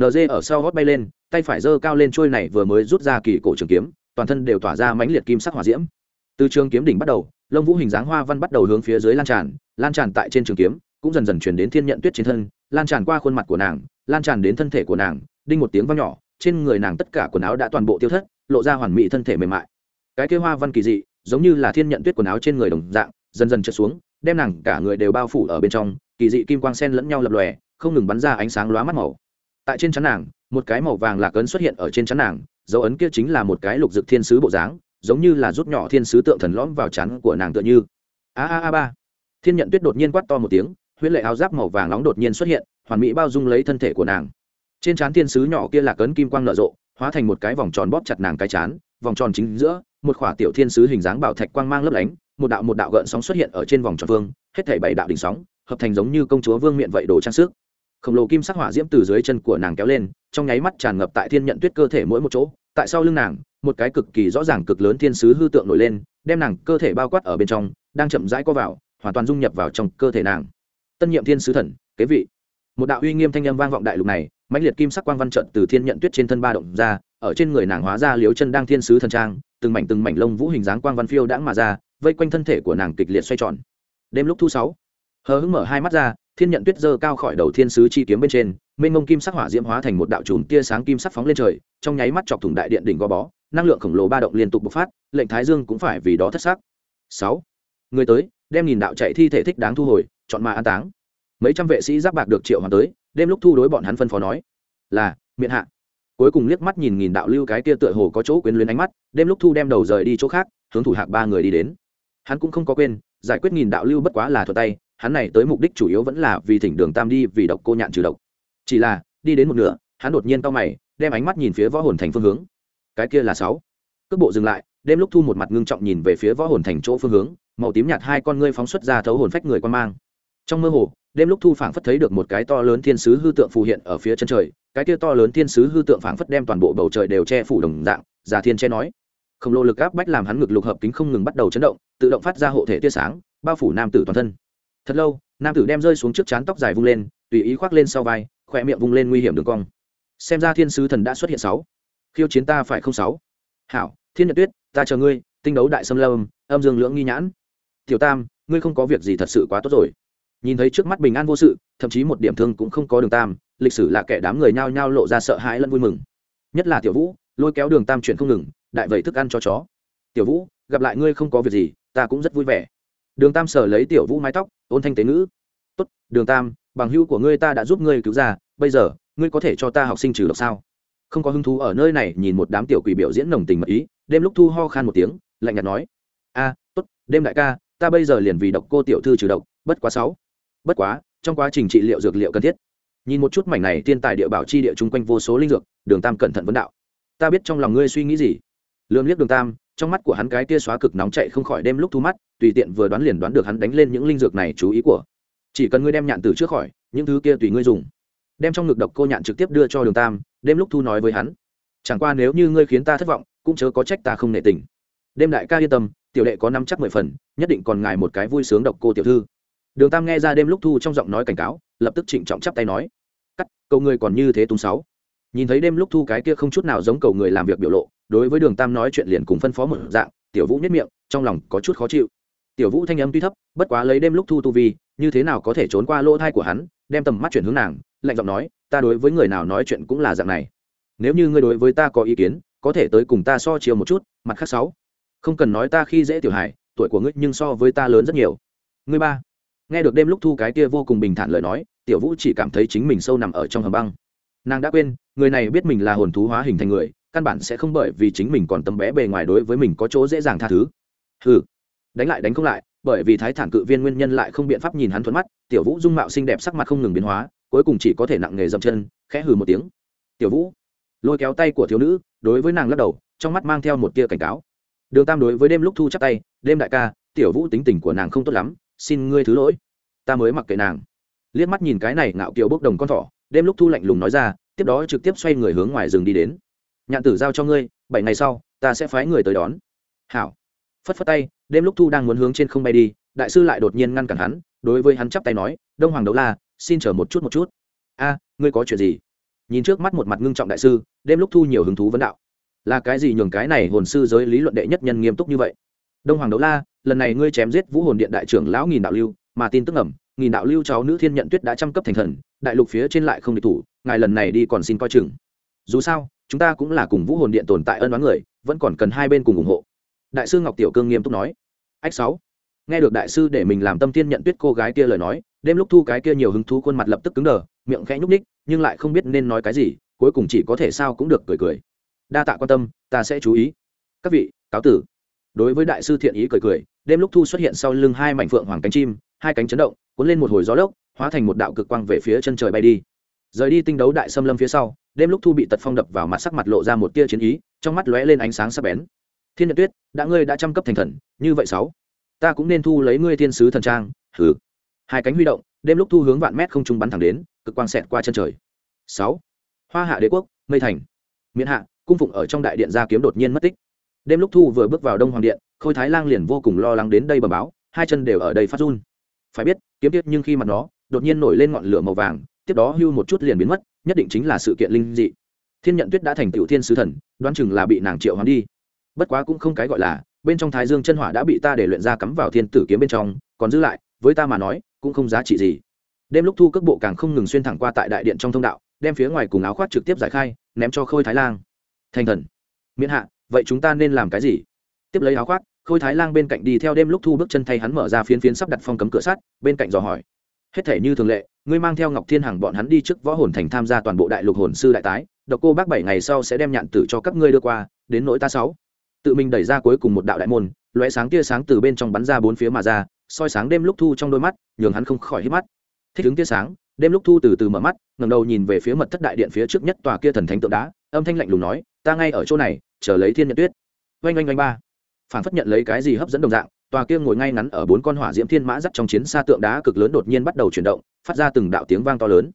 nd ở sau gót bay lên, tay phải giơ cao lên trôi này vừa mới rút ra kỳ cổ trường kiếm, toàn thân đều tỏa ra mãnh liệt kim sắc hỏa diễm. Từ trường kiếm đỉnh bắt đầu, lông vũ hình dáng hoa văn bắt đầu hướng phía dưới lan tràn lan tràn tại trên trường kiếm, cũng dần dần chuyển đến thiên nhận tuyết trên thân, lan tràn qua khuôn mặt của nàng, lan tràn đến thân thể của nàng, đinh một tiếng vang nhỏ, trên người nàng tất cả quần áo đã toàn bộ tiêu thất, lộ ra hoàn mỹ thân thể mềm mại. Cái kia hoa văn kỳ dị, giống như là thiên nhận tuyết quần áo trên người đồng dạng, dần dần trượt xuống, đem nàng cả người đều bao phủ ở bên trong, kỳ dị kim quang sen lẫn nhau lập lòe, không ngừng bắn ra ánh sáng lóa mắt màu tại trên chắn nàng, một cái màu vàng lạc ấn xuất hiện ở trên chắn nàng, dấu ấn kia chính là một cái lục dực thiên sứ bộ dáng, giống như là rút nhỏ thiên sứ tượng thần lõm vào chắn của nàng tựa như. A a a ba. Thiên nhận tuyết đột nhiên quát to một tiếng, huyết lệ áo giáp màu vàng nóng đột nhiên xuất hiện, hoàn mỹ bao dung lấy thân thể của nàng. Trên trán thiên sứ nhỏ kia là cấn kim quang nở rộ, hóa thành một cái vòng tròn bóp chặt nàng cái chán, vòng tròn chính giữa, một khỏa tiểu thiên sứ hình dáng bảo thạch quang mang lấp lánh, một đạo một đạo gợn sóng xuất hiện ở trên vòng tròn vương, hết thảy bảy đạo đỉnh sóng, hợp thành giống như công chúa vương miện vậy đồ trang sức khổng lồ kim sắc hỏa diễm từ dưới chân của nàng kéo lên, trong nháy mắt tràn ngập tại thiên nhận tuyết cơ thể mỗi một chỗ. Tại sau lưng nàng, một cái cực kỳ rõ ràng cực lớn thiên sứ hư tượng nổi lên, đem nàng cơ thể bao quát ở bên trong, đang chậm rãi co vào, hoàn toàn dung nhập vào trong cơ thể nàng. Tân nhiệm thiên sứ thần, kế vị. Một đạo uy nghiêm thanh âm vang vọng đại lục này, mãnh liệt kim sắc quang văn trận từ thiên nhận tuyết trên thân ba động ra, ở trên người nàng hóa ra liếu chân đang thiên sứ thần trang, từng mảnh từng mảnh lông vũ hình dáng quang văn phiêu đãng mà ra, vây quanh thân thể của nàng kịch liệt xoay tròn. Đêm lúc thu sáu, hờ hững mở hai mắt ra thiên nhận tuyết dơ cao khỏi đầu thiên sứ chi kiếm bên trên, mênh mông kim sắc hỏa diễm hóa thành một đạo chùm tia sáng kim sắc phóng lên trời, trong nháy mắt chọc thủng đại điện đỉnh gò bó, năng lượng khổng lồ ba động liên tục bộc phát, lệnh thái dương cũng phải vì đó thất sắc. Sáu. Người tới, đem nghìn đạo chạy thi thể thích đáng thu hồi, chọn mà an táng. Mấy trăm vệ sĩ giáp bạc được triệu hoàng tới, đêm lúc thu đối bọn hắn phân phó nói, là miệng hạ. Cuối cùng liếc mắt nhìn nghìn đạo lưu cái tia tựa hồ có chỗ quyến luyến ánh mắt, đêm lúc thu đem đầu rời đi chỗ khác, hướng thủ hạc ba người đi đến. Hắn cũng không có quên, giải quyết nghìn đạo lưu bất quá là thuật tay hắn này tới mục đích chủ yếu vẫn là vì thỉnh đường tam đi vì độc cô nhạn trừ độc. Chỉ là, đi đến một nửa, hắn đột nhiên to mày, đem ánh mắt nhìn phía võ hồn thành phương hướng. Cái kia là sáu. Cước bộ dừng lại, đêm lúc thu một mặt ngưng trọng nhìn về phía võ hồn thành chỗ phương hướng, màu tím nhạt hai con ngươi phóng xuất ra thấu hồn phách người quan mang. Trong mơ hồ, đêm lúc thu phảng phất thấy được một cái to lớn thiên sứ hư tượng phù hiện ở phía chân trời, cái kia to lớn thiên sứ hư tượng phảng phất đem toàn bộ bầu trời đều che phủ đồng dạng già thiên che nói. Khổng lồ lực áp bách làm hắn ngực lục hợp kính không ngừng bắt đầu chấn động, tự động phát ra hộ thể tia sáng, bao phủ nam tử toàn thân thật lâu, nam tử đem rơi xuống trước chán tóc dài vung lên, tùy ý khoác lên sau vai, khỏe miệng vung lên nguy hiểm đường cong. Xem ra thiên sứ thần đã xuất hiện sáu. Khiêu chiến ta phải không sáu? Hảo, thiên nhật tuyết, ta chờ ngươi, tinh đấu đại xâm lâm, âm dương lưỡng nghi nhãn. Tiểu tam, ngươi không có việc gì thật sự quá tốt rồi. Nhìn thấy trước mắt bình an vô sự, thậm chí một điểm thương cũng không có đường tam, lịch sử là kẻ đám người nhao nhao lộ ra sợ hãi lẫn vui mừng. Nhất là tiểu vũ, lôi kéo đường tam chuyển không ngừng, đại vậy thức ăn cho chó. Tiểu vũ, gặp lại ngươi không có việc gì, ta cũng rất vui vẻ đường tam sở lấy tiểu vũ mái tóc, ôn thanh tế ngữ. Tốt, đường tam, bằng hữu của ngươi ta đã giúp ngươi cứu ra, bây giờ, ngươi có thể cho ta học sinh trừ độc sao? Không có hứng thú ở nơi này nhìn một đám tiểu quỷ biểu diễn nồng tình mật ý, đêm lúc thu ho khan một tiếng, lạnh nhạt nói. A, tốt, đêm đại ca, ta bây giờ liền vì độc cô tiểu thư trừ độc, bất quá sáu. Bất quá, trong quá trình trị liệu dược liệu cần thiết. Nhìn một chút mảnh này thiên tài địa bảo chi địa chung quanh vô số linh dược, đường tam cẩn thận vấn đạo. Ta biết trong lòng ngươi suy nghĩ gì? Lương liếc đường tam, trong mắt của hắn cái tia xóa cực nóng chạy không khỏi đêm lúc thu mắt tùy tiện vừa đoán liền đoán được hắn đánh lên những linh dược này chú ý của. Chỉ cần ngươi đem nhạn từ trước khỏi, những thứ kia tùy ngươi dùng. Đem trong ngực độc cô nhạn trực tiếp đưa cho đường tam, đêm lúc thu nói với hắn. Chẳng qua nếu như ngươi khiến ta thất vọng, cũng chớ có trách ta không nể tình. Đêm đại ca yên tâm, tiểu đệ có năm chắc mười phần, nhất định còn ngài một cái vui sướng độc cô tiểu thư. Đường tam nghe ra đêm lúc thu trong giọng nói cảnh cáo, lập tức trịnh trọng chắp tay nói. Cắt cầu người còn như thế tung sáu. Nhìn thấy đêm lúc thu cái kia không chút nào giống cầu người làm việc biểu lộ, đối với đường tam nói chuyện liền cùng phân phó một dạng, tiểu vũ nhất miệng, trong lòng có chút khó chịu tiểu vũ thanh âm tuy thấp, bất quá lấy đêm lúc thu tu vi, như thế nào có thể trốn qua lỗ thai của hắn, đem tầm mắt chuyển hướng nàng, lạnh giọng nói, ta đối với người nào nói chuyện cũng là dạng này. Nếu như ngươi đối với ta có ý kiến, có thể tới cùng ta so chiều một chút, mặt khác sáu. Không cần nói ta khi dễ tiểu hải, tuổi của ngươi nhưng so với ta lớn rất nhiều. Ngươi ba. Nghe được đêm lúc thu cái kia vô cùng bình thản lời nói, tiểu vũ chỉ cảm thấy chính mình sâu nằm ở trong hầm băng. Nàng đã quên, người này biết mình là hồn thú hóa hình thành người, căn bản sẽ không bởi vì chính mình còn tấm bé bề ngoài đối với mình có chỗ dễ dàng tha thứ. Ừ đánh lại đánh không lại, bởi vì thái thản cự viên nguyên nhân lại không biện pháp nhìn hắn thuận mắt, tiểu vũ dung mạo xinh đẹp sắc mặt không ngừng biến hóa, cuối cùng chỉ có thể nặng nghề dậm chân, khẽ hừ một tiếng. Tiểu vũ. Lôi kéo tay của thiếu nữ, đối với nàng lắc đầu, trong mắt mang theo một tia cảnh cáo. Đường tam đối với đêm lúc thu chắc tay, đêm đại ca, tiểu vũ tính tình của nàng không tốt lắm, xin ngươi thứ lỗi. Ta mới mặc kệ nàng. Liếc mắt nhìn cái này ngạo kiều bốc đồng con thỏ, đêm lúc thu lạnh lùng nói ra, tiếp đó trực tiếp xoay người hướng ngoài rừng đi đến. Nhạn tử giao cho ngươi, bảy ngày sau, ta sẽ phái người tới đón. Hảo. Phất phất tay đêm lúc thu đang muốn hướng trên không bay đi, đại sư lại đột nhiên ngăn cản hắn, đối với hắn chắp tay nói, đông hoàng đấu la, xin chờ một chút một chút. A, ngươi có chuyện gì? Nhìn trước mắt một mặt ngưng trọng đại sư, đêm lúc thu nhiều hứng thú vấn đạo. Là cái gì nhường cái này hồn sư giới lý luận đệ nhất nhân nghiêm túc như vậy? Đông hoàng đấu la, lần này ngươi chém giết vũ hồn điện đại trưởng lão nghìn đạo lưu, mà tin tức ẩm, nghìn đạo lưu cháu nữ thiên nhận tuyết đã trăm cấp thành thần, đại lục phía trên lại không địch thủ, ngài lần này đi còn xin coi chừng. Dù sao, chúng ta cũng là cùng vũ hồn điện tồn tại ân đoán người, vẫn còn cần hai bên cùng ủng hộ đại sư ngọc tiểu cương nghiêm túc nói. Ách sáu. Nghe được đại sư để mình làm tâm tiên nhận tuyết cô gái kia lời nói, đêm lúc thu cái kia nhiều hứng thú khuôn mặt lập tức cứng đờ, miệng khẽ nhúc ních nhưng lại không biết nên nói cái gì, cuối cùng chỉ có thể sao cũng được cười cười. Đa tạ quan tâm, ta sẽ chú ý. Các vị, cáo tử. Đối với đại sư thiện ý cười cười, đêm lúc thu xuất hiện sau lưng hai mảnh phượng hoàng cánh chim, hai cánh chấn động, cuốn lên một hồi gió lốc, hóa thành một đạo cực quang về phía chân trời bay đi. Rời đi tinh đấu đại xâm lâm phía sau, đêm lúc thu bị tật phong đập vào mặt sắc mặt lộ ra một tia chiến ý, trong mắt lóe lên ánh sáng sắc bén thiên nhật tuyết, đã ngươi đã trăm cấp thành thần, như vậy sáu, ta cũng nên thu lấy ngươi thiên sứ thần trang, hừ. Hai cánh huy động, đêm lúc thu hướng vạn mét không trung bắn thẳng đến, cực quang xẹt qua chân trời. Sáu, hoa hạ đế quốc, mây thành. Miễn hạ, cung phụng ở trong đại điện gia kiếm đột nhiên mất tích. Đêm lúc thu vừa bước vào đông hoàng điện, khôi thái lang liền vô cùng lo lắng đến đây bờ báo, hai chân đều ở đây phát run. Phải biết, kiếm tiết nhưng khi mặt nó, đột nhiên nổi lên ngọn lửa màu vàng, tiếp đó hưu một chút liền biến mất, nhất định chính là sự kiện linh dị. Thiên nhận tuyết đã thành tiểu thiên sứ thần, đoán chừng là bị nàng triệu hoán đi bất quá cũng không cái gọi là, bên trong thái dương chân hỏa đã bị ta để luyện ra cắm vào thiên tử kiếm bên trong, còn giữ lại, với ta mà nói, cũng không giá trị gì. Đêm lúc thu cước bộ càng không ngừng xuyên thẳng qua tại đại điện trong thông đạo, đem phía ngoài cùng áo khoác trực tiếp giải khai, ném cho khôi thái lang. Thành thần. Miễn hạ, vậy chúng ta nên làm cái gì? Tiếp lấy áo khoác, khôi thái lang bên cạnh đi theo đêm lúc thu bước chân thay hắn mở ra phiến phiến sắp đặt phong cấm cửa sắt, bên cạnh dò hỏi. Hết thể như thường lệ, ngươi mang theo ngọc thiên hằng bọn hắn đi trước võ hồn thành tham gia toàn bộ đại lục hồn sư đại tái, độc cô bác bảy ngày sau sẽ đem nhạn tử cho các ngươi đưa qua, đến nỗi ta sáu tự mình đẩy ra cuối cùng một đạo đại môn loé sáng tia sáng từ bên trong bắn ra bốn phía mà ra, soi sáng đêm lúc thu trong đôi mắt, nhường hắn không khỏi hít mắt. Thích ứng tia sáng, đêm lúc thu từ từ mở mắt, ngẩng đầu nhìn về phía mật thất đại điện phía trước nhất tòa kia thần thánh tượng đá, âm thanh lạnh lùng nói, ta ngay ở chỗ này, chờ lấy thiên nhật tuyết. Oanh oanh oanh ba. Phản phất nhận lấy cái gì hấp dẫn đồng dạng, tòa kia ngồi ngay ngắn ở bốn con hỏa diễm thiên mã dắt trong chiến xa tượng đá cực lớn đột nhiên bắt đầu chuyển động, phát ra từng đạo tiếng vang to lớn.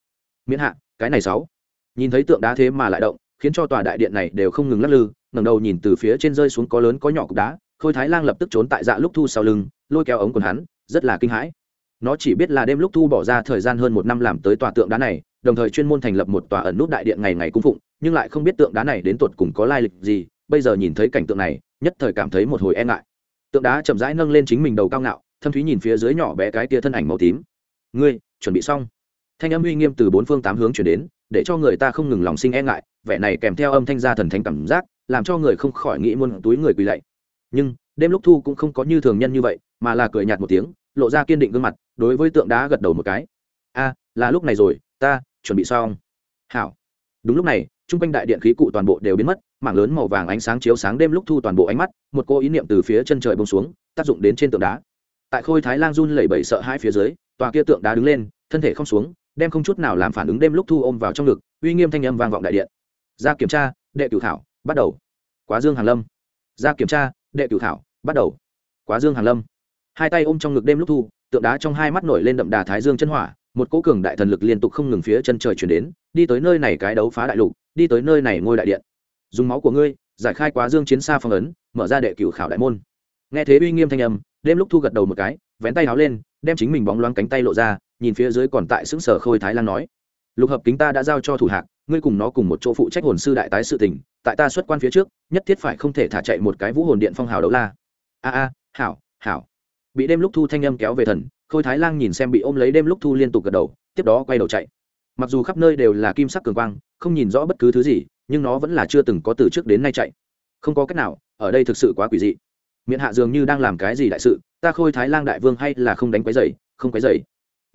Miễn hạ, cái này sáu. Nhìn thấy tượng đá thế mà lại động khiến cho tòa đại điện này đều không ngừng lắc lư, ngẩng đầu nhìn từ phía trên rơi xuống có lớn có nhỏ cục đá, khôi thái lang lập tức trốn tại dạ lúc thu sau lưng, lôi kéo ống quần hắn, rất là kinh hãi. Nó chỉ biết là đêm lúc thu bỏ ra thời gian hơn một năm làm tới tòa tượng đá này, đồng thời chuyên môn thành lập một tòa ẩn nút đại điện ngày ngày cung phụng, nhưng lại không biết tượng đá này đến tột cùng có lai lịch gì, bây giờ nhìn thấy cảnh tượng này, nhất thời cảm thấy một hồi e ngại. Tượng đá chậm rãi nâng lên chính mình đầu cao ngạo, thâm thúy nhìn phía dưới nhỏ bé cái tia thân ảnh màu tím. Ngươi, chuẩn bị xong. Thanh âm uy nghiêm từ bốn phương tám hướng chuyển đến để cho người ta không ngừng lòng sinh e ngại, vẻ này kèm theo âm thanh gia thần thánh cảm giác, làm cho người không khỏi nghĩ muôn túi người quỳ lạy. Nhưng, đêm lúc thu cũng không có như thường nhân như vậy, mà là cười nhạt một tiếng, lộ ra kiên định gương mặt, đối với tượng đá gật đầu một cái. A, là lúc này rồi, ta chuẩn bị xong. Hảo. Đúng lúc này t r u n g quanh đại điện khí cụ toàn bộ đều biến mất, mảng lớn màu vàng ánh sáng chiếu sáng đêm lúc thu toàn bộ ánh mắt, một cô ý niệm từ phía chân trời bông xuống, tác dụng đến trên tượng đá. Tại khôi thái lang run lẩy bẩy sợ hai phía dưới, tòa kia tượng đá đứng lên, thân thể không xuống đem không chút nào làm phản ứng đêm lúc thu ôm vào trong ngực, uy nghiêm thanh âm vang vọng đại điện. Ra kiểm tra, đệ cửu thảo, bắt đầu. Quá dương hàn lâm. Ra kiểm tra, đệ cửu thảo, bắt đầu. Quá dương hàn lâm. Hai tay ôm trong ngực đêm lúc thu, tượng đá trong hai mắt nổi lên đậm đà thái dương chân hỏa, một cỗ cường đại thần lực liên tục không ngừng phía chân trời chuyển đến, đi tới nơi này cái đấu phá đại lục, đi tới nơi này ngôi đại điện. Dùng máu của ngươi, giải khai quá dương chiến xa phong ấn, mở ra đệ cửu khảo đại môn. Nghe thế uy nghiêm thanh âm, đêm lúc thu gật đầu một cái, vén tay háo lên, đem chính mình bóng loáng cánh tay lộ ra nhìn phía dưới còn tại xứng sở khôi thái lan nói, lục hợp kính ta đã giao cho thủ hạc ngươi cùng nó cùng một chỗ phụ trách hồn sư đại tái sự tình, tại ta xuất quan phía trước, nhất thiết phải không thể thả chạy một cái vũ hồn điện phong hào đấu la. A a, hảo hảo. Bị đêm lúc thu thanh âm kéo về thần, khôi thái lan nhìn xem bị ôm lấy đêm lúc thu liên tục gật đầu, tiếp đó quay đầu chạy. Mặc dù khắp nơi đều là kim sắc cường quang, không nhìn rõ bất cứ thứ gì, nhưng nó vẫn là chưa từng có từ trước đến nay chạy. Không có cách nào, ở đây thực sự quá quỷ dị. Miệng hạ dường như đang làm cái gì đại sự, ta khôi thái lang đại vương hay là không đánh quấy dày không quấy dày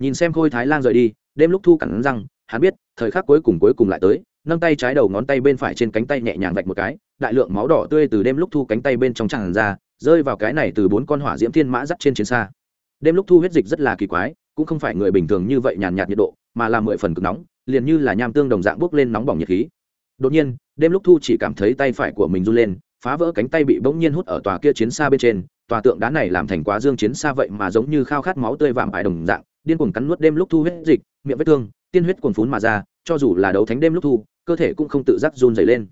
nhìn xem khôi thái lan rời đi, đêm lúc thu cẳng răng, hắn biết, thời khắc cuối cùng cuối cùng lại tới, nâng tay trái đầu ngón tay bên phải trên cánh tay nhẹ nhàng vạch một cái, đại lượng máu đỏ tươi từ đêm lúc thu cánh tay bên trong tràn ra, rơi vào cái này từ bốn con hỏa diễm thiên mã dắt trên chiến xa. Đêm lúc thu huyết dịch rất là kỳ quái, cũng không phải người bình thường như vậy nhàn nhạt nhiệt độ, mà là mười phần cực nóng, liền như là nham tương đồng dạng bốc lên nóng bỏng nhiệt khí. Đột nhiên, đêm lúc thu chỉ cảm thấy tay phải của mình run lên, phá vỡ cánh tay bị bỗng nhiên hút ở tòa kia chiến xa bên trên, tòa tượng đá này làm thành quá dương chiến xa vậy mà giống như khao khát máu tươi vạm ải đồng dạng điên cuồng cắn nuốt đêm lúc thu huyết dịch, miệng vết thương, tiên huyết cuồn phún mà ra, cho dù là đấu thánh đêm lúc thu, cơ thể cũng không tự giác run dày lên.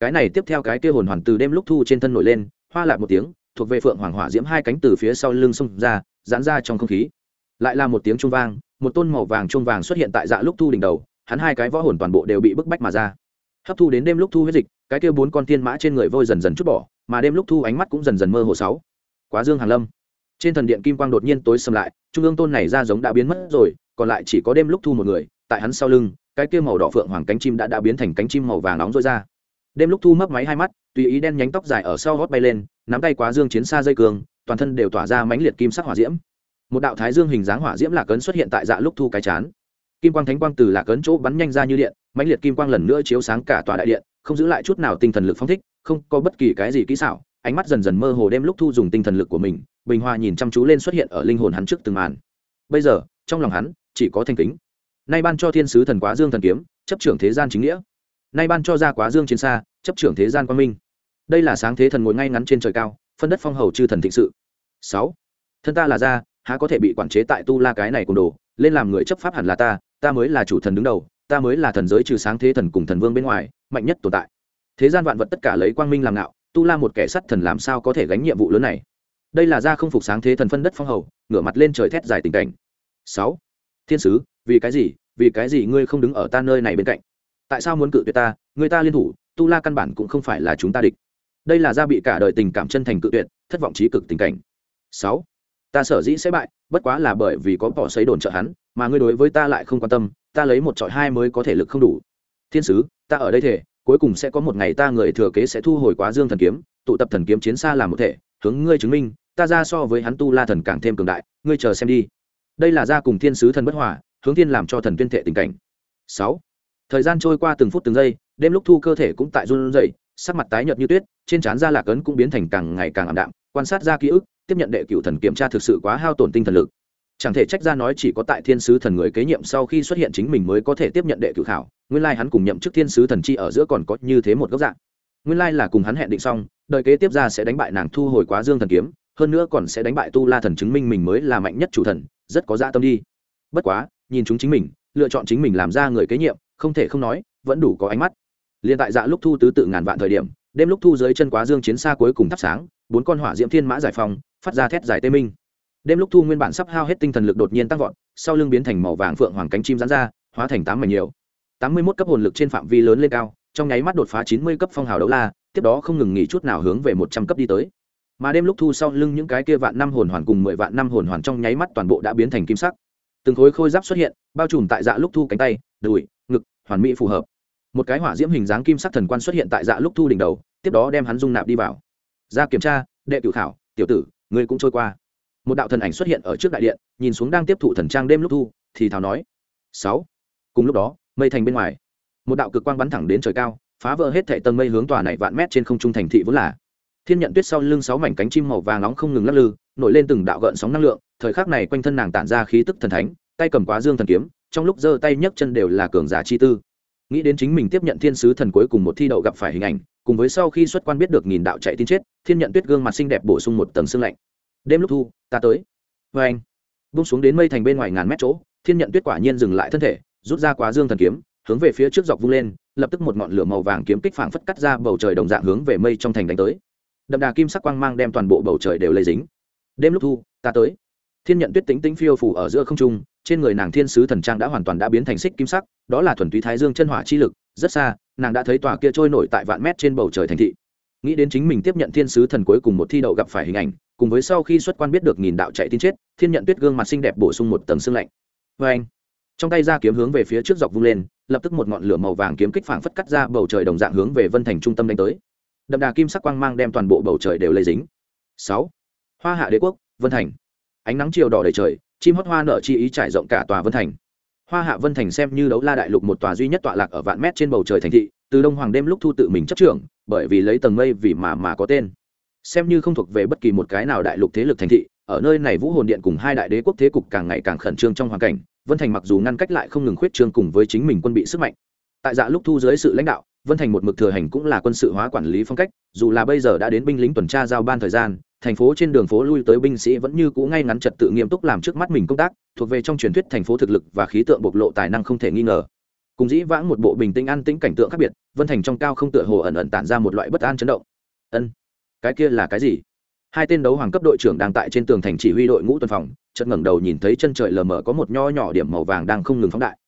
Cái này tiếp theo cái kia hồn hoàn từ đêm lúc thu trên thân nổi lên, hoa lại một tiếng, thuộc về phượng hoàng hỏa diễm hai cánh từ phía sau lưng xông ra, giãn ra trong không khí. Lại là một tiếng trung vang, một tôn màu vàng trung vàng xuất hiện tại dạ lúc thu đỉnh đầu, hắn hai cái võ hồn toàn bộ đều bị bức bách mà ra. Hấp thu đến đêm lúc thu huyết dịch, cái kia bốn con tiên mã trên người vôi dần dần chút bỏ, mà đêm lúc thu ánh mắt cũng dần dần mơ hồ sáu. Quá dương hàn lâm trên thần điện kim quang đột nhiên tối sầm lại, trung ương tôn này ra giống đã biến mất rồi, còn lại chỉ có đêm lúc thu một người, tại hắn sau lưng, cái kia màu đỏ phượng hoàng cánh chim đã đã biến thành cánh chim màu vàng nóng rối ra. Đêm lúc thu mấp máy hai mắt, tùy ý đen nhánh tóc dài ở sau gót bay lên, nắm tay quá dương chiến xa dây cường, toàn thân đều tỏa ra mãnh liệt kim sắc hỏa diễm. Một đạo thái dương hình dáng hỏa diễm lạc cấn xuất hiện tại dạ lúc thu cái chán. Kim quang thánh quang từ lạc cấn chỗ bắn nhanh ra như điện, mãnh liệt kim quang lần nữa chiếu sáng cả tòa đại điện, không giữ lại chút nào tinh thần lực phong thích, không có bất kỳ cái gì kỹ xảo, ánh mắt dần dần mơ hồ đêm lúc thu dùng tinh thần lực của mình bình hoa nhìn chăm chú lên xuất hiện ở linh hồn hắn trước từng màn. Bây giờ trong lòng hắn chỉ có thanh kính. Nay ban cho thiên sứ thần quá dương thần kiếm chấp trưởng thế gian chính nghĩa. Nay ban cho ra quá dương chiến xa chấp trưởng thế gian quang minh. Đây là sáng thế thần ngồi ngay ngắn trên trời cao phân đất phong hầu chư thần thịnh sự. Sáu. Thân ta là gia, há có thể bị quản chế tại tu la cái này cùng đồ lên làm người chấp pháp hẳn là ta ta mới là chủ thần đứng đầu ta mới là thần giới trừ sáng thế thần cùng thần vương bên ngoài mạnh nhất tồn tại. Thế gian vạn vật tất cả lấy quang minh làm ngạo tu la một kẻ sắt thần làm sao có thể gánh nhiệm vụ lớn này? Đây là ra không phục sáng thế thần phân đất phong hầu, ngửa mặt lên trời thét dài tình cảnh. Sáu, thiên sứ, vì cái gì, vì cái gì ngươi không đứng ở ta nơi này bên cạnh? Tại sao muốn cự tuyệt ta, người ta liên thủ, tu la căn bản cũng không phải là chúng ta địch. Đây là gia bị cả đời tình cảm chân thành cự tuyệt, thất vọng trí cực tình cảnh. Sáu, ta sở dĩ sẽ bại, bất quá là bởi vì có bỏ xấy đồn trợ hắn, mà ngươi đối với ta lại không quan tâm, ta lấy một trọi hai mới có thể lực không đủ. Thiên sứ, ta ở đây thể, cuối cùng sẽ có một ngày ta người thừa kế sẽ thu hồi quá dương thần kiếm, tụ tập thần kiếm chiến xa làm một thể hướng ngươi chứng minh, ta ra so với hắn tu la thần càng thêm cường đại, ngươi chờ xem đi. Đây là ra cùng thiên sứ thần bất hòa, hướng thiên làm cho thần tuyên thệ tình cảnh. Sáu. Thời gian trôi qua từng phút từng giây, đêm lúc thu cơ thể cũng tại run rẩy, sắc mặt tái nhợt như tuyết, trên trán da lạc ấn cũng biến thành càng ngày càng ảm đạm, quan sát ra ký ức, tiếp nhận đệ cửu thần kiểm tra thực sự quá hao tổn tinh thần lực. Chẳng thể trách ra nói chỉ có tại thiên sứ thần người kế nhiệm sau khi xuất hiện chính mình mới có thể tiếp nhận đệ cửu khảo, nguyên lai hắn cùng nhậm chức thiên sứ thần chi ở giữa còn có như thế một góc dạng nguyên lai là cùng hắn hẹn định xong đợi kế tiếp ra sẽ đánh bại nàng thu hồi quá dương thần kiếm, hơn nữa còn sẽ đánh bại tu la thần chứng minh mình mới là mạnh nhất chủ thần, rất có dạ tâm đi. Bất quá, nhìn chúng chính mình, lựa chọn chính mình làm ra người kế nhiệm, không thể không nói, vẫn đủ có ánh mắt. Liên tại dạ lúc thu tứ tự ngàn vạn thời điểm, đêm lúc thu dưới chân quá dương chiến xa cuối cùng thắp sáng, bốn con hỏa diễm thiên mã giải phòng phát ra thét giải tê minh. Đêm lúc thu nguyên bản sắp hao hết tinh thần lực đột nhiên tăng vọt, sau lưng biến thành màu vàng phượng hoàng cánh chim rán ra, hóa thành tám mảnh nhiều. Tám mươi 81 cấp hồn lực trên phạm vi lớn lên cao trong nháy mắt đột phá chín mươi cấp phong hào đấu la, tiếp đó không ngừng nghỉ chút nào hướng về một trăm cấp đi tới. Mà đêm lúc thu sau lưng những cái kia vạn năm hồn hoàn cùng mười vạn năm hồn hoàn trong nháy mắt toàn bộ đã biến thành kim sắc. Từng khối khôi giáp xuất hiện, bao trùm tại dạ lúc thu cánh tay, đùi, ngực, hoàn mỹ phù hợp. Một cái hỏa diễm hình dáng kim sắc thần quan xuất hiện tại dạ lúc thu đỉnh đầu, tiếp đó đem hắn dung nạp đi vào. Ra kiểm tra, đệ cửu khảo, tiểu tử, ngươi cũng trôi qua. Một đạo thần ảnh xuất hiện ở trước đại điện, nhìn xuống đang tiếp thụ thần trang đêm lúc thu, thì thào nói. Sáu. Cùng lúc đó, mây thành bên ngoài một đạo cực quang bắn thẳng đến trời cao, phá vỡ hết thệ tầng mây hướng tòa này vạn mét trên không trung thành thị vốn là. Thiên nhận tuyết sau lưng sáu mảnh cánh chim màu vàng nóng không ngừng lắc lư, nổi lên từng đạo gợn sóng năng lượng, thời khắc này quanh thân nàng tản ra khí tức thần thánh, tay cầm quá dương thần kiếm, trong lúc giơ tay nhấc chân đều là cường giả chi tư. Nghĩ đến chính mình tiếp nhận thiên sứ thần cuối cùng một thi đậu gặp phải hình ảnh, cùng với sau khi xuất quan biết được nghìn đạo chạy tin chết, thiên nhận tuyết gương mặt xinh đẹp bổ sung một tầng xương lạnh. Đêm lúc thu, ta tới. Vê anh bung xuống đến mây thành bên ngoài ngàn mét chỗ, thiên nhận tuyết quả nhiên dừng lại thân thể, rút ra quá dương thần kiếm hướng về phía trước dọc vung lên, lập tức một ngọn lửa màu vàng kiếm kích phảng phất cắt ra bầu trời đồng dạng hướng về mây trong thành đánh tới. Đậm đà kim sắc quang mang đem toàn bộ bầu trời đều lấy dính. Đêm lúc thu, ta tới. Thiên nhận tuyết tính tính phiêu phủ ở giữa không trung, trên người nàng thiên sứ thần trang đã hoàn toàn đã biến thành xích kim sắc, đó là thuần túy thái dương chân hỏa chi lực, rất xa, nàng đã thấy tòa kia trôi nổi tại vạn mét trên bầu trời thành thị. Nghĩ đến chính mình tiếp nhận thiên sứ thần cuối cùng một thi đậu gặp phải hình ảnh, cùng với sau khi xuất quan biết được nghìn đạo chạy tin chết, thiên nhận tuyết gương mặt xinh đẹp bổ sung một tầng xương lạnh. Vê anh trong tay ra kiếm hướng về phía trước dọc vung lên, lập tức một ngọn lửa màu vàng kiếm kích phảng phất cắt ra bầu trời đồng dạng hướng về vân thành trung tâm đánh tới. Đậm đà kim sắc quang mang đem toàn bộ bầu trời đều lấy dính. Sáu. Hoa hạ đế quốc, vân thành. Ánh nắng chiều đỏ đầy trời, chim hót hoa nở chi ý trải rộng cả tòa vân thành. Hoa hạ vân thành xem như đấu la đại lục một tòa duy nhất tọa lạc ở vạn mét trên bầu trời thành thị, từ đông hoàng đêm lúc thu tự mình chấp trưởng, bởi vì lấy tầng mây vì mà mà có tên. Xem như không thuộc về bất kỳ một cái nào đại lục thế lực thành thị, ở nơi này vũ hồn điện cùng hai đại đế quốc thế cục càng ngày càng khẩn trương trong hoàn cảnh vân thành mặc dù ngăn cách lại không ngừng khuyết trương cùng với chính mình quân bị sức mạnh, tại dạ lúc thu dưới sự lãnh đạo, vân thành một mực thừa hành cũng là quân sự hóa quản lý phong cách, dù là bây giờ đã đến binh lính tuần tra giao ban thời gian, thành phố trên đường phố lui tới binh sĩ vẫn như cũ ngay ngắn trật tự nghiêm túc làm trước mắt mình công tác, thuộc về trong truyền thuyết thành phố thực lực và khí tượng bộc lộ tài năng không thể nghi ngờ. Cùng dĩ vãng một bộ bình tĩnh an tĩnh cảnh tượng khác biệt, vân thành trong cao không tựa hồ ẩn ẩn tản ra một loại bất an chấn động. Ân, cái kia là cái gì? Hai tên đấu hoàng cấp đội trưởng đang tại trên tường thành chỉ huy đội ngũ tuần phòng, chợt ngẩng đầu nhìn thấy chân trời lờ mờ có một nho nhỏ điểm màu vàng đang không ngừng phóng đại.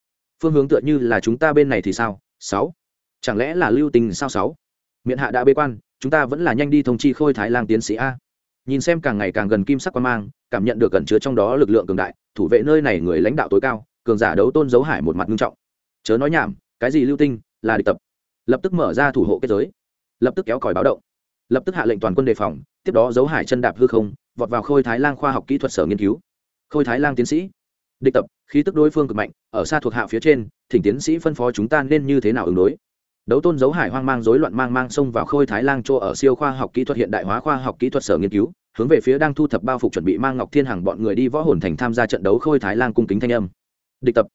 Phương hướng tựa như là chúng ta bên này thì sao? Sáu. Chẳng lẽ là lưu tình sao sáu? Miệng hạ đã bế quan, chúng ta vẫn là nhanh đi thông chi khôi thái lang tiến sĩ a. Nhìn xem càng ngày càng gần kim sắc quan mang, cảm nhận được cẩn chứa trong đó lực lượng cường đại, thủ vệ nơi này người lãnh đạo tối cao, cường giả đấu tôn dấu hải một mặt nghiêm trọng. Chớ nói nhảm, cái gì lưu tinh, là địch tập. Lập tức mở ra thủ hộ kết giới. Lập tức kéo còi báo động lập tức hạ lệnh toàn quân đề phòng, tiếp đó giấu hải chân đạp hư không, vọt vào khôi thái lang khoa học kỹ thuật sở nghiên cứu. Khôi thái lang tiến sĩ. Địch tập, khí tức đối phương cực mạnh, ở xa thuộc hạ phía trên, thỉnh tiến sĩ phân phó chúng ta nên như thế nào ứng đối. Đấu tôn giấu hải hoang mang rối loạn mang mang xông vào khôi thái lang chỗ ở siêu khoa học kỹ thuật hiện đại hóa khoa học kỹ thuật sở nghiên cứu, hướng về phía đang thu thập bao phục chuẩn bị mang ngọc thiên hằng bọn người đi võ hồn thành tham gia trận đấu khôi thái lang cung kính thanh âm. Địch tập.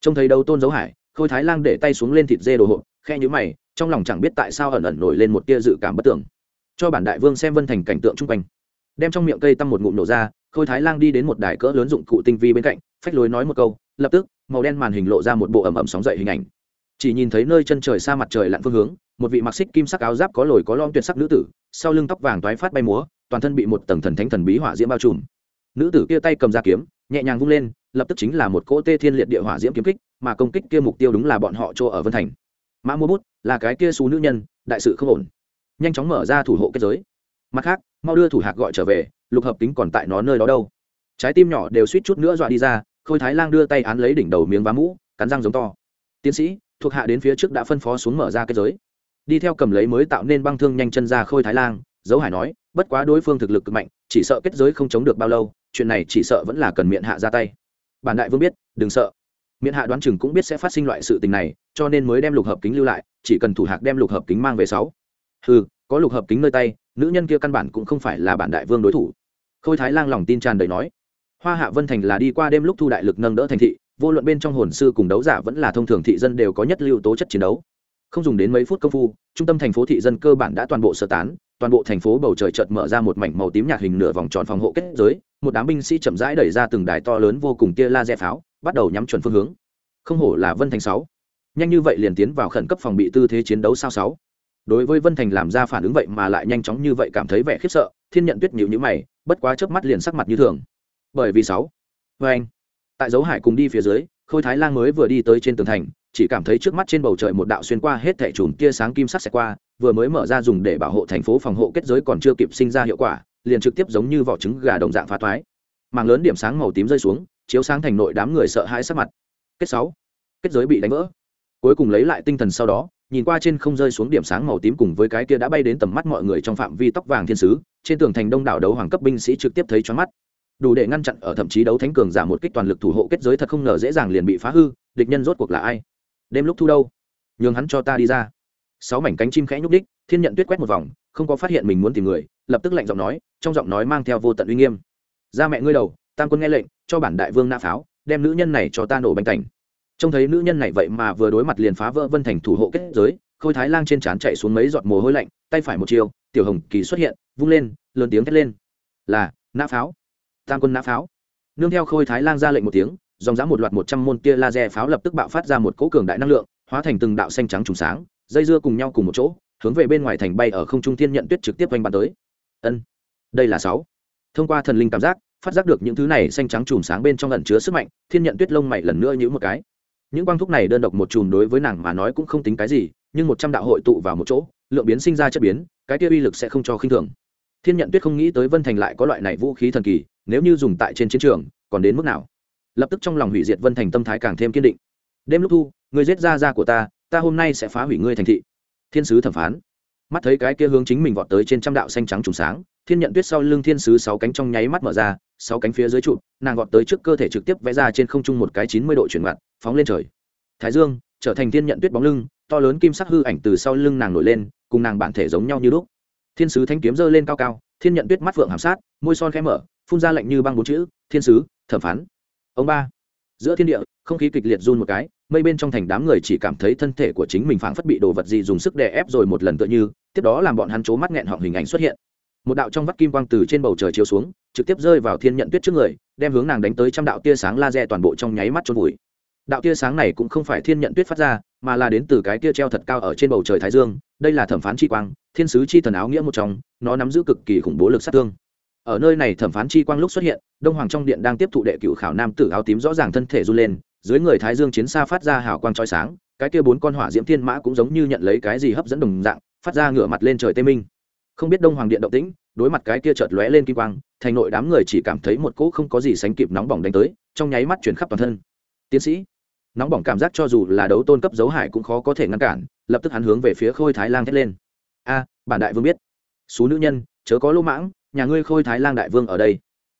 Trông thấy đấu tôn giấu hải, khôi thái lang để tay xuống lên thịt dê đồ hộp khe nhữ mày, trong lòng chẳng biết tại sao ẩn ẩn nổi lên một tia dự cảm bất tưởng cho bản đại vương xem vân thành cảnh tượng chung quanh. Đem trong miệng cây tăm một ngụm nổ ra, khôi thái lang đi đến một đài cỡ lớn dụng cụ tinh vi bên cạnh, phách lối nói một câu, lập tức, màu đen màn hình lộ ra một bộ ẩm ẩm sóng dậy hình ảnh. Chỉ nhìn thấy nơi chân trời xa mặt trời lặn phương hướng, một vị mặc xích kim sắc áo giáp có lồi có lom tuyệt sắc nữ tử, sau lưng tóc vàng toái phát bay múa, toàn thân bị một tầng thần thánh thần bí hỏa diễm bao trùm. Nữ tử kia tay cầm ra kiếm, nhẹ nhàng vung lên, lập tức chính là một cỗ tê thiên liệt địa hỏa diễm kiếm kích, mà công kích kia mục tiêu đúng là bọn họ chỗ ở vân thành. Mã mua bút, là cái kia xú nữ nhân, đại sự không ổn nhanh chóng mở ra thủ hộ kết giới. Mặt khác, mau đưa thủ hạc gọi trở về, lục hợp kính còn tại nó nơi đó đâu. Trái tim nhỏ đều suýt chút nữa dọa đi ra, khôi thái lang đưa tay án lấy đỉnh đầu miếng vá mũ, cắn răng giống to. Tiến sĩ, thuộc hạ đến phía trước đã phân phó xuống mở ra kết giới. Đi theo cầm lấy mới tạo nên băng thương nhanh chân ra khôi thái lang, dấu hải nói, bất quá đối phương thực lực cực mạnh, chỉ sợ kết giới không chống được bao lâu, chuyện này chỉ sợ vẫn là cần miệng hạ ra tay. Bản đại vương biết, đừng sợ. Miệng hạ đoán chừng cũng biết sẽ phát sinh loại sự tình này, cho nên mới đem lục hợp kính lưu lại, chỉ cần thủ hạc đem lục hợp kính mang về sáu ừ có lục hợp kính nơi tay, nữ nhân kia căn bản cũng không phải là bản đại vương đối thủ. Khôi thái lang lòng tin tràn đầy nói, hoa hạ vân thành là đi qua đêm lúc thu đại lực nâng đỡ thành thị, vô luận bên trong hồn sư cùng đấu giả vẫn là thông thường thị dân đều có nhất lưu tố chất chiến đấu. Không dùng đến mấy phút công phu, trung tâm thành phố thị dân cơ bản đã toàn bộ sơ tán, toàn bộ thành phố bầu trời chợt mở ra một mảnh màu tím nhạt hình nửa vòng tròn phòng hộ kết giới, một đám binh sĩ chậm rãi đẩy ra từng đài to lớn vô cùng tia laser pháo, bắt đầu nhắm chuẩn phương hướng. Không hổ là vân thành sáu. Nhanh như vậy liền tiến vào khẩn cấp phòng bị tư thế chiến đấu sao sáu đối với vân thành làm ra phản ứng vậy mà lại nhanh chóng như vậy cảm thấy vẻ khiếp sợ, thiên nhận tuyết nhịu nhữ mày, bất quá chớp mắt liền sắc mặt như thường. Bởi vì sáu vê anh. Tại dấu hải cùng đi phía dưới, khôi thái lang mới vừa đi tới trên tường thành, chỉ cảm thấy trước mắt trên bầu trời một đạo xuyên qua hết thẻ chùm tia sáng kim sắc xẹt qua, vừa mới mở ra dùng để bảo hộ thành phố phòng hộ kết giới còn chưa kịp sinh ra hiệu quả, liền trực tiếp giống như vỏ trứng gà đồng dạng phá thoái màng lớn điểm sáng màu tím rơi xuống, chiếu sáng thành nội đám người sợ hãi sắc mặt. Kết sáu, kết giới bị đánh vỡ. Cuối cùng lấy lại tinh thần sau đó nhìn qua trên không rơi xuống điểm sáng màu tím cùng với cái kia đã bay đến tầm mắt mọi người trong phạm vi tóc vàng thiên sứ, trên tường thành đông đảo đấu hoàng cấp binh sĩ trực tiếp thấy choáng mắt. Đủ để ngăn chặn ở thậm chí đấu thánh cường giảm một kích toàn lực thủ hộ kết giới thật không ngờ dễ dàng liền bị phá hư, địch nhân rốt cuộc là ai? Đêm lúc thu đâu? Nhường hắn cho ta đi ra. Sáu mảnh cánh chim khẽ nhúc đích thiên nhận tuyết quét một vòng, không có phát hiện mình muốn tìm người, lập tức lạnh giọng nói, trong giọng nói mang theo vô tận uy nghiêm. Ra mẹ ngươi đầu, tam quân nghe lệnh, cho bản đại vương nã pháo, đem nữ nhân này cho ta nổ bánh cảnh trông thấy nữ nhân này vậy mà vừa đối mặt liền phá vỡ vân thành thủ hộ kết giới, khôi thái lang trên trán chạy xuống mấy giọt mồ hôi lạnh, tay phải một chiều, tiểu hồng kỳ xuất hiện, vung lên, lớn tiếng thét lên. Là, nã pháo, tam quân nã pháo. Nương theo khôi thái lang ra lệnh một tiếng, dòng dã một loạt một trăm môn tia laser pháo lập tức bạo phát ra một cỗ cường đại năng lượng, hóa thành từng đạo xanh trắng trùng sáng, dây dưa cùng nhau cùng một chỗ, hướng về bên ngoài thành bay ở không trung thiên nhận tuyết trực tiếp oanh bàn tới. Ân, đây là sáu. Thông qua thần linh cảm giác, phát giác được những thứ này xanh trắng trùng sáng bên trong ẩn chứa sức mạnh, thiên nhận tuyết lông mày lần nữa nhữ một cái những quang thúc này đơn độc một chùm đối với nàng mà nói cũng không tính cái gì, nhưng một trăm đạo hội tụ vào một chỗ, lượng biến sinh ra chất biến, cái kia uy lực sẽ không cho khinh thường. Thiên nhận tuyết không nghĩ tới vân thành lại có loại này vũ khí thần kỳ, nếu như dùng tại trên chiến trường, còn đến mức nào? Lập tức trong lòng hủy diệt vân thành tâm thái càng thêm kiên định. Đêm lúc thu, người giết ra ra của ta ta hôm nay sẽ phá hủy ngươi thành thị. Thiên sứ thẩm phán mắt thấy cái kia hướng chính mình vọt tới trên trăm đạo xanh trắng trùng sáng, thiên nhận tuyết sau lưng thiên sứ sáu cánh trong nháy mắt mở ra, sáu cánh phía dưới trụ, nàng vọt tới trước cơ thể trực tiếp vẽ ra trên không trung một cái chín mươi độ chuyển ngoặt, phóng lên trời. Thái dương, trở thành thiên nhận tuyết bóng lưng, to lớn kim sắc hư ảnh từ sau lưng nàng nổi lên, cùng nàng bản thể giống nhau như lúc. Thiên sứ thanh kiếm giơ lên cao cao, thiên nhận tuyết mắt vượng hàm sát, môi son khẽ mở, phun ra lạnh như băng bốn chữ, thiên sứ, thẩm phán. Ông ba, giữa thiên địa, không khí kịch liệt run một cái mây bên trong thành đám người chỉ cảm thấy thân thể của chính mình phảng phất bị đồ vật gì dùng sức đè ép rồi một lần tựa như, tiếp đó làm bọn hắn c mắt nghẹn họng hình ảnh xuất hiện. Một đạo trong vắt kim quang từ trên bầu trời chiếu xuống, trực tiếp rơi vào thiên nhận tuyết trước người, đem hướng nàng đánh tới trăm đạo tia sáng laser toàn bộ trong nháy mắt trôn vùi. Đạo tia sáng này cũng không phải thiên nhận tuyết phát ra, mà là đến từ cái tia treo thật cao ở trên bầu trời thái dương, đây là thẩm phán chi quang, thiên sứ chi thần áo nghĩa một trong, nó nắm giữ cực kỳ khủng bố lực sát thương. Ở nơi này thẩm phán chi quang lúc xuất hiện, đông hoàng trong điện đang tiếp thụ đệ cựu khảo nam tử áo tím rõ ràng thân thể run lên dưới người thái dương chiến xa phát ra hào quang trói sáng, cái kia bốn con hỏa diễm thiên mã cũng giống như nhận lấy cái gì hấp dẫn đồng dạng, phát ra ngửa mặt lên trời tê minh. Không biết đông hoàng điện động tĩnh, đối mặt cái kia chợt lóe lên kim quang, thành nội đám người chỉ cảm thấy một cỗ không có gì sánh kịp nóng bỏng đánh tới, trong nháy mắt chuyển khắp toàn thân. Tiến sĩ, nóng bỏng cảm giác cho dù là đấu tôn cấp dấu hải cũng khó có thể ngăn cản, lập tức hắn hướng về phía khôi thái lang thét lên. A, bản đại vương biết. Số nữ nhân, chớ có lỗ mãng, nhà ngươi khôi thái lang đại vương ở đây.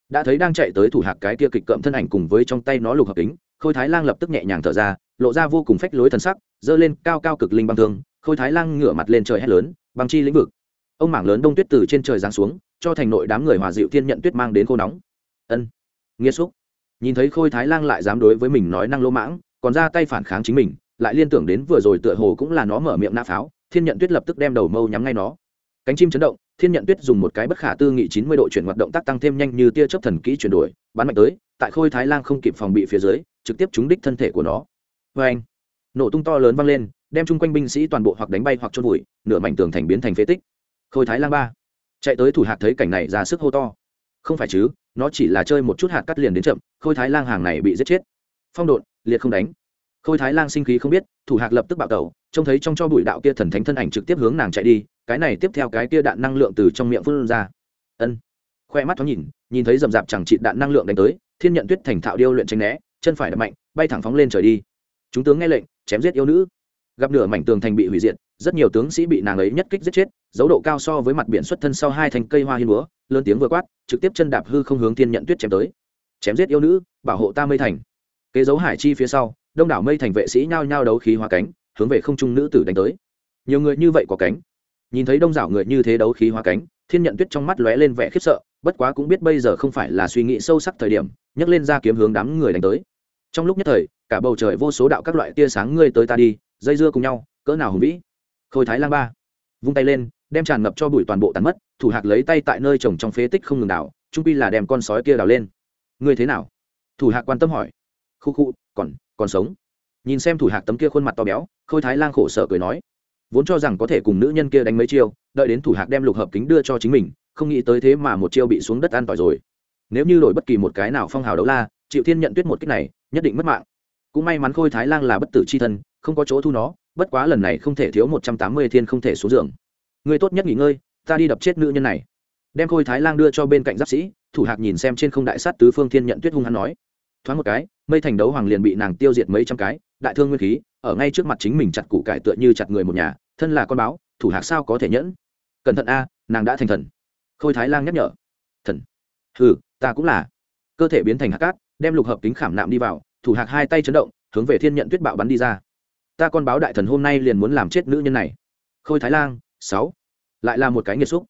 Đã thấy đang chạy tới thủ hạc cái kia kịch cậm thân ảnh cùng với trong tay nó lục hợp kính khôi thái lang lập tức nhẹ nhàng thở ra, lộ ra vô cùng phách lối thần sắc, giơ lên cao cao cực linh băng thương, khôi thái lang ngửa mặt lên trời hét lớn, băng chi lĩnh vực. Ông mảng lớn đông tuyết từ trên trời giáng xuống, cho thành nội đám người hòa dịu thiên nhận tuyết mang đến khô nóng. Ân, nghĩa xúc. Nhìn thấy khôi thái lang lại dám đối với mình nói năng lỗ mãng, còn ra tay phản kháng chính mình, lại liên tưởng đến vừa rồi tựa hồ cũng là nó mở miệng nã pháo, thiên nhận tuyết lập tức đem đầu mâu nhắm ngay nó. Cánh chim chấn động, thiên nhận tuyết dùng một cái bất khả tư nghị chín mươi độ chuyển hoạt động tác tăng thêm nhanh như tia chớp thần kỹ chuyển đổi, bắn mạnh tới, tại khôi thái lang không kịp phòng bị phía dưới trực tiếp trúng đích thân thể của nó. Vê anh, nổ tung to lớn vang lên, đem chung quanh binh sĩ toàn bộ hoặc đánh bay hoặc trôn vùi, nửa mảnh tường thành biến thành phế tích. Khôi thái lang ba, chạy tới thủ hạt thấy cảnh này ra sức hô to. Không phải chứ, nó chỉ là chơi một chút hạt cắt liền đến chậm, khôi thái lang hàng này bị giết chết. Phong độn, liệt không đánh. Khôi thái lang sinh khí không biết, thủ hạc lập tức bạo tẩu, trông thấy trong cho bụi đạo kia thần thánh thân ảnh trực tiếp hướng nàng chạy đi, cái này tiếp theo cái kia đạn năng lượng từ trong miệng phun ra. Ân. Khoe mắt thoáng nhìn nhìn thấy rầm rạp chẳng trị đạn năng lượng đánh tới, thiên nhận tuyết thành thạo điêu luyện tranh né chân phải đập mạnh, bay thẳng phóng lên trời đi. Chúng tướng nghe lệnh, chém giết yêu nữ. Gặp nửa mảnh tường thành bị hủy diệt, rất nhiều tướng sĩ bị nàng ấy nhất kích giết chết, dấu độ cao so với mặt biển xuất thân sau hai thành cây hoa hiên búa, lớn tiếng vừa quát, trực tiếp chân đạp hư không hướng thiên nhận tuyết chém tới. Chém giết yêu nữ, bảo hộ ta mây thành. Kế dấu hải chi phía sau, đông đảo mây thành vệ sĩ nhao nhao đấu khí hóa cánh, hướng về không trung nữ tử đánh tới. Nhiều người như vậy có cánh. Nhìn thấy đông đảo người như thế đấu khí hóa cánh, thiên nhận tuyết trong mắt lóe lên vẻ khiếp sợ, bất quá cũng biết bây giờ không phải là suy nghĩ sâu sắc thời điểm, nhấc lên ra kiếm hướng đám người đánh tới trong lúc nhất thời, cả bầu trời vô số đạo các loại tia sáng ngươi tới ta đi, dây dưa cùng nhau, cỡ nào hùng vĩ. Khôi thái lang ba, vung tay lên, đem tràn ngập cho bụi toàn bộ tàn mất, thủ hạc lấy tay tại nơi trồng trong phế tích không ngừng đảo trung pi là đem con sói kia đào lên. Ngươi thế nào? Thủ hạc quan tâm hỏi. Khu khu, còn còn sống. Nhìn xem thủ hạc tấm kia khuôn mặt to béo, khôi thái lang khổ sở cười nói. Vốn cho rằng có thể cùng nữ nhân kia đánh mấy chiêu, đợi đến thủ hạc đem lục hợp kính đưa cho chính mình, không nghĩ tới thế mà một chiêu bị xuống đất an tỏi rồi. Nếu như đổi bất kỳ một cái nào phong hào đấu la chịu thiên nhận tuyết một cách này, nhất định mất mạng. Cũng may mắn khôi thái lang là bất tử c h i thân, không có chỗ thu nó, bất quá lần này không thể thiếu một trăm tám mươi thiên không thể xuống giường. Người tốt nhất nghỉ ngơi, ta đi đập chết nữ nhân này. Đem khôi thái lang đưa cho bên cạnh giáp sĩ, thủ hạc nhìn xem trên không đại sát tứ phương thiên nhận tuyết hung hắn nói. Thoáng một cái, mây thành đấu hoàng liền bị nàng tiêu diệt mấy trăm cái, đại thương nguyên khí, ở ngay trước mặt chính mình chặt củ cải tựa như chặt người một nhà, thân là con báo, thủ hạc sao có thể nhẫn? Cẩn thận a, nàng đã thành thần. Khôi thái lang nhắc nhở. Thần? Hừ, ta cũng là. Cơ thể biến thành hạt cát đem lục hợp kính khảm nạm đi vào, thủ hạc hai tay chấn động, hướng về thiên nhận tuyết bạo bắn đi ra. Ta con báo đại thần hôm nay liền muốn làm chết nữ nhân này. Khôi thái lang, sáu. Lại là một cái nghiệt xúc.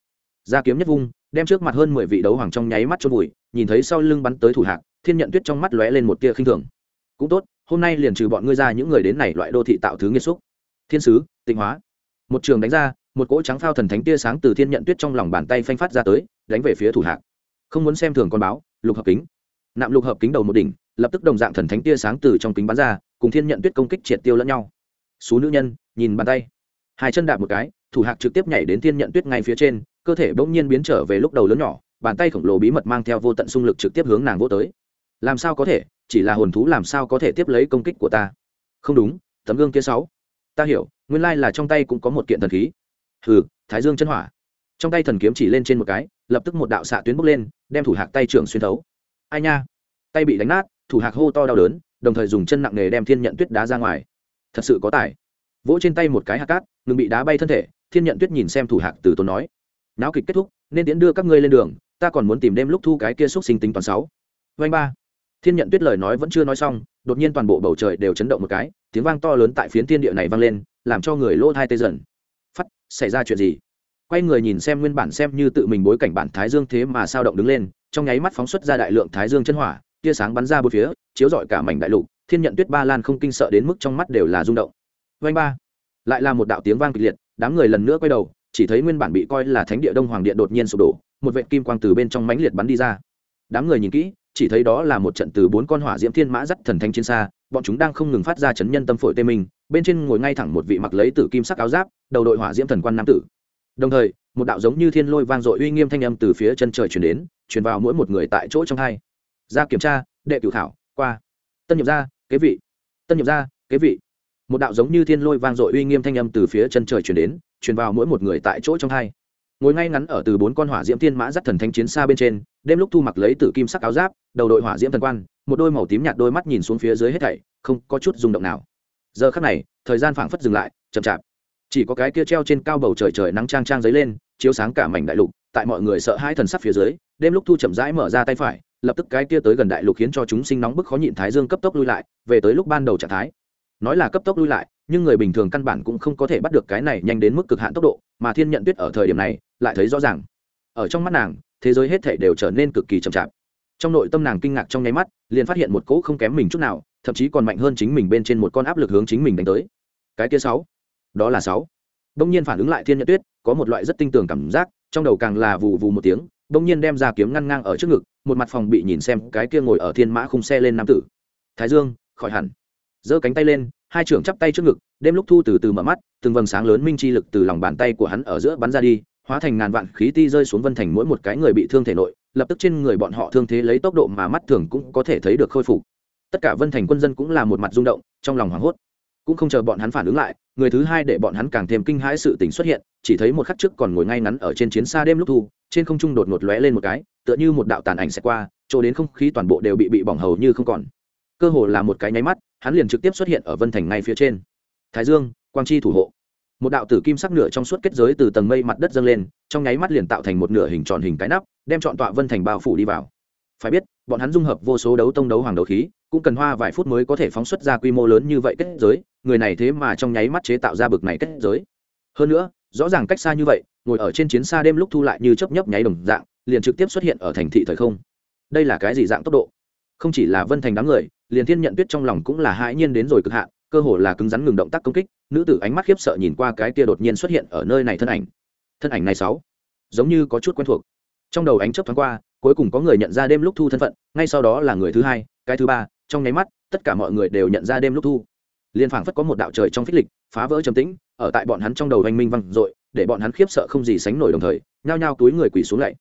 Da kiếm nhất vung, đem trước mặt hơn mười vị đấu hoàng trong nháy mắt chôn vùi, nhìn thấy sau lưng bắn tới thủ hạc, thiên nhận tuyết trong mắt lóe lên một tia khinh thường. Cũng tốt, hôm nay liền trừ bọn ngươi ra những người đến này loại đô thị tạo thứ nghiệt xúc. Thiên sứ, tịnh hóa. Một trường đánh ra, một cỗ trắng phao thần thánh tia sáng từ thiên nhận tuyết trong lòng bàn tay phanh phát ra tới, đánh về phía thủ hạc. Không muốn xem thường con báo, lục hợp kính nạm lục hợp kính đầu một đỉnh, lập tức đồng dạng thần thánh tia sáng từ trong kính bắn ra, cùng thiên nhận tuyết công kích triệt tiêu lẫn nhau. Số nữ nhân, nhìn bàn tay. Hai chân đạp một cái, thủ hạc trực tiếp nhảy đến thiên nhận tuyết ngay phía trên, cơ thể bỗng nhiên biến trở về lúc đầu lớn nhỏ, bàn tay khổng lồ bí mật mang theo vô tận xung lực trực tiếp hướng nàng vô tới. Làm sao có thể? Chỉ là hồn thú làm sao có thể tiếp lấy công kích của ta? Không đúng, tấm gương kia sáu. Ta hiểu, nguyên lai là trong tay cũng có một kiện thần khí. Hừ, thái dương chân hỏa. Trong tay thần kiếm chỉ lên trên một cái, lập tức một đạo xạ tuyến bốc lên, đem thủ hạc tay trưởng xuyên thấu ai nha? Tay bị đánh nát, thủ hạc hô to đau đớn, đồng thời dùng chân nặng nề đem thiên nhận tuyết đá ra ngoài. Thật sự có tài. Vỗ trên tay một cái hạt cát, ngừng bị đá bay thân thể, thiên nhận tuyết nhìn xem thủ hạc từ tốn nói. Náo kịch kết thúc, nên tiến đưa các ngươi lên đường, ta còn muốn tìm đêm lúc thu cái kia xúc sinh tính toàn sáu. Vanh ba. Thiên nhận tuyết lời nói vẫn chưa nói xong, đột nhiên toàn bộ bầu trời đều chấn động một cái, tiếng vang to lớn tại phiến thiên địa này vang lên, làm cho người lỗ thai tê dần. Phắt, xảy ra chuyện gì? Quay người nhìn xem nguyên bản xem như tự mình bối cảnh bản thái dương thế mà sao động đứng lên, trong nháy mắt phóng xuất ra đại lượng thái dương chân hỏa, tia sáng bắn ra bốn phía, chiếu rọi cả mảnh đại lục, thiên nhận tuyết ba lan không kinh sợ đến mức trong mắt đều là rung động. Vanh ba. Lại là một đạo tiếng vang kịch liệt, đám người lần nữa quay đầu, chỉ thấy nguyên bản bị coi là thánh địa đông hoàng điện đột nhiên sụp đổ, một vệ kim quang từ bên trong mãnh liệt bắn đi ra. Đám người nhìn kỹ, chỉ thấy đó là một trận từ bốn con hỏa diễm thiên mã dắt thần thanh chiến xa, bọn chúng đang không ngừng phát ra chấn nhân tâm phổi tê minh bên trên ngồi ngay thẳng một vị mặc lấy tử kim sắc áo giáp, đầu đội hỏa diễm thần quan nam tử đồng thời, một đạo giống như thiên lôi vang dội uy nghiêm thanh âm từ phía chân trời chuyển đến chuyển vào mỗi một người tại chỗ trong hai. Ra kiểm tra, đệ cửu thảo qua. Tân nhập ra, kế vị. Tân nhiệm ra, kế vị. Một đạo giống như thiên lôi vang dội uy nghiêm thanh âm từ phía chân trời chuyển đến, truyền vào mỗi một người tại chỗ trong hai. Ngồi ngay ngắn ở từ bốn con hỏa diễm thiên mã dắt thần thanh chiến xa bên trên, đêm lúc thu mặc lấy tử kim sắc áo giáp, đầu đội hỏa diễm thần quan, một đôi màu tím nhạt đôi mắt nhìn xuống phía dưới hết thảy, không có chút rung động nào. Giờ khắc này, thời gian phảng phất dừng lại, chậm chạp chỉ có cái kia treo trên cao bầu trời trời nắng trang trang giấy lên, chiếu sáng cả mảnh đại lục, tại mọi người sợ hai thần sắc phía dưới, đêm lúc thu chậm rãi mở ra tay phải, lập tức cái kia tới gần đại lục khiến cho chúng sinh nóng bức khó nhịn thái dương cấp tốc lui lại, về tới lúc ban đầu trạng thái. Nói là cấp tốc lui lại, nhưng người bình thường căn bản cũng không có thể bắt được cái này nhanh đến mức cực hạn tốc độ, mà thiên nhận tuyết ở thời điểm này, lại thấy rõ ràng. Ở trong mắt nàng, thế giới hết thể đều trở nên cực kỳ chậm chạp. Trong nội tâm nàng kinh ngạc trong nháy mắt, liền phát hiện một cỗ không kém mình chút nào, thậm chí còn mạnh hơn chính mình bên trên một con áp lực hướng chính mình đánh tới. Cái kia sáu đó là sáu. Đông nhiên phản ứng lại thiên nhận tuyết, có một loại rất tinh tường cảm giác, trong đầu càng là vù vù một tiếng, đông nhiên đem ra kiếm ngăn ngang ở trước ngực, một mặt phòng bị nhìn xem cái kia ngồi ở thiên mã khung xe lên nam tử. Thái dương, khỏi hẳn. Giơ cánh tay lên, hai trưởng chắp tay trước ngực, đêm lúc thu từ từ mở mắt, từng vầng sáng lớn minh chi lực từ lòng bàn tay của hắn ở giữa bắn ra đi, hóa thành ngàn vạn khí ti rơi xuống vân thành mỗi một cái người bị thương thể nội, lập tức trên người bọn họ thương thế lấy tốc độ mà mắt thường cũng có thể thấy được khôi phục. Tất cả vân thành quân dân cũng là một mặt rung động, trong lòng hoảng hốt cũng không chờ bọn hắn phản ứng lại, người thứ hai để bọn hắn càng thêm kinh hãi sự tình xuất hiện, chỉ thấy một khắc trước còn ngồi ngay ngắn ở trên chiến xa đêm lúc thu, trên không trung đột ngột lóe lên một cái, tựa như một đạo tàn ảnh sẽ qua, chỗ đến không khí toàn bộ đều bị bị bỏng hầu như không còn. Cơ hồ là một cái nháy mắt, hắn liền trực tiếp xuất hiện ở vân thành ngay phía trên. Thái dương, quang chi thủ hộ. Một đạo tử kim sắc nửa trong suốt kết giới từ tầng mây mặt đất dâng lên, trong nháy mắt liền tạo thành một nửa hình tròn hình cái nắp, đem chọn tọa vân thành bao phủ đi vào. Phải biết, bọn hắn dung hợp vô số đấu tông đấu hoàng đấu khí cũng cần hoa vài phút mới có thể phóng xuất ra quy mô lớn như vậy kết giới, người này thế mà trong nháy mắt chế tạo ra bực này kết giới. Hơn nữa, rõ ràng cách xa như vậy, ngồi ở trên chiến xa đêm lúc thu lại như chấp nhấp nháy đồng dạng, liền trực tiếp xuất hiện ở thành thị thời không. Đây là cái gì dạng tốc độ? Không chỉ là vân thành đám người, liền thiên nhận tuyết trong lòng cũng là hãi nhiên đến rồi cực hạn, cơ hồ là cứng rắn ngừng động tác công kích, nữ tử ánh mắt khiếp sợ nhìn qua cái kia đột nhiên xuất hiện ở nơi này thân ảnh. Thân ảnh này sáu, giống như có chút quen thuộc. Trong đầu ánh chớp thoáng qua, cuối cùng có người nhận ra đêm lúc thu thân phận, ngay sau đó là người thứ hai, cái thứ ba trong nháy mắt, tất cả mọi người đều nhận ra đêm lúc thu. Liên phảng phất có một đạo trời trong phích lịch, phá vỡ trầm tĩnh, ở tại bọn hắn trong đầu anh minh văng dội, để bọn hắn khiếp sợ không gì sánh nổi đồng thời, nhao nhao túi người quỳ xuống lạy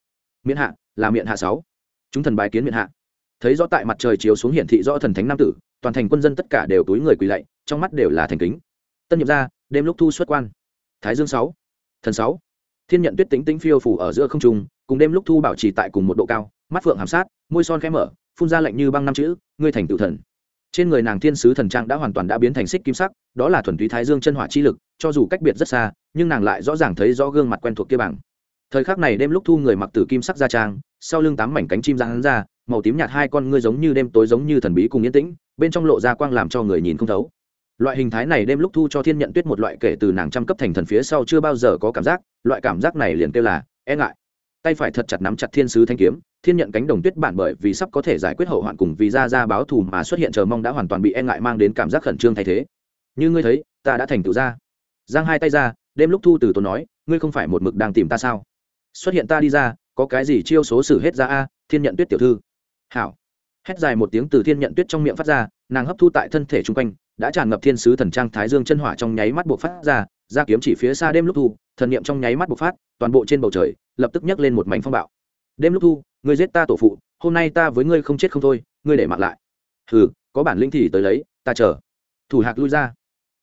miễn hạ, là miệng hạ sáu. Chúng thần bài kiến miễn hạ. Thấy rõ tại mặt trời chiếu xuống hiển thị rõ thần thánh nam tử, toàn thành quân dân tất cả đều túi người quỳ lạy, trong mắt đều là thành kính. Tân nhiệm ra, đêm lúc thu xuất quan. Thái dương sáu, thần sáu. Thiên nhận tuyết tính tính phiêu phủ ở giữa không trung, cùng đêm lúc thu bảo trì tại cùng một độ cao, mắt phượng hàm sát, môi son khẽ mở phun ra lạnh như băng năm chữ, ngươi thành tự thần. Trên người nàng thiên sứ thần trang đã hoàn toàn đã biến thành xích kim sắc, đó là thuần túy thái dương chân hỏa chi lực, cho dù cách biệt rất xa, nhưng nàng lại rõ ràng thấy rõ gương mặt quen thuộc kia bằng. Thời khắc này đêm lúc thu người mặc tử kim sắc ra trang, sau lưng tám mảnh cánh chim ra hắn ra, màu tím nhạt hai con ngươi giống như đêm tối giống như thần bí cùng yên tĩnh, bên trong lộ ra quang làm cho người nhìn không thấu. Loại hình thái này đêm lúc thu cho thiên nhận tuyết một loại kể từ nàng trăm cấp thành thần phía sau chưa bao giờ có cảm giác, loại cảm giác này liền kêu là e ngại. Tay phải thật chặt nắm chặt thiên sứ thanh kiếm thiên nhận cánh đồng tuyết bản bởi vì sắp có thể giải quyết hậu hoạn cùng vì ra ra báo thù mà xuất hiện chờ mong đã hoàn toàn bị e ngại mang đến cảm giác khẩn trương thay thế. Như ngươi thấy, ta đã thành tựu ra giang hai tay ra, đêm lúc thu từ tốn nói, ngươi không phải một mực đang tìm ta sao? Xuất hiện ta đi ra, có cái gì chiêu số xử hết ra a, thiên nhận tuyết tiểu thư. Hảo. Hét dài một tiếng từ thiên nhận tuyết trong miệng phát ra, nàng hấp thu tại thân thể chung quanh, đã tràn ngập thiên sứ thần trang thái dương chân hỏa trong nháy mắt buộc phát ra ra kiếm chỉ phía xa đêm lúc thu, thần niệm trong nháy mắt bộc phát, toàn bộ trên bầu trời, lập tức nhấc lên một mảnh phong bạo. Đêm lúc thu ngươi giết ta tổ phụ, hôm nay ta với ngươi không chết không thôi, ngươi để mặc lại. Hừ, có bản lĩnh thì tới lấy, ta chờ. Thủ hạc lui ra.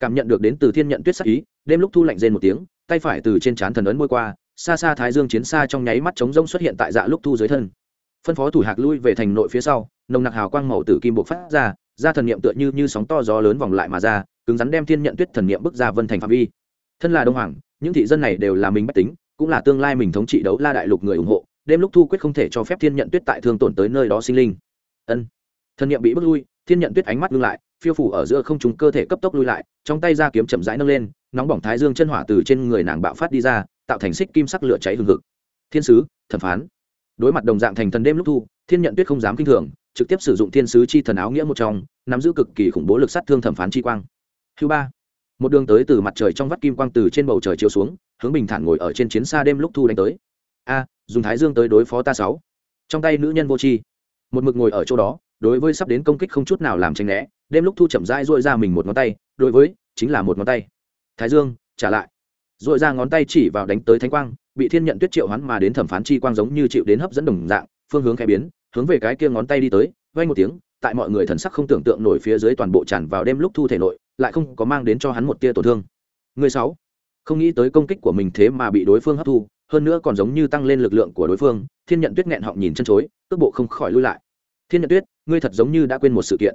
Cảm nhận được đến từ thiên nhận tuyết sắc ý, đêm lúc thu lạnh rên một tiếng, tay phải từ trên trán thần ấn môi qua, xa xa thái dương chiến xa trong nháy mắt chống rông xuất hiện tại dạ lúc thu dưới thân. Phân phó thủ hạc lui về thành nội phía sau, nồng nặc hào quang màu tử kim bộc phát ra ra thần niệm tựa như như sóng to gió lớn vòng lại mà ra, cứng rắn đem thiên nhận tuyết thần niệm bước ra vân thành phạm vi. Thân là đông hoàng, những thị dân này đều là mình bách tính, cũng là tương lai mình thống trị đấu la đại lục người ủng hộ đêm lúc thu quyết không thể cho phép thiên nhận tuyết tại thương tổn tới nơi đó sinh linh. Ân. Thân nhiệm bị bước lui, thiên nhận tuyết ánh mắt ngưng lại, phiêu phủ ở giữa không trùng cơ thể cấp tốc lui lại, trong tay ra kiếm chậm rãi nâng lên, nóng bỏng thái dương chân hỏa từ trên người nàng bạo phát đi ra, tạo thành xích kim sắc lửa cháy hừng hực. Thiên sứ, thẩm phán. Đối mặt đồng dạng thành thần đêm lúc thu, thiên nhận tuyết không dám kinh thường, trực tiếp sử dụng thiên sứ chi thần áo nghĩa một trong, nắm giữ cực kỳ khủng bố lực sát thương thẩm phán chi quang. Thứ ba. Một đường tới từ mặt trời trong vắt kim quang từ trên bầu trời chiếu xuống, hướng bình thản ngồi ở trên chiến xa đêm lúc thu đánh tới. A dùng thái dương tới đối phó ta sáu. Trong tay nữ nhân vô tri. Một mực ngồi ở chỗ đó, đối với sắp đến công kích không chút nào làm tranh né, đêm lúc thu chậm rãi dội ra mình một ngón tay, đối với, chính là một ngón tay. Thái dương, trả lại. Dội ra ngón tay chỉ vào đánh tới thánh quang, bị thiên nhận tuyết triệu hoán mà đến thẩm phán chi quang giống như chịu đến hấp dẫn đồng dạng, phương hướng khẽ biến, hướng về cái kia ngón tay đi tới vay một tiếng, tại mọi người thần sắc không tưởng tượng nổi phía dưới toàn bộ tràn vào đêm lúc thu thể nội, lại không có mang đến cho hắn một tia tổn thương. Người sáu, không nghĩ tới công kích của mình thế mà bị đối phương hấp thu hơn nữa còn giống như tăng lên lực lượng của đối phương, thiên nhận tuyết nghẹn họng nhìn chân chối, cước bộ không khỏi lui lại. Thiên nhận tuyết, ngươi thật giống như đã quên một sự kiện.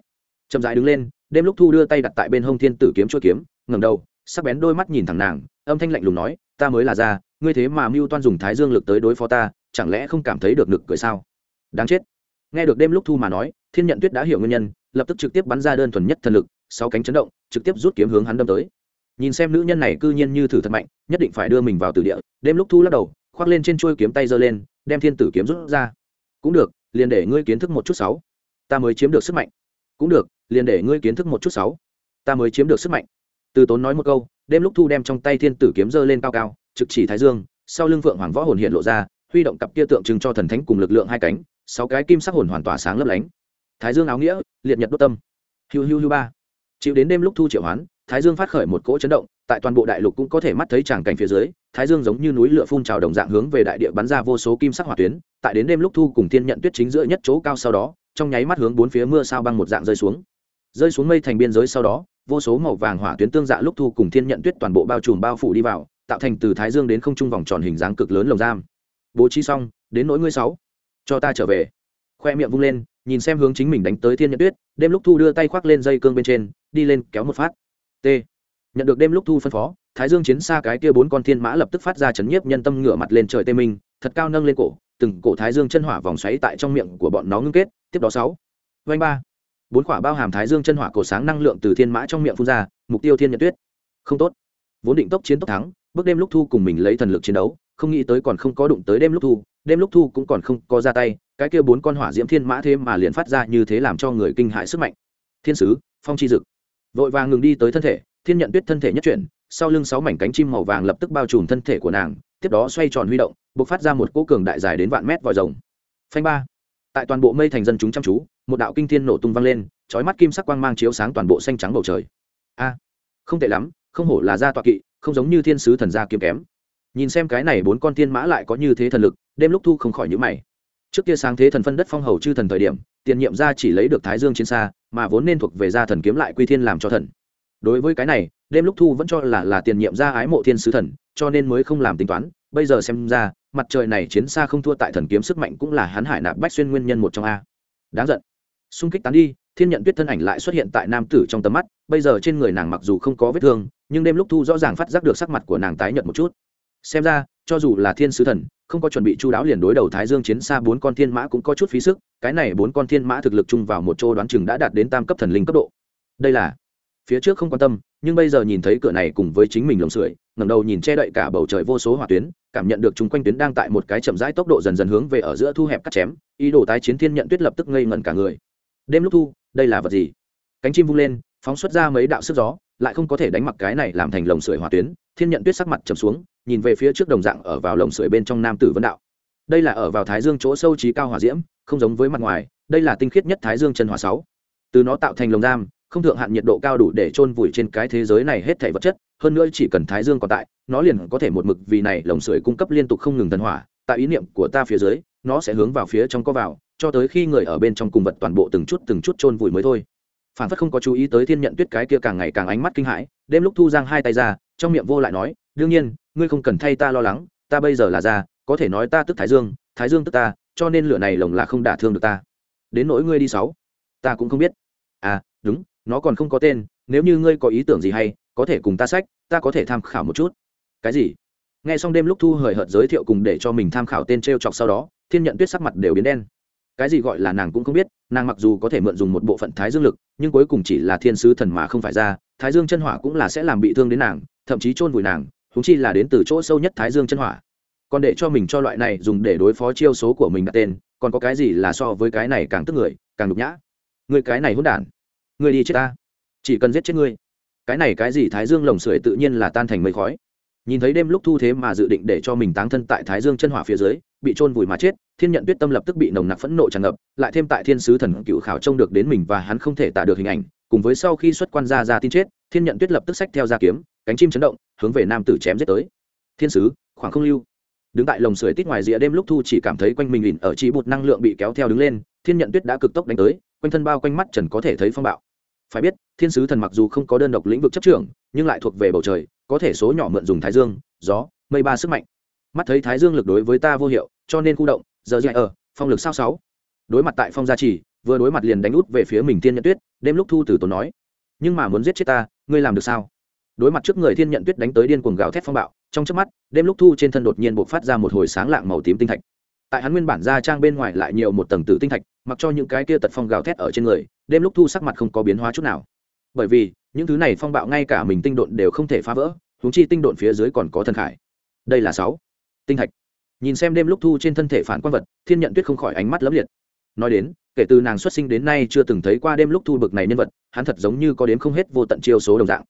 Chậm dài đứng lên, đêm lúc thu đưa tay đặt tại bên hông thiên tử kiếm chuôi kiếm ngầm đầu, sắc bén đôi mắt nhìn thẳng nàng, âm thanh lạnh lùng nói, ta mới là ra ngươi thế mà mưu toan dùng thái dương lực tới đối phó ta, chẳng lẽ không cảm thấy được nực cười sao? Đáng chết. Nghe được đêm lúc thu mà nói, thiên nhận tuyết đã hiểu nguyên nhân, lập tức trực tiếp bắn ra đơn thuần nhất thần lực, sáu cánh chấn động, trực tiếp rút kiếm hướng hắn đâm tới nhìn xem nữ nhân này cư nhiên như thử thật mạnh, nhất định phải đưa mình vào tử địa. Đêm lúc thu lắc đầu, khoác lên trên chuôi kiếm tay giơ lên, đem thiên tử kiếm rút ra. Cũng được, liền để ngươi kiến thức một chút sáu. Ta mới chiếm được sức mạnh. Cũng được, liền để ngươi kiến thức một chút sáu. Ta mới chiếm được sức mạnh. Từ tốn nói một câu, đêm lúc thu đem trong tay thiên tử kiếm giơ lên cao cao, trực chỉ thái dương, sau lưng phượng hoàng võ hồn hiện lộ ra, huy động cặp kia tượng trưng cho thần thánh cùng lực lượng hai cánh, sáu cái kim sắc hồn hoàn tỏa sáng lấp lánh. Thái dương áo nghĩa, liệt nhật đốt tâm. Hiu hiu hiu ba. Chịu đến đêm lúc thu triệu hoán thái dương phát khởi một cỗ chấn động, tại toàn bộ đại lục cũng có thể mắt thấy tràng cảnh phía dưới, thái dương giống như núi lửa phun trào đồng dạng hướng về đại địa bắn ra vô số kim sắc hỏa tuyến, tại đến đêm lúc thu cùng thiên nhận tuyết chính giữa nhất chỗ cao sau đó, trong nháy mắt hướng bốn phía mưa sao băng một dạng rơi xuống. Rơi xuống mây thành biên giới sau đó, vô số màu vàng hỏa tuyến tương dạ lúc thu cùng thiên nhận tuyết toàn bộ bao trùm bao phủ đi vào, tạo thành từ thái dương đến không trung vòng tròn hình dáng cực lớn lồng giam. Bố trí xong, đến nỗi ngươi sáu, cho ta trở về. Khoe miệng vung lên, nhìn xem hướng chính mình đánh tới thiên nhận tuyết, đêm lúc thu đưa tay khoác lên dây cương bên trên, đi lên kéo một phát t. Nhận được đêm lúc thu phân phó, thái dương chiến xa cái kia bốn con thiên mã lập tức phát ra chấn nhiếp nhân tâm ngửa mặt lên trời tê minh, thật cao nâng lên cổ, từng cổ thái dương chân hỏa vòng xoáy tại trong miệng của bọn nó ngưng kết, tiếp đó sáu vanh ba. Bốn quả bao hàm thái dương chân hỏa cổ sáng năng lượng từ thiên mã trong miệng phun ra, mục tiêu thiên nhật tuyết. Không tốt. Vốn định tốc chiến tốc thắng, bước đêm lúc thu cùng mình lấy thần lực chiến đấu, không nghĩ tới còn không có đụng tới đêm lúc thu, đêm lúc thu cũng còn không có ra tay, cái kia bốn con hỏa diễm thiên mã thêm mà liền phát ra như thế làm cho người kinh hại sức mạnh. Thiên sứ, phong chi dực vội vàng ngừng đi tới thân thể, thiên nhận tuyết thân thể nhất chuyển, sau lưng sáu mảnh cánh chim màu vàng lập tức bao trùm thân thể của nàng, tiếp đó xoay tròn huy động b ộ c phát ra một cỗ cường đại dài đến vạn mét vòi rồng. Phanh ba. Tại toàn bộ mây thành dân chúng chăm chú, một đạo kinh thiên nổ tung vang lên trói mắt kim sắc quang mang chiếu sáng toàn bộ xanh trắng bầu trời. A. Không tệ lắm, không hổ là gia tọa kỵ, không giống như thiên sứ thần gia kiếm kém. Nhìn xem cái này bốn con thiên mã lại có như thế thần lực, đêm lúc thu không khỏi nhữ mày. Trước kia sáng thế thần phân đất phong hầu chư thần thời điểm, tiền nhiệm gia chỉ lấy được thái dương chiến xa mà vốn nên thuộc về gia thần kiếm lại quy thiên làm cho thần. Đối với cái này, đêm lúc thu vẫn cho là là tiền nhiệm gia ái mộ thiên sứ thần, cho nên mới không làm tính toán. Bây giờ xem ra, mặt trời này chiến xa không thua tại thần kiếm sức mạnh cũng là hắn hải nạp bách xuyên nguyên nhân một trong a. Đáng giận. Xung kích tán đi, thiên nhận tuyết thân ảnh lại xuất hiện tại nam tử trong tầm mắt. Bây giờ trên người nàng mặc dù không có vết thương, nhưng đêm lúc thu rõ ràng phát giác được sắc mặt của nàng tái nhợt một chút. Xem ra, cho dù là thiên sứ thần không có chuẩn bị chu đáo liền đối đầu thái dương chiến xa bốn con thiên mã cũng có chút phí sức, cái này bốn con thiên mã thực lực chung vào một chỗ đoán chừng đã đạt đến tam cấp thần linh cấp độ. Đây là, phía trước không quan tâm, nhưng bây giờ nhìn thấy cửa này cùng với chính mình lồng sưởi, ngẩng đầu nhìn che đậy cả bầu trời vô số hỏa tuyến, cảm nhận được chúng quanh tuyến đang tại một cái chậm rãi tốc độ dần dần hướng về ở giữa thu hẹp cắt chém, ý đồ tái chiến thiên nhận tuyết lập tức ngây ngẩn cả người. Đêm lúc thu, đây là vật gì? Cánh chim vung lên, phóng xuất ra mấy đạo sức gió, lại không có thể đánh mặc cái này làm thành lồng sưởi hỏa tuyến thiên nhận tuyết sắc mặt trầm xuống, nhìn về phía trước đồng dạng ở vào lồng sưởi bên trong nam tử vấn đạo. Đây là ở vào thái dương chỗ sâu trí cao hỏa diễm, không giống với mặt ngoài, đây là tinh khiết nhất thái dương chân hỏa sáu. Từ nó tạo thành lồng giam, không thượng hạn nhiệt độ cao đủ để chôn vùi trên cái thế giới này hết thảy vật chất, hơn nữa chỉ cần thái dương còn tại, nó liền có thể một mực vì này lồng sưởi cung cấp liên tục không ngừng thần hỏa, tại ý niệm của ta phía dưới, nó sẽ hướng vào phía trong có vào, cho tới khi người ở bên trong cùng vật toàn bộ từng chút từng chút chôn vùi mới thôi. Phản phất không có chú ý tới thiên nhận tuyết cái kia càng ngày càng ánh mắt kinh hãi đêm lúc thu giang hai tay ra, trong miệng vô lại nói, đương nhiên, ngươi không cần thay ta lo lắng, ta bây giờ là ra có thể nói ta tức thái dương thái dương tức ta, cho nên lửa này lồng là không đả thương được ta. Đến nỗi ngươi đi sáu, ta cũng không biết. À đúng, nó còn không có tên, nếu như ngươi có ý tưởng gì hay, có thể cùng ta sách, ta có thể tham khảo một chút. Cái gì? Nghe xong đêm lúc thu hời hợt giới thiệu cùng để cho mình tham khảo tên t r e o chọc sau đó, thiên nhận tuyết sắc mặt đều biến đen cái gì gọi là nàng cũng không biết, nàng mặc dù có thể mượn dùng một bộ phận thái dương lực, nhưng cuối cùng chỉ là thiên sứ thần mà không phải ra, thái dương chân hỏa cũng là sẽ làm bị thương đến nàng, thậm chí chôn vùi nàng húng chi là đến từ chỗ sâu nhất thái dương chân hỏa. Còn để cho mình cho loại này dùng để đối phó chiêu số của mình đặt tên, còn có cái gì là so với cái này càng tức người, càng nhục nhã? Người cái này hôn đản, người đi chết ta, chỉ cần giết chết ngươi. Cái này cái gì thái dương lồng sưởi tự nhiên là tan thành mây khói nhìn thấy đêm lúc thu thế mà dự định để cho mình táng thân tại thái dương chân hỏa phía dưới, bị trôn vùi mà chết, thiên nhận tuyết tâm lập tức bị nồng nặc phẫn nộ tràn ngập, lại thêm tại thiên sứ thần cựu khảo trông được đến mình và hắn không thể tả được hình ảnh, cùng với sau khi xuất quan ra ra tin chết, thiên nhận tuyết lập tức xách theo ra kiếm, cánh chim chấn động, hướng về nam tử chém giết tới. Thiên sứ, khoảng không lưu. Đứng tại lồng sưởi tít ngoài rìa đêm lúc thu chỉ cảm thấy quanh mình ỉn ở chỉ bụt năng lượng bị kéo theo đứng lên, thiên nhận tuyết đã cực tốc đánh tới, quanh thân bao quanh mắt trần có thể thấy phong bạo. Phải biết, thiên sứ thần mặc dù không có đơn độc lĩnh vực chấp trưởng, nhưng lại thuộc về bầu trời có thể số nhỏ mượn dùng thái dương, gió, mây ba sức mạnh. Mắt thấy thái dương lực đối với ta vô hiệu, cho nên khu động, giờ dạy ở, phong lực sao sáu. Đối mặt tại phong gia trì, vừa đối mặt liền đánh út về phía mình thiên nhận tuyết, đêm lúc thu từ tốn nói. Nhưng mà muốn giết chết ta, ngươi làm được sao? Đối mặt trước người thiên nhận tuyết đánh tới điên cuồng gào thét phong bạo, trong chớp mắt, đêm lúc thu trên thân đột nhiên bộc phát ra một hồi sáng lạng màu tím tinh thạch. Tại hắn nguyên bản gia trang bên ngoài lại nhiều một tầng tử tinh thạch, mặc cho những cái kia tật phong gào thét ở trên người, đêm lúc thu sắc mặt không có biến hóa chút nào. Bởi vì những thứ này phong bạo ngay cả mình tinh độn đều không thể phá vỡ húng chi tinh độn phía dưới còn có thần khải. Đây là sáu. Tinh thạch nhìn xem đêm lúc thu trên thân thể phản quan vật, thiên nhận tuyết không khỏi ánh mắt lấm liệt. Nói đến, kể từ nàng xuất sinh đến nay chưa từng thấy qua đêm lúc thu bực này nhân vật, hắn thật giống như có đến không hết vô tận chiêu số đồng dạng.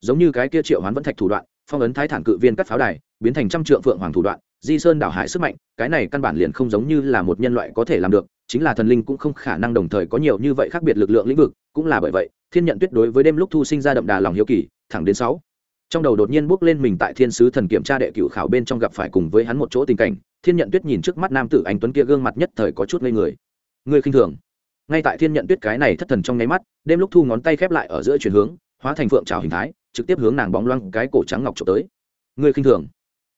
Giống như cái kia triệu hoán vẫn thạch thủ đoạn, phong ấn thái thản cự viên cắt pháo đài, biến thành trăm trượng phượng hoàng thủ đoạn, di sơn đảo hải sức mạnh, cái này căn bản liền không giống như là một nhân loại có thể làm được chính là thần linh cũng không khả năng đồng thời có nhiều như vậy khác biệt lực lượng lĩnh vực, cũng là bởi vậy, thiên nhận tuyết đối với đêm lúc thu sinh ra đậm đà lòng hiếu kỳ, thẳng đến sáu. Trong đầu đột nhiên bước lên mình tại thiên sứ thần kiểm tra đệ cựu khảo bên trong gặp phải cùng với hắn một chỗ tình cảnh, thiên nhận tuyết nhìn trước mắt nam tử anh tuấn kia gương mặt nhất thời có chút ngây người. Người khinh thường. Ngay tại thiên nhận tuyết cái này thất thần trong nháy mắt, đêm lúc thu ngón tay khép lại ở giữa chuyển hướng, hóa thành phượng trào hình thái, trực tiếp hướng nàng bóng loang cái cổ trắng ngọc trộm tới. Người khinh thường.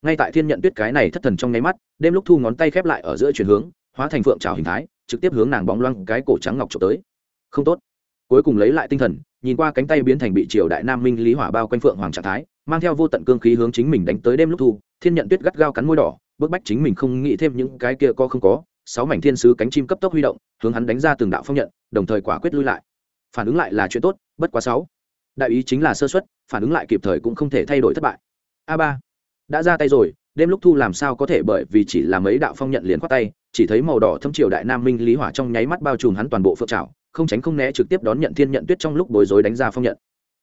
Ngay tại thiên nhận tuyết cái này thất thần trong nháy mắt, đêm lúc thu ngón tay khép lại ở giữa chuyển hướng, hóa thành phượng trào hình thái trực tiếp hướng nàng bóng loang cái cổ trắng ngọc trộm tới. Không tốt. Cuối cùng lấy lại tinh thần, nhìn qua cánh tay biến thành bị triều đại nam minh lý hỏa bao quanh phượng hoàng trạng thái, mang theo vô tận cương khí hướng chính mình đánh tới đêm lúc thu, thiên nhận tuyết gắt gao cắn môi đỏ, bức bách chính mình không nghĩ thêm những cái kia có không có, sáu mảnh thiên sứ cánh chim cấp tốc huy động, hướng hắn đánh ra từng đạo phong nhận, đồng thời quả quyết lui lại. Phản ứng lại là chuyện tốt, bất quá sáu. Đại ý chính là sơ xuất phản ứng lại kịp thời cũng không thể thay đổi thất bại. A ba. Đã ra tay rồi, đêm lúc thu làm sao có thể bởi vì chỉ là mấy đạo phong nhận liền khoát tay chỉ thấy màu đỏ thâm triều đại nam minh lý hỏa trong nháy mắt bao trùm hắn toàn bộ phượng trào không tránh không né trực tiếp đón nhận thiên nhận tuyết trong lúc bối rối đánh ra phong nhận.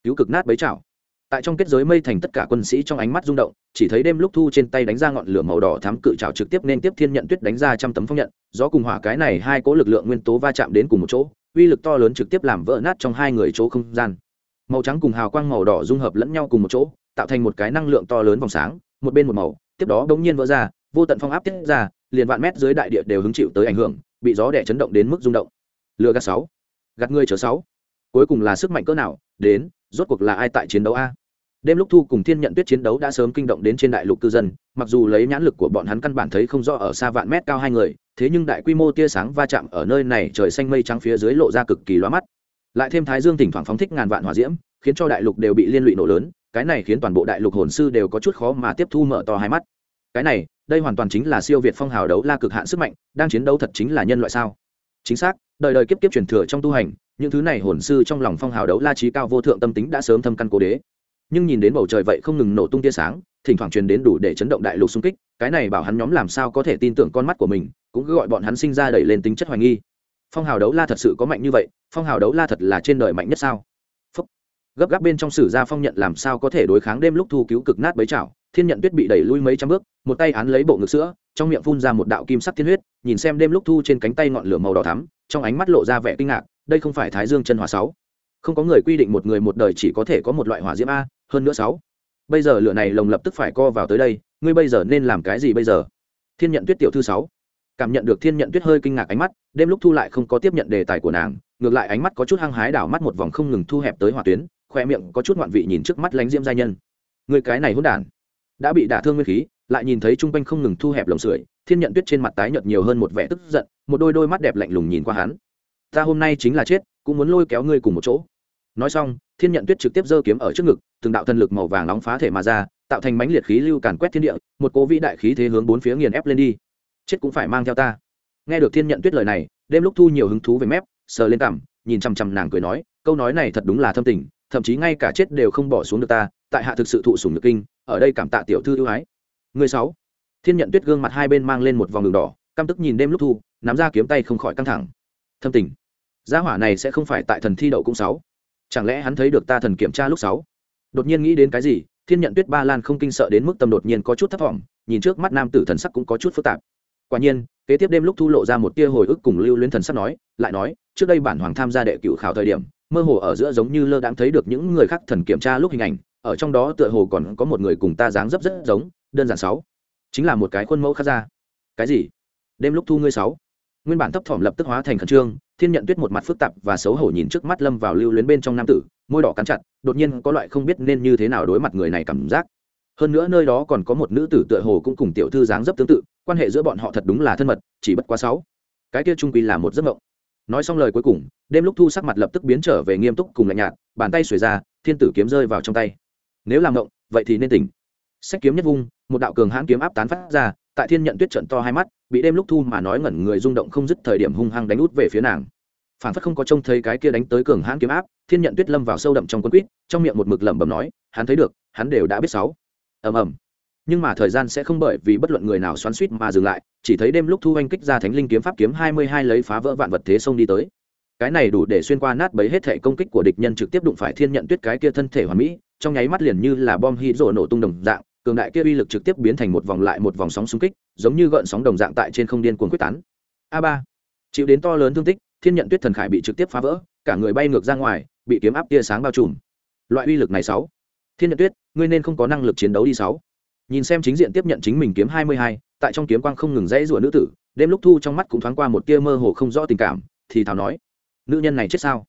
Cứu cực nát bấy trào tại trong kết giới mây thành tất cả quân sĩ trong ánh mắt rung động, chỉ thấy đêm lúc thu trên tay đánh ra ngọn lửa màu đỏ thám cự trào trực tiếp nên tiếp thiên nhận tuyết đánh ra trăm tấm phong nhận do cùng hỏa cái này hai cố lực lượng nguyên tố va chạm đến cùng một chỗ, uy lực to lớn trực tiếp làm vỡ nát trong hai người chỗ không gian. Màu trắng cùng hào quang màu đỏ dung hợp lẫn nhau cùng một chỗ, tạo thành một cái năng lượng to lớn vòng sáng, một bên một màu, tiếp đó bỗng nhiên vỡ ra, vô tận phong áp tiết ra liền vạn mét dưới đại địa đều hứng chịu tới ảnh hưởng, bị gió đẻ chấn động đến mức rung động. Lừa gạt sáu. Gạt ngươi chờ sáu. Cuối cùng là sức mạnh cỡ nào, đến, rốt cuộc là ai tại chiến đấu a? Đêm lúc thu cùng thiên nhận tuyết chiến đấu đã sớm kinh động đến trên đại lục cư dân, mặc dù lấy nhãn lực của bọn hắn căn bản thấy không rõ ở xa vạn mét cao hai người, thế nhưng đại quy mô tia sáng va chạm ở nơi này trời xanh mây trắng phía dưới lộ ra cực kỳ loa mắt. Lại thêm thái dương thỉnh thoảng phóng thích ngàn vạn hỏa diễm, khiến cho đại lục đều bị liên lụy nổ lớn, cái này khiến toàn bộ đại lục hồn sư đều có chút khó mà tiếp thu mở to hai mắt. Cái này đây hoàn toàn chính là siêu việt phong hào đấu la cực hạn sức mạnh, đang chiến đấu thật chính là nhân loại sao? Chính xác, đời đời kiếp kiếp truyền thừa trong tu hành, những thứ này hồn sư trong lòng phong hào đấu la trí cao vô thượng tâm tính đã sớm thâm căn cố đế. Nhưng nhìn đến bầu trời vậy không ngừng nổ tung tia sáng, thỉnh thoảng truyền đến đủ để chấn động đại lục xung kích, cái này bảo hắn nhóm làm sao có thể tin tưởng con mắt của mình, cũng cứ gọi bọn hắn sinh ra đẩy lên tính chất hoài nghi. Phong hào đấu la thật sự có mạnh như vậy, phong hào đấu la thật là trên đời mạnh nhất sao? Phúc. gấp gáp bên trong sử gia phong nhận làm sao có thể đối kháng đêm lúc thu cứu cực nát bấy chảo thiên nhận tuyết bị đẩy lui mấy trăm bước một tay án lấy bộ ngực sữa, trong miệng phun ra một đạo kim sắc thiên huyết, nhìn xem đêm lúc thu trên cánh tay ngọn lửa màu đỏ thắm, trong ánh mắt lộ ra vẻ kinh ngạc, đây không phải thái dương chân hỏa sáu. Không có người quy định một người một đời chỉ có thể có một loại hỏa diễm a, hơn nữa sáu. Bây giờ lửa này lồng lập tức phải co vào tới đây, ngươi bây giờ nên làm cái gì bây giờ? Thiên nhận tuyết tiểu thư sáu. Cảm nhận được thiên nhận tuyết hơi kinh ngạc ánh mắt, đêm lúc thu lại không có tiếp nhận đề tài của nàng, ngược lại ánh mắt có chút hăng hái đảo mắt một vòng không ngừng thu hẹp tới hỏa tuyến, khoe miệng có chút ngoạn vị nhìn trước mắt lánh diễm giai nhân. Người cái này hôn đản, đã bị đả thương nguyên khí lại nhìn thấy trung quanh không ngừng thu hẹp lồng sưởi, thiên nhận tuyết trên mặt tái nhợt nhiều hơn một vẻ tức giận, một đôi đôi mắt đẹp lạnh lùng nhìn qua hắn. Ta hôm nay chính là chết, cũng muốn lôi kéo ngươi cùng một chỗ. Nói xong, thiên nhận tuyết trực tiếp giơ kiếm ở trước ngực, từng đạo thần lực màu vàng nóng phá thể mà ra, tạo thành mánh liệt khí lưu càn quét thiên địa, một cố vĩ đại khí thế hướng bốn phía nghiền ép lên đi. Chết cũng phải mang theo ta. Nghe được thiên nhận tuyết lời này, đêm lúc thu nhiều hứng thú về mép, sờ lên cằm, nhìn chằm chằm nàng cười nói, câu nói này thật đúng là thâm tình, thậm chí ngay cả chết đều không bỏ xuống được ta, tại hạ thực sự thụ sủng nhược kinh, ở đây cảm tạ tiểu thư ưu ái người sáu. Thiên nhận tuyết gương mặt hai bên mang lên một vòng đường đỏ, căm tức nhìn đêm lúc thu, nắm ra kiếm tay không khỏi căng thẳng. Thâm tình. Gia hỏa này sẽ không phải tại thần thi đậu cũng sáu. Chẳng lẽ hắn thấy được ta thần kiểm tra lúc sáu? Đột nhiên nghĩ đến cái gì, thiên nhận tuyết ba lan không kinh sợ đến mức tâm đột nhiên có chút thấp thỏm, nhìn trước mắt nam tử thần sắc cũng có chút phức tạp. Quả nhiên, kế tiếp đêm lúc thu lộ ra một tia hồi ức cùng lưu luyến thần sắc nói, lại nói, trước đây bản hoàng tham gia đệ cựu khảo thời điểm, mơ hồ ở giữa giống như lơ đãng thấy được những người khác thần kiểm tra lúc hình ảnh, ở trong đó tựa hồ còn có một người cùng ta dáng dấp rất giống đơn giản sáu. Chính là một cái khuôn mẫu khác ra. Cái gì? Đêm lúc thu ngươi sáu. Nguyên bản thấp thỏm lập tức hóa thành khẩn trương, thiên nhận tuyết một mặt phức tạp và xấu hổ nhìn trước mắt lâm vào lưu luyến bên trong nam tử, môi đỏ cắn chặt, đột nhiên có loại không biết nên như thế nào đối mặt người này cảm giác. Hơn nữa nơi đó còn có một nữ tử tựa hồ cũng cùng tiểu thư dáng dấp tương tự, quan hệ giữa bọn họ thật đúng là thân mật, chỉ bất quá sáu. Cái kia trung quy là một giấc mộng. Nói xong lời cuối cùng, đêm lúc thu sắc mặt lập tức biến trở về nghiêm túc cùng lạnh nhạt, bàn tay xuề ra, thiên tử kiếm rơi vào trong tay. Nếu làm mộng, vậy thì nên tỉnh. Sách kiếm nhất vung một đạo cường hãn kiếm áp tán phát ra, tại thiên nhận tuyết trận to hai mắt, bị đêm lúc thu mà nói ngẩn người rung động không dứt thời điểm hung hăng đánh út về phía nàng. Phản phất không có trông thấy cái kia đánh tới cường hãn kiếm áp, thiên nhận tuyết lâm vào sâu đậm trong quân quýt, trong miệng một mực lẩm bẩm nói, hắn thấy được, hắn đều đã biết sáu. Ầm ầm. Nhưng mà thời gian sẽ không bởi vì bất luận người nào xoắn suýt mà dừng lại, chỉ thấy đêm lúc thu anh kích ra thánh linh kiếm pháp kiếm hai mươi hai lấy phá vỡ vạn vật thế sông đi tới. Cái này đủ để xuyên qua nát bấy hết thể công kích của địch nhân trực tiếp đụng phải thiên nhận tuyết cái kia thân thể hoàn mỹ, trong nháy mắt liền như là bom hít rổ nổ tung đồng dạng cường đại kia uy lực trực tiếp biến thành một vòng lại một vòng sóng xung kích, giống như gợn sóng đồng dạng tại trên không điên cuồng quyết tán. A ba. Chịu đến to lớn thương tích, thiên nhận tuyết thần khải bị trực tiếp phá vỡ, cả người bay ngược ra ngoài, bị kiếm áp tia sáng bao trùm. Loại uy lực này sáu. Thiên nhận tuyết, ngươi nên không có năng lực chiến đấu đi sáu. Nhìn xem chính diện tiếp nhận chính mình kiếm hai mươi hai, tại trong kiếm quang không ngừng dãy rủa nữ tử, đêm lúc thu trong mắt cũng thoáng qua một tia mơ hồ không rõ tình cảm, thì thảo nói, nữ nhân này chết sao?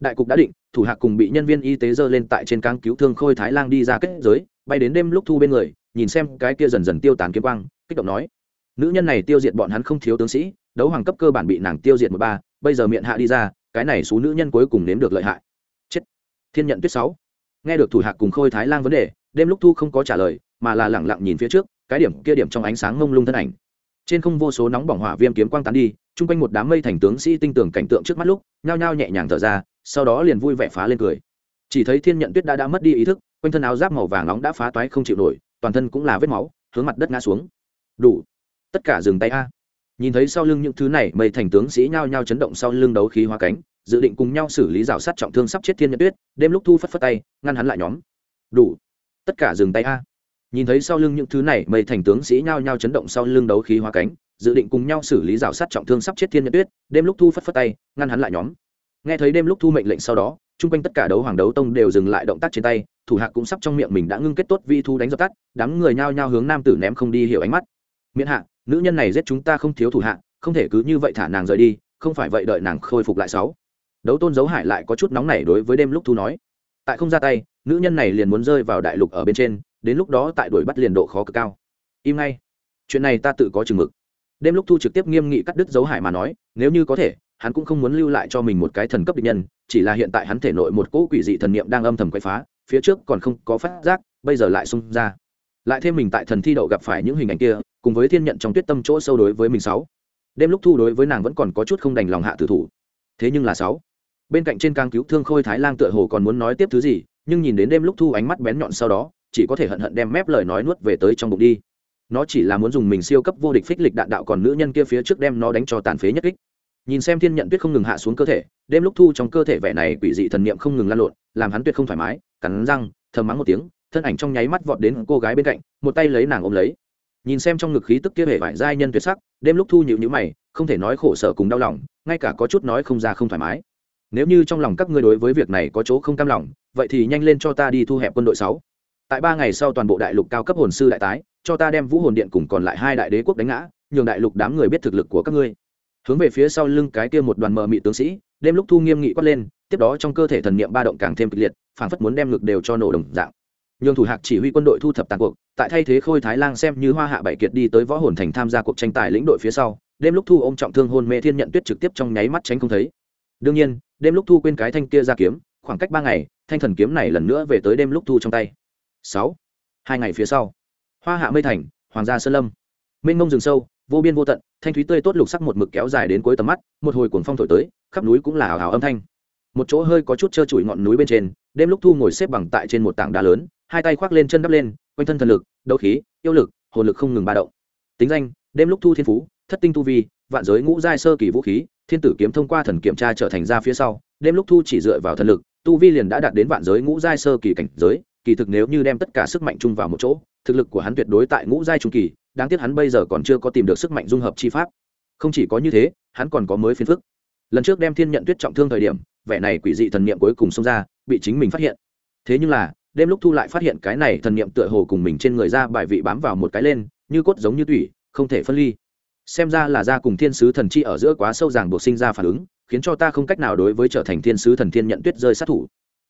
Đại cục đã định, thủ hạ cùng bị nhân viên y tế dơ lên tại trên cáng cứu thương khôi thái lang đi ra kết giới bay đến đêm lúc thu bên người, nhìn xem cái kia dần dần tiêu tán kiếm quang, kích động nói, nữ nhân này tiêu diệt bọn hắn không thiếu tướng sĩ, đấu hoàng cấp cơ bản bị nàng tiêu diệt một ba, bây giờ miệng hạ đi ra, cái này số nữ nhân cuối cùng nếm được lợi hại. Chết. Thiên nhận tuyết sáu. Nghe được thủ hạ cùng khôi thái lang vấn đề, đêm lúc thu không có trả lời, mà là lẳng lặng nhìn phía trước, cái điểm kia điểm trong ánh sáng ngông lung thân ảnh. Trên không vô số nóng bỏng hỏa viêm kiếm quang tán đi, chung quanh một đám mây thành tướng sĩ tinh tưởng cảnh tượng trước mắt lúc, nhao nhao nhẹ nhàng thở ra, sau đó liền vui vẻ phá lên cười. Chỉ thấy thiên nhận tuyết đã đã mất đi ý thức quanh thân áo giáp màu vàng nóng đã phá toái không chịu nổi, toàn thân cũng là vết máu, hướng mặt đất ngã xuống. Đủ. Tất cả dừng tay a. Nhìn thấy sau lưng những thứ này, mây thành tướng sĩ nhao nhao chấn động sau lưng đấu khí hóa cánh, dự định cùng nhau xử lý rào sát trọng thương sắp chết thiên nhật tuyết, đêm lúc thu phất phất tay, ngăn hắn lại nhóm. Đủ. Tất cả dừng tay a. Nhìn thấy sau lưng những thứ này, mây thành tướng sĩ nhao nhao chấn động sau lưng đấu khí hóa cánh, dự định cùng nhau xử lý rào sát trọng thương sắp chết thiên nhật tuyết, đêm lúc thu phất phất tay, ngăn hắn lại nhóm. Nghe thấy đêm lúc thu mệnh lệnh sau đó, chung quanh tất cả đấu hoàng đấu tông đều dừng lại động tác trên tay thủ hạ cũng sắp trong miệng mình đã ngưng kết tốt vi thu đánh dập tắt, đám người nhao nhao hướng nam tử ném không đi hiểu ánh mắt. Miễn hạ, nữ nhân này giết chúng ta không thiếu thủ hạ, không thể cứ như vậy thả nàng rời đi, không phải vậy đợi nàng khôi phục lại sáu. Đấu tôn giấu hải lại có chút nóng nảy đối với đêm lúc thu nói. Tại không ra tay, nữ nhân này liền muốn rơi vào đại lục ở bên trên, đến lúc đó tại đuổi bắt liền độ khó cực cao. Im ngay. Chuyện này ta tự có chừng mực. Đêm lúc thu trực tiếp nghiêm nghị cắt đứt dấu hải mà nói, nếu như có thể, hắn cũng không muốn lưu lại cho mình một cái thần cấp địch nhân, chỉ là hiện tại hắn thể nội một cỗ quỷ dị thần niệm đang âm thầm quậy phá phía trước còn không có phát giác, bây giờ lại xung ra. Lại thêm mình tại thần thi đậu gặp phải những hình ảnh kia, cùng với thiên nhận trong tuyết tâm chỗ sâu đối với mình sáu. Đêm lúc thu đối với nàng vẫn còn có chút không đành lòng hạ tử thủ. Thế nhưng là sáu. Bên cạnh trên càng cứu thương khôi thái lang tựa hồ còn muốn nói tiếp thứ gì, nhưng nhìn đến đêm lúc thu ánh mắt bén nhọn sau đó, chỉ có thể hận hận đem mép lời nói nuốt về tới trong bụng đi. Nó chỉ là muốn dùng mình siêu cấp vô địch phích lịch đạn đạo còn nữ nhân kia phía trước đem nó đánh cho tàn phế nhất kích nhìn xem thiên nhận tuyết không ngừng hạ xuống cơ thể, đêm lúc thu trong cơ thể vẻ này quỷ dị thần niệm không ngừng lan lộn, làm hắn tuyệt không thoải mái, cắn răng, thầm mắng một tiếng, thân ảnh trong nháy mắt vọt đến cô gái bên cạnh, một tay lấy nàng ôm lấy. Nhìn xem trong ngực khí tức kia hệ vải giai nhân tuyệt sắc, đêm lúc thu nhịu nhữ mày, không thể nói khổ sở cùng đau lòng, ngay cả có chút nói không ra không thoải mái. Nếu như trong lòng các ngươi đối với việc này có chỗ không cam lòng, vậy thì nhanh lên cho ta đi thu hẹp quân đội sáu. Tại ba ngày sau toàn bộ đại lục cao cấp hồn sư đại tái, cho ta đem vũ hồn điện cùng còn lại hai đại đế quốc đánh ngã, nhường đại lục đám người biết thực lực của các ngươi hướng về phía sau lưng cái kia một đoàn mờ mị tướng sĩ, đêm lúc thu nghiêm nghị quát lên, tiếp đó trong cơ thể thần niệm ba động càng thêm kịch liệt, phảng phất muốn đem ngực đều cho nổ đồng dạng. Nhường thủ hạc chỉ huy quân đội thu thập tàn cuộc, tại thay thế khôi thái lang xem như hoa hạ bảy kiệt đi tới võ hồn thành tham gia cuộc tranh tài lĩnh đội phía sau, đêm lúc thu ôm trọng thương hôn mê thiên nhận tuyết trực tiếp trong nháy mắt tránh không thấy. Đương nhiên, đêm lúc thu quên cái thanh kia ra kiếm, khoảng cách ba ngày, thanh thần kiếm này lần nữa về tới đêm lúc thu trong tay. Sáu, hai ngày phía sau, hoa hạ mây thành, hoàng gia sơn lâm. Mênh mông rừng sâu vô biên vô tận, thanh thúy tươi tốt lục sắc một mực kéo dài đến cuối tầm mắt, một hồi cuồng phong thổi tới, khắp núi cũng là ảo ảo âm thanh. Một chỗ hơi có chút trơ trụi ngọn núi bên trên, đêm lúc thu ngồi xếp bằng tại trên một tảng đá lớn, hai tay khoác lên chân đắp lên, quanh thân thần lực, đấu khí, yêu lực, hồn lực không ngừng ba động. Tính danh, đêm lúc thu thiên phú, thất tinh tu vi, vạn giới ngũ giai sơ kỳ vũ khí, thiên tử kiếm thông qua thần kiểm tra trở thành ra phía sau, đêm lúc thu chỉ dựa vào thần lực, tu vi liền đã đạt đến vạn giới ngũ giai sơ kỳ cảnh giới, kỳ thực nếu như đem tất cả sức mạnh chung vào một chỗ thực lực của hắn tuyệt đối tại ngũ giai trung kỳ, đáng tiếc hắn bây giờ còn chưa có tìm được sức mạnh dung hợp chi pháp. Không chỉ có như thế, hắn còn có mới phiền phức. Lần trước đem thiên nhận tuyết trọng thương thời điểm, vẻ này quỷ dị thần niệm cuối cùng xông ra, bị chính mình phát hiện. Thế nhưng là, đêm lúc thu lại phát hiện cái này thần niệm tựa hồ cùng mình trên người ra bài vị bám vào một cái lên, như cốt giống như tủy, không thể phân ly. Xem ra là ra cùng thiên sứ thần chi ở giữa quá sâu ràng buộc sinh ra phản ứng, khiến cho ta không cách nào đối với trở thành thiên sứ thần thiên nhận tuyết rơi sát thủ.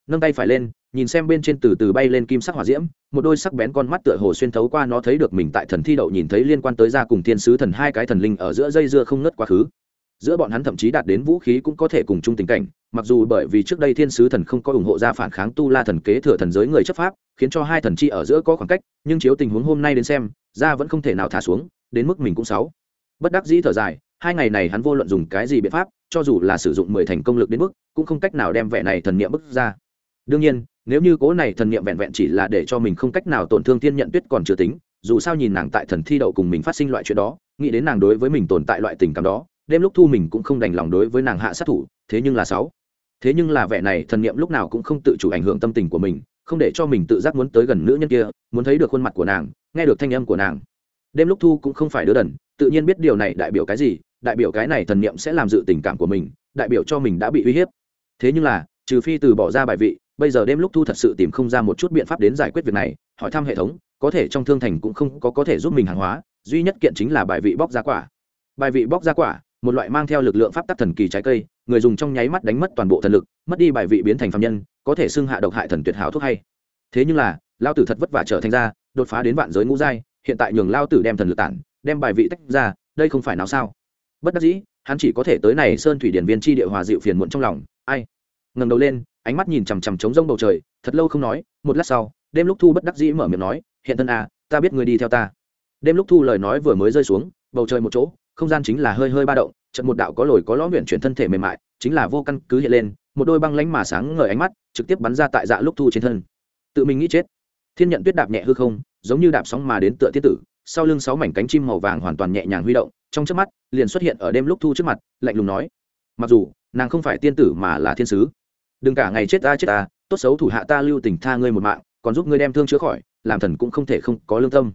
Nâng tay phải lên nhìn xem bên trên từ từ bay lên kim sắc hỏa diễm, một đôi sắc bén con mắt tựa hồ xuyên thấu qua nó thấy được mình tại thần thi đậu nhìn thấy liên quan tới ra cùng thiên sứ thần hai cái thần linh ở giữa dây dưa không ngất quá khứ. Giữa bọn hắn thậm chí đạt đến vũ khí cũng có thể cùng chung tình cảnh, mặc dù bởi vì trước đây thiên sứ thần không có ủng hộ ra phản kháng tu la thần kế thừa thần giới người chấp pháp, khiến cho hai thần chi ở giữa có khoảng cách, nhưng chiếu tình huống hôm nay đến xem ra vẫn không thể nào thả xuống, đến mức mình cũng sáu. Bất đắc dĩ thở dài, hai ngày này hắn vô luận dùng cái gì biện pháp, cho dù là sử dụng mười thành công lực đến mức, cũng không cách nào đem vẻ này thần niệm bức ra. Đương nhiên nếu như cố này thần niệm vẹn vẹn chỉ là để cho mình không cách nào tổn thương thiên nhận tuyết còn chưa tính, dù sao nhìn nàng tại thần thi đậu cùng mình phát sinh loại chuyện đó, nghĩ đến nàng đối với mình tồn tại loại tình cảm đó, đêm lúc thu mình cũng không đành lòng đối với nàng hạ sát thủ, thế nhưng là sáu. Thế nhưng là vẻ này thần niệm lúc nào cũng không tự chủ ảnh hưởng tâm tình của mình, không để cho mình tự giác muốn tới gần nữ nhân kia, muốn thấy được khuôn mặt của nàng, nghe được thanh âm của nàng. Đêm lúc thu cũng không phải đứa đần, tự nhiên biết điều này đại biểu cái gì, đại biểu cái này thần niệm sẽ làm dự tình cảm của mình, đại biểu cho mình đã bị uy hiếp. Thế nhưng là, trừ phi từ bỏ ra bài vị bây giờ đêm lúc thu thật sự tìm không ra một chút biện pháp đến giải quyết việc này, hỏi thăm hệ thống, có thể trong thương thành cũng không có có thể giúp mình hàng hóa, duy nhất kiện chính là bài vị bóc ra quả. Bài vị bóc ra quả, một loại mang theo lực lượng pháp tắc thần kỳ trái cây, người dùng trong nháy mắt đánh mất toàn bộ thần lực, mất đi bài vị biến thành phạm nhân, có thể xưng hạ độc hại thần tuyệt hảo thuốc hay. Thế nhưng là, lao tử thật vất vả trở thành ra, đột phá đến vạn giới ngũ giai, hiện tại nhường lao tử đem thần lực tản, đem bài vị tách ra, đây không phải nào sao? Bất đắc dĩ, hắn chỉ có thể tới này sơn thủy điển viên chi địa hòa dịu phiền muộn trong lòng, ai? Ngẩng đầu lên ánh mắt nhìn chằm chằm trống rông bầu trời, thật lâu không nói, một lát sau, đêm lúc thu bất đắc dĩ mở miệng nói, hiện thân à ta biết người đi theo ta. Đêm lúc thu lời nói vừa mới rơi xuống, bầu trời một chỗ, không gian chính là hơi hơi ba động trận một đạo có lồi có lõm luyện chuyển thân thể mềm mại, chính là vô căn cứ hiện lên, một đôi băng lánh mà sáng ngời ánh mắt trực tiếp bắn ra tại dạ lúc thu trên thân. Tự mình nghĩ chết. Thiên nhận tuyết đạp nhẹ hư không, giống như đạp sóng mà đến tựa thiết tử, sau lưng sáu mảnh cánh chim màu vàng hoàn toàn nhẹ nhàng huy động, trong trước mắt, liền xuất hiện ở đêm lúc thu trước mặt, lạnh lùng nói, mặc dù, nàng không phải tiên tử mà là thiên sứ đừng cả ngày chết ta chết ta, tốt xấu thủ hạ ta lưu tình tha ngươi một mạng, còn giúp ngươi đem thương chữa khỏi, làm thần cũng không thể không có lương tâm.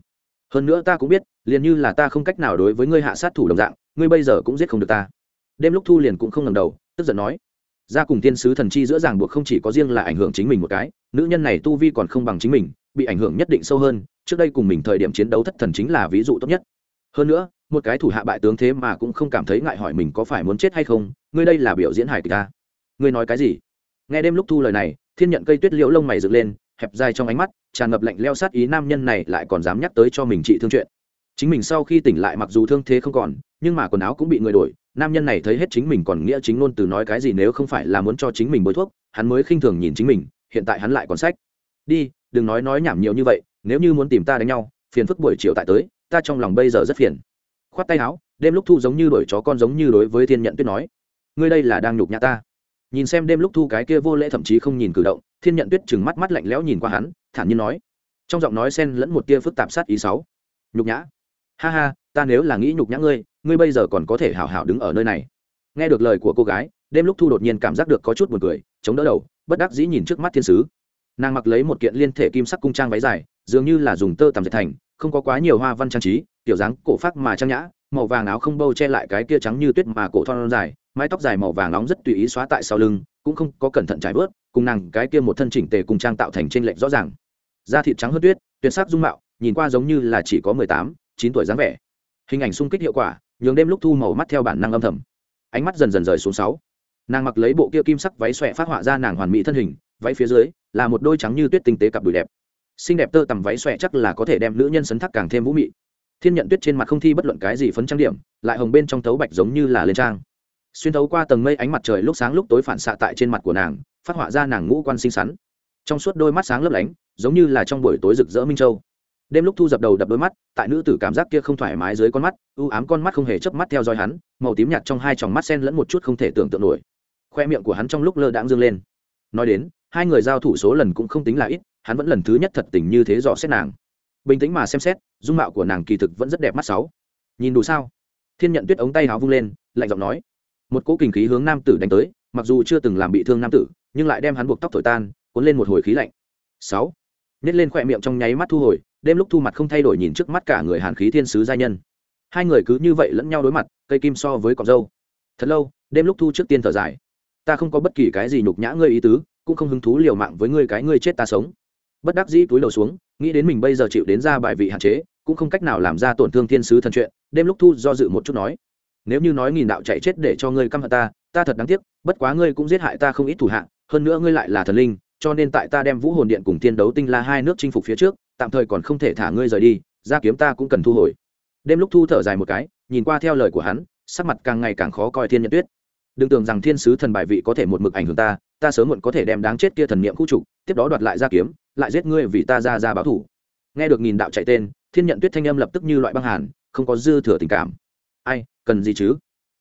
Hơn nữa ta cũng biết, liền như là ta không cách nào đối với ngươi hạ sát thủ đồng dạng, ngươi bây giờ cũng giết không được ta. Đêm lúc thu liền cũng không ngầm đầu, tức giận nói, ra cùng tiên sứ thần chi giữa ràng buộc không chỉ có riêng là ảnh hưởng chính mình một cái, nữ nhân này tu vi còn không bằng chính mình, bị ảnh hưởng nhất định sâu hơn, trước đây cùng mình thời điểm chiến đấu thất thần chính là ví dụ tốt nhất. Hơn nữa, một cái thủ hạ bại tướng thế mà cũng không cảm thấy ngại hỏi mình có phải muốn chết hay không, ngươi đây là biểu diễn hài kịch ta. Ngươi nói cái gì? Nghe đêm lúc thu lời này, thiên nhận cây tuyết liễu lông mày dựng lên, hẹp dài trong ánh mắt, tràn ngập lạnh leo sát ý nam nhân này lại còn dám nhắc tới cho mình trị thương chuyện. Chính mình sau khi tỉnh lại mặc dù thương thế không còn, nhưng mà quần áo cũng bị người đổi, nam nhân này thấy hết chính mình còn nghĩa chính luôn từ nói cái gì nếu không phải là muốn cho chính mình bôi thuốc, hắn mới khinh thường nhìn chính mình, hiện tại hắn lại còn sách. Đi, đừng nói nói nhảm nhiều như vậy, nếu như muốn tìm ta đánh nhau, phiền phức buổi chiều tại tới, ta trong lòng bây giờ rất phiền. Khoát tay áo, đêm lúc thu giống như đổi chó con giống như đối với thiên nhận tuyết nói. Ngươi đây là đang nhục nhã ta nhìn xem đêm lúc thu cái kia vô lễ thậm chí không nhìn cử động, thiên nhận tuyết chừng mắt mắt lạnh lẽo nhìn qua hắn, thản nhiên nói. Trong giọng nói xen lẫn một tia phức tạp sát ý sáu. Nhục nhã. Ha ha, ta nếu là nghĩ nhục nhã ngươi ngươi bây giờ còn có thể hảo hảo đứng ở nơi này. Nghe được lời của cô gái, đêm lúc thu đột nhiên cảm giác được có chút buồn cười, chống đỡ đầu, bất đắc dĩ nhìn trước mắt thiên sứ. Nàng mặc lấy một kiện liên thể kim sắc cung trang váy dài, dường như là dùng tơ tằm dệt thành, không có quá nhiều hoa văn trang trí tiểu dáng cổ phát mà trang nhã, màu vàng áo không bâu che lại cái kia trắng như tuyết mà cổ thon dài mái tóc dài màu vàng nóng rất tùy ý xóa tại sau lưng, cũng không có cẩn thận trải bớt, cùng nàng cái kia một thân chỉnh tề cùng trang tạo thành trên lệnh rõ ràng. Da thịt trắng hớt tuyết, tuyệt sắc dung mạo, nhìn qua giống như là chỉ có mười tám, chín tuổi dáng vẻ. Hình ảnh sung kích hiệu quả, nhường đêm lúc thu màu mắt theo bản năng âm thầm. Ánh mắt dần dần rời xuống sáu. Nàng mặc lấy bộ kia kim sắc váy xòe phát họa ra nàng hoàn mỹ thân hình, váy phía dưới là một đôi trắng như tuyết tinh tế cặp đùi đẹp. Xinh đẹp tơ tằm váy xòe chắc là có thể đem nữ nhân sấn thắc càng thêm vũ mị. Thiên nhận tuyết trên mặt không thi bất luận cái gì phấn trang điểm, lại hồng bên trong thấu bạch giống như là lên trang xuyên thấu qua tầng mây ánh mặt trời lúc sáng lúc tối phản xạ tại trên mặt của nàng, phát họa ra nàng ngũ quan xinh xắn. Trong suốt đôi mắt sáng lấp lánh, giống như là trong buổi tối rực rỡ minh châu. Đêm lúc thu dập đầu đập đôi mắt, tại nữ tử cảm giác kia không thoải mái dưới con mắt ưu ám con mắt không hề chớp mắt theo dõi hắn, màu tím nhạt trong hai tròng mắt sen lẫn một chút không thể tưởng tượng nổi. Khoe miệng của hắn trong lúc lơ đãng dương lên. Nói đến, hai người giao thủ số lần cũng không tính là ít, hắn vẫn lần thứ nhất thật tình như thế dò xét nàng. Bình tĩnh mà xem xét, dung mạo của nàng kỳ thực vẫn rất đẹp mắt sáu. Nhìn đủ sao? Thiên nhận tuyết ống tay áo vung lên, lạnh giọng nói một cỗ kinh khí hướng nam tử đánh tới, mặc dù chưa từng làm bị thương nam tử, nhưng lại đem hắn buộc tóc thổi tan, cuốn lên một hồi khí lạnh. Sáu. Nhét lên khỏe miệng trong nháy mắt thu hồi, đêm lúc thu mặt không thay đổi nhìn trước mắt cả người hàn khí thiên sứ gia nhân. Hai người cứ như vậy lẫn nhau đối mặt, cây kim so với cọc dâu thật lâu, đêm lúc thu trước tiên thở dài. Ta không có bất kỳ cái gì nhục nhã ngươi ý tứ, cũng không hứng thú liều mạng với ngươi cái ngươi chết ta sống. Bất đắc dĩ túi đầu xuống, nghĩ đến mình bây giờ chịu đến ra bài vị hạn chế, cũng không cách nào làm ra tổn thương thiên sứ thần chuyện, đêm lúc thu do dự một chút nói nếu như nói nghìn đạo chạy chết để cho ngươi căm hận ta ta thật đáng tiếc, bất quá ngươi cũng giết hại ta không ít thủ hạ, hơn nữa ngươi lại là thần linh, cho nên tại ta đem vũ hồn điện cùng thiên đấu tinh la hai nước chinh phục phía trước, tạm thời còn không thể thả ngươi rời đi, ra kiếm ta cũng cần thu hồi. Đêm lúc thu thở dài một cái, nhìn qua theo lời của hắn, sắc mặt càng ngày càng khó coi thiên nhận tuyết. Đừng tưởng rằng thiên sứ thần bài vị có thể một mực ảnh hưởng ta ta sớm muộn có thể đem đáng chết kia thần niệm khu trục, tiếp đó đoạt lại ra kiếm, lại giết ngươi vì ta ra ra báo thủ. Nghe được nghìn đạo chạy tên, thiên nhận tuyết thanh âm lập tức như loại băng hàn, không có dư thừa tình cảm ai, cần gì chứ?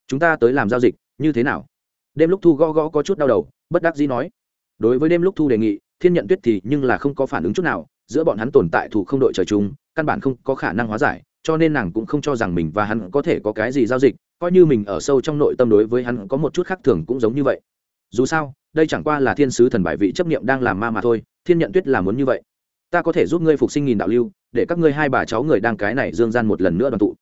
Chúng ta tới làm giao dịch, như thế nào? Đêm lúc thu gõ gõ có chút đau đầu, bất đắc dĩ nói. Đối với đêm lúc thu đề nghị, thiên nhận tuyết thì nhưng là không có phản ứng chút nào, giữa bọn hắn tồn tại thủ không đội trời chung, căn bản không có khả năng hóa giải, cho nên nàng cũng không cho rằng mình và hắn có thể có cái gì giao dịch, coi như mình ở sâu trong nội tâm đối với hắn có một chút khác thường cũng giống như vậy. Dù sao, đây chẳng qua là thiên sứ thần bài vị chấp niệm đang làm ma mà thôi, thiên nhận tuyết là muốn như vậy. Ta có thể giúp ngươi phục sinh nghìn đạo lưu, để các ngươi hai bà cháu người đang cái này dương gian một lần nữa đoàn tụ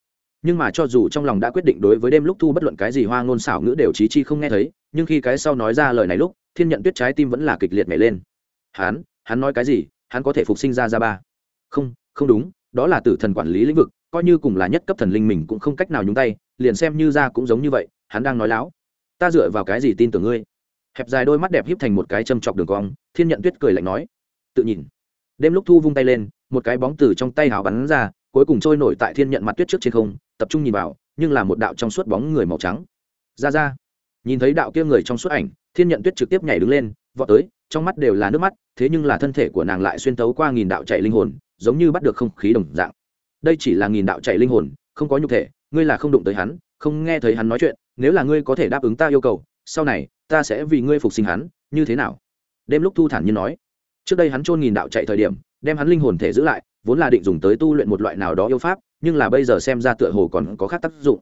nhưng mà cho dù trong lòng đã quyết định đối với đêm lúc thu bất luận cái gì hoa ngôn xảo ngữ đều trí chi không nghe thấy, nhưng khi cái sau nói ra lời này lúc, thiên nhận tuyết trái tim vẫn là kịch liệt nhảy lên. Hắn hắn nói cái gì? Hắn có thể phục sinh ra ra ba. Không không đúng, đó là tử thần quản lý lĩnh vực, coi như cùng là nhất cấp thần linh mình cũng không cách nào nhúng tay, liền xem như ra cũng giống như vậy, hắn đang nói láo. Ta dựa vào cái gì tin tưởng ngươi? Hẹp dài đôi mắt đẹp híp thành một cái châm chọc đường cong, thiên nhận tuyết cười lạnh nói. Tự nhìn. Đêm lúc thu vung tay lên, một cái bóng từ trong tay hào bắn ra, cuối cùng trôi nổi tại thiên nhận mặt tuyết trước trên không tập trung nhìn vào, nhưng là một đạo trong suốt bóng người màu trắng. Ra ra. Nhìn thấy đạo kia người trong suốt ảnh, thiên nhận tuyết trực tiếp nhảy đứng lên, vọt tới, trong mắt đều là nước mắt, thế nhưng là thân thể của nàng lại xuyên tấu qua nghìn đạo chạy linh hồn, giống như bắt được không khí đồng dạng. Đây chỉ là nghìn đạo chạy linh hồn, không có nhục thể, ngươi là không đụng tới hắn, không nghe thấy hắn nói chuyện, nếu là ngươi có thể đáp ứng ta yêu cầu, sau này, ta sẽ vì ngươi phục sinh hắn, như thế nào? Đêm lúc thu thản nhiên nói. Trước đây hắn chôn nghìn đạo chạy thời điểm, đem hắn linh hồn thể giữ lại, vốn là định dùng tới tu luyện một loại nào đó yêu pháp nhưng là bây giờ xem ra tựa hồ còn có khác tác dụng.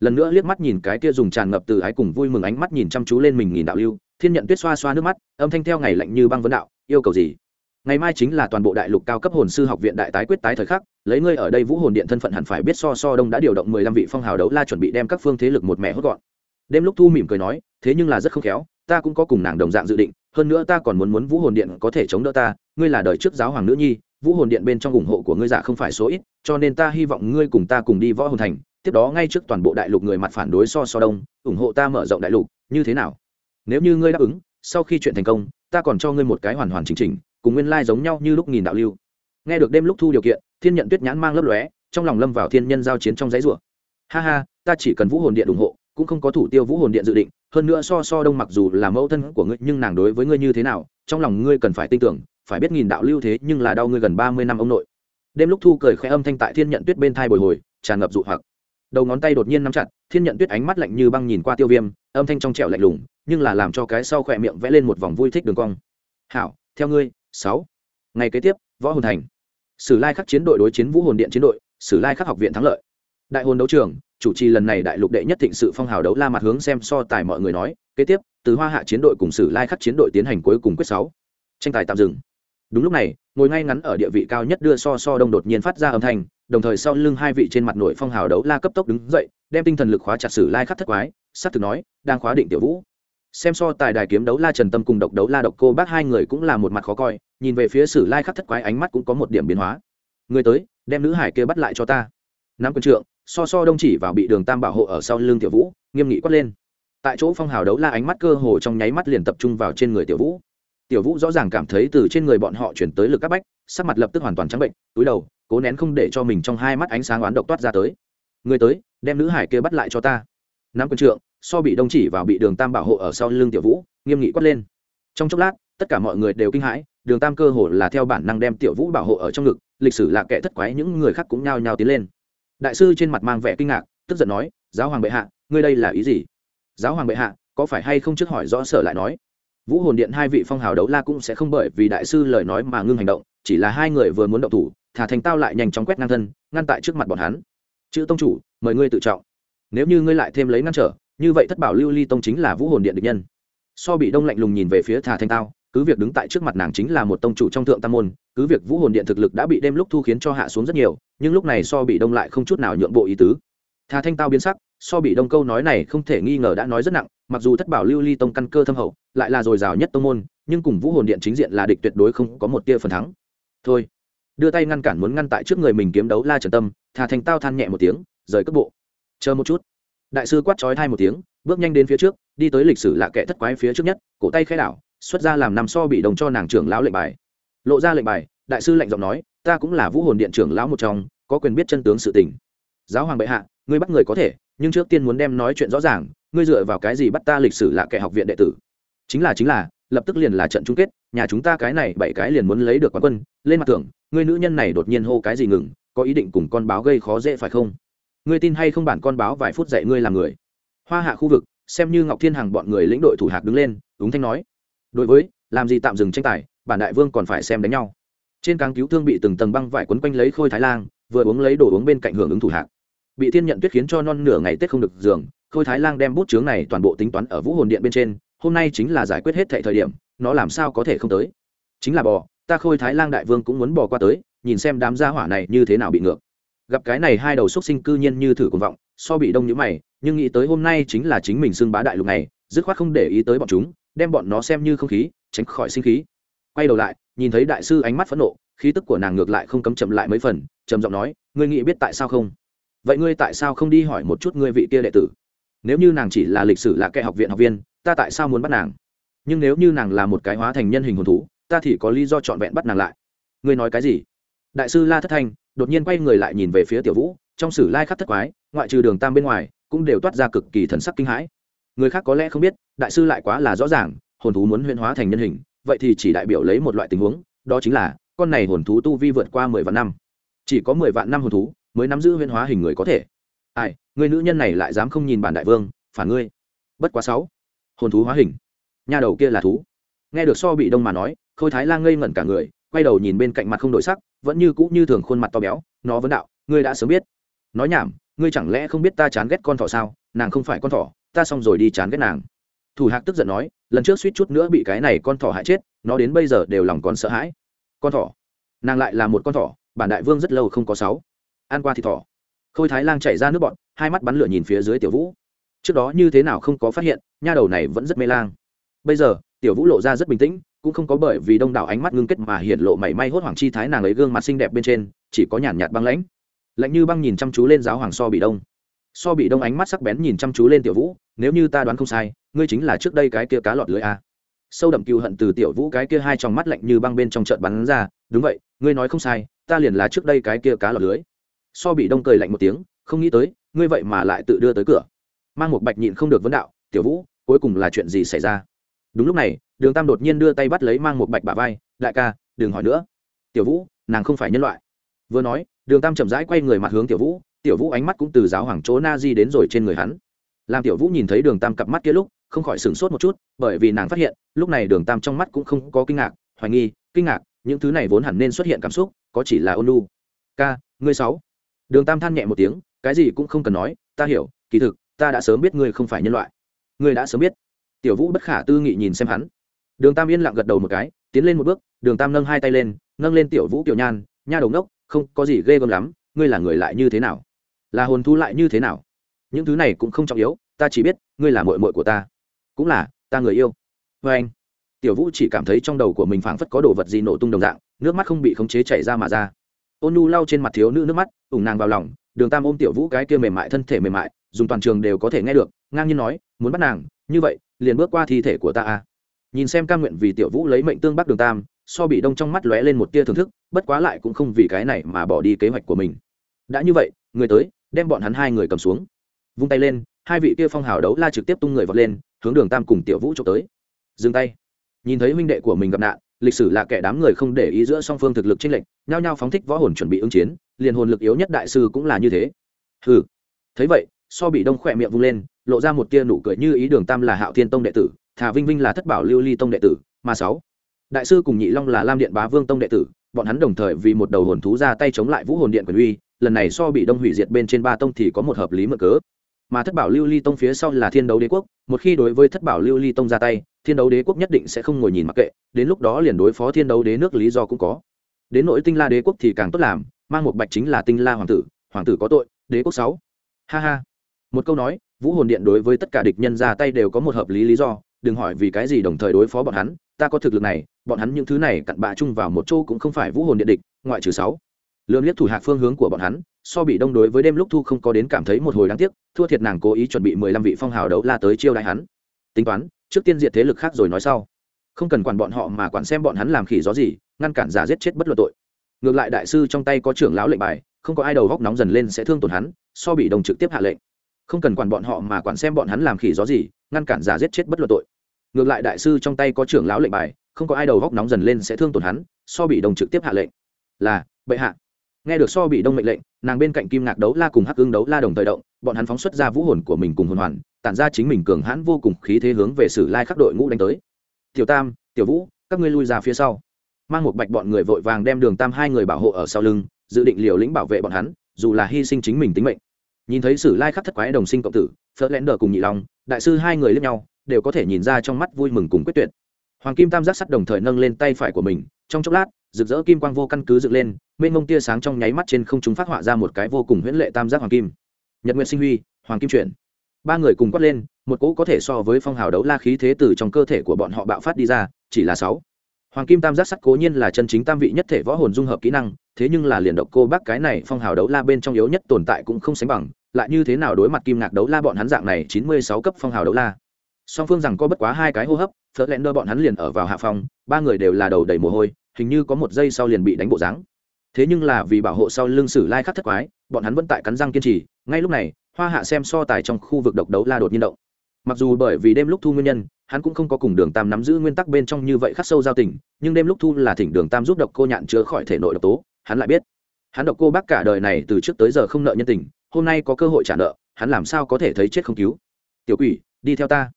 Lần nữa liếc mắt nhìn cái kia dùng tràn ngập từ ái cùng vui mừng ánh mắt nhìn chăm chú lên mình nghìn đạo lưu, thiên nhận tuyết xoa xoa nước mắt, âm thanh theo ngày lạnh như băng vấn đạo, yêu cầu gì? Ngày mai chính là toàn bộ đại lục cao cấp hồn sư học viện đại tái quyết tái thời khắc, lấy ngươi ở đây vũ hồn điện thân phận hẳn phải biết so so đông đã điều động mười lăm vị phong hào đấu la chuẩn bị đem các phương thế lực một mẹ hốt gọn. Đêm lúc thu mỉm cười nói, thế nhưng là rất không khéo ta cũng có cùng nàng đồng dạng dự định hơn nữa ta còn muốn muốn vũ hồn điện có thể chống đỡ ta ngươi là đời trước giáo hoàng nữ nhi vũ hồn điện bên trong ủng hộ của ngươi giả không phải số ít cho nên ta hy vọng ngươi cùng ta cùng đi võ hồn thành tiếp đó ngay trước toàn bộ đại lục người mặt phản đối so so đông ủng hộ ta mở rộng đại lục như thế nào? Nếu như ngươi đáp ứng sau khi chuyện thành công ta còn cho ngươi một cái hoàn hoàn chính trình, cùng nguyên lai giống nhau như lúc nghìn đạo lưu. Nghe được đêm lúc thu điều kiện thiên nhận tuyết nhãn mang lấp lóe trong lòng lâm vào thiên nhân giao chiến trong giấy rủa. Ha ha ta chỉ cần vũ hồn điện ủng hộ cũng không có thủ tiêu vũ hồn điện dự định hơn nữa so so đông mặc dù là mẫu thân của ngươi, nhưng nàng đối với ngươi như thế nào, trong lòng ngươi cần phải tin tưởng, phải biết nghìn đạo lưu thế nhưng là đau ngươi gần ba mươi năm ông nội. Đêm lúc thu cười khẽ âm thanh tại thiên nhận tuyết bên thai bồi hồi, tràn ngập dụ hoặc. Đầu ngón tay đột nhiên nắm chặt, thiên nhận tuyết ánh mắt lạnh như băng nhìn qua tiêu viêm, âm thanh trong trẻo lạnh lùng, nhưng là làm cho cái sau khỏe miệng vẽ lên một vòng vui thích đường cong. Hảo, theo ngươi, sáu. Ngày kế tiếp, võ hồn thành. Sử lai khắc chiến đội đối chiến vũ hồn điện chiến đội, sử lai khắc học viện thắng lợi. Đại hồn đấu trường chủ trì lần này đại lục đệ nhất thịnh sự phong hào đấu la mặt hướng xem so tài mọi người nói, kế tiếp, từ hoa hạ chiến đội cùng sử lai khắc chiến đội tiến hành cuối cùng quyết sáu. Tranh tài tạm dừng. Đúng lúc này, ngồi ngay ngắn ở địa vị cao nhất đưa so so đông đột nhiên phát ra âm thanh, đồng thời sau lưng hai vị trên mặt nội phong hào đấu la cấp tốc đứng dậy, đem tinh thần lực khóa chặt sử lai khắc thất quái sát thực nói, đang khóa định tiểu vũ. Xem so tài đài kiếm đấu la trần tâm cùng độc đấu la độc cô bác hai người cũng là một mặt khó coi, nhìn về phía sử lai khắc thất quái ánh mắt cũng có một điểm biến hóa. Người tới, đem nữ hải kia bắt lại cho ta. Nắm quân trượng so so đông chỉ vào bị đường tam bảo hộ ở sau lưng tiểu vũ, nghiêm nghị quát lên. Tại chỗ phong hào đấu la ánh mắt cơ hồ trong nháy mắt liền tập trung vào trên người tiểu vũ. Tiểu vũ rõ ràng cảm thấy từ trên người bọn họ chuyển tới lực các bách, sắc mặt lập tức hoàn toàn trắng bệnh, túi đầu, cố nén không để cho mình trong hai mắt ánh sáng oán độc toát ra tới. Người tới, đem nữ hải kia bắt lại cho ta. Nắm quân trượng, so bị đông chỉ vào bị đường tam bảo hộ ở sau lưng tiểu vũ, nghiêm nghị quát lên. Trong chốc lát, tất cả mọi người đều kinh hãi, đường tam cơ hồ là theo bản năng đem tiểu vũ bảo hộ ở trong ngực, lịch sử là kẻ thất quái, những người khác cũng nhao nhao tiến lên đại sư trên mặt mang vẻ kinh ngạc, tức giận nói, giáo hoàng bệ hạ, ngươi đây là ý gì? Giáo hoàng bệ hạ, có phải hay không trước hỏi rõ sở lại nói? Vũ hồn điện hai vị phong hào đấu la cũng sẽ không bởi vì đại sư lời nói mà ngưng hành động, chỉ là hai người vừa muốn động thủ thả thành tao lại nhanh chóng quét ngang thân, ngăn tại trước mặt bọn hắn. Chữ tông chủ, mời ngươi tự trọng. Nếu như ngươi lại thêm lấy ngăn trở, như vậy thất bảo lưu ly tông chính là vũ hồn điện địch nhân. So bị đông lạnh lùng nhìn về phía thà thanh tao, cứ việc đứng tại trước mặt nàng chính là một tông chủ trong thượng tam môn, cứ việc vũ hồn điện thực lực đã bị đêm lúc thu khiến cho hạ xuống rất nhiều nhưng lúc này so bị đông lại không chút nào nhượng bộ ý tứ. Thà thanh tao biến sắc, so bị đông câu nói này không thể nghi ngờ đã nói rất nặng, mặc dù thất bảo lưu ly tông căn cơ thâm hậu, lại là dồi dào nhất tông môn, nhưng cùng vũ hồn điện chính diện là địch tuyệt đối không có một tia phần thắng. Thôi, đưa tay ngăn cản muốn ngăn tại trước người mình kiếm đấu la trần tâm thà thanh tao than nhẹ một tiếng, rời cước bộ. Chờ một chút. Đại sư quát trói thai một tiếng, bước nhanh đến phía trước, đi tới lịch sử lạ kệ thất quái phía trước nhất, cổ tay khai đảo, xuất ra làm nằm so bị đồng cho nàng trưởng lão lệnh bài. Lộ ra lệnh bài, đại sư lệnh giọng nói ta cũng là vũ hồn điện trưởng lão một trong, có quyền biết chân tướng sự tình. Giáo hoàng bệ hạ, ngươi bắt người có thể, nhưng trước tiên muốn đem nói chuyện rõ ràng, ngươi dựa vào cái gì bắt ta lịch sử là kẻ học viện đệ tử? Chính là chính là, lập tức liền là trận chung kết, nhà chúng ta cái này bảy cái liền muốn lấy được quán quân, lên mặt tưởng ngươi nữ nhân này đột nhiên hô cái gì ngừng, có ý định cùng con báo gây khó dễ phải không? Ngươi tin hay không bản con báo vài phút dạy ngươi làm người? Hoa hạ khu vực, xem như ngọc thiên hằng bọn người lĩnh đội thủ hạc đứng lên ứng thanh nói. Đối với, làm gì tạm dừng tranh tài, bản đại vương còn phải xem đánh nhau trên càng cứu thương bị từng tầng băng vải quấn quanh lấy khôi thái lang, vừa uống lấy đồ uống bên cạnh hưởng ứng thủ hạc. Bị thiên nhận tuyết khiến cho non nửa ngày tết không được giường, khôi thái lang đem bút chướng này toàn bộ tính toán ở vũ hồn điện bên trên, hôm nay chính là giải quyết hết thệ thời điểm, nó làm sao có thể không tới? Chính là bò, ta khôi thái lang đại vương cũng muốn bò qua tới, nhìn xem đám gia hỏa này như thế nào bị ngược. Gặp cái này hai đầu xúc sinh cư nhiên như thử cuồng vọng, so bị đông như mày, nhưng nghĩ tới hôm nay chính là chính mình xưng bá đại lục này, dứt khoát không để ý tới bọn chúng, đem bọn nó xem như không khí, tránh khỏi sinh khí. Quay đầu lại nhìn thấy đại sư ánh mắt phẫn nộ, khí tức của nàng ngược lại không cấm chậm lại mấy phần, trầm giọng nói, ngươi nghĩ biết tại sao không? Vậy ngươi tại sao không đi hỏi một chút ngươi vị kia đệ tử? Nếu như nàng chỉ là lịch sử là kẻ học viện học viên, ta tại sao muốn bắt nàng? Nhưng nếu như nàng là một cái hóa thành nhân hình hồn thú, ta thì có lý do trọn vẹn bắt nàng lại. Ngươi nói cái gì? Đại sư la thất thanh đột nhiên quay người lại nhìn về phía tiểu vũ, trong sử lai khắc thất quái, ngoại trừ đường tam bên ngoài, cũng đều toát ra cực kỳ thần sắc kinh hãi. Người khác có lẽ không biết, đại sư lại quá là rõ ràng, hồn thú muốn huyễn hóa thành nhân hình vậy thì chỉ đại biểu lấy một loại tình huống, đó chính là, con này hồn thú tu vi vượt qua mười vạn năm. Chỉ có mười vạn năm hồn thú mới nắm giữ huyễn hóa hình người có thể. Ai, người nữ nhân này lại dám không nhìn bản đại vương, phản ngươi. Bất quá sáu. Hồn thú hóa hình. Nha đầu kia là thú. Nghe được so bị đông mà nói, khôi thái lang ngây ngẩn cả người, quay đầu nhìn bên cạnh mặt không đổi sắc, vẫn như cũ như thường khuôn mặt to béo, nó vấn đạo, ngươi đã sớm biết. Nói nhảm, ngươi chẳng lẽ không biết ta chán ghét con thỏ sao? Nàng không phải con thỏ, ta xong rồi đi chán ghét nàng thủ hạc tức giận nói, lần trước suýt chút nữa bị cái này con thỏ hại chết, nó đến bây giờ đều lòng còn sợ hãi. Con thỏ. Nàng lại là một con thỏ, bản đại vương rất lâu không có sáu. Ăn qua thì thỏ. Khôi thái lang chạy ra nước bọn hai mắt bắn lửa nhìn phía dưới tiểu vũ. Trước đó như thế nào không có phát hiện, nha đầu này vẫn rất mê lang. Bây giờ, tiểu vũ lộ ra rất bình tĩnh, cũng không có bởi vì đông đảo ánh mắt ngưng kết mà hiện lộ mảy may hốt hoảng chi thái nàng ấy gương mặt xinh đẹp bên trên, chỉ có nhàn nhạt băng lãnh. Lạnh như băng nhìn chăm chú lên giáo hoàng so bị đông. So bị đông ánh mắt sắc bén nhìn chăm chú lên tiểu vũ nếu như ta đoán không sai, ngươi chính là trước đây cái kia cá lọt lưới a. Sâu đậm cừu hận từ tiểu vũ cái kia hai trong mắt lạnh như băng bên trong trận bắn ra, đúng vậy, ngươi nói không sai, ta liền là trước đây cái kia cá lọt lưới. So bị đông cười lạnh một tiếng, không nghĩ tới, ngươi vậy mà lại tự đưa tới cửa. Mang một bạch nhịn không được vấn đạo, tiểu vũ, cuối cùng là chuyện gì xảy ra? Đúng lúc này, đường tam đột nhiên đưa tay bắt lấy mang một bạch bả vai, đại ca, đừng hỏi nữa. Tiểu vũ, nàng không phải nhân loại. Vừa nói, đường tam chậm rãi quay người mặt hướng tiểu vũ tiểu vũ ánh mắt cũng từ giáo hoàng chỗ na di đến rồi trên người hắn làm tiểu vũ nhìn thấy đường tam cặp mắt kia lúc, không khỏi sửng sốt một chút, bởi vì nàng phát hiện, lúc này đường tam trong mắt cũng không có kinh ngạc, hoài nghi, kinh ngạc, những thứ này vốn hẳn nên xuất hiện cảm xúc, có chỉ là ôn lu ca, ngươi sáu. Đường tam than nhẹ một tiếng, cái gì cũng không cần nói, ta hiểu, kỳ thực, ta đã sớm biết ngươi không phải nhân loại. Ngươi đã sớm biết. Tiểu vũ bất khả tư nghị nhìn xem hắn. Đường tam yên lặng gật đầu một cái, tiến lên một bước, đường tam nâng hai tay lên, nâng lên tiểu vũ kiểu nhan, nha đầu ngốc, không có gì ghê gớm lắm, ngươi là người lại như thế nào? Là hồn thu lại như thế nào? Những thứ này cũng không trọng yếu, ta chỉ biết, ngươi là mội mội của ta. Cũng là, ta người yêu. Vê anh. Tiểu vũ chỉ cảm thấy trong đầu của mình phảng phất có đồ vật gì nổ tung đồng dạng, nước mắt không bị khống chế chảy ra mà ra. Ôn nu lau trên mặt thiếu nữ nước mắt, ủng nàng vào lòng, đường tam ôm tiểu vũ cái kia mềm mại thân thể mềm mại, dùng toàn trường đều có thể nghe được, ngang nhiên nói, muốn bắt nàng, như vậy, liền bước qua thi thể của ta a. Nhìn xem ca nguyện vì tiểu vũ lấy mệnh tương bắc đường tam, so bị đông trong mắt lóe lên một tia thưởng thức, bất quá lại cũng không vì cái này mà bỏ đi kế hoạch của mình. Đã như vậy, người tới, đem bọn hắn hai người cầm xuống vung tay lên, hai vị kia phong hào đấu la trực tiếp tung người vọt lên, hướng đường tam cùng tiểu vũ trộm tới. Dừng tay. Nhìn thấy huynh đệ của mình gặp nạn, lịch sử là kẻ đám người không để ý giữa song phương thực lực tranh lệch, nhao nhao phóng thích võ hồn chuẩn bị ứng chiến, liền hồn lực yếu nhất đại sư cũng là như thế. Hừ. Thấy vậy, so bị đông khỏe miệng vung lên, lộ ra một tia nụ cười như ý đường tam là hạo thiên tông đệ tử, thà vinh vinh là thất bảo lưu ly tông đệ tử, mà sáu. Đại sư cùng nhị long là lam điện bá vương tông đệ tử, bọn hắn đồng thời vì một đầu hồn thú ra tay chống lại vũ hồn điện quyền uy, lần này so bị đông hủy diệt bên trên ba tông thì có một hợp lý mở cớ mà thất bảo lưu ly tông phía sau là thiên đấu đế quốc, một khi đối với thất bảo lưu ly tông ra tay, thiên đấu đế quốc nhất định sẽ không ngồi nhìn mặc kệ, đến lúc đó liền đối phó thiên đấu đế nước lý do cũng có. Đến nỗi tinh la đế quốc thì càng tốt làm, mang một bạch chính là tinh la hoàng tử hoàng tử có tội, đế quốc sáu. Ha ha. Một câu nói, vũ hồn điện đối với tất cả địch nhân ra tay đều có một hợp lý lý do, đừng hỏi vì cái gì đồng thời đối phó bọn hắn, ta có thực lực này, bọn hắn những thứ này cặn bạ chung vào một chỗ cũng không phải vũ hồn điện địch, ngoại trừ sáu. Lương liếc thủ hạc phương hướng của bọn hắn so bị đông đối với đêm lúc thu không có đến cảm thấy một hồi đáng tiếc, thua thiệt nàng cố ý chuẩn bị mười lăm vị phong hào đấu la tới chiêu đại hắn. Tính toán, trước tiên diệt thế lực khác rồi nói sau. Không cần quản bọn họ mà quản xem bọn hắn làm khỉ gió gì, ngăn cản giả giết chết bất luận tội. Ngược lại đại sư trong tay có trưởng lão lệnh bài, không có ai đầu góc nóng dần lên sẽ thương tổn hắn, so bị đông trực tiếp hạ lệnh. Không cần quản bọn họ mà quản xem bọn hắn làm khỉ gió gì, ngăn cản giả giết chết bất luận tội. Ngược lại đại sư trong tay có trưởng lão lệnh bài, không có ai đầu góc nóng dần lên sẽ thương tổn hắn, so bị đông trực tiếp hạ lệnh. Là, bệ hạ nghe được so bị đông mệnh lệnh, nàng bên cạnh kim ngạc đấu la cùng hắc ương đấu la đồng thời động, bọn hắn phóng xuất ra vũ hồn của mình cùng hồn hoàn, tản ra chính mình cường hãn vô cùng khí thế hướng về sử lai khắc đội ngũ đánh tới. Tiểu tam, tiểu vũ, các ngươi lui ra phía sau. Mang một bạch bọn người vội vàng đem đường tam hai người bảo hộ ở sau lưng, dự định liều lĩnh bảo vệ bọn hắn, dù là hy sinh chính mình tính mệnh. Nhìn thấy sử lai khắc thất quái đồng sinh cộng tử, phớt lẽn đờ cùng nhị long, đại sư hai người lẫn nhau, đều có thể nhìn ra trong mắt vui mừng cùng quyết tuyệt. Hoàng kim tam giác sắt đồng thời nâng lên tay phải của mình, trong chốc lát rực rỡ kim quang vô căn cứ dựng lên, mênh mông tia sáng trong nháy mắt trên không chúng phát họa ra một cái vô cùng huyễn lệ tam giác hoàng kim. Nhật nguyện sinh huy, hoàng kim chuyển. Ba người cùng quát lên, một cỗ có thể so với phong hào đấu la khí thế từ trong cơ thể của bọn họ bạo phát đi ra, chỉ là sáu. Hoàng kim tam giác sắt cố nhiên là chân chính tam vị nhất thể võ hồn dung hợp kỹ năng, thế nhưng là liền độc cô bác cái này phong hào đấu la bên trong yếu nhất tồn tại cũng không sánh bằng, lại như thế nào đối mặt kim ngạc đấu la bọn hắn dạng này chín mươi sáu cấp phong hào đấu la. Song phương rằng có bất quá hai cái hô hấp phớt lẹn đơ bọn hắn liền ở vào hạ phòng, ba người đều là đầu đầy mồ hôi hình như có một giây sau liền bị đánh bộ dáng. Thế nhưng là vì bảo hộ sau lưng sử lai khắc thất quái, bọn hắn vẫn tại cắn răng kiên trì, ngay lúc này, hoa hạ xem so tài trong khu vực độc đấu la đột nhiên động. Mặc dù bởi vì đêm lúc thu nguyên nhân, hắn cũng không có cùng đường tam nắm giữ nguyên tắc bên trong như vậy khắc sâu giao tình, nhưng đêm lúc thu là thỉnh đường tam giúp độc cô nhạn chữa khỏi thể nội độc tố, hắn lại biết. Hắn độc cô bác cả đời này từ trước tới giờ không nợ nhân tình, hôm nay có cơ hội trả nợ, hắn làm sao có thể thấy chết không cứu. Tiểu quỷ, đi theo ta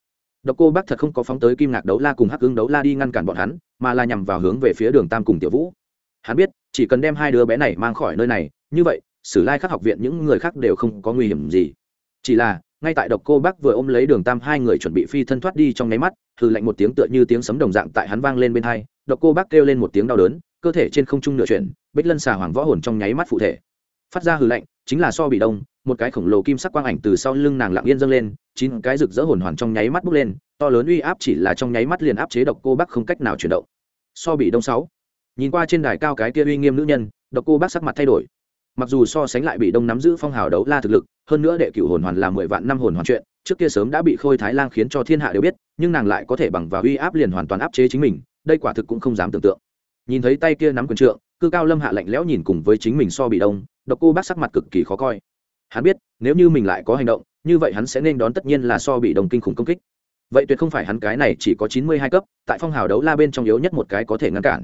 độc cô bác thật không có phóng tới kim ngạc đấu la cùng hắc Hưng đấu la đi ngăn cản bọn hắn, mà là nhằm vào hướng về phía đường tam cùng tiểu vũ. Hắn biết, chỉ cần đem hai đứa bé này mang khỏi nơi này, như vậy, sử lai khắc học viện những người khác đều không có nguy hiểm gì. Chỉ là, ngay tại độc cô bác vừa ôm lấy đường tam hai người chuẩn bị phi thân thoát đi trong nháy mắt thử lạnh một tiếng tựa như tiếng sấm đồng dạng tại hắn vang lên bên hai, độc cô bác kêu lên một tiếng đau đớn, cơ thể trên không trung nửa chuyển, bích lân xà hoàng võ hồn trong nháy mắt phụ thể. Phát ra hừ lạnh, chính là so bị đông, một cái khổng lồ kim sắc quang ảnh từ sau lưng nàng lặng yên dâng lên chín cái rực rỡ hồn hoàn trong nháy mắt bốc lên, to lớn uy áp chỉ là trong nháy mắt liền áp chế độc cô bác không cách nào chuyển động. So bị đông sáu, nhìn qua trên đài cao cái kia uy nghiêm nữ nhân, độc cô bác sắc mặt thay đổi. Mặc dù so sánh lại bị đông nắm giữ phong hào đấu la thực lực, hơn nữa đệ cửu hồn hoàn là mười vạn năm hồn hoàn chuyện, trước kia sớm đã bị khôi thái lang khiến cho thiên hạ đều biết, nhưng nàng lại có thể bằng vào uy áp liền hoàn toàn áp chế chính mình, đây quả thực cũng không dám tưởng tượng. Nhìn thấy tay kia nắm quyền trượng, cư cao lâm hạ lạnh lẽo nhìn cùng với chính mình so bị đông, độc cô bác sắc mặt cực kỳ khó coi hắn biết, nếu như mình lại có hành động, như vậy hắn sẽ nên đón tất nhiên là so bị đồng kinh khủng công kích. Vậy tuyệt không phải hắn cái này chỉ có chín mươi hai cấp, tại phong hào đấu la bên trong yếu nhất một cái có thể ngăn cản.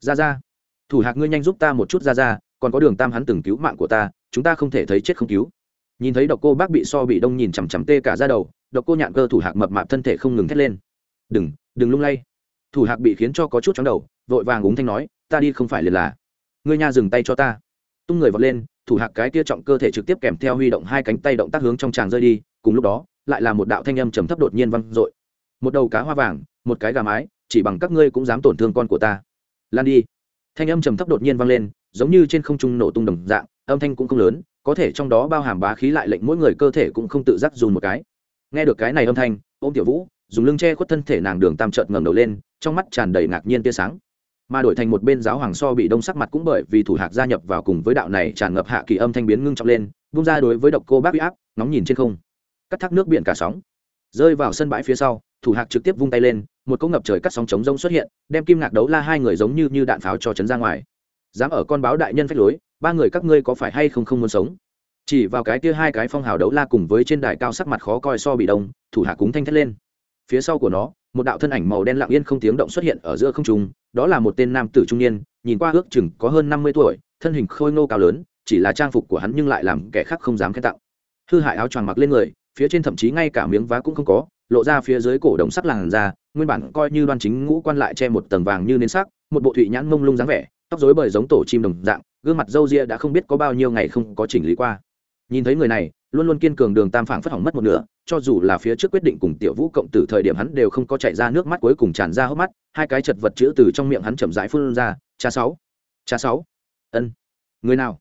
Ra ra, thủ hạc ngươi nhanh giúp ta một chút ra ra, còn có đường tam hắn từng cứu mạng của ta, chúng ta không thể thấy chết không cứu. Nhìn thấy độc cô bác bị so bị đông nhìn chằm chằm tê cả ra đầu, độc cô nhạn cơ thủ hạc mập mạp thân thể không ngừng thét lên. Đừng đừng lung lay. Thủ hạc bị khiến cho có chút chóng đầu, vội vàng úng thanh nói, ta đi không phải liền là. Ngươi nha dừng tay cho ta. Tung người vọt lên thủ hạc cái kia trọng cơ thể trực tiếp kèm theo huy động hai cánh tay động tác hướng trong tràng rơi đi, cùng lúc đó, lại là một đạo thanh âm trầm thấp đột nhiên văng dội. Một đầu cá hoa vàng, một cái gà mái, chỉ bằng các ngươi cũng dám tổn thương con của ta. Lan đi. Thanh âm trầm thấp đột nhiên vang lên, giống như trên không trung nổ tung đồng dạng, âm thanh cũng không lớn, có thể trong đó bao hàm bá khí lại lệnh mỗi người cơ thể cũng không tự giác dùn một cái. Nghe được cái này âm thanh, ôm tiểu vũ, dùng lưng che khuất thân thể nàng đường tam trợt ngẩng đầu lên, trong mắt tràn đầy ngạc nhiên tia sáng mà đổi thành một bên giáo hoàng so bị đông sắc mặt cũng bởi vì thủ hạc gia nhập vào cùng với đạo này tràn ngập hạ kỳ âm thanh biến ngưng trọng lên bung ra đối với độc cô bác huy áp nóng nhìn trên không. Cắt thác nước biển cả sóng. Rơi vào sân bãi phía sau, thủ hạc trực tiếp vung tay lên, một cỗ ngập trời cắt sóng chống rông xuất hiện, đem kim ngạc đấu la hai người giống như như đạn pháo cho trấn ra ngoài. Dám ở con báo đại nhân phách lối, ba người các ngươi có phải hay không không muốn sống? Chỉ vào cái kia hai cái phong hào đấu la cùng với trên đài cao sắc mặt khó coi so bị đông, thủ hạ cúng thanh thét lên. Phía sau của nó, một đạo thân ảnh màu đen lặng yên không tiếng động xuất hiện ở giữa không trung đó là một tên nam tử trung niên, nhìn qua ước chừng có hơn năm mươi tuổi, thân hình khôi ngô cao lớn, chỉ là trang phục của hắn nhưng lại làm kẻ khác không dám khen tặng. Hư hại áo choàng mặc lên người, phía trên thậm chí ngay cả miếng vá cũng không có, lộ ra phía dưới cổ đồng sắc làn da, nguyên bản coi như đoan chính ngũ quan lại che một tầng vàng như nến sắc, một bộ thụy nhãn mông lung dáng vẻ, tóc rối bời giống tổ chim đồng dạng, gương mặt râu ria đã không biết có bao nhiêu ngày không có chỉnh lý qua. Nhìn thấy người này, luôn luôn kiên cường đường tam phảng phất hỏng mất một nửa cho dù là phía trước quyết định cùng tiểu vũ cộng tử thời điểm hắn đều không có chạy ra nước mắt cuối cùng tràn ra hốc mắt, hai cái chật vật chữ từ trong miệng hắn chậm rãi phun ra, cha sáu cha sáu. Ân, người nào?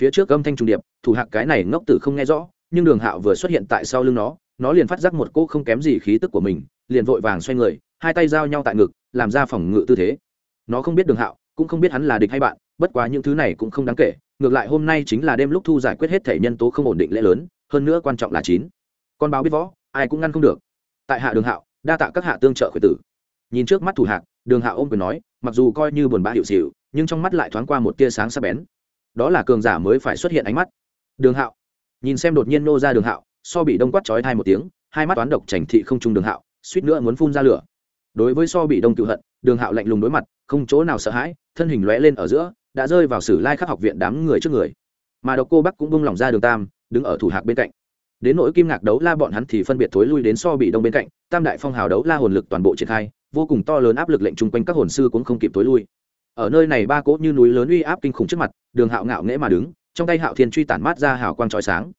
Phía trước âm thanh trùng điệp, thủ hạc cái này ngốc tử không nghe rõ, nhưng đường hạo vừa xuất hiện tại sau lưng nó nó liền phát giác một cô không kém gì khí tức của mình, liền vội vàng xoay người, hai tay giao nhau tại ngực, làm ra phòng ngự tư thế. Nó không biết đường hạo, cũng không biết hắn là địch hay bạn, bất quá những thứ này cũng không đáng kể, ngược lại hôm nay chính là đêm lúc thu giải quyết hết thể nhân tố không ổn định lễ lớn, hơn nữa quan trọng là chín con báo biết võ, ai cũng ngăn không được. Tại hạ đường hạo, đa tạ các hạ tương trợ khuyển tử. Nhìn trước mắt thủ hạc đường hạo ôm quyền nói, mặc dù coi như buồn bã hiệu xịu nhưng trong mắt lại thoáng qua một tia sáng sắc bén. Đó là cường giả mới phải xuất hiện ánh mắt. Đường hạo, nhìn xem đột nhiên nô ra đường hạo, so bị đông quát trói thai một tiếng, hai mắt toán độc chảnh thị không trung đường hạo, suýt nữa muốn phun ra lửa. Đối với so bị đông cựu hận, đường hạo lạnh lùng đối mặt, không chỗ nào sợ hãi, thân hình lóe lên ở giữa, đã rơi vào sử lai khắc học viện đám người trước người. Mà độc cô bắc cũng bung lỏng ra đường tam, đứng ở thủ hạc bên cạnh đến nỗi kim ngạc đấu la bọn hắn thì phân biệt thối lui đến so bị đông bên cạnh, tam đại phong hào đấu la hồn lực toàn bộ triển khai, vô cùng to lớn áp lực lệnh chung quanh các hồn sư cũng không kịp thối lui. Ở nơi này ba cỗ như núi lớn uy áp kinh khủng trước mặt, đường hạo ngạo nghễ mà đứng, trong tay hạo thiên truy tản mát ra hào quang trói sáng.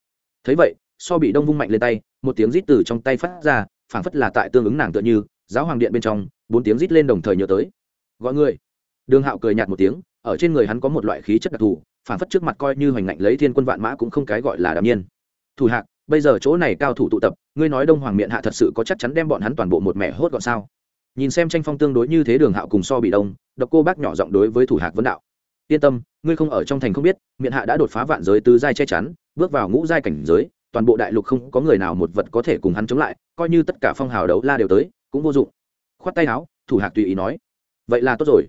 Thấy vậy, so bị đông vung mạnh lên tay, một tiếng rít từ trong tay phát ra, phảng phất là tại tương ứng nàng tựa như, giáo hoàng điện bên trong, bốn tiếng rít lên đồng thời nhớ tới. Gọi người. Đường hạo cười nhạt một tiếng, ở trên người hắn có một loại khí chất đặc thù, phảng phất trước mặt coi như hoành ngạnh lấy thiên quân vạn mã cũng không cái gọi là đạm nhiên. Thủ hạc bây giờ chỗ này cao thủ tụ tập, ngươi nói đông hoàng miệng hạ thật sự có chắc chắn đem bọn hắn toàn bộ một mẻ hốt gọn sao? Nhìn xem tranh phong tương đối như thế đường hạo cùng so bị đông, độc cô bác nhỏ giọng đối với thủ hạc vấn đạo. Yên tâm, ngươi không ở trong thành không biết miệng hạ đã đột phá vạn giới tứ giai che chắn, bước vào ngũ giai cảnh giới, toàn bộ đại lục không có người nào một vật có thể cùng hắn chống lại, coi như tất cả phong hào đấu la đều tới, cũng vô dụng. Khoát tay áo, thủ hạc tùy ý nói. Vậy là tốt rồi.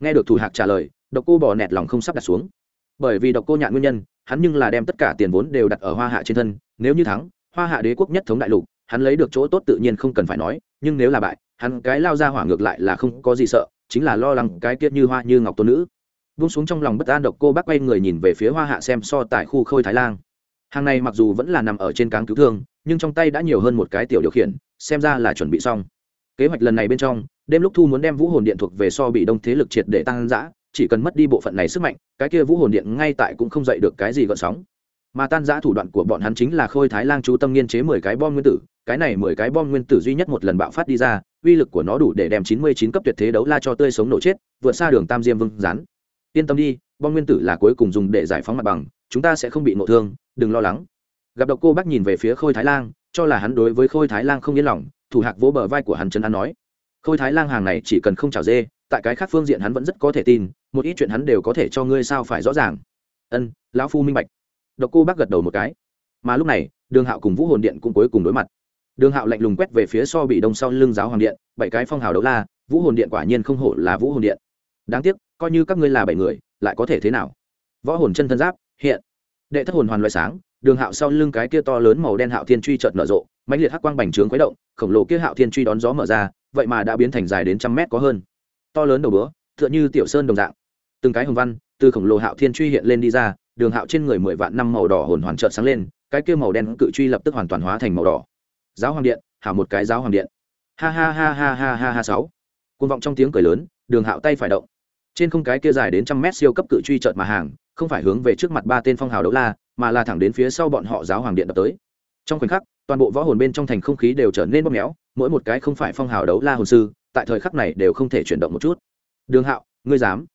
Nghe được thủ hạc trả lời, độc cô bỏ nẹt lòng không sắp đặt xuống. Bởi vì độc cô nhạn nguyên nhân, hắn nhưng là đem tất cả tiền vốn đều đặt ở hoa hạ trên thân nếu như thắng, hoa hạ đế quốc nhất thống đại lục, hắn lấy được chỗ tốt tự nhiên không cần phải nói, nhưng nếu là bại, hắn cái lao ra hỏa ngược lại là không có gì sợ, chính là lo lắng cái tiết như hoa như ngọc tôn nữ. Vung xuống trong lòng bất an độc cô bác quay người nhìn về phía hoa hạ xem so tại khu khôi thái lan hàng này mặc dù vẫn là nằm ở trên cáng cứu thương, nhưng trong tay đã nhiều hơn một cái tiểu điều khiển, xem ra là chuẩn bị xong. Kế hoạch lần này bên trong, đêm lúc thu muốn đem vũ hồn điện thuộc về so bị đông thế lực triệt để tăng giã chỉ cần mất đi bộ phận này sức mạnh, cái kia vũ hồn điện ngay tại cũng không dậy được cái gì gợn sóng mà tan giã thủ đoạn của bọn hắn chính là khôi thái lang chú tâm nghiên chế mười cái bom nguyên tử, cái này mười cái bom nguyên tử duy nhất một lần bạo phát đi ra, uy lực của nó đủ để đem chín mươi chín cấp tuyệt thế đấu la cho tươi sống nổ chết, vượt xa đường tam diêm vương rán yên tâm đi, bom nguyên tử là cuối cùng dùng để giải phóng mặt bằng, chúng ta sẽ không bị nộ thương, đừng lo lắng. Gặp độc cô bác nhìn về phía khôi thái lang, cho là hắn đối với khôi thái lang không yên lòng, thủ hạc vỗ bờ vai của hắn trấn an nói. Khôi thái lang hàng này chỉ cần không trào dê, tại cái khác phương diện hắn vẫn rất có thể tin, một ít chuyện hắn đều có thể cho ngươi sao phải rõ ràng. Ân, lão phu minh bạch độc cô bác gật đầu một cái. Mà lúc này, đường hạo cùng vũ hồn điện cũng cuối cùng đối mặt. Đường hạo lạnh lùng quét về phía so bị đông sau lưng giáo hoàng điện, bảy cái phong hào đấu la, vũ hồn điện quả nhiên không hổ là vũ hồn điện. Đáng tiếc, coi như các ngươi là bảy người, lại có thể thế nào? Võ hồn chân thân giáp, hiện. Đệ thất hồn hoàn loại sáng, đường hạo sau lưng cái kia to lớn màu đen hạo thiên truy trợt nở rộ, mãnh liệt hắc quang bành trướng khuấy động, khổng lồ kia hạo thiên truy đón gió mở ra, vậy mà đã biến thành dài đến trăm mét có hơn. To lớn đầu bữa tựa như tiểu sơn đồng dạng. Từng cái hồng văn, từ khổng lồ hạo thiên truy hiện lên đi ra đường hạo trên người mười vạn năm màu đỏ hồn hoàn trợn sáng lên, cái kia màu đen cự truy lập tức hoàn toàn hóa thành màu đỏ. Giáo hoàng điện, hảo một cái giáo hoàng điện. Ha ha ha ha ha ha ha sáu. Côn vọng trong tiếng cười lớn, đường hạo tay phải động. Trên không cái kia dài đến trăm mét siêu cấp cự truy trợt mà hàng, không phải hướng về trước mặt ba tên phong hào đấu la, mà là thẳng đến phía sau bọn họ giáo hoàng điện đập tới. Trong khoảnh khắc, toàn bộ võ hồn bên trong thành không khí đều trở nên bóp méo, mỗi một cái không phải phong hào đấu la hồn sư, tại thời khắc này đều không thể chuyển động một chút. Đường hạo, ngươi dám.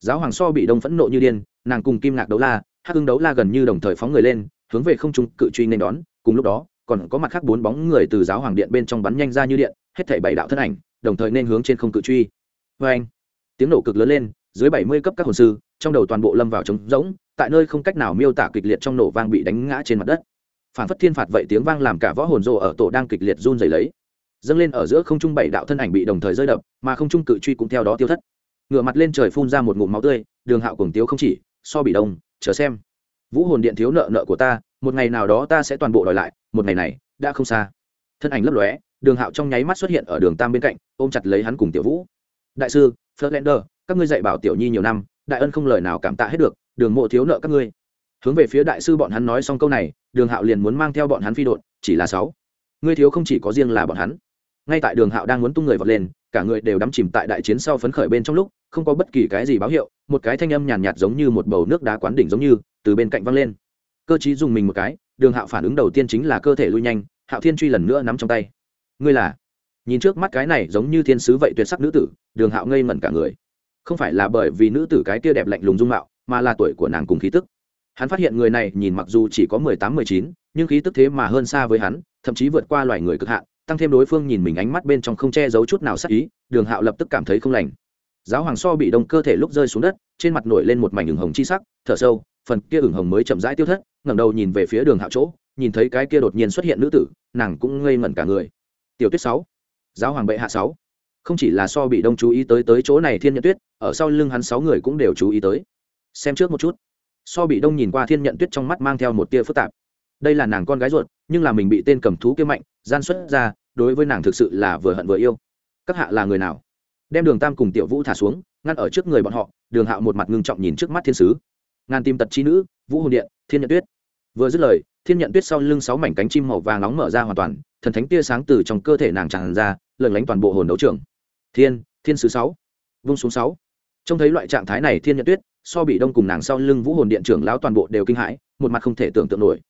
Giáo hoàng so bị đông phẫn nộ như điên, nàng cùng kim ngạc đấu la hắc hưng đấu la gần như đồng thời phóng người lên, hướng về không trung cự truy nên đón. Cùng lúc đó, còn có mặt khác bốn bóng người từ giáo hoàng điện bên trong bắn nhanh ra như điện, hết thảy bảy đạo thân ảnh, đồng thời nên hướng trên không cự truy. Vê anh tiếng nổ cực lớn lên, dưới bảy mươi cấp các hồn sư, trong đầu toàn bộ lâm vào trống rỗng, tại nơi không cách nào miêu tả kịch liệt trong nổ vang bị đánh ngã trên mặt đất. Phản phất thiên phạt vậy tiếng vang làm cả võ hồn rồ ở tổ đang kịch liệt run rẩy lấy. Dâng lên ở giữa không trung bảy đạo thân ảnh bị đồng thời rơi đập, mà không trung cự truy cũng theo đó tiêu thất. Ngửa mặt lên trời phun ra một ngụm máu tươi, đường hạo cùng tiếu không chỉ, so bị đông chờ xem. Vũ hồn điện thiếu nợ nợ của ta một ngày nào đó ta sẽ toàn bộ đòi lại một ngày này đã không xa. Thân ảnh lấp lóe đường hạo trong nháy mắt xuất hiện ở đường tam bên cạnh ôm chặt lấy hắn cùng tiểu vũ. Đại sư Fernlander, các ngươi dạy bảo tiểu nhi nhiều năm đại ân không lời nào cảm tạ hết được đường mộ thiếu nợ các ngươi. Hướng về phía đại sư bọn hắn nói xong câu này đường hạo liền muốn mang theo bọn hắn phi đột chỉ là sáu. Ngươi thiếu không chỉ có riêng là bọn hắn. Ngay tại đường hạo đang muốn tung người vọt lên cả người đều đắm chìm tại đại chiến sau phấn khởi bên trong lúc không có bất kỳ cái gì báo hiệu một cái thanh âm nhàn nhạt, nhạt giống như một bầu nước đá quán đỉnh giống như từ bên cạnh văng lên. Cơ chí dùng mình một cái đường hạo phản ứng đầu tiên chính là cơ thể lui nhanh hạo thiên truy lần nữa nắm trong tay. Ngươi là? Nhìn trước mắt cái này giống như thiên sứ vậy tuyệt sắc nữ tử đường hạo ngây ngẩn cả người. Không phải là bởi vì nữ tử cái kia đẹp lạnh lùng dung mạo mà là tuổi của nàng cùng khí tức. Hắn phát hiện người này nhìn mặc dù chỉ có mười tám mười chín nhưng khí tức thế mà hơn xa với hắn thậm chí vượt qua loài người cực hạn tăng thêm đối phương nhìn mình ánh mắt bên trong không che giấu chút nào sắc ý, đường hạo lập tức cảm thấy không lành. Giáo hoàng so bị đông cơ thể lúc rơi xuống đất, trên mặt nổi lên một mảnh ửng hồng chi sắc, thở sâu, phần kia ửng hồng mới chậm rãi tiêu thất, ngẩng đầu nhìn về phía đường hạo chỗ, nhìn thấy cái kia đột nhiên xuất hiện nữ tử, nàng cũng ngây ngẩn cả người. Tiểu tuyết sáu, giáo hoàng bệ hạ sáu. Không chỉ là so bị đông chú ý tới tới chỗ này thiên nhận tuyết, ở sau lưng hắn sáu người cũng đều chú ý tới. Xem trước một chút. So bị đông nhìn qua thiên nhận tuyết trong mắt mang theo một tia phức tạp. Đây là nàng con gái ruột, nhưng là mình bị tên cầm thú kia mạnh gian xuất ra, đối với nàng thực sự là vừa hận vừa yêu. Các hạ là người nào? Đem đường tam cùng tiểu vũ thả xuống, ngăn ở trước người bọn họ, đường hạo một mặt ngưng trọng nhìn trước mắt thiên sứ. Ngàn tim tật chi nữ, vũ hồn điện, thiên nhận tuyết. Vừa dứt lời, thiên nhận tuyết sau lưng sáu mảnh cánh chim màu vàng nóng mở ra hoàn toàn, thần thánh tia sáng từ trong cơ thể nàng tràn ra lẩn lánh toàn bộ hồn đấu trường. Thiên thiên sứ sáu. Vung xuống sáu. Trông thấy loại trạng thái này, thiên nhận tuyết, so bị đông cùng nàng sau lưng vũ hồn điện trưởng lão toàn bộ đều kinh hãi, một mặt không thể tưởng tượng nổi.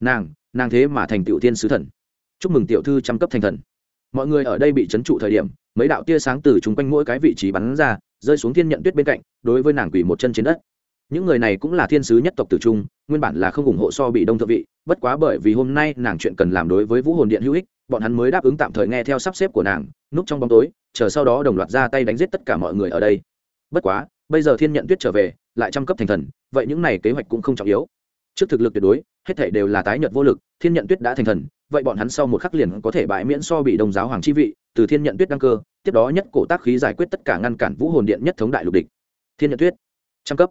Nàng nàng thế mà thành tiểu thiên sứ thần chúc mừng tiểu thư trăm cấp thành thần. Mọi người ở đây bị trấn trụ thời điểm, mấy đạo tia sáng từ chung quanh mỗi cái vị trí bắn ra, rơi xuống thiên nhận tuyết bên cạnh, đối với nàng quỷ một chân trên đất. Những người này cũng là thiên sứ nhất tộc tử trung, nguyên bản là không ủng hộ so bị đông thượng vị, bất quá bởi vì hôm nay nàng chuyện cần làm đối với vũ hồn điện hữu ích, bọn hắn mới đáp ứng tạm thời nghe theo sắp xếp của nàng, núp trong bóng tối, chờ sau đó đồng loạt ra tay đánh giết tất cả mọi người ở đây. Bất quá, bây giờ thiên nhận tuyết trở về, lại trăm cấp thành thần, vậy những này kế hoạch cũng không trọng yếu. Trước thực lực tuyệt đối, hết thể đều là tái nhật vô lực, thiên nhận tuyết đã thành thần vậy bọn hắn sau một khắc liền có thể bãi miễn so bị đồng giáo hoàng chi vị, từ thiên nhận tuyết đăng cơ, tiếp đó nhất cổ tác khí giải quyết tất cả ngăn cản vũ hồn điện nhất thống đại lục địch. Thiên nhận tuyết trang cấp.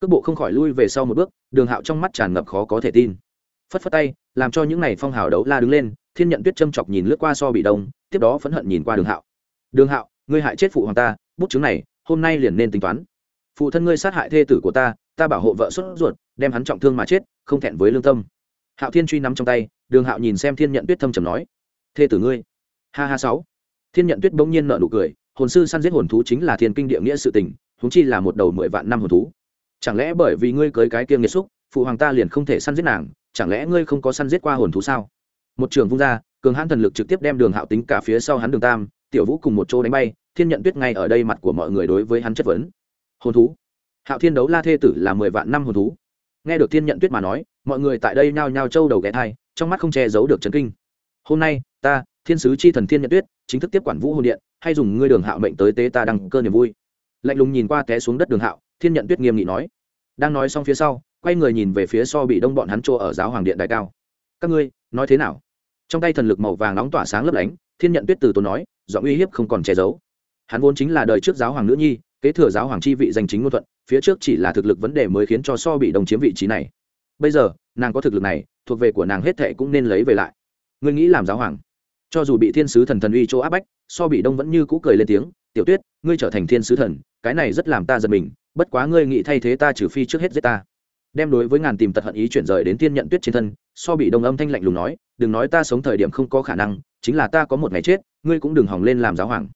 Cước bộ không khỏi lui về sau một bước, đường hạo trong mắt tràn ngập khó có thể tin. Phất phất tay, làm cho những n à y phong hào đấu la đứng lên, thiên nhận tuyết châm chọc nhìn lướt qua so bị đông, tiếp đó phẫn hận nhìn qua đường hạo. Đường hạo, ngươi hại chết phụ hoàng ta, bút chứng này, hôm nay liền nên tính toán. Phụ thân ngươi sát hại thê tử của ta ta bảo hộ vợ xuất ruột, đem hắn trọng thương mà chết, không thẹn với lương tâm. Hạo thiên truy nắm trong tay đường hạo nhìn xem thiên nhận tuyết thâm trầm nói, thê tử ngươi. Ha ha, sáu. Thiên nhận tuyết bỗng nhiên nợ nụ cười, hồn sư săn giết hồn thú chính là thiên kinh địa nghĩa sự tình húng chi là một đầu mười vạn năm hồn thú. Chẳng lẽ bởi vì ngươi cưới cái kia nghiệt xúc, phụ hoàng ta liền không thể săn giết nàng, chẳng lẽ ngươi không có săn giết qua hồn thú sao? Một trường vung ra, cường hãn thần lực trực tiếp đem đường hạo tính cả phía sau hắn đường tam, tiểu vũ cùng một chỗ đánh bay, thiên nhận tuyết ngay ở đây mặt của mọi người đối với hắn chất vấn. Hồn thú? Hạo thiên đấu la thê tử là mười vạn năm hồn thú. Nghe được thiên nhận tuyết mà nói, mọi người tại đây nhao nhao trâu đầu ghé thai trong mắt không che giấu được trấn kinh. Hôm nay, ta, thiên sứ chi thần thiên nhận tuyết, chính thức tiếp quản vũ hồn điện, hay dùng ngươi đường hạo mệnh tới tế ta đăng cơ niềm vui. Lạnh lùng nhìn qua té xuống đất đường hạo, thiên nhận tuyết nghiêm nghị nói. Đang nói xong phía sau, quay người nhìn về phía so bị đông bọn hắn chỗ ở giáo hoàng điện đại cao. Các ngươi, nói thế nào? Trong tay thần lực màu vàng nóng tỏa sáng lấp lánh, thiên nhận tuyết từ tốn nói, giọng uy hiếp không còn che giấu. Hắn vốn chính là đời trước giáo hoàng nữ nhi, kế thừa giáo hoàng chi vị danh chính ngôn thuận, phía trước chỉ là thực lực vấn đề mới khiến cho so bị đồng chiếm vị trí này. Bây giờ, nàng có thực lực này thuộc về của nàng hết thệ cũng nên lấy về lại. Ngươi nghĩ làm giáo hoàng? Cho dù bị thiên sứ thần thần uy chỗ áp bách, so bị đông vẫn như cũ cười lên tiếng, tiểu tuyết, ngươi trở thành thiên sứ thần, cái này rất làm ta giật mình, bất quá ngươi nghĩ thay thế ta trừ phi trước hết giết ta. Đem đối với ngàn tìm tật hận ý chuyển rời đến thiên nhận tuyết trên thân, so bị đông âm thanh lạnh lùng nói, đừng nói ta sống thời điểm không có khả năng, chính là ta có một ngày chết, ngươi cũng đừng hỏng lên làm giáo hoàng.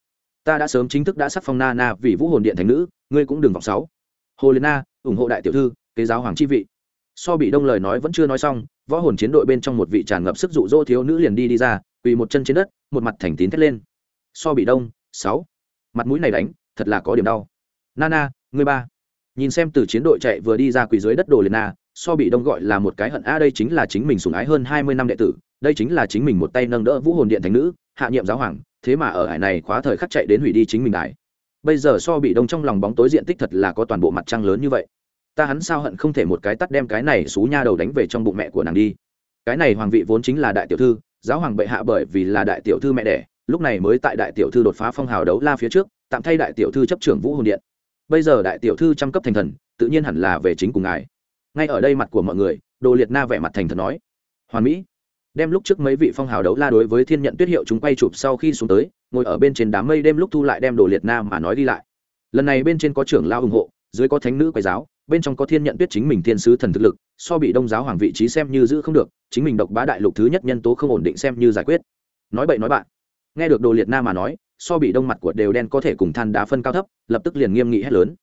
Ta đã sớm chính thức đã sắc phong na na vì vũ hồn điện thành nữ, ngươi cũng đừng vọng sáu. Hồ liên na, ủng hộ đại tiểu thư, kế giáo hoàng chi vị so bị đông lời nói vẫn chưa nói xong, võ hồn chiến đội bên trong một vị tràn ngập sức dụ dỗ thiếu nữ liền đi đi ra, quỳ một chân trên đất, một mặt thành tín thét lên. So bị đông, sáu. Mặt mũi này đánh, thật là có điểm đau. Nana người ba. Nhìn xem từ chiến đội chạy vừa đi ra quỳ dưới đất đồ liền na, so bị đông gọi là một cái hận, a, đây chính là chính mình sùng ái hơn hai mươi năm đệ tử, đây chính là chính mình một tay nâng đỡ vũ hồn điện thành nữ, hạ nhiệm giáo hoàng, thế mà ở hải này khóa thời khắc chạy đến hủy đi chính mình đại. Bây giờ so bị đông trong lòng bóng tối diện tích thật là có toàn bộ mặt trăng lớn như vậy ta hắn sao hận không thể một cái tắt đem cái này xú nha đầu đánh về trong bụng mẹ của nàng đi. Cái này hoàng vị vốn chính là đại tiểu thư, giáo hoàng bệ hạ bởi vì là đại tiểu thư mẹ đẻ, lúc này mới tại đại tiểu thư đột phá phong hào đấu la phía trước, tạm thay đại tiểu thư chấp trưởng vũ hồn điện. Bây giờ đại tiểu thư trăm cấp thành thần, tự nhiên hẳn là về chính cùng ngài. Ngay ở đây mặt của mọi người, đồ liệt na vẻ mặt thành thần nói, hoàn mỹ, đem lúc trước mấy vị phong hào đấu la đối với thiên nhận tuyết hiệu chúng quay chụp sau khi xuống tới, ngồi ở bên trên đám mây đêm lúc thu lại đem đồ liệt na mà nói đi lại. Lần này bên trên có trưởng lao ủng hộ, dưới có thánh nữ quầy giáo bên trong có thiên nhận tuyết chính mình thiên sứ thần thực lực, so bị đông giáo hoàng vị trí xem như giữ không được, chính mình độc bá đại lục thứ nhất nhân tố không ổn định xem như giải quyết. Nói bậy nói bạn. Nghe được đồ liệt na mà nói, so bị đông mặt của đều đen có thể cùng than đá phân cao thấp, lập tức liền nghiêm nghị hét lớn.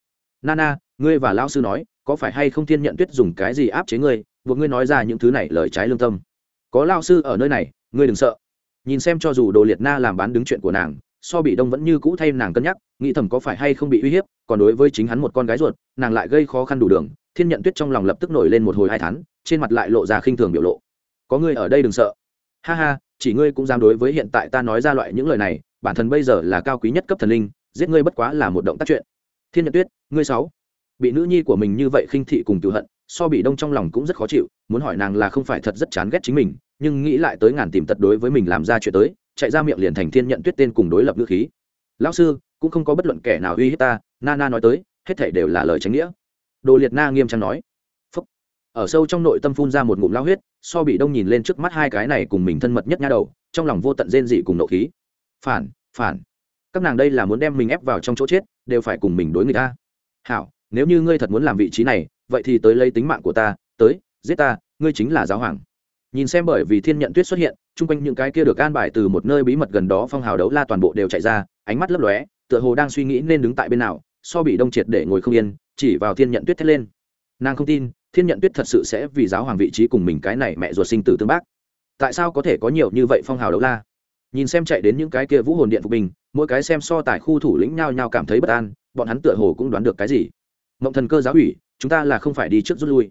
Nana ngươi và lao sư nói, có phải hay không thiên nhận tuyết dùng cái gì áp chế ngươi, buộc ngươi nói ra những thứ này lời trái lương tâm. Có lao sư ở nơi này, ngươi đừng sợ. Nhìn xem cho dù đồ liệt na làm bán đứng chuyện của nàng so bị đông vẫn như cũ thay nàng cân nhắc, nghĩ thầm có phải hay không bị uy hiếp, còn đối với chính hắn một con gái ruột, nàng lại gây khó khăn đủ đường, thiên nhận tuyết trong lòng lập tức nổi lên một hồi hai tháng trên mặt lại lộ ra khinh thường biểu lộ. Có ngươi ở đây đừng sợ. Ha ha, chỉ ngươi cũng dám đối với hiện tại ta nói ra loại những lời này, bản thân bây giờ là cao quý nhất cấp thần linh, giết ngươi bất quá là một động tác chuyện. Thiên nhận tuyết, ngươi sáu. Bị nữ nhi của mình như vậy khinh thị cùng cựu hận, so bị đông trong lòng cũng rất khó chịu, muốn hỏi nàng là không phải thật rất chán ghét chính mình, nhưng nghĩ lại tới ngàn tìm tật đối với mình làm ra chuyện tới chạy ra miệng liền thành thiên nhận tuyết tên cùng đối lập ngữ khí. Lão sư, cũng không có bất luận kẻ nào uy hiếp ta, na na nói tới, hết thảy đều là lời tránh nghĩa. Đồ liệt na nghiêm trang nói. Phúc. ở sâu trong nội tâm phun ra một ngụm lao huyết, so bị đông nhìn lên trước mắt hai cái này cùng mình thân mật nhất nha đầu, trong lòng vô tận rên dị cùng nộ khí. Phản phản. Các nàng đây là muốn đem mình ép vào trong chỗ chết, đều phải cùng mình đối người ta. Hảo, nếu như ngươi thật muốn làm vị trí này, vậy thì tới lấy tính mạng của ta, tới, giết ta, ngươi chính là giáo hoàng nhìn xem bởi vì thiên nhận tuyết xuất hiện, chung quanh những cái kia được an bài từ một nơi bí mật gần đó phong hào đấu la toàn bộ đều chạy ra, ánh mắt lấp lóe, tựa hồ đang suy nghĩ nên đứng tại bên nào, so bị đông triệt để ngồi không yên, chỉ vào thiên nhận tuyết thét lên. Nàng không tin, thiên nhận tuyết thật sự sẽ vì giáo hoàng vị trí cùng mình cái này mẹ ruột sinh tử tương bác. Tại sao có thể có nhiều như vậy phong hào đấu la? Nhìn xem chạy đến những cái kia vũ hồn điện phục bình, mỗi cái xem so tại khu thủ lĩnh nhao nhao cảm thấy bất an, bọn hắn tựa hồ cũng đoán được cái gì. Mộng thần cơ giáo ủy, chúng ta là không phải đi trước rút lui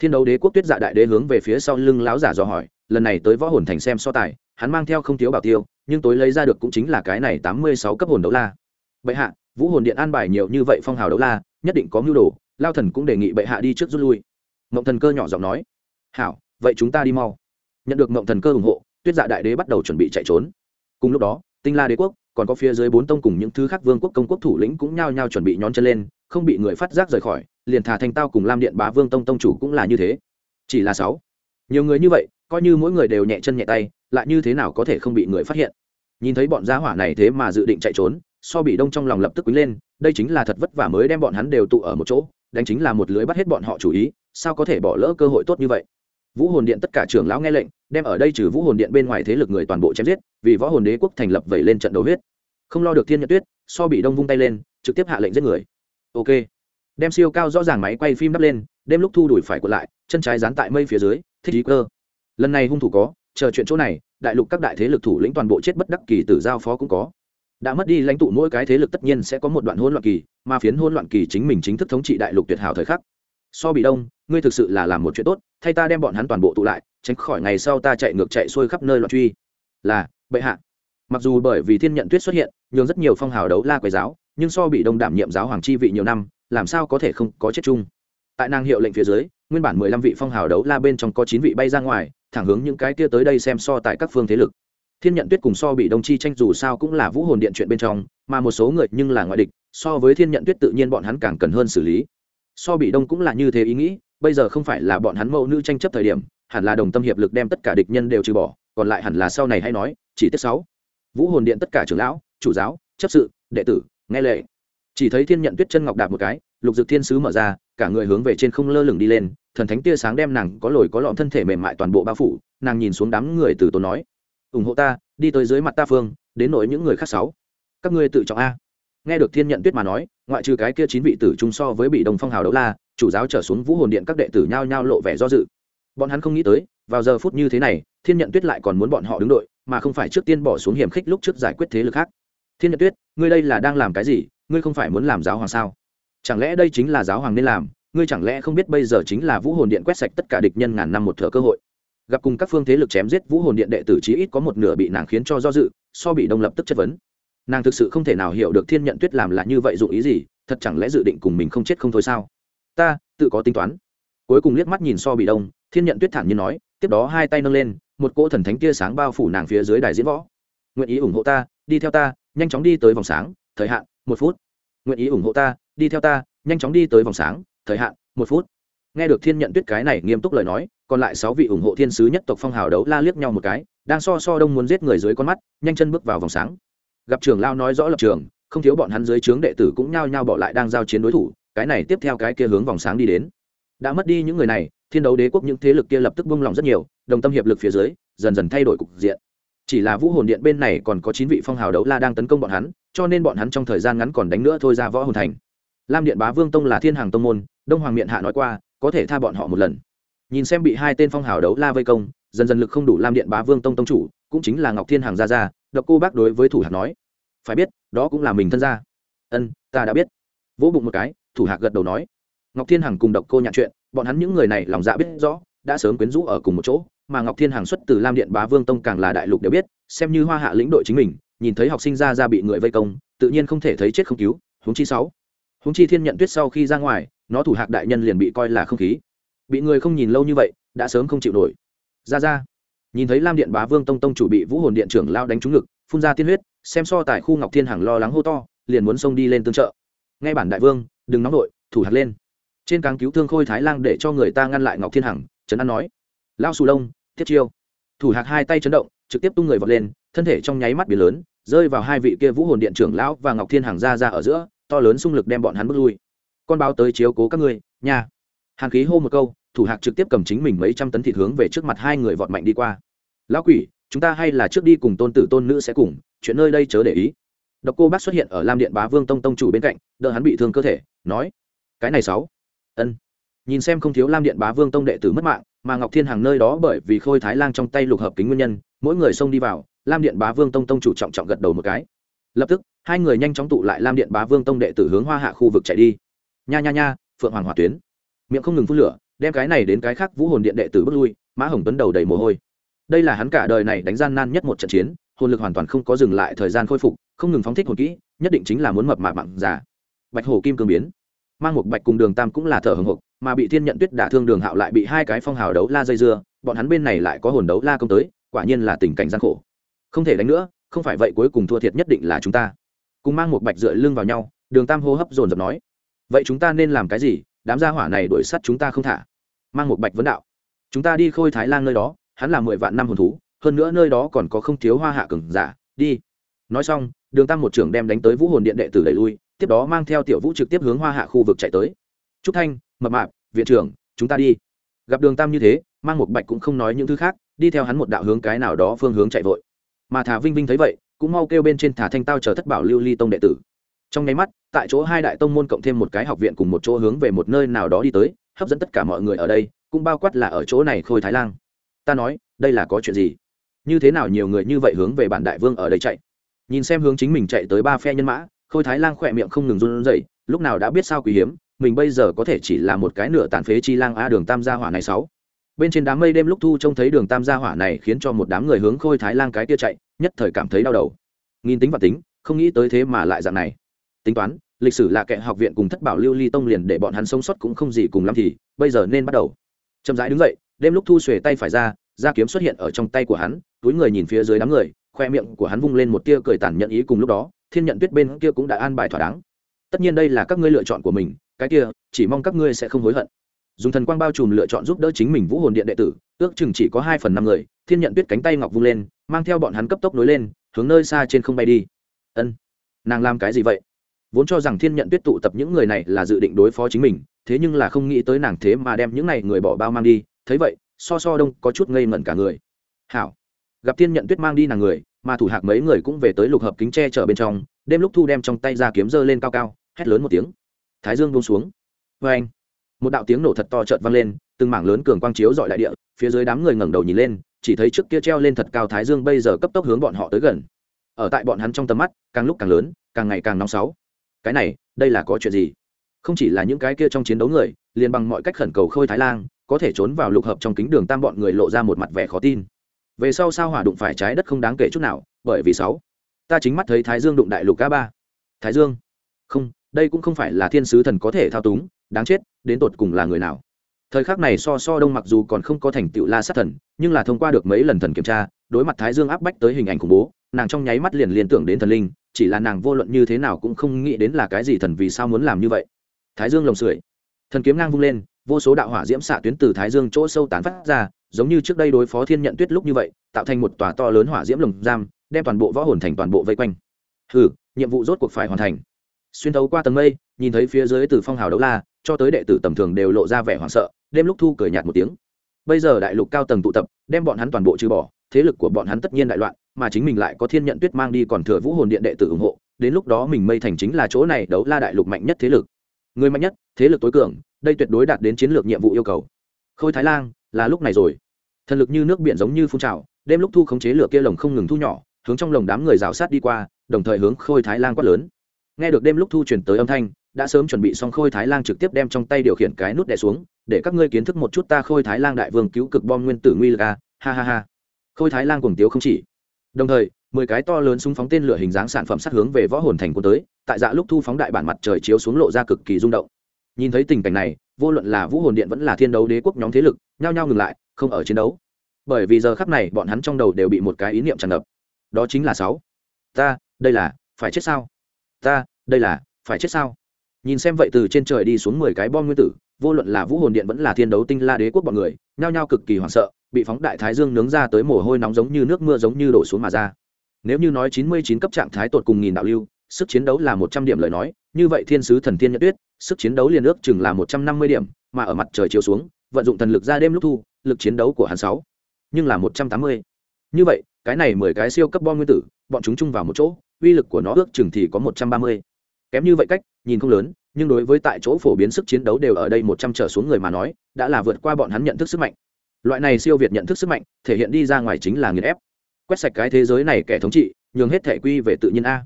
thiên đấu đế quốc tuyết dạ đại đế hướng về phía sau lưng lão giả dò hỏi, lần này tới võ hồn thành xem so tài, hắn mang theo không thiếu bảo tiêu, nhưng tối lấy ra được cũng chính là cái này tám mươi sáu cấp hồn đấu la. Bệ hạ, vũ hồn điện an bài nhiều như vậy phong hào đấu la, nhất định có mưu đồ, lao thần cũng đề nghị bệ hạ đi trước rút lui. Mộng thần cơ nhỏ giọng nói. Hảo, vậy chúng ta đi mau. Nhận được mộng thần cơ ủng hộ, tuyết dạ đại đế bắt đầu chuẩn bị chạy trốn. Cùng lúc đó, tinh la đế quốc, còn có phía dưới bốn tông cùng những thứ khác vương quốc công quốc thủ lĩnh cũng nhao nhao chuẩn bị nhón chân lên không bị người phát giác rời khỏi, liền thả thành tao cùng lam điện bá vương tông tông chủ cũng là như thế. Chỉ là sáu. Nhiều người như vậy, coi như mỗi người đều nhẹ chân nhẹ tay, lại như thế nào có thể không bị người phát hiện? Nhìn thấy bọn gia hỏa này thế mà dự định chạy trốn, so bị đông trong lòng lập tức quý lên, đây chính là thật vất vả mới đem bọn hắn đều tụ ở một chỗ, đánh chính là một lưới bắt hết bọn họ chủ ý, sao có thể bỏ lỡ cơ hội tốt như vậy? Vũ hồn điện tất cả trưởng lão nghe lệnh, đem ở đây trừ vũ hồn điện bên ngoài thế lực người toàn bộ chém giết, vì võ hồn đế quốc thành lập vẩy lên trận đấu huyết. Không lo được thiên nhật tuyết, so bị đông vung tay lên, trực tiếp hạ lệnh giết người ok. Đem siêu cao rõ ràng máy quay phim đắp lên, đêm lúc thu đuổi phải quật lại, chân trái dán tại mây phía dưới, thích ý cơ. Lần này hung thủ có, chờ chuyện chỗ này, đại lục các đại thế lực thủ lĩnh toàn bộ chết bất đắc kỳ tử giao phó cũng có. Đã mất đi lãnh tụ mỗi cái thế lực tất nhiên sẽ có một đoạn hỗn loạn kỳ, mà phiến hỗn loạn kỳ chính mình chính thức thống trị đại lục tuyệt hảo thời khắc. So bị đông, ngươi thực sự là làm một chuyện tốt, thay ta đem bọn hắn toàn bộ tụ lại, tránh khỏi ngày sau ta chạy ngược chạy xuôi khắp nơi loạn truy. Là, bệ hạ. Mặc dù bởi vì thiên nhận tuyết xuất hiện, nhường rất nhiều phong hào đấu la quầy giáo nhưng so bị đông đảm nhiệm giáo hoàng chi vị nhiều năm, làm sao có thể không có chết chung? Tại nàng hiệu lệnh phía dưới, nguyên bản mười lăm vị phong hào đấu la bên trong có chín vị bay ra ngoài, thẳng hướng những cái kia tới đây xem so tại các phương thế lực. Thiên nhận tuyết cùng so bị đông chi tranh dù sao cũng là vũ hồn điện chuyện bên trong, mà một số người nhưng là ngoại địch, so với thiên nhận tuyết tự nhiên bọn hắn càng cần hơn xử lý. So bị đông cũng là như thế ý nghĩ, bây giờ không phải là bọn hắn mẫu nữ tranh chấp thời điểm, hẳn là đồng tâm hiệp lực đem tất cả địch nhân đều trừ bỏ, còn lại hẳn là sau này hay nói, chỉ tiết sáu. Vũ hồn điện tất cả trưởng lão, chủ giáo, chấp sự, đệ tử nghe lệ. Chỉ thấy thiên nhận tuyết chân ngọc đạp một cái, lục dực thiên sứ mở ra, cả người hướng về trên không lơ lửng đi lên, thần thánh tia sáng đem nàng có lồi có lọm thân thể mềm mại toàn bộ bao phủ, nàng nhìn xuống đám người từ tốn nói, ủng hộ ta, đi tới dưới mặt ta phương, đến nỗi những người khác sáu. Các ngươi tự trọng a. Nghe được thiên nhận tuyết mà nói, ngoại trừ cái kia chín vị tử trung so với bị đồng phong hào đấu la, chủ giáo trở xuống vũ hồn điện các đệ tử nhao nhao lộ vẻ do dự. Bọn hắn không nghĩ tới, vào giờ phút như thế này, thiên nhận tuyết lại còn muốn bọn họ đứng đội, mà không phải trước tiên bỏ xuống hiểm khích lúc trước giải quyết thế lực khác thiên nhật tuyết, ngươi đây là đang làm cái gì? Ngươi không phải muốn làm giáo hoàng sao? Chẳng lẽ đây chính là giáo hoàng nên làm? Ngươi chẳng lẽ không biết bây giờ chính là vũ hồn điện quét sạch tất cả địch nhân ngàn năm một thửa cơ hội? Gặp cùng các phương thế lực chém giết vũ hồn điện đệ tử chí ít có một nửa bị nàng khiến cho do dự, so bị đông lập tức chất vấn. Nàng thực sự không thể nào hiểu được thiên nhận tuyết làm là như vậy dụng ý gì, thật chẳng lẽ dự định cùng mình không chết không thôi sao? Ta, tự có tính toán. Cuối cùng liếc mắt nhìn so bị đông, thiên nhận tuyết thản nhiên nói, tiếp đó hai tay nâng lên, một cỗ thần thánh tia sáng bao phủ nàng phía dưới đài diễn võ. Nguyện ý ủng hộ ta, đi theo ta nhanh chóng đi tới vòng sáng, thời hạn, một phút. Nguyện ý ủng hộ ta, đi theo ta, nhanh chóng đi tới vòng sáng, thời hạn, một phút. Nghe được thiên nhận tuyết cái này nghiêm túc lời nói, còn lại sáu vị ủng hộ thiên sứ nhất tộc phong hào đấu la liếc nhau một cái, đang so so đông muốn giết người dưới con mắt, nhanh chân bước vào vòng sáng. Gặp trường lao nói rõ lập trường, không thiếu bọn hắn dưới trướng đệ tử cũng nhao nhao bỏ lại đang giao chiến đối thủ, cái này tiếp theo cái kia hướng vòng sáng đi đến. Đã mất đi những người này, thiên đấu đế quốc những thế lực kia lập tức bung lòng rất nhiều, đồng tâm hiệp lực phía dưới, dần dần thay đổi cục diện chỉ là vũ hồn điện bên này còn có chín vị phong hào đấu la đang tấn công bọn hắn, cho nên bọn hắn trong thời gian ngắn còn đánh nữa thôi ra võ hồn thành. Lam điện bá vương tông là thiên hàng tông môn, đông hoàng miện hạ nói qua, có thể tha bọn họ một lần. Nhìn xem bị hai tên phong hào đấu la vây công, dần dần lực không đủ lam điện bá vương tông tông chủ, cũng chính là ngọc thiên hàng gia gia, độc cô bác đối với thủ hạc nói. Phải biết, đó cũng là mình thân gia. Ân, ta đã biết. Vỗ bụng một cái, thủ hạc gật đầu nói. Ngọc thiên hằng cùng độc cô nhạn chuyện, bọn hắn những người này lòng dạ biết rõ, đã sớm quyến rũ ở cùng một chỗ mà ngọc thiên hàng xuất từ lam điện bá vương tông càng là đại lục đều biết, xem như hoa hạ lĩnh đội chính mình, nhìn thấy học sinh ra ra bị người vây công, tự nhiên không thể thấy chết không cứu, huống chi sáu. Húng chi thiên nhận tuyết sau khi ra ngoài, nó thủ hạc đại nhân liền bị coi là không khí. Bị người không nhìn lâu như vậy, đã sớm không chịu nổi. Ra ra. Nhìn thấy lam điện bá vương tông tông chủ bị vũ hồn điện trưởng lao đánh trúng ngực, phun ra tiên huyết, xem so tại khu ngọc thiên hằng lo lắng hô to, liền muốn xông đi lên tương trợ. Ngay bản đại vương, đừng nóng nổi thủ hạt lên. Trên càng cứu thương khôi thái lang để cho người ta ngăn lại ngọc thiên hằng, trấn an nói. Lao xù lông tiếp chiêu. Thủ hạc hai tay chấn động, trực tiếp tung người vọt lên, thân thể trong nháy mắt biển lớn, rơi vào hai vị kia vũ hồn điện trưởng lão và ngọc thiên hàng ra ra ở giữa, to lớn xung lực đem bọn hắn bước lui. Con báo tới chiếu cố các ngươi nhà. hàn khí hô một câu, thủ hạc trực tiếp cầm chính mình mấy trăm tấn thịt hướng về trước mặt hai người vọt mạnh đi qua. Lão quỷ, chúng ta hay là trước đi cùng tôn tử tôn nữ sẽ cùng, chuyện nơi đây chớ để ý. Độc cô bác xuất hiện ở lam điện bá vương tông tông chủ bên cạnh, đỡ hắn bị thương cơ thể, nói, cái này sáu. Ân nhìn xem không thiếu lam điện bá vương tông đệ tử mất mạng, mà ngọc thiên hàng nơi đó bởi vì khôi thái lang trong tay lục hợp kính nguyên nhân, mỗi người xông đi vào, lam điện bá vương tông tông chủ trọng trọng gật đầu một cái. Lập tức, hai người nhanh chóng tụ lại lam điện bá vương tông đệ tử hướng hoa hạ khu vực chạy đi. Nha nha nha, phượng hoàng hỏa tuyến. Miệng không ngừng phun lửa, đem cái này đến cái khác vũ hồn điện đệ tử bước lui, mã hồng tuấn đầu đầy mồ hôi. Đây là hắn cả đời này đánh gian nan nhất một trận chiến, hồn lực hoàn toàn không có dừng lại, thời gian khôi phục, không ngừng phóng thích hồn kỹ, nhất định chính là muốn mập mạp mặn già. Bạch hổ kim cương biến. Mang một bạch cùng đường tam cũng là thở hồng hộc mà bị thiên nhận tuyết đả thương đường hạo lại bị hai cái phong hào đấu la dây dưa, bọn hắn bên này lại có hồn đấu la công tới, quả nhiên là tình cảnh gian khổ. Không thể đánh nữa, không phải vậy cuối cùng thua thiệt nhất định là chúng ta. Cùng mang một bạch rượi lưng vào nhau, đường tam hô hấp dồn dập nói, vậy chúng ta nên làm cái gì? Đám gia hỏa này đuổi sắt chúng ta không thả. Mang một bạch vấn đạo, chúng ta đi khôi thái lan nơi đó, hắn là mười vạn năm hồn thú, hơn nữa nơi đó còn có không thiếu hoa hạ cừng giả, đi. Nói xong, đường tam một trưởng đem đánh tới vũ hồn điện đệ tử đẩy lui, tiếp đó mang theo tiểu vũ trực tiếp hướng hoa hạ khu vực chạy tới. Trúc thanh mập mạp, viện trưởng, chúng ta đi. Gặp đường tam như thế, mang một bạch cũng không nói những thứ khác, đi theo hắn một đạo hướng cái nào đó phương hướng chạy vội. Mà thả vinh vinh thấy vậy, cũng mau kêu bên trên thả thanh tao chờ thất bảo lưu ly tông đệ tử. Trong nháy mắt, tại chỗ hai đại tông môn cộng thêm một cái học viện cùng một chỗ hướng về một nơi nào đó đi tới, hấp dẫn tất cả mọi người ở đây, cũng bao quát là ở chỗ này khôi thái lang. Ta nói, đây là có chuyện gì? Như thế nào nhiều người như vậy hướng về bản đại vương ở đây chạy? Nhìn xem hướng chính mình chạy tới ba phe nhân mã, khôi thái lang khỏe miệng không ngừng run rẩy, lúc nào đã biết sao quý hiếm mình bây giờ có thể chỉ là một cái nửa tàn phế chi lang a đường tam gia hỏa này sáu. Bên trên đám mây đêm lúc thu trông thấy đường tam gia hỏa này khiến cho một đám người hướng khôi thái lang cái kia chạy, nhất thời cảm thấy đau đầu. Nghìn tính và tính, không nghĩ tới thế mà lại dạng này. Tính toán, lịch sử là kệ học viện cùng thất bảo lưu ly tông liền để bọn hắn sống sót cũng không gì cùng lắm thì, bây giờ nên bắt đầu. Chậm rãi đứng dậy, đêm lúc thu xuề tay phải ra da kiếm xuất hiện ở trong tay của hắn, túi người nhìn phía dưới đám người, khoe miệng của hắn vung lên một tia cười tàn nhận ý cùng lúc đó, thiên nhận tuyết bên kia cũng đã an bài thỏa đáng tất nhiên đây là các ngươi lựa chọn của mình, cái kia, chỉ mong các ngươi sẽ không hối hận. Dùng thần quang bao trùm lựa chọn giúp đỡ chính mình vũ hồn điện đệ tử, ước chừng chỉ có hai phần năm người, thiên nhận tuyết cánh tay ngọc vung lên, mang theo bọn hắn cấp tốc nối lên, hướng nơi xa trên không bay đi. Ân, nàng làm cái gì vậy? Vốn cho rằng thiên nhận tuyết tụ tập những người này là dự định đối phó chính mình, thế nhưng là không nghĩ tới nàng thế mà đem những này người bỏ bao mang đi, thấy vậy, so so đông có chút ngây ngẩn cả người. Hảo, gặp thiên nhận tuyết mang đi nàng người, mà thủ hạc mấy người cũng về tới lục hợp kính tre chở bên trong, đêm lúc thu đem trong tay ra kiếm dơ lên cao cao hét lớn một tiếng. Thái dương buông xuống. Vê anh, một đạo tiếng nổ thật to trợt vang lên, từng mảng lớn cường quang chiếu dọi đại địa, phía dưới đám người ngẩng đầu nhìn lên, chỉ thấy trước kia treo lên thật cao thái dương bây giờ cấp tốc hướng bọn họ tới gần. Ở tại bọn hắn trong tầm mắt, càng lúc càng lớn, càng ngày càng nóng sáu. Cái này, đây là có chuyện gì? Không chỉ là những cái kia trong chiến đấu người, liền bằng mọi cách khẩn cầu khôi thái lang, có thể trốn vào lục hợp trong kính đường tam bọn người lộ ra một mặt vẻ khó tin. Về sau sao hỏa đụng phải trái đất không đáng kể chút nào, bởi vì sáu, ta chính mắt thấy thái dương đụng đại lục ca ba. Thái dương, không đây cũng không phải là thiên sứ thần có thể thao túng, đáng chết, đến tột cùng là người nào. Thời khắc này so so đông mặc dù còn không có thành tựu la sát thần, nhưng là thông qua được mấy lần thần kiểm tra, đối mặt thái dương áp bách tới hình ảnh khủng bố, nàng trong nháy mắt liền liên tưởng đến thần linh, chỉ là nàng vô luận như thế nào cũng không nghĩ đến là cái gì thần vì sao muốn làm như vậy. Thái dương lồng sưởi, thần kiếm ngang vung lên, vô số đạo hỏa diễm xạ tuyến từ thái dương chỗ sâu tán phát ra, giống như trước đây đối phó thiên nhận tuyết lúc như vậy, tạo thành một tòa to lớn hỏa diễm lồng giam, đem toàn bộ võ hồn thành toàn bộ vây quanh. Hừ, nhiệm vụ rốt cuộc phải hoàn thành xuyên thấu qua tầng mây, nhìn thấy phía dưới từ phong hào đấu la, cho tới đệ tử tầm thường đều lộ ra vẻ hoảng sợ, đêm lúc thu cười nhạt một tiếng. Bây giờ đại lục cao tầng tụ tập, đem bọn hắn toàn bộ trừ bỏ, thế lực của bọn hắn tất nhiên đại loạn, mà chính mình lại có thiên nhận tuyết mang đi còn thừa vũ hồn điện đệ tử ủng hộ, đến lúc đó mình mây thành chính là chỗ này đấu la đại lục mạnh nhất thế lực. Người mạnh nhất, thế lực tối cường, đây tuyệt đối đạt đến chiến lược nhiệm vụ yêu cầu. Khôi thái lan là lúc này rồi. Thần lực như nước biển giống như phun trào, đêm lúc thu khống chế lửa kia lồng không ngừng thu nhỏ, hướng trong lồng đám người rào sát đi qua, đồng thời hướng khôi thái lan quát lớn nghe được đêm lúc thu chuyển tới âm thanh, đã sớm chuẩn bị xong khôi thái lang trực tiếp đem trong tay điều khiển cái nút đè xuống, để các ngươi kiến thức một chút ta khôi thái lang đại vương cứu cực bom nguyên tử nguy ga ha ha ha. Khôi thái lang cuồng tiếu không chỉ. Đồng thời, mười cái to lớn súng phóng tên lửa hình dáng sản phẩm sát hướng về võ hồn thành quân tới, tại dạ lúc thu phóng đại bản mặt trời chiếu xuống lộ ra cực kỳ rung động. Nhìn thấy tình cảnh này, vô luận là vũ hồn điện vẫn là thiên đấu đế quốc nhóm thế lực, nhao nhao ngừng lại, không ở chiến đấu. Bởi vì giờ khắc này, bọn hắn trong đầu đều bị một cái ý niệm tràn ngập. Đó chính là sáu. Ta, đây là, phải chết sao? Ta, đây là, phải chết sao? Nhìn xem vậy từ trên trời đi xuống mười cái bom nguyên tử, vô luận là vũ hồn điện vẫn là thiên đấu tinh la đế quốc bọn người, nhao nhao cực kỳ hoảng sợ, bị phóng đại thái dương nướng ra tới mồ hôi nóng giống như nước mưa giống như đổ xuống mà ra. Nếu như nói chín mươi chín cấp trạng thái tột cùng nghìn đạo lưu, sức chiến đấu là một trăm điểm lời nói, như vậy thiên sứ thần thiên nhật tuyết, sức chiến đấu liền ước chừng là một trăm năm mươi điểm, mà ở mặt trời chiếu xuống, vận dụng thần lực ra đêm lúc thu, lực chiến đấu của hắn sáu, nhưng là một trăm tám mươi. Như vậy, cái này mười cái siêu cấp bom nguyên tử, bọn chúng chung vào một chỗ uy lực của nó ước chừng thì có một trăm ba mươi. Kém như vậy cách, nhìn không lớn, nhưng đối với tại chỗ phổ biến sức chiến đấu đều ở đây một trăm trở xuống người mà nói, đã là vượt qua bọn hắn nhận thức sức mạnh. Loại này siêu việt nhận thức sức mạnh, thể hiện đi ra ngoài chính là nghiền ép. Quét sạch cái thế giới này kẻ thống trị, nhường hết thể quy về tự nhiên a.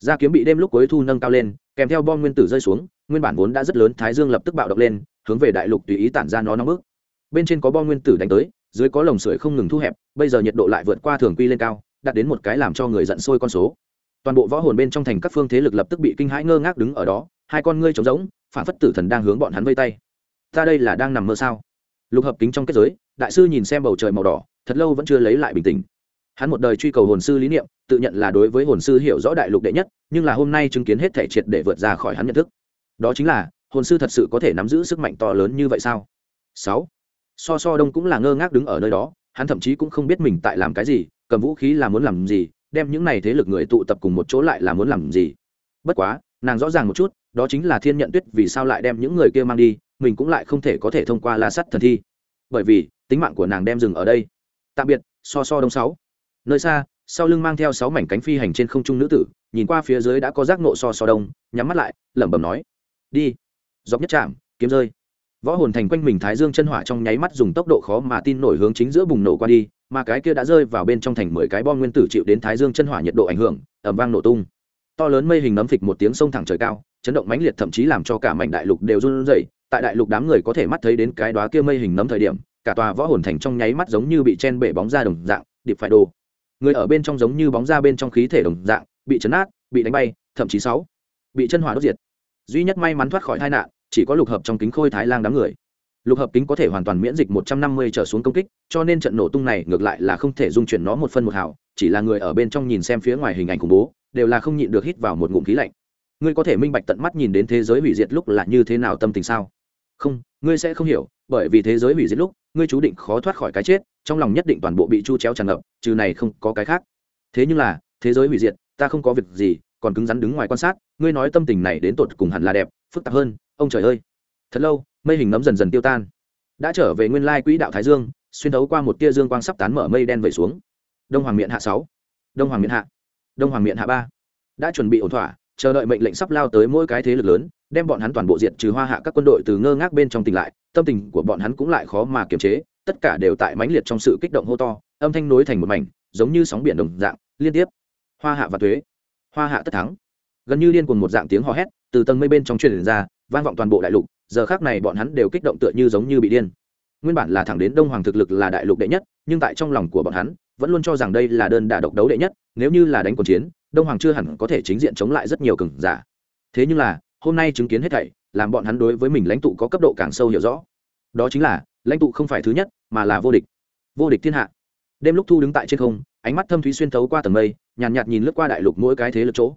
Gia kiếm bị đêm lúc cuối thu nâng cao lên, kèm theo bom nguyên tử rơi xuống, nguyên bản vốn đã rất lớn thái dương lập tức bạo động lên, hướng về đại lục tùy ý tản ra nó nóng bức. Bên trên có bom nguyên tử đánh tới, dưới có lồng sưởi không ngừng thu hẹp, bây giờ nhiệt độ lại vượt qua thường quy lên cao, đạt đến một cái làm cho người giận sôi con số toàn bộ võ hồn bên trong thành các phương thế lực lập tức bị kinh hãi ngơ ngác đứng ở đó, hai con ngươi trống rỗng, phản phất tử thần đang hướng bọn hắn vây tay. Ta đây là đang nằm mơ sao? Lục hợp kính trong kết giới, đại sư nhìn xem bầu trời màu đỏ, thật lâu vẫn chưa lấy lại bình tĩnh. Hắn một đời truy cầu hồn sư lý niệm, tự nhận là đối với hồn sư hiểu rõ đại lục đệ nhất, nhưng là hôm nay chứng kiến hết thể triệt để vượt ra khỏi hắn nhận thức. Đó chính là, hồn sư thật sự có thể nắm giữ sức mạnh to lớn như vậy sao? Sáu. So so đông cũng là ngơ ngác đứng ở nơi đó, hắn thậm chí cũng không biết mình tại làm cái gì, cầm vũ khí là muốn làm gì đem những này thế lực người tụ tập cùng một chỗ lại là muốn làm gì? Bất quá, nàng rõ ràng một chút, đó chính là thiên nhận tuyết vì sao lại đem những người kia mang đi, mình cũng lại không thể có thể thông qua la sắt thần thi. Bởi vì, tính mạng của nàng đem dừng ở đây. Tạm biệt, so so đông sáu. Nơi xa, sau lưng mang theo sáu mảnh cánh phi hành trên không trung nữ tử, nhìn qua phía dưới đã có giác nộ so so đông, nhắm mắt lại, lẩm bẩm nói, đi. Dọc nhất chạm kiếm rơi. Võ hồn thành quanh mình thái dương chân hỏa trong nháy mắt dùng tốc độ khó mà tin nổi hướng chính giữa bùng nổ qua đi mà cái kia đã rơi vào bên trong thành mười cái bom nguyên tử chịu đến thái dương chân hỏa nhiệt độ ảnh hưởng ẩm vang nổ tung. To lớn mây hình nấm phịch một tiếng sông thẳng trời cao, chấn động mãnh liệt thậm chí làm cho cả mảnh đại lục đều run rẩy. Tại đại lục đám người có thể mắt thấy đến cái đóa kia mây hình nấm thời điểm, cả tòa võ hồn thành trong nháy mắt giống như bị chen bể bóng ra đồng dạng, điệp phải đồ người ở bên trong giống như bóng ra bên trong khí thể đồng dạng, bị chấn át, bị đánh bay, thậm chí sáu bị chân hỏa đốt diệt. Duy nhất may mắn thoát khỏi tai nạn, chỉ có lục hợp trong kính khôi thái lang đám người lục hợp kính có thể hoàn toàn miễn dịch một trăm năm mươi trở xuống công kích, cho nên trận nổ tung này ngược lại là không thể dung chuyển nó một phân một hào, chỉ là người ở bên trong nhìn xem phía ngoài hình ảnh khủng bố, đều là không nhịn được hít vào một ngụm khí lạnh. Ngươi có thể minh bạch tận mắt nhìn đến thế giới hủy diệt lúc là như thế nào tâm tình sao? Không, ngươi sẽ không hiểu, bởi vì thế giới hủy diệt lúc, ngươi chú định khó thoát khỏi cái chết, trong lòng nhất định toàn bộ bị chu chéo tràn ngập, trừ này không có cái khác. Thế nhưng là, thế giới hủy diệt, ta không có việc gì, còn cứng rắn đứng ngoài quan sát, ngươi nói tâm tình này đến tột cùng hẳn là đẹp, phức tạp hơn, ông trời ơi thật lâu, mây hình nấm dần dần tiêu tan. Đã trở về nguyên lai quỹ đạo thái dương, xuyên thấu qua một tia dương quang sắp tán mở mây đen vẩy xuống. Đông hoàng miện hạ sáu. Đông hoàng miện hạ. Đông hoàng miện hạ ba. Đã chuẩn bị ổn thỏa, chờ đợi mệnh lệnh sắp lao tới mỗi cái thế lực lớn, đem bọn hắn toàn bộ diện trừ hoa hạ các quân đội từ ngơ ngác bên trong tỉnh lại, tâm tình của bọn hắn cũng lại khó mà kiềm chế, tất cả đều tại mãnh liệt trong sự kích động hô to, âm thanh nối thành một mảnh, giống như sóng biển đồng dạng, liên tiếp. Hoa hạ và thuế. Hoa hạ tất thắng. Gần như liên cùng một dạng tiếng hò hét từ tầng mây bên trong truyền ra, vang vọng toàn bộ đại lục giờ khác này bọn hắn đều kích động tựa như giống như bị điên. Nguyên bản là thẳng đến đông hoàng thực lực là đại lục đệ nhất nhưng tại trong lòng của bọn hắn vẫn luôn cho rằng đây là đơn đả độc đấu đệ nhất nếu như là đánh cuộc chiến đông hoàng chưa hẳn có thể chính diện chống lại rất nhiều cường giả. Thế nhưng là hôm nay chứng kiến hết thảy làm bọn hắn đối với mình lãnh tụ có cấp độ càng sâu hiểu rõ. Đó chính là lãnh tụ không phải thứ nhất mà là vô địch. Vô địch thiên hạ. Đêm lúc thu đứng tại trên không ánh mắt thâm thúy xuyên thấu qua tầng mây nhàn nhạt, nhạt nhìn lướt qua đại lục mỗi cái thế lực chỗ.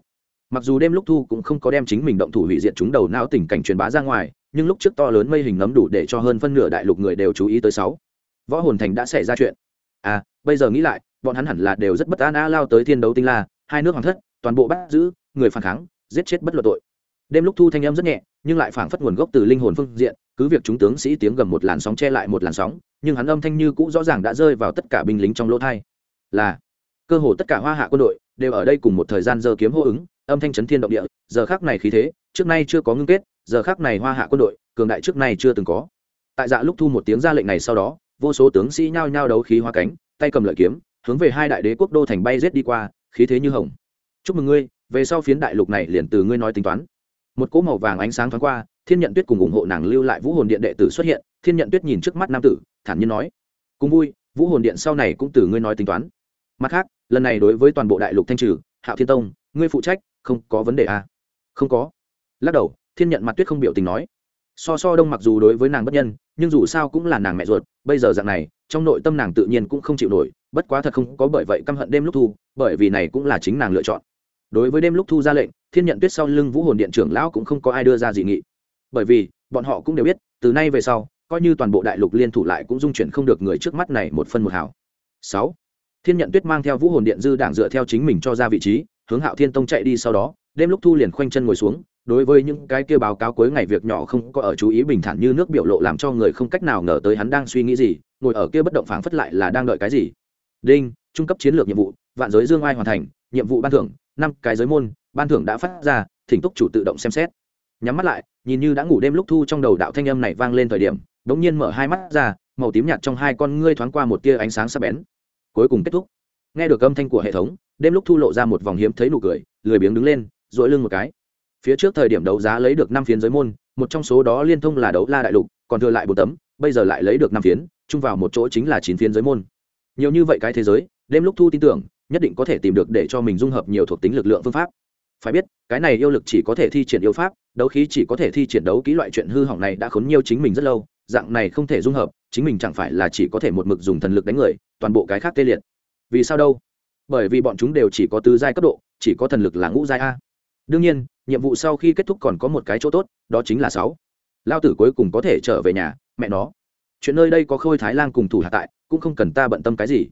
Mặc dù đêm lúc thu cũng không có đem chính mình động thủ hủy diệt chúng đầu não tình cảnh truyền bá ra ngoài nhưng lúc trước to lớn mây hình ngấm đủ để cho hơn phân nửa đại lục người đều chú ý tới sáu. Võ hồn thành đã xảy ra chuyện. À bây giờ nghĩ lại, bọn hắn hẳn là đều rất bất an a lao tới thiên đấu tinh la, hai nước hoàng thất, toàn bộ bắt giữ, người phản kháng, giết chết bất luận tội. Đêm lúc thu thanh âm rất nhẹ, nhưng lại phảng phất nguồn gốc từ linh hồn phương diện, cứ việc chúng tướng sĩ tiếng gầm một làn sóng che lại một làn sóng, nhưng hắn âm thanh như cũ rõ ràng đã rơi vào tất cả binh lính trong lỗ thai. Là, cơ hồ tất cả hoa hạ quân đội đều ở đây cùng một thời gian giơ kiếm hô ứng, âm thanh chấn thiên động địa, giờ khác này khí thế, trước nay chưa có ngưng kết giờ khác này hoa hạ quân đội, cường đại trước nay chưa từng có. Tại dạ lúc thu một tiếng ra lệnh này sau đó, vô số tướng sĩ nhao nhao đấu khí hoa cánh, tay cầm lợi kiếm, hướng về hai đại đế quốc đô thành bay rết đi qua, khí thế như hồng. Chúc mừng ngươi, về sau phiến đại lục này liền từ ngươi nói tính toán. Một cỗ màu vàng ánh sáng thoáng qua, thiên nhận tuyết cùng ủng hộ nàng lưu lại vũ hồn điện đệ tử xuất hiện, thiên nhận tuyết nhìn trước mắt nam tử, thản nhiên nói, cùng vui, vũ hồn điện sau này cũng từ ngươi nói tính toán. Mặt khác, lần này đối với toàn bộ đại lục thanh trừ, hạo thiên tông, ngươi phụ trách, không có vấn đề à. không có. Lắc đầu thiên nhận mặt tuyết không biểu tình nói. So so đông mặc dù đối với nàng bất nhân, nhưng dù sao cũng là nàng mẹ ruột, bây giờ dạng này, trong nội tâm nàng tự nhiên cũng không chịu nổi, bất quá thật không có bởi vậy căm hận đêm lúc thu, bởi vì này cũng là chính nàng lựa chọn. Đối với đêm lúc thu ra lệnh, thiên nhận tuyết sau lưng vũ hồn điện trưởng lão cũng không có ai đưa ra dị nghị. Bởi vì, bọn họ cũng đều biết, từ nay về sau, coi như toàn bộ đại lục liên thủ lại cũng dung chuyển không được người trước mắt này một phân một hào. sáu, thiên nhận tuyết mang theo vũ hồn điện dư đảng dựa theo chính mình cho ra vị trí, hướng hạo thiên tông chạy đi sau đó, đêm lúc thu liền khoanh chân ngồi xuống đối với những cái kia báo cáo cuối ngày việc nhỏ không có ở chú ý bình thản như nước biểu lộ làm cho người không cách nào ngờ tới hắn đang suy nghĩ gì, ngồi ở kia bất động phảng phất lại là đang đợi cái gì. Đinh, trung cấp chiến lược nhiệm vụ, vạn giới dương ai hoàn thành, nhiệm vụ ban thưởng, năm cái giới môn, ban thưởng đã phát ra, thỉnh túc chủ tự động xem xét. Nhắm mắt lại, nhìn như đã ngủ đêm lúc thu trong đầu đạo thanh âm này vang lên thời điểm đ ỗ n g nhiên mở hai mắt ra, màu tím nhạt trong hai con ngươi thoáng qua một tia ánh sáng sắc bén. Cuối cùng kết thúc. Nghe được âm thanh của hệ thống, đêm lúc thu lộ ra một vòng hiếm thấy nụ cười, lười biếng đứng lên dội lưng một cái phía trước thời điểm đấu giá lấy được năm phiến giới môn, một trong số đó liên thông là đấu la đại lục, còn thừa lại bốn tấm, bây giờ lại lấy được năm phiến, chung vào một chỗ chính là chín phiến giới môn. Nhiều như vậy cái thế giới, đêm lúc thu tin tưởng, nhất định có thể tìm được để cho mình dung hợp nhiều thuộc tính lực lượng phương pháp. Phải biết, cái này yêu lực chỉ có thể thi triển yêu pháp, đấu khí chỉ có thể thi triển đấu kỹ loại chuyện hư hỏng này đã khốn nhiều chính mình rất lâu, dạng này không thể dung hợp, chính mình chẳng phải là chỉ có thể một mực dùng thần lực đánh người, toàn bộ cái khác tê liệt. Vì sao đâu? Bởi vì bọn chúng đều chỉ có tứ giai cấp độ, chỉ có thần lực là ngũ giai a đương nhiên, nhiệm vụ sau khi kết thúc còn có một cái chỗ tốt, đó chính là sáu. Lao tử cuối cùng có thể trở về nhà, mẹ nó. Chuyện nơi đây có khôi thái lan cùng thủ hạ tại, cũng không cần ta bận tâm cái gì.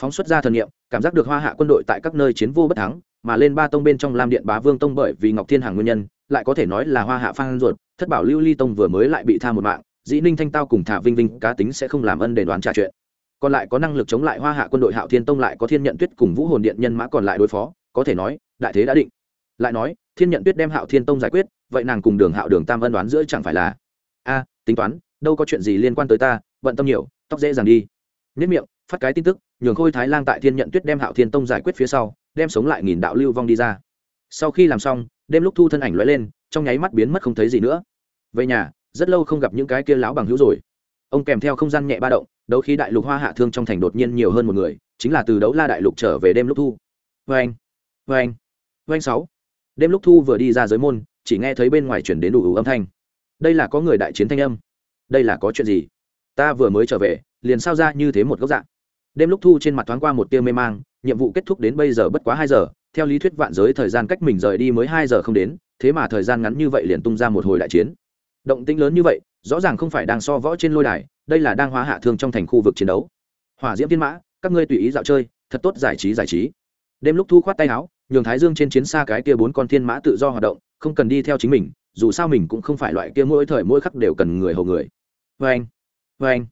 Phóng xuất ra thần nghiệm cảm giác được hoa hạ quân đội tại các nơi chiến vô bất thắng, mà lên ba tông bên trong lam điện bá vương tông bởi vì ngọc thiên hàng nguyên nhân, lại có thể nói là hoa hạ phan ruột, thất bảo lưu ly tông vừa mới lại bị tha một mạng, dĩ ninh thanh tao cùng thả vinh vinh cá tính sẽ không làm ân đền đoán trả chuyện. Còn lại có năng lực chống lại hoa hạ quân đội hạo thiên tông lại có thiên nhận tuyết cùng vũ hồn điện nhân mã còn lại đối phó, có thể nói, đại thế đã định lại nói, thiên nhận tuyết đem hạo thiên tông giải quyết, vậy nàng cùng đường hạo đường tam ân đoán giữa chẳng phải là? A, tính toán, đâu có chuyện gì liên quan tới ta, bận tâm nhiều, tóc dễ dàng đi. Nhất miệng, phát cái tin tức, nhường khôi thái lang tại thiên nhận tuyết đem hạo thiên tông giải quyết phía sau, đem sống lại nghìn đạo lưu vong đi ra. Sau khi làm xong, đêm lúc thu thân ảnh lóe lên, trong nháy mắt biến mất không thấy gì nữa. Về nhà, rất lâu không gặp những cái kia láo bằng hữu rồi. Ông kèm theo không gian nhẹ ba động, đấu khí đại lục hoa hạ thương trong thành đột nhiên nhiều hơn một người, chính là từ đấu la đại lục trở về đêm lúc thu. Vê anh vê anh vê anh sáu đêm lúc thu vừa đi ra giới môn, chỉ nghe thấy bên ngoài chuyển đến đủ ủ âm thanh. Đây là có người đại chiến thanh âm. Đây là có chuyện gì? Ta vừa mới trở về, liền sao ra như thế một góc dạng? Đêm lúc thu trên mặt thoáng qua một tia mê mang, nhiệm vụ kết thúc đến bây giờ bất quá hai giờ, theo lý thuyết vạn giới thời gian cách mình rời đi mới hai giờ không đến, thế mà thời gian ngắn như vậy liền tung ra một hồi đại chiến. Động tĩnh lớn như vậy, rõ ràng không phải đang so võ trên lôi đài, đây là đang hóa hạ thương trong thành khu vực chiến đấu. Hỏa diễm thiên mã, các ngươi tùy ý dạo chơi, thật tốt giải trí giải trí. Đêm lúc thu khoát tay áo nhường thái dương trên chiến xa cái kia bốn con thiên mã tự do hoạt động, không cần đi theo chính mình, dù sao mình cũng không phải loại kia mỗi thời mỗi khắc đều cần người hầu người. Vê anh vê anh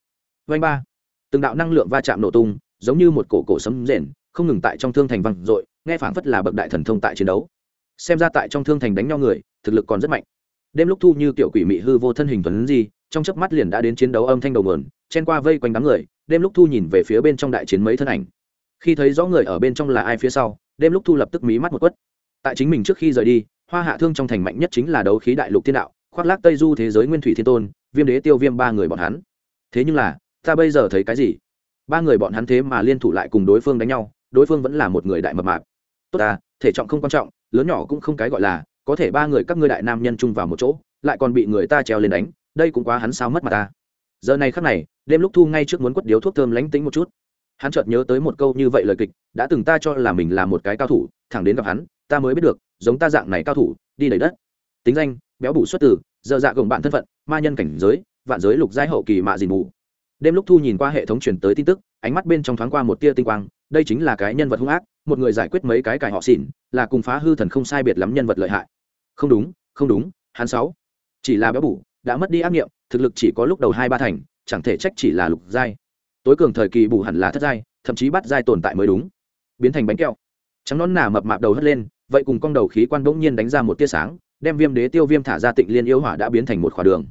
vê anh ba. Từng đạo năng lượng va chạm nổ tung, giống như một cổ cổ sấm rền, không ngừng tại trong thương thành văng dội, nghe phảng phất là bậc đại thần thông tại chiến đấu. Xem ra tại trong thương thành đánh nhau người, thực lực còn rất mạnh. Đêm lúc thu như kiểu quỷ mị hư vô thân hình thuần gì trong chớp mắt liền đã đến chiến đấu âm thanh đầu nguồn, chen qua vây quanh đám người, đêm lúc thu nhìn về phía bên trong đại chiến mấy thân ảnh. Khi thấy rõ người ở bên trong là ai phía sau đêm lúc thu lập tức mí mắt một quất. Tại chính mình trước khi rời đi, hoa hạ thương trong thành mạnh nhất chính là đấu khí đại lục thiên đạo, khoác lác tây du thế giới nguyên thủy thiên tôn, viêm đế tiêu viêm ba người bọn hắn. Thế nhưng là, ta bây giờ thấy cái gì? Ba người bọn hắn thế mà liên thủ lại cùng đối phương đánh nhau, đối phương vẫn là một người đại mập mạp. Tốt ta, thể trọng không quan trọng, lớn nhỏ cũng không cái gọi là, có thể ba người các ngươi đại nam nhân chung vào một chỗ, lại còn bị người ta treo lên đánh, đây cũng quá hắn sao mất mà ta. Giờ này khắc này, đêm lúc thu ngay trước muốn quất điếu thuốc thơm lánh tính một chút hắn chợt nhớ tới một câu như vậy lời kịch, đã từng ta cho là mình là một cái cao thủ, thẳng đến gặp hắn, ta mới biết được, giống ta dạng này cao thủ, đi đầy đất. Tính danh, béo bủ xuất tử giờ dạ gồng bạn thân phận, ma nhân cảnh giới, vạn giới lục giai hậu kỳ mạ dìn mù đêm lúc thu nhìn qua hệ thống truyền tới tin tức, ánh mắt bên trong thoáng qua một tia tinh quang, đây chính là cái nhân vật hung ác, một người giải quyết mấy cái cải họ xỉn, là cùng phá hư thần không sai biệt lắm nhân vật lợi hại. Không đúng không đúng, hắn sáu. Chỉ là béo bủ, đã mất đi ác nghiệm, thực lực chỉ có lúc đầu hai ba thành, chẳng thể trách chỉ là lục giai tối cường thời kỳ bù hẳn là thất giai, thậm chí bắt giai tồn tại mới đúng. Biến thành bánh kẹo. Trắng nón nà mập mạp đầu hất lên, vậy cùng con đầu khí quan bỗng nhiên đánh ra một tia sáng, đem viêm đế tiêu viêm thả ra tịnh liên yêu hỏa đã biến thành một khỏa đường.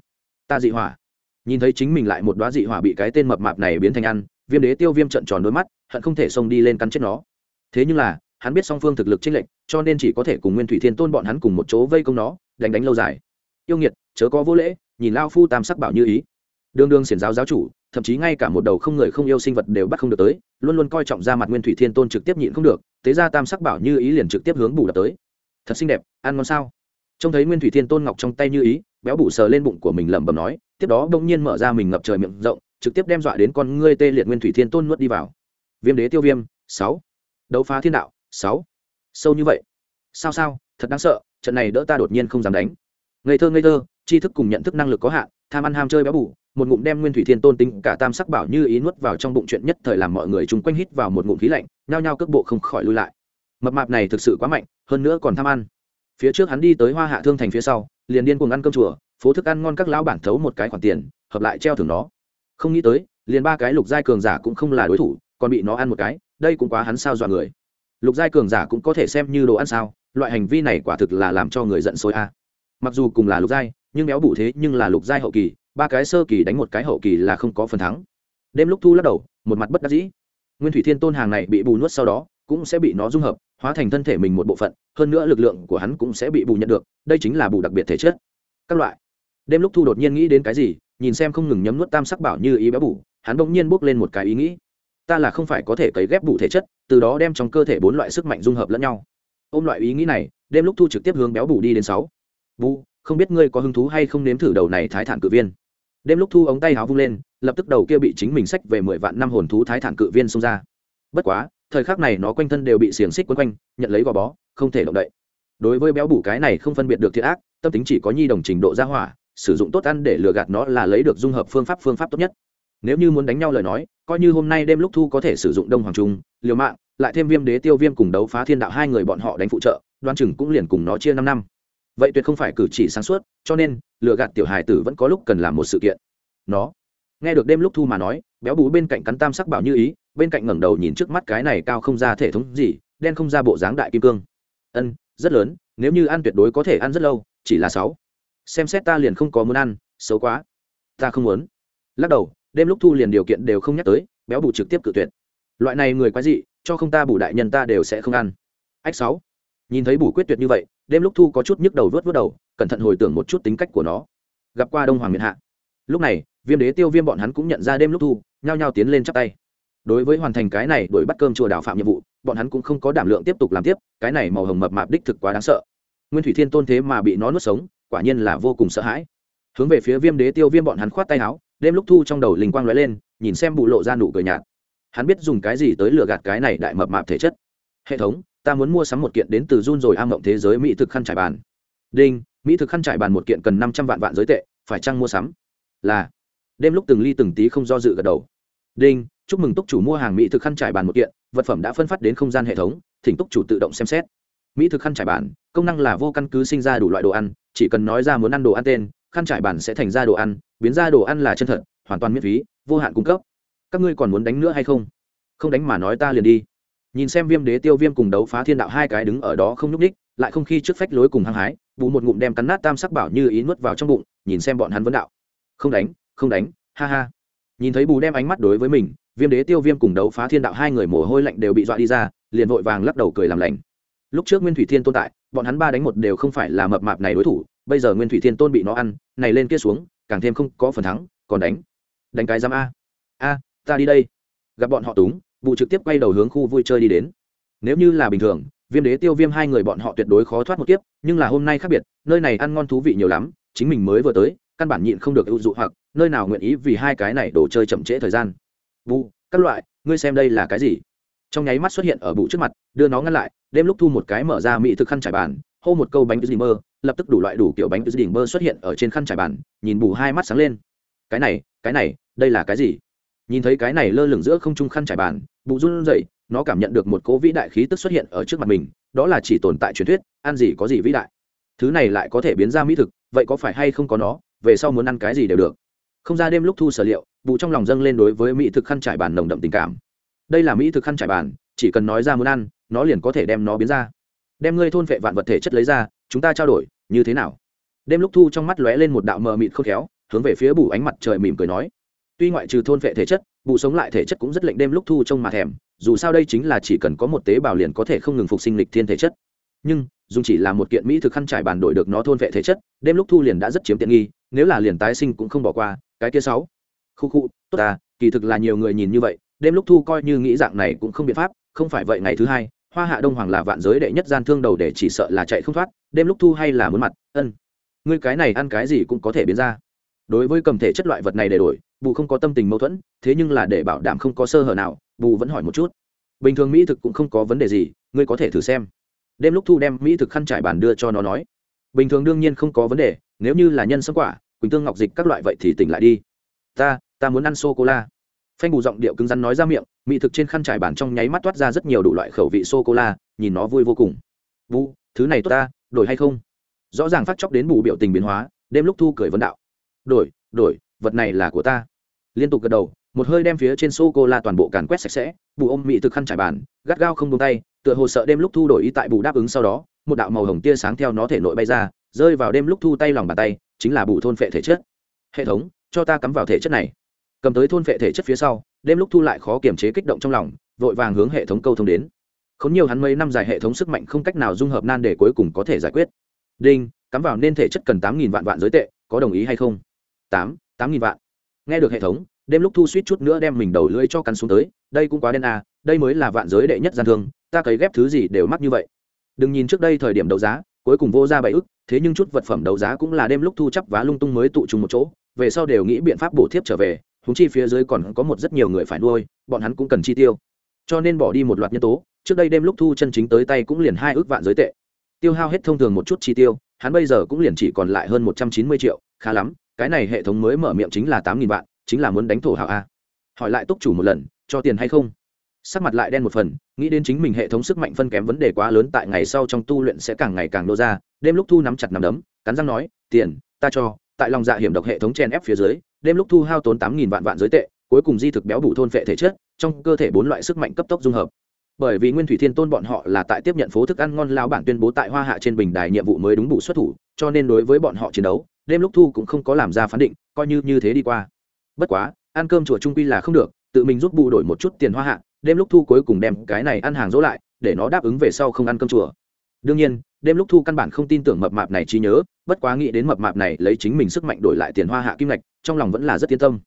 Ta dị hỏa. Nhìn thấy chính mình lại một đoá dị hỏa bị cái tên mập mạp này biến thành ăn, viêm đế tiêu viêm trận tròn đôi mắt, hận không thể xông đi lên cắn chết nó. Thế nhưng là, hắn biết song phương thực lực chênh lệch, cho nên chỉ có thể cùng nguyên thủy thiên tôn bọn hắn cùng một chỗ vây công nó, đánh đánh lâu dài. Yêu nghiệt, chớ có vô lễ, nhìn lao phu tam sắc bảo như ý. Đương đương xiển giáo giáo chủ thậm chí ngay cả một đầu không người không yêu sinh vật đều bắt không được tới, luôn luôn coi trọng ra mặt nguyên thủy thiên tôn trực tiếp nhịn không được tế ra tam sắc bảo như ý liền trực tiếp hướng bù đập tới. Thật xinh đẹp, ăn ngon sao? Trông thấy nguyên thủy thiên tôn ngọc trong tay như ý, béo bủ sờ lên bụng của mình lẩm bẩm nói, tiếp đó bỗng nhiên mở ra mình ngập trời miệng rộng, trực tiếp đem dọa đến con ngươi tê liệt nguyên thủy thiên tôn nuốt đi vào. Viêm đế tiêu viêm, sáu. Đấu phá thiên đạo, sáu. Sâu như vậy. Sao sao? Thật đáng sợ, trận này đỡ ta đột nhiên không dám đánh. Ngây thơ ngây thơ, tri thức cùng nhận thức năng lực có hạn tham ăn ham chơi béo bủ một ngụm đem nguyên thủy thiên tôn tính cả tam sắc bảo như ý nuốt vào trong bụng chuyện nhất thời làm mọi người chung quanh hít vào một ngụm khí lạnh, nhao nhao cước bộ không khỏi lui lại. Mập mạp này thực sự quá mạnh, hơn nữa còn tham ăn. Phía trước hắn đi tới hoa hạ thương thành phía sau, liền điên cuồng ăn cơm chùa, phố thức ăn ngon các lão bản thấu một cái khoản tiền, hợp lại treo thưởng nó. Không nghĩ tới, liền ba cái lục giai cường giả cũng không là đối thủ, còn bị nó ăn một cái, đây cũng quá hắn sao dọa người. Lục giai cường giả cũng có thể xem như đồ ăn sao, loại hành vi này quả thực là làm cho người giận sôi a. Mặc dù cùng là lục giai nhưng béo bụ thế nhưng là lục giai hậu kỳ, ba cái sơ kỳ đánh một cái hậu kỳ là không có phần thắng. Đêm lúc thu lắc đầu, một mặt bất đắc dĩ. Nguyên thủy thiên tôn hàng này bị bù nuốt sau đó, cũng sẽ bị nó dung hợp, hóa thành thân thể mình một bộ phận, hơn nữa lực lượng của hắn cũng sẽ bị bù nhận được, đây chính là bù đặc biệt thể chất. Các loại. Đêm lúc thu đột nhiên nghĩ đến cái gì, nhìn xem không ngừng nhấm nuốt tam sắc bảo như ý béo bù, hắn bỗng nhiên bước lên một cái ý nghĩ. Ta là không phải có thể cấy ghép bù thể chất, từ đó đem trong cơ thể bốn loại sức mạnh dung hợp lẫn nhau. Ôm loại ý nghĩ này, đêm lúc thu trực tiếp hướng béo bù đi đến sáu. Bù không biết ngươi có hứng thú hay không nếm thử đầu này thái thản cự viên. Đêm lúc thu ống tay áo vung lên, lập tức đầu kia bị chính mình sách về mười vạn năm hồn thú thái thản cự viên xông ra. Bất quá, thời khắc này nó quanh thân đều bị xiềng xích quấn quanh, nhận lấy gò bó, không thể động đậy. Đối với béo bủ cái này không phân biệt được thiệt ác, tâm tính chỉ có nhi đồng trình độ gia hỏa, sử dụng tốt ăn để lừa gạt nó là lấy được dung hợp phương pháp phương pháp tốt nhất. Nếu như muốn đánh nhau lời nói, coi như hôm nay đêm lúc thu có thể sử dụng đông hoàng trung, liều mạng, lại thêm viêm đế tiêu viêm cùng đấu phá thiên đạo hai người bọn họ đánh phụ trợ đoan chừng cũng liền cùng nó chia năm năm vậy tuyệt không phải cử chỉ sáng suốt, cho nên, lừa gạt tiểu hài tử vẫn có lúc cần làm một sự kiện. Nó. Nghe được đêm lúc thu mà nói, béo bú bên cạnh cắn tam sắc bảo như ý, bên cạnh ngẩng đầu nhìn trước mắt cái này cao không ra thể thống gì, đen không ra bộ dáng đại kim cương. Ân, rất lớn, nếu như ăn tuyệt đối có thể ăn rất lâu, chỉ là sáu. Xem xét ta liền không có muốn ăn, xấu quá. Ta không muốn. Lắc đầu, đêm lúc thu liền điều kiện đều không nhắc tới, béo bù trực tiếp cự tuyệt. Loại này người quái dị, cho không ta bù đại nhân ta đều sẽ không ăn. Ách sáu. Nhìn thấy bù quyết tuyệt như vậy đêm lúc thu có chút nhức đầu vớt vớt đầu, cẩn thận hồi tưởng một chút tính cách của nó. Gặp qua đông hoàng miền hạ. Lúc này, viêm đế tiêu viêm bọn hắn cũng nhận ra đêm lúc thu, nhao nhao tiến lên chắp tay. Đối với hoàn thành cái này đuổi bắt cơm chùa đào phạm nhiệm vụ, bọn hắn cũng không có đảm lượng tiếp tục làm tiếp, cái này màu hồng mập mạp đích thực quá đáng sợ. Nguyên thủy thiên tôn thế mà bị nó nuốt sống, quả nhiên là vô cùng sợ hãi. Hướng về phía viêm đế tiêu viêm bọn hắn khoát tay áo, đêm lúc thu trong đầu linh quang lóe lên, nhìn xem bụ lộ ra nụ cười nhạt. Hắn biết dùng cái gì tới lừa gạt cái này đại mập mạp thể chất. Hệ thống ta muốn mua sắm một kiện đến từ run rồi am mộng thế giới mỹ thực khăn trải bàn. Đinh, mỹ thực khăn trải bàn một kiện cần năm trăm vạn vạn giới tệ, phải chăng mua sắm? Là. Đêm lúc từng ly từng tí không do dự gật đầu. Đinh, chúc mừng túc chủ mua hàng mỹ thực khăn trải bàn một kiện, vật phẩm đã phân phát đến không gian hệ thống, thỉnh túc chủ tự động xem xét. Mỹ thực khăn trải bàn, công năng là vô căn cứ sinh ra đủ loại đồ ăn, chỉ cần nói ra muốn ăn đồ ăn tên, khăn trải bàn sẽ thành ra đồ ăn, biến ra đồ ăn là chân thật, hoàn toàn miễn phí, vô hạn cung cấp. Các ngươi còn muốn đánh nữa hay không? Không đánh mà nói ta liền đi nhìn xem viêm đế tiêu viêm cùng đấu phá thiên đạo hai cái đứng ở đó không nhúc ních lại không khi trước phách lối cùng hăng hái, bù một ngụm đem cắn nát tam sắc bảo như ý nuốt vào trong bụng, nhìn xem bọn hắn vấn đạo. Không đánh không đánh, ha ha. Nhìn thấy bù đem ánh mắt đối với mình, viêm đế tiêu viêm cùng đấu phá thiên đạo hai người mồ hôi lạnh đều bị dọa đi ra, liền vội vàng lắc đầu cười làm lành. Lúc trước nguyên thủy thiên tồn tại, bọn hắn ba đánh một đều không phải là mập mạp này đối thủ, bây giờ nguyên thủy thiên tôn bị nó ăn, này lên kia xuống, càng thêm không có phần thắng, còn đánh. Đánh cái giám a. A, ta đi đây. Gặp bọn họ túng vụ trực tiếp quay đầu hướng khu vui chơi đi đến. Nếu như là bình thường, viêm đế tiêu viêm hai người bọn họ tuyệt đối khó thoát một kiếp, nhưng là hôm nay khác biệt, nơi này ăn ngon thú vị nhiều lắm, chính mình mới vừa tới, căn bản nhịn không được ưu dụ hoặc, nơi nào nguyện ý vì hai cái này đổ chơi chậm trễ thời gian. Vụ các loại, ngươi xem đây là cái gì? Trong nháy mắt xuất hiện ở bụ trước mặt, đưa nó ngăn lại, đêm lúc thu một cái mở ra mỹ thực khăn trải bàn, hô một câu bánh gì mơ lập tức đủ loại đủ kiểu bánh gì mơ xuất hiện ở trên khăn trải bàn, nhìn bù hai mắt sáng lên. Cái này cái này, đây là cái gì? Nhìn thấy cái này lơ lửng giữa không trung khăn trải bàn bụ run rẩy, nó cảm nhận được một cố vĩ đại khí tức xuất hiện ở trước mặt mình, đó là chỉ tồn tại truyền thuyết, ăn gì có gì vĩ đại. Thứ này lại có thể biến ra mỹ thực, vậy có phải hay không có nó, về sau muốn ăn cái gì đều được. Không ra đêm lúc thu sở liệu bụ trong lòng dâng lên đối với mỹ thực khăn trải bàn nồng đậm tình cảm. Đây là mỹ thực khăn trải bàn, chỉ cần nói ra muốn ăn, nó liền có thể đem nó biến ra. Đem ngươi thôn vệ vạn vật thể chất lấy ra, chúng ta trao đổi, như thế nào? Đêm lúc thu trong mắt lóe lên một đạo mờ mịt khôn khéo, hướng về phía bù ánh mặt trời mỉm cười nói tuy ngoại trừ thôn vệ thể chất, bù sống lại thể chất cũng rất lệnh đêm lúc thu trông mà thèm, dù sao đây chính là chỉ cần có một tế bào liền có thể không ngừng phục sinh lịch thiên thể chất. Nhưng, dùng chỉ là một kiện mỹ thực khăn trải bàn đổi được nó thôn vệ thể chất, đêm lúc thu liền đã rất chiếm tiện nghi, nếu là liền tái sinh cũng không bỏ qua, cái kia sáu. Khu khu, tốt à kỳ thực là nhiều người nhìn như vậy, đêm lúc thu coi như nghĩ dạng này cũng không biện pháp, không phải vậy ngày thứ hai, hoa hạ đông hoàng là vạn giới đệ nhất gian thương đầu để chỉ sợ là chạy không thoát, đêm lúc thu hay là muốn mặt, ân. Ngươi cái này ăn cái gì cũng có thể biến ra. Đối với cầm thể chất loại vật này để đổi bù không có tâm tình mâu thuẫn, thế nhưng là để bảo đảm không có sơ hở nào, bù vẫn hỏi một chút. Bình thường mỹ thực cũng không có vấn đề gì, ngươi có thể thử xem. Đêm lúc thu đem mỹ thực khăn trải bàn đưa cho nó nói. Bình thường đương nhiên không có vấn đề, nếu như là nhân sâm quả, quỳnh tương ngọc dịch các loại vậy thì tỉnh lại đi. Ta ta muốn ăn sô cô la phanh bù giọng điệu cứng rắn nói ra miệng, mỹ thực trên khăn trải bàn trong nháy mắt toát ra rất nhiều đủ loại khẩu vị sô cô la nhìn nó vui vô cùng. Vu thứ này tốt ta, đổi hay không? Rõ ràng phát chóc đến bù biểu tình biến hóa, đêm lúc thu cười vấn đạo. Đổi đổi, vật này là của ta liên tục gật đầu, một hơi đem phía trên sô cô la toàn bộ càn quét sạch sẽ, bù ôm mị thực khăn trải bàn, gắt gao không tung tay, tựa hồ sợ đêm lúc thu đổi ý tại bù đáp ứng sau đó, một đạo màu hồng tia sáng theo nó thể nội bay ra, rơi vào đêm lúc thu tay lòng bàn tay, chính là bù thôn phệ thể chất. Hệ thống, cho ta cắm vào thể chất này. Cầm tới thôn phệ thể chất phía sau, đêm lúc thu lại khó kiềm chế kích động trong lòng, vội vàng hướng hệ thống câu thông đến. Khốn nhiều hắn mấy năm dài hệ thống sức mạnh không cách nào dung hợp nan để cuối cùng có thể giải quyết. Đinh, cắm vào nên thể chất cần tám nghìn vạn vạn giới tệ, có đồng ý hay không? Tám tám nghìn vạn nghe được hệ thống, đêm lúc thu suýt chút nữa đem mình đầu lưỡi cho cắn xuống tới, đây cũng quá đen à đây mới là vạn giới đệ nhất gian thương, ta cấy ghép thứ gì đều mắc như vậy. Đừng nhìn trước đây thời điểm đấu giá, cuối cùng vô ra bảy ức, thế nhưng chút vật phẩm đấu giá cũng là đêm lúc thu chấp vá lung tung mới tụ trùng một chỗ, về sau đều nghĩ biện pháp bổ thiếp trở về húng chi phía dưới còn có một rất nhiều người phải nuôi, bọn hắn cũng cần chi tiêu. Cho nên bỏ đi một loạt nhân tố, trước đây đêm lúc thu chân chính tới tay cũng liền hai ước vạn giới tệ. Tiêu hao hết thông thường một chút chi tiêu, hắn bây giờ cũng liền chỉ còn lại hơn một trăm chín mươi triệu, khá lắm cái này hệ thống mới mở miệng chính là tám nghìn vạn, chính là muốn đánh thổ hảo a. Hỏi lại túc chủ một lần, cho tiền hay không? Sắc mặt lại đen một phần, nghĩ đến chính mình hệ thống sức mạnh phân kém vấn đề quá lớn tại ngày sau trong tu luyện sẽ càng ngày càng nô ra, đêm lúc thu nắm chặt nắm đấm, cắn răng nói, tiền, ta cho, tại lòng dạ hiểm độc hệ thống chen ép phía dưới, đêm lúc thu hao tốn tám nghìn vạn vạn giới tệ, cuối cùng di thực béo bù thôn vệ thể chất, trong cơ thể bốn loại sức mạnh cấp tốc dung hợp. Bởi vì nguyên thủy thiên tôn bọn họ là tại tiếp nhận phố thức ăn ngon lao bản tuyên bố tại hoa hạ trên bình đài nhiệm vụ mới đúng bù xuất thủ, cho nên đối với bọn họ chiến đấu đêm lúc thu cũng không có làm ra phán định, coi như như thế đi qua. Bất quá, ăn cơm chùa trung quy là không được, tự mình giúp bù đổi một chút tiền hoa hạ, đêm lúc thu cuối cùng đem cái này ăn hàng dỗ lại, để nó đáp ứng về sau không ăn cơm chùa. Đương nhiên, đêm lúc thu căn bản không tin tưởng mập mạp này trí nhớ, bất quá nghĩ đến mập mạp này lấy chính mình sức mạnh đổi lại tiền hoa hạ kim lạch trong lòng vẫn là rất yên tâm.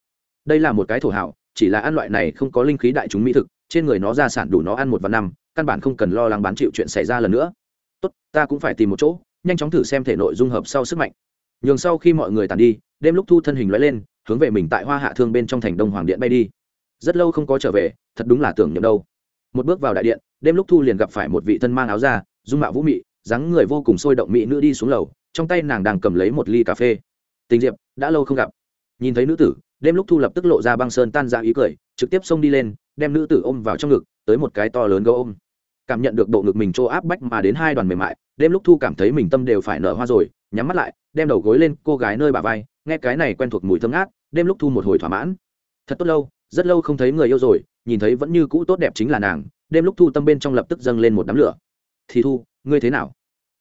Đây là một cái thổ hảo, chỉ là ăn loại này không có linh khí đại chúng mỹ thực, trên người nó ra sản đủ nó ăn một vạn năm, căn bản không cần lo lắng bán chịu chuyện xảy ra lần nữa. Tốt, ta cũng phải tìm một chỗ, nhanh chóng thử xem thể nội dung hợp sau sức mạnh nhường sau khi mọi người tàn đi, đêm lúc thu thân hình lóe lên, hướng về mình tại hoa hạ thương bên trong thành đông hoàng điện bay đi. Rất lâu không có trở về, thật đúng là tưởng nhầm đâu. Một bước vào đại điện, đêm lúc thu liền gặp phải một vị thân mang áo da, dung mạo vũ mị, dáng người vô cùng sôi động mỹ nữ đi xuống lầu, trong tay nàng đang cầm lấy một ly cà phê. Tình diệp, đã lâu không gặp. Nhìn thấy nữ tử, đêm lúc thu lập tức lộ ra băng sơn tan ra ý cười, trực tiếp xông đi lên, đem nữ tử ôm vào trong ngực, tới một cái to lớn gấu ôm. Cảm nhận được bộ ngực mình trô áp bách mà đến hai đoàn mềm mại, đêm lúc thu cảm thấy mình tâm đều phải nở hoa rồi nhắm mắt lại, đem đầu gối lên, cô gái nơi bà vai, nghe cái này quen thuộc mùi thơm ngát, đêm lúc thu một hồi thỏa mãn. Thật tốt lâu, rất lâu không thấy người yêu rồi, nhìn thấy vẫn như cũ tốt đẹp chính là nàng, đêm lúc thu tâm bên trong lập tức dâng lên một đám lửa. Thì thu, ngươi thế nào?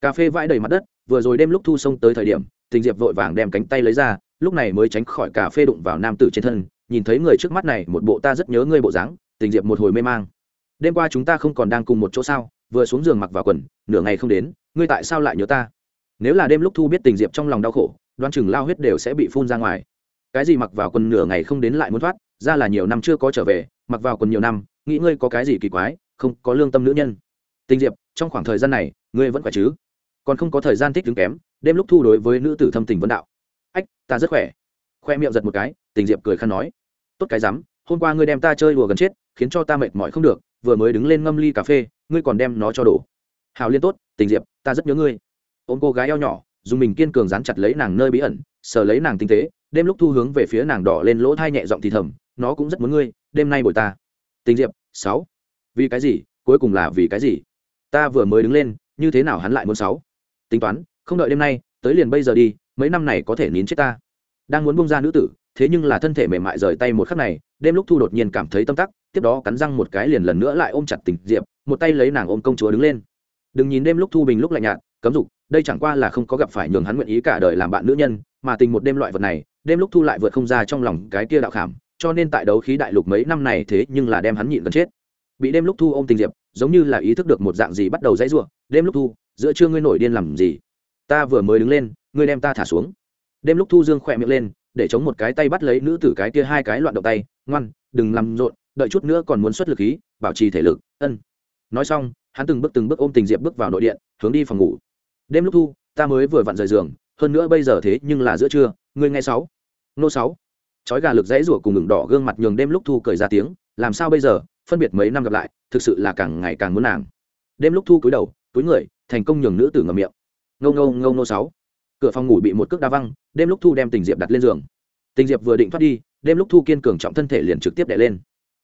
Cà phê vãi đầy mặt đất, vừa rồi đêm lúc thu xông tới thời điểm, tình diệp vội vàng đem cánh tay lấy ra, lúc này mới tránh khỏi cà phê đụng vào nam tử trên thân, nhìn thấy người trước mắt này, một bộ ta rất nhớ ngươi bộ dáng, tình diệp một hồi mê mang. Đêm qua chúng ta không còn đang cùng một chỗ sao, vừa xuống giường mặc vào quần, nửa ngày không đến, ngươi tại sao lại nhớ ta? Nếu là đêm lúc thu biết tình diệp trong lòng đau khổ đoan chừng lao huyết đều sẽ bị phun ra ngoài. Cái gì mặc vào quần nửa ngày không đến lại muốn thoát, ra là nhiều năm chưa có trở về, mặc vào quần nhiều năm, nghĩ ngươi có cái gì kỳ quái, không có lương tâm nữ nhân. Tình diệp, trong khoảng thời gian này, ngươi vẫn khỏe chứ? Còn không có thời gian thích đứng kém, đêm lúc thu đối với nữ tử thâm tình vấn đạo. Ách, ta rất khỏe. Khoe miệng giật một cái, tình diệp cười khăn nói. Tốt cái rắm, hôm qua ngươi đem ta chơi đùa gần chết, khiến cho ta mệt mỏi không được, vừa mới đứng lên ngâm ly cà phê, ngươi còn đem nó cho đổ. Hào liên tốt, tình diệp, ta rất nhớ ngươi ôm cô gái eo nhỏ, dùng mình kiên cường dán chặt lấy nàng nơi bí ẩn, sờ lấy nàng tinh tế, đêm lúc thu hướng về phía nàng đỏ lên lỗ thai nhẹ giọng thì thầm, nó cũng rất muốn ngươi, đêm nay bồi ta. Tình diệp, sáu. Vì cái gì? Cuối cùng là vì cái gì? Ta vừa mới đứng lên, như thế nào hắn lại muốn sáu? Tính toán, không đợi đêm nay, tới liền bây giờ đi, mấy năm này có thể nín chết ta. Đang muốn bung ra nữ tử, thế nhưng là thân thể mềm mại rời tay một khắc này, đêm lúc thu đột nhiên cảm thấy tâm tắc, tiếp đó cắn răng một cái liền lần nữa lại ôm chặt tình diệp, một tay lấy nàng ôm công chúa đứng lên. Đừng nhìn đêm lúc thu bình lúc lạnh nhạt, cấm dục đây chẳng qua là không có gặp phải nhường hắn nguyện ý cả đời làm bạn nữ nhân, mà tình một đêm loại vật này, đêm lúc thu lại vượt không ra trong lòng cái kia đạo khảm, cho nên tại đấu khí đại lục mấy năm này thế nhưng là đem hắn nhịn gần chết. Bị đêm lúc thu ôm tình diệp, giống như là ý thức được một dạng gì bắt đầu dãy ruộng đêm lúc thu, giữa trưa ngươi nổi điên làm gì? Ta vừa mới đứng lên, ngươi đem ta thả xuống. Đêm lúc thu dương khỏe miệng lên, để chống một cái tay bắt lấy nữ tử cái kia hai cái loạn động tay, ngoan, đừng làm rộn, đợi chút nữa còn muốn xuất lực khí, bảo trì thể lực, ân. Nói xong, hắn từng bước từng bước ôm tình diệp bước vào nội điện, hướng đi phòng ngủ đêm lúc thu, ta mới vừa vặn rời giường, hơn nữa bây giờ thế nhưng là giữa trưa, ngươi nghe sáu. Nô sáu. Chói gà lực dãy rủa cùng ngừng đỏ gương mặt nhường đêm lúc thu cười ra tiếng, làm sao bây giờ, phân biệt mấy năm gặp lại, thực sự là càng ngày càng muốn nàng. Đêm lúc thu cúi đầu túi người, thành công nhường nữ tử ngầm miệng. Ngâu ngâu ngâu nô sáu. Cửa phòng ngủ bị một cước đa văng, đêm lúc thu đem tình diệp đặt lên giường. Tình diệp vừa định thoát đi, đêm lúc thu kiên cường trọng thân thể liền trực tiếp đè lên.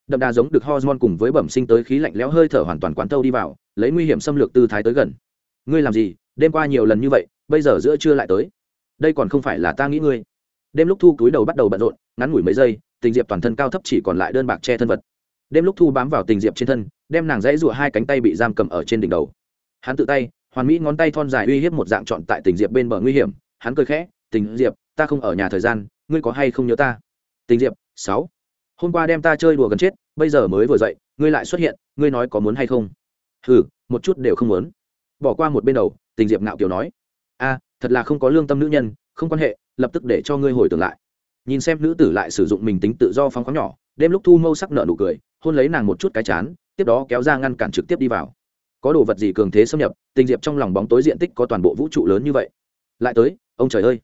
Đậm đà giống được hormone cùng với bẩm sinh tới khí lạnh lẽo hơi thở hoàn toàn quán tâu đi vào, lấy nguy hiểm xâm lược tư thái tới gần. Ngươi làm gì? Đêm qua nhiều lần như vậy, bây giờ giữa trưa lại tới. Đây còn không phải là ta nghĩ ngươi. Đêm lúc thu túi đầu bắt đầu bận rộn, ngắn ngủi mấy giây, tình diệp toàn thân cao thấp chỉ còn lại đơn bạc che thân vật. Đêm lúc thu bám vào tình diệp trên thân, đem nàng dãy rụa hai cánh tay bị giam cầm ở trên đỉnh đầu. Hắn tự tay, hoàn mỹ ngón tay thon dài uy hiếp một dạng chọn tại tình diệp bên bờ nguy hiểm, hắn cười khẽ, tình diệp, ta không ở nhà thời gian, ngươi có hay không nhớ ta? Tình diệp, sáu. Hôm qua đem ta chơi đùa gần chết, bây giờ mới vừa dậy, ngươi lại xuất hiện, ngươi nói có muốn hay không? Hừ, một chút đều không muốn. Bỏ qua một bên đầu tình diệp ngạo kiều nói, a, thật là không có lương tâm nữ nhân, không quan hệ, lập tức để cho ngươi hồi tưởng lại. Nhìn xem nữ tử lại sử dụng mình tính tự do phóng khoáng nhỏ, đêm lúc thu mâu sắc nợ nụ cười, hôn lấy nàng một chút cái chán, tiếp đó kéo ra ngăn cản trực tiếp đi vào. Có đồ vật gì cường thế xâm nhập, tình diệp trong lòng bóng tối diện tích có toàn bộ vũ trụ lớn như vậy. Lại tới, ông trời ơi,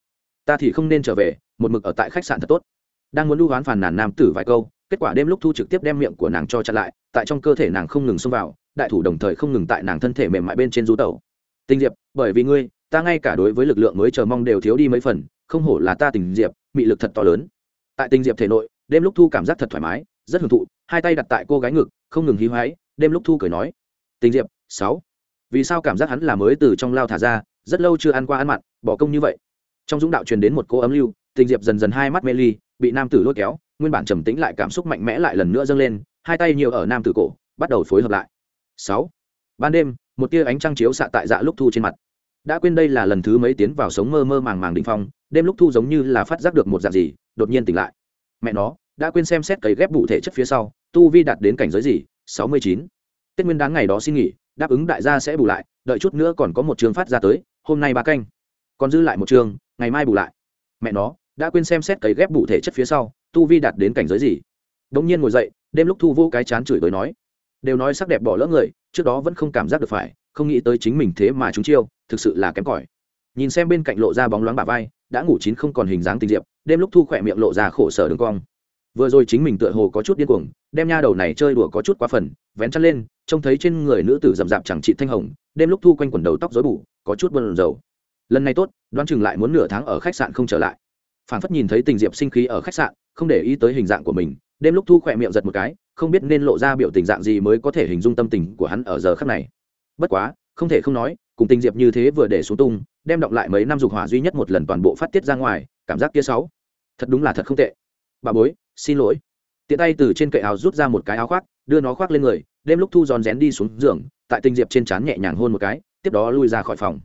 ta thì không nên trở về, một mực ở tại khách sạn thật tốt. Đang muốn lưu hoán phàn nàn nam tử vài câu, kết quả đêm lúc thu trực tiếp đem miệng của nàng cho chặn lại, tại trong cơ thể nàng không ngừng xông vào, đại thủ đồng thời không ngừng tại nàng thân thể mềm mại bên trên du tàu tình diệp bởi vì ngươi, ta ngay cả đối với lực lượng mới chờ mong đều thiếu đi mấy phần, không hổ là ta tình diệp, mị lực thật to lớn. Tại tình diệp thể nội, đêm lúc thu cảm giác thật thoải mái, rất hưởng thụ, hai tay đặt tại cô gái ngực, không ngừng hí hoáy, đêm lúc thu cười nói, tình diệp, sáu. Vì sao cảm giác hắn là mới từ trong lao thả ra, rất lâu chưa ăn qua ăn mặn, bỏ công như vậy? Trong dũng đạo truyền đến một cô ấm lưu, tình diệp dần dần hai mắt mê ly, bị nam tử lôi kéo, nguyên bản trầm tĩnh lại cảm xúc mạnh mẽ lại lần nữa dâng lên, hai tay nhiều ở nam tử cổ, bắt đầu phối hợp lại. Sáu. Ban đêm, một tia ánh trăng chiếu xạ tại dạ lúc thu trên mặt đã quên đây là lần thứ mấy tiến vào sống mơ mơ màng màng định phong, đêm lúc thu giống như là phát giác được một dạng gì, đột nhiên tỉnh lại. Mẹ nó, đã quên xem xét cấy ghép bụ thể chất phía sau, tu vi đạt đến cảnh giới gì? Sáu mươi chín. Tết nguyên đáng ngày đó xin nghỉ, đáp ứng đại gia sẽ bù lại, đợi chút nữa còn có một trường phát ra tới, hôm nay ba canh. Còn dư lại một trường, ngày mai bù lại. Mẹ nó, đã quên xem xét cấy ghép bụ thể chất phía sau, tu vi đạt đến cảnh giới gì? Đ ỗ n g nhiên ngồi dậy, đêm lúc thu vô cái chán chửi tới nói. Đều nói sắc đẹp bỏ lỡ người, trước đó vẫn không cảm giác được phải, không nghĩ tới chính mình thế mà chúng chiêu thực sự là kém cỏi. Nhìn xem bên cạnh lộ ra bóng loáng bà vai, đã ngủ chín không còn hình dáng tình diệp, đêm lúc thu khỏe miệng lộ ra khổ sở đường cong. Vừa rồi chính mình tựa hồ có chút điên cuồng, đem nha đầu này chơi đùa có chút quá phần, vén chăn lên, trông thấy trên người nữ tử rậm rạp chẳng trị thanh hồng, đêm lúc thu quanh quần đầu tóc dối bù, có chút bơn dầu lần này tốt, đoán chừng lại muốn nửa tháng ở khách sạn không trở lại. Phản phất nhìn thấy tình diệp sinh khí ở khách sạn, không để ý tới hình dạng của mình, đêm lúc thu khỏe miệng giật một cái, không biết nên lộ ra biểu tình dạng gì mới có thể hình dung tâm tình của hắn ở giờ khắc này. Bất quá, không thể không nói cùng tình diệp như thế vừa để xuống tung, đem động lại mấy năm dục hỏa duy nhất một lần toàn bộ phát tiết ra ngoài, cảm giác kia sáu. Thật đúng là thật không tệ. Bà bối, xin lỗi. Tiện tay từ trên cậy áo rút ra một cái áo khoác, đưa nó khoác lên người, đêm lúc thu giòn rén đi xuống giường, tại tình diệp trên trán nhẹ nhàng hôn một cái, tiếp đó lui ra khỏi phòng.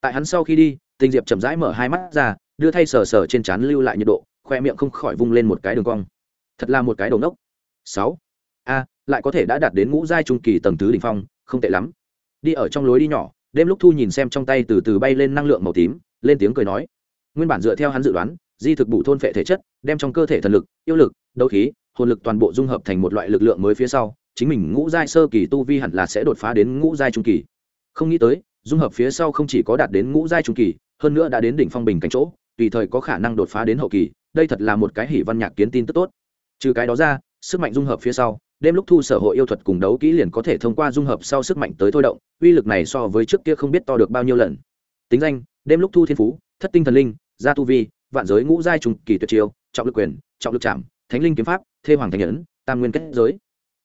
Tại hắn sau khi đi tình diệp chậm rãi mở hai mắt ra, đưa thay sờ sờ trên trán lưu lại nhiệt độ, khoe miệng không khỏi vung lên một cái đường cong. Thật là một cái đầu nốc sáu. A, lại có thể đã đạt đến ngũ giai trung kỳ tầng tứ đỉnh phong, không tệ lắm. Đi ở trong lối đi nhỏ đêm lúc thu nhìn xem trong tay từ từ bay lên năng lượng màu tím, lên tiếng cười nói. Nguyên bản dựa theo hắn dự đoán, di thực bù thôn phệ thể chất, đem trong cơ thể thần lực, yêu lực, đấu khí, hồn lực toàn bộ dung hợp thành một loại lực lượng mới phía sau, chính mình ngũ giai sơ kỳ tu vi hẳn là sẽ đột phá đến ngũ giai trung kỳ. Không nghĩ tới, dung hợp phía sau không chỉ có đạt đến ngũ giai trung kỳ, hơn nữa đã đến đỉnh phong bình cánh chỗ, tùy thời có khả năng đột phá đến hậu kỳ, đây thật là một cái hỉ văn nhạc kiến tin tức tốt. Trừ cái đó ra, sức mạnh dung hợp phía sau đêm lúc thu sở hội yêu thuật cùng đấu kỹ liền có thể thông qua dung hợp sau sức mạnh tới thôi động, uy lực này so với trước kia không biết to được bao nhiêu lần. Tính danh, đêm lúc thu thiên phú, thất tinh thần linh, gia tu vi, vạn giới ngũ giai trùng kỳ tuyệt chiêu, trọng lực quyền, trọng lực chạm, thánh linh kiếm pháp, thê hoàng thành nhẫn, tam nguyên kết giới.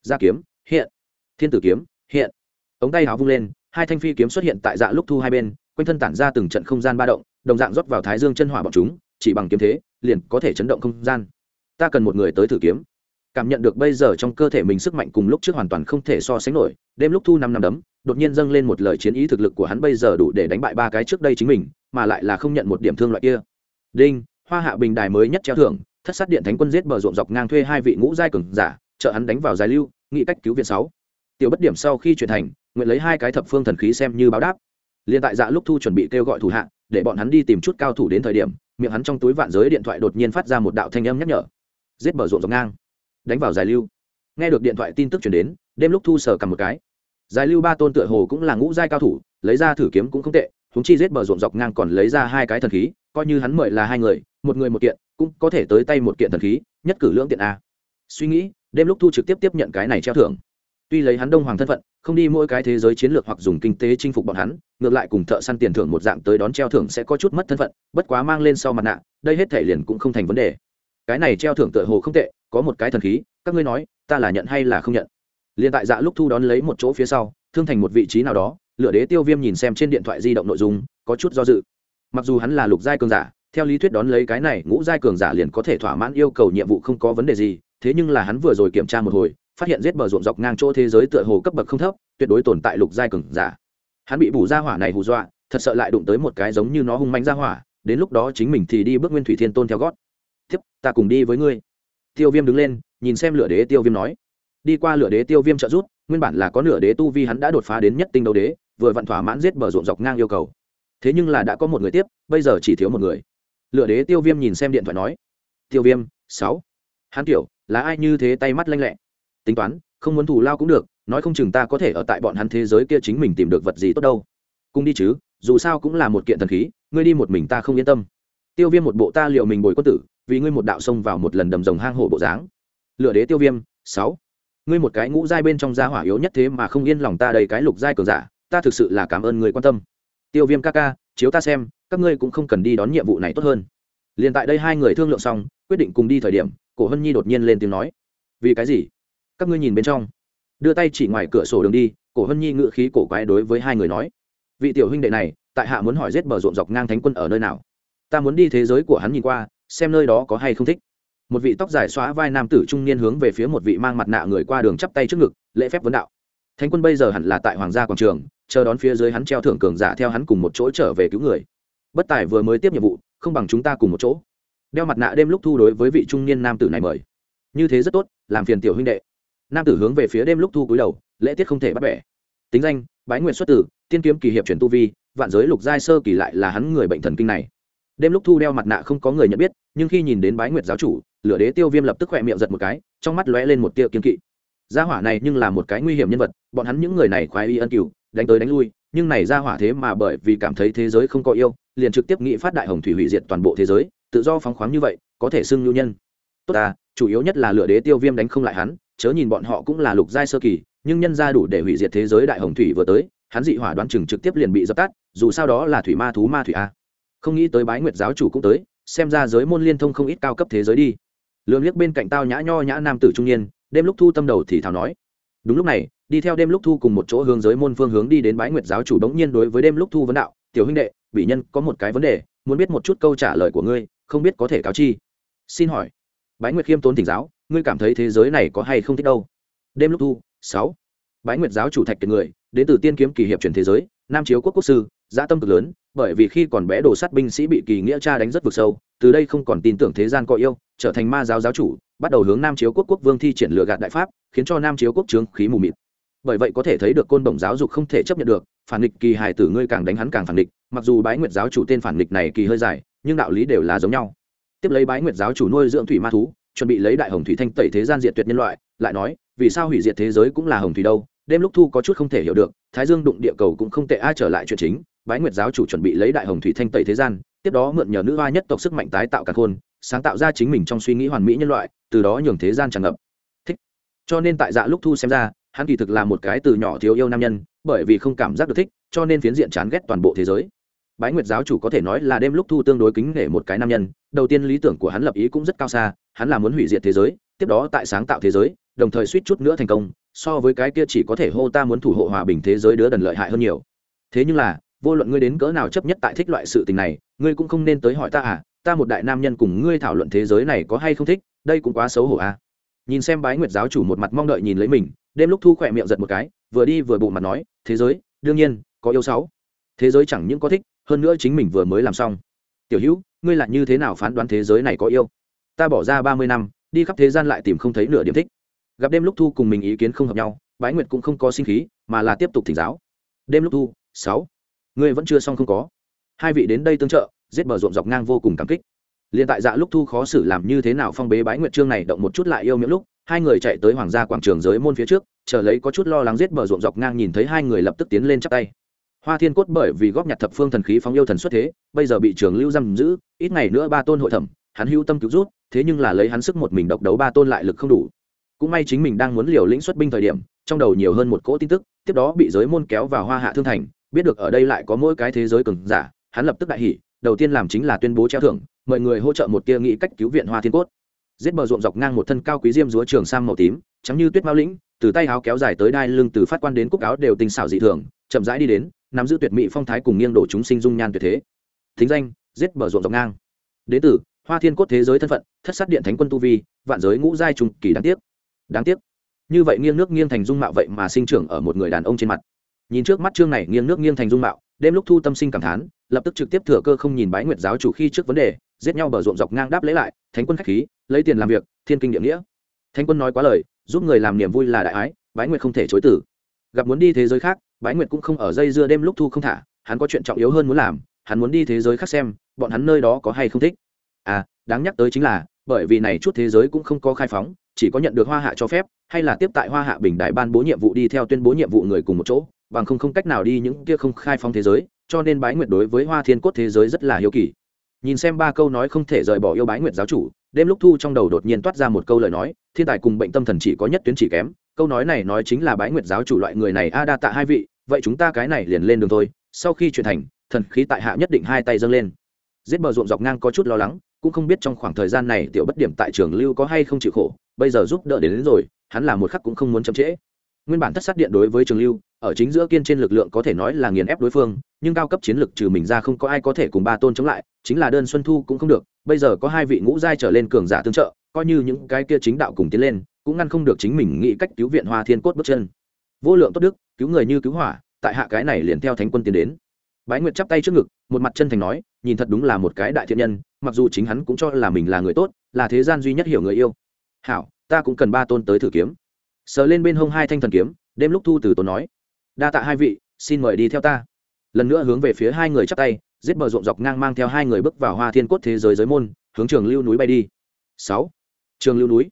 Gia kiếm, hiện. Thiên tử kiếm, hiện. Ống tay háo vung lên, hai thanh phi kiếm xuất hiện tại dạ lúc thu hai bên, quanh thân tản ra từng trận không gian ba động, đồng dạng rót vào thái dương chân hỏa bọn chúng, chỉ bằng kiếm thế, liền có thể chấn động không gian. Ta cần một người tới thử kiếm cảm nhận được bây giờ trong cơ thể mình sức mạnh cùng lúc trước hoàn toàn không thể so sánh nổi, đêm lúc thu năm năm đấm, đột nhiên dâng lên một lời chiến ý thực lực của hắn bây giờ đủ để đánh bại ba cái trước đây chính mình, mà lại là không nhận một điểm thương loại kia. Đinh, hoa hạ bình đài mới nhất treo thưởng, thất sát điện thánh quân giết bờ ruộng dọc ngang thuê hai vị ngũ giai cường giả, trợ hắn đánh vào giải lưu nghị cách cứu viện sáu. Tiểu bất điểm sau khi chuyển thành, nguyện lấy hai cái thập phương thần khí xem như báo đáp. Liên tại dạ lúc thu chuẩn bị kêu gọi thủ hạ, để bọn hắn đi tìm chút cao thủ đến thời điểm, miệng hắn trong túi vạn giới điện thoại đột nhiên phát ra một đạo thanh âm nhắc nhở. Giết bờ ruộng dọc ngang đánh vào giải lưu. Nghe được điện thoại tin tức chuyển đến, đêm lúc thu sở cầm một cái. Giải lưu ba tôn tựa hồ cũng là ngũ giai cao thủ, lấy ra thử kiếm cũng không tệ húng chi giết bờ ruộng dọc ngang còn lấy ra hai cái thần khí, coi như hắn mời là hai người, một người một kiện, cũng có thể tới tay một kiện thần khí, nhất cử lưỡng tiện a. Suy nghĩ, đêm lúc thu trực tiếp tiếp nhận cái này treo thưởng. Tuy lấy hắn đông hoàng thân phận, không đi mỗi cái thế giới chiến lược hoặc dùng kinh tế chinh phục bọn hắn, ngược lại cùng thợ săn tiền thưởng một dạng tới đón treo thưởng sẽ có chút mất thân phận, bất quá mang lên sau mặt nạ, đây hết thể liền cũng không thành vấn đề. Cái này treo thưởng tựa hồ không tệ có một cái thần khí, các ngươi nói, ta là nhận hay là không nhận? Liền tại dạ lúc thu đón lấy một chỗ phía sau, thương thành một vị trí nào đó lựa đế tiêu viêm nhìn xem trên điện thoại di động nội dung, có chút do dự. Mặc dù hắn là lục giai cường giả, theo lý thuyết đón lấy cái này ngũ giai cường giả liền có thể thỏa mãn yêu cầu nhiệm vụ không có vấn đề gì, thế nhưng là hắn vừa rồi kiểm tra một hồi, phát hiện giết bờ ruộng dọc ngang chỗ thế giới tựa hồ cấp bậc không thấp, tuyệt đối tồn tại lục giai cường giả. Hắn bị bù ra hỏa này hù dọa, thật sợ lại đụng tới một cái giống như nó hung manh ra hỏa, đến lúc đó chính mình thì đi bước nguyên thủy thiên tôn theo gót. Tiếp, ta cùng đi với ngươi tiêu viêm đứng lên, nhìn xem lửa đế tiêu viêm nói. Đi qua lửa đế tiêu viêm trợ rút nguyên bản là có nửa đế tu vi hắn đã đột phá đến nhất tinh đấu đế, vừa vặn thỏa mãn giết bờ ruộng dọc ngang yêu cầu. Thế nhưng là đã có một người tiếp, bây giờ chỉ thiếu một người. Lửa đế tiêu viêm nhìn xem điện thoại nói. Tiêu viêm, sáu. Hắn tiểu, là ai như thế tay mắt lanh lẹ? Tính toán, không muốn thù lao cũng được, nói không chừng ta có thể ở tại bọn hắn thế giới kia chính mình tìm được vật gì tốt đâu. Cùng đi chứ, dù sao cũng là một kiện thần khí, ngươi đi một mình ta không yên tâm. Tiêu viêm một bộ ta liệu mình bồi quân tử vì ngươi một đạo xông vào một lần đầm rồng hang hổ bộ dáng. Lựa đế tiêu viêm, sáu. Ngươi một cái ngũ giai bên trong gia hỏa yếu nhất thế mà không yên lòng ta đầy cái lục giai cường giả, ta thực sự là cảm ơn người quan tâm. Tiêu viêm ca ca, chiếu ta xem, các ngươi cũng không cần đi đón nhiệm vụ này tốt hơn. Liền tại đây hai người thương lượng xong, quyết định cùng đi thời điểm, cổ hân nhi đột nhiên lên tiếng nói. Vì cái gì? Các ngươi nhìn bên trong. Đưa tay chỉ ngoài cửa sổ đường đi, cổ hân nhi ngự khí cổ quái đối với hai người nói. Vị tiểu huynh đệ này, tại hạ muốn hỏi giết bờ ruộng dọc ngang thánh quân ở nơi nào? Ta muốn đi thế giới của hắn nhìn qua xem nơi đó có hay không thích. Một vị tóc dài xóa vai nam tử trung niên hướng về phía một vị mang mặt nạ người qua đường chắp tay trước ngực, lễ phép vấn đạo. Thánh quân bây giờ hẳn là tại hoàng gia quảng trường, chờ đón phía dưới hắn treo thưởng cường giả theo hắn cùng một chỗ trở về cứu người. Bất tài vừa mới tiếp nhiệm vụ, không bằng chúng ta cùng một chỗ. Đeo mặt nạ đêm lúc thu đối với vị trung niên nam tử này mời. Như thế rất tốt, làm phiền tiểu huynh đệ. Nam tử hướng về phía đêm lúc thu cúi đầu, lễ tiết không thể bắt bẻ. Tính danh, bái nguyện xuất tử, tiên kiếm kỳ hiệp chuyển tu vi, vạn giới lục giai sơ kỳ lại là hắn người bệnh thần kinh này đêm lúc thu đeo mặt nạ không có người nhận biết, nhưng khi nhìn đến bái nguyệt giáo chủ, lửa đế tiêu viêm lập tức khỏe miệng giật một cái, trong mắt lóe lên một tia kiên kỵ. Gia hỏa này nhưng là một cái nguy hiểm nhân vật, bọn hắn những người này khoái y ân cửu, đánh tới đánh lui, nhưng này gia hỏa thế mà bởi vì cảm thấy thế giới không có yêu, liền trực tiếp nghĩ phát đại hồng thủy hủy diệt toàn bộ thế giới, tự do phóng khoáng như vậy, có thể xưng nhu nhân. Tốt à chủ yếu nhất là lửa đế tiêu viêm đánh không lại hắn, chớ nhìn bọn họ cũng là lục giai sơ kỳ, nhưng nhân ra đủ để hủy diệt thế giới đại hồng thủy vừa tới, hắn dị hỏa đoán chừng trực tiếp liền bị dập tắt, dù sao đó là thủy ma thú ma thủy a không nghĩ tới bái nguyệt giáo chủ cũng tới, xem ra giới môn liên thông không ít cao cấp thế giới đi. Lương liếc bên cạnh tao nhã nho nhã nam tử trung niên, đêm lúc thu tâm đầu thì thảo nói, đúng lúc này, đi theo đêm lúc thu cùng một chỗ hướng giới môn phương hướng đi đến bái nguyệt giáo chủ đống nhiên đối với đêm lúc thu vấn đạo, tiểu huynh đệ, bị nhân có một cái vấn đề, muốn biết một chút câu trả lời của ngươi, không biết có thể cáo chi. Xin hỏi. Bái nguyệt khiêm tốn thỉnh giáo, ngươi cảm thấy thế giới này có hay không thích đâu? Đêm lúc thu, sáu. Bái nguyệt giáo chủ thạch kiệt người, đến từ tiên kiếm kỳ hiệp truyền thế giới, nam chiếu quốc quốc sư gia tâm cực lớn bởi vì khi còn bé đồ sát binh sĩ bị kỳ nghĩa cha đánh rất vực sâu, từ đây không còn tin tưởng thế gian có yêu, trở thành ma giáo giáo chủ, bắt đầu hướng nam chiếu quốc quốc vương thi triển lựa gạt đại pháp, khiến cho nam chiếu quốc trướng khí mù mịt. Bởi vậy có thể thấy được côn đồng giáo dục không thể chấp nhận được, phản nghịch kỳ hài tử ngươi càng đánh hắn càng phản nghịch, mặc dù bái nguyệt giáo chủ tên phản nghịch này kỳ hơi dài, nhưng đạo lý đều là giống nhau. Tiếp lấy bái nguyệt giáo chủ nuôi dưỡng thủy ma thú, chuẩn bị lấy đại hồng thủy thanh tẩy thế gian diệt tuyệt nhân loại, lại nói, vì sao hủy diệt thế giới cũng là hồng thủy đâu, đêm lúc thu có chút không thể hiểu được, thái dương đụng địa cầu cũng không tệ, ai trở lại chuyện chính bái nguyệt giáo chủ chuẩn bị lấy đại hồng thủy thanh tẩy thế gian, tiếp đó mượn nhờ nữ hoa nhất tộc sức mạnh tái tạo cả khôn, sáng tạo ra chính mình trong suy nghĩ hoàn mỹ nhân loại, từ đó nhường thế gian tràn ngập. Thích. Cho nên tại dạ lúc thu xem ra, hắn kỳ thực là một cái từ nhỏ thiếu yêu nam nhân, bởi vì không cảm giác được thích, cho nên phiến diện chán ghét toàn bộ thế giới. Bái nguyệt giáo chủ có thể nói là đêm lúc thu tương đối kính nể một cái nam nhân, đầu tiên lý tưởng của hắn lập ý cũng rất cao xa, hắn là muốn hủy diệt thế giới, tiếp đó tại sáng tạo thế giới, đồng thời suýt chút nữa thành công, so với cái kia chỉ có thể hô ta muốn thủ hộ hòa bình thế giới đứa đần lợi hại hơn nhiều. Thế nhưng là vô luận ngươi đến cỡ nào chấp nhất tại thích loại sự tình này, ngươi cũng không nên tới hỏi ta à ta một đại nam nhân cùng ngươi thảo luận thế giới này có hay không thích, đây cũng quá xấu hổ à. Nhìn xem bái nguyệt giáo chủ một mặt mong đợi nhìn lấy mình, đêm lúc thu khỏe miệng giật một cái, vừa đi vừa bộ mặt nói, thế giới, đương nhiên, có yêu sáu. Thế giới chẳng những có thích, hơn nữa chính mình vừa mới làm xong. Tiểu hữu, ngươi là như thế nào phán đoán thế giới này có yêu? Ta bỏ ra ba mươi năm, đi khắp thế gian lại tìm không thấy nửa điểm thích. Gặp đêm lúc thu cùng mình ý kiến không hợp nhau, bái nguyệt cũng không có sinh khí, mà là tiếp tục thỉnh giáo. Đêm lúc thu, sáu ngươi vẫn chưa xong không có. Hai vị đến đây tương trợ, giết bờ ruộng dọc ngang vô cùng cảm kích. Liền tại dạ lúc thu khó xử làm như thế nào phong bế bái nguyệt trương này động một chút lại yêu miệng lúc, hai người chạy tới hoàng gia quảng trường giới môn phía trước, chờ lấy có chút lo lắng giết bờ ruộng dọc ngang nhìn thấy hai người lập tức tiến lên chắp tay. Hoa thiên cốt bởi vì góp nhặt thập phương thần khí phóng yêu thần xuất thế, bây giờ bị trường lưu giam giữ, ít ngày nữa ba tôn hội thẩm, hắn hưu tâm cứu rút, thế nhưng là lấy hắn sức một mình độc đấu ba tôn lại lực không đủ. Cũng may chính mình đang muốn liều lĩnh xuất binh thời điểm, trong đầu nhiều hơn một cỗ tin tức, tiếp đó bị giới môn kéo vào hoa hạ thương thành biết được ở đây lại có mỗi cái thế giới cường giả, hắn lập tức đại hỉ, đầu tiên làm chính là tuyên bố treo thưởng, mời người hỗ trợ một tia nghĩ cách cứu viện hoa thiên cốt. Giết bờ ruộng dọc ngang một thân cao quý diêm dúa trường sang màu tím, trắng như tuyết mao lĩnh, từ tay áo kéo dài tới đai lưng từ phát quan đến cúc áo đều tinh xảo dị thường, chậm rãi đi đến, nắm giữ tuyệt mỹ phong thái cùng nghiêng đổ chúng sinh dung nhan tuyệt thế. Thính danh, giết bờ ruộng dọc ngang. Đế tử, hoa thiên cốt thế giới thân phận, thất sát điện thánh quân tu vi, vạn giới ngũ giai trùng kỳ đáng tiếc. Đáng tiếc. Như vậy nghiêng nước nghiêng thành dung mạo vậy mà sinh trưởng ở một người đàn ông trên mặt nhìn trước mắt chương này nghiêng nước nghiêng thành dung mạo, đêm lúc thu tâm sinh cảm thán, lập tức trực tiếp thừa cơ không nhìn bái nguyệt giáo chủ khi trước vấn đề, giết nhau bờ ruộng dọc ngang đáp lấy lại, thánh quân khách khí, lấy tiền làm việc, thiên kinh địa nghĩa. Thánh quân nói quá lời, giúp người làm niềm vui là đại ái, bái nguyệt không thể chối tử gặp muốn đi thế giới khác, bái nguyệt cũng không ở dây dưa đêm lúc thu không thả, hắn có chuyện trọng yếu hơn muốn làm, hắn muốn đi thế giới khác xem, bọn hắn nơi đó có hay không thích. À đáng nhắc tới chính là, bởi vì này chút thế giới cũng không có khai phóng, chỉ có nhận được hoa hạ cho phép, hay là tiếp tại hoa hạ bình đại ban bố nhiệm vụ đi theo tuyên bố nhiệm vụ người cùng một chỗ bằng không không cách nào đi những kia không khai phóng thế giới cho nên bái nguyệt đối với hoa thiên cốt thế giới rất là hiếu kỳ. Nhìn xem ba câu nói không thể rời bỏ yêu bái nguyệt giáo chủ đêm lúc thu trong đầu đột nhiên toát ra một câu lời nói thiên tài cùng bệnh tâm thần chỉ có nhất tuyến chỉ kém câu nói này nói chính là bái nguyệt giáo chủ loại người này a đa tạ hai vị vậy chúng ta cái này liền lên đường thôi sau khi chuyển thành thần khí tại hạ nhất định hai tay dâng lên. Giết bờ ruộng dọc ngang có chút lo lắng cũng không biết trong khoảng thời gian này tiểu bất điểm tại trường lưu có hay không chịu khổ bây giờ giúp đỡ đến, đến rồi hắn là một khắc cũng không muốn chậm trễ nguyên bản thất sát điện đối với trường lưu, ở chính giữa kiên trên lực lượng có thể nói là nghiền ép đối phương, nhưng cao cấp chiến lực trừ mình ra không có ai có thể cùng ba tôn chống lại, chính là đơn xuân thu cũng không được, bây giờ có hai vị ngũ giai trở lên cường giả tương trợ, coi như những cái kia chính đạo cùng tiến lên, cũng ngăn không được chính mình nghĩ cách cứu viện hoa thiên cốt bước chân. Vô lượng tốt đức, cứu người như cứu hỏa, tại hạ cái này liền theo thánh quân tiến đến. Bái nguyệt chắp tay trước ngực, một mặt chân thành nói, nhìn thật đúng là một cái đại thiện nhân, mặc dù chính hắn cũng cho là mình là người tốt, là thế gian duy nhất hiểu người yêu. Hảo, ta cũng cần ba tôn tới thử kiếm sờ lên bên hông hai thanh thần kiếm, đêm lúc thu từ tốn nói, đa tạ hai vị, xin mời đi theo ta. Lần nữa hướng về phía hai người chắp tay, giết bờ ruộng dọc ngang mang theo hai người bước vào hoa thiên cốt thế giới giới môn, hướng trường lưu núi bay đi. Sáu. Trường lưu núi.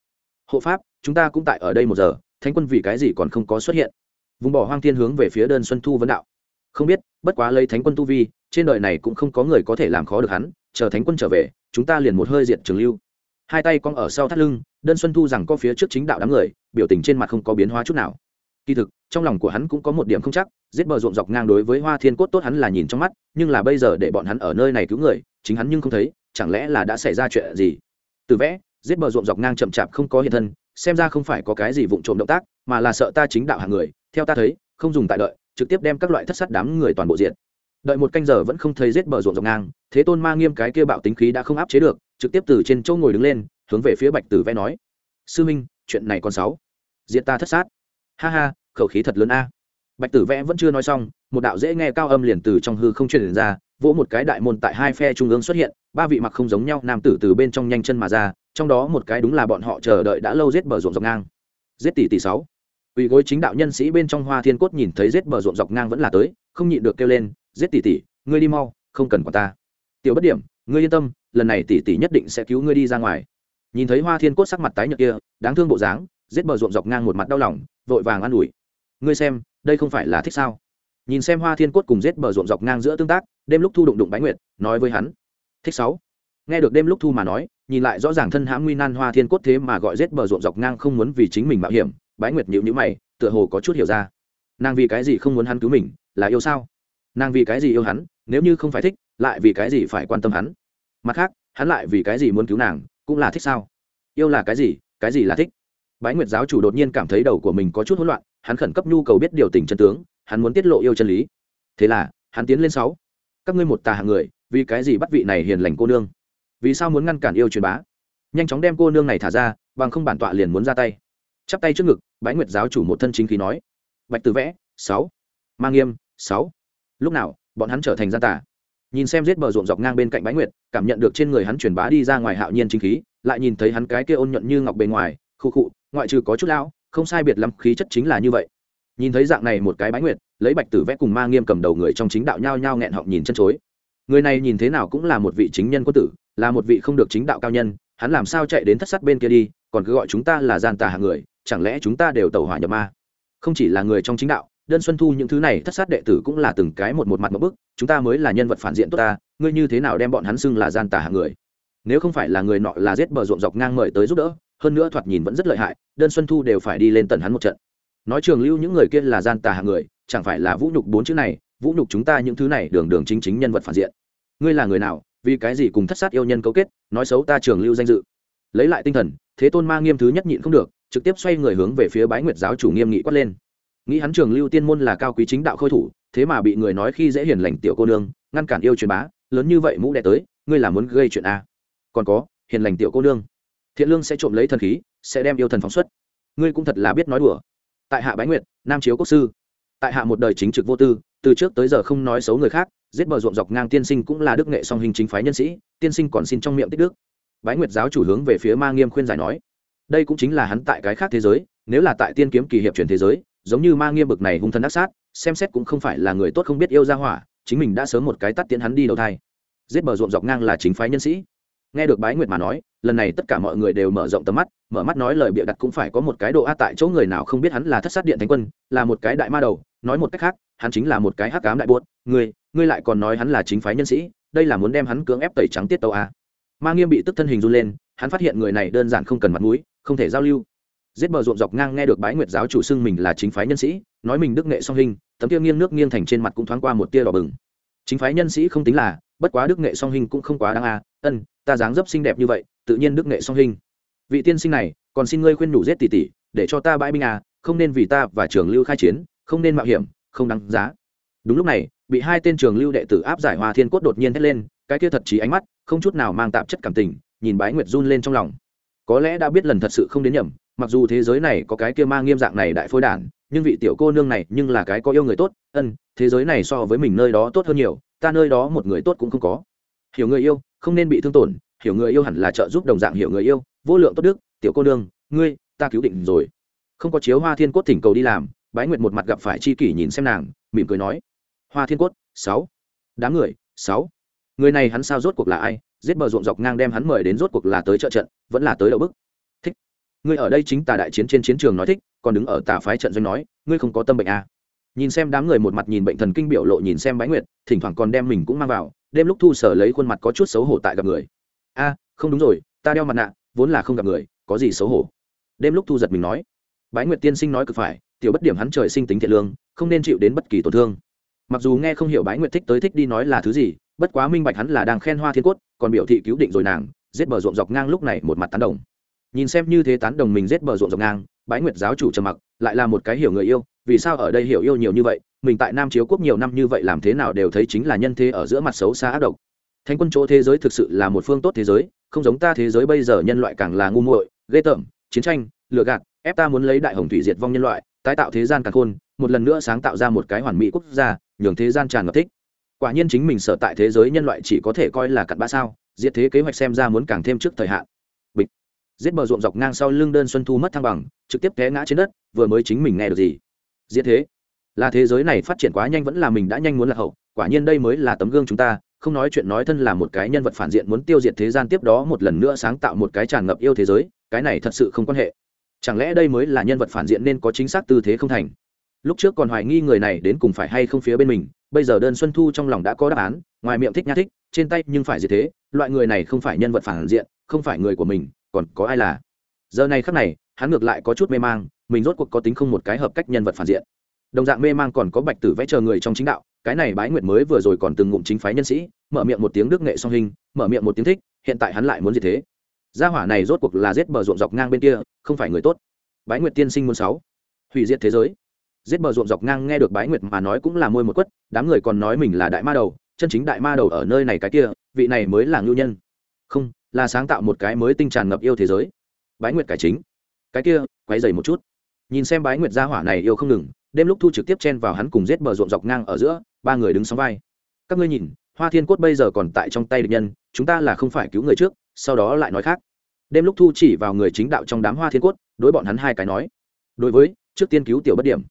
Hộ pháp, chúng ta cũng tại ở đây một giờ, thánh quân vì cái gì còn không có xuất hiện? Vùng bỏ hoang thiên hướng về phía đơn xuân thu vấn đạo. Không biết, bất quá lấy thánh quân tu vi, trên đời này cũng không có người có thể làm khó được hắn, chờ thánh quân trở về, chúng ta liền một hơi diện trường lưu. Hai tay cong ở sau thắt lưng đơn xuân thu rằng có phía trước chính đạo đám người, biểu tình trên mặt không có biến hóa chút nào. Kỳ thực, trong lòng của hắn cũng có một điểm không chắc, giết bờ ruộng dọc ngang đối với hoa thiên cốt tốt hắn là nhìn trong mắt, nhưng là bây giờ để bọn hắn ở nơi này cứu người, chính hắn nhưng không thấy, chẳng lẽ là đã xảy ra chuyện gì? Từ vẽ, giết bờ ruộng dọc ngang chậm chạp không có hiện thân, xem ra không phải có cái gì vụng trộm động tác, mà là sợ ta chính đạo hàng người, theo ta thấy, không dùng tại đợi, trực tiếp đem các loại thất sát đám người toàn bộ diện đợi một canh giờ vẫn không thấy giết bờ ruộng dọc ngang, thế tôn ma nghiêm cái kia bạo tính khí đã không áp chế được, trực tiếp từ trên chỗ ngồi đứng lên hướng về phía bạch tử vẽ nói, sư minh, chuyện này còn sáu diện ta thất sát. Ha ha, khẩu khí thật lớn a. Bạch tử vẽ vẫn chưa nói xong, một đạo dễ nghe cao âm liền từ trong hư không truyền ra, vỗ một cái đại môn tại hai phe trung ương xuất hiện, ba vị mặc không giống nhau, nam tử từ bên trong nhanh chân mà ra, trong đó một cái đúng là bọn họ chờ đợi đã lâu giết bờ ruộng dọc ngang. Giết tỷ tỷ sáu. Ủy gối chính đạo nhân sĩ bên trong hoa thiên cốt nhìn thấy giết bờ ruộng dọc ngang vẫn là tới, không nhịn được kêu lên, giết tỷ tỷ, ngươi đi mau, không cần quả ta. Tiểu bất điểm, ngươi yên tâm, lần này tỷ tỷ nhất định sẽ cứu ngươi đi ra ngoài nhìn thấy hoa thiên cốt sắc mặt tái nhợt kia, đáng thương bộ dáng, giết bờ ruộng dọc ngang một mặt đau lòng, vội vàng an ủi. Ngươi xem, đây không phải là thích sao? Nhìn xem hoa thiên cốt cùng giết bờ ruộng dọc ngang giữa tương tác, đêm lúc thu đụng đụng bánh nguyệt, nói với hắn. Thích sáu. Nghe được đêm lúc thu mà nói, nhìn lại rõ ràng thân hãm nguy nan hoa thiên cốt thế mà gọi giết bờ ruộng dọc ngang không muốn vì chính mình mạo hiểm, bái nguyệt nhịu nhữ mày, tựa hồ có chút hiểu ra. Nàng vì cái gì không muốn hắn cứu mình, là yêu sao? Nàng vì cái gì yêu hắn, nếu như không phải thích, lại vì cái gì phải quan tâm hắn? Mặt khác, hắn lại vì cái gì muốn cứu nàng cũng là thích sao? Yêu là cái gì cái gì là thích? Bái nguyệt giáo chủ đột nhiên cảm thấy đầu của mình có chút hỗn loạn, hắn khẩn cấp nhu cầu biết điều tình chân tướng, hắn muốn tiết lộ yêu chân lý. Thế là, hắn tiến lên sáu. Các ngươi một tà hạng người, vì cái gì bắt vị này hiền lành cô nương? Vì sao muốn ngăn cản yêu truyền bá? Nhanh chóng đem cô nương này thả ra, bằng không bản tọa liền muốn ra tay. Chắp tay trước ngực, bái nguyệt giáo chủ một thân chính khí nói. Bạch tử vẽ, sáu. Mang nghiêm, sáu. Lúc nào, bọn hắn trở thành gian tà? Nhìn xem giết bờ ruộng dọc ngang bên cạnh bái nguyệt, cảm nhận được trên người hắn truyền bá đi ra ngoài hạo nhiên chính khí, lại nhìn thấy hắn cái kia ôn nhuận như ngọc bề ngoài, khu khụ ngoại trừ có chút lão, không sai biệt lắm, khí chất chính là như vậy. Nhìn thấy dạng này một cái bái nguyệt, lấy bạch tử vẽ cùng ma nghiêm cầm đầu người trong chính đạo nhao nhao nghẹn họng nhìn chân chối. Người này nhìn thế nào cũng là một vị chính nhân quân tử, là một vị không được chính đạo cao nhân, hắn làm sao chạy đến thất sắt bên kia đi, còn cứ gọi chúng ta là gian tà hạng người, chẳng lẽ chúng ta đều tẩu hỏa nhập ma? Không chỉ là người trong chính đạo đơn xuân thu những thứ này thất sát đệ tử cũng là từng cái một một mặt một bức, chúng ta mới là nhân vật phản diện tốt ta, ngươi như thế nào đem bọn hắn xưng là gian tà hạng người? Nếu không phải là người nọ là giết bờ ruộng dọc ngang mời tới giúp đỡ, hơn nữa thoạt nhìn vẫn rất lợi hại, đơn xuân thu đều phải đi lên tận hắn một trận. Nói trường lưu những người kia là gian tà hạng người, chẳng phải là vũ nhục bốn chữ này, vũ nhục chúng ta những thứ này đường đường chính chính nhân vật phản diện. Ngươi là người nào, vì cái gì cùng thất sát yêu nhân cấu kết, nói xấu ta trường lưu danh dự? Lấy lại tinh thần, thế tôn ma nghiêm thứ nhất nhịn không được, trực tiếp xoay người hướng về phía bái nguyệt giáo chủ nghiêm nghị quát lên nghĩ hắn trường lưu tiên môn là cao quý chính đạo khôi thủ, thế mà bị người nói khi dễ hiền lành tiểu cô nương, ngăn cản yêu truyền bá, lớn như vậy mũ đẻ tới, ngươi là muốn gây chuyện a còn có, hiền lành tiểu cô nương. Thiện lương sẽ trộm lấy thần khí, sẽ đem yêu thần phóng xuất. Ngươi cũng thật là biết nói đùa. Tại hạ bái nguyệt, nam chiếu quốc sư. Tại hạ một đời chính trực vô tư, từ trước tới giờ không nói xấu người khác, giết bờ ruộng dọc ngang tiên sinh cũng là đức nghệ song hình chính phái nhân sĩ, tiên sinh còn xin trong miệng tích đức. Bái nguyệt giáo chủ hướng về phía ma nghiêm khuyên giải nói, đây cũng chính là hắn tại cái khác thế giới, nếu là tại tiên kiếm kỳ hiệp truyền thế giới giống như ma nghiêm bực này hung thần ác sát, xem xét cũng không phải là người tốt không biết yêu ra hỏa, chính mình đã sớm một cái tắt tiến hắn đi đầu thai. Giết bờ ruộng dọc ngang là chính phái nhân sĩ. Nghe được bái nguyệt mà nói, lần này tất cả mọi người đều mở rộng tầm mắt, mở mắt nói lời bịa đặt cũng phải có một cái độ a tại chỗ người nào không biết hắn là thất sát điện thánh quân, là một cái đại ma đầu, nói một cách khác, hắn chính là một cái hắc cám đại buốt ngươi ngươi lại còn nói hắn là chính phái nhân sĩ, đây là muốn đem hắn cưỡng ép tẩy trắng tiết tàu a. Ma nghiêm bị tức thân hình run lên, hắn phát hiện người này đơn giản không cần mặt mũi, không thể giao lưu giết bờ ruộng dọc ngang nghe được bái nguyệt giáo chủ xưng mình là chính phái nhân sĩ, nói mình đức nghệ song hình tấm kia nghiêng nước nghiêng thành trên mặt cũng thoáng qua một tia đỏ bừng. Chính phái nhân sĩ không tính là, bất quá đức nghệ song hình cũng không quá đáng a, ân, ta dáng dấp xinh đẹp như vậy, tự nhiên đức nghệ song hình. Vị tiên sinh này, còn xin ngươi khuyên nhủ giết tỷ tỷ, để cho ta bãi binh à không nên vì ta và trường lưu khai chiến, không nên mạo hiểm, không đáng giá. Đúng lúc này, bị hai tên trường lưu đệ tử áp giải hoa thiên cốt đột nhiên hét lên, cái kia thật trí ánh mắt, không chút nào mang tạp chất cảm tình, nhìn bái nguyệt run lên trong lòng. Có lẽ đã biết lần thật sự không đến nhầm mặc dù thế giới này có cái kia mang nghiêm dạng này đại phôi đản, nhưng vị tiểu cô nương này nhưng là cái có yêu người tốt, ân, thế giới này so với mình nơi đó tốt hơn nhiều, ta nơi đó một người tốt cũng không có. Hiểu người yêu, không nên bị thương tổn, hiểu người yêu hẳn là trợ giúp đồng dạng hiểu người yêu, vô lượng tốt đức, tiểu cô nương, ngươi, ta cứu định rồi. Không có chiếu hoa thiên cốt thỉnh cầu đi làm, bái nguyệt một mặt gặp phải chi kỷ nhìn xem nàng, mỉm cười nói, hoa thiên cốt, sáu, đám người, sáu. Người này hắn sao rốt cuộc là ai? Giết bờ ruộng dọc ngang đem hắn mời đến rốt cuộc là tới trợ trận, vẫn là tới đậu bức ngươi ở đây chính tà đại chiến trên chiến trường nói thích, còn đứng ở tà phái trận doanh nói, ngươi không có tâm bệnh à. nhìn xem đám người một mặt nhìn bệnh thần kinh biểu lộ nhìn xem bái nguyệt, thỉnh thoảng còn đem mình cũng mang vào, đêm lúc thu sở lấy khuôn mặt có chút xấu hổ tại gặp người. A không đúng rồi, ta đeo mặt nạ, vốn là không gặp người, có gì xấu hổ? Đêm lúc thu giật mình nói. Bái nguyệt tiên sinh nói cực phải, tiểu bất điểm hắn trời sinh tính thiện lương, không nên chịu đến bất kỳ tổn thương. Mặc dù nghe không hiểu bái nguyệt thích tới thích đi nói là thứ gì, bất quá minh bạch hắn là đang khen hoa thiên cốt, còn biểu thị cứu định rồi nàng, giết bờ ruộng dọc ngang lúc này một mặt tán đồng nhìn xem như thế tán đồng mình giết bờ ruộng dọc ngang, bái nguyệt giáo chủ trầm mặc, lại là một cái hiểu người yêu, vì sao ở đây hiểu yêu nhiều như vậy, mình tại nam chiếu quốc nhiều năm như vậy làm thế nào đều thấy chính là nhân thế ở giữa mặt xấu xa ác độc. Thánh quân chỗ thế giới thực sự là một phương tốt thế giới, không giống ta thế giới bây giờ nhân loại càng là ngu muội, ghê tởm, chiến tranh, lừa gạt, ép ta muốn lấy đại hồng thủy diệt vong nhân loại, tái tạo thế gian càng khôn, một lần nữa sáng tạo ra một cái hoàn mỹ quốc gia, nhường thế gian tràn ngập thích. Quả nhiên chính mình sở tại thế giới nhân loại chỉ có thể coi là cặn bã sao, diệt thế kế hoạch xem ra muốn càng thêm trước thời hạn giết bờ ruộng dọc ngang sau lưng đơn xuân thu mất thăng bằng, trực tiếp té ngã trên đất, vừa mới chính mình nghe được gì? Diệt thế. Là thế giới này phát triển quá nhanh vẫn là mình đã nhanh muốn lạc hậu, quả nhiên đây mới là tấm gương chúng ta, không nói chuyện nói thân là một cái nhân vật phản diện muốn tiêu diệt thế gian tiếp đó một lần nữa sáng tạo một cái tràn ngập yêu thế giới, cái này thật sự không quan hệ. Chẳng lẽ đây mới là nhân vật phản diện nên có chính xác tư thế không thành? Lúc trước còn hoài nghi người này đến cùng phải hay không phía bên mình, bây giờ đơn xuân thu trong lòng đã có đáp án, ngoài miệng thích nha thích, trên tay nhưng phải gì thế, loại người này không phải nhân vật phản diện, không phải người của mình còn có ai là? Giờ này khắc này, hắn ngược lại có chút mê mang, mình rốt cuộc có tính không một cái hợp cách nhân vật phản diện. Đồng dạng mê mang còn có bạch tử vẽ chờ người trong chính đạo, cái này bái nguyệt mới vừa rồi còn từng ngụm chính phái nhân sĩ, mở miệng một tiếng đức nghệ song hình, mở miệng một tiếng thích, hiện tại hắn lại muốn gì thế? Gia hỏa này rốt cuộc là giết bờ ruộng dọc ngang bên kia, không phải người tốt. Bái nguyệt tiên sinh muôn sáu. Hủy diệt thế giới. Giết bờ ruộng dọc ngang nghe được bái nguyệt mà nói cũng là môi một quất, đám người còn nói mình là đại ma đầu, chân chính đại ma đầu ở nơi này cái kia, vị này mới là ngưu nhân. Không là sáng tạo một cái mới tinh tràn ngập yêu thế giới. Bái nguyệt cải chính. Cái kia quay dày một chút. Nhìn xem bái nguyệt gia hỏa này yêu không ngừng, đêm lúc thu trực tiếp chen vào hắn cùng giết bờ ruộng dọc ngang ở giữa, ba người đứng sóng vai. Các ngươi nhìn, hoa thiên cốt bây giờ còn tại trong tay địch nhân, chúng ta là không phải cứu người trước, sau đó lại nói khác. Đêm lúc thu chỉ vào người chính đạo trong đám hoa thiên cốt, đối bọn hắn hai cái nói. Đối với, trước tiên cứu tiểu bất điểm.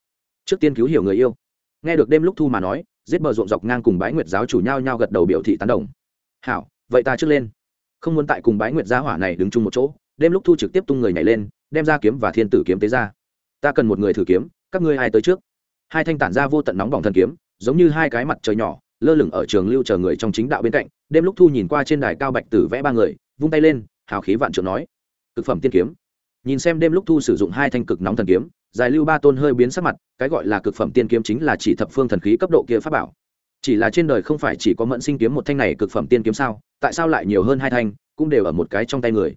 Trước tiên cứu hiểu người yêu. Nghe được đêm lúc thu mà nói, giết bờ ruộng dọc ngang cùng bái nguyệt giáo chủ nhau nhau gật đầu biểu thị tán đồng. Hảo, vậy ta trước lên không muốn tại cùng bái nguyệt gia hỏa này đứng chung một chỗ, đêm lúc thu trực tiếp tung người nhảy lên, đem ra kiếm và thiên tử kiếm tế ra. Ta cần một người thử kiếm, các ngươi ai tới trước? Hai thanh tản ra vô tận nóng bỏng thần kiếm, giống như hai cái mặt trời nhỏ, lơ lửng ở trường lưu chờ người trong chính đạo bên cạnh. Đêm lúc thu nhìn qua trên đài cao bạch tử vẽ ba người, vung tay lên, hào khí vạn trượng nói, cực phẩm tiên kiếm. Nhìn xem đêm lúc thu sử dụng hai thanh cực nóng thần kiếm, dài lưu ba tôn hơi biến sắc mặt, cái gọi là cực phẩm tiên kiếm chính là chỉ thập phương thần khí cấp độ kia pháp bảo chỉ là trên đời không phải chỉ có mẫn sinh kiếm một thanh này cực phẩm tiên kiếm sao, tại sao lại nhiều hơn hai thanh, cũng đều ở một cái trong tay người?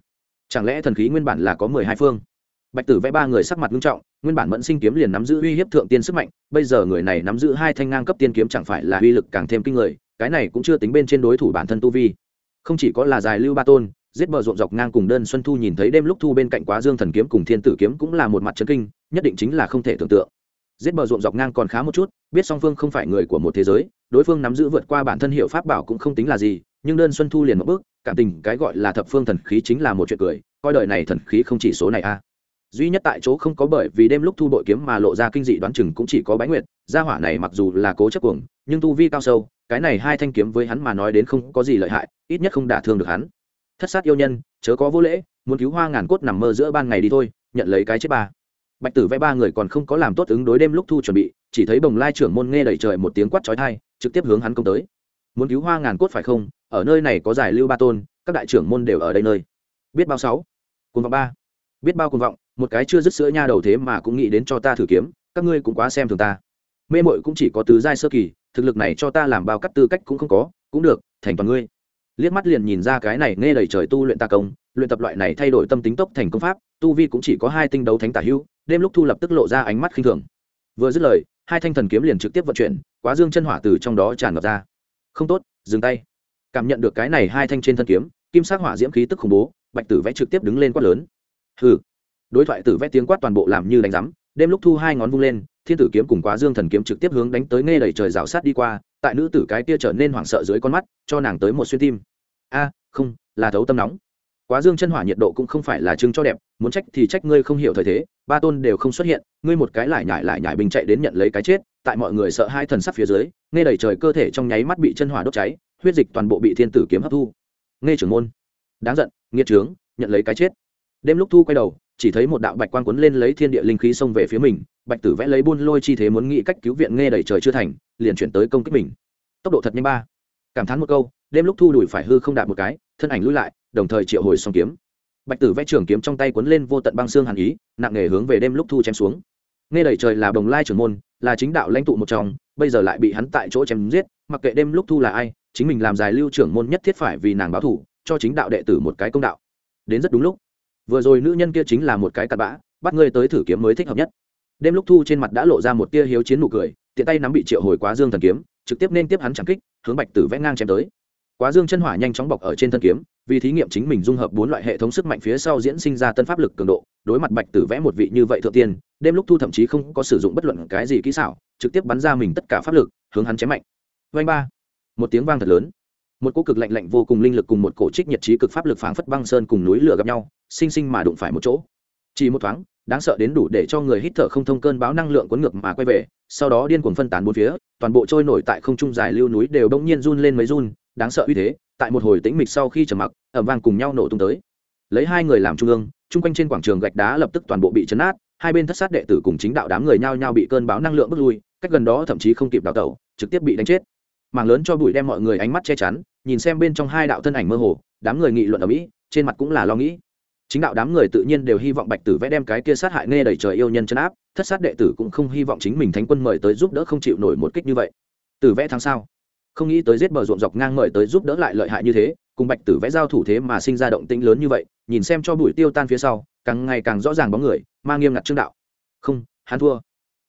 Chẳng lẽ thần khí nguyên bản là có mười hai phương? Bạch tử vẽ ba người sắc mặt nghiêm trọng, nguyên bản mẫn sinh kiếm liền nắm giữ uy hiếp thượng tiên sức mạnh, bây giờ người này nắm giữ hai thanh ngang cấp tiên kiếm chẳng phải là uy lực càng thêm kinh người, cái này cũng chưa tính bên trên đối thủ bản thân tu vi. Không chỉ có là dài lưu ba tôn, giết bờ ruộng dọc ngang cùng đơn xuân thu nhìn thấy đêm lúc thu bên cạnh quá dương thần kiếm cùng thiên tử kiếm cũng là một mặt chân kinh, nhất định chính là không thể tưởng tượng giết bờ ruộng dọc ngang còn khá một chút, biết song phương không phải người của một thế giới, đối phương nắm giữ vượt qua bản thân hiệu pháp bảo cũng không tính là gì, nhưng đơn xuân thu liền một bước, cảm tình cái gọi là thập phương thần khí chính là một chuyện cười, coi đời này thần khí không chỉ số này a. Duy nhất tại chỗ không có bởi vì đêm lúc thu bội kiếm mà lộ ra kinh dị đoán chừng cũng chỉ có bái nguyệt, gia hỏa này mặc dù là cố chấp cuồng, nhưng tu vi cao sâu, cái này hai thanh kiếm với hắn mà nói đến không có gì lợi hại, ít nhất không đả thương được hắn. Thất sát yêu nhân, chớ có vô lễ, muốn cứu hoa ngàn cốt nằm mơ giữa ban ngày đi thôi, nhận lấy cái chết ba bạch tử vẽ ba người còn không có làm tốt ứng đối đêm lúc thu chuẩn bị, chỉ thấy bồng lai trưởng môn nghe đẩy trời một tiếng quát trói thai trực tiếp hướng hắn công tới. Muốn cứu hoa ngàn cốt phải không? Ở nơi này có giải lưu ba tôn, các đại trưởng môn đều ở đây nơi. Biết bao sáu? Cùng vọng ba. Biết bao cùng vọng, một cái chưa dứt sữa nha đầu thế mà cũng nghĩ đến cho ta thử kiếm, các ngươi cũng quá xem thường ta. Mê mội cũng chỉ có tứ giai sơ kỳ, thực lực này cho ta làm bao cắt tư cách cũng không có, cũng được, thành toàn ngươi. Liếc mắt liền nhìn ra cái này nghe đầy trời tu luyện ta công, luyện tập loại này thay đổi tâm tính tốc thành công pháp, tu vi cũng chỉ có hai tinh đấu thánh tả hữu đêm lúc thu lập tức lộ ra ánh mắt khinh thường. Vừa dứt lời, hai thanh thần kiếm liền trực tiếp vận chuyển, quá dương chân hỏa từ trong đó tràn ngập ra. Không tốt, dừng tay. Cảm nhận được cái này hai thanh trên thân kiếm, kim sắc hỏa diễm khí tức khủng bố, bạch tử vẽ trực tiếp đứng lên quát lớn. Hừ. Đối thoại tử vẽ tiếng quát toàn bộ làm như đánh rắm đêm lúc thu hai ngón vung lên, thiên tử kiếm cùng quá dương thần kiếm trực tiếp hướng đánh tới nghe đầy trời rào sát đi qua, tại nữ tử cái kia trở nên hoảng sợ dưới con mắt, cho nàng tới một xuyên tim. A, không, là thấu tâm nóng quá dương chân hỏa nhiệt độ cũng không phải là chứng cho đẹp, muốn trách thì trách ngươi không hiểu thời thế, ba tôn đều không xuất hiện, ngươi một cái lại nhải lại nhải bình chạy đến nhận lấy cái chết, tại mọi người sợ hai thần sắc phía dưới, nghe đầy trời cơ thể trong nháy mắt bị chân hỏa đốt cháy, huyết dịch toàn bộ bị thiên tử kiếm hấp thu. Nghe trưởng môn. Đáng giận, nghiệt trướng, nhận lấy cái chết. Đêm lúc thu quay đầu, chỉ thấy một đạo bạch quan quấn lên lấy thiên địa linh khí xông về phía mình, bạch tử vẽ lấy buôn lôi chi thế muốn nghĩ cách cứu viện nghe đầy trời chưa thành, liền chuyển tới công kích mình. Tốc độ thật nhanh ba. Cảm thán một câu, đêm lúc thu đuổi phải hư không đạt một cái, thân ảnh lui lại đồng thời triệu hồi song kiếm. Bạch tử vẽ trường kiếm trong tay quấn lên vô tận băng xương hàn ý, nặng nề hướng về đêm lúc thu chém xuống. Nghe đầy trời là bồng lai trưởng môn, là chính đạo lãnh tụ một trong, bây giờ lại bị hắn tại chỗ chém giết, mặc kệ đêm lúc thu là ai, chính mình làm dài lưu trưởng môn nhất thiết phải vì nàng báo thủ cho chính đạo đệ tử một cái công đạo. Đến rất đúng lúc. Vừa rồi nữ nhân kia chính là một cái cặn bã, bắt ngươi tới thử kiếm mới thích hợp nhất. Đêm lúc thu trên mặt đã lộ ra một tia hiếu chiến nụ cười, tiện tay nắm bị triệu hồi quá dương thần kiếm, trực tiếp nên tiếp hắn chẳng kích, hướng bạch tử vẽ ngang chém tới quá dương chân hỏa nhanh chóng bọc ở trên thân kiếm, vì thí nghiệm chính mình dung hợp bốn loại hệ thống sức mạnh phía sau diễn sinh ra tân pháp lực cường độ, đối mặt bạch tử vẽ một vị như vậy thượng tiên, đêm lúc thu thậm chí không có sử dụng bất luận cái gì kỹ xảo, trực tiếp bắn ra mình tất cả pháp lực, hướng hắn chém mạnh. Vanh ba. Một tiếng vang thật lớn. Một cỗ cực lạnh lạnh vô cùng linh lực cùng một cổ trích nhiệt trí cực pháp lực phảng phất băng sơn cùng núi lửa gặp nhau, sinh sinh mà đụng phải một chỗ. Chỉ một thoáng, đáng sợ đến đủ để cho người hít thở không thông cơn báo năng lượng cuốn ngược mà quay về, sau đó điên cuồng phân tán bốn phía, toàn bộ trôi nổi tại không trung dài lưu núi đều đông nhiên run lên mấy run đáng sợ uy thế, tại một hồi tĩnh mịch sau khi trầm mặc ẩm vang cùng nhau nổ tung tới. Lấy hai người làm trung ương, chung quanh trên quảng trường gạch đá lập tức toàn bộ bị chấn át, hai bên thất sát đệ tử cùng chính đạo đám người nhao nhao bị cơn báo năng lượng bước lui, cách gần đó thậm chí không kịp đào tẩu, trực tiếp bị đánh chết. Mảng lớn cho bụi đem mọi người ánh mắt che chắn, nhìn xem bên trong hai đạo thân ảnh mơ hồ, đám người nghị luận ở mỹ, trên mặt cũng là lo nghĩ. Chính đạo đám người tự nhiên đều hy vọng bạch tử vẽ đem cái kia sát hại nghe đầy trời yêu nhân chấn áp, thất sát đệ tử cũng không hy vọng chính mình thánh quân mời tới giúp đỡ không chịu nổi một kích như vậy. Tử vẽ tháng sau không nghĩ tới giết bờ ruộng dọc ngang mời tới giúp đỡ lại lợi hại như thế, cùng bạch tử vẽ giao thủ thế mà sinh ra động tĩnh lớn như vậy, nhìn xem cho bụi tiêu tan phía sau, càng ngày càng rõ ràng bóng người mang nghiêm ngặt trương đạo. Không, hắn thua.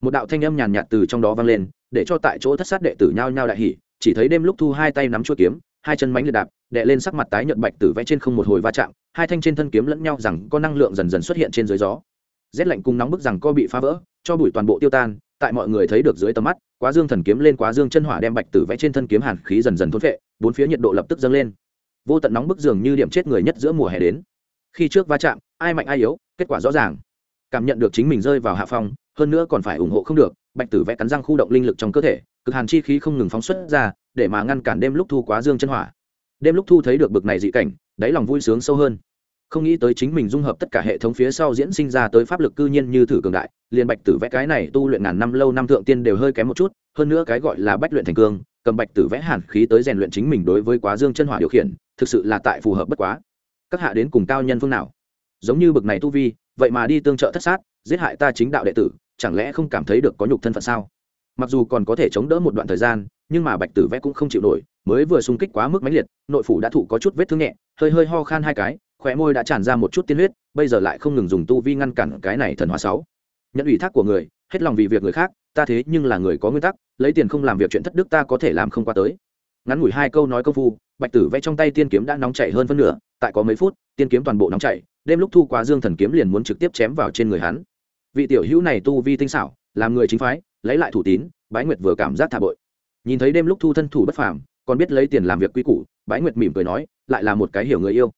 Một đạo thanh âm nhàn nhạt từ trong đó vang lên, để cho tại chỗ thất sát đệ tử nhao nhao đại hỉ, chỉ thấy đêm lúc thu hai tay nắm chuôi kiếm, hai chân mánh liệt đạp đệ lên sắc mặt tái nhợt bạch tử vẽ trên không một hồi va chạm, hai thanh trên thân kiếm lẫn nhau rằng có năng lượng dần dần xuất hiện trên dưới gió. Rét lạnh cùng nóng bức rằng co bị phá vỡ, cho bụi toàn bộ tiêu tan tại mọi người thấy được dưới tầm mắt, quá dương thần kiếm lên quá dương chân hỏa đem bạch tử vẽ trên thân kiếm hàn khí dần dần thốn vệ bốn phía nhiệt độ lập tức dâng lên. Vô tận nóng bức dường như điểm chết người nhất giữa mùa hè đến. Khi trước va chạm, ai mạnh ai yếu, kết quả rõ ràng. Cảm nhận được chính mình rơi vào hạ phong, hơn nữa còn phải ủng hộ không được, bạch tử vẽ cắn răng khu động linh lực trong cơ thể, cực hàn chi khí không ngừng phóng xuất ra, để mà ngăn cản đêm lúc thu quá dương chân hỏa. Đêm lúc thu thấy được bực này dị cảnh, đáy lòng vui sướng sâu hơn không nghĩ tới chính mình dung hợp tất cả hệ thống phía sau diễn sinh ra tới pháp lực cư nhiên như thử cường đại, liền bạch tử vẽ cái này tu luyện ngàn năm lâu năm thượng tiên đều hơi kém một chút, hơn nữa cái gọi là bách luyện thành cương, cầm bạch tử vẽ hàn khí tới rèn luyện chính mình đối với quá dương chân hỏa điều khiển, thực sự là tại phù hợp bất quá. Các hạ đến cùng cao nhân phương nào? Giống như bực này tu vi, vậy mà đi tương trợ thất sát, giết hại ta chính đạo đệ tử, chẳng lẽ không cảm thấy được có nhục thân phận sao? Mặc dù còn có thể chống đỡ một đoạn thời gian, nhưng mà bạch tử vẽ cũng không chịu nổi, mới vừa xung kích quá mức mãnh liệt, nội phủ đã thụ có chút vết thương nhẹ, hơi hơi ho khan hai cái khóe môi đã tràn ra một chút tiên huyết, bây giờ lại không ngừng dùng tu vi ngăn cản cái này thần hóa sáu. Nhận ủy thác của người, hết lòng vì việc người khác, ta thế nhưng là người có nguyên tắc, lấy tiền không làm việc chuyện thất đức ta có thể làm không qua tới. Ngắn ngủi hai câu nói công phu, bạch tử vẽ trong tay tiên kiếm đã nóng chảy hơn phân nửa, tại có mấy phút, tiên kiếm toàn bộ nóng chảy, đêm lúc thu quá dương thần kiếm liền muốn trực tiếp chém vào trên người hắn. Vị tiểu hữu này tu vi tinh xảo, làm người chính phái, lấy lại thủ tín, bái nguyệt vừa cảm giác thả bội. Nhìn thấy đêm lúc thu thân thủ bất phàm, còn biết lấy tiền làm việc quy củ, bái nguyệt mỉm cười nói, lại là một cái hiểu người yêu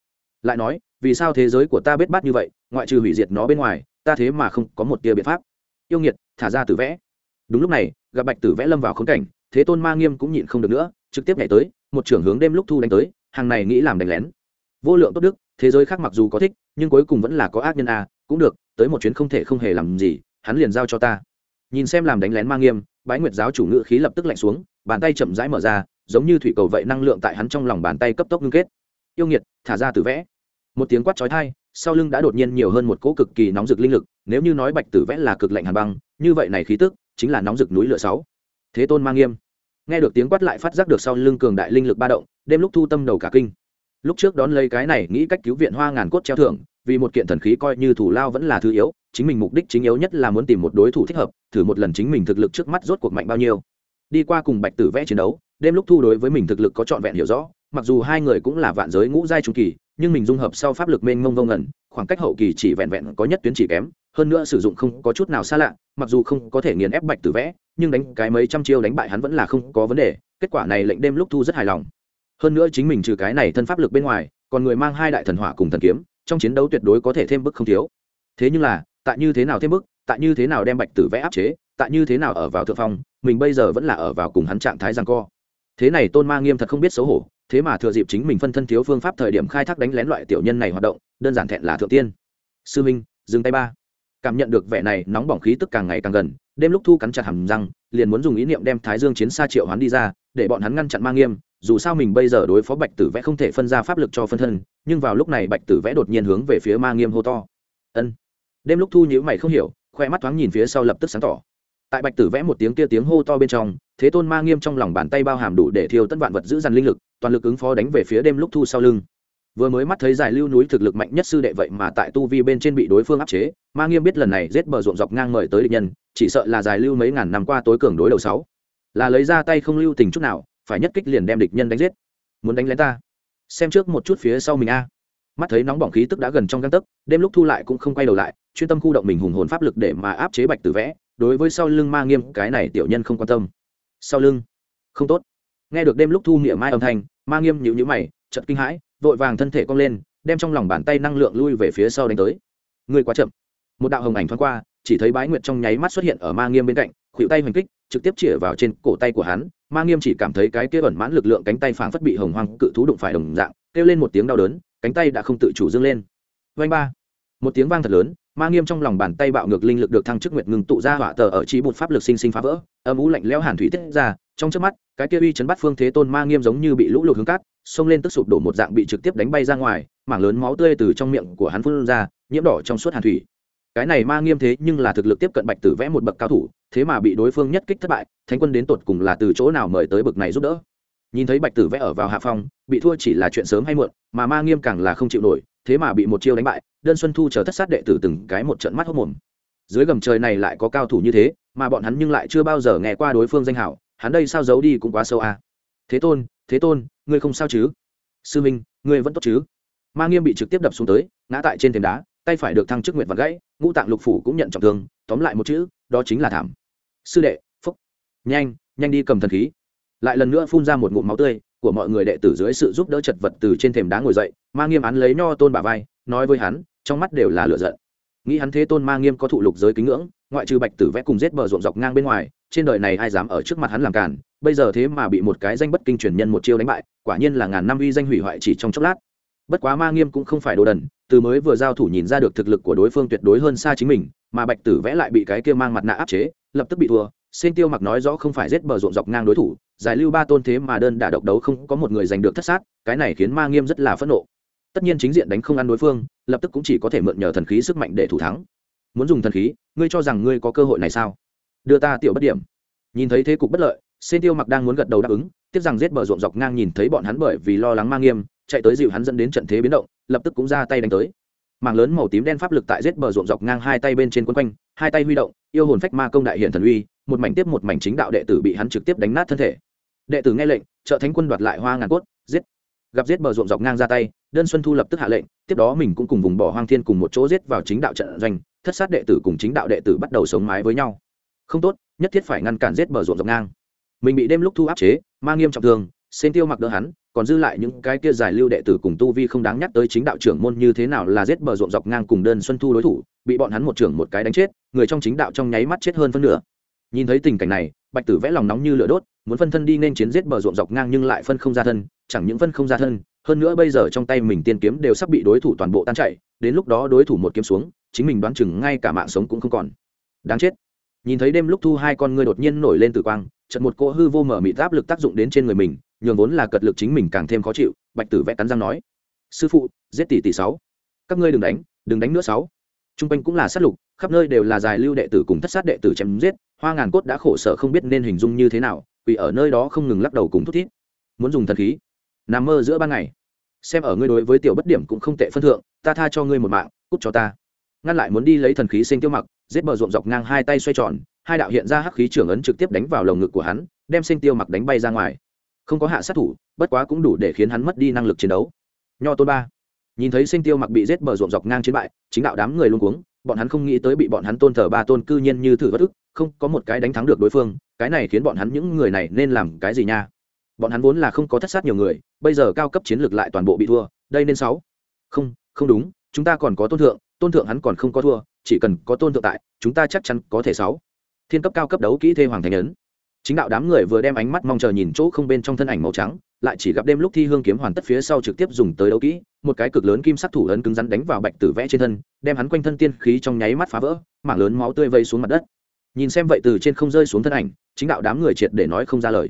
lại nói, vì sao thế giới của ta bết bát như vậy, ngoại trừ hủy diệt nó bên ngoài, ta thế mà không có một tia biện pháp. Yêu nghiệt, thả ra tử vẽ. Đúng lúc này, gặp bạch tử vẽ lâm vào khống cảnh, thế tôn ma nghiêm cũng nhịn không được nữa, trực tiếp nhảy tới, một trưởng hướng đêm lúc thu đánh tới, hàng này nghĩ làm đánh lén. Vô lượng tốt đức, thế giới khác mặc dù có thích, nhưng cuối cùng vẫn là có ác nhân a cũng được, tới một chuyến không thể không hề làm gì, hắn liền giao cho ta. Nhìn xem làm đánh lén ma nghiêm, bái nguyệt giáo chủ ngự khí lập tức lạnh xuống, bàn tay chậm rãi mở ra, giống như thủy cầu vậy năng lượng tại hắn trong lòng bàn tay cấp tốc ngưng kết. Yêu nghiệt, thả ra từ vẽ một tiếng quát chói tai sau lưng đã đột nhiên nhiều hơn một cỗ cực kỳ nóng rực linh lực, nếu như nói bạch tử vẽ là cực lạnh hàn băng, như vậy này khí tức chính là nóng rực núi lửa sáu. Thế tôn mang nghiêm, nghe được tiếng quát lại phát giác được sau lưng cường đại linh lực ba động, đêm lúc thu tâm đầu cả kinh. Lúc trước đón lấy cái này, nghĩ cách cứu viện hoa ngàn cốt treo thưởng, vì một kiện thần khí coi như thủ lao vẫn là thứ yếu, chính mình mục đích chính yếu nhất là muốn tìm một đối thủ thích hợp, thử một lần chính mình thực lực trước mắt rốt cuộc mạnh bao nhiêu. Đi qua cùng bạch tử vẽ chiến đấu, đêm lúc thu đối với mình thực lực có trọn vẹn hiểu rõ, mặc dù hai người cũng là vạn giới ngũ giai trung kỳ nhưng mình dung hợp sau pháp lực mênh mông vô ngẩn khoảng cách hậu kỳ chỉ vẹn vẹn có nhất tuyến chỉ kém, hơn nữa sử dụng không có chút nào xa lạ, mặc dù không có thể nghiền ép bạch tử vẽ, nhưng đánh cái mấy trăm chiêu đánh bại hắn vẫn là không có vấn đề, kết quả này lệnh đêm lúc thu rất hài lòng. Hơn nữa chính mình trừ cái này thân pháp lực bên ngoài, còn người mang hai đại thần hỏa cùng thần kiếm, trong chiến đấu tuyệt đối có thể thêm bức không thiếu. Thế nhưng là, tại như thế nào thêm bức, tại như thế nào đem bạch tử vẽ áp chế, tại như thế nào ở vào thượng phong, mình bây giờ vẫn là ở vào cùng hắn trạng thái giằng co thế này tôn ma nghiêm thật không biết xấu hổ, thế mà thừa dịp chính mình phân thân thiếu phương pháp thời điểm khai thác đánh lén loại tiểu nhân này hoạt động, đơn giản thẹn là thượng tiên. Sư minh, dừng tay ba. Cảm nhận được vẻ này, nóng bỏng khí tức càng ngày càng gần, đêm lúc thu cắn chặt hầm răng, liền muốn dùng ý niệm đem thái dương chiến xa triệu hoán đi ra, để bọn hắn ngăn chặn ma nghiêm, dù sao mình bây giờ đối phó bạch tử vẽ không thể phân ra pháp lực cho phân thân, nhưng vào lúc này bạch tử vẽ đột nhiên hướng về phía ma nghiêm hô to. Ân. Đêm lúc thu nhữ mày không hiểu, khoe mắt thoáng nhìn phía sau lập tức sáng tỏ tại bạch tử vẽ một tiếng kia tiếng hô to bên trong, thế tôn ma nghiêm trong lòng bàn tay bao hàm đủ để thiêu tất vạn vật giữ dằn linh lực, toàn lực ứng phó đánh về phía đêm lúc thu sau lưng. Vừa mới mắt thấy giải lưu núi thực lực mạnh nhất sư đệ vậy mà tại tu vi bên trên bị đối phương áp chế, ma nghiêm biết lần này giết bờ ruộng dọc ngang mời tới địch nhân, chỉ sợ là giải lưu mấy ngàn năm qua tối cường đối đầu sáu. Là lấy ra tay không lưu tình chút nào, phải nhất kích liền đem địch nhân đánh giết. Muốn đánh lén ta? Xem trước một chút phía sau mình a. Mắt thấy nóng bỏng khí tức đã gần trong găng tấc, đêm lúc thu lại cũng không quay đầu lại, chuyên tâm khu động mình hùng hồn pháp lực để mà áp chế bạch tử vẽ đối với sau lưng ma nghiêm, cái này tiểu nhân không quan tâm. Sau lưng? Không tốt. Nghe được đêm lúc thu nghĩa mai âm thanh, ma nghiêm nhịu nhữ mày chật kinh hãi, vội vàng thân thể cong lên, đem trong lòng bàn tay năng lượng lui về phía sau đánh tới. Người quá chậm. Một đạo hồng ảnh thoáng qua, chỉ thấy bái nguyệt trong nháy mắt xuất hiện ở ma nghiêm bên cạnh khuỵu tay hoành kích, trực tiếp chĩa vào trên cổ tay của hắn. Ma nghiêm chỉ cảm thấy cái kia ẩn mãn lực lượng cánh tay phảng phất bị hồng hoang cự thú đụng phải đồng dạng, kêu lên một tiếng đau đớn, cánh tay đã không tự chủ dâng lên. Vanh ba. Một tiếng vang thật lớn ma nghiêm trong lòng bàn tay bạo ngược linh lực được thăng chức nguyệt ngừng tụ ra hỏa tờ ở trí một pháp lực sinh sinh phá vỡ, âm ú lạnh lẽo hàn thủy tiết ra, trong trước mắt, cái kia uy chấn bắt phương thế tôn ma nghiêm giống như bị lũ lụt hướng cát, xông lên tức sụp đổ một dạng bị trực tiếp đánh bay ra ngoài, mảng lớn máu tươi từ trong miệng của hắn phun ra, nhiễm đỏ trong suốt hàn thủy. Cái này ma nghiêm thế nhưng là thực lực tiếp cận bạch tử vẽ một bậc cao thủ, thế mà bị đối phương nhất kích thất bại, thánh quân đến tột cùng là từ chỗ nào mời tới bậc này giúp đỡ? Nhìn thấy bạch tử vẽ ở vào hạ phong, bị thua chỉ là chuyện sớm hay muộn, mà ma nghiêm càng là không chịu nổi, thế mà bị một chiêu đánh bại đơn xuân thu chờ thất sát đệ tử từng cái một trận mắt hốc mồm. Dưới gầm trời này lại có cao thủ như thế, mà bọn hắn nhưng lại chưa bao giờ nghe qua đối phương danh hảo, hắn đây sao giấu đi cũng quá sâu à. thế tôn thế tôn, ngươi không sao chứ? Sư minh, ngươi vẫn tốt chứ? Ma nghiêm bị trực tiếp đập xuống tới, ngã tại trên thềm đá, tay phải được thăng chức nguyện vật gãy, ngũ tạng lục phủ cũng nhận trọng thương, tóm lại một chữ, đó chính là thảm. Sư đệ, phúc. Nhanh nhanh đi cầm thần khí. Lại lần nữa phun ra một ngụm máu tươi, của mọi người đệ tử dưới sự giúp đỡ chật vật từ trên thềm đá ngồi dậy, ma nghiêm án lấy nho tôn bà vai, nói với hắn trong mắt đều là lửa giận. Nghĩ hắn thế tôn ma nghiêm có thụ lục giới kính ngưỡng, ngoại trừ bạch tử vẽ cùng giết bờ ruộng dọc ngang bên ngoài, trên đời này ai dám ở trước mặt hắn làm cản, bây giờ thế mà bị một cái danh bất kinh truyền nhân một chiêu đánh bại, quả nhiên là ngàn năm uy danh hủy hoại chỉ trong chốc lát. Bất quá ma nghiêm cũng không phải đồ đần, từ mới vừa giao thủ nhìn ra được thực lực của đối phương tuyệt đối hơn xa chính mình, mà bạch tử vẽ lại bị cái kia mang mặt nạ áp chế, lập tức bị thua. Xin tiêu mặc nói rõ không phải giết bờ ruộng dọc ngang đối thủ, giải lưu ba tôn thế mà đơn đả độc đấu không có một người giành được thất sát, cái này khiến ma nghiêm rất là phẫn nộ tất nhiên chính diện đánh không ăn đối phương, lập tức cũng chỉ có thể mượn nhờ thần khí sức mạnh để thủ thắng. Muốn dùng thần khí, ngươi cho rằng ngươi có cơ hội này sao? Đưa ta tiểu bất điểm. Nhìn thấy thế cục bất lợi Sen tiêu mặc đang muốn gật đầu đáp ứng, tiếc rằng giết bờ ruộng dọc ngang nhìn thấy bọn hắn bởi vì lo lắng mang nghiêm, chạy tới dịu hắn dẫn đến trận thế biến động, lập tức cũng ra tay đánh tới. Mảng lớn màu tím đen pháp lực tại giết bờ ruộng dọc ngang hai tay bên trên quân quanh, hai tay huy động, yêu hồn phách ma công đại hiện thần uy, một mảnh tiếp một mảnh chính đạo đệ tử bị hắn trực tiếp đánh nát thân thể. Đệ tử nghe lệnh, trợ thánh quân đoạt lại hoa ngàn cốt gặp giết bờ ruộng dọc ngang ra tay, đơn xuân thu lập tức hạ lệnh, tiếp đó mình cũng cùng vùng bỏ hoang thiên cùng một chỗ giết vào chính đạo trận doanh, thất sát đệ tử cùng chính đạo đệ tử bắt đầu sống mái với nhau. Không tốt, nhất thiết phải ngăn cản giết bờ ruộng dọc ngang. Mình bị đêm lúc thu áp chế, ma nghiêm trọng thương xin tiêu mặc đỡ hắn, còn dư lại những cái kia giải lưu đệ tử cùng tu vi không đáng nhắc tới chính đạo trưởng môn như thế nào là giết bờ ruộng dọc ngang cùng đơn xuân thu đối thủ, bị bọn hắn một trưởng một cái đánh chết, người trong chính đạo trong nháy mắt chết hơn phân nửa. Nhìn thấy tình cảnh này, bạch tử vẽ lòng nóng như lửa đốt muốn phân thân đi nên chiến giết bờ ruộng dọc ngang nhưng lại phân không ra thân chẳng những phân không ra thân hơn nữa bây giờ trong tay mình tiên kiếm đều sắp bị đối thủ toàn bộ tan chạy đến lúc đó đối thủ một kiếm xuống chính mình đoán chừng ngay cả mạng sống cũng không còn. Đáng chết. Nhìn thấy đêm lúc thu hai con ngươi đột nhiên nổi lên từ quang trận một cỗ hư vô mở mịt áp lực tác dụng đến trên người mình nhường vốn là cật lực chính mình càng thêm khó chịu bạch tử vẽ cắn răng nói sư phụ giết tỷ tỷ sáu. Các ngươi đừng đánh đừng đánh nữa sáu. Trung quanh cũng là sát lục, khắp nơi đều là dài lưu đệ tử cùng thất sát đệ tử chém giết, Hoa Ngàn Cốt đã khổ sở không biết nên hình dung như thế nào, vì ở nơi đó không ngừng lắc đầu cùng thút thít. Muốn dùng thần khí, nằm mơ giữa ban ngày. Xem ở ngươi đối với tiểu bất điểm cũng không tệ phân thượng, ta tha cho ngươi một mạng, cút cho ta. Ngăn lại muốn đi lấy thần khí sinh tiêu mặc, giết bờ ruộng dọc ngang hai tay xoay tròn, hai đạo hiện ra hắc khí trưởng ấn trực tiếp đánh vào lồng ngực của hắn, đem sinh tiêu mặc đánh bay ra ngoài. Không có hạ sát thủ, bất quá cũng đủ để khiến hắn mất đi năng lực chiến đấu. Nho tôn ba nhìn thấy sinh tiêu mặc bị giết bờ ruộng dọc ngang chiến bại chính đạo đám người luôn cuống bọn hắn không nghĩ tới bị bọn hắn tôn thờ ba tôn cư nhiên như thử bất ức không có một cái đánh thắng được đối phương cái này khiến bọn hắn những người này nên làm cái gì nha? Bọn hắn vốn là không có thất sát nhiều người, bây giờ cao cấp chiến lược lại toàn bộ bị thua, đây nên sáu. Không không đúng, chúng ta còn có tôn thượng tôn thượng hắn còn không có thua, chỉ cần có tôn thượng tại, chúng ta chắc chắn có thể sáu. Thiên cấp cao cấp đấu kỹ thê hoàng thành ấn. Chính đạo đám người vừa đem ánh mắt mong chờ nhìn chỗ không bên trong thân ảnh màu trắng, lại chỉ gặp đêm lúc thi hương kiếm hoàn tất phía sau trực tiếp dùng tới đấu kỹ, một cái cực lớn kim sắc thủ ấn cứng rắn đánh vào bạch tử vẽ trên thân, đem hắn quanh thân tiên khí trong nháy mắt phá vỡ, mảng lớn máu tươi vây xuống mặt đất nhìn xem vậy từ trên không rơi xuống thân ảnh, chính đạo đám người triệt để nói không ra lời.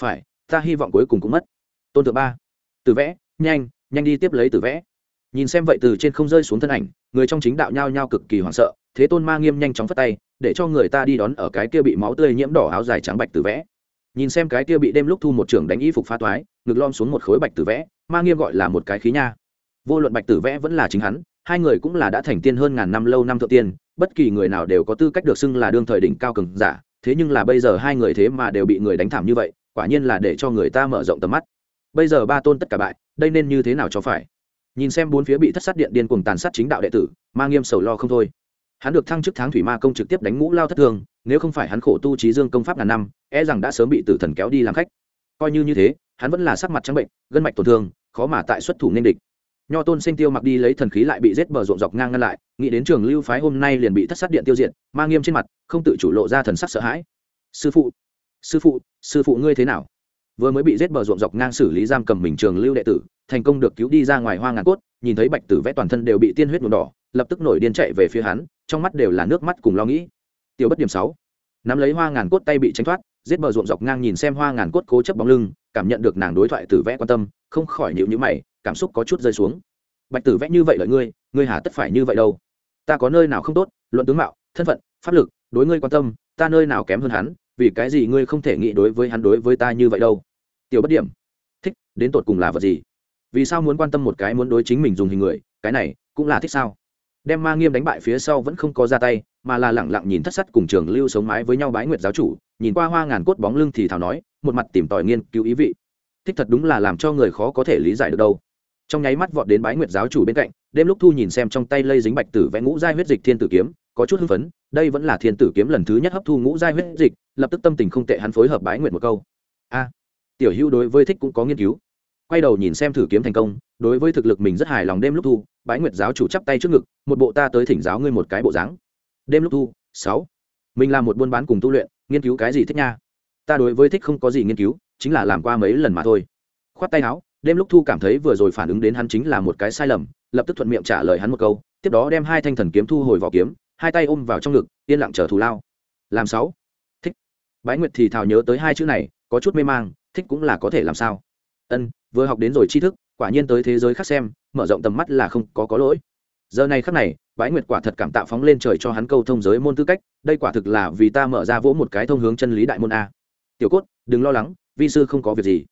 Phải, ta hy vọng cuối cùng cũng mất. Tôn thượng ba. Từ vẽ, nhanh nhanh đi tiếp lấy từ vẽ. Nhìn xem vậy từ trên không rơi xuống thân ảnh, người trong chính đạo nhao nhao cực kỳ hoảng sợ, thế tôn ma nghiêm nhanh chóng phất tay, để cho người ta đi đón ở cái kia bị máu tươi nhiễm đỏ áo dài trắng bạch từ vẽ. Nhìn xem cái kia bị đêm lúc thu một trưởng đánh y phục phá toái, ngực lom xuống một khối bạch tử vẽ, ma nghiêm gọi là một cái khí nha. Vô luận bạch tử vẽ vẫn là chính hắn hai người cũng là đã thành tiên hơn ngàn năm lâu năm thượng tiên, bất kỳ người nào đều có tư cách được xưng là đương thời đỉnh cao cường giả, thế nhưng là bây giờ hai người thế mà đều bị người đánh thảm như vậy, quả nhiên là để cho người ta mở rộng tầm mắt. Bây giờ ba tôn tất cả bại, đây nên như thế nào cho phải? Nhìn xem bốn phía bị thất sát điện điên cuồng tàn sát chính đạo đệ tử, ma nghiêm sầu lo không thôi. Hắn được thăng chức tháng thủy ma công trực tiếp đánh ngũ lao thất thường, nếu không phải hắn khổ tu trí dương công pháp ngàn năm e rằng đã sớm bị tử thần kéo đi làm khách. Coi như như thế, hắn vẫn là sắc mặt trắng bệnh, gân mạch tổn thương, khó mà tại xuất thủ nên địch nho tôn sinh tiêu mặc đi lấy thần khí lại bị rết bờ ruộng dọc ngang ngăn lại, nghĩ đến trường lưu phái hôm nay liền bị thất sát điện tiêu diệt, ma nghiêm trên mặt, không tự chủ lộ ra thần sắc sợ hãi. Sư phụ sư phụ sư phụ ngươi thế nào? Vừa mới bị rết bờ ruộng dọc ngang xử lý giam cầm mình trường lưu đệ tử, thành công được cứu đi ra ngoài hoa ngàn cốt, nhìn thấy bạch tử vẽ toàn thân đều bị tiên huyết nhuộm đỏ, lập tức nổi điên chạy về phía hắn, trong mắt đều là nước mắt cùng lo nghĩ. Tiêu bất điểm sáu, nắm lấy hoa ngàn cốt tay bị tránh thoát, giết bờ ruộng dọc ngang nhìn xem hoa ngàn cốt cố chấp bóng lưng, cảm nhận được nàng đối thoại tử vẽ quan tâm, không khỏi nhịu nhữ mày cảm xúc có chút rơi xuống. Bạch tử vẽ như vậy lợi ngươi ngươi hà tất phải như vậy đâu. Ta có nơi nào không tốt, luận tướng mạo, thân phận, pháp lực, đối ngươi quan tâm, ta nơi nào kém hơn hắn, vì cái gì ngươi không thể nghĩ đối với hắn đối với ta như vậy đâu. Tiểu bất điểm, thích, đến tột cùng là vật gì? Vì sao muốn quan tâm một cái muốn đối chính mình dùng hình người, cái này cũng là thích sao? Đem ma nghiêm đánh bại phía sau vẫn không có ra tay, mà là lẳng lặng nhìn thất sắt cùng trường lưu sống mái với nhau bái nguyệt giáo chủ, nhìn qua hoa ngàn cốt bóng lưng thì thảo nói, một mặt tìm tòi nghiên cứu ý vị. Thích thật đúng là làm cho người khó có thể lý giải được đâu trong nháy mắt vọt đến bái nguyệt giáo chủ bên cạnh, đêm lúc thu nhìn xem trong tay lây dính bạch tử vẽ ngũ giai huyết dịch thiên tử kiếm, có chút hưng phấn, đây vẫn là thiên tử kiếm lần thứ nhất hấp thu ngũ giai huyết dịch, lập tức tâm tình không tệ hắn phối hợp bái nguyệt một câu. A, tiểu hữu đối với thích cũng có nghiên cứu. Quay đầu nhìn xem thử kiếm thành công, đối với thực lực mình rất hài lòng đêm lúc thu, bái nguyệt giáo chủ chắp tay trước ngực, một bộ ta tới thỉnh giáo ngươi một cái bộ dáng. Đêm lúc thu, sáu, mình làm một buôn bán cùng tu luyện, nghiên cứu cái gì thích nha? Ta đối với thích không có gì nghiên cứu, chính là làm qua mấy lần mà thôi. Khoát tay áo đêm lúc thu cảm thấy vừa rồi phản ứng đến hắn chính là một cái sai lầm, lập tức thuận miệng trả lời hắn một câu, tiếp đó đem hai thanh thần kiếm thu hồi vỏ kiếm, hai tay ôm vào trong ngực, yên lặng chờ thù lao. Làm sáu. Thích. Bái nguyệt thì thào nhớ tới hai chữ này, có chút mê mang, thích cũng là có thể làm sao? Ân, vừa học đến rồi tri thức, quả nhiên tới thế giới khác xem, mở rộng tầm mắt là không có có lỗi. Giờ này khắc này, bái nguyệt quả thật cảm tạo phóng lên trời cho hắn câu thông giới môn tư cách, đây quả thực là vì ta mở ra vỗ một cái thông hướng chân lý đại môn a. Tiểu cốt, đừng lo lắng, vi sư không có việc gì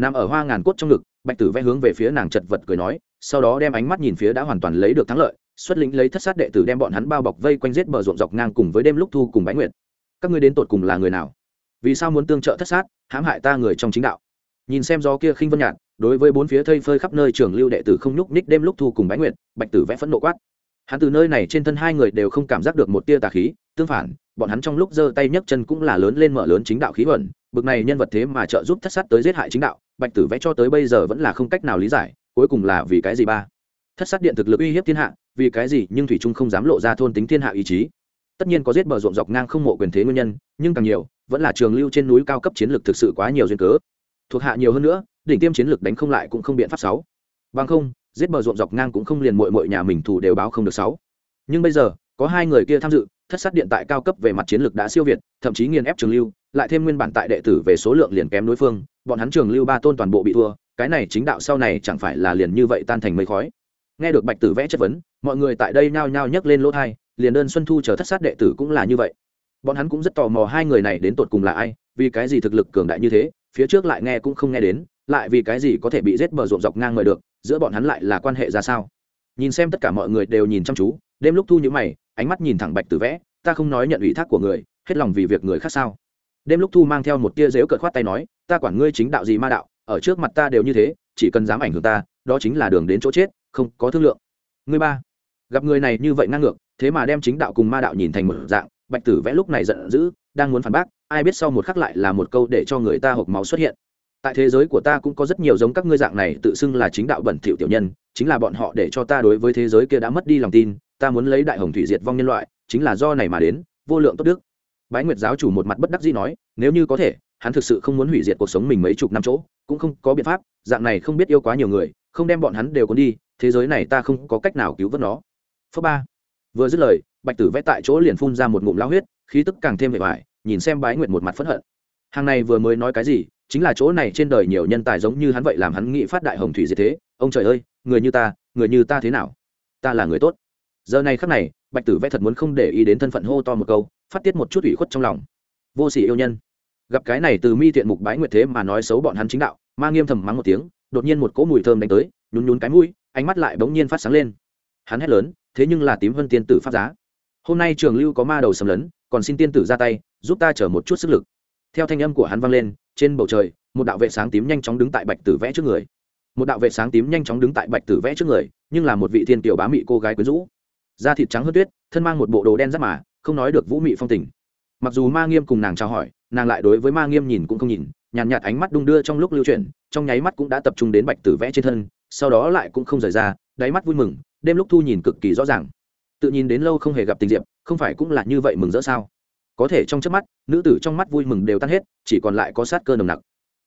nằm ở hoa ngàn cốt trong ngực, bạch tử vẽ hướng về phía nàng chật vật cười nói, sau đó đem ánh mắt nhìn phía đã hoàn toàn lấy được thắng lợi, xuất lĩnh lấy thất sát đệ tử đem bọn hắn bao bọc vây quanh giết bờ ruộng dọc ngang cùng với đêm lúc thu cùng bái nguyệt. Các ngươi đến tột cùng là người nào? Vì sao muốn tương trợ thất sát, hãm hại ta người trong chính đạo? Nhìn xem gió kia khinh vân nhạt, đối với bốn phía thây phơi khắp nơi trường lưu đệ tử không nhúc ních đêm lúc thu cùng bái nguyệt, bạch tử vẽ phẫn nộ quát. Hắn từ nơi này trên thân hai người đều không cảm giác được một tia tà khí, tương phản, bọn hắn trong lúc giơ tay nhấc chân cũng là lớn lên mở lớn chính đạo khí vận bực này nhân vật thế mà trợ giúp thất sát tới giết hại chính đạo, bạch tử vẽ cho tới bây giờ vẫn là không cách nào lý giải, cuối cùng là vì cái gì ba? Thất sát điện thực lực uy hiếp thiên hạ, vì cái gì nhưng thủy trung không dám lộ ra thôn tính thiên hạ ý chí? Tất nhiên có giết bờ ruộng dọc ngang không mộ quyền thế nguyên nhân, nhưng càng nhiều, vẫn là trường lưu trên núi cao cấp chiến lược thực sự quá nhiều duyên cớ. Thuộc hạ nhiều hơn nữa, đỉnh tiêm chiến lược đánh không lại cũng không biện pháp sáu. Bằng không, giết bờ ruộng dọc ngang cũng không liền mội mội nhà mình thủ đều báo không được sáu. Nhưng bây giờ, có hai người kia tham dự, thất sát điện tại cao cấp về mặt chiến lược đã siêu việt, thậm chí nghiền ép trường lưu lại thêm nguyên bản tại đệ tử về số lượng liền kém đối phương, bọn hắn trường lưu ba tôn toàn bộ bị thua, cái này chính đạo sau này chẳng phải là liền như vậy tan thành mây khói. Nghe được bạch tử vẽ chất vấn, mọi người tại đây nhao nhao nhấc lên lỗ thai liền đơn xuân thu chờ thất sát đệ tử cũng là như vậy. Bọn hắn cũng rất tò mò hai người này đến tột cùng là ai, vì cái gì thực lực cường đại như thế, phía trước lại nghe cũng không nghe đến, lại vì cái gì có thể bị giết bờ ruộng dọc ngang mời được, giữa bọn hắn lại là quan hệ ra sao? Nhìn xem tất cả mọi người đều nhìn chăm chú, đêm lúc thu như mày, ánh mắt nhìn thẳng bạch tử vẽ, ta không nói nhận ủy thác của người, hết lòng vì việc người khác sao? Đêm lúc thu mang theo một tia dếu cợt khoát tay nói, ta quản ngươi chính đạo gì ma đạo, ở trước mặt ta đều như thế, chỉ cần dám ảnh hưởng ta, đó chính là đường đến chỗ chết, không có thương lượng. Ngươi ba, gặp người này như vậy ngang ngược, thế mà đem chính đạo cùng ma đạo nhìn thành một dạng, bạch tử vẽ lúc này giận dữ, đang muốn phản bác, ai biết sau một khắc lại là một câu để cho người ta hộp máu xuất hiện. Tại thế giới của ta cũng có rất nhiều giống các ngươi dạng này, tự xưng là chính đạo bẩn thỉu tiểu nhân, chính là bọn họ để cho ta đối với thế giới kia đã mất đi lòng tin, ta muốn lấy đại hồng thủy diệt vong nhân loại, chính là do này mà đến, vô lượng tốt đức bái nguyệt giáo chủ một mặt bất đắc dĩ nói, nếu như có thể, hắn thực sự không muốn hủy diệt cuộc sống mình mấy chục năm chỗ, cũng không có biện pháp, dạng này không biết yêu quá nhiều người, không đem bọn hắn đều cuốn đi, thế giới này ta không có cách nào cứu vớt nó. Phớ ba. Vừa dứt lời, bạch tử vẽ tại chỗ liền phun ra một ngụm lao huyết, khí tức càng thêm vẻ vải nhìn xem bái nguyệt một mặt phẫn hận. Hàng này vừa mới nói cái gì, chính là chỗ này trên đời nhiều nhân tài giống như hắn vậy làm hắn nghĩ phát đại hồng thủy diệt thế. Ông trời ơi, người như ta, người như ta thế nào? Ta là người tốt. Giờ này khắc này, bạch tử vẽ thật muốn không để ý đến thân phận hô to một câu phát tiết một chút ủy khuất trong lòng. Vô sỉ yêu nhân. Gặp cái này từ mi thiện mục bái nguyệt thế mà nói xấu bọn hắn chính đạo, ma nghiêm thầm mắng một tiếng, đột nhiên một cỗ mùi thơm đánh tới, nhún nhún cái mũi, ánh mắt lại bỗng nhiên phát sáng lên. Hắn hét lớn, thế nhưng là tím vân tiên tử pháp giá. Hôm nay trường lưu có ma đầu sầm lấn, còn xin tiên tử ra tay, giúp ta chở một chút sức lực. Theo thanh âm của hắn vang lên, trên bầu trời, một đạo vệ sáng tím nhanh chóng đứng tại bạch tử vẽ trước người. Một đạo vệ sáng tím nhanh chóng đứng tại bạch tử vẽ trước người, nhưng là một vị thiên tiểu bá mị cô gái quyến rũ. Da thịt trắng hơn tuyết, thân mang một bộ đồ đen rất mà không nói được vũ mị phong tình. Mặc dù ma nghiêm cùng nàng trao hỏi nàng lại đối với ma nghiêm nhìn cũng không nhìn nhàn nhạt, nhạt ánh mắt đung đưa trong lúc lưu chuyển trong nháy mắt cũng đã tập trung đến bạch tử vẽ trên thân sau đó lại cũng không rời ra đáy mắt vui mừng đêm lúc thu nhìn cực kỳ rõ ràng. Tự nhìn đến lâu không hề gặp tình diệp không phải cũng là như vậy mừng rỡ sao? Có thể trong trước mắt nữ tử trong mắt vui mừng đều tan hết chỉ còn lại có sát cơ nồng nặc.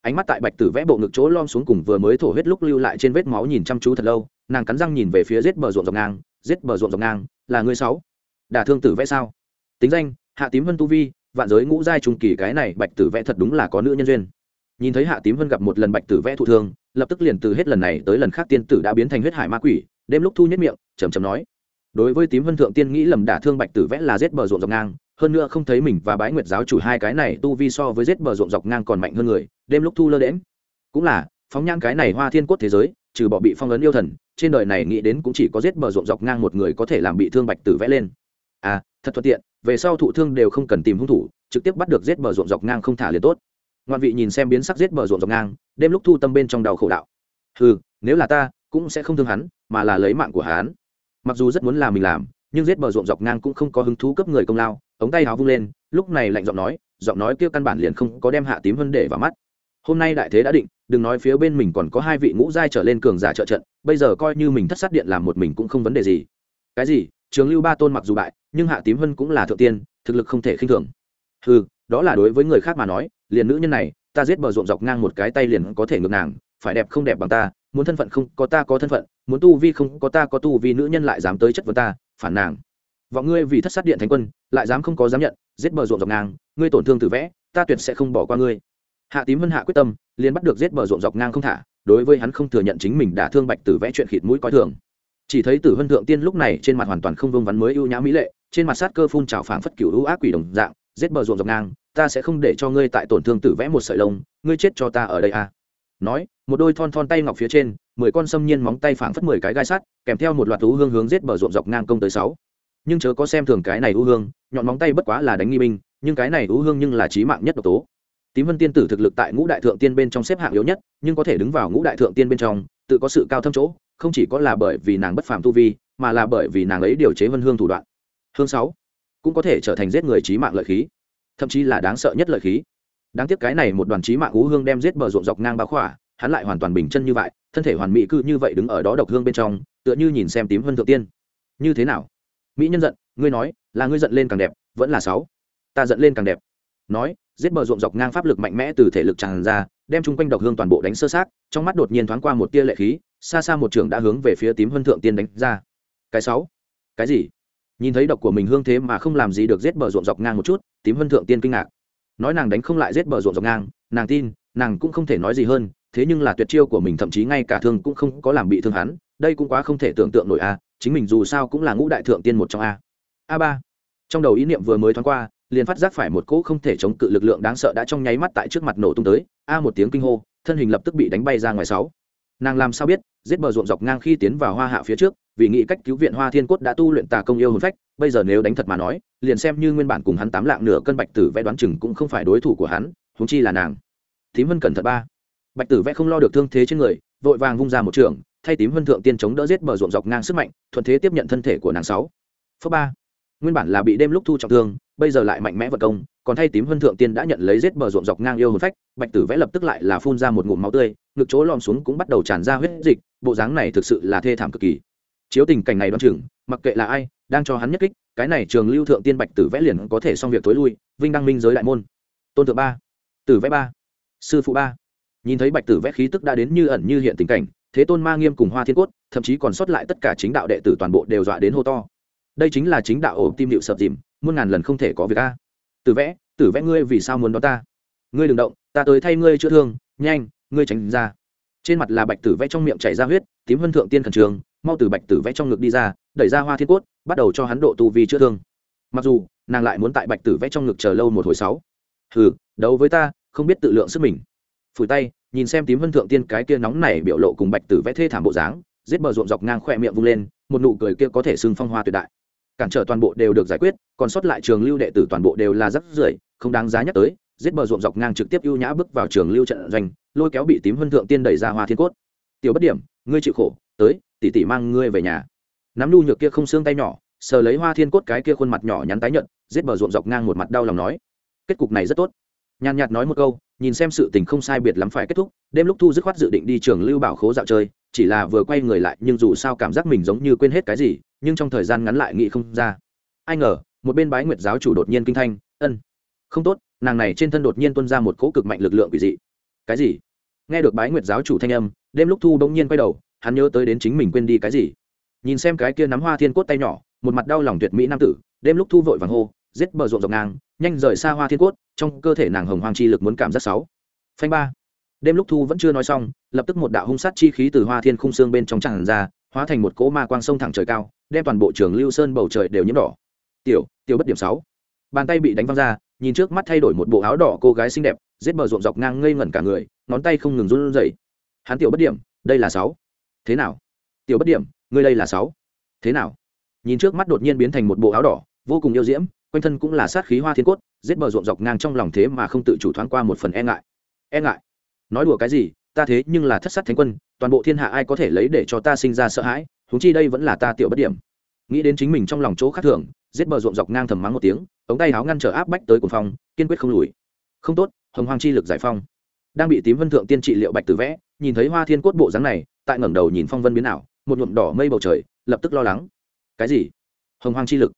Ánh mắt tại bạch tử vẽ bộ ngực chỗ lom xuống cùng vừa mới thổ huyết lúc lưu lại trên vết máu nhìn chăm chú thật lâu nàng cắn răng nhìn về phía giết bờ ruộng dọc ngang giết bờ ruộng dọc ngang là người sáu. Đả thương tử vẽ sao? Tính danh, hạ tím vân tu vi, vạn giới ngũ giai trung kỳ, cái này bạch tử vẽ thật đúng là có nữ nhân duyên. Nhìn thấy hạ tím vân gặp một lần bạch tử vẽ thụ thương, lập tức liền từ hết lần này tới lần khác tiên tử đã biến thành huyết hải ma quỷ, đêm lúc thu nhất miệng chầm chầm nói. Đối với tím vân thượng tiên nghĩ lầm đả thương bạch tử vẽ là giết bờ ruộng dọc ngang, hơn nữa không thấy mình và bái nguyệt giáo chủ hai cái này tu vi so với giết bờ ruộng dọc ngang còn mạnh hơn người, đêm lúc thu lơ đễm cũng là, phóng nhãn cái này hoa thiên cốt thế giới, trừ bỏ bị phong ấn yêu thần, trên đời này nghĩ đến cũng chỉ có giết bờ ruộng dọc ngang một người có thể làm bị thương bạch tử vẽ lên. À thật thuận tiện về sau thụ thương đều không cần tìm hung thủ, trực tiếp bắt được giết bờ ruộng dọc ngang không thả liền tốt. Ngoạn vị nhìn xem biến sắc giết bờ ruộng dọc ngang, đêm lúc thu tâm bên trong đầu khổ đạo. Ừ nếu là ta, cũng sẽ không thương hắn, mà là lấy mạng của hắn. Mặc dù rất muốn làm mình làm, nhưng giết bờ ruộng dọc ngang cũng không có hứng thú cấp người công lao, ống tay áo vung lên, lúc này lạnh giọng nói giọng nói kia căn bản liền không có đem hạ tím vân để vào mắt. Hôm nay đại thế đã định, đừng nói phía bên mình còn có hai vị ngũ giai trở lên cường giả trợ trận, bây giờ coi như mình thất sát điện làm một mình cũng không vấn đề gì. Cái gì? Trường lưu ba tôn mặc dù bại, nhưng hạ tím vân cũng là thượng tiên, thực lực không thể khinh thường. Ừ đó là đối với người khác mà nói, liền nữ nhân này, ta giết bờ ruộng dọc ngang một cái tay liền có thể ngược nàng, phải đẹp không đẹp bằng ta, muốn thân phận không có ta có thân phận, muốn tu vi không có ta có tu vi nữ nhân lại dám tới chất vấn ta, phản nàng. Vọng ngươi vì thất sát điện thánh quân, lại dám không có dám nhận, giết bờ ruộng dọc ngang, ngươi tổn thương tử vẽ, ta tuyệt sẽ không bỏ qua ngươi. Hạ tím vân hạ quyết tâm, liền bắt được giết bờ ruộng dọc ngang không thả, đối với hắn không thừa nhận chính mình đã thương bạch tử vẽ chuyện khịt mũi coi thường chỉ thấy tử vân thượng tiên lúc này trên mặt hoàn toàn không vương vắn mới ưu nhã mỹ lệ, trên mặt sát cơ phun trào phảng phất cựu ưu ác quỷ đồng dạng, giết bờ ruộng dọc ngang, ta sẽ không để cho ngươi tại tổn thương tử vẽ một sợi lông, ngươi chết cho ta ở đây à. Nói, một đôi thon thon tay ngọc phía trên, mười con xâm nhiên móng tay phảng phất mười cái gai sắt, kèm theo một loạt thú hương hướng giết bờ ruộng dọc ngang công tới sáu. Nhưng chớ có xem thường cái này u hương, nhọn móng tay bất quá là đánh nghi binh, nhưng cái này u hương nhưng là trí mạng nhất độc tố. Tím vân tiên tử thực lực tại ngũ đại thượng tiên bên trong xếp hạng yếu nhất, nhưng có thể đứng vào ngũ đại thượng tiên bên trong, tự có sự cao thâm chỗ không chỉ có là bởi vì nàng bất phàm tu vi, mà là bởi vì nàng ấy điều chế vân hương thủ đoạn. Hương sáu cũng có thể trở thành giết người trí mạng lợi khí, thậm chí là đáng sợ nhất lợi khí. Đáng tiếc cái này một đoàn trí mạng ú hương đem giết bờ ruộng dọc ngang bá khỏa, hắn lại hoàn toàn bình chân như vậy, thân thể hoàn mỹ cư như vậy đứng ở đó độc hương bên trong, tựa như nhìn xem tím vân thượng tiên. Như thế nào? Mỹ nhân giận, ngươi nói, là ngươi giận lên càng đẹp, vẫn là sáu? Ta giận lên càng đẹp. Nói, giết bờ ruộng dọc ngang pháp lực mạnh mẽ từ thể lực tràn ra, đem chung quanh độc hương toàn bộ đánh sơ sát trong mắt đột nhiên thoáng qua một tia lệ khí xa xa một trưởng đã hướng về phía tím vân thượng tiên đánh ra. Cái sáu? Cái gì? Nhìn thấy độc của mình hương thế mà không làm gì được giết bờ ruộng dọc ngang một chút, tím vân thượng tiên kinh ngạc. Nói nàng đánh không lại giết bờ ruộng dọc ngang, nàng tin, nàng cũng không thể nói gì hơn, thế nhưng là tuyệt chiêu của mình thậm chí ngay cả thương cũng không có làm bị thương hắn, đây cũng quá không thể tưởng tượng nổi a, chính mình dù sao cũng là ngũ đại thượng tiên một trong a. A ba. Trong đầu ý niệm vừa mới thoáng qua, liền phát giác phải một cỗ không thể chống cự lực lượng đáng sợ đã trong nháy mắt tại trước mặt nổ tung tới, a một tiếng kinh hô, thân hình lập tức bị đánh bay ra ngoài sáu nàng làm sao biết, giết bờ ruộng dọc ngang khi tiến vào hoa hạ phía trước, vì nghĩ cách cứu viện hoa thiên cốt đã tu luyện tà công yêu hồn phách, bây giờ nếu đánh thật mà nói, liền xem như nguyên bản cùng hắn tám lạng nửa cân bạch tử vẽ đoán chừng cũng không phải đối thủ của hắn húng chi là nàng. Tím vân cẩn thận ba. Bạch tử vẽ không lo được thương thế trên người, vội vàng vung ra một trường, thay tím vân thượng tiên chống đỡ giết bờ ruộng dọc ngang sức mạnh, thuận thế tiếp nhận thân thể của nàng sáu. Phớ ba nguyên bản là bị đêm lúc thu trọng thương, bây giờ lại mạnh mẽ vật công, còn thay tím vân thượng tiên đã nhận lấy giết bờ ruộng dọc ngang yêu hồn phách, bạch tử vẽ lập tức lại là phun ra một ngụm máu tươi, ngực chỗ lom xuống cũng bắt đầu tràn ra huyết dịch, bộ dáng này thực sự là thê thảm cực kỳ. Chiếu tình cảnh này đoán chừng, mặc kệ là ai, đang cho hắn nhất kích, cái này trường lưu thượng tiên bạch tử vẽ liền có thể xong việc tối lui, vinh đăng minh giới đại môn. Tôn thượng ba, tử vẽ ba, sư phụ ba. Nhìn thấy bạch tử vẽ khí tức đã đến như ẩn như hiện tình cảnh, thế tôn ma nghiêm cùng hoa thiên cốt, thậm chí còn sót lại tất cả chính đạo đệ tử toàn bộ đều dọa đến hô to đây chính là chính đạo ổ tim điệu sập dìm, muôn ngàn lần không thể có việc a. Tử vẽ tử vẽ ngươi vì sao muốn đó ta? Ngươi đừng động, ta tới thay ngươi chữa thương, nhanh, ngươi tránh ra. Trên mặt là bạch tử vẽ trong miệng chảy ra huyết, tím vân thượng tiên khẩn trường, mau từ bạch tử vẽ trong ngực đi ra, đẩy ra hoa thiên cốt, bắt đầu cho hắn độ tu vi chữa thương. Mặc dù, nàng lại muốn tại bạch tử vẽ trong ngực chờ lâu một hồi sáu. Hừ, đấu với ta, không biết tự lượng sức mình. Phủi tay, nhìn xem tím vân thượng tiên cái kia nóng này biểu lộ cùng bạch tử vẽ thê thảm bộ dáng, giết bờ ruộng dọc ngang khỏe miệng vung lên, một nụ cười kia có thể xưng phong hoa tuyệt đại cản trở toàn bộ đều được giải quyết, còn sót lại trường lưu đệ tử toàn bộ đều là rắc rưởi, không đáng giá nhắc tới, giết bờ ruộng dọc ngang trực tiếp ưu nhã bước vào trường lưu trận doanh, lôi kéo bị tím vân thượng tiên đẩy ra hoa thiên cốt. Tiểu bất điểm, ngươi chịu khổ, tới, tỷ tỷ mang ngươi về nhà. Nắm nhu nhược kia không xương tay nhỏ, sờ lấy hoa thiên cốt cái kia khuôn mặt nhỏ nhắn tái nhợt, giết bờ ruộng dọc ngang một mặt đau lòng nói. Kết cục này rất tốt. Nhàn nhạt nói một câu, nhìn xem sự tình không sai biệt lắm phải kết thúc, đêm lúc thu dứt khoát dự định đi trường lưu bảo khố dạo chơi, chỉ là vừa quay người lại, nhưng dù sao cảm giác mình giống như quên hết cái gì nhưng trong thời gian ngắn lại nghĩ không ra. Ai ngờ, một bên bái nguyệt giáo chủ đột nhiên kinh thanh, ân, không tốt, nàng này trên thân đột nhiên tuân ra một cỗ cực mạnh lực lượng quỷ dị. Cái gì? Nghe được bái nguyệt giáo chủ thanh âm, đêm lúc thu bỗng nhiên quay đầu, hắn nhớ tới đến chính mình quên đi cái gì. Nhìn xem cái kia nắm hoa thiên cốt tay nhỏ, một mặt đau lòng tuyệt mỹ nam tử, đêm lúc thu vội vàng hô, giết bờ ruộng dọc ngang, nhanh rời xa hoa thiên cốt, trong cơ thể nàng hồng hoang chi lực muốn cảm giác sáu. Phanh ba. Đêm lúc thu vẫn chưa nói xong, lập tức một đạo hung sát chi khí từ hoa thiên khung xương bên trong tràn ra hóa thành một cỗ ma quang sông thẳng trời cao, đem toàn bộ trường lưu sơn bầu trời đều nhiễm đỏ. Tiểu tiểu bất điểm sáu. Bàn tay bị đánh văng ra, nhìn trước mắt thay đổi một bộ áo đỏ cô gái xinh đẹp, giết bờ ruộng dọc ngang ngây ngẩn cả người, ngón tay không ngừng run rẩy. Hắn tiểu bất điểm, đây là sáu. Thế nào? Tiểu bất điểm, ngươi đây là sáu. Thế nào? Nhìn trước mắt đột nhiên biến thành một bộ áo đỏ, vô cùng yêu diễm, quanh thân cũng là sát khí hoa thiên cốt, giết bờ ruộng dọc ngang trong lòng thế mà không tự chủ thoáng qua một phần e ngại. E ngại? Nói đùa cái gì? Ta thế nhưng là thất sát thánh quân, toàn bộ thiên hạ ai có thể lấy để cho ta sinh ra sợ hãi húng chi đây vẫn là ta tiểu bất điểm. Nghĩ đến chính mình trong lòng chỗ khác thường, giết bờ ruộng dọc ngang thầm mắng một tiếng, ống tay áo ngăn trở áp bách tới cuồng phong, kiên quyết không lùi. Không tốt, hồng hoàng chi lực giải phong. Đang bị tím vân thượng tiên trị liệu bạch tử vẽ, nhìn thấy hoa thiên cốt bộ dáng này, tại ngẩng đầu nhìn phong vân biến ảo, một nhuộm đỏ mây bầu trời, lập tức lo lắng. Cái gì? Hồng hoàng chi lực.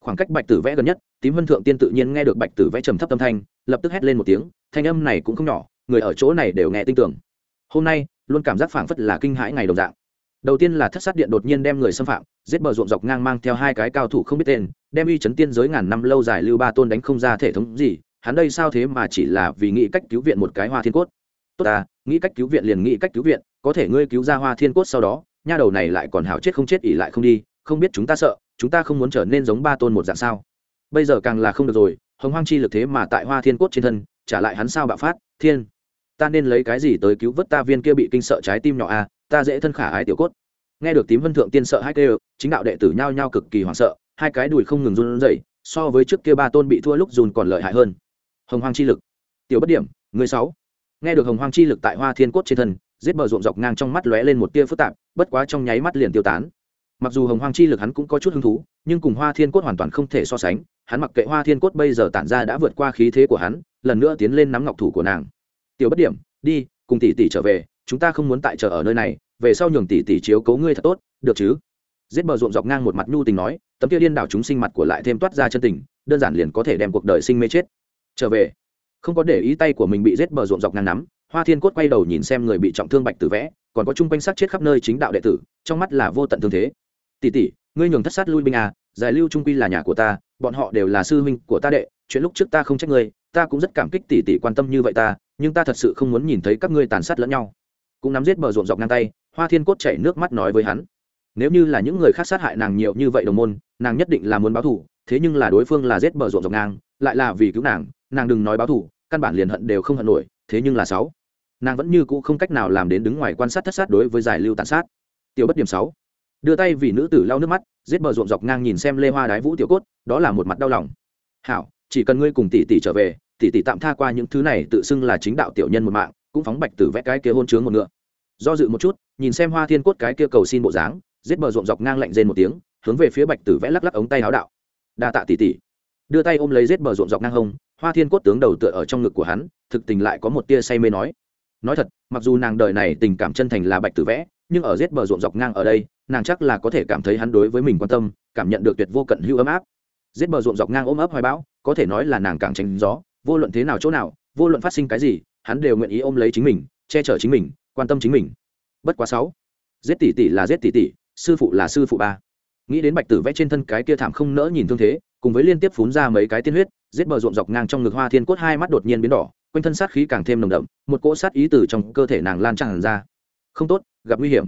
Khoảng cách bạch tử vẽ gần nhất, tím vân thượng tiên tự nhiên nghe được bạch tử vẽ trầm thấp tâm thanh, lập tức hét lên một tiếng, thanh âm này cũng không nhỏ, người ở chỗ này đều nghe tin tưởng hôm nay luôn cảm giác phảng phất là kinh hãi ngày đồng dạng. Đầu tiên là thất sát điện đột nhiên đem người xâm phạm, giết bờ ruộng dọc ngang mang theo hai cái cao thủ không biết tên, đem uy chấn tiên giới ngàn năm lâu dài lưu ba tôn đánh không ra thể thống gì, hắn đây sao thế mà chỉ là vì nghĩ cách cứu viện một cái hoa thiên cốt. Tốt à nghĩ cách cứu viện liền nghĩ cách cứu viện, có thể ngươi cứu ra hoa thiên cốt sau đó, nha đầu này lại còn hảo chết không chết ỉ lại không đi, không biết chúng ta sợ, chúng ta không muốn trở nên giống ba tôn một dạng sao? Bây giờ càng là không được rồi, hồng hoang chi lực thế mà tại hoa thiên cốt trên thân, trả lại hắn sao bạo phát, thiên ta nên lấy cái gì tới cứu vớt ta viên kia bị kinh sợ trái tim nhỏ à ta dễ thân khả ái tiểu cốt. Nghe được tím vân thượng tiên sợ hai kêu, chính đạo đệ tử nhao nhao cực kỳ hoảng sợ, hai cái đùi không ngừng run rẩy, so với trước kia ba tôn bị thua lúc dùn còn lợi hại hơn. Hồng hoang chi lực. Tiểu bất điểm, người sáu. Nghe được hồng hoang chi lực tại hoa thiên cốt trên thân, giết bờ ruộng dọc ngang trong mắt lóe lên một tia phức tạp, bất quá trong nháy mắt liền tiêu tán. Mặc dù hồng hoang chi lực hắn cũng có chút hứng thú, nhưng cùng hoa thiên cốt hoàn toàn không thể so sánh, hắn mặc kệ hoa thiên cốt bây giờ tản ra đã vượt qua khí thế của hắn, lần nữa tiến lên nắm ngọc thủ của nàng tiểu bất điểm, đi, cùng tỷ tỷ trở về, chúng ta không muốn tại chờ ở nơi này, về sau nhường tỷ tỷ chiếu cố ngươi thật tốt, được chứ? Giết bờ ruộng dọc ngang một mặt nhu tình nói, tấm kia điên đảo chúng sinh mặt của lại thêm toát ra chân tình, đơn giản liền có thể đem cuộc đời sinh mê chết. Trở về. Không có để ý tay của mình bị giết bờ ruộng dọc ngang nắm, hoa thiên cốt quay đầu nhìn xem người bị trọng thương bạch tử vẽ, còn có chung quanh sát chết khắp nơi chính đạo đệ tử, trong mắt là vô tận thương thế. Tỷ tỷ, ngươi nhường thất sát lui binh à giải lưu trung quy là nhà của ta, bọn họ đều là sư huynh của ta đệ, chuyện lúc trước ta không trách ngươi, ta cũng rất cảm kích tỷ tỷ quan tâm như vậy ta nhưng ta thật sự không muốn nhìn thấy các ngươi tàn sát lẫn nhau. Cũng nắm giết bờ ruộng dọc ngang tay, hoa thiên cốt chảy nước mắt nói với hắn. Nếu như là những người khác sát hại nàng nhiều như vậy đồng môn, nàng nhất định là muốn báo thù, thế nhưng là đối phương là giết bờ ruộng dọc ngang, lại là vì cứu nàng nàng đừng nói báo thù, căn bản liền hận đều không hận nổi, thế nhưng là sáu. Nàng vẫn như cũ không cách nào làm đến đứng ngoài quan sát thất sát đối với giải lưu tàn sát. Tiểu bất điểm sáu. Đưa tay vì nữ tử lau nước mắt, giết bờ ruộng dọc ngang nhìn xem lê hoa đái vũ tiểu cốt, đó là một mặt đau lòng. Hảo, chỉ cần ngươi cùng tỷ tỷ trở về tỷ tỷ tạm tha qua những thứ này tự xưng là chính đạo tiểu nhân một mạng, cũng phóng bạch tử vẽ cái kia hôn chướng một ngựa. Do dự một chút, nhìn xem hoa thiên cốt cái kia cầu xin bộ dáng, giết bờ ruộng dọc ngang lạnh rên một tiếng, hướng về phía bạch tử vẽ lắc lắc ống tay áo đạo. Đa tạ tỷ tỷ. Đưa tay ôm lấy giết bờ ruộng dọc ngang hông, hoa thiên cốt tướng đầu tựa ở trong ngực của hắn, thực tình lại có một tia say mê nói. Nói thật, mặc dù nàng đời này tình cảm chân thành là bạch tử vẽ, nhưng ở giết bờ ruộng dọc ngang ở đây, nàng chắc là có thể cảm thấy hắn đối với mình quan tâm, cảm nhận được tuyệt vô cận hữu ấm áp. Giết bờ ruộng dọc ngang ôm ấp hoài bão, có thể nói là nàng càng tránh gió vô luận thế nào chỗ nào, vô luận phát sinh cái gì, hắn đều nguyện ý ôm lấy chính mình, che chở chính mình, quan tâm chính mình. Bất quá sáu, giết tỷ tỷ là giết tỷ tỷ, sư phụ là sư phụ ba. Nghĩ đến bạch tử vẽ trên thân cái kia thảm không nỡ nhìn thương thế, cùng với liên tiếp phún ra mấy cái tiên huyết, giết bờ ruộng dọc ngang trong ngực hoa thiên cốt hai mắt đột nhiên biến đỏ, quanh thân sát khí càng thêm nồng đậm, một cỗ sát ý từ trong cơ thể nàng lan tràn ra. Không tốt, gặp nguy hiểm.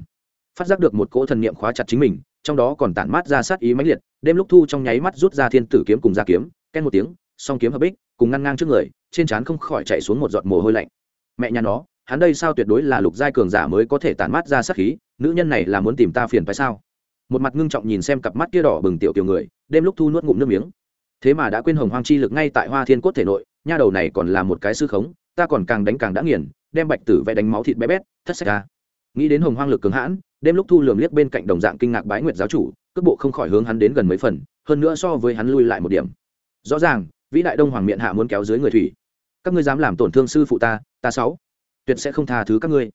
Phát giác được một cỗ thần niệm khóa chặt chính mình, trong đó còn tản mát ra sát ý mãnh liệt, đêm lúc thu trong nháy mắt rút ra thiên tử kiếm cùng ra kiếm, ken một tiếng, song kiếm hợp bích cùng ngăn ngang trước người, trên trán không khỏi chạy xuống một giọt mồ hôi lạnh. Mẹ nhà nó, hắn đây sao tuyệt đối là lục giai cường giả mới có thể tản mát ra sát khí, nữ nhân này là muốn tìm ta phiền phải sao? Một mặt ngưng trọng nhìn xem cặp mắt kia đỏ bừng tiểu tiểu người, đêm lúc thu nuốt ngụm nước miếng. Thế mà đã quên hồng hoang chi lực ngay tại hoa thiên cốt thể nội, nha đầu này còn là một cái sư khống, ta còn càng đánh càng đã nghiền, đem bạch tử vẽ đánh máu thịt bé bét, thất sách ra. Nghĩ đến hồng hoang lực cường hãn, đêm lúc thu lường liếc bên cạnh đồng dạng kinh ngạc bái nguyệt giáo chủ, cước bộ không khỏi hướng hắn đến gần mấy phần, hơn nữa so với hắn lui lại một điểm. Rõ ràng vĩ đại đông hoàng miệng hạ muốn kéo dưới người thủy. Các ngươi dám làm tổn thương sư phụ ta ta sáu. Tuyệt sẽ không tha thứ các ngươi.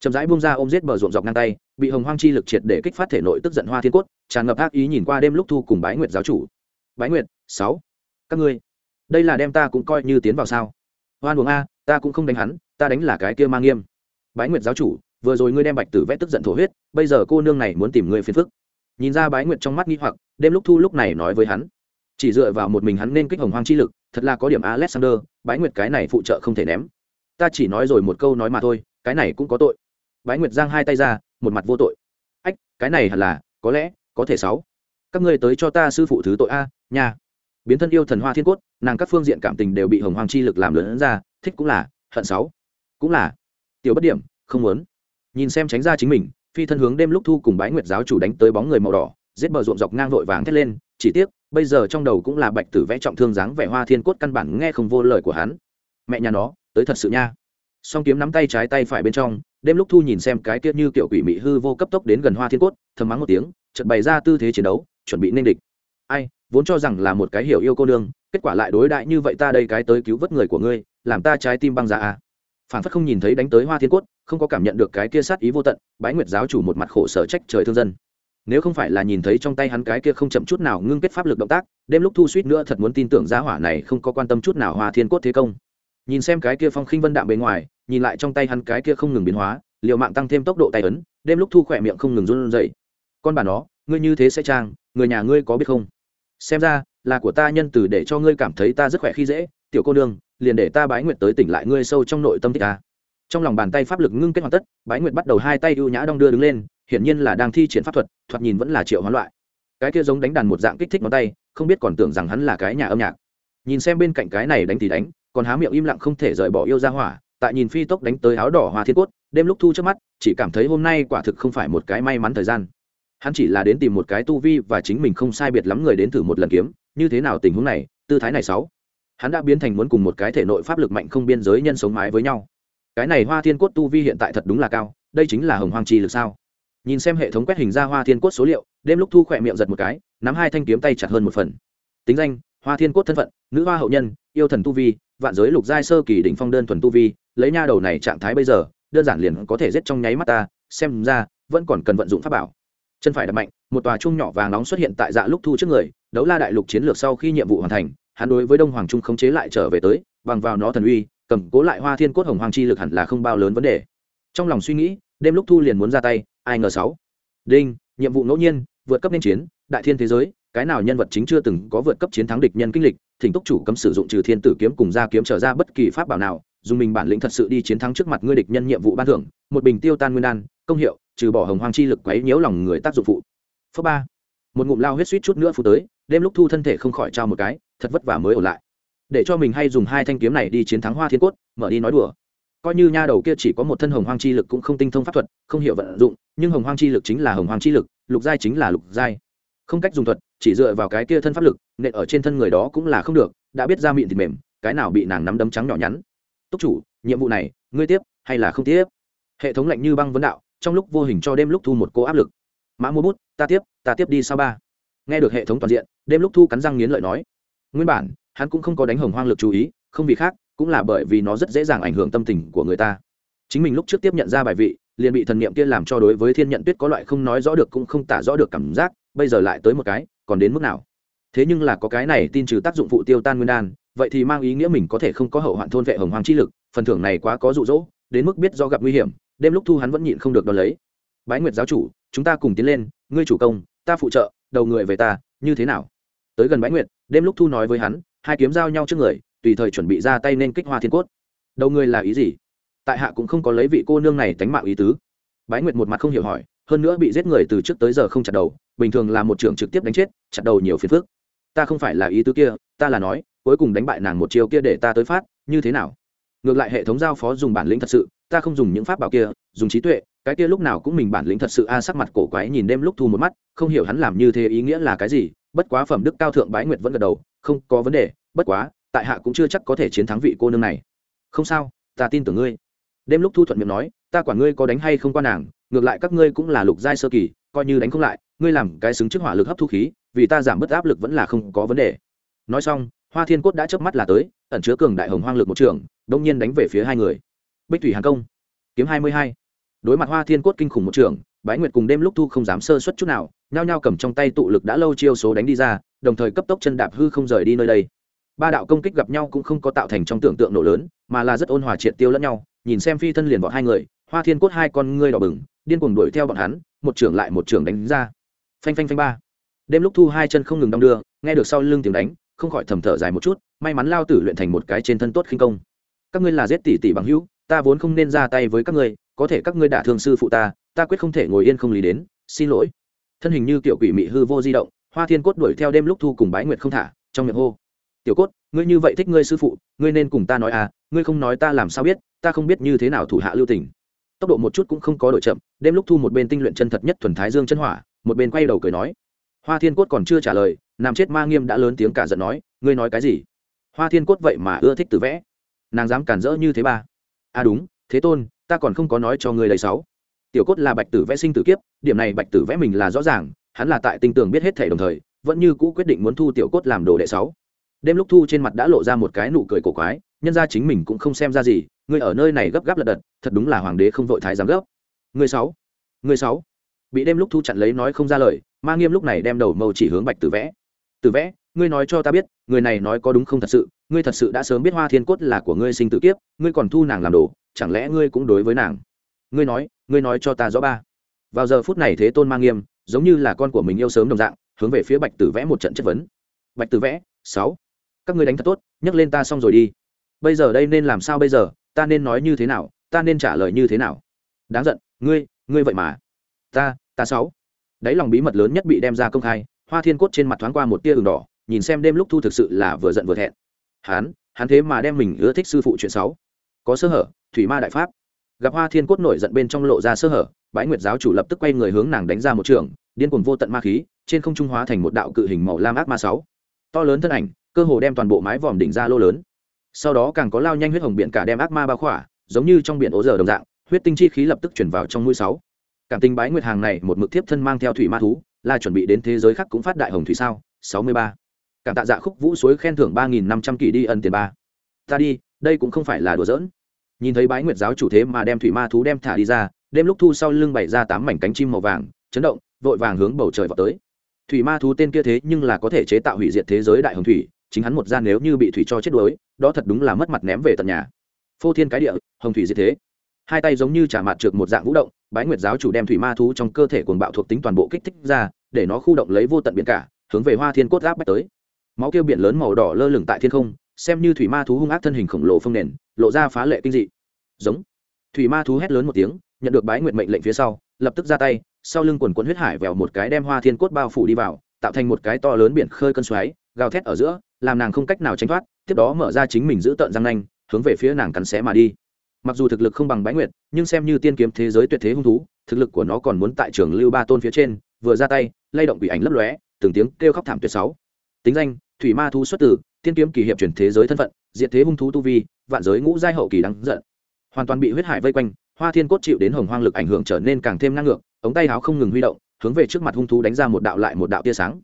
Chậm rãi buông ra ôm giết bờ ruộng dọc ngang tay, bị hồng hoang chi lực triệt để kích phát thể nội tức giận hoa thiên cốt, tràn ngập ác ý nhìn qua đêm lúc thu cùng bái nguyệt giáo chủ. Bái nguyệt, sáu. Các ngươi, đây là đem ta cũng coi như tiến vào sao? Hoan buồng a, ta cũng không đánh hắn, ta đánh là cái kia mang nghiêm. Bái nguyệt giáo chủ, vừa rồi ngươi đem bạch tử vẽ tức giận thổ huyết, bây giờ cô nương này muốn tìm ngươi phiền phức. Nhìn ra bái nguyệt trong mắt nghi hoặc, đêm lúc thu lúc này nói với hắn chỉ dựa vào một mình hắn nên kích hồng hoang chi lực, thật là có điểm alexander, bái nguyệt cái này phụ trợ không thể ném. Ta chỉ nói rồi một câu nói mà thôi, cái này cũng có tội. Bái nguyệt giang hai tay ra, một mặt vô tội. Ách, cái này hẳn là, có lẽ, có thể sáu. Các ngươi tới cho ta sư phụ thứ tội a, nha. Biến thân yêu thần hoa thiên cốt, nàng các phương diện cảm tình đều bị hồng hoang chi lực làm lớn ra, thích cũng là, hận sáu. Cũng là. Tiểu bất điểm, không muốn. Nhìn xem tránh ra chính mình, phi thân hướng đêm lúc thu cùng bái nguyệt giáo chủ đánh tới bóng người màu đỏ, giết bờ ruộng dọc ngang vội vàng thét lên, chỉ tiếc bây giờ trong đầu cũng là bạch tử vẽ trọng thương dáng vẻ hoa thiên cốt căn bản nghe không vô lời của hắn. Mẹ nhà nó, tới thật sự nha. Song kiếm nắm tay trái tay phải bên trong, đêm lúc thu nhìn xem cái tiết như kiểu quỷ mị hư vô cấp tốc đến gần hoa thiên cốt, thầm mắng một tiếng chật bày ra tư thế chiến đấu, chuẩn bị nên địch. Ai, vốn cho rằng là một cái hiểu yêu cô nương, kết quả lại đối đại như vậy ta đây cái tới cứu vớt người của ngươi, làm ta trái tim băng ra à. phản phất không nhìn thấy đánh tới hoa thiên cốt, không có cảm nhận được cái kia sát ý vô tận, bái nguyệt giáo chủ một mặt khổ sở trách trời thương dân nếu không phải là nhìn thấy trong tay hắn cái kia không chậm chút nào ngưng kết pháp lực động tác, đêm lúc thu suýt nữa thật muốn tin tưởng giá hỏa này không có quan tâm chút nào hoa thiên cốt thế công. Nhìn xem cái kia phong khinh vân đạm bề ngoài, nhìn lại trong tay hắn cái kia không ngừng biến hóa, liều mạng tăng thêm tốc độ tay ấn, đêm lúc thu khỏe miệng không ngừng run dậy con bà nó, ngươi như thế sẽ trang, người nhà ngươi có biết không? Xem ra, là của ta nhân từ để cho ngươi cảm thấy ta rất khỏe khi dễ, tiểu cô nương, liền để ta bái nguyệt tới tỉnh lại ngươi sâu trong nội tâm thích ta. Trong lòng bàn tay pháp lực ngưng kết hoàn tất, bái nguyệt bắt đầu hai tay ưu nhã đong đưa đứng lên hiển nhiên là đang thi triển pháp thuật, thoạt nhìn vẫn là triệu hoán loại. Cái kia giống đánh đàn một dạng kích thích ngón tay, không biết còn tưởng rằng hắn là cái nhà âm nhạc. Nhìn xem bên cạnh cái này đánh thì đánh, còn há miệng im lặng không thể rời bỏ yêu ra hỏa, tại nhìn phi tốc đánh tới áo đỏ hoa thiên cốt, đêm lúc thu trước mắt, chỉ cảm thấy hôm nay quả thực không phải một cái may mắn thời gian. Hắn chỉ là đến tìm một cái tu vi và chính mình không sai biệt lắm người đến thử một lần kiếm, như thế nào tình huống này, tư thái này sáu. Hắn đã biến thành muốn cùng một cái thể nội pháp lực mạnh không biên giới nhân sống mái với nhau. Cái này hoa thiên cốt tu vi hiện tại thật đúng là cao, đây chính là hồng hoang chi lực sao? Nhìn xem hệ thống quét hình ra hoa thiên cốt số liệu, đêm lúc thu khỏe miệng giật một cái, nắm hai thanh kiếm tay chặt hơn một phần. Tính danh, hoa thiên cốt thân phận, nữ hoa hậu nhân, yêu thần tu vi, vạn giới lục giai sơ kỳ đỉnh phong đơn thuần tu vi, lấy nha đầu này trạng thái bây giờ, đơn giản liền có thể giết trong nháy mắt ta, xem ra, vẫn còn cần vận dụng pháp bảo. Chân phải đập mạnh, một tòa trung nhỏ vàng nóng xuất hiện tại dạ lúc thu trước người, đấu la đại lục chiến lược sau khi nhiệm vụ hoàn thành, hắn đối với đông hoàng trung khống chế lại trở về tới, bằng vào nó thần uy, cầm cố lại hoa thiên cốt hồng hoàng chi lực hẳn là không bao lớn vấn đề. Trong lòng suy nghĩ, đêm lúc thu liền muốn ra tay ai ngờ sáu. Đinh, nhiệm vụ ngẫu nhiên, vượt cấp nên chiến, đại thiên thế giới, cái nào nhân vật chính chưa từng có vượt cấp chiến thắng địch nhân kinh lịch, thỉnh túc chủ cấm sử dụng trừ thiên tử kiếm cùng gia kiếm trở ra bất kỳ pháp bảo nào, dùng mình bản lĩnh thật sự đi chiến thắng trước mặt ngươi địch nhân nhiệm vụ ban thưởng, một bình tiêu tan nguyên đan, công hiệu, trừ bỏ hồng hoang chi lực quấy nhiễu lòng người tác dụng phụ. Phước ba, một ngụm lao huyết suýt chút nữa phụ tới, đêm lúc thu thân thể không khỏi trao một cái, thật vất vả mới ổn lại. Để cho mình hay dùng hai thanh kiếm này đi chiến thắng hoa thiên cốt, mở đi nói đùa coi như nha đầu kia chỉ có một thân hồng hoang chi lực cũng không tinh thông pháp thuật, không hiểu vận dụng, nhưng hồng hoang chi lực chính là hồng hoang chi lực, lục giai chính là lục giai. Không cách dùng thuật, chỉ dựa vào cái kia thân pháp lực, nện ở trên thân người đó cũng là không được, đã biết ra miệng thì mềm, cái nào bị nàng nắm đấm trắng nhỏ nhắn. Túc chủ, nhiệm vụ này, ngươi tiếp hay là không tiếp? Hệ thống lạnh như băng vấn đạo, trong lúc vô hình cho đêm lúc thu một cô áp lực. Mã mua bút, ta tiếp ta tiếp đi sao ba? Nghe được hệ thống toàn diện, đêm lúc thu cắn răng nghiến lợi nói. Nguyên bản, hắn cũng không có đánh hồng hoang lực chú ý, không vì khác cũng là bởi vì nó rất dễ dàng ảnh hưởng tâm tình của người ta. Chính mình lúc trước tiếp nhận ra bài vị, liền bị thần niệm kia làm cho đối với thiên nhận tuyết có loại không nói rõ được cũng không tả rõ được cảm giác, bây giờ lại tới một cái, còn đến mức nào? Thế nhưng là có cái này tin trừ tác dụng phụ tiêu tan nguyên đan, vậy thì mang ý nghĩa mình có thể không có hậu hoạn thôn vệ hồng hoàng chi lực, phần thưởng này quá có rụ rỗ đến mức biết do gặp nguy hiểm, đêm lúc thu hắn vẫn nhịn không được đón lấy. Bái nguyệt giáo chủ, chúng ta cùng tiến lên, ngươi chủ công, ta phụ trợ, đầu người về ta, như thế nào? Tới gần bái nguyệt, đêm lúc thu nói với hắn, hai kiếm giao nhau trước người tùy thời chuẩn bị ra tay nên kích hoa thiên cốt. Đầu ngươi là ý gì? Tại hạ cũng không có lấy vị cô nương này tánh mạng ý tứ. Bái nguyệt một mặt không hiểu hỏi, hơn nữa bị giết người từ trước tới giờ không chặt đầu, bình thường là một trưởng trực tiếp đánh chết, chặt đầu nhiều phiền phức. Ta không phải là ý tứ kia, ta là nói, cuối cùng đánh bại nàng một chiều kia để ta tới phát, như thế nào? Ngược lại hệ thống giao phó dùng bản lĩnh thật sự, ta không dùng những pháp bảo kia, dùng trí tuệ, cái kia lúc nào cũng mình bản lĩnh thật sự a, sắc mặt cổ quái nhìn đêm lúc thu một mắt, không hiểu hắn làm như thế ý nghĩa là cái gì, bất quá phẩm đức cao thượng bái nguyệt vẫn gật đầu, không có vấn đề, bất quá tại hạ cũng chưa chắc có thể chiến thắng vị cô nương này. Không sao, ta tin tưởng ngươi. Đêm lúc thu thuận miệng nói, ta quản ngươi có đánh hay không qua nàng, ngược lại các ngươi cũng là lục giai sơ kỳ, coi như đánh không lại, ngươi làm cái xứng trước hỏa lực hấp thu khí, vì ta giảm bớt áp lực vẫn là không có vấn đề. Nói xong, hoa thiên cốt đã chớp mắt là tới, ẩn chứa cường đại hồng hoang lực một trường, đông nhiên đánh về phía hai người. Bích thủy hàng công, kiếm hai mươi hai. Đối mặt hoa thiên cốt kinh khủng một trường, bái nguyệt cùng đêm lúc thu không dám sơ suất chút nào, nhao nhao cầm trong tay tụ lực đã lâu chiêu số đánh đi ra, đồng thời cấp tốc chân đạp hư không rời đi nơi đây ba đạo công kích gặp nhau cũng không có tạo thành trong tưởng tượng nổ lớn, mà là rất ôn hòa triệt tiêu lẫn nhau, nhìn xem phi thân liền bọn hai người, hoa thiên cốt hai con ngươi đỏ bừng, điên cuồng đuổi theo bọn hắn, một trưởng lại một trưởng đánh ra. Phanh phanh phanh ba. Đêm lúc thu hai chân không ngừng đong đưa, nghe được sau lưng tiếng đánh, không khỏi thầm thở dài một chút, may mắn lao tử luyện thành một cái trên thân tốt khinh công. Các ngươi là giết tỷ tỷ bằng hữu, ta vốn không nên ra tay với các ngươi, có thể các ngươi đả thương sư phụ ta ta quyết không thể ngồi yên không lý đến, xin lỗi. Thân hình như kiểu quỷ mị hư vô di động, hoa thiên cốt đuổi theo đêm lúc thu cùng bái nguyệt không thả, trong miệng hô tiểu cốt, ngươi như vậy thích ngươi sư phụ, ngươi nên cùng ta nói à ngươi không nói ta làm sao biết, ta không biết như thế nào thủ hạ lưu tình. Tốc độ một chút cũng không có đội chậm, đêm lúc thu một bên tinh luyện chân thật nhất thuần thái dương chân hỏa, một bên quay đầu cười nói. Hoa thiên cốt còn chưa trả lời, nam chết ma nghiêm đã lớn tiếng cả giận nói, ngươi nói cái gì? Hoa thiên cốt vậy mà ưa thích tự vẽ. Nàng dám cản rỡ như thế ba. À đúng, thế tôn, ta còn không có nói cho ngươi lấy sáu tiểu cốt là bạch tử vẽ sinh tử kiếp, điểm này bạch tử vẽ mình là rõ ràng, hắn là tại tinh tường biết hết thể đồng thời, vẫn như cũ quyết định muốn thu tiểu cốt làm đồ đệ sáu đêm lúc thu trên mặt đã lộ ra một cái nụ cười cổ quái, nhân ra chính mình cũng không xem ra gì, ngươi ở nơi này gấp gáp lật đật, thật đúng là hoàng đế không vội thái giám gấp. Người sáu người sáu. Bị đêm lúc thu chặn lấy nói không ra lời, ma nghiêm lúc này đem đầu mâu chỉ hướng bạch tử vẽ. Tử vẽ, ngươi nói cho ta biết, người này nói có đúng không thật sự, ngươi thật sự đã sớm biết hoa thiên cốt là của ngươi sinh tử kiếp, ngươi còn thu nàng làm đồ, chẳng lẽ ngươi cũng đối với nàng? Ngươi nói ngươi nói cho ta rõ ba. Vào giờ phút này thế tôn ma nghiêm, giống như là con của mình yêu sớm đồng dạng, hướng về phía bạch tử vẽ một trận chất vấn. Bạch tử vẽ, sáu các ngươi đánh thật tốt, nhấc lên ta xong rồi đi. Bây giờ đây nên làm sao bây giờ? Ta nên nói như thế nào? Ta nên trả lời như thế nào? Đáng giận, ngươi ngươi vậy mà. Ta ta sáu. Đáy lòng bí mật lớn nhất bị đem ra công khai, hoa thiên cốt trên mặt thoáng qua một tia đường đỏ, nhìn xem đêm lúc thu thực sự là vừa giận vừa thẹn. Hắn hắn thế mà đem mình ưa thích sư phụ chuyện sáu. Có sơ hở, thủy ma đại pháp. Gặp hoa thiên cốt nổi giận bên trong lộ ra sơ hở bãi nguyệt giáo chủ lập tức quay người hướng nàng đánh ra một trường, điên cuồng vô tận ma khí, trên không trung hóa thành một đạo cự hình màu lam ác ma sáu. To lớn thân ảnh cơ hồ đem toàn bộ mái vòm đỉnh ra lô lớn. Sau đó càng có lao nhanh huyết hồng biển cả đem ác ma bao khỏa, giống như trong biển ố giờ đồng dạng, huyết tinh chi khí lập tức chuyển vào trong mũi sáu. Cảm tình bái nguyệt hàng này một mực tiếp thân mang theo thủy ma thú, là chuẩn bị đến thế giới khác cũng phát đại hồng thủy sao? Sáu mươi ba. Cảm tạ dạ khúc vũ suối khen thưởng ba nghìn năm trăm kỷ đi ân tiền ba. Ta đi, đây cũng không phải là đùa giỡn. Nhìn thấy bái nguyệt giáo chủ thế mà đem thủy ma thú đem thả đi ra, đêm lúc thu sau lưng bày ra tám mảnh cánh chim màu vàng, chấn động, vội vàng hướng bầu trời vào tới. Thủy ma thú tên kia thế nhưng là có thể chế tạo hủy diệt thế giới đại hồng thủy chính hắn một gian nếu như bị thủy cho chết đuối, đó thật đúng là mất mặt ném về tận nhà. Phô thiên cái địa, hồng thủy diệt thế. Hai tay giống như trả mặt trượt một dạng vũ động, bái nguyệt giáo chủ đem thủy ma thú trong cơ thể cuồng bạo thuộc tính toàn bộ kích thích ra, để nó khu động lấy vô tận biển cả, hướng về hoa thiên cốt áp bách tới. Máu kêu biển lớn màu đỏ lơ lửng tại thiên không, xem như thủy ma thú hung ác thân hình khổng lồ phong nền, lộ ra phá lệ kinh dị. Giống. Thủy ma thú hét lớn một tiếng, nhận được bái nguyệt mệnh lệnh phía sau, lập tức ra tay, sau lưng quần quần huyết hải vèo một cái đem hoa thiên cốt bao phủ đi vào, tạo thành một cái to lớn biển khơi cơn xoáy, gào thét ở giữa làm nàng không cách nào tránh thoát, tiếp đó mở ra chính mình giữ tợn răng nanh, hướng về phía nàng cắn xé mà đi. Mặc dù thực lực không bằng bái nguyệt, nhưng xem như tiên kiếm thế giới tuyệt thế hung thú, thực lực của nó còn muốn tại trường lưu ba tôn phía trên, vừa ra tay, lay động quỷ ảnh lấp lóe, từng tiếng kêu khóc thảm tuyệt sáu. Tính danh, thủy ma thú xuất tử, tiên kiếm kỳ hiệp truyền thế giới thân phận diện thế hung thú tu vi, vạn giới ngũ giai hậu kỳ đáng giận. Hoàn toàn bị huyết hải vây quanh, hoa thiên cốt chịu đến hồng hoang lực ảnh hưởng trở nên càng thêm năng ngược, ống tay áo không ngừng huy động, hướng về trước mặt hung thú đánh ra một đạo lại một đạo tia sáng.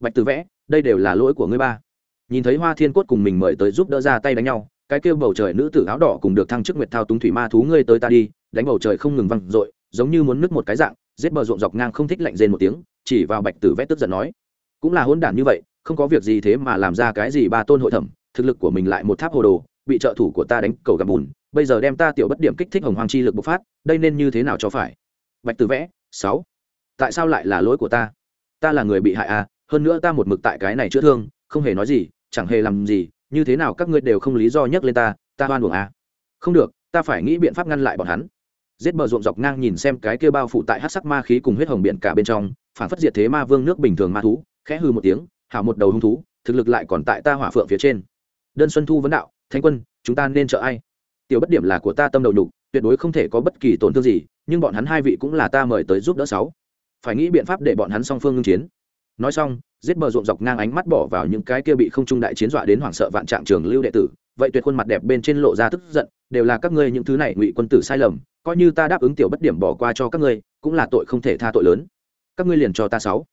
Bạch tử vẽ, đây đều là lỗi của ngươi ba nhìn thấy hoa thiên cốt cùng mình mời tới giúp đỡ ra tay đánh nhau, cái kêu bầu trời nữ tử áo đỏ cùng được thăng chức nguyệt thao túng thủy ma thú ngươi tới ta đi, đánh bầu trời không ngừng văng r giống như muốn nứt một cái dạng, giết bờ ruộng dọc ngang không thích lạnh rên một tiếng, chỉ vào bạch tử vẽ tức giận nói. Cũng là hôn đản như vậy, không có việc gì thế mà làm ra cái gì ba tôn hội thẩm, thực lực của mình lại một tháp hồ đồ, bị trợ thủ của ta đánh cầu gặp bùn, bây giờ đem ta tiểu bất điểm kích thích hồng hoang chi lực bộc phát, đây nên như thế nào cho phải? Bạch tử vẽ, sáu. Tại sao lại là lỗi của ta? Ta là người bị hại à hơn nữa ta một mực tại cái này chữa thương không hề nói gì, chẳng hề làm gì, như thế nào các ngươi đều không lý do nhắc lên ta ta oan uổng à. Không được, ta phải nghĩ biện pháp ngăn lại bọn hắn. Giết bờ ruộng dọc ngang nhìn xem cái kia bao phụ tại hát sắc ma khí cùng huyết hồng biển cả bên trong, phản phất diệt thế ma vương nước bình thường ma thú, khẽ hư một tiếng, hảo một đầu hung thú, thực lực lại còn tại ta hỏa phượng phía trên. Đơn xuân thu vấn đạo, thánh quân, chúng ta nên trợ ai? Tiểu bất điểm là của ta tâm đầu nhục, tuyệt đối không thể có bất kỳ tổn thương gì, nhưng bọn hắn hai vị cũng là ta mời tới giúp đỡ sáu. Phải nghĩ biện pháp để bọn hắn song phương ngưng chiến nói xong, giết bờ ruộng dọc ngang ánh mắt bỏ vào những cái kia bị không trung đại chiến dọa đến hoảng sợ vạn trạng trường lưu đệ tử. Vậy tuyệt khuôn mặt đẹp bên trên lộ ra tức giận, đều là các ngươi những thứ này ngụy quân tử sai lầm, coi như ta đáp ứng tiểu bất điểm bỏ qua cho các ngươi, cũng là tội không thể tha tội lớn. Các ngươi liền cho ta sáu.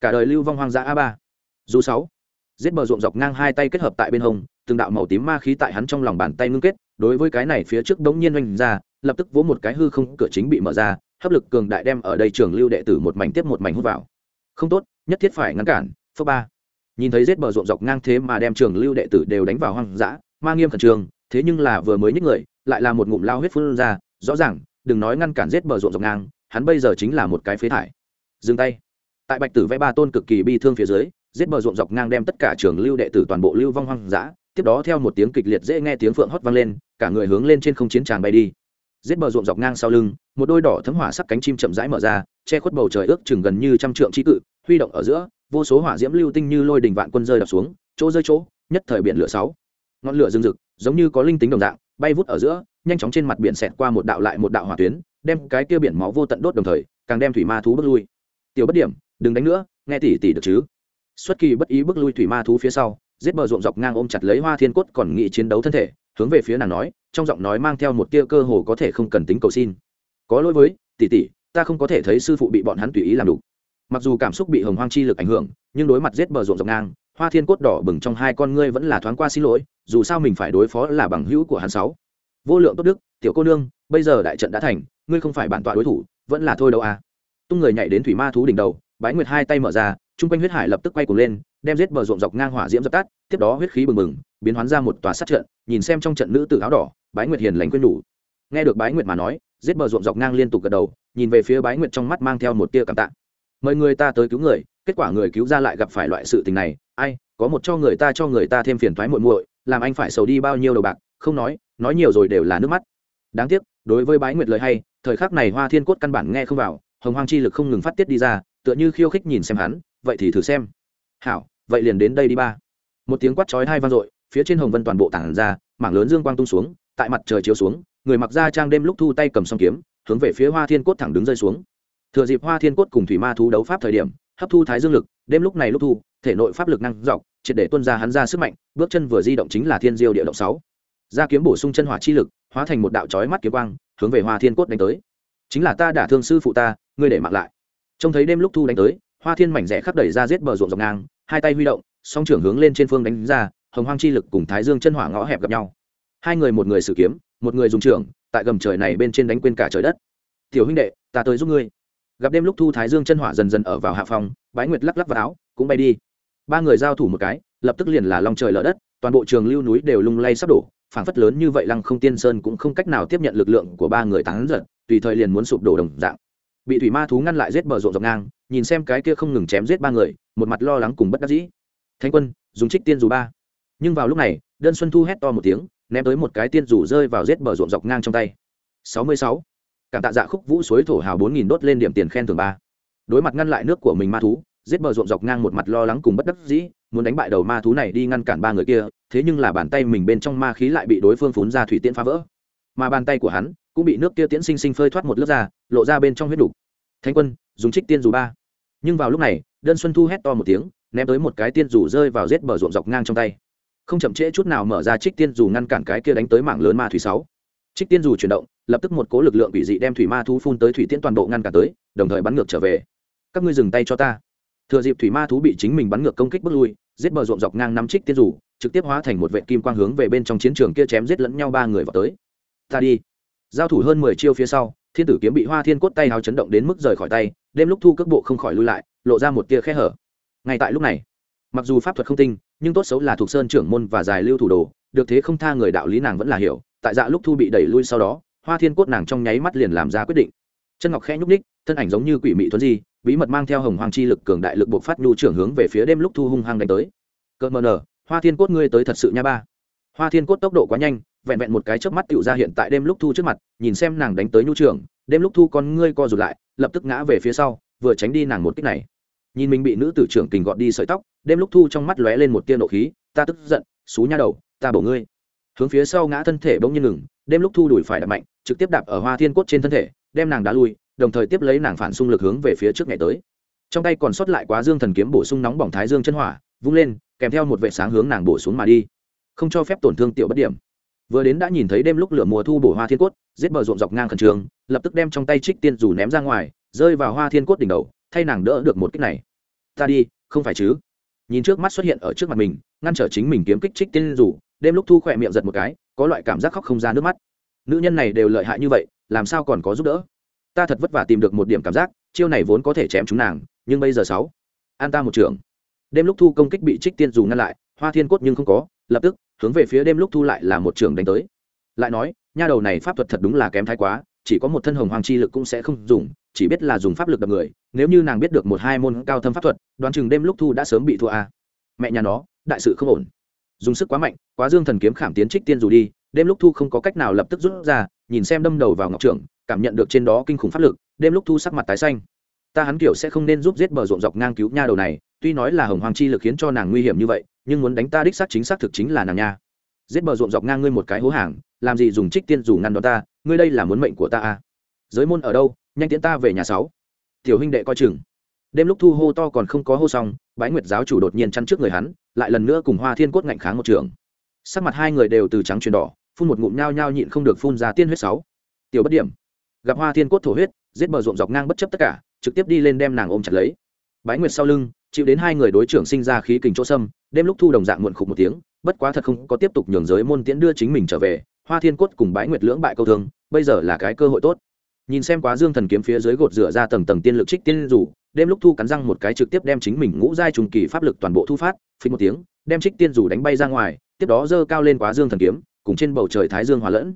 Cả đời lưu vong hoang dã a ba. Dù sáu. Giết bờ ruộng dọc ngang hai tay kết hợp tại bên hông, từng đạo màu tím ma khí tại hắn trong lòng bàn tay ngưng kết, đối với cái này phía trước đống nhiên oanh ra, lập tức vỗ một cái hư không, cửa chính bị mở ra, hấp lực cường đại đem ở đây trường lưu đệ tử một mảnh tiếp một mảnh hút vào. Không tốt nhất thiết phải ngăn cản, phước ba. Nhìn thấy giết bờ ruộng dọc ngang thế mà đem trường lưu đệ tử đều đánh vào hoang dã, ma nghiêm khẩn trường thế nhưng là vừa mới nhích người, lại là một ngụm lao huyết phun ra, rõ ràng, đừng nói ngăn cản giết bờ ruộng dọc ngang, hắn bây giờ chính là một cái phế thải. Dừng tay. Tại bạch tử vẽ ba tôn cực kỳ bi thương phía dưới, giết bờ ruộng dọc ngang đem tất cả trường lưu đệ tử toàn bộ lưu vong hoang dã, tiếp đó theo một tiếng kịch liệt dễ nghe tiếng phượng hót vang lên, cả người hướng lên trên không chiến tràng bay đi giết bờ ruộng dọc ngang sau lưng, một đôi đỏ thấm hỏa sắc cánh chim chậm rãi mở ra, che khuất bầu trời ước chừng gần như trăm trượng trí cự, huy động ở giữa, vô số hỏa diễm lưu tinh như lôi đình vạn quân rơi đập xuống, chỗ rơi chỗ, nhất thời biển lửa sáu. Ngọn lửa rừng rực, giống như có linh tính đồng dạng, bay vút ở giữa, nhanh chóng trên mặt biển xẹt qua một đạo lại một đạo hỏa tuyến, đem cái kia biển máu vô tận đốt đồng thời, càng đem thủy ma thú bước lui. Tiểu bất điểm, đừng đánh nữa, nghe tỉ tỉ được chứ? Xuất kỳ bất ý bước lui thủy ma thú phía sau, giết bờ ruộng dọc ngang ôm chặt lấy hoa thiên cốt còn nghị chiến đấu thân thể hướng về phía nàng nói, trong giọng nói mang theo một tia cơ hồ có thể không cần tính cầu xin. Có lỗi với, tỷ tỷ, ta không có thể thấy sư phụ bị bọn hắn tùy ý làm đủ. Mặc dù cảm xúc bị hồng hoang chi lực ảnh hưởng, nhưng đối mặt giết bờ ruộng dọc ngang, hoa thiên cốt đỏ bừng trong hai con ngươi vẫn là thoáng qua xin lỗi, dù sao mình phải đối phó là bằng hữu của hắn sáu. Vô lượng tốt đức, tiểu cô nương, bây giờ đại trận đã thành, ngươi không phải bản tọa đối thủ, vẫn là thôi đâu à. Tung người nhảy đến thủy ma thú đỉnh đầu, bái nguyệt hai tay mở ra, chung quanh huyết hải lập tức quay cuồng lên, đem giết bờ ruộng dọc ngang hỏa diễm dập tắt, tiếp đó huyết khí bừng bừng biến hoán ra một tòa sát trận, nhìn xem trong trận nữ tử áo đỏ, bái nguyệt hiền lành quên đủ. nghe được bái nguyệt mà nói, giết bờ ruộng dọc ngang liên tục gật đầu, nhìn về phía bái nguyệt trong mắt mang theo một tia cảm tạ. Mời người ta tới cứu người, kết quả người cứu ra lại gặp phải loại sự tình này, ai, có một cho người ta cho người ta thêm phiền thoái muội muội, làm anh phải sầu đi bao nhiêu đầu bạc, không nói nói nhiều rồi đều là nước mắt. Đáng tiếc, đối với bái nguyệt lời hay, thời khắc này hoa thiên cốt căn bản nghe không vào, hồng hoang chi lực không ngừng phát tiết đi ra, tựa như khiêu khích nhìn xem hắn, vậy thì thử xem. Hảo, vậy liền đến đây đi ba. Một tiếng quát chói hai vang dội phía trên hồng vân toàn bộ tản ra, mảng lớn dương quang tung xuống, tại mặt trời chiếu xuống, người mặc da trang đêm lúc thu tay cầm song kiếm, hướng về phía hoa thiên cốt thẳng đứng rơi xuống. Thừa dịp hoa thiên cốt cùng thủy ma thú đấu pháp thời điểm, hấp thu thái dương lực, đêm lúc này lúc thu, thể nội pháp lực năng dọc, triệt để tuân ra hắn ra sức mạnh, bước chân vừa di động chính là thiên diêu địa động sáu. Ra kiếm bổ sung chân hỏa chi lực, hóa thành một đạo chói mắt kiếm quang, hướng về hoa thiên cốt đánh tới. Chính là ta đả thương sư phụ ta, ngươi để mặc lại. Trông thấy đêm lúc thu đánh tới, hoa thiên mảnh rẻ khắp đẩy ra giết bờ ruộng dọc ngang, hai tay huy động, song trưởng hướng lên trên phương đánh ra hồng hoang chi lực cùng thái dương chân hỏa ngõ hẹp gặp nhau. Hai người một người sử kiếm, một người dùng trưởng tại gầm trời này bên trên đánh quên cả trời đất. Tiểu huynh đệ, ta tới giúp ngươi. Gặp đêm lúc thu thái dương chân hỏa dần dần ở vào hạ phòng, bái nguyệt lắc lắc vào áo, cũng bay đi. Ba người giao thủ một cái, lập tức liền là lòng trời lở đất, toàn bộ trường lưu núi đều lung lay sắp đổ, phảng phất lớn như vậy lăng không tiên sơn cũng không cách nào tiếp nhận lực lượng của ba người tán giật tùy thời liền muốn sụp đổ đồng dạng. Bị thủy ma thú ngăn lại giết bờ rộn dọc ngang, nhìn xem cái kia không ngừng chém giết ba người, một mặt lo lắng cùng bất đắc dĩ. Thanh quân, dùng trích tiên dù ba nhưng vào lúc này, đơn xuân thu hét to một tiếng, ném tới một cái tiên dù rơi vào rết bờ ruộng dọc ngang trong tay. Sáu mươi sáu. Cảm tạ dạ khúc vũ suối thổ hào bốn nghìn đốt lên điểm tiền khen thưởng ba. Đối mặt ngăn lại nước của mình ma thú, giết bờ ruộng dọc ngang một mặt lo lắng cùng bất đắc dĩ, muốn đánh bại đầu ma thú này đi ngăn cản ba người kia, thế nhưng là bàn tay mình bên trong ma khí lại bị đối phương phún ra thủy tiễn phá vỡ. Mà bàn tay của hắn cũng bị nước kia tiễn sinh sinh phơi thoát một lớp ra lộ ra bên trong huyết đục. Thanh quân, dùng trích tiên dù ba. Nhưng vào lúc này, đơn xuân thu hét to một tiếng, ném tới một cái tiên dù rơi vào giết bờ ruộng dọc ngang trong tay không chậm trễ chút nào mở ra trích tiên dù ngăn cản cái kia đánh tới mảng lớn ma thủy sáu. Trích tiên dù chuyển động, lập tức một cố lực lượng quỷ dị đem thủy ma thú phun tới thủy tiễn toàn bộ ngăn cản tới, đồng thời bắn ngược trở về. Các ngươi dừng tay cho ta. Thừa dịp thủy ma thú bị chính mình bắn ngược công kích bước lui, giết bờ ruộng dọc ngang năm trích tiên dù, trực tiếp hóa thành một vệ kim quang hướng về bên trong chiến trường kia chém giết lẫn nhau ba người vào tới. Ta đi. Giao thủ hơn mười chiêu phía sau, thiên tử kiếm bị hoa thiên cốt tay hào chấn động đến mức rời khỏi tay, đêm lúc thu cước bộ không khỏi lui lại, lộ ra một tia khe hở. Ngay tại lúc này, mặc dù pháp thuật không tinh nhưng tốt xấu là thuộc sơn trưởng môn và giải lưu thủ đồ, được thế không tha người đạo lý nàng vẫn là hiểu, tại dạ lúc thu bị đẩy lui sau đó, hoa thiên cốt nàng trong nháy mắt liền làm ra quyết định. Chân ngọc khẽ nhúc ních thân ảnh giống như quỷ mị thuấn di, bí mật mang theo hồng hoàng chi lực cường đại lực buộc phát nhu trưởng hướng về phía đêm lúc thu hung hăng đánh tới. Cơn mờ nở, hoa thiên cốt ngươi tới thật sự nha ba. Hoa thiên cốt tốc độ quá nhanh, vẹn vẹn một cái chớp mắt tựu ra hiện tại đêm lúc thu trước mặt, nhìn xem nàng đánh tới nhu trưởng, đêm lúc thu con ngươi co rụt lại, lập tức ngã về phía sau, vừa tránh đi nàng một kích này. Nhìn mình bị nữ tử trưởng kình gọt đi sợi tóc đêm lúc thu trong mắt lóe lên một tia nộ khí, ta tức giận, xú nha đầu, ta bổ ngươi. Hướng phía sau ngã thân thể bỗng nhiên ngừng, đêm lúc thu đuổi phải đập mạnh, trực tiếp đạp ở hoa thiên cốt trên thân thể, đem nàng đá lui, đồng thời tiếp lấy nàng phản xung lực hướng về phía trước ngày tới. Trong tay còn sót lại quá dương thần kiếm bổ sung nóng bỏng thái dương chân hỏa, vung lên, kèm theo một vệ sáng hướng nàng bổ xuống mà đi. Không cho phép tổn thương tiểu bất điểm. Vừa đến đã nhìn thấy đêm lúc lửa mùa thu bổ hoa thiên cốt, giết bờ ruộng dọc ngang khẩn trường, lập tức đem trong tay trích tiên dù ném ra ngoài, rơi vào hoa thiên cốt đỉnh đầu, thay nàng đỡ được một kích này. Ta đi, không phải chứ? Nhìn trước mắt xuất hiện ở trước mặt mình, ngăn trở chính mình kiếm kích trích tiên dù, đêm lúc thu khỏe miệng giật một cái, có loại cảm giác khóc không ra nước mắt. Nữ nhân này đều lợi hại như vậy, làm sao còn có giúp đỡ? Ta thật vất vả tìm được một điểm cảm giác, chiêu này vốn có thể chém chúng nàng, nhưng bây giờ sáu, an ta một trường đêm lúc thu công kích bị trích tiên dù ngăn lại, hoa thiên cốt nhưng không có, lập tức, hướng về phía đêm lúc thu lại là một trường đánh tới. Lại nói, nha đầu này pháp thuật thật đúng là kém thái quá, chỉ có một thân hồng hoàng chi lực cũng sẽ không dùng chỉ biết là dùng pháp lực đập người, nếu như nàng biết được một hai môn cao thâm pháp thuật, đoán chừng đêm lúc thu đã sớm bị thua a. À. mẹ nhà nó, đại sự không ổn. Dùng sức quá mạnh, quá dương thần kiếm khảm tiến trích tiên dù đi, đêm lúc thu không có cách nào lập tức rút ra, nhìn xem đâm đầu vào ngọc trưởng, cảm nhận được trên đó kinh khủng pháp lực, đêm lúc thu sắc mặt tái xanh. Ta hắn kiểu sẽ không nên giúp giết bờ ruộng dọc ngang cứu nha đầu này, tuy nói là hồng hoàng chi lực khiến cho nàng nguy hiểm như vậy, nhưng muốn đánh ta đích xác chính xác thực chính là nàng nha. Giết bờ ruộng dọc ngang ngươi một cái hố hàng, làm gì dùng trích tiên dù ngăn đó ta, ngươi đây là muốn mệnh của ta à giới môn ở đâu nhanh tiễn ta về nhà sáu. Tiểu huynh đệ coi chừng. Đêm lúc thu hô to còn không có hô xong, bái nguyệt giáo chủ đột nhiên chăn trước người hắn, lại lần nữa cùng hoa thiên cốt ngạnh kháng một trường. Sắc mặt hai người đều từ trắng chuyển đỏ, phun một ngụm nhao nhao nhịn không được phun ra tiên huyết sáu. Tiểu bất điểm. Gặp hoa thiên cốt thổ huyết, giết bờ ruộng dọc ngang bất chấp tất cả, trực tiếp đi lên đem nàng ôm chặt lấy. Bái nguyệt sau lưng, chịu đến hai người đối trưởng sinh ra khí kình chỗ sâm đêm lúc thu đồng dạng muộn khục một tiếng, bất quá thật không có tiếp tục nhường giới môn tiễn đưa chính mình trở về, hoa thiên cốt cùng bái nguyệt lưỡng bại câu thương, bây giờ là cái cơ hội tốt nhìn xem quá dương thần kiếm phía dưới gột rửa ra tầng tầng tiên lực trích tiên rủ, đêm lúc thu cắn răng một cái trực tiếp đem chính mình ngũ giai trùng kỳ pháp lực toàn bộ thu phát phí một tiếng, đem trích tiên rủ đánh bay ra ngoài, tiếp đó dơ cao lên quá dương thần kiếm, cùng trên bầu trời thái dương hòa lẫn.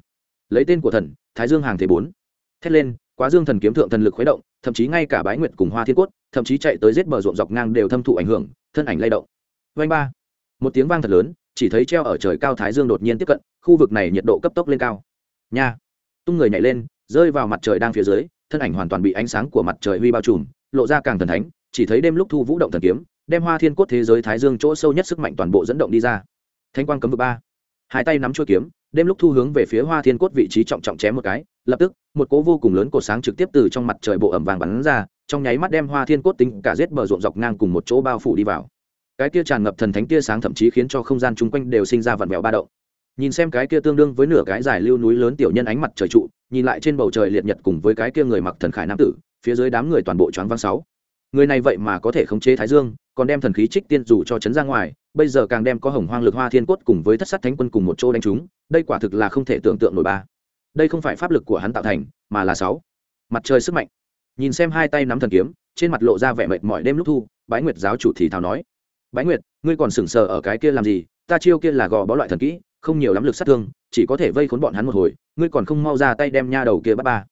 Lấy tên của thần, thái dương hàng thế bốn. Thét lên, quá dương thần kiếm thượng thần lực khuấy động, thậm chí ngay cả bái nguyệt cùng hoa thiên cốt, thậm chí chạy tới giết bờ ruộng dọc ngang đều thâm thụ ảnh hưởng, thân ảnh lay động. Vanh ba. Một tiếng vang thật lớn, chỉ thấy treo ở trời cao thái dương đột nhiên tiếp cận, khu vực này nhiệt độ cấp tốc lên cao. Nha. Tung người nhảy lên rơi vào mặt trời đang phía dưới, thân ảnh hoàn toàn bị ánh sáng của mặt trời huy bao trùm, lộ ra càng thần thánh, chỉ thấy đêm lúc thu vũ động thần kiếm, đem hoa thiên cốt thế giới thái dương chỗ sâu nhất sức mạnh toàn bộ dẫn động đi ra. Thanh quang cấm vực ba. Hai tay nắm chuôi kiếm, đêm lúc thu hướng về phía hoa thiên cốt vị trí trọng trọng chém một cái, lập tức, một cỗ vô cùng lớn cột sáng trực tiếp từ trong mặt trời bộ ẩm vàng bắn ra, trong nháy mắt đem hoa thiên cốt tính cả rết bờ ruộng dọc ngang cùng một chỗ bao phủ đi vào. Cái tia tràn ngập thần thánh tia sáng thậm chí khiến cho không gian chung quanh đều sinh ra vặn vẹo ba động nhìn xem cái kia tương đương với nửa cái dài lưu núi lớn tiểu nhân ánh mặt trời trụ, nhìn lại trên bầu trời liệt nhật cùng với cái kia người mặc thần khải nam tử, phía dưới đám người toàn bộ choáng văng sáu. Người này vậy mà có thể khống chế thái dương, còn đem thần khí trích tiên dù cho chấn ra ngoài, bây giờ càng đem có hồng hoang lực hoa thiên cốt cùng với thất sát thánh quân cùng một chỗ đánh chúng đây quả thực là không thể tưởng tượng nổi ba. Đây không phải pháp lực của hắn tạo thành, mà là sáu. Mặt trời sức mạnh. Nhìn xem hai tay nắm thần kiếm, trên mặt lộ ra vẻ mệt mỏi đêm lúc thu, bái nguyệt giáo chủ thì thào nói. Bái nguyệt, ngươi còn sừng sờ ở cái kia làm gì? Ta chiêu kia là gò bó loại thần kỹ không nhiều lắm lực sát thương, chỉ có thể vây khốn bọn hắn một hồi, ngươi còn không mau ra tay đem nha đầu kia bắt ba.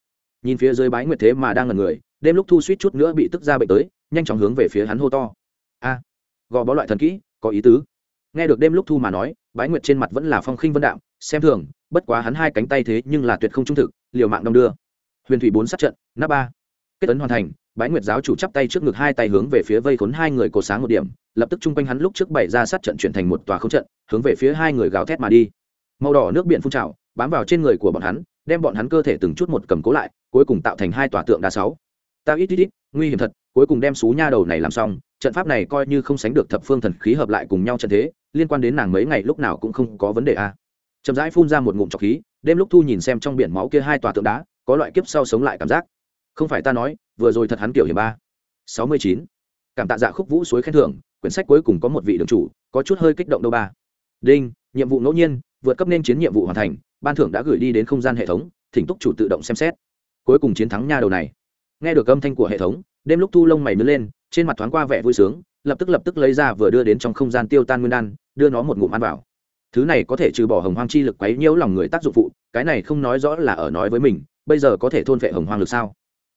Nhìn phía dưới bái nguyệt thế mà đang ngần người, đêm lúc thu suýt chút nữa bị tức ra bệnh tới, nhanh chóng hướng về phía hắn hô to. A, gò bó loại thần kỹ, có ý tứ. Nghe được đêm lúc thu mà nói, bái nguyệt trên mặt vẫn là phong khinh vân đạm, xem thường, bất quá hắn hai cánh tay thế nhưng là tuyệt không trung thực, liều mạng đong đưa. Huyền thủy bốn sát trận nắp ba kết tấn hoàn thành, bái nguyệt giáo chủ chắp tay trước ngực hai tay hướng về phía vây khốn hai người cổ sáng một điểm, lập tức chung quanh hắn lúc trước bày ra sát trận chuyển thành một tòa không trận, hướng về phía hai người gào thét mà đi. Màu đỏ nước biển phun trào, bám vào trên người của bọn hắn, đem bọn hắn cơ thể từng chút một cầm cố lại, cuối cùng tạo thành hai tòa tượng đá sáu. Ta ít ít ít, nguy hiểm thật, cuối cùng đem xú nha đầu này làm xong, trận pháp này coi như không sánh được thập phương thần khí hợp lại cùng nhau trận thế, liên quan đến nàng mấy ngày lúc nào cũng không có vấn đề a à. chậm rãi phun ra một ngụm trọc khí, đêm lúc thu nhìn xem trong biển máu kia hai tòa tượng đá, có loại kiếp sau sống lại cảm giác không phải ta nói, vừa rồi thật hắn kiểu hiểm ba. Sáu mươi chín. Cảm tạ dạ khúc vũ suối khen thưởng, quyển sách cuối cùng có một vị đường chủ, có chút hơi kích động đâu ba. Đinh, nhiệm vụ ngẫu nhiên, vượt cấp nên chiến nhiệm vụ hoàn thành, ban thưởng đã gửi đi đến không gian hệ thống, thỉnh túc chủ tự động xem xét. Cuối cùng chiến thắng nha đầu này. Nghe được âm thanh của hệ thống, đêm lúc thu lông mày nứt lên, trên mặt thoáng qua vẻ vui sướng, lập tức lập tức lấy ra vừa đưa đến trong không gian tiêu tan nguyên đan, đưa nó một ngụm ăn vào. Thứ này có thể trừ bỏ hồng hoang chi lực quấy nhiễu lòng người tác dụng phụ, cái này không nói rõ là ở nói với mình, bây giờ có thể thôn vệ hồng hoang lực sao?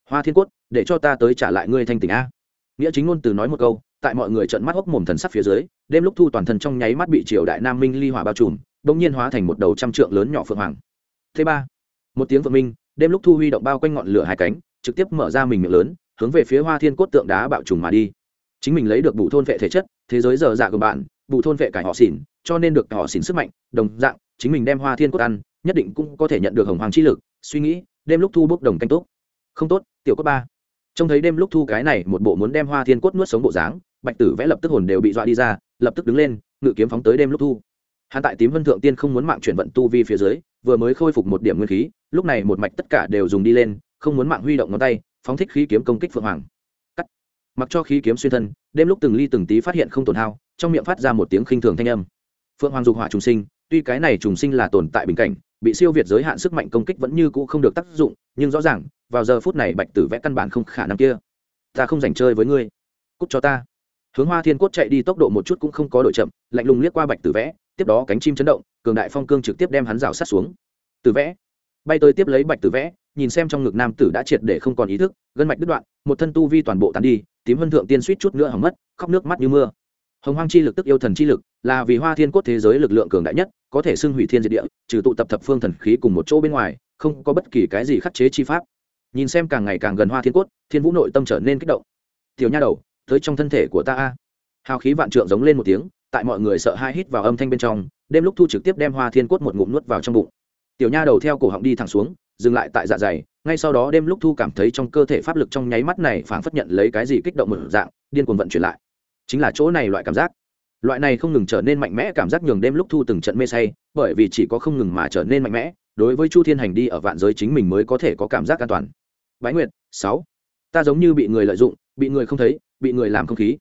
Hoa thiên cốt, để cho ta tới trả lại ngươi thanh tỉnh a. Nghĩa chính ngôn từ nói một câu, tại mọi người trợn mắt hốc mồm thần sắc phía dưới, đêm lúc thu toàn thân trong nháy mắt bị triều đại nam minh ly hỏa bao trùm, bỗng nhiên hóa thành một đầu trăm trượng lớn nhỏ phượng hoàng. Thứ ba, một tiếng phượng minh, đêm lúc thu huy động bao quanh ngọn lửa hai cánh, trực tiếp mở ra mình miệng lớn, hướng về phía hoa thiên cốt tượng đá bạo trùng mà đi. Chính mình lấy được bù thôn vệ thể chất, thế giới giờ dạ của bạn, bù thôn vệ cải họ xỉn, cho nên được họ xỉn sức mạnh, đồng dạng, chính mình đem hoa thiên cốt ăn, nhất định cũng có thể nhận được hồng hoàng chi lực, suy nghĩ, đêm lúc thu bốc đồng canh tốt không tốt, tiểu cốt ba. Trông thấy đêm lúc thu cái này, một bộ muốn đem hoa thiên cốt nuốt sống bộ dáng, bạch tử vẽ lập tức hồn đều bị dọa đi ra, lập tức đứng lên, ngự kiếm phóng tới đêm lúc thu. Hắn tại tím vân thượng tiên không muốn mạng chuyển vận tu vi phía dưới, vừa mới khôi phục một điểm nguyên khí, lúc này một mạch tất cả đều dùng đi lên, không muốn mạng huy động ngón tay, phóng thích khí kiếm công kích phượng hoàng. Cắt. Mặc cho khí kiếm xuyên thân, đêm lúc từng ly từng tí phát hiện không tổn hao, trong miệng phát ra một tiếng khinh thường thanh âm. Phượng hoàng dục hỏa trùng sinh, tuy cái này trùng sinh là tồn tại bình cảnh bị siêu việt giới hạn sức mạnh công kích vẫn như cũ không được tác dụng, nhưng rõ ràng, vào giờ phút này bạch tử vẽ căn bản không khả năng kia. Ta không dành chơi với ngươi. Cút cho ta. Hướng hoa thiên cốt chạy đi tốc độ một chút cũng không có đội chậm, lạnh lùng liếc qua bạch tử vẽ, tiếp đó cánh chim chấn động, cường đại phong cương trực tiếp đem hắn rào sát xuống. Tử vẽ. Bay tới tiếp lấy bạch tử vẽ, nhìn xem trong ngực nam tử đã triệt để không còn ý thức, gân mạch đứt đoạn, một thân tu vi toàn bộ tán đi, tím vân thượng tiên suýt chút nữa hỏng mất, khóc nước mắt như mưa hồng hoang chi lực tức yêu thần chi lực, là vì hoa thiên cốt thế giới lực lượng cường đại nhất, có thể xưng hủy thiên diệt địa, trừ tụ tập thập phương thần khí cùng một chỗ bên ngoài, không có bất kỳ cái gì khắc chế chi pháp. Nhìn xem càng ngày càng gần hoa thiên cốt, thiên vũ nội tâm trở nên kích động. Tiểu nha đầu, tới trong thân thể của ta a. Hào khí vạn trượng giống lên một tiếng, tại mọi người sợ hai hít vào âm thanh bên trong, đêm lúc thu trực tiếp đem hoa thiên cốt một ngụm nuốt vào trong bụng. Tiểu nha đầu theo cổ họng đi thẳng xuống, dừng lại tại dạ dày, ngay sau đó đêm lúc thu cảm thấy trong cơ thể pháp lực trong nháy mắt này phảng phất nhận lấy cái gì kích động mở dạng, điên cuồng vận chuyển lại chính là chỗ này loại cảm giác. Loại này không ngừng trở nên mạnh mẽ cảm giác nhường đêm lúc thu từng trận mê say, bởi vì chỉ có không ngừng mà trở nên mạnh mẽ, đối với chu thiên hành đi ở vạn giới chính mình mới có thể có cảm giác an toàn. Bái nguyệt, sáu. Ta giống như bị người lợi dụng, bị người không thấy, bị người làm không khí.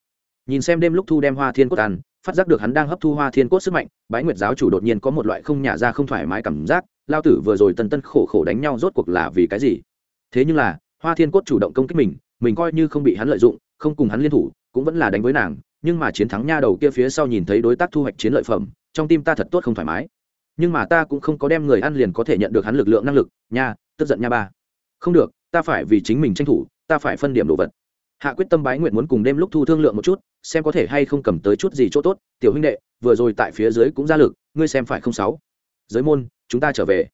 Nhìn xem đêm lúc thu đem hoa thiên cốt tàn phát giác được hắn đang hấp thu hoa thiên cốt sức mạnh, bái nguyệt giáo chủ đột nhiên có một loại không nhả ra không thoải mái cảm giác, lao tử vừa rồi tân tân khổ khổ đánh nhau rốt cuộc là vì cái gì? Thế nhưng là, hoa thiên cốt chủ động công kích mình mình coi như không bị hắn lợi dụng, không cùng hắn liên thủ cũng vẫn là đánh với nàng, nhưng mà chiến thắng nha đầu kia phía sau nhìn thấy đối tác thu hoạch chiến lợi phẩm, trong tim ta thật tốt không thoải mái. Nhưng mà ta cũng không có đem người ăn liền có thể nhận được hắn lực lượng năng lực, nha, tức giận nha ba. Không được, ta phải vì chính mình tranh thủ, ta phải phân điểm đồ vật. Hạ quyết tâm bái nguyện muốn cùng đêm lúc thu thương lượng một chút, xem có thể hay không cầm tới chút gì chỗ tốt. Tiểu huynh đệ, vừa rồi tại phía dưới cũng ra lực, ngươi xem phải không sáu. Giới môn, chúng ta trở về.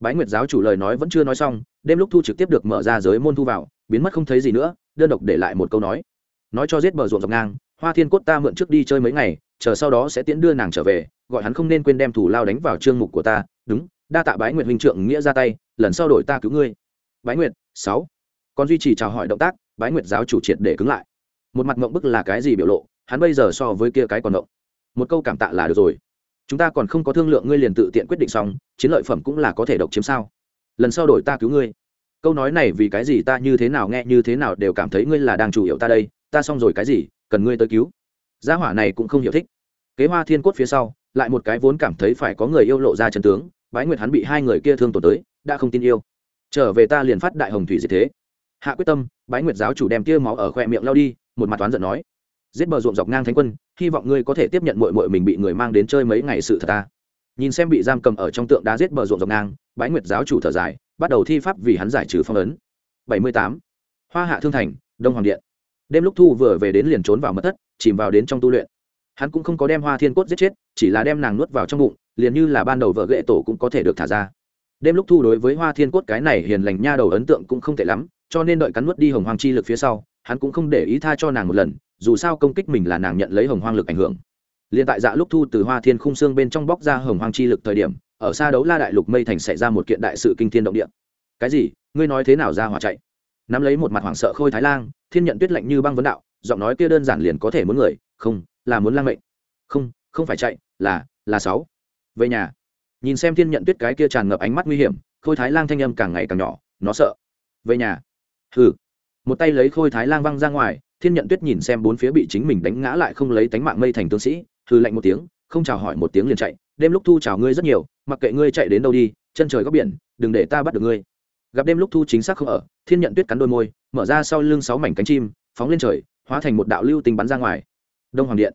Bái nguyệt giáo chủ lời nói vẫn chưa nói xong, đêm lúc thu trực tiếp được mở ra giới môn thu vào, biến mất không thấy gì nữa, đơn độc để lại một câu nói nói cho giết bờ ruộng dọc ngang, hoa thiên cốt ta mượn trước đi chơi mấy ngày, chờ sau đó sẽ tiễn đưa nàng trở về, gọi hắn không nên quên đem thủ lao đánh vào chương mục của ta. Đúng, đa tạ bái nguyệt huynh trượng nghĩa ra tay, lần sau đổi ta cứu ngươi. Bái nguyệt, sáu. Còn duy trì chào hỏi động tác, bái nguyệt giáo chủ triệt để cứng lại. Một mặt mộng bức là cái gì biểu lộ, hắn bây giờ so với kia cái còn động một câu cảm tạ là được rồi. Chúng ta còn không có thương lượng ngươi liền tự tiện quyết định xong, chiến lợi phẩm cũng là có thể độc chiếm sao? Lần sau đổi ta cứu ngươi. Câu nói này vì cái gì ta như thế nào nghe như thế nào đều cảm thấy ngươi là đang chủ yếu ta đây ta xong rồi cái gì, cần ngươi tới cứu. Gia hỏa này cũng không hiểu thích. Kế hoa thiên cốt phía sau, lại một cái vốn cảm thấy phải có người yêu lộ ra chân tướng, bái nguyệt hắn bị hai người kia thương tổn tới, đã không tin yêu. Trở về ta liền phát đại hồng thủy diệt thế. Hạ quyết tâm, bái nguyệt giáo chủ đem tia máu ở khoe miệng lao đi, một mặt toán giận nói. Giết bờ ruộng dọc ngang thánh quân, hy vọng ngươi có thể tiếp nhận mội mội mình bị người mang đến chơi mấy ngày sự thật ta. Nhìn xem bị giam cầm ở trong tượng đá giết bờ ruộng dọc ngang, bái nguyệt giáo chủ thở dài, bắt đầu thi pháp vì hắn giải trừ phong ấn. Bảy mươi tám. Hoa hạ thương thành, đông hoàng điện đêm lúc thu vừa về đến liền trốn vào mật thất, chìm vào đến trong tu luyện. Hắn cũng không có đem hoa thiên cốt giết chết, chỉ là đem nàng nuốt vào trong bụng, liền như là ban đầu vợ ghệ tổ cũng có thể được thả ra. Đêm lúc thu đối với hoa thiên cốt cái này hiền lành nha đầu ấn tượng cũng không tệ lắm, cho nên đợi cắn nuốt đi hồng hoàng chi lực phía sau, hắn cũng không để ý tha cho nàng một lần, dù sao công kích mình là nàng nhận lấy hồng hoang lực ảnh hưởng. Liền tại dạ lúc thu từ hoa thiên khung xương bên trong bóc ra hồng hoang chi lực thời điểm, ở xa đấu la đại lục mây thành xảy ra một kiện đại sự kinh thiên động địa. Cái gì? Ngươi nói thế nào ra hỏa chạy? Nắm lấy một mặt hoảng sợ khôi thái lang, thiên nhận tuyết lạnh như băng vấn đạo, giọng nói kia đơn giản liền có thể muốn người, không, là muốn lang mệnh. Không không phải chạy, là là sáu. Về nhà. Nhìn xem thiên nhận tuyết cái kia tràn ngập ánh mắt nguy hiểm, khôi thái lang thanh âm càng ngày càng nhỏ, nó sợ. Về nhà. Hừ. Một tay lấy khôi thái lang văng ra ngoài, thiên nhận tuyết nhìn xem bốn phía bị chính mình đánh ngã lại không lấy tánh mạng mây thành tướng sĩ, hừ lạnh một tiếng, không chào hỏi một tiếng liền chạy, đêm lúc thu chào ngươi rất nhiều, mặc kệ ngươi chạy đến đâu đi, chân trời góc biển, đừng để ta bắt được ngươi gặp đêm lúc thu chính xác không ở, thiên nhận tuyết cắn đôi môi, mở ra sau lưng sáu mảnh cánh chim, phóng lên trời, hóa thành một đạo lưu tình bắn ra ngoài. Đông hoàng điện.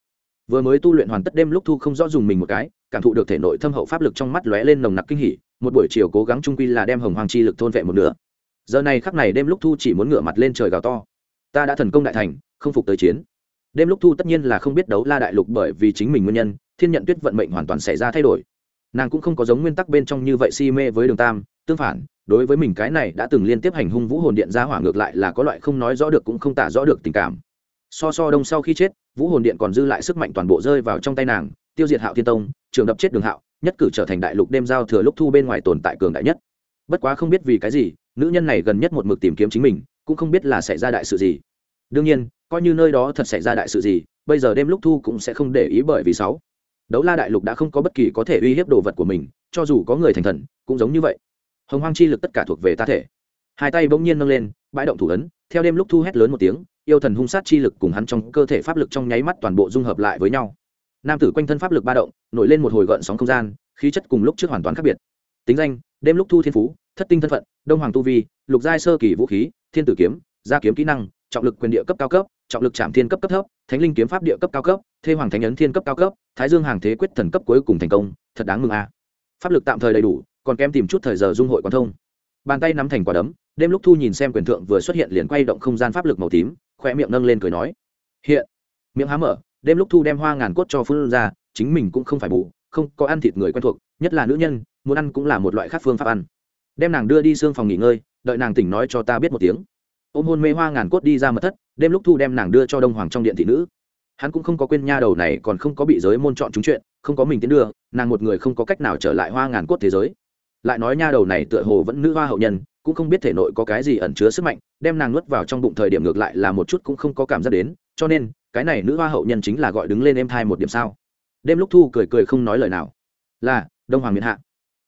Vừa mới tu luyện hoàn tất đêm lúc thu không rõ dùng mình một cái, cảm thụ được thể nội thâm hậu pháp lực trong mắt lóe lên nồng nặc kinh hỉ, một buổi chiều cố gắng trung quy là đem hồng hoàng chi lực thôn vệ một nửa. Giờ này khắc này đêm lúc thu chỉ muốn ngửa mặt lên trời gào to. Ta đã thần công đại thành, không phục tới chiến. Đêm lúc thu tất nhiên là không biết đấu la đại lục bởi vì chính mình nguyên nhân, thiên nhận tuyết vận mệnh hoàn toàn xảy ra thay đổi nàng cũng không có giống nguyên tắc bên trong như vậy si mê với đường tam, tương phản, đối với mình cái này đã từng liên tiếp hành hung vũ hồn điện ra hỏa ngược lại là có loại không nói rõ được cũng không tả rõ được tình cảm. So so đông sau khi chết, vũ hồn điện còn dư lại sức mạnh toàn bộ rơi vào trong tay nàng, tiêu diệt hạo thiên tông, trường đập chết đường hạo, nhất cử trở thành đại lục đêm giao thừa lúc thu bên ngoài tồn tại cường đại nhất. Bất quá không biết vì cái gì, nữ nhân này gần nhất một mực tìm kiếm chính mình, cũng không biết là xảy ra đại sự gì. Đương nhiên, coi như nơi đó thật xảy ra đại sự gì, bây giờ đêm lúc thu cũng sẽ không để ý bởi vì sáu đấu la đại lục đã không có bất kỳ có thể uy hiếp đồ vật của mình, cho dù có người thành thần, cũng giống như vậy. Hồng hoang chi lực tất cả thuộc về ta thể. Hai tay bỗng nhiên nâng lên, bãi động thủ ấn, theo đêm lúc thu hét lớn một tiếng, yêu thần hung sát chi lực cùng hắn trong cơ thể pháp lực trong nháy mắt toàn bộ dung hợp lại với nhau. Nam tử quanh thân pháp lực ba động, nổi lên một hồi gợn sóng không gian, khí chất cùng lúc trước hoàn toàn khác biệt. Tính danh, đêm lúc thu thiên phú, thất tinh thân phận, đông hoàng tu vi, lục giai sơ kỳ vũ khí, thiên tử kiếm, gia kiếm kỹ năng, trọng lực quyền địa cấp cao cấp trọng lực chạm thiên cấp cấp thấp, thánh linh kiếm pháp địa cấp cao cấp, thê hoàng thánh ấn thiên cấp cao cấp, thái dương hàng thế quyết thần cấp cuối cùng thành công, thật đáng mừng a. Pháp lực tạm thời đầy đủ, còn kém tìm chút thời giờ dung hội quan thông. Bàn tay nắm thành quả đấm, đêm lúc thu nhìn xem quyền thượng vừa xuất hiện liền quay động không gian pháp lực màu tím khoe miệng nâng lên cười nói, hiện. Miệng há mở, đêm lúc thu đem hoa ngàn cốt cho phương ra, chính mình cũng không phải bù, không có ăn thịt người quen thuộc, nhất là nữ nhân, muốn ăn cũng là một loại khác phương pháp ăn. Đem nàng đưa đi xương phòng nghỉ ngơi, đợi nàng tỉnh nói cho ta biết một tiếng. Ôm hôn mê hoa ngàn cốt đi ra mật thất đêm lúc thu đem nàng đưa cho đông hoàng trong điện thị nữ. Hắn cũng không có quên nha đầu này còn không có bị giới môn chọn trúng chuyện, không có mình tiến đưa, nàng một người không có cách nào trở lại hoa ngàn cốt thế giới. Lại nói nha đầu này tựa hồ vẫn nữ hoa hậu nhân, cũng không biết thể nội có cái gì ẩn chứa sức mạnh, đem nàng nuốt vào trong bụng thời điểm ngược lại là một chút cũng không có cảm giác đến, cho nên, cái này nữ hoa hậu nhân chính là gọi đứng lên em thai một điểm sao. Đêm lúc thu cười cười không nói lời nào. Là, đông hoàng miền hạ.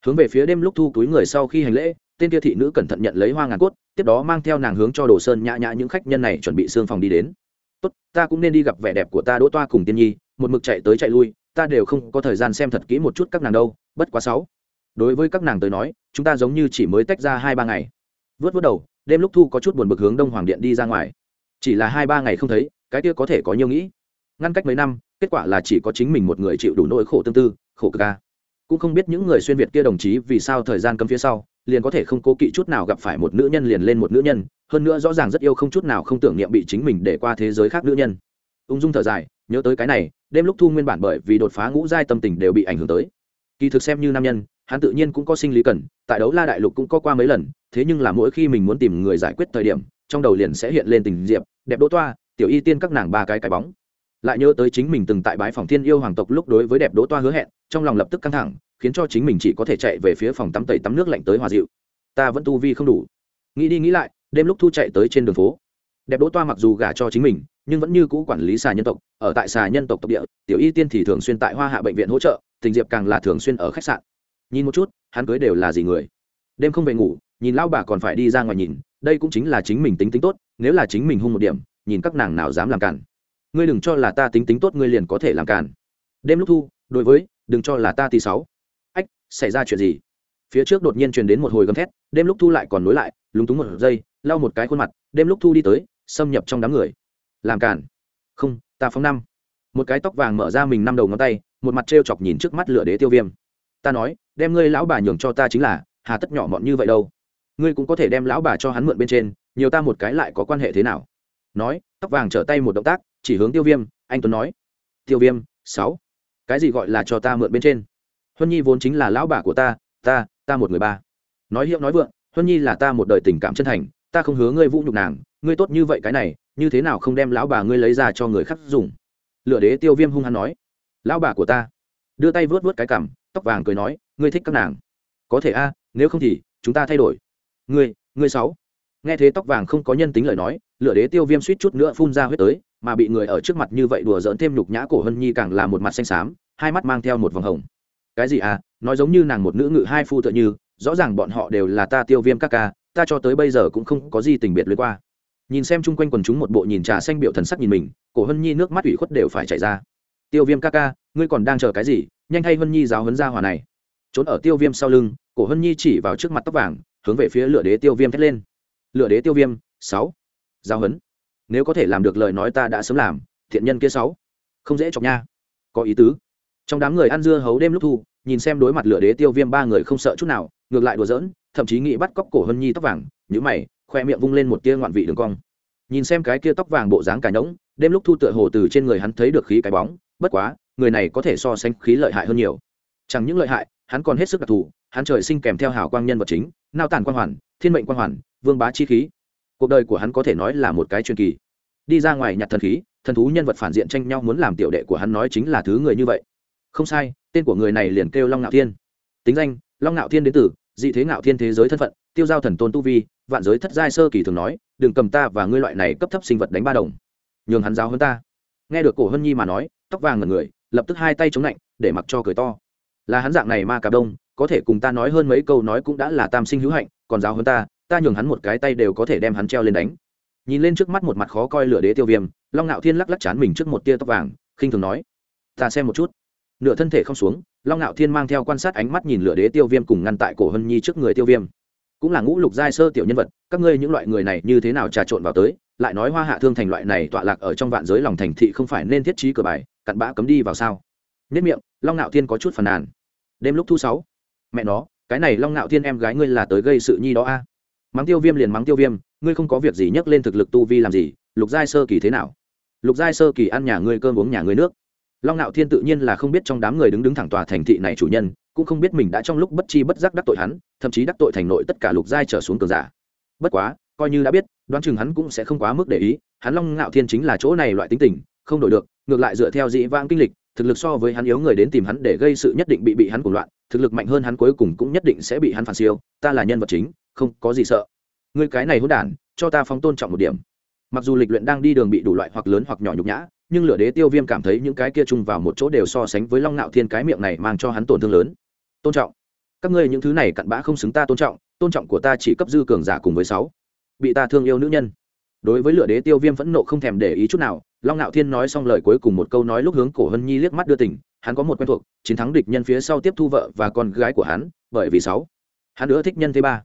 Hướng về phía đêm lúc thu túi người sau khi hành lễ tên kia thị nữ cẩn thận nhận lấy hoa ngàn cốt, tiếp đó mang theo nàng hướng cho đồ sơn nhã nhã những khách nhân này chuẩn bị xương phòng đi đến. Tốt, ta cũng nên đi gặp vẻ đẹp của ta đỗ toa cùng tiên nhi, một mực chạy tới chạy lui, ta đều không có thời gian xem thật kỹ một chút các nàng đâu, bất quá sáu. Đối với các nàng tới nói, chúng ta giống như chỉ mới tách ra hai ba ngày. Vớt vớt đầu, đêm lúc thu có chút buồn bực hướng đông hoàng điện đi ra ngoài. Chỉ là hai ba ngày không thấy, cái kia có thể có nhiều nghĩ. Ngăn cách mấy năm, kết quả là chỉ có chính mình một người chịu đủ nỗi khổ tương tư, khổ cực ca cũng không biết những người xuyên việt kia đồng chí vì sao thời gian cấm phía sau liền có thể không cố kỵ chút nào gặp phải một nữ nhân liền lên một nữ nhân, hơn nữa rõ ràng rất yêu không chút nào không tưởng niệm bị chính mình để qua thế giới khác nữ nhân. Ung dung thở dài, nhớ tới cái này, đêm lúc thu nguyên bản bởi vì đột phá ngũ giai tâm tình đều bị ảnh hưởng tới. Kỳ thực xem như nam nhân, hắn tự nhiên cũng có sinh lý cần, tại đấu la đại lục cũng có qua mấy lần, thế nhưng là mỗi khi mình muốn tìm người giải quyết thời điểm, trong đầu liền sẽ hiện lên tình diệp, đẹp đỗ toa, tiểu y tiên các nàng ba cái cái bóng lại nhớ tới chính mình từng tại bái phòng thiên yêu hoàng tộc lúc đối với đẹp đỗ toa hứa hẹn, trong lòng lập tức căng thẳng, khiến cho chính mình chỉ có thể chạy về phía phòng tắm tẩy tắm nước lạnh tới hòa dịu. Ta vẫn tu vi không đủ. Nghĩ đi nghĩ lại, đêm lúc thu chạy tới trên đường phố. Đẹp đỗ toa mặc dù gả cho chính mình, nhưng vẫn như cũ quản lý xà nhân tộc, ở tại xà nhân tộc tộc địa, tiểu y tiên thì thường xuyên tại hoa hạ bệnh viện hỗ trợ, tình diệp càng là thường xuyên ở khách sạn. Nhìn một chút, hắn cưới đều là gì người. Đêm không về ngủ, nhìn lão bà còn phải đi ra ngoài nhìn, đây cũng chính là chính mình tính tính tốt, nếu là chính mình hung một điểm, nhìn các nàng nào dám làm cản ngươi đừng cho là ta tính tính tốt ngươi liền có thể làm cản đêm lúc thu, đối với, đừng cho là ta tí sáu. Ách, xảy ra chuyện gì? Phía trước đột nhiên truyền đến một hồi gầm thét, đêm lúc thu lại còn nối lại, lúng túng một giây, lau một cái khuôn mặt, đêm lúc thu đi tới, xâm nhập trong đám người. Làm cản không, ta phóng năm. Một cái tóc vàng mở ra mình năm đầu ngón tay, một mặt t chọc nhìn trước mắt lửa đế tiêu viêm. Ta nói, đem ngươi lão bà nhường cho ta chính là, hà tất nhỏ mọn như vậy đâu. Ngươi cũng có thể đem lão bà cho hắn mượn bên trên, nhiều ta một cái lại có quan hệ thế nào? Nói, tóc vàng trở tay một động tác, chỉ hướng tiêu viêm, anh tuấn nói. Tiêu viêm, sáu. Cái gì gọi là cho ta mượn bên trên? Huân nhi vốn chính là lão bà của ta ta ta một người ba. Nói hiệu nói vượng, huân nhi là ta một đời tình cảm chân thành, ta không hứa ngươi vũ nhục nàng, ngươi tốt như vậy cái này, như thế nào không đem lão bà ngươi lấy ra cho người khác dùng? Lựa đế tiêu viêm hung hăng nói. Lão bà của ta. Đưa tay vớt vớt cái cằm, tóc vàng cười nói, ngươi thích các nàng. Có thể a, nếu không thì, chúng ta thay đổi. Ngươi ngươi sáu nghe thế tóc vàng không có nhân tính lời nói, lửa đế tiêu viêm suýt chút nữa phun ra huyết tới, mà bị người ở trước mặt như vậy đùa dỡn thêm nhục nhã cổ hân nhi càng là một mặt xanh xám, hai mắt mang theo một vòng hồng. Cái gì à? Nói giống như nàng một nữ ngự hai phu tựa như, rõ ràng bọn họ đều là ta tiêu viêm các ca, ta cho tới bây giờ cũng không có gì tình biệt lưới qua. Nhìn xem chung quanh quần chúng một bộ nhìn trà xanh biểu thần sắc nhìn mình, cổ hân nhi nước mắt ủy khuất đều phải chảy ra. Tiêu viêm ca ca, ngươi còn đang chờ cái gì? Nhanh hay hân nhi giáo hấn ra hòa này? Trốn ở tiêu viêm sau lưng, cổ hân nhi chỉ vào trước mặt tóc vàng, hướng về phía lửa đế tiêu viêm thét lên lựa đế tiêu viêm, sáu. Giao hấn. Nếu có thể làm được lời nói ta đã sớm làm, thiện nhân kia sáu. Không dễ chọc nha. Có ý tứ. Trong đám người ăn dưa hấu đêm lúc thu, nhìn xem đối mặt lửa đế tiêu viêm ba người không sợ chút nào, ngược lại đùa giỡn, thậm chí nghĩ bắt cóc cổ hân nhi tóc vàng nhữ mày, khoe miệng vung lên một tia ngoạn vị đường cong. Nhìn xem cái kia tóc vàng bộ dáng cài nỗng đêm lúc thu tựa hồ từ trên người hắn thấy được khí cái bóng, bất quá, người này có thể so sánh khí lợi hại hơn nhiều. Chẳng những lợi hại, hắn còn hết sức đặc thù, hắn trời sinh kèm theo hào quang nhân vật chính, nao tản quang hoàn, thiên mệnh quang hoàn vương bá chi khí. Cuộc đời của hắn có thể nói là một cái truyền kỳ. Đi ra ngoài nhặt thần khí, thần thú nhân vật phản diện tranh nhau muốn làm tiểu đệ của hắn nói chính là thứ người như vậy. Không sai, tên của người này liền kêu long ngạo thiên. Tính danh, long ngạo thiên đến từ, dị thế ngạo thiên thế giới thân phận, tiêu giao thần tôn tu vi, vạn giới thất giai sơ kỳ thường nói, đừng cầm ta và ngươi loại này cấp thấp sinh vật đánh ba đồng. Nhường hắn giáo hơn ta. Nghe được cổ hân nhi mà nói, tóc vàng ngần người, lập tức hai tay chống lạnh, để mặc cho cười to. Là hắn dạng này ma cà đông, có thể cùng ta nói hơn mấy câu nói cũng đã là tam sinh hữu hạnh, còn giáo hơn ta ta nhường hắn một cái tay đều có thể đem hắn treo lên đánh. Nhìn lên trước mắt một mặt khó coi lửa đế tiêu viêm, long ngạo thiên lắc lắc chán mình trước một tia tóc vàng, khinh thường nói, ta xem một chút. Nửa thân thể không xuống, long ngạo thiên mang theo quan sát ánh mắt nhìn lửa đế tiêu viêm cùng ngăn tại cổ hân nhi trước người tiêu viêm. Cũng là ngũ lục giai sơ tiểu nhân vật, các ngươi những loại người này như thế nào trà trộn vào tới, lại nói hoa hạ thương thành loại này tọa lạc ở trong vạn giới lòng thành thị không phải nên thiết trí cửa bài, cặn bã cấm đi vào sao? Nhất miệng, long ngạo thiên có chút phàn nàn. Đêm lúc thu sáu, mẹ nó, cái này long ngạo thiên em gái ngươi là tới gây sự nhi đó a? Mắng tiêu viêm liền mắng tiêu viêm, ngươi không có việc gì nhắc lên thực lực tu vi làm gì, lục giai sơ kỳ thế nào? Lục giai sơ kỳ ăn nhà ngươi cơm uống nhà ngươi nước. Long ngạo thiên tự nhiên là không biết trong đám người đứng đứng thẳng tòa thành thị này chủ nhân, cũng không biết mình đã trong lúc bất chi bất giác đắc tội hắn, thậm chí đắc tội thành nội tất cả lục giai trở xuống cường giả. Bất quá, coi như đã biết, đoán chừng hắn cũng sẽ không quá mức để ý, hắn long ngạo thiên chính là chỗ này loại tính tình, không đổi được, ngược lại dựa theo dĩ vãng kinh lịch, thực lực so với hắn yếu người đến tìm hắn để gây sự nhất định bị bị hắn cuồng loạn, thực lực mạnh hơn hắn cuối cùng cũng nhất định sẽ bị hắn phản siêu, ta là nhân vật chính không có gì sợ. Người cái này hỗn đản, cho ta phóng tôn trọng một điểm. Mặc dù lịch luyện đang đi đường bị đủ loại hoặc lớn hoặc nhỏ nhục nhã, nhưng lửa đế tiêu viêm cảm thấy những cái kia chung vào một chỗ đều so sánh với long ngạo thiên cái miệng này mang cho hắn tổn thương lớn. Tôn trọng. Các ngươi những thứ này cặn bã không xứng ta tôn trọng tôn trọng của ta chỉ cấp dư cường giả cùng với sáu. Bị ta thương yêu nữ nhân. Đối với lửa đế tiêu viêm phẫn nộ không thèm để ý chút nào, long ngạo thiên nói xong lời cuối cùng một câu nói lúc hướng cổ hân nhi liếc mắt đưa tỉnh hắn có một quen thuộc, chiến thắng địch nhân phía sau tiếp thu vợ và con gái của hắn, bởi vì sáu. Hắn nữa thích nhân thứ ba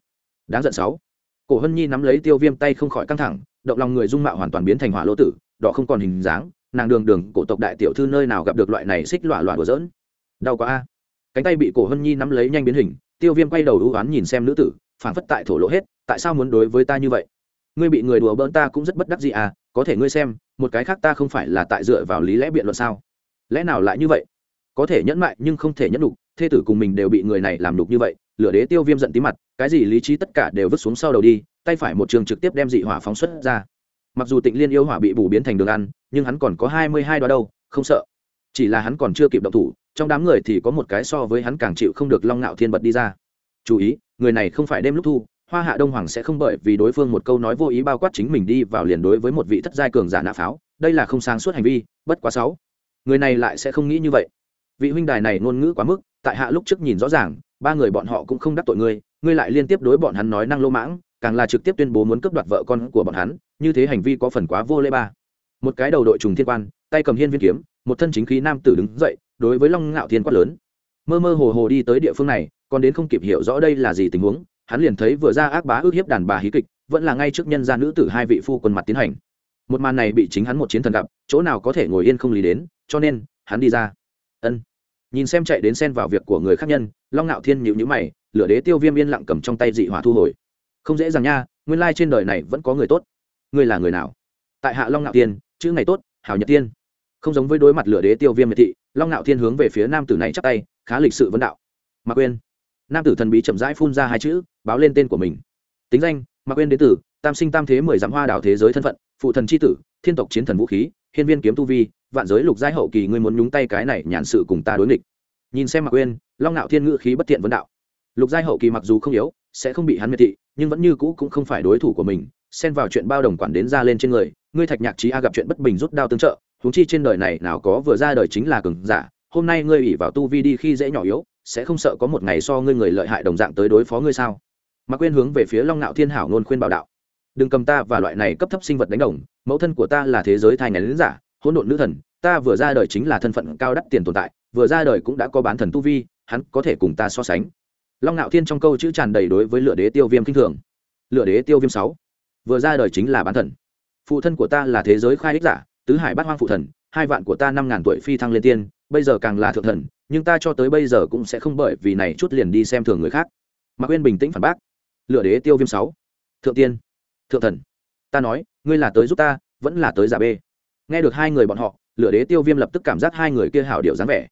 đáng giận sáu. Cổ hân nhi nắm lấy tiêu viêm tay không khỏi căng thẳng, động lòng người dung mạo hoàn toàn biến thành hỏa lỗ tử, đỏ không còn hình dáng, nàng đường đường cổ tộc đại tiểu thư nơi nào gặp được loại này xích lọa lọa đùa dỡn đau quá a. Cánh tay bị cổ hân nhi nắm lấy nhanh biến hình, tiêu viêm quay đầu ưu oán nhìn xem nữ tử phản phất tại thổ lộ hết, tại sao muốn đối với ta như vậy? Ngươi bị người đùa bỡn ta cũng rất bất đắc gì à có thể ngươi xem, một cái khác ta không phải là tại dựa vào lý lẽ biện luận sao? Lẽ nào lại như vậy? Có thể nhẫn mại nhưng không thể nhẫn đục thê tử cùng mình đều bị người này làm đục như vậy lửa đế tiêu viêm giận tí mặt, cái gì lý trí tất cả đều vứt xuống sau đầu đi, tay phải một trường trực tiếp đem dị hỏa phóng xuất ra. Mặc dù tịnh liên yêu hỏa bị bù biến thành đường ăn, nhưng hắn còn có hai mươi hai đó đâu, không sợ. Chỉ là hắn còn chưa kịp động thủ, trong đám người thì có một cái so với hắn càng chịu không được long ngạo thiên bật đi ra. Chú ý, người này không phải đêm lúc thu, hoa hạ đông hoàng sẽ không bởi vì đối phương một câu nói vô ý bao quát chính mình đi vào liền đối với một vị thất giai cường giả nạ pháo, đây là không sáng suốt hành vi, bất quá sáu. Người này lại sẽ không nghĩ như vậy. Vị huynh đài này ngôn ngữ quá mức, tại hạ lúc trước nhìn rõ ràng ba người bọn họ cũng không đắc tội ngươi ngươi lại liên tiếp đối bọn hắn nói năng lô mãng, càng là trực tiếp tuyên bố muốn cướp đoạt vợ con của bọn hắn, như thế hành vi có phần quá vô lễ ba. Một cái đầu đội trùng thiên quan, tay cầm hiên viên kiếm, một thân chính khí nam tử đứng dậy, đối với long ngạo thiên quát lớn. Mơ mơ hồ hồ đi tới địa phương này, còn đến không kịp hiểu rõ đây là gì tình huống, hắn liền thấy vừa ra ác bá ước hiếp đàn bà hí kịch, vẫn là ngay trước nhân gia nữ tử hai vị phu quân mặt tiến hành. Một màn này bị chính hắn một chiến thần gặp, chỗ nào có thể ngồi yên không lý đến, cho nên, hắn đi ra. Ân nhìn xem chạy đến xen vào việc của người khác nhân, long ngạo thiên nhịu nhữ mày, lửa đế tiêu viêm yên lặng cầm trong tay dị hỏa thu hồi. Không dễ dàng nha, nguyên lai trên đời này vẫn có người tốt. Ngươi là người nào? Tại hạ long ngạo tiên chữ ngày tốt, hảo nhật tiên không giống với đối mặt lửa đế tiêu viêm miệt thị, long ngạo thiên hướng về phía nam tử này chắp tay, khá lịch sự vấn đạo. Mạc quên nam tử thần bí chậm rãi phun ra hai chữ, báo lên tên của mình. Tính danh, mạc quên đế tử, tam sinh tam thế mười dặm hoa đảo thế giới thân phận, phụ thần c h i tử, thiên tộc chiến thần vũ khí, hiên viên kiếm tu vi vạn giới lục giai hậu kỳ ngươi muốn nhúng tay cái này nhàn sự cùng ta đối nghịch. Nhìn xem mạc quên long ngạo thiên ngữ khí bất thiện vấn đạo. Lục giai hậu kỳ mặc dù không yếu, sẽ không bị hắn miệt thị, nhưng vẫn như cũ cũng không phải đối thủ của mình. Xen vào chuyện bao đồng quản đến ra lên trên người, ngươi thạch nhạc trí a gặp chuyện bất bình rút đao tương trợ, huống chi trên đời này nào có vừa ra đời chính là cường giả. Hôm nay ngươi ủy vào tu vi đi khi dễ nhỏ yếu, sẽ không sợ có một ngày so ngươi người lợi hại đồng dạng tới đối phó ngươi sao? Mạc quên hướng về phía long Nạo thiên hảo ngôn khuyên bảo đạo. Đừng cầm ta và loại này cấp thấp sinh vật đánh đồng, mẫu thân của ta là thế giới thai ngàn giả hỗn độn nữ thần, ta vừa ra đời chính là thân phận cao đắt tiền tồn tại, vừa ra đời cũng đã có bán thần tu vi, hắn có thể cùng ta so sánh. Long ngạo thiên trong câu chữ tràn đầy đối với lựa đế tiêu viêm kinh thường. Lựa đế tiêu viêm sáu, vừa ra đời chính là bán thần. Phụ thân của ta là thế giới khai ích giả, tứ hải bát hoang phụ thần, hai vạn của ta năm ngàn tuổi phi thăng lên tiên, bây giờ càng là thượng thần, nhưng ta cho tới bây giờ cũng sẽ không bởi vì này chút liền đi xem thường người khác. Mạc quên bình tĩnh phản bác. Lựa đế tiêu viêm sáu, thượng tiên, thượng thần. Ta nói, ngươi là tới giúp ta, vẫn là tới giả bê nghe được hai người bọn họ, lửa đế tiêu viêm lập tức cảm giác hai người kia hảo điệu dáng vẻ.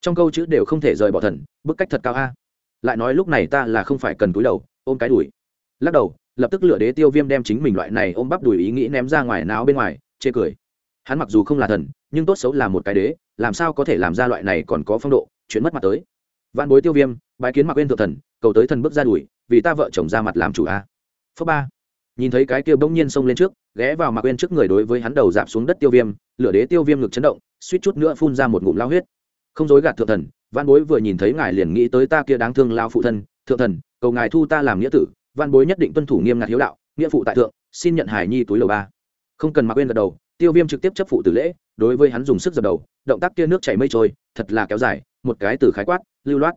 Trong câu chữ đều không thể rời bỏ thần, bức cách thật cao a. Lại nói lúc này ta là không phải cần túi đầu, ôm cái đùi. Lắc đầu, lập tức lửa đế tiêu viêm đem chính mình loại này ôm bắp đùi ý nghĩ ném ra ngoài não bên ngoài, chê cười. Hắn mặc dù không là thần, nhưng tốt xấu là một cái đế, làm sao có thể làm ra loại này còn có phong độ, chuyện mất mặt tới. Vạn bối tiêu viêm, bái kiến mặc quên thượng thần, cầu tới thần bước ra đùi, vì ta vợ chồng ra mặt làm chủ a. Phước ba nhìn thấy cái kia bỗng nhiên xông lên trước, ghé vào mặc quên trước người đối với hắn đầu dạp xuống đất tiêu viêm, lửa đế tiêu viêm ngực chấn động, suýt chút nữa phun ra một ngụm lao huyết. Không dối gạt thượng thần văn bối vừa nhìn thấy ngài liền nghĩ tới ta kia đáng thương lao phụ thân, thượng thần, cầu ngài thu ta làm nghĩa tử văn bối nhất định tuân thủ nghiêm ngặt hiếu đạo, nghĩa phụ tại thượng, xin nhận hải nhi túi lầu ba. Không cần mặc quên gật đầu, tiêu viêm trực tiếp chấp phụ tử lễ, đối với hắn dùng sức dập đầu, động tác kia nước chảy mây trôi, thật là kéo dài, một cái từ khái quát, lưu loát.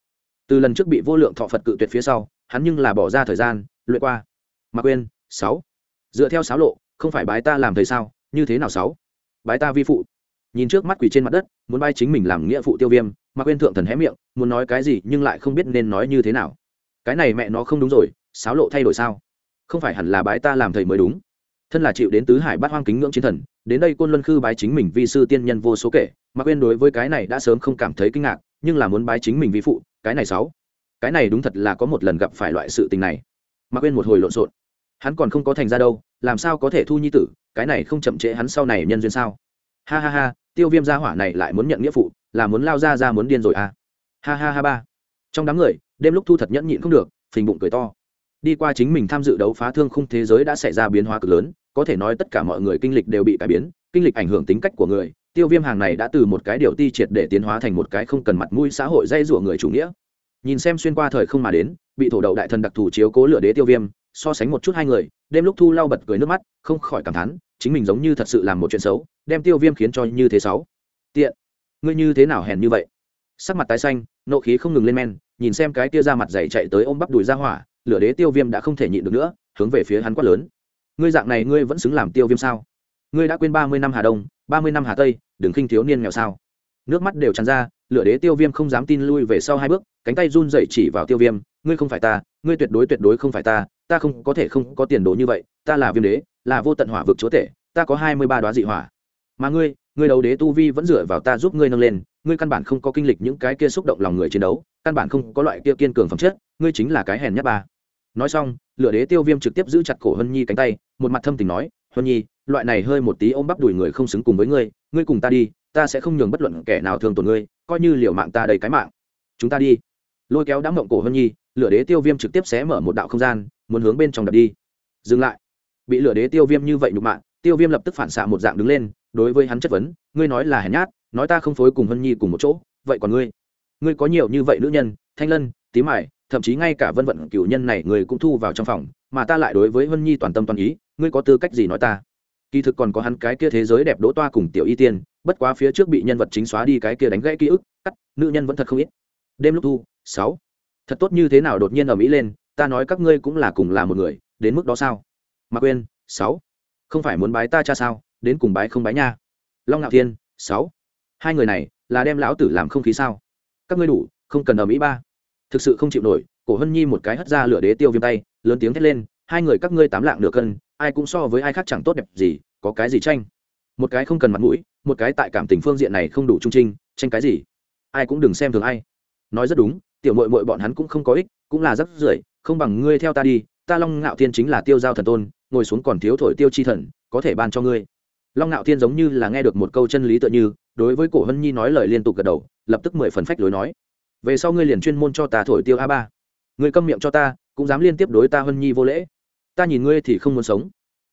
Từ lần trước bị vô lượng thọ phật cự tuyệt phía sau, hắn nhưng là bỏ ra thời gian, luyện qua. Mặc quên sáu. Dựa theo sáo lộ, không phải bái ta làm thầy sao? Như thế nào sáu? Bái ta vi phụ. Nhìn trước mắt quỷ trên mặt đất, muốn bay chính mình làm nghĩa phụ tiêu viêm, mà quên thượng thần hé miệng, muốn nói cái gì nhưng lại không biết nên nói như thế nào. Cái này mẹ nó không đúng rồi, sáo lộ thay đổi sao? Không phải hẳn là bái ta làm thầy mới đúng. Thân là chịu đến tứ hải bát hoang kính ngưỡng chiến thần, đến đây côn luân khư bái chính mình vi sư tiên nhân vô số kể, mà quên đối với cái này đã sớm không cảm thấy kinh ngạc, nhưng là muốn bái chính mình vi phụ, cái này sáu? Cái này đúng thật là có một lần gặp phải loại sự tình này. Mà quên một hồi lộn xộn hắn còn không có thành ra đâu, làm sao có thể thu nhi tử, cái này không chậm trễ hắn sau này nhân duyên sao? Ha ha ha, tiêu viêm gia hỏa này lại muốn nhận nghĩa phụ, là muốn lao ra ra muốn điên rồi à? Ha ha ha ba. Trong đám người, đêm lúc thu thật nhẫn nhịn không được, phình bụng cười to. Đi qua chính mình tham dự đấu phá thương khung thế giới đã xảy ra biến hóa cực lớn, có thể nói tất cả mọi người kinh lịch đều bị cải biến, kinh lịch ảnh hưởng tính cách của người, tiêu viêm hàng này đã từ một cái điều ti triệt để tiến hóa thành một cái không cần mặt mũi xã hội dây rủa người chủ nghĩa. Nhìn xem xuyên qua thời không mà đến, bị thổ đậu đại thần đặc thù chiếu cố lửa đế tiêu viêm so sánh một chút hai người, đêm lúc thu lau bật cười nước mắt, không khỏi cảm thán, chính mình giống như thật sự làm một chuyện xấu, đem tiêu viêm khiến cho như thế sáu tiện, ngươi như thế nào hèn như vậy? Sắc mặt tái xanh, nộ khí không ngừng lên men, nhìn xem cái tia ra mặt dày chạy tới ôm bắp đùi ra hỏa, lửa đế tiêu viêm đã không thể nhịn được nữa, hướng về phía hắn quát lớn. Ngươi dạng này ngươi vẫn xứng làm tiêu viêm sao? Ngươi đã quên ba mươi năm hà đông, ba mươi năm hà tây, đừng khinh thiếu niên nghèo sao? Nước mắt đều tràn ra, lửa đế tiêu viêm không dám tin lui về sau hai bước, cánh tay run dậy chỉ vào tiêu viêm, ngươi không phải ta, ngươi tuyệt đối tuyệt đối không phải ta ta không có thể không có tiền đồ như vậy, ta là viêm đế, là vô tận hỏa vực chúa tể, ta có hai mươi ba đoá dị hỏa. Mà ngươi ngươi đấu đế tu vi vẫn dựa vào ta giúp ngươi nâng lên, ngươi căn bản không có kinh lịch những cái kia xúc động lòng người chiến đấu, căn bản không có loại kia kiên cường phẩm chất, ngươi chính là cái hèn nhất ba. Nói xong, lửa đế tiêu viêm trực tiếp giữ chặt cổ hân nhi cánh tay, một mặt thâm tình nói hân nhi, loại này hơi một tí ôm bắp đùi người không xứng cùng với ngươi ngươi cùng ta đi, ta sẽ không nhường bất luận kẻ nào thương tổn ngươi, coi như liều mạng ta đầy cái mạng. Chúng ta đi. Lôi kéo đám mộng cổ hân nhi, lửa đế tiêu viêm trực tiếp xé mở một đạo không gian muốn hướng bên trong đập đi. Dừng lại. Bị lửa đế tiêu viêm như vậy nhục mạng tiêu viêm lập tức phản xạ một dạng đứng lên, đối với hắn chất vấn, ngươi nói là hèn nhát, nói ta không phối cùng hân nhi cùng một chỗ, vậy còn ngươi? Ngươi có nhiều như vậy nữ nhân, thanh lân tí mải, thậm chí ngay cả vân vận cựu nhân này người cũng thu vào trong phòng, mà ta lại đối với hân nhi toàn tâm toàn ý, ngươi có tư cách gì nói ta? Kỳ thực còn có hắn cái kia thế giới đẹp đỗ toa cùng tiểu y tiên, bất quá phía trước bị nhân vật chính xóa đi cái kia đánh gãy ký ức, cắt, nữ nhân vẫn thật không ít. Đêm lúc thu, sáu. Thật tốt như thế nào đột nhiên ở mỹ lên ta nói các ngươi cũng là cùng là một người, đến mức đó sao? Mà quên sáu. Không phải muốn bái ta cha sao? Đến cùng bái không bái nha? Long ngạo thiên, sáu. Hai người này, là đem lão tử làm không khí sao? Các ngươi đủ, không cần ở mỹ ba. Thực sự không chịu nổi, cổ hân nhi một cái hất ra lửa đế tiêu viêm tay, lớn tiếng thét lên, hai người các ngươi tám lạng nửa cân, ai cũng so với ai khác chẳng tốt đẹp gì, có cái gì tranh? Một cái không cần mặt mũi, một cái tại cảm tình phương diện này không đủ trung trinh, tranh cái gì? Ai cũng đừng xem thường ai. Nói rất đúng, tiểu mội mội bọn hắn cũng không có ích, cũng là rất rưởi không bằng ngươi theo ta đi, ta long ngạo thiên chính là tiêu giao thần tôn, ngồi xuống còn thiếu thổi tiêu chi thần, có thể ban cho ngươi. Long ngạo thiên giống như là nghe được một câu chân lý tựa như, đối với cổ hân nhi nói lời liên tục gật đầu, lập tức mười phần phách lối nói, về sau ngươi liền chuyên môn cho ta thổi tiêu a ba. Ngươi câm miệng cho ta, cũng dám liên tiếp đối ta hân nhi vô lễ. Ta nhìn ngươi thì không muốn sống.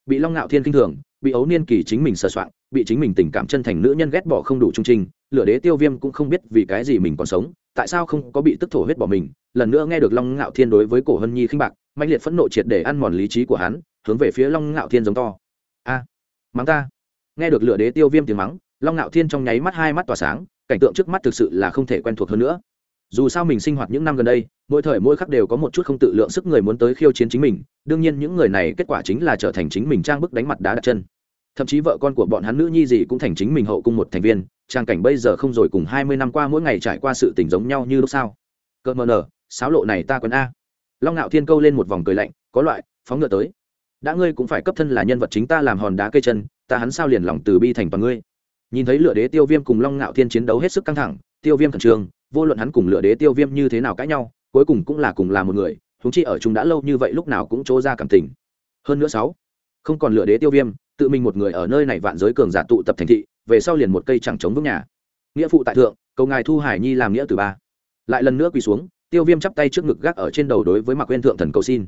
Bị long ngạo thiên kinh thường, bị ấu niên kỳ chính mình sờ soạn bị chính mình tình cảm chân thành nữ nhân ghét bỏ không đủ trung trình, lửa đế tiêu viêm cũng không biết vì cái gì mình còn sống, tại sao không có bị tức thổ huyết bỏ mình. Lần nữa nghe được long ngạo thiên đối với cổ hân nhi khinh bạc mạnh liệt phẫn nộ triệt để ăn mòn lý trí của hắn, hướng về phía long ngạo thiên giống to. A, mắng ta. Nghe được lửa đế tiêu viêm tiếng mắng, long ngạo thiên trong nháy mắt hai mắt tỏa sáng, cảnh tượng trước mắt thực sự là không thể quen thuộc hơn nữa. Dù sao mình sinh hoạt những năm gần đây, mỗi thời mỗi khắc đều có một chút không tự lượng sức người muốn tới khiêu chiến chính mình, đương nhiên những người này kết quả chính là trở thành chính mình trang bức đánh mặt đá đặt chân thậm chí vợ con của bọn hắn nữ nhi gì cũng thành chính mình hậu cung một thành viên, trang cảnh bây giờ không rồi cùng hai mươi năm qua mỗi ngày trải qua sự tình giống nhau như lúc sao cơ mờ nở sáo lộ này ta quấn a. Long ngạo thiên câu lên một vòng cười lạnh, có loại, phóng ngựa tới. Đã ngươi cũng phải cấp thân là nhân vật chính ta làm hòn đá cây chân, ta hắn sao liền lòng từ bi thành toàn ngươi. Nhìn thấy lựa đế tiêu viêm cùng long ngạo thiên chiến đấu hết sức căng thẳng, tiêu viêm khẩn trương, vô luận hắn cùng lựa đế tiêu viêm như thế nào cãi nhau, cuối cùng cũng là cùng là một người húng chi ở chúng đã lâu như vậy lúc nào cũng trố ra cảm tình. Hơn nữa sáu, không còn lựa đế tiêu viêm tự mình một người ở nơi này vạn giới cường giả tụ tập thành thị, về sau liền một cây chẳng chống vững nhà. Nghĩa phụ tại thượng, cầu ngài thu hải nhi làm nghĩa từ ba. Lại lần nữa quỳ xuống, tiêu viêm chắp tay trước ngực gác ở trên đầu đối với mạc quên thượng thần cầu xin.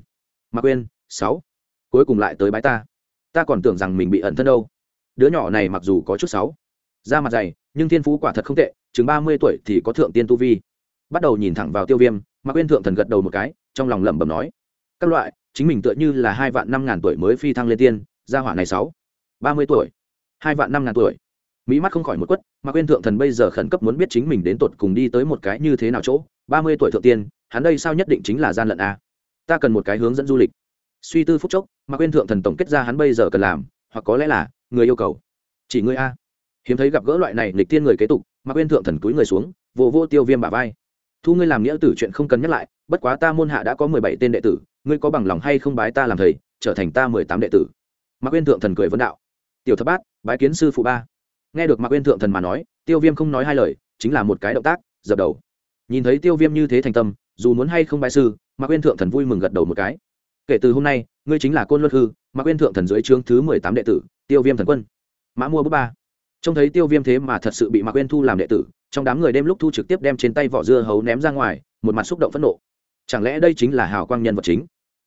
Mạc quên sáu. Cuối cùng lại tới bái ta. Ta còn tưởng rằng mình bị ẩn thân đâu. Đứa nhỏ này mặc dù có chút sáu. Da mặt dày, nhưng thiên phú quả thật không tệ, chừng ba mươi tuổi thì có thượng tiên tu vi. Bắt đầu nhìn thẳng vào tiêu viêm, mạc quên thượng thần gật đầu một cái, trong lòng lẩm bẩm nói. Các loại, chính mình tựa như là hai vạn năm ngàn tuổi mới phi thăng lên tiên, gia hỏa này sáu ba mươi tuổi. Hai vạn năm ngàn tuổi. Mỹ mắt không khỏi một quất, mà quên thượng thần bây giờ khẩn cấp muốn biết chính mình đến tột cùng đi tới một cái như thế nào chỗ. Ba mươi tuổi thượng tiên, hắn đây sao nhất định chính là gian lận a? Ta cần một cái hướng dẫn du lịch. Suy tư phúc chốc, mà quên thượng thần tổng kết ra hắn bây giờ cần làm, hoặc có lẽ là, người yêu cầu. Chỉ ngươi a. Hiếm thấy gặp gỡ loại này lịch tiên người kế tục, mà quên thượng thần cúi người xuống vô vô tiêu viêm bà vai. Thu ngươi làm nghĩa tử chuyện không cần nhắc lại, bất quá ta môn hạ đã có mười bảy tên đệ tử, ngươi có bằng lòng hay không bái ta làm thầy, trở thành ta mười tám đệ tử. Mà quên thượng thần cười vấn đạo tiểu thập bát, bái kiến sư phụ ba. Nghe được mạc uyên thượng thần mà nói, tiêu viêm không nói hai lời, chính là một cái động tác, dập đầu. Nhìn thấy tiêu viêm như thế thành tâm, dù muốn hay không bái sư, mạc uyên thượng thần vui mừng gật đầu một cái. Kể từ hôm nay, ngươi chính là côn luân hư, mạc uyên thượng thần dưới trướng thứ mười tám đệ tử, tiêu viêm thần quân. Mã mua bước ba. Trông thấy tiêu viêm thế mà thật sự bị mạc uyên thu làm đệ tử, trong đám người đêm lúc thu trực tiếp đem trên tay vỏ dưa hấu ném ra ngoài, một mặt xúc động phẫn nộ. Chẳng lẽ đây chính là hào quang nhân vật chính?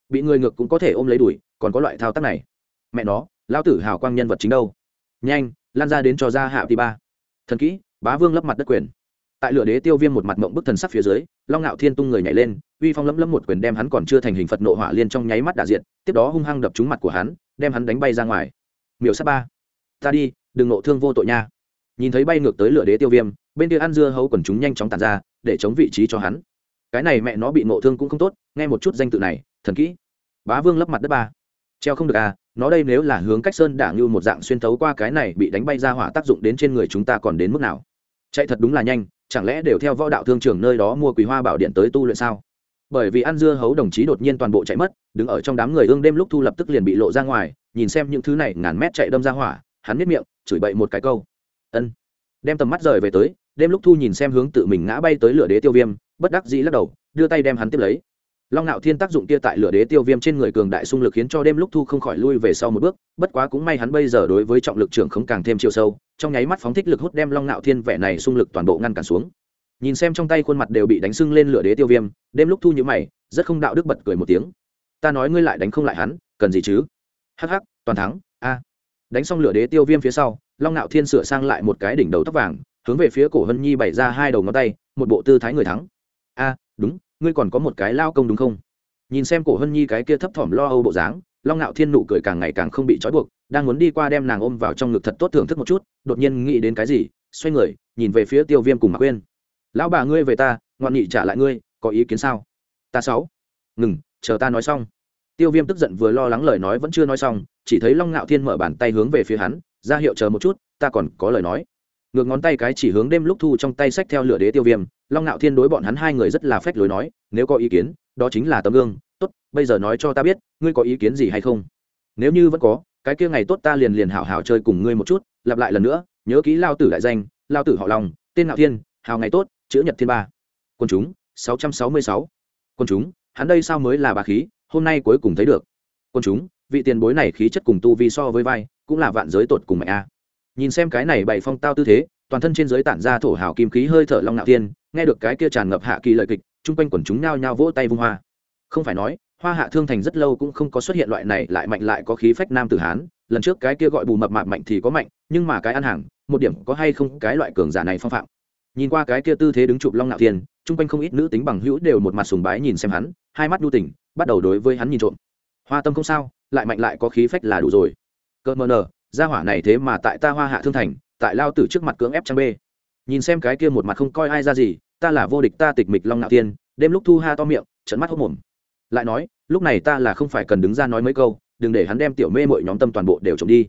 Bị người ngược cũng có thể ôm lấy đuổi, còn có loại thao tác này. Mẹ nó lão tử hào quang nhân vật chính đâu? Nhanh, lan ra đến cho ra hạ tỷ ba. Thần kỹ, bá vương lấp mặt đất quyền. Tại lửa đế tiêu viêm một mặt mộng bức thần sắc phía dưới, long ngạo thiên tung người nhảy lên, uy phong lấm lấm một quyền đem hắn còn chưa thành hình phật nộ hỏa liên trong nháy mắt đả diện tiếp đó hung hăng đập trúng mặt của hắn, đem hắn đánh bay ra ngoài. Miểu sát ba. Ta đi, đừng nộ thương vô tội nha. Nhìn thấy bay ngược tới lửa đế tiêu viêm, bên kia ăn dưa hấu quần chúng nhanh chóng tàn ra, để chống vị trí cho hắn. Cái này mẹ nó bị nộ thương cũng không tốt, nghe một chút danh tự này, thần kỹ. Bá vương lấp mặt đất ba. Treo không được à nó đây nếu là hướng cách sơn đảng như một dạng xuyên thấu qua cái này bị đánh bay ra hỏa tác dụng đến trên người chúng ta còn đến mức nào? Chạy thật đúng là nhanh, chẳng lẽ đều theo võ đạo thương trường nơi đó mua quý hoa bảo điện tới tu luyện sao? Bởi vì ăn dưa hấu đồng chí đột nhiên toàn bộ chạy mất, đứng ở trong đám người ương đêm lúc thu lập tức liền bị lộ ra ngoài, nhìn xem những thứ này ngàn mét chạy đâm ra hỏa, hắn biết miệng, chửi bậy một cái câu. Ân. Đem tầm mắt rời về tới, đêm lúc thu nhìn xem hướng tự mình ngã bay tới lửa đế tiêu viêm, bất đắc dĩ lắc đầu, đưa tay đem hắn tiếp lấy long nạo thiên tác dụng kia tại lửa đế tiêu viêm trên người cường đại xung lực khiến cho đêm lúc thu không khỏi lui về sau một bước, bất quá cũng may hắn bây giờ đối với trọng lực trưởng không càng thêm chiều sâu, trong nháy mắt phóng thích lực hút đem long nạo thiên vẻ này xung lực toàn bộ ngăn cản xuống. Nhìn xem trong tay khuôn mặt đều bị đánh sưng lên lửa đế tiêu viêm, đêm lúc thu nhữ mày, rất không đạo đức bật cười một tiếng. Ta nói ngươi lại đánh không lại hắn, cần gì chứ? Hắc hắc, toàn thắng, a. Đánh xong lửa đế tiêu viêm phía sau, long nạo thiên sửa sang lại một cái đỉnh đầu tóc vàng, hướng về phía cổ hân nhi bày ra hai đầu ngón tay, một bộ tư thái người thắng. A, đúng ngươi còn có một cái lao công đúng không? Nhìn xem cổ hân nhi cái kia thấp thỏm lo âu bộ dáng, long ngạo thiên nụ cười càng ngày càng không bị trói buộc, đang muốn đi qua đem nàng ôm vào trong ngực thật tốt thưởng thức một chút, đột nhiên nghĩ đến cái gì, xoay người, nhìn về phía tiêu viêm cùng mạc quên lão bà ngươi về ta, ngoạn nghị trả lại ngươi, có ý kiến sao? Ta sáu. Ngừng, chờ ta nói xong. Tiêu viêm tức giận vừa lo lắng lời nói vẫn chưa nói xong, chỉ thấy long ngạo thiên mở bàn tay hướng về phía hắn, ra hiệu chờ một chút, ta còn có lời nói ngược ngón tay cái chỉ hướng đêm lúc thu trong tay sách theo lửa đế tiêu viêm, long ngạo thiên đối bọn hắn hai người rất là phách lối nói, nếu có ý kiến, đó chính là tấm gương, tốt, bây giờ nói cho ta biết, ngươi có ý kiến gì hay không? Nếu như vẫn có, cái kia ngày tốt ta liền liền hảo hảo chơi cùng ngươi một chút, lặp lại lần nữa, nhớ kỹ lao tử đại danh, lao tử họ lòng tên ngạo thiên, hào ngày tốt, chữ nhật thiên ba. Quân chúng, sáu trăm sáu mươi sáu. Quân chúng, hắn đây sao mới là bà khí, hôm nay cuối cùng thấy được. Quân chúng, vị tiền bối này khí chất cùng tu vi so với vai, cũng là vạn giới tột cùng mạnh a nhìn xem cái này bày phong tao tư thế, toàn thân trên giới tản ra thổ hào kim khí hơi thở long nạo tiên nghe được cái kia tràn ngập hạ kỳ lợi kịch, chung quanh quần chúng nhao nhao vỗ tay vung hoa. Không phải nói, hoa hạ thương thành rất lâu cũng không có xuất hiện loại này lại mạnh lại có khí phách nam tử hán, lần trước cái kia gọi bù mập mạp mạnh thì có mạnh, nhưng mà cái ăn hàng, một điểm có hay không cái loại cường giả này phong phạm. Nhìn qua cái kia tư thế đứng chụp long nạo tiên chung quanh không ít nữ tính bằng hữu đều một mặt sùng bái nhìn xem hắn, hai mắt nhu tình, bắt đầu đối với hắn nhìn trộm. Hoa tâm không sao, lại mạnh lại có khí phách là đủ rồi. Cơ mờ nờ gia hỏa này thế mà tại ta hoa hạ thương thành tại lao tử trước mặt cưỡng ép trang bê, nhìn xem cái kia một mặt không coi ai ra gì ta là vô địch ta tịch mịch long ngạo tiên đêm lúc thu ha to miệng trận mắt hốc mồm. Lại nói lúc này ta là không phải cần đứng ra nói mấy câu đừng để hắn đem tiểu mê mội nhóm tâm toàn bộ đều trộm đi.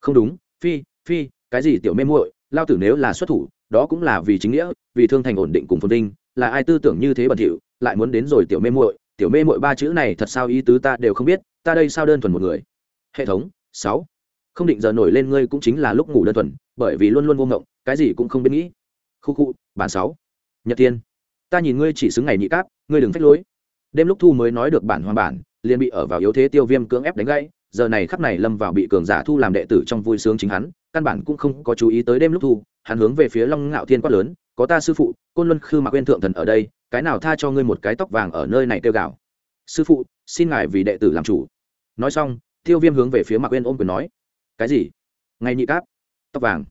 Không đúng phi phi cái gì tiểu mê muội? Lao tử nếu là xuất thủ đó cũng là vì chính nghĩa vì thương thành ổn định cùng phồn vinh là ai tư tưởng như thế bẩn thỉu lại muốn đến rồi tiểu mê muội? Tiểu mê muội ba chữ này thật sao ý tứ ta đều không biết ta đây sao đơn thuần một người? Hệ thống sáu không định giờ nổi lên ngươi cũng chính là lúc ngủ đơn thuần, bởi vì luôn luôn vô ngộng, cái gì cũng không biết nghĩ. Khu khu, bản sáu. Nhật tiên. Ta nhìn ngươi chỉ xứng ngày nhị cáp, ngươi đừng phách lối. Đêm lúc thu mới nói được bản hoàn bản, liền bị ở vào yếu thế tiêu viêm cưỡng ép đánh gãy, giờ này khắp này lâm vào bị cường giả thu làm đệ tử trong vui sướng chính hắn, căn bản cũng không có chú ý tới đêm lúc thu, hắn hướng về phía long ngạo thiên quát lớn, có ta sư phụ, côn luân khư mạc quên thượng thần ở đây, cái nào tha cho ngươi một cái tóc vàng ở nơi này kêu gào? Sư phụ, xin ngài vì đệ tử làm chủ. Nói xong, tiêu viêm hướng về phía mạc quên ôm quyền nói cái gì? Ngay nhị cáp. Tóc vàng.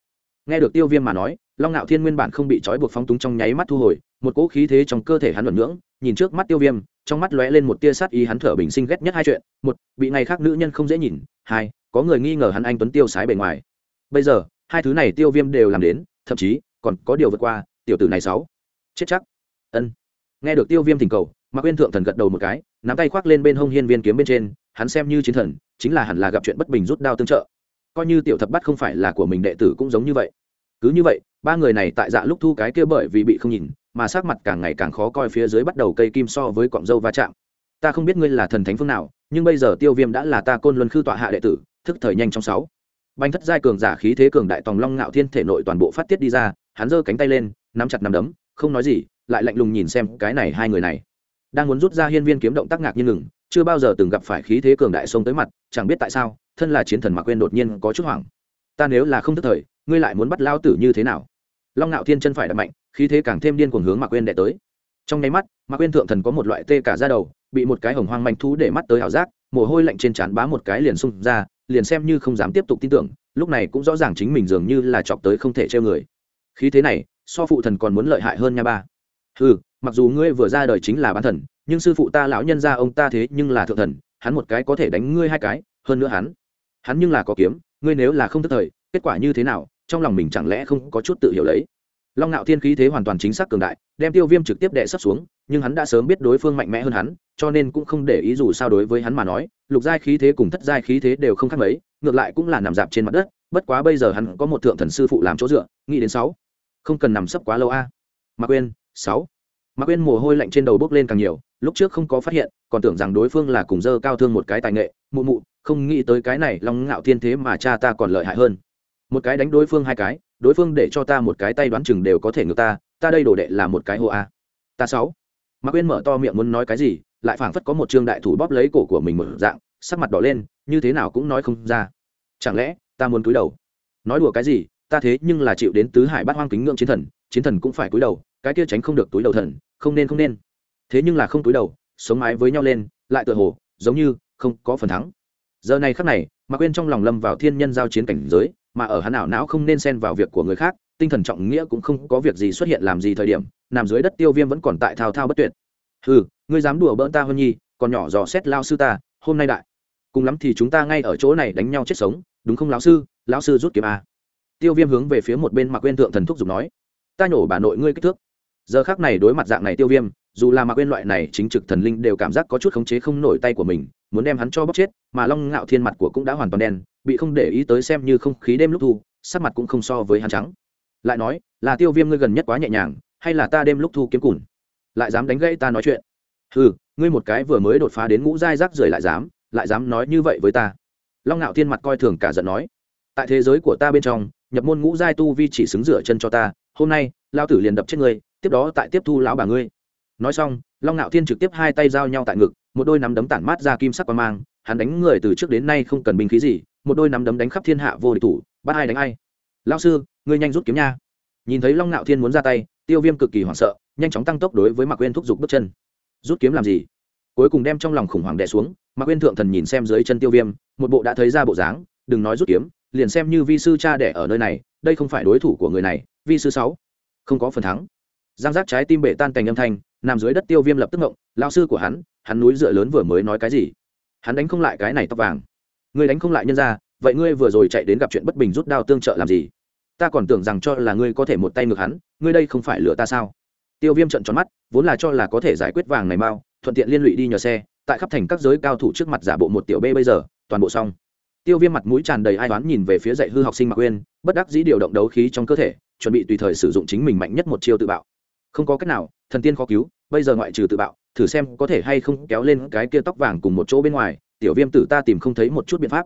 Nghe được tiêu viêm mà nói, long ngạo thiên nguyên bản không bị trói buộc phóng túng trong nháy mắt thu hồi, một cỗ khí thế trong cơ thể hắn luẩn ngưỡng, nhìn trước mắt tiêu viêm, trong mắt lóe lên một tia sát ý hắn thở bình sinh ghét nhất hai chuyện. Một, bị ngày khác nữ nhân không dễ nhìn. Hai, có người nghi ngờ hắn anh tuấn tiêu sái bề ngoài. Bây giờ, hai thứ này tiêu viêm đều làm đến, thậm chí còn có điều vượt qua, tiểu tử này sáu. Chết chắc. Ân. Nghe được tiêu viêm thỉnh cầu, mạc uyên thượng thần gật đầu một cái, nắm tay khoác lên bên hông hiên viên kiếm bên trên, hắn xem như chiến thần, chính là hẳn là gặp chuyện bất bình rút đao tương trợ coi như tiểu thập bắt không phải là của mình đệ tử cũng giống như vậy. Cứ như vậy, ba người này tại dạ lúc thu cái kia bởi vì bị không nhìn, mà sắc mặt càng ngày càng khó coi phía dưới bắt đầu cây kim so với cọng dâu va chạm. Ta không biết ngươi là thần thánh phương nào, nhưng bây giờ tiêu viêm đã là ta côn luân khư tọa hạ đệ tử, thức thời nhanh trong sáu. Banh thất giai cường giả khí thế cường đại tòng long ngạo thiên thể nội toàn bộ phát tiết đi ra, hắn giơ cánh tay lên, nắm chặt nắm đấm, không nói gì, lại lạnh lùng nhìn xem cái này hai người này. Đang muốn rút ra hiên viên kiếm động tác ngạc như ngừng chưa bao giờ từng gặp phải khí thế cường đại xông tới mặt, chẳng biết tại sao, thân là chiến thần mạc quên đột nhiên có chút hoảng. Ta nếu là không thức thời, ngươi lại muốn bắt lao tử như thế nào? Long ngạo thiên chân phải đập mạnh, khí thế càng thêm điên cuồng hướng mạc quên đệ tới. Trong nháy mắt mạc quên thượng thần có một loại tê cả ra đầu, bị một cái hồng hoang manh thú để mắt tới ảo giác, mồ hôi lạnh trên trán bá một cái liền xung ra, liền xem như không dám tiếp tục tin tưởng, lúc này cũng rõ ràng chính mình dường như là chọc tới không thể treo người. Khí thế này, so phụ thần còn muốn lợi hại hơn nha ba. Ừ mặc dù ngươi vừa ra đời chính là bán thần nhưng sư phụ ta lão nhân ra ông ta thế nhưng là thượng thần, hắn một cái có thể đánh ngươi hai cái, hơn nữa hắn hắn nhưng là có kiếm, ngươi nếu là không thức thời, kết quả như thế nào, trong lòng mình chẳng lẽ không có chút tự hiểu lấy long ngạo thiên khí thế hoàn toàn chính xác cường đại, đem tiêu viêm trực tiếp đệ sấp xuống, nhưng hắn đã sớm biết đối phương mạnh mẽ hơn hắn, cho nên cũng không để ý dù sao đối với hắn mà nói, lục giai khí thế cùng thất giai khí thế đều không khác mấy, ngược lại cũng là nằm dạp trên mặt đất, bất quá bây giờ hắn có một thượng thần sư phụ làm chỗ dựa, nghĩ đến sáu. Không cần nằm sấp quá lâu a. Mà quên sáu. Mà quên mồ hôi lạnh trên đầu bốc lên càng nhiều lúc trước không có phát hiện, còn tưởng rằng đối phương là cùng dơ cao thương một cái tài nghệ, mụ mụ, không nghĩ tới cái này long ngạo thiên thế mà cha ta còn lợi hại hơn. Một cái đánh đối phương hai cái, đối phương để cho ta một cái tay đoán chừng đều có thể ngược ta ta đây đổ đệ là một cái hô a. Ta sáu. Mạc quên mở to miệng muốn nói cái gì, lại phảng phất có một trương đại thủ bóp lấy cổ của mình một dạng, sắc mặt đỏ lên, như thế nào cũng nói không ra. Chẳng lẽ, ta muốn cúi đầu? Nói đùa cái gì, ta thế nhưng là chịu đến tứ hải bát hoang kính ngưỡng chiến thần chiến thần cũng phải cúi đầu, cái kia tránh không được túi đầu thần, không nên không nên thế nhưng là không túi đầu, sống mái với nhau lên, lại tựa hồ, giống như, không có phần thắng. Giờ này khắc này, mà quên trong lòng lâm vào thiên nhân giao chiến cảnh giới, mà ở hắn ảo não không nên xen vào việc của người khác, tinh thần trọng nghĩa cũng không có việc gì xuất hiện làm gì thời điểm, nằm dưới đất tiêu viêm vẫn còn tại thao thao bất tuyệt. Ừ ngươi dám đùa bỡn ta hơn nhi, còn nhỏ dò xét lao sư ta, hôm nay đại. Cùng lắm thì chúng ta ngay ở chỗ này đánh nhau chết sống, đúng không lão sư? Lão sư rút kiếm a tiêu viêm hướng về phía một bên mặc quên thượng thần thúc giục nói. Ta nhổ bà nội ngươi kích thước. Giờ khác này đối mặt dạng này tiêu viêm dù là mà quên loại này chính trực thần linh đều cảm giác có chút khống chế không nổi tay của mình, muốn đem hắn cho bóc chết, mà long ngạo thiên mặt của cũng đã hoàn toàn đen, bị không để ý tới xem như không khí đêm lúc thu, sắc mặt cũng không so với hắn trắng. Lại nói, là tiêu viêm ngươi gần nhất quá nhẹ nhàng, hay là ta đêm lúc thu kiếm cùn? Lại dám đánh gãy ta nói chuyện? Ừ ngươi một cái vừa mới đột phá đến ngũ giai rác rưởi lại dám lại dám nói như vậy với ta. Long ngạo thiên mặt coi thường cả giận nói, tại thế giới của ta bên trong, nhập môn ngũ giai tu vi chỉ xứng rửa chân cho ta, hôm nay lao tử liền đập chết ngươi, tiếp đó tại tiếp thu lão bà ngươi nói xong, long ngạo thiên trực tiếp hai tay giao nhau tại ngực, một đôi nắm đấm tản mát ra kim sắc qua mang, hắn đánh người từ trước đến nay không cần binh khí gì, một đôi nắm đấm đánh khắp thiên hạ vô địch thủ, bắt ai đánh ai. Lao sư, ngươi nhanh rút kiếm nha. Nhìn thấy long ngạo thiên muốn ra tay, tiêu viêm cực kỳ hoảng sợ, nhanh chóng tăng tốc đối với mạc quên thúc giục bước chân. Rút kiếm làm gì? Cuối cùng đem trong lòng khủng hoảng đè xuống, mạc quên thượng thần nhìn xem dưới chân tiêu viêm, một bộ đã thấy ra bộ dáng, đừng nói rút kiếm, liền xem như vi sư cha đẻ ở nơi này, đây không phải đối thủ của người này, vi sư sáu không có phần thắng. Giang giác trái tim bể tan cành âm thanh nằm dưới đất tiêu viêm lập tức ngộng lao sư của hắn hắn núi dựa lớn vừa mới nói cái gì? Hắn đánh không lại cái này tóc vàng. Người đánh không lại nhân ra, vậy ngươi vừa rồi chạy đến gặp chuyện bất bình rút đao tương trợ làm gì? Ta còn tưởng rằng cho là ngươi có thể một tay ngược hắn, ngươi đây không phải lừa ta sao? Tiêu viêm trận tròn mắt, vốn là cho là có thể giải quyết vàng này mau, thuận tiện liên lụy đi nhờ xe, tại khắp thành các giới cao thủ trước mặt giả bộ một tiểu b bây giờ, toàn bộ xong. Tiêu viêm mặt mũi tràn đầy ai toán nhìn về phía dạy hư học sinh mạc quên bất đắc dĩ điều động đấu khí trong cơ thể, chuẩn bị tùy thời sử dụng chính mình mạnh nhất một chiêu tự bạo không có cách nào, thần tiên khó cứu, bây giờ ngoại trừ tự bạo, thử xem có thể hay không kéo lên cái kia tóc vàng cùng một chỗ bên ngoài, tiểu viêm tử ta tìm không thấy một chút biện pháp.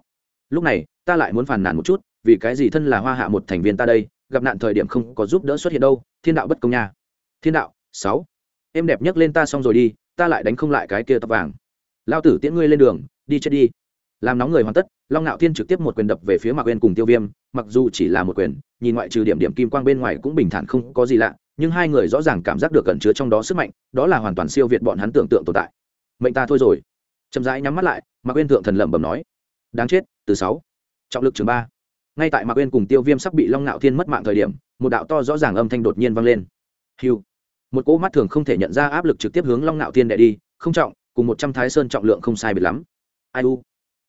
Lúc này, ta lại muốn phàn nàn một chút, vì cái gì thân là hoa hạ một thành viên ta đây, gặp nạn thời điểm không có giúp đỡ xuất hiện đâu, thiên đạo bất công nha. Thiên đạo, sáu. Em đẹp nhấc lên ta xong rồi đi, ta lại đánh không lại cái kia tóc vàng. Lao tử tiễn ngươi lên đường, đi chết đi. Làm nóng người hoàn tất, long ngạo thiên trực tiếp một quyền đập về phía mạc quên cùng tiêu viêm, mặc dù chỉ là một quyền, nhìn ngoại trừ điểm điểm kim quang bên ngoài cũng bình thản không có gì lạ nhưng hai người rõ ràng cảm giác được cẩn chứa trong đó sức mạnh, đó là hoàn toàn siêu việt bọn hắn tưởng tượng tồn tại. Mệnh ta thôi rồi. Chậm rãi nhắm mắt lại, mạc uyên thượng thần lẩm bẩm nói. Đáng chết, từ sáu. Trọng lực trường ba. Ngay tại mạc uyên cùng tiêu viêm sắp bị long ngạo thiên mất mạng thời điểm, một đạo to rõ ràng âm thanh đột nhiên vang lên. Hiu một cỗ mắt thường không thể nhận ra áp lực trực tiếp hướng long ngạo thiên đệ đi, không trọng, cùng một trăm thái sơn trọng lượng không sai biệt lắm. Ai u.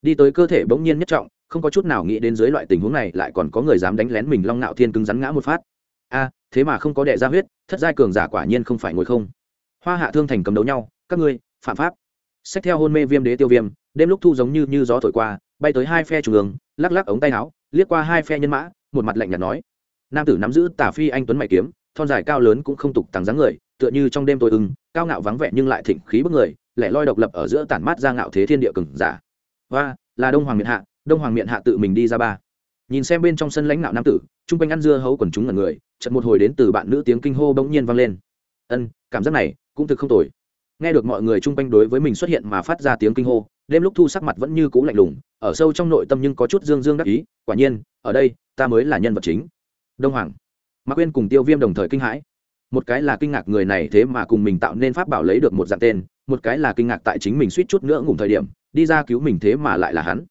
Đi tới cơ thể bỗng nhiên nhất trọng, không có chút nào nghĩ đến dưới loại tình huống này lại còn có người dám đánh lén mình long ngạo thiên cứng rắn ngã một phát. A thế mà không có đệ ra huyết, thất giai cường giả quả nhiên không phải ngồi không. Hoa hạ thương thành cầm đấu nhau, các ngươi, phạm pháp. Xét theo hôn mê viêm đế tiêu viêm, đêm lúc thu giống như như gió thổi qua, bay tới hai phe trung ương lắc lắc ống tay áo, liếc qua hai phe nhân mã, một mặt lạnh nhạt nói. Nam tử nắm giữ tả phi anh tuấn mày kiếm, thon dài cao lớn cũng không tục tàng dáng người, tựa như trong đêm tối ưng, cao ngạo vắng vẻ nhưng lại thịnh khí bức người, lẻ loi độc lập ở giữa tản mát ra ngạo thế thiên địa cường giả. Và là đông hoàng miện hạ, đông hoàng miện hạ tự mình đi ra ba. Nhìn xem bên trong sân lãnh nạo nam tử chung quanh ăn dưa hấu quần chúng ngẩn người, chợt một hồi đến từ bạn nữ tiếng kinh hô bỗng nhiên vang lên. Ân, cảm giác này cũng thực không tồi. Nghe được mọi người chung quanh đối với mình xuất hiện mà phát ra tiếng kinh hô, đêm lúc thu sắc mặt vẫn như cũ lạnh lùng, ở sâu trong nội tâm nhưng có chút dương dương đắc ý, quả nhiên, ở đây, ta mới là nhân vật chính. Đông hoàng, mạc quên cùng tiêu viêm đồng thời kinh hãi. Một cái là kinh ngạc người này thế mà cùng mình tạo nên pháp bảo lấy được một dạng tên, một cái là kinh ngạc tại chính mình suýt chút nữa ngủm thời điểm, đi ra cứu mình thế mà lại là hắn.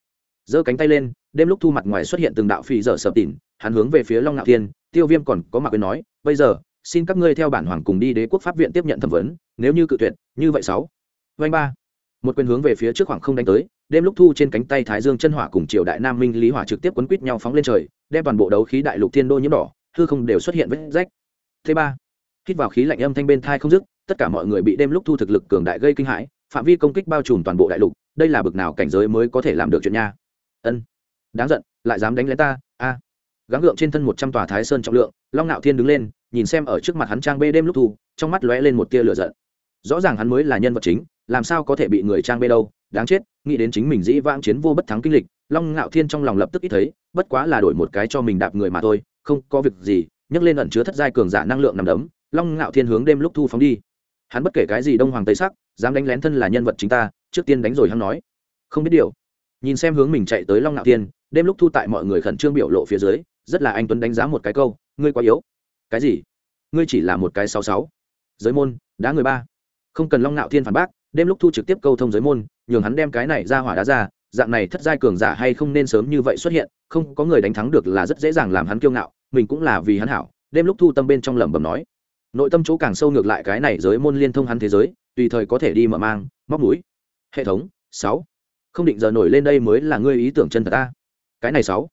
Giơ cánh tay lên đêm lúc thu mặt ngoài xuất hiện từng đạo phi dở sập tỉn hắn hướng về phía long ngạo thiên, tiêu viêm còn có mặt với nói, bây giờ, xin các ngươi theo bản hoàng cùng đi đế quốc pháp viện tiếp nhận thẩm vấn, nếu như cự tuyệt, như vậy sáu. Vanh ba. Một quyền hướng về phía trước khoảng không đánh tới, đêm lúc thu trên cánh tay thái dương chân hỏa cùng triều đại nam minh lý hỏa trực tiếp quấn quít nhau phóng lên trời, đem toàn bộ đấu khí đại lục thiên đô nhiễm đỏ, hư không đều xuất hiện vết rách. Thứ ba. Hít vào khí lạnh âm thanh bên thai không dứt, tất cả mọi người bị đêm lúc thu thực lực cường đại gây kinh hãi, phạm vi công kích bao trùm toàn bộ đại lục, đây là bực nào cảnh giới mới có thể làm được chuyện nha? Ân đáng giận, lại dám đánh lén ta, a. Gắng gượng trên thân một trăm tòa thái sơn trọng lượng, long nạo thiên đứng lên, nhìn xem ở trước mặt hắn trang bê đêm lúc thu, trong mắt lóe lên một tia lửa giận. Rõ ràng hắn mới là nhân vật chính, làm sao có thể bị người trang bê đâu, đáng chết, nghĩ đến chính mình dĩ vãng chiến vô bất thắng kinh lịch, long ngạo thiên trong lòng lập tức ít thấy, bất quá là đổi một cái cho mình đạp người mà thôi, không có việc gì, nhấc lên ẩn chứa thất giai cường giả năng lượng nằm đấm, long ngạo thiên hướng đêm lúc thu phóng đi. Hắn bất kể cái gì đông hoàng tây sắc, dám đánh lén thân là nhân vật chính ta, trước tiên đánh rồi hắn nói. Không biết điều. Nhìn xem hướng mình chạy tới long ngạo thiên đêm lúc thu tại mọi người khẩn trương biểu lộ phía dưới, rất là anh tuấn đánh giá một cái câu, ngươi quá yếu. Cái gì? Ngươi chỉ là một cái sáu sáu. Giới môn, đá người ba. Không cần long ngạo thiên phản bác, đêm lúc thu trực tiếp câu thông giới môn, nhường hắn đem cái này ra hỏa đá ra, dạng này thất giai cường giả hay không nên sớm như vậy xuất hiện, không có người đánh thắng được là rất dễ dàng làm hắn kiêu ngạo, mình cũng là vì hắn hảo. Đêm lúc thu tâm bên trong lẩm bẩm nói. Nội tâm chỗ càng sâu ngược lại cái này giới môn liên thông hắn thế giới, tùy thời có thể đi mở mang, móc mũi. Hệ thống, sáu. Không định giờ nổi lên đây mới là ngươi ý tưởng chân thật ta cái này sáu.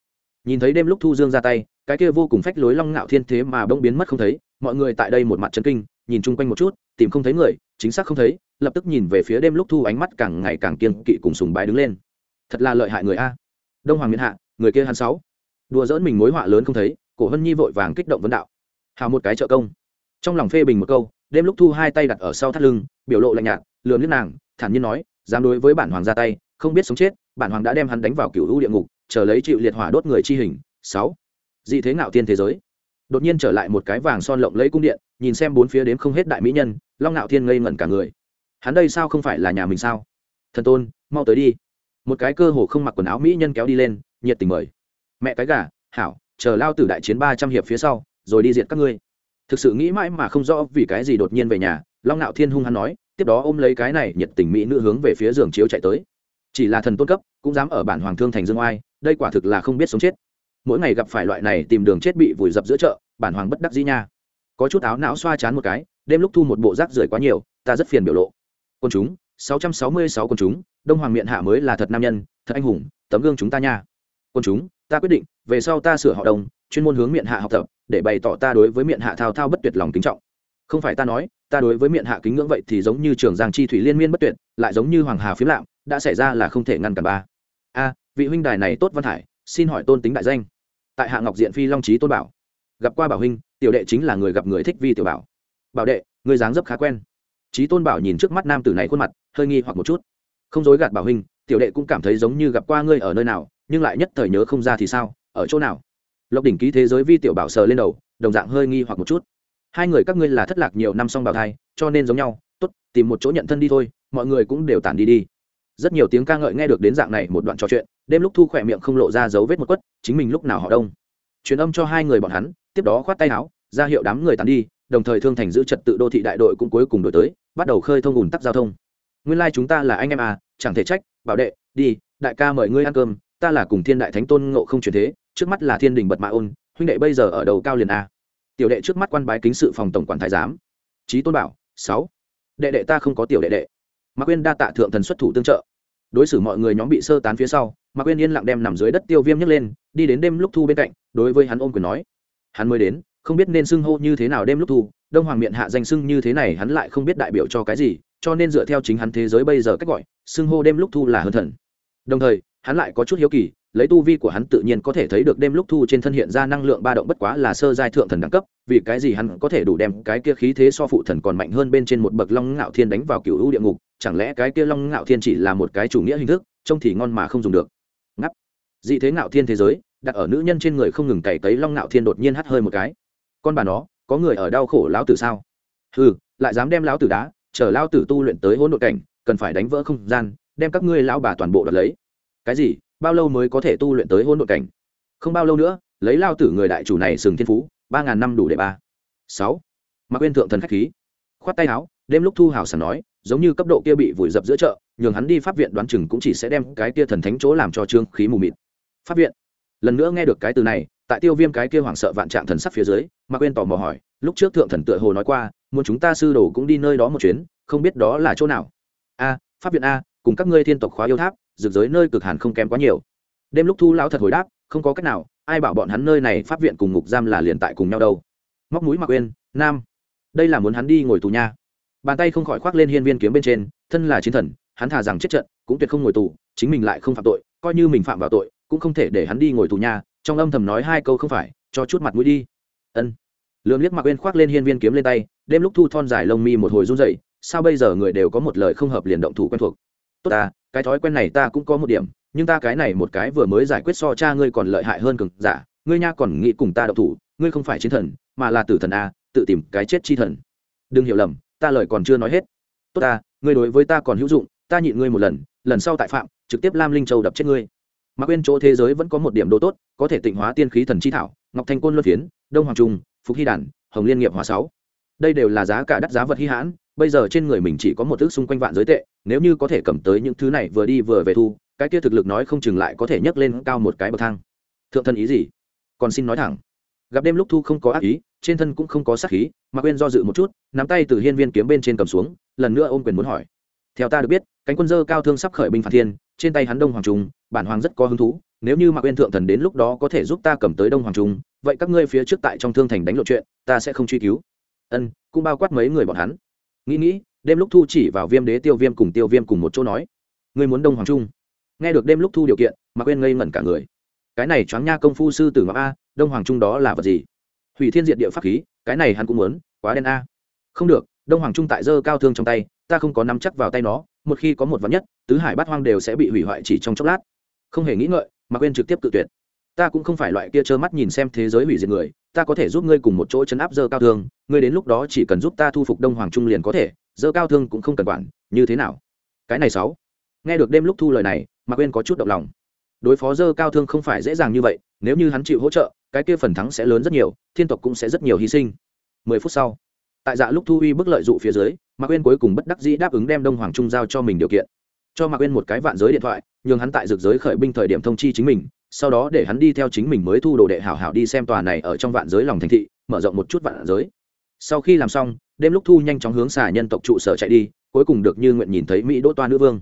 Nhìn thấy đêm lúc thu dương ra tay, cái kia vô cùng phách lối long ngạo thiên thế mà bỗng biến mất không thấy, mọi người tại đây một mặt chân kinh, nhìn chung quanh một chút, tìm không thấy người, chính xác không thấy, lập tức nhìn về phía đêm lúc thu ánh mắt càng ngày càng kiên kỵ cùng sùng bái đứng lên. Thật là lợi hại người a. Đông hoàng miền hạ, người kia hắn sáu. Đùa dỡn mình mối họa lớn không thấy, cổ hân nhi vội vàng kích động vấn đạo. Hào một cái trợ công. Trong lòng phê bình một câu, đêm lúc thu hai tay đặt ở sau thắt lưng, biểu lộ lạnh nhạt, lườm liếc nàng, thản nhiên nói, dám đối với bản hoàng ra tay, không biết sống chết, bản hoàng đã đem hắn đánh vào cựu u địa ngục chờ lấy chịu liệt hỏa đốt người chi hình. Sáu. Dị thế ngạo tiên thế giới. Đột nhiên trở lại một cái vàng son lộng lấy cung điện, nhìn xem bốn phía đến không hết đại mỹ nhân, long ngạo thiên ngây ngẩn cả người. Hắn đây sao không phải là nhà mình sao? Thần tôn, mau tới đi. Một cái cơ hồ không mặc quần áo mỹ nhân kéo đi lên, nhiệt tình mời. Mẹ cái gà, hảo, chờ lao tử đại chiến ba trăm hiệp phía sau, rồi đi diện các ngươi. Thực sự nghĩ mãi mà không rõ vì cái gì đột nhiên về nhà, long ngạo thiên hung hắn nói, tiếp đó ôm lấy cái này nhiệt tình mỹ nữ hướng về phía giường chiếu chạy tới. Chỉ là thần tôn cấp, cũng dám ở bản hoàng thương thành dương oai đây quả thực là không biết sống chết. Mỗi ngày gặp phải loại này tìm đường chết bị vùi dập giữa chợ, bản hoàng bất đắc dĩ nha. Có chút áo não xoa chán một cái, đêm lúc thu một bộ rác rưởi quá nhiều, ta rất phiền biểu lộ. Quân chúng 666 quân chúng, đông hoàng miện hạ mới là thật nam nhân, thật anh hùng, tấm gương chúng ta nha. Quân chúng, ta quyết định, về sau ta sửa họ đồng chuyên môn hướng miện hạ học tập, để bày tỏ ta đối với miện hạ thao thao bất tuyệt lòng kính trọng. Không phải ta nói, ta đối với miện hạ kính ngưỡng vậy thì giống như trường giang chi thủy liên miên bất tuyệt, lại giống như hoàng hà phiếm lạm, đã xảy ra là không thể ngăn cản ba vị huynh đài này tốt văn hải xin hỏi tôn tính đại danh. Tại hạ ngọc diện phi long trí tôn bảo. Gặp qua bảo huynh, tiểu đệ chính là người gặp người thích vi tiểu bảo. Bảo đệ, người dáng dấp khá quen. Trí tôn bảo nhìn trước mắt nam tử này khuôn mặt, hơi nghi hoặc một chút. Không dối gạt bảo huynh, tiểu đệ cũng cảm thấy giống như gặp qua ngươi ở nơi nào, nhưng lại nhất thời nhớ không ra thì sao, ở chỗ nào. Lộc đỉnh ký thế giới vi tiểu bảo sờ lên đầu, đồng dạng hơi nghi hoặc một chút. Hai người các ngươi là thất lạc nhiều năm song bào thai, cho nên giống nhau. Tốt, tìm một chỗ nhận thân đi thôi, mọi người cũng đều tản đi đi. Rất nhiều tiếng ca ngợi nghe được đến dạng này một đoạn trò chuyện đêm lúc thu khỏe miệng không lộ ra dấu vết một quất, chính mình lúc nào họ đông. Truyền âm cho hai người bọn hắn, tiếp đó khoát tay áo, ra hiệu đám người tàn đi, đồng thời thương thành giữ trật tự đô thị đại đội cũng cuối cùng đổi tới, bắt đầu khơi thông ủn tắc giao thông. Nguyên lai、like、chúng ta là anh em à chẳng thể trách, bảo đệ, đi, đại ca mời ngươi ăn cơm, ta là cùng thiên đại thánh tôn ngộ không truyền thế, trước mắt là thiên đình bật mạ ôn, huynh đệ bây giờ ở đầu cao liền a tiểu đệ trước mắt quan bái kính sự phòng tổng quản thái giám. Trí tôn bảo, sáu. Đệ đệ ta không có tiểu đệ đệ. Mạc quên đa tạ thượng thần xuất thủ tương trợ. Đối xử mọi người nhóm bị sơ tán phía sau mạc quên yên lặng đem nằm dưới đất tiêu viêm nhấc lên, đi đến đêm lúc thu bên cạnh, đối với hắn ôm quyền nói. Hắn mới đến, không biết nên xưng hô như thế nào đêm lúc thu, đông hoàng miệng hạ danh xưng như thế này hắn lại không biết đại biểu cho cái gì, cho nên dựa theo chính hắn thế giới bây giờ cách gọi, xưng hô đêm lúc thu là hơn thần. Đồng thời, hắn lại có chút hiếu kỳ, lấy tu vi của hắn tự nhiên có thể thấy được đêm lúc thu trên thân hiện ra năng lượng ba động bất quá là sơ giai thượng thần đẳng cấp, vì cái gì hắn có thể đủ đem cái kia khí thế so phụ thần còn mạnh hơn bên trên một bậc long ngạo thiên đánh vào cựu u địa ngục, chẳng lẽ cái kia long ngạo thiên chỉ là một cái chủ nghĩa hình thức, trông thì ngon mà không dùng được dị thế ngạo thiên thế giới, đặt ở nữ nhân trên người không ngừng cày tấy long ngạo thiên đột nhiên hắt hơi một cái. Con bà nó, có người ở đau khổ lão tử sao? Ừ lại dám đem lão tử đá, chờ lão tử tu luyện tới hỗn độn cảnh, cần phải đánh vỡ không gian, đem các ngươi lão bà toàn bộ đoạt lấy. Cái gì? Bao lâu mới có thể tu luyện tới hỗn độn cảnh? Không bao lâu nữa, lấy lao tử người đại chủ này sừng thiên phú, ba ngàn năm đủ để ba. Sáu. Mà quên thượng thần khách khí. Khoát tay áo, đêm lúc thu hào sảng nói, giống như cấp độ kia bị vùi dập giữa chợ, nhường hắn đi pháp viện đoán chừng cũng chỉ sẽ đem cái kia thần thánh chỗ làm cho trương khí mù mịt pháp viện. Lần nữa nghe được cái từ này, tại tiêu viêm cái kia hoảng sợ vạn trạng thần sắc phía dưới mà quên tò mò hỏi, lúc trước thượng thần tựa hồ nói qua, muốn chúng ta sư đồ cũng đi nơi đó một chuyến, không biết đó là chỗ nào. A, pháp viện a, cùng các ngươi thiên tộc khóa yêu tháp, rực giới nơi cực hàn không kém quá nhiều. Đêm lúc thu lão thật hồi đáp, không có cách nào, ai bảo bọn hắn nơi này pháp viện cùng ngục giam là liền tại cùng nhau đâu. Móc mũi mặc quên nam, đây là muốn hắn đi ngồi tù nha. Bàn tay không khỏi khoác lên hiên viên kiếm bên trên, thân là chiến thần, hắn thà rằng chết trận, cũng tuyệt không ngồi tù, chính mình lại không phạm tội, coi như mình phạm vào tội cũng không thể để hắn đi ngồi tù nhà, trong âm thầm nói hai câu không phải cho chút mặt mũi đi. Ân. Lương liếc mặc quên khoác lên hiên viên kiếm lên tay đêm lúc thu thon dài lông mi một hồi run dậy sao bây giờ người đều có một lời không hợp liền động thủ quen thuộc. Tốt ta cái thói quen này ta cũng có một điểm nhưng ta cái này một cái vừa mới giải quyết so cha ngươi còn lợi hại hơn cực giả ngươi nha còn nghĩ cùng ta động thủ ngươi không phải chiến thần mà là tử thần a tự tìm cái chết chi thần. Đừng hiểu lầm ta lời còn chưa nói hết. Tốt ta ngươi đối với ta còn hữu dụng ta nhịn ngươi một lần lần sau tại phạm trực tiếp lam linh châu đập chết ngươi mà quên chỗ thế giới vẫn có một điểm đồ tốt, có thể tịnh hóa tiên khí thần chi thảo, ngọc thanh côn luân phiến, đông hoàng trung, phục hy đản hồng liên nghiệp hóa sáu. Đây đều là giá cả đắt giá vật hy hãn, bây giờ trên người mình chỉ có một thước xung quanh vạn giới tệ, nếu như có thể cầm tới những thứ này vừa đi vừa về thu, cái kia thực lực nói không chừng lại có thể nhấc lên cao một cái bậc thang. Thượng thân ý gì? Còn xin nói thẳng. Gặp đêm lúc thu không có ác ý, trên thân cũng không có sát khí, mà quên do dự một chút, nắm tay từ hiên viên kiếm bên trên cầm xuống, lần nữa ôm quyền muốn hỏi. Theo ta được biết, cánh quân dơ cao thương sắp khởi binh phản thiên, trên tay hắn đông hoàng trung bản hoàng rất có hứng thú, nếu như mạc uyên thượng thần đến lúc đó có thể giúp ta cầm tới đông hoàng trung, vậy các ngươi phía trước tại trong thương thành đánh lộ chuyện, ta sẽ không truy cứu. Ân, cũng bao quát mấy người bọn hắn. Nghĩ nghĩ, đêm lúc thu chỉ vào viêm đế tiêu viêm cùng tiêu viêm cùng một chỗ nói, ngươi muốn đông hoàng trung? Nghe được đêm lúc thu điều kiện, mạc uyên ngây ngẩn cả người. Cái này choáng nha công phu sư tử ngọc a, đông hoàng trung đó là vật gì? Hủy thiên diện địa pháp khí, cái này hắn cũng muốn, quá đen a. Không được, đông hoàng trung tại dơ cao thương trong tay, ta không có nắm chắc vào tay nó, một khi có một vật nhất, tứ hải bát hoang đều sẽ bị hủy hoại chỉ trong chốc lát không hề nghĩ ngợi, mà quên trực tiếp cự tuyệt. Ta cũng không phải loại kia trơ mắt nhìn xem thế giới hủy diệt người, ta có thể giúp ngươi cùng một chỗ chấn áp dơ cao thương, ngươi đến lúc đó chỉ cần giúp ta thu phục đông hoàng trung liền có thể, dơ cao thương cũng không cần quản, như thế nào? Cái này sáu. Nghe được đêm lúc thu lời này, mà quên có chút động lòng. Đối phó dơ cao thương không phải dễ dàng như vậy, nếu như hắn chịu hỗ trợ, cái kia phần thắng sẽ lớn rất nhiều, thiên tộc cũng sẽ rất nhiều hy sinh. Mười phút sau, tại dạ lúc thu uy bức lợi dụ phía dưới, mà quên cuối cùng bất đắc dĩ đáp ứng đem đông hoàng trung giao cho mình điều kiện. Cho mà quên một cái vạn giới điện thoại nhường hắn tại dược giới khởi binh thời điểm thông chi chính mình, sau đó để hắn đi theo chính mình mới thu đồ đệ hảo hảo đi xem tòa này ở trong vạn giới lòng thành thị, mở rộng một chút vạn giới. Sau khi làm xong, đêm lúc thu nhanh chóng hướng xà nhân tộc trụ sở chạy đi, cuối cùng được như nguyện nhìn thấy mỹ đỗ toa nữ vương.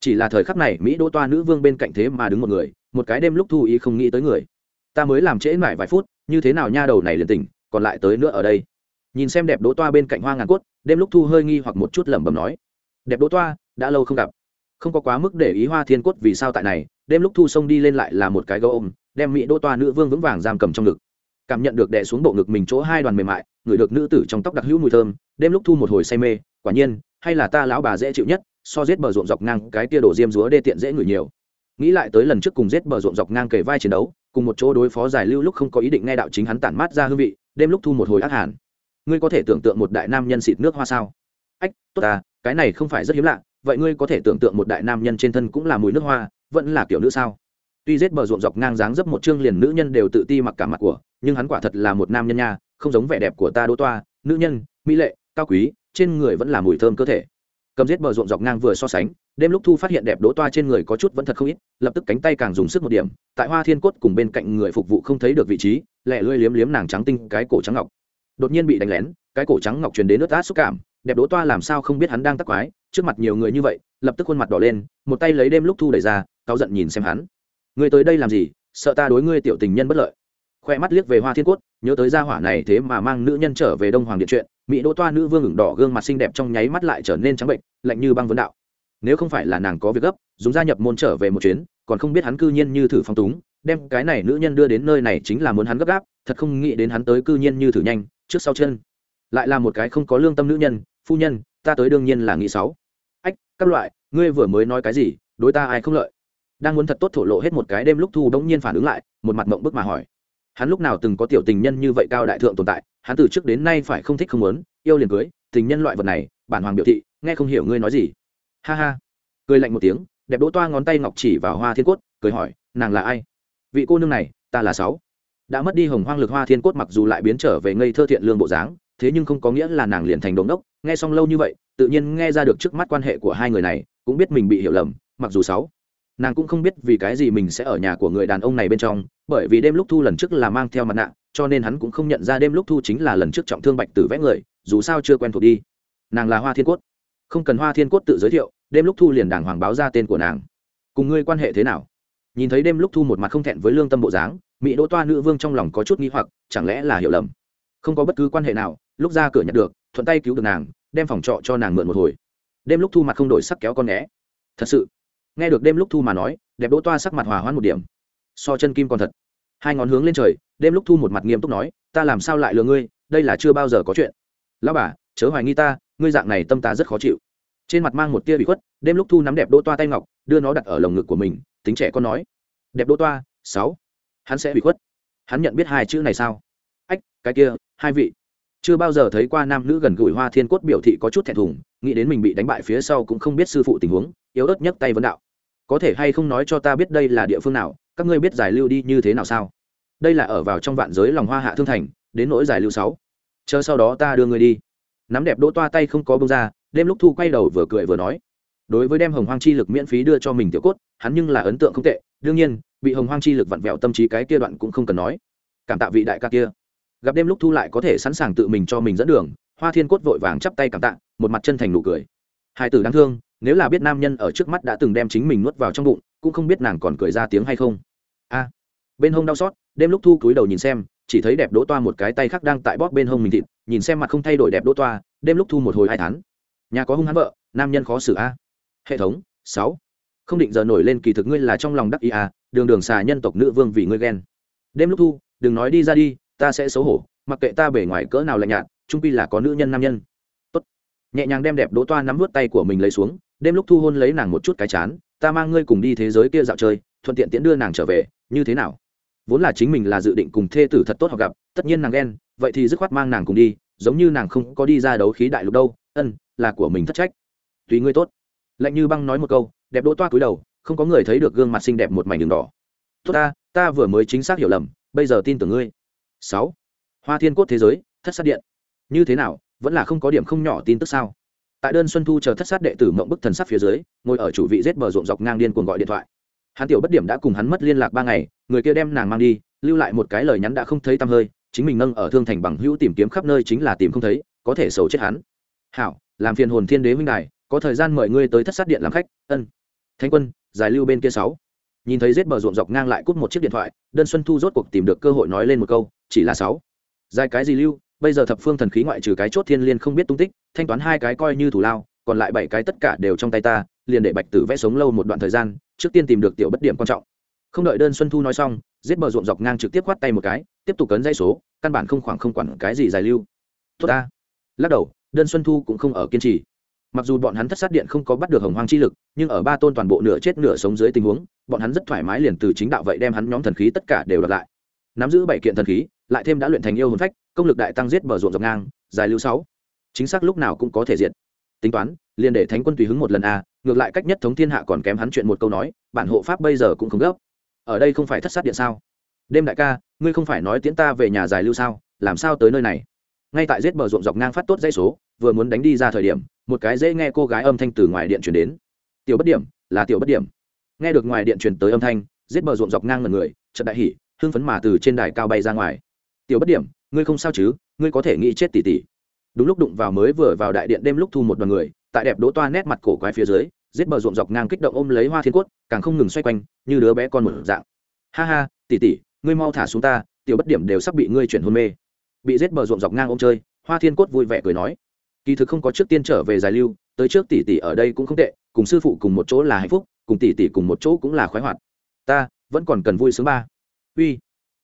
Chỉ là thời khắc này, mỹ đỗ toa nữ vương bên cạnh thế mà đứng một người, một cái đêm lúc thu ý không nghĩ tới người. Ta mới làm trễ mãi vài phút, như thế nào nha đầu này liền tỉnh, còn lại tới nữa ở đây. Nhìn xem đẹp đỗ toa bên cạnh hoa ngàn cốt, đêm lúc thu hơi nghi hoặc một chút lẩm bẩm nói. Đẹp đỗ toa, đã lâu không gặp không có quá mức để ý hoa thiên cốt vì sao tại này, đêm lúc thu sông đi lên lại là một cái gấu ôm, đem mỹ đỗ toa nữ vương vững vàng giam cầm trong ngực. Cảm nhận được đè xuống bộ ngực mình chỗ hai đoàn mềm mại, người được nữ tử trong tóc đặc hữu mùi thơm, đêm lúc thu một hồi say mê, quả nhiên, hay là ta lão bà dễ chịu nhất, so giết bờ ruộng dọc ngang cái tia đổ diêm rúa đê tiện dễ ngửi nhiều. Nghĩ lại tới lần trước cùng giết bờ ruộng dọc ngang kề vai chiến đấu, cùng một chỗ đối phó giải lưu lúc không có ý định nghe đạo chính hắn tản mát ra hương vị, đêm lúc thu một hồi ác hàn. Ngươi có thể tưởng tượng một đại nam nhân xịt nước hoa sao? Ách, tốt à cái này không phải rất hiếm lạ vậy ngươi có thể tưởng tượng một đại nam nhân trên thân cũng là mùi nước hoa, vẫn là kiểu nữ sao? Tuy giết bờ ruộng dọc ngang dáng dấp một chương liền nữ nhân đều tự ti mặc cả mặt của, nhưng hắn quả thật là một nam nhân nha, không giống vẻ đẹp của ta đỗ toa, nữ nhân, mỹ lệ, cao quý, trên người vẫn là mùi thơm cơ thể. Cầm giết bờ ruộng dọc ngang vừa so sánh, đêm lúc thu phát hiện đẹp đỗ toa trên người có chút vẫn thật không ít, lập tức cánh tay càng dùng sức một điểm, tại hoa thiên cốt cùng bên cạnh người phục vụ không thấy được vị trí lẹ lưỡi liếm liếm nàng trắng tinh cái cổ trắng ngọc. Đột nhiên bị đánh lén, cái cổ trắng ngọc truyền đến nước át xúc cảm đẹp đỗ toa làm sao không biết hắn đang tắc quái, trước mặt nhiều người như vậy, lập tức khuôn mặt đỏ lên, một tay lấy đêm lúc thu đẩy ra, cáu giận nhìn xem hắn. Ngươi tới đây làm gì, sợ ta đối ngươi tiểu tình nhân bất lợi. Khoe mắt liếc về hoa thiên cốt, nhớ tới gia hỏa này thế mà mang nữ nhân trở về đông hoàng điện chuyện, mỹ đỗ toa nữ vương ửng đỏ gương mặt xinh đẹp trong nháy mắt lại trở nên trắng bệnh, lạnh như băng vấn đạo. Nếu không phải là nàng có việc gấp, dùng gia nhập môn trở về một chuyến, còn không biết hắn cư nhiên như thử phong túng, đem cái này nữ nhân đưa đến nơi này chính là muốn hắn gấp gáp, thật không nghĩ đến hắn tới cư nhiên như thử nhanh, trước sau chân. Lại là một cái không có lương tâm nữ nhân phu nhân, ta tới đương nhiên là nghĩ sáu. Ách, các loại, ngươi vừa mới nói cái gì, đối ta ai không lợi? Đang muốn thật tốt thổ lộ hết một cái đêm lúc thu bỗng nhiên phản ứng lại, một mặt mộng bức mà hỏi. Hắn lúc nào từng có tiểu tình nhân như vậy cao đại thượng tồn tại, hắn từ trước đến nay phải không thích không muốn, yêu liền cưới, tình nhân loại vật này, bản hoàng biểu thị, nghe không hiểu ngươi nói gì. Ha ha. Cười lạnh một tiếng, đẹp đỗ toa ngón tay ngọc chỉ vào hoa thiên cốt, cười hỏi, nàng là ai? Vị cô nương này, ta là sáu. Đã mất đi hồng hoang lực hoa thiên cốt mặc dù lại biến trở về ngây thơ thiện lương bộ dáng thế nhưng không có nghĩa là nàng liền thành đống đốc. Nghe xong lâu như vậy, tự nhiên nghe ra được trước mắt quan hệ của hai người này, cũng biết mình bị hiểu lầm, mặc dù sáu. Nàng cũng không biết vì cái gì mình sẽ ở nhà của người đàn ông này bên trong, bởi vì đêm lúc thu lần trước là mang theo mặt nạ, cho nên hắn cũng không nhận ra đêm lúc thu chính là lần trước trọng thương bạch tử vẽ người, dù sao chưa quen thuộc đi. Nàng là hoa thiên cốt. Không cần hoa thiên cốt tự giới thiệu, đêm lúc thu liền đàng hoàng báo ra tên của nàng. Cùng ngươi quan hệ thế nào? Nhìn thấy đêm lúc thu một mặt không thẹn với lương tâm bộ dáng, mỹ đỗ toa nữ vương trong lòng có chút nghi hoặc, chẳng lẽ là hiểu lầm? Không có bất cứ quan hệ nào lúc ra cửa nhận được, thuận tay cứu được nàng, đem phòng trọ cho nàng mượn một hồi. Đêm lúc thu mặt không đổi sắc kéo con né thật sự, nghe được đêm lúc thu mà nói, đẹp đỗ toa sắc mặt hòa hoãn một điểm. So chân kim còn thật. Hai ngón hướng lên trời, đêm lúc thu một mặt nghiêm túc nói, ta làm sao lại lừa ngươi? Đây là chưa bao giờ có chuyện. Lão bà, chớ hoài nghi ta, ngươi dạng này tâm ta rất khó chịu. Trên mặt mang một tia bị khuất, đêm lúc thu nắm đẹp đỗ toa tay ngọc, đưa nó đặt ở lồng ngực của mình, tính trẻ con nói, đẹp đỗ toa, sáu. Hắn sẽ bị khuất. Hắn nhận biết hai chữ này sao? Ách, cái kia, hai vị chưa bao giờ thấy qua nam nữ gần gũi hoa thiên cốt biểu thị có chút thẹn thùng, nghĩ đến mình bị đánh bại phía sau cũng không biết sư phụ tình huống, yếu ớt nhấc tay vấn đạo. Có thể hay không nói cho ta biết đây là địa phương nào, các ngươi biết giải lưu đi như thế nào sao? Đây là ở vào trong vạn giới lòng hoa hạ thương thành, đến nỗi giải lưu sáu. Chờ sau đó ta đưa ngươi đi. Nắm đẹp đỗ toa tay không có bông ra, đêm lúc thu quay đầu vừa cười vừa nói. Đối với đem hồng hoang chi lực miễn phí đưa cho mình tiểu cốt, hắn nhưng là ấn tượng không tệ. Đương nhiên, bị hồng hoang chi lực vặn vẹo tâm trí cái kia đoạn cũng không cần nói. Cảm tạ vị đại ca kia gặp đêm lúc thu lại có thể sẵn sàng tự mình cho mình dẫn đường, hoa thiên cốt vội vàng chắp tay cảm tạ, một mặt chân thành nụ cười. Hai tử đáng thương, nếu là biết nam nhân ở trước mắt đã từng đem chính mình nuốt vào trong bụng, cũng không biết nàng còn cười ra tiếng hay không. A. Bên hông đau xót, đêm lúc thu cúi đầu nhìn xem, chỉ thấy đẹp đỗ toa một cái tay khác đang tại bóp bên hông mình thịt, nhìn xem mặt không thay đổi đẹp đỗ toa, đêm lúc thu một hồi hai tháng. Nhà có hung hãn vợ, nam nhân khó xử a. Hệ thống, sáu. Không định giờ nổi lên kỳ thực ngươi là trong lòng đắc ý a, đường đường xà nhân tộc nữ vương vì ngươi ghen. Đêm lúc thu, đừng nói đi ra đi ta sẽ xấu hổ, mặc kệ ta bể ngoài cỡ nào lạnh nhạt, trung pi là có nữ nhân nam nhân. Tốt. nhẹ nhàng đem đẹp đỗ toa nắm vút tay của mình lấy xuống, đêm lúc thu hôn lấy nàng một chút cái chán, ta mang ngươi cùng đi thế giới kia dạo chơi, thuận tiện tiễn đưa nàng trở về, như thế nào? Vốn là chính mình là dự định cùng thê tử thật tốt họ gặp, tất nhiên nàng ghen, vậy thì dứt khoát mang nàng cùng đi, giống như nàng không có đi ra đấu khí đại lục đâu, ân, là của mình thất trách. Tùy ngươi tốt. Lạnh như băng nói một câu, đẹp đỗ toa cúi đầu, không có người thấy được gương mặt xinh đẹp một mảnh đường đỏ. Tốt ta ta vừa mới chính xác hiểu lầm, bây giờ tin tưởng ngươi sáu. Hoa thiên cốt thế giới, thất sát điện. Như thế nào, vẫn là không có điểm không nhỏ tin tức sao? Tại đơn xuân thu chờ thất sát đệ tử mộng bức thần sắc phía dưới, ngồi ở chủ vị rết bờ ruộng dọc ngang điên cuồng gọi điện thoại. Hắn tiểu bất điểm đã cùng hắn mất liên lạc ba ngày, người kia đem nàng mang đi, lưu lại một cái lời nhắn đã không thấy tăm hơi, chính mình nâng ở thương thành bằng hữu tìm kiếm khắp nơi chính là tìm không thấy, có thể xấu chết hắn. Hảo, làm phiền hồn thiên đế huynh đài, có thời gian mời ngươi tới thất sát điện làm khách, ân. Thanh quân, giải lưu bên kia sáu. Nhìn thấy rết bờ ruộng dọc ngang lại cút một chiếc điện thoại, đơn xuân thu rốt cuộc tìm được cơ hội nói lên một câu chỉ là sáu. Dài cái gì lưu, bây giờ thập phương thần khí ngoại trừ cái chốt thiên liên không biết tung tích, thanh toán hai cái coi như thủ lao, còn lại bảy cái tất cả đều trong tay ta, liền để bạch tử vẽ sống lâu một đoạn thời gian, trước tiên tìm được tiểu bất điểm quan trọng. Không đợi đơn xuân thu nói xong, giết bờ ruộng dọc ngang trực tiếp khoát tay một cái, tiếp tục cấn dây số, căn bản không khoảng không quản cái gì dài lưu. Tốt ta. Lắc đầu, đơn xuân thu cũng không ở kiên trì. Mặc dù bọn hắn thất sát điện không có bắt được hồng hoang chi lực, nhưng ở ba tôn toàn bộ nửa chết nửa sống dưới tình huống, bọn hắn rất thoải mái liền từ chính đạo vậy đem hắn nhóm thần khí tất cả đều đặt lại nắm giữ bảy kiện thần khí, lại thêm đã luyện thành yêu hồn phách, công lực đại tăng giết bờ ruộng dọc ngang, dài lưu sáu. Chính xác lúc nào cũng có thể diệt. Tính toán, liền để thánh quân tùy hứng một lần a, ngược lại cách nhất thống thiên hạ còn kém hắn chuyện một câu nói, bản hộ pháp bây giờ cũng không gấp. Ở đây không phải thất sát điện sao? Đêm đại ca, ngươi không phải nói tiễn ta về nhà dài lưu sao? Làm sao tới nơi này? Ngay tại giết bờ ruộng dọc ngang phát tốt dây số, vừa muốn đánh đi ra thời điểm, một cái dễ nghe cô gái âm thanh từ ngoài điện truyền đến. Tiểu bất điểm, là tiểu bất điểm. Nghe được ngoài điện truyền tới âm thanh, giết bờ ruộng dọc ngang ngần người trận đại hỉ hưng phấn mà từ trên đài cao bay ra ngoài. Tiểu bất điểm, ngươi không sao chứ? Ngươi có thể nghĩ chết tỉ tỉ đúng lúc đụng vào mới vừa vào đại điện đêm lúc thu một đoàn người, tại đẹp đỗ toa nét mặt cổ quái phía dưới, giết bờ ruộng dọc ngang kích động ôm lấy hoa thiên cốt, càng không ngừng xoay quanh, như đứa bé con một dạng. Ha ha tỉ tỉ ngươi mau thả xuống ta, tiểu bất điểm đều sắp bị ngươi chuyển hôn mê. Bị giết bờ ruộng dọc ngang ôm chơi, hoa thiên cốt vui vẻ cười nói, kỳ thực không có trước tiên trở về giải lưu, tới trước tỷ tỷ ở đây cũng không tệ, cùng sư phụ cùng một chỗ là hạnh phúc, cùng tỷ tỷ cùng một chỗ cũng là khoái hoạt. Ta vẫn còn cần vui sướng ba uy,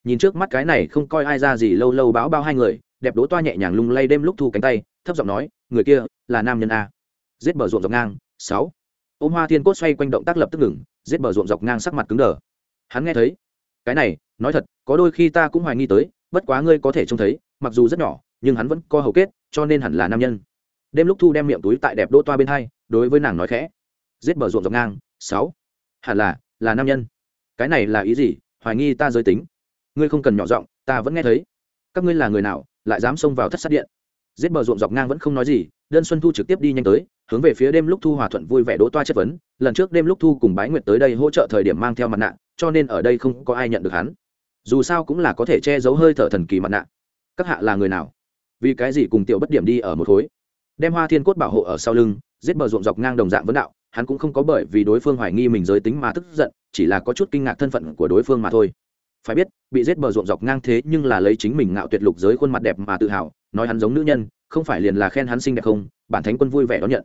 nhìn trước mắt cái này không coi ai ra gì lâu lâu báo bao hai người, đẹp đỗ toa nhẹ nhàng lung lay đêm lúc thu cánh tay, thấp giọng nói, người kia là nam nhân a. Giết bờ ruộng dọc ngang, sáu. Ôm hoa thiên cốt xoay quanh động tác lập tức ngừng, giết bờ ruộng dọc ngang sắc mặt cứng đờ. Hắn nghe thấy, cái này, nói thật, có đôi khi ta cũng hoài nghi tới, bất quá ngươi có thể trông thấy, mặc dù rất nhỏ, nhưng hắn vẫn co hầu kết, cho nên hẳn là nam nhân. Đêm lúc thu đem miệng túi tại đẹp đỗ toa bên hai, đối với nàng nói khẽ, giết bờ ruộng dọc ngang, sáu. Hẳn là là nam nhân. Cái này là ý gì? Hoài nghi ta giới tính. Ngươi không cần nhỏ giọng, ta vẫn nghe thấy. Các ngươi là người nào, lại dám xông vào thất sát điện? Giết bờ ruộng dọc ngang vẫn không nói gì, đơn xuân thu trực tiếp đi nhanh tới, hướng về phía đêm lúc thu hòa thuận vui vẻ đỗ toa chất vấn. Lần trước đêm lúc thu cùng bái nguyệt tới đây hỗ trợ thời điểm mang theo mặt nạ, cho nên ở đây không có ai nhận được hắn. Dù sao cũng là có thể che giấu hơi thở thần kỳ mặt nạ. Các hạ là người nào? Vì cái gì cùng tiểu bất điểm đi ở một khối? Đem hoa thiên cốt bảo hộ ở sau lưng, giết bờ ruộng dọc ngang đồng dạng vấn đạo, hắn cũng không có bởi vì đối phương hoài nghi mình giới tính mà tức giận chỉ là có chút kinh ngạc thân phận của đối phương mà thôi. Phải biết, bị giết bờ ruộng dọc ngang thế nhưng là lấy chính mình ngạo tuyệt lục giới khuôn mặt đẹp mà tự hào, nói hắn giống nữ nhân, không phải liền là khen hắn xinh đẹp không, bản thánh quân vui vẻ đón nhận.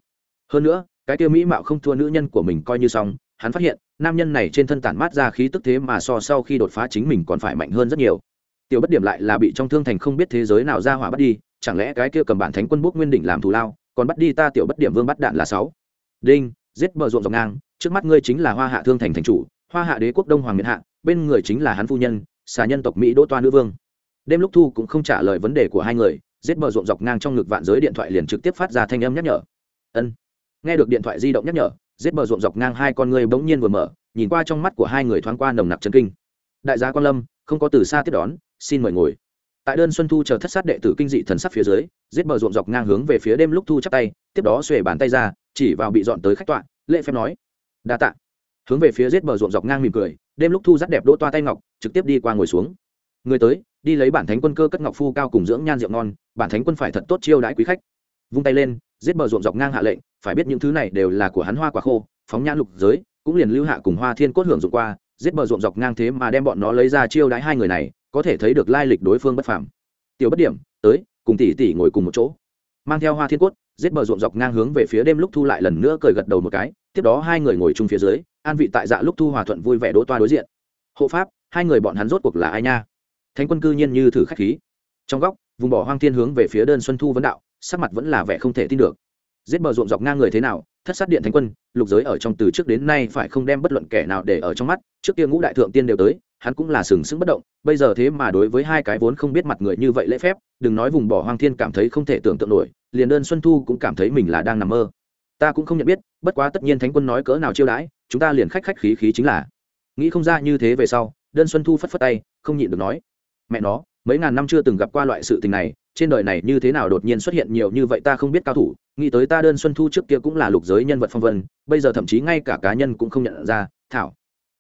Hơn nữa, cái tiêu mỹ mạo không thua nữ nhân của mình coi như xong, hắn phát hiện, nam nhân này trên thân tản mát ra khí tức thế mà so sau khi đột phá chính mình còn phải mạnh hơn rất nhiều. Tiểu bất điểm lại là bị trong thương thành không biết thế giới nào ra hỏa bắt đi, chẳng lẽ cái kia cầm bản thánh quân bốc nguyên đỉnh làm thù lao, còn bắt đi ta tiểu bất điểm vương bắt đạn là sáu. Đinh, giết bờ ruộng dọc ngang, trước mắt ngươi chính là hoa hạ thương thành thành chủ hoa hạ đế quốc đông hoàng miền hạ, bên người chính là hắn phu nhân, xà nhân tộc mỹ đỗ toa nữ vương. Đêm lúc thu cũng không trả lời vấn đề của hai người, giết bờ ruộng dọc ngang trong ngực vạn giới điện thoại liền trực tiếp phát ra thanh âm nhắc nhở. Ân. Nghe được điện thoại di động nhắc nhở, giết bờ ruộng dọc ngang hai con người bỗng nhiên vừa mở, nhìn qua trong mắt của hai người thoáng qua nồng nặc chân kinh. Đại gia quan lâm, không có từ xa tiếp đón, xin mời ngồi. Tại đơn xuân thu chờ thất sát đệ tử kinh dị thần sắc phía dưới, giết bờ ruộng dọc ngang hướng về phía đêm lúc thu chắc tay, tiếp đó xuề bàn tay ra, chỉ vào bị dọn tới khách tọa, lễ phép nói, đa tạ hướng về phía giết bờ ruộng dọc ngang mỉm cười, đêm lúc thu rất đẹp đỗ toa tay ngọc, trực tiếp đi qua ngồi xuống. Người tới, đi lấy bản thánh quân cơ cất ngọc phu cao cùng dưỡng nhan rượu ngon, bản thánh quân phải thật tốt chiêu đãi quý khách. Vung tay lên, giết bờ ruộng dọc ngang hạ lệnh, phải biết những thứ này đều là của hắn hoa quả khô, phóng nhãn lục giới, cũng liền lưu hạ cùng hoa thiên cốt hưởng dụng qua, giết bờ ruộng dọc ngang thế mà đem bọn nó lấy ra chiêu đãi hai người này, có thể thấy được lai lịch đối phương bất phàm. Tiểu bất điểm, tới, cùng tỷ tỷ ngồi cùng một chỗ. Mang theo hoa thiên cốt, giết bờ ruộng dọc ngang hướng về phía đêm lúc thu lại lần nữa cười gật đầu một cái, tiếp đó hai người ngồi chung phía dưới an vị tại dạ lúc thu hòa thuận vui vẻ đỗ toa đối diện. Hộ pháp, hai người bọn hắn rốt cuộc là ai nha? Thánh quân cư nhiên như thử khách khí. Trong góc, vùng bỏ hoang thiên hướng về phía đơn xuân thu vấn đạo, sắc mặt vẫn là vẻ không thể tin được. Giết bờ ruộng dọc ngang người thế nào, thất sát điện thánh quân, lục giới ở trong từ trước đến nay phải không đem bất luận kẻ nào để ở trong mắt, trước kia ngũ đại thượng tiên đều tới, hắn cũng là sừng sững bất động, bây giờ thế mà đối với hai cái vốn không biết mặt người như vậy lễ phép, đừng nói vùng bỏ hoang thiên cảm thấy không thể tưởng tượng nổi, liền đơn xuân thu cũng cảm thấy mình là đang nằm mơ ta cũng không nhận biết, bất quá tất nhiên thánh quân nói cỡ nào chiêu đãi, chúng ta liền khách khách khí khí chính là. Nghĩ không ra như thế về sau, đơn xuân thu phất phất tay, không nhịn được nói. Mẹ nó, mấy ngàn năm chưa từng gặp qua loại sự tình này, trên đời này như thế nào đột nhiên xuất hiện nhiều như vậy ta không biết cao thủ, nghĩ tới ta đơn xuân thu trước kia cũng là lục giới nhân vật phong vân, bây giờ thậm chí ngay cả cá nhân cũng không nhận ra, thảo.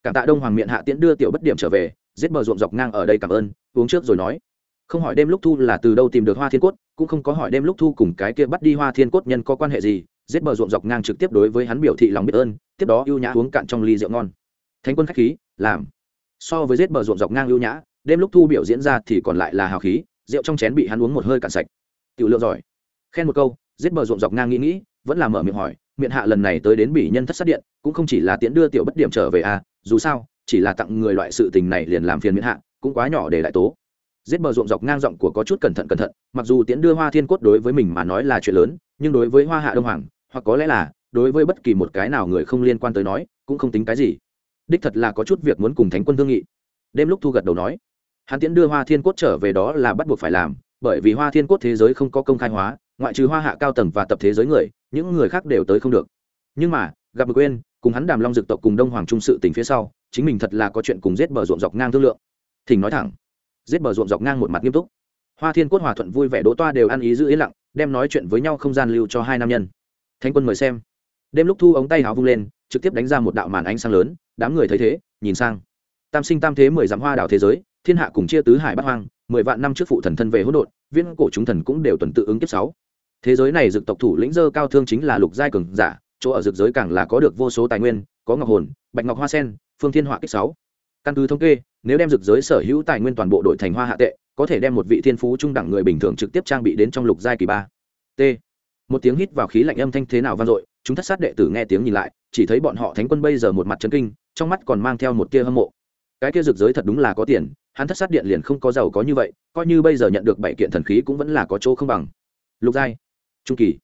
Cảm tạ đông hoàng miệng hạ tiễn đưa tiểu bất điểm trở về, giết bờ ruộng dọc ngang ở đây cảm ơn, uống trước rồi nói. Không hỏi đêm lúc thu là từ đâu tìm được hoa thiên cốt, cũng không có hỏi đêm lúc thu cùng cái kia bắt đi hoa thiên cốt nhân có quan hệ gì giết bờ ruộng dọc ngang trực tiếp đối với hắn biểu thị lòng biết ơn, tiếp đó ưu nhã uống cạn trong ly rượu ngon. Thánh quân khách khí, làm. So với giết bờ ruộng dọc ngang ưu nhã, đêm lúc thu biểu diễn ra thì còn lại là hào khí, rượu trong chén bị hắn uống một hơi cạn sạch. Tiểu lượng giỏi. Khen một câu, giết bờ ruộng dọc ngang nghĩ nghĩ, vẫn là mở miệng hỏi, miệng hạ lần này tới đến bỉ nhân thất sát điện, cũng không chỉ là tiễn đưa tiểu bất điểm trở về à dù sao, chỉ là tặng người loại sự tình này liền làm phiền miệng hạ, cũng quá nhỏ để lại tố. Giết bờ ruộng dọc ngang giọng của có chút cẩn thận cẩn thận, mặc dù tiễn đưa hoa thiên cốt đối với mình mà nói là chuyện lớn, nhưng đối với hoa hạ đông hoàng hoặc có lẽ là, đối với bất kỳ một cái nào người không liên quan tới nói, cũng không tính cái gì. Đích thật là có chút việc muốn cùng thánh quân thương nghị. Đêm lúc thu gật đầu nói, hắn tiễn đưa hoa thiên cốt trở về đó là bắt buộc phải làm, bởi vì hoa thiên cốt thế giới không có công khai hóa, ngoại trừ hoa hạ cao tầng và tập thế giới người, những người khác đều tới không được. Nhưng mà, gặp được quên cùng hắn đàm long dực tộc cùng đông hoàng trung sự tình phía sau, chính mình thật là có chuyện cùng giết bờ ruộng dọc ngang thương lượng. Thỉnh nói thẳng, giết bờ ruộng dọc ngang một mặt nghiêm túc. Hoa thiên cốt hòa thuận vui vẻ đỗ toa đều ăn ý giữ ý lặng, đem nói chuyện với nhau không gian lưu cho hai nam nhân thanh quân mời xem. Đêm lúc thu ống tay hào vung lên, trực tiếp đánh ra một đạo màn ánh sáng lớn, đám người thấy thế, nhìn sang. Tam sinh tam thế mười dặm hoa đảo thế giới, thiên hạ cùng chia tứ hải bắt hoang, mười vạn năm trước phụ thần thân về hỗn độn viên cổ chúng thần cũng đều tuần tự ứng kiếp sáu. Thế giới này dực tộc thủ lĩnh dơ cao thương chính là lục giai cường giả, chỗ ở dực giới càng là có được vô số tài nguyên, có ngọc hồn, bạch ngọc hoa sen, phương thiên họa kích sáu. Căn cứ thống kê, nếu đem dực giới sở hữu tài nguyên toàn bộ đội thành hoa hạ tệ, có thể đem một vị thiên phú trung đẳng người bình thường trực tiếp trang bị đến trong lục giai kỳ ba. T một tiếng hít vào khí lạnh âm thanh thế nào vang dội, chúng thất sát đệ tử nghe tiếng nhìn lại, chỉ thấy bọn họ thánh quân bây giờ một mặt chấn kinh, trong mắt còn mang theo một tia hâm mộ. Cái kia rực giới thật đúng là có tiền, hắn thất sát điện liền không có giàu có như vậy, coi như bây giờ nhận được bảy kiện thần khí cũng vẫn là có chỗ không bằng. Lục giai, trung kỳ.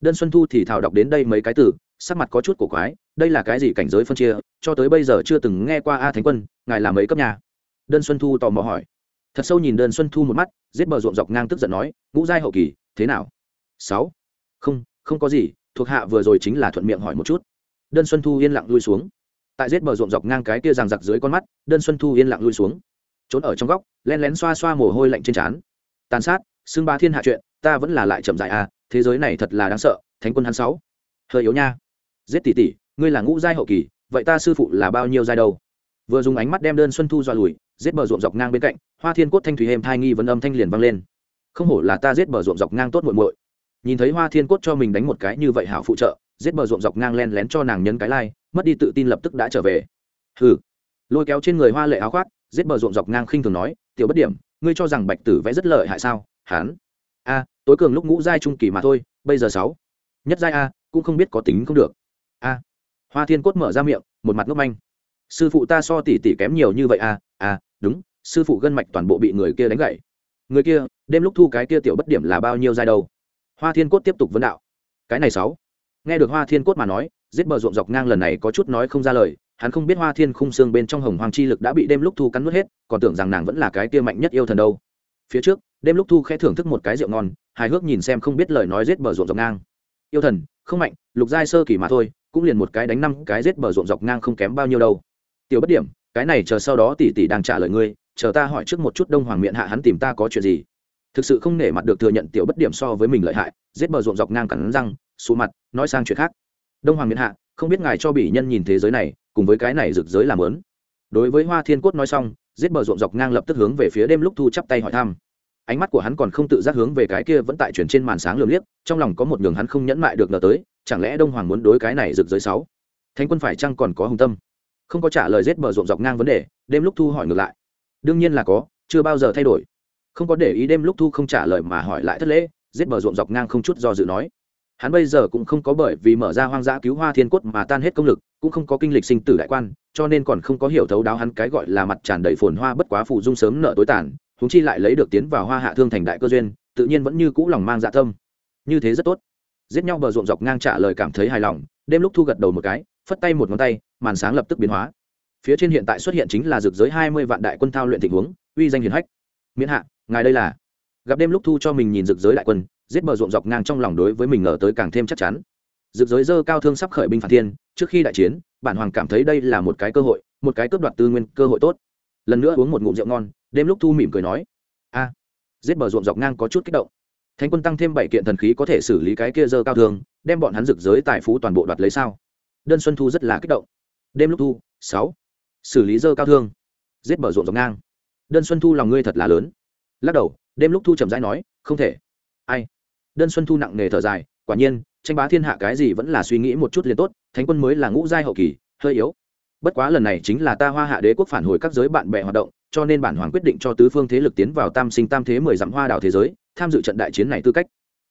Đơn xuân thu thì thảo đọc đến đây mấy cái từ, sắc mặt có chút cổ quái, đây là cái gì cảnh giới phân chia, cho tới bây giờ chưa từng nghe qua a thánh quân, ngài là mấy cấp nhà? Đơn xuân thu tò mò hỏi. Thật sâu nhìn đơn xuân thu một mắt, giết bờ ruộng dọc ngang tức giận nói, ngũ giai hậu kỳ, thế nào? Sáu không không có gì, thuộc hạ vừa rồi chính là thuận miệng hỏi một chút. Đơn xuân thu yên lặng lui xuống. Tại giết bờ ruộng dọc ngang cái kia ràng giặc dưới con mắt, đơn xuân thu yên lặng lui xuống. Trốn ở trong góc len lén xoa xoa mồ hôi lạnh trên trán. Tàn sát, xưng ba thiên hạ chuyện, ta vẫn là lại chậm dại à thế giới này thật là đáng sợ, thánh quân hắn sáu. Hơi yếu nha. Giết tỷ tỷ, ngươi là ngũ giai hậu kỳ, vậy ta sư phụ là bao nhiêu giai đâu? Vừa dùng ánh mắt đem đơn xuân thu dọa lùi, giết bờ ruộng dọc ngang bên cạnh, hoa thiên cốt thanh thủy hêm thai nghi vấn âm thanh liền vang lên. Không hổ là ta giết bờ ruộng dọc ngang tốt muội muội nhìn thấy hoa thiên cốt cho mình đánh một cái như vậy hảo phụ trợ, giết bờ ruộng dọc ngang len lén cho nàng nhấn cái lai mất đi tự tin lập tức đã trở về. Hừ. Lôi kéo trên người hoa lệ áo khoác, giết bờ ruộng dọc ngang khinh thường nói, tiểu bất điểm, ngươi cho rằng bạch tử vẽ rất lợi hại sao? Hán. A, tối cường lúc ngũ giai trung kỳ mà thôi, bây giờ sáu. Nhất giai a, cũng không biết có tính không được. A. Hoa thiên cốt mở ra miệng, một mặt ngốc manh. Sư phụ ta so tỷ tỷ kém nhiều như vậy a a, đúng, sư phụ gân mạch toàn bộ bị người kia đánh gãy người kia, đêm lúc thu cái kia tiểu bất điểm là bao nhiêu giai đâu? Hoa thiên cốt tiếp tục vấn đạo. Cái này sáu. Nghe được hoa thiên cốt mà nói, giết bờ ruộng dọc ngang lần này có chút nói không ra lời, hắn không biết hoa thiên khung xương bên trong hồng hoàng chi lực đã bị đêm lúc thu cắn nuốt hết, còn tưởng rằng nàng vẫn là cái kia mạnh nhất yêu thần đâu. Phía trước, đêm lúc thu khẽ thưởng thức một cái rượu ngon, hài hước nhìn xem không biết lời nói giết bờ ruộng dọc ngang. Yêu thần, không mạnh, lục giai sơ kỳ mà thôi, cũng liền một cái đánh năm cái giết bờ ruộng dọc ngang không kém bao nhiêu đâu. Tiểu bất điểm, cái này chờ sau đó tỷ tỷ đang trả lời ngươi, chờ ta hỏi trước một chút đông hoàng miệng hạ hắn tìm ta có chuyện gì thực sự không nể mặt được thừa nhận tiểu bất điểm so với mình lợi hại, giết bờ ruộng dọc ngang cắn răng, xù mặt, nói sang chuyện khác. Đông hoàng miền hạ, không biết ngài cho bỉ nhân nhìn thế giới này, cùng với cái này rực giới làm lớn đối với hoa thiên cốt nói xong, giết bờ ruộng dọc ngang lập tức hướng về phía đêm lúc thu chắp tay hỏi thăm. Ánh mắt của hắn còn không tự giác hướng về cái kia vẫn tại chuyển trên màn sáng lường liếc, trong lòng có một nhường hắn không nhẫn mại được ngờ tới, chẳng lẽ đông hoàng muốn đối cái này rực giới sáu Thanh quân phải chăng còn có hùng tâm? Không có trả lời giết bờ ruộng dọc ngang vấn đề, đêm lúc thu hỏi ngược lại. Đương nhiên là có, chưa bao giờ thay đổi không có để ý đêm lúc thu không trả lời mà hỏi lại thất lễ, giết bờ ruộng dọc ngang không chút do dự nói. Hắn bây giờ cũng không có bởi vì mở ra hoang dã cứu hoa thiên cốt mà tan hết công lực, cũng không có kinh lịch sinh tử đại quan, cho nên còn không có hiểu thấu đáo hắn cái gọi là mặt tràn đầy phồn hoa bất quá phụ dung sớm nợ tối tàn húng chi lại lấy được tiến vào hoa hạ thương thành đại cơ duyên, tự nhiên vẫn như cũ lòng mang dạ tâm. Như thế rất tốt. Giết nhau bờ ruộng dọc ngang trả lời cảm thấy hài lòng, đêm lúc thu gật đầu một cái, phất tay một ngón tay, màn sáng lập tức biến hóa. Phía trên hiện tại xuất hiện chính là rực giới hai mươi vạn đại quân thao luyện tình huống, uy danh hiền hách. Miễn hạ ngài đây là gặp đêm lúc thu cho mình nhìn rực giới đại quân giết bờ ruộng dọc ngang trong lòng đối với mình ngờ tới càng thêm chắc chắn rực giới dơ cao thương sắp khởi binh phản thiên trước khi đại chiến bản hoàng cảm thấy đây là một cái cơ hội một cái cướp đoạt tư nguyên cơ hội tốt lần nữa uống một ngụm rượu ngon đêm lúc thu mỉm cười nói a giết bờ ruộng dọc ngang có chút kích động thánh quân tăng thêm bảy kiện thần khí có thể xử lý cái kia dơ cao thương đem bọn hắn rực giới tài phú toàn bộ đoạt lấy sao đơn xuân thu rất là kích động đêm lúc thu sáu xử lý dơ cao thương giết bờ ruộng dọc ngang đơn xuân thu lòng ngươi thật là lớn lắc đầu, đêm lúc thu chậm rãi nói, không thể. Ai? Đơn xuân thu nặng nề thở dài, quả nhiên, tranh bá thiên hạ cái gì vẫn là suy nghĩ một chút liền tốt, thánh quân mới là ngũ giai hậu kỳ, hơi yếu. Bất quá lần này chính là ta hoa hạ đế quốc phản hồi các giới bạn bè hoạt động, cho nên bản hoàng quyết định cho tứ phương thế lực tiến vào tam sinh tam thế mười dặm hoa đảo thế giới, tham dự trận đại chiến này tư cách.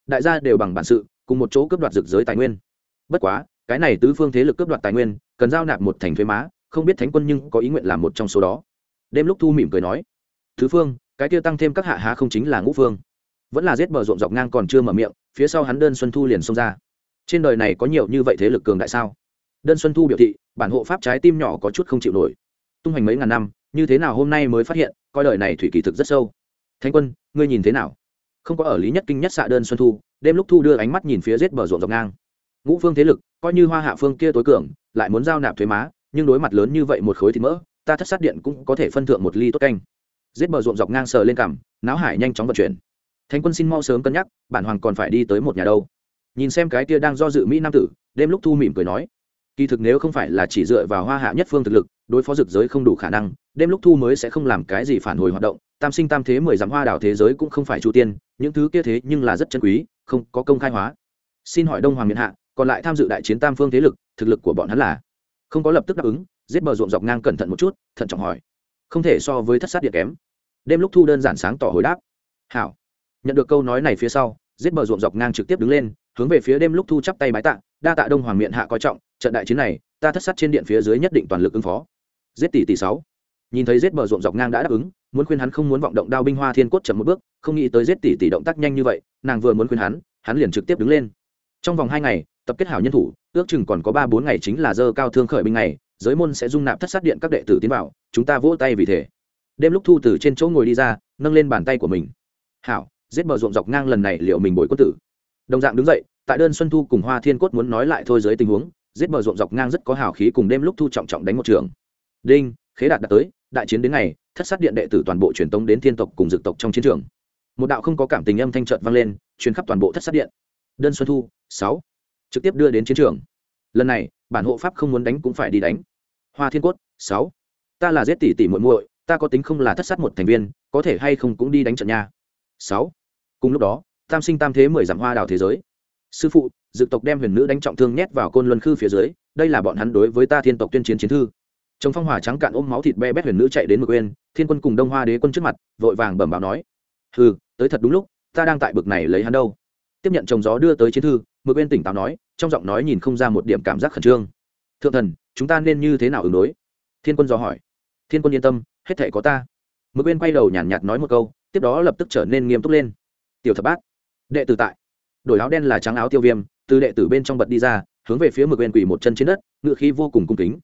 Đại gia đều bằng bản sự, cùng một chỗ cướp đoạt rực giới tài nguyên. Bất quá, cái này tứ phương thế lực cướp đoạt tài nguyên, cần giao nạp một thành thuế má, không biết thánh quân nhưng có ý nguyện làm một trong số đó. Đêm lúc thu mỉm cười nói thứ phương cái kia tăng thêm các hạ há không chính là ngũ phương. Vẫn là giết bờ ruộng dọc ngang còn chưa mở miệng, phía sau hắn đơn xuân thu liền xông ra. Trên đời này có nhiều như vậy thế lực cường đại sao? Đơn xuân thu biểu thị, bản hộ pháp trái tim nhỏ có chút không chịu nổi. Tung hoành mấy ngàn năm, như thế nào hôm nay mới phát hiện, coi đời này thủy kỳ thực rất sâu. Thánh quân, ngươi nhìn thế nào? Không có ở lý nhất kinh nhất xạ đơn xuân thu, đêm lúc thu đưa ánh mắt nhìn phía giết bờ ruộng dọc ngang. Ngũ phương thế lực, coi như hoa hạ phương kia tối cường, lại muốn giao nạp thuế má, nhưng đối mặt lớn như vậy một khối thịt mỡ, ta thất sát điện cũng có thể phân thượng một ly tốt canh giết bờ ruộng dọc ngang sờ lên cằm náo hải nhanh chóng vận chuyển. Thánh quân xin mau sớm cân nhắc, bản hoàng còn phải đi tới một nhà đâu. Nhìn xem cái kia đang do dự mỹ nam tử, đêm lúc thu mỉm cười nói, kỳ thực nếu không phải là chỉ dựa vào hoa hạ nhất phương thực lực, đối phó dực giới không đủ khả năng, đêm lúc thu mới sẽ không làm cái gì phản hồi hoạt động, tam sinh tam thế mười dặm hoa đảo thế giới cũng không phải chu tiên, những thứ kia thế nhưng là rất chân quý, không có công khai hóa. Xin hỏi đông hoàng miền hạ, còn lại tham dự đại chiến tam phương thế lực, thực lực của bọn hắn là? Không có lập tức đáp ứng, giết bờ ruộng dọc ngang cẩn thận một chút, thận trọng hỏi không thể so với thất sát điện kém. Đêm lúc thu đơn giản sáng tỏ hồi đáp. Hảo. Nhận được câu nói này phía sau, giết bờ ruộng dọc ngang trực tiếp đứng lên, hướng về phía đêm lúc thu chắp tay mái tạ, đa tạ đông hoàng miệng hạ coi trọng, trận đại chiến này, ta thất sát trên điện phía dưới nhất định toàn lực ứng phó. Giết tỷ tỷ sáu. Nhìn thấy giết bờ ruộng dọc ngang đã đáp ứng, muốn khuyên hắn không muốn vọng động đao binh hoa thiên cốt chậm một bước, không nghĩ tới giết tỷ tỷ động tác nhanh như vậy, nàng vừa muốn khuyên hắn hắn liền trực tiếp đứng lên. Trong vòng hai ngày, tập kết hảo nhân thủ, ước chừng còn có ba bốn ngày chính là dơ cao thương khởi binh ngày giới môn sẽ dung nạp thất sát điện các đệ tử tiến vào, chúng ta vỗ tay vì thế. Đêm lúc thu từ trên chỗ ngồi đi ra, nâng lên bàn tay của mình. Hảo, giết bờ ruộng dọc ngang lần này liệu mình bồi quân tử. Đồng dạng đứng dậy, tại đơn xuân thu cùng hoa thiên cốt muốn nói lại thôi dưới tình huống, giết bờ ruộng dọc ngang rất có hào khí cùng đêm lúc thu trọng trọng đánh một trường. Đinh, khế đạt đã tới, đại chiến đến ngày, thất sát điện đệ tử toàn bộ truyền tống đến thiên tộc cùng dực tộc trong chiến trường. Một đạo không có cảm tình âm thanh trợt vang lên, truyền khắp toàn bộ thất sát điện. Đơn xuân thu, sáu, trực tiếp đưa đến chiến trường. Lần này, bản hộ pháp không muốn đánh cũng phải đi đánh hoa thiên cốt, sáu. Ta là giết tỷ tỷ muội muội, ta có tính không là thất sát một thành viên, có thể hay không cũng đi đánh trận nha. Sáu. Cùng lúc đó, tam sinh tam thế mười dặm hoa đào thế giới. Sư phụ, dự tộc đem huyền nữ đánh trọng thương nhét vào côn luân khư phía dưới, đây là bọn hắn đối với ta thiên tộc tuyên chiến chiến thư. Trong phong hỏa trắng cạn ôm máu thịt be bét huyền nữ chạy đến mực quên thiên quân cùng đông hoa đế quân trước mặt, vội vàng bẩm báo nói. Hừ, tới thật đúng lúc, ta đang tại bực này lấy hắn đâu. Tiếp nhận chồng gió đưa tới chiến thư mực quên tỉnh táo nói, trong giọng nói nhìn không ra một điểm cảm giác khẩn trương thượng thần chúng ta nên như thế nào ứng đối? Thiên quân dò hỏi. Thiên quân yên tâm hết thể có ta. Mực bên quay đầu nhàn nhạt, nhạt nói một câu tiếp đó lập tức trở nên nghiêm túc lên. Tiểu thập bát đệ tử tại. Đổi áo đen là trắng áo tiêu viêm từ đệ tử bên trong bật đi ra hướng về phía mực bên quỳ một chân trên đất ngựa khí vô cùng cung kính.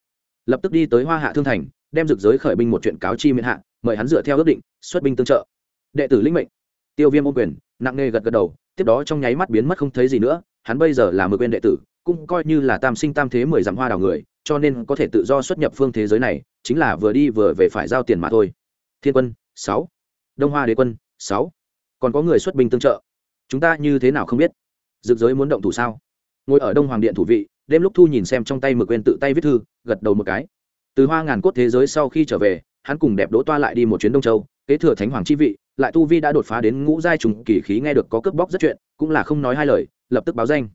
Lập tức đi tới hoa hạ thương thành đem rực giới khởi binh một chuyện cáo chi miễn hạ mời hắn dựa theo ước định xuất binh tương trợ. Đệ tử linh mệnh. Tiêu viêm ô quyền nặng nề gật gật đầu tiếp đó trong nháy mắt biến mất không thấy gì nữa hắn bây giờ là mực bên đệ tử cũng coi như là tam sinh tam thế mười dặm hoa đào người, cho nên có thể tự do xuất nhập phương thế giới này, chính là vừa đi vừa về phải giao tiền mà thôi. Thiên quân, sáu. Đông hoa đế quân, sáu. Còn có người xuất binh tương trợ. Chúng ta như thế nào không biết? Dược giới muốn động thủ sao? Ngồi ở đông hoàng điện thủ vị, đêm lúc thu nhìn xem trong tay mực quên tự tay viết thư, gật đầu một cái. Từ hoa ngàn cốt thế giới sau khi trở về, hắn cùng đẹp đỗ toa lại đi một chuyến đông châu, kế thừa thánh hoàng chi vị, lại tu vi đã đột phá đến ngũ giai trùng kỳ khí nghe được có cướp bóc rất chuyện, cũng là không nói hai lời, lập tức báo danh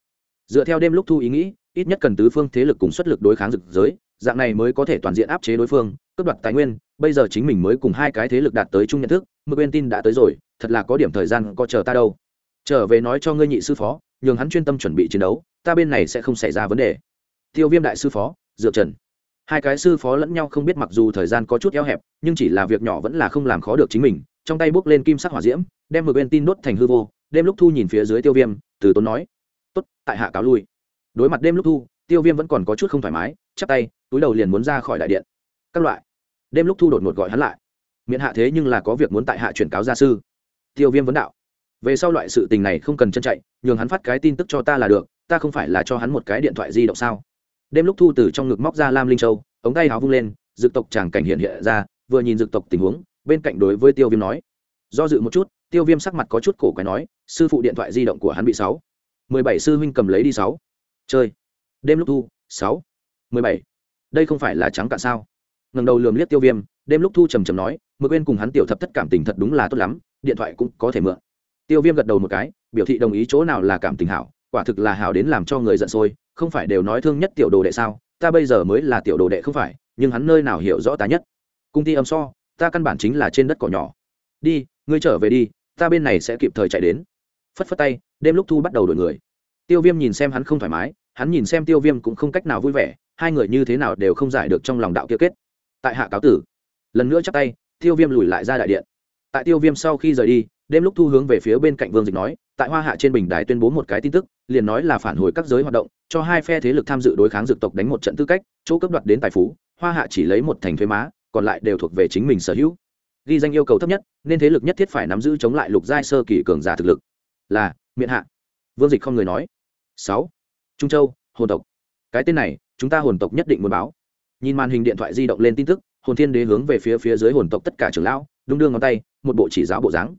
dựa theo đêm lúc thu ý nghĩ, ít nhất cần tứ phương thế lực cùng xuất lực đối kháng rực giới, dạng này mới có thể toàn diện áp chế đối phương, cướp đoạt tài nguyên, bây giờ chính mình mới cùng hai cái thế lực đạt tới chung nhận thức, mực bên tin đã tới rồi, thật là có điểm thời gian có chờ ta đâu. Trở về nói cho ngươi nhị sư phó, nhường hắn chuyên tâm chuẩn bị chiến đấu, ta bên này sẽ không xảy ra vấn đề. Tiêu viêm đại sư phó dựa trần. Hai cái sư phó lẫn nhau không biết mặc dù thời gian có chút eo hẹp, nhưng chỉ là việc nhỏ vẫn là không làm khó được chính mình, trong tay bước lên kim sắc hỏa diễm, đem mực bên tin đốt thành hư vô, đêm lúc thu nhìn phía dưới tiêu viêm, từ tốn nói tốt, tại hạ cáo lui. Đối mặt đêm lúc thu, tiêu viêm vẫn còn có chút không thoải mái, chắp tay, túi đầu liền muốn ra khỏi đại điện. Các loại. Đêm lúc thu đột ngột gọi hắn lại. Miễn hạ thế nhưng là có việc muốn tại hạ chuyển cáo gia sư. Tiêu viêm vấn đạo. Về sau loại sự tình này không cần chân chạy, nhường hắn phát cái tin tức cho ta là được, ta không phải là cho hắn một cái điện thoại di động sao? Đêm lúc thu từ trong ngực móc ra lam linh châu, ống tay háo vung lên dực tộc tràng cảnh hiện hiện ra, vừa nhìn dực tộc tình huống, bên cạnh đối với tiêu viêm nói. Do dự một chút, tiêu viêm sắc mặt có chút cổ quái nói, sư phụ điện thoại di động của hắn bị sáu mười bảy sư huynh cầm lấy đi sáu. Chơi. Đêm lúc thu, sáu. mười bảy. Đây không phải là trắng cạn sao? Ngầm đầu lườm liếc tiêu viêm, đêm lúc thu trầm trầm nói Mới quên cùng hắn tiểu thập tất cảm tình thật đúng là tốt lắm, điện thoại cũng có thể mượn. Tiêu viêm gật đầu một cái, biểu thị đồng ý chỗ nào là cảm tình hảo, quả thực là hảo đến làm cho người giận sôi, không phải đều nói thương nhất tiểu đồ đệ sao? Ta bây giờ mới là tiểu đồ đệ không phải, nhưng hắn nơi nào hiểu rõ ta nhất. Cung ty âm so, ta căn bản chính là trên đất cỏ nhỏ. Đi, ngươi trở về đi, ta bên này sẽ kịp thời chạy đến. Phất phất tay đêm lúc thu bắt đầu đổi người. Tiêu viêm nhìn xem hắn không thoải mái, hắn nhìn xem tiêu viêm cũng không cách nào vui vẻ, hai người như thế nào đều không giải được trong lòng đạo kia kết. Tại hạ cáo tử. Lần nữa chắc tay, tiêu viêm lùi lại ra đại điện. Tại tiêu viêm sau khi rời đi, đêm lúc thu hướng về phía bên cạnh vương dịch nói, tại hoa hạ trên bình đài tuyên bố một cái tin tức, liền nói là phản hồi các giới hoạt động, cho hai phe thế lực tham dự đối kháng dược tộc đánh một trận tư cách, chỗ cấp đoạt đến tài phú, hoa hạ chỉ lấy một thành thuế má, còn lại đều thuộc về chính mình sở hữu. Ghi danh yêu cầu thấp nhất, nên thế lực nhất thiết phải nắm giữ chống lại lục giai sơ kỳ cường giả thực lực. Là miệng hạ. Vương dịch không người nói. Sáu. Trung châu, hồn tộc. Cái tên này, chúng ta hồn tộc nhất định muốn báo. Nhìn màn hình điện thoại di động lên tin tức, hồn thiên đế hướng về phía phía dưới hồn tộc tất cả trưởng lão, đung đưa ngón tay, một bộ chỉ giáo bộ dáng.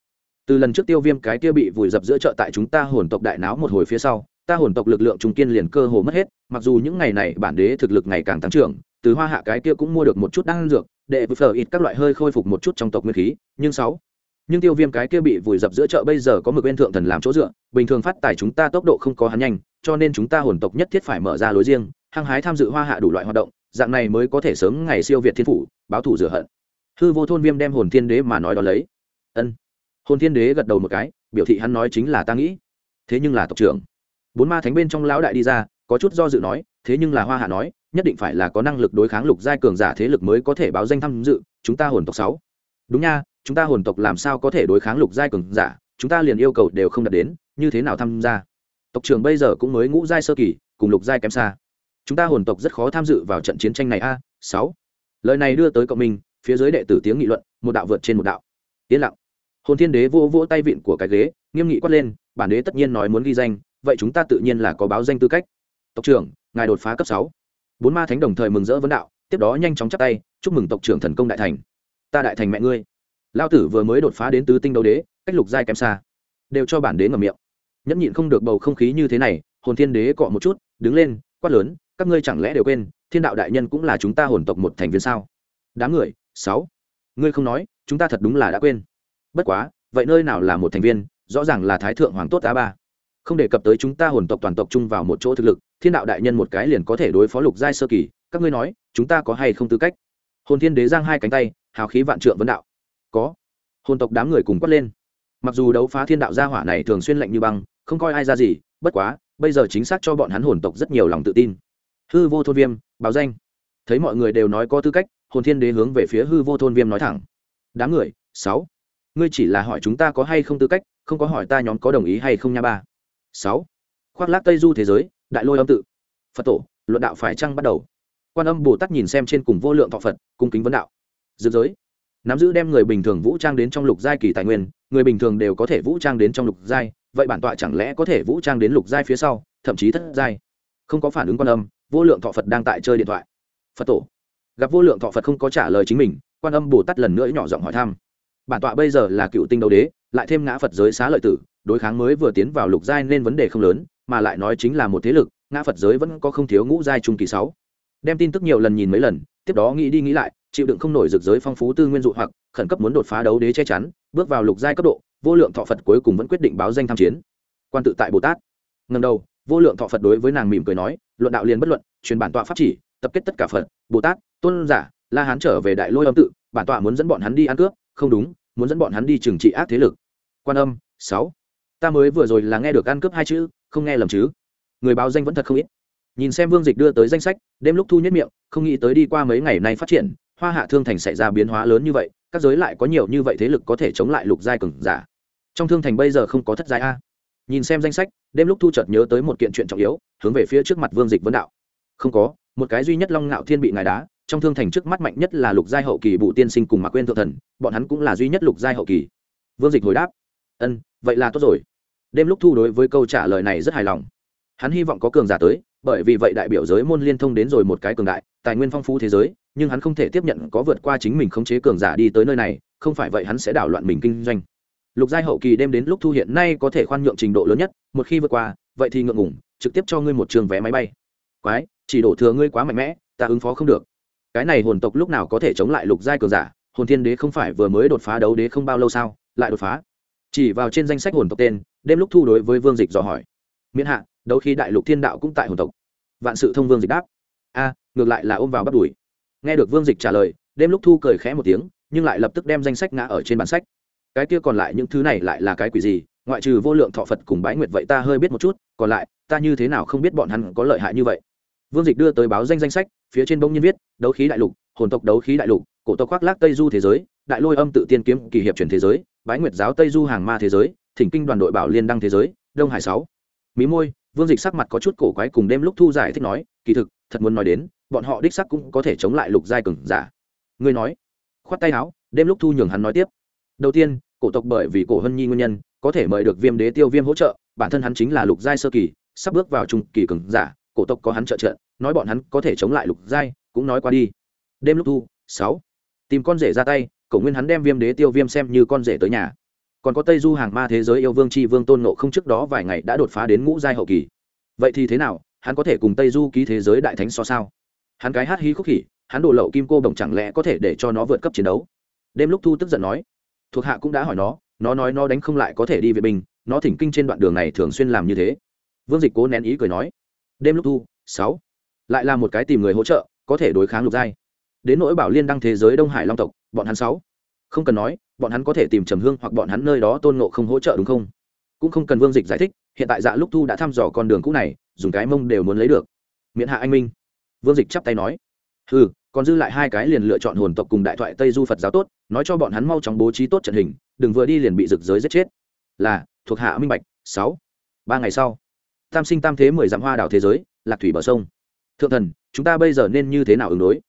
Từ lần trước tiêu viêm cái kia bị vùi dập giữa chợ tại chúng ta hồn tộc đại náo một hồi phía sau, ta hồn tộc lực lượng trung kiên liền cơ hồ mất hết, mặc dù những ngày này bản đế thực lực ngày càng tăng trưởng, từ hoa hạ cái kia cũng mua được một chút đan dược, để vừa phở ít các loại hơi khôi phục một chút trong tộc nguyên khí, nhưng sáu nhưng tiêu viêm cái kia bị vùi dập giữa chợ bây giờ có mực bên thượng thần làm chỗ dựa, bình thường phát tài chúng ta tốc độ không có hắn nhanh, cho nên chúng ta hồn tộc nhất thiết phải mở ra lối riêng, hăng hái tham dự hoa hạ đủ loại hoạt động, dạng này mới có thể sớm ngày siêu việt thiên phủ, báo thủ rửa hận. Hư vô thôn viêm đem hồn thiên đế mà nói đó lấy. Ân. Hồn thiên đế gật đầu một cái, biểu thị hắn nói chính là ta nghĩ. Thế nhưng là tộc trưởng. Bốn ma thánh bên trong lão đại đi ra, có chút do dự nói, thế nhưng là hoa hạ nói, nhất định phải là có năng lực đối kháng lục giai cường giả thế lực mới có thể báo danh tham dự, chúng ta hồn tộc sáu. Đúng nha chúng ta hồn tộc làm sao có thể đối kháng lục giai cường giả, chúng ta liền yêu cầu đều không đạt đến, như thế nào tham gia? Tộc trưởng bây giờ cũng mới ngũ giai sơ kỳ, cùng lục giai kém xa. Chúng ta hồn tộc rất khó tham dự vào trận chiến tranh này a, sáu. Lời này đưa tới cộng minh, phía dưới đệ tử tiếng nghị luận, một đạo vượt trên một đạo. Yên lặng. Hồn thiên đế vô vỗ tay vịn của cái ghế, nghiêm nghị quát lên, bản đế tất nhiên nói muốn ghi danh, vậy chúng ta tự nhiên là có báo danh tư cách. Tộc trưởng, ngài đột phá cấp sáu. Bốn ma thánh đồng thời mừng rỡ vấn đạo, tiếp đó nhanh chóng chắp tay, chúc mừng tộc trưởng thần công đại thành. Ta đại thành mẹ ngươi lao tử vừa mới đột phá đến tứ tinh đấu đế, cách lục giai kém xa. Đều cho bản đế ngầm miệng. Nhẫn nhịn không được bầu không khí như thế này, hồn thiên đế cọ một chút, đứng lên, quát lớn, các ngươi chẳng lẽ đều quên, thiên đạo đại nhân cũng là chúng ta hồn tộc một thành viên sao? Đám người, sáu. Ngươi không nói, chúng ta thật đúng là đã quên. Bất quá, vậy nơi nào là một thành viên, rõ ràng là thái thượng hoàng tốt á ba. Không đề cập tới chúng ta hồn tộc toàn tộc chung vào một chỗ thực lực, thiên đạo đại nhân một cái liền có thể đối phó lục giai sơ kỳ, các ngươi nói, chúng ta có hay không tư cách? Hồn thiên đế giang hai cánh tay, hào khí vạn trượng vấn đạo có. Hồn tộc đám người cùng quát lên. Mặc dù đấu phá thiên đạo gia hỏa này thường xuyên lạnh như băng, không coi ai ra gì, bất quá, bây giờ chính xác cho bọn hắn hồn tộc rất nhiều lòng tự tin. Hư vô thôn viêm, báo danh. Thấy mọi người đều nói có tư cách, hồn thiên đế hướng về phía hư vô thôn viêm nói thẳng. Đám người, sáu. Ngươi chỉ là hỏi chúng ta có hay không tư cách, không có hỏi ta nhóm có đồng ý hay không nha ba. Sáu. Khoác lác tây du thế giới, đại lôi âm tự. Phật tổ, luận đạo phải chăng bắt đầu? Quan âm bồ tát nhìn xem trên cùng vô lượng thọ phật, cung kính vấn đạo. Dược giới nắm giữ đem người bình thường vũ trang đến trong lục giai kỳ tài nguyên, người bình thường đều có thể vũ trang đến trong lục giai, vậy bản tọa chẳng lẽ có thể vũ trang đến lục giai phía sau, thậm chí thất giai? Không có phản ứng quan âm, vô lượng thọ phật đang tại chơi điện thoại. Phật tổ. Gặp vô lượng thọ phật không có trả lời chính mình, quan âm bồ tát lần nữa nhỏ giọng hỏi thăm. Bản tọa bây giờ là cựu tinh đấu đế, lại thêm ngã phật giới xá lợi tử, đối kháng mới vừa tiến vào lục giai nên vấn đề không lớn, mà lại nói chính là một thế lực, ngã phật giới vẫn có không thiếu ngũ giai trung kỳ sáu. Đem tin tức nhiều lần nhìn mấy lần tiếp đó nghĩ đi nghĩ lại, chịu đựng không nổi rực giới phong phú tư nguyên dụ hoặc, khẩn cấp muốn đột phá đấu đế che chắn, bước vào lục giai cấp độ, vô lượng thọ phật cuối cùng vẫn quyết định báo danh tham chiến. Quan tự tại bồ tát. Ngần đầu, vô lượng thọ phật đối với nàng mỉm cười nói, luận đạo liền bất luận, truyền bản tọa pháp chỉ, tập kết tất cả phật, bồ tát, tôn giả, la hán trở về đại lôi âm tự, bản tọa muốn dẫn bọn hắn đi ăn cướp, không đúng, muốn dẫn bọn hắn đi trừng trị ác thế lực. Quan âm, sáu. Ta mới vừa rồi là nghe được ăn cướp hai chữ, không nghe lầm chứ. Người báo danh vẫn thật không ít nhìn xem vương dịch đưa tới danh sách, đêm lúc thu nhất miệng, không nghĩ tới đi qua mấy ngày nay phát triển, hoa hạ thương thành xảy ra biến hóa lớn như vậy, các giới lại có nhiều như vậy thế lực có thể chống lại lục giai cường giả. Trong thương thành bây giờ không có thất giai a. Nhìn xem danh sách, đêm lúc thu chợt nhớ tới một kiện chuyện trọng yếu, hướng về phía trước mặt vương dịch vấn đạo. Không có, một cái duy nhất long ngạo thiên bị ngài đá, trong thương thành trước mắt mạnh nhất là lục giai hậu kỳ bụ tiên sinh cùng mạc quên thượng thần, bọn hắn cũng là duy nhất lục giai hậu kỳ. Vương dịch hồi đáp. Ân, vậy là tốt rồi. Đêm lúc thu đối với câu trả lời này rất hài lòng. Hắn hy vọng có cường giả tới bởi vì vậy đại biểu giới môn liên thông đến rồi một cái cường đại, tài nguyên phong phú thế giới, nhưng hắn không thể tiếp nhận có vượt qua chính mình khống chế cường giả đi tới nơi này, không phải vậy hắn sẽ đảo loạn mình kinh doanh. Lục giai hậu kỳ đem đến lúc thu hiện nay có thể khoan nhượng trình độ lớn nhất, một khi vượt qua, vậy thì ngượng ngủng trực tiếp cho ngươi một trường vé máy bay. Quái, chỉ đổ thừa ngươi quá mạnh mẽ, ta ứng phó không được. Cái này hồn tộc lúc nào có thể chống lại lục giai cường giả? Hồn thiên đế không phải vừa mới đột phá đấu đế không bao lâu sao? Lại đột phá. Chỉ vào trên danh sách hồn tộc tên, đêm lúc thu đối với vương dịch dò hỏi. Miễn hạ đấu khi đại lục thiên đạo cũng tại hồn tộc. Vạn sự thông vương dịch đáp. A, ngược lại là ôm vào bắt đuổi nghe được vương dịch trả lời, đêm lúc thu cười khẽ một tiếng, nhưng lại lập tức đem danh sách ngã ở trên bản sách. Cái kia còn lại những thứ này lại là cái quỷ gì? Ngoại trừ vô lượng thọ phật cùng bái nguyệt vậy ta hơi biết một chút, còn lại, ta như thế nào không biết bọn hắn có lợi hại như vậy? Vương dịch đưa tới báo danh danh sách, phía trên bông nhiên viết, đấu khí đại lục, hồn tộc đấu khí đại lục, cổ tộc khoác lác tây du thế giới, đại lôi âm tự tiên kiếm kỳ hiệp truyền thế giới, bái nguyệt giáo tây du hàng ma thế giới, thỉnh kinh đoàn đội bảo liên đăng thế giới, đông hải sáu. Mí môi vương dịch sắc mặt có chút cổ quái cùng đêm lúc thu giải thích nói, kỳ thực, thật muốn nói đến, bọn họ đích sắc cũng có thể chống lại lục giai cường giả. Ngươi nói. Khoát tay áo, đêm lúc thu nhường hắn nói tiếp. Đầu tiên, cổ tộc bởi vì cổ hân nhi nguyên nhân, có thể mời được viêm đế tiêu viêm hỗ trợ, bản thân hắn chính là lục giai sơ kỳ, sắp bước vào trung kỳ cường giả, cổ tộc có hắn trợ trợ, nói bọn hắn có thể chống lại lục giai, cũng nói qua đi. Đêm lúc thu, sáu. Tìm con rể ra tay, cổ nguyên hắn đem viêm đế tiêu viêm xem như con rể tới nhà còn có tây du hàng ma thế giới yêu vương c h i vương tôn nộ không trước đó vài ngày đã đột phá đến ngũ giai hậu kỳ. Vậy thì thế nào, hắn có thể cùng tây du ký thế giới đại thánh so sao? Hắn cái hát hí khúc khỉ, hắn đổ lậu kim cô đồng chẳng lẽ có thể để cho nó vượt cấp chiến đấu? Đêm lúc thu tức giận nói, thuộc hạ cũng đã hỏi nó nó nói nó đánh không lại có thể đi vệ binh, nó thỉnh kinh trên đoạn đường này thường xuyên làm như thế. Vương dịch cố nén ý cười nói, đêm lúc thu, sáu, lại là một cái tìm người hỗ trợ, có thể đối kháng lục giai. Đến nỗi bảo liên đăng thế giới đông hải long tộc, bọn hắn sáu, không cần nói bọn hắn có thể tìm trầm hương hoặc bọn hắn nơi đó tôn nộ không hỗ trợ đúng không? Cũng không cần vương dịch giải thích, hiện tại dạ lúc thu đã thăm dò con đường cũ này, dùng cái mông đều muốn lấy được. Miễn hạ anh minh. Vương dịch chắp tay nói. Ừ còn dư lại hai cái liền lựa chọn hồn tộc cùng đại thoại tây du phật giáo tốt, nói cho bọn hắn mau chóng bố trí tốt trận hình, đừng vừa đi liền bị rực giới giết chết. Là, thuộc hạ minh bạch. Sáu. Ba ngày sau, tam sinh tam thế mười dặm hoa đảo thế giới, lạc thủy bờ sông. Thượng thần, chúng ta bây giờ nên như thế nào ứng đối?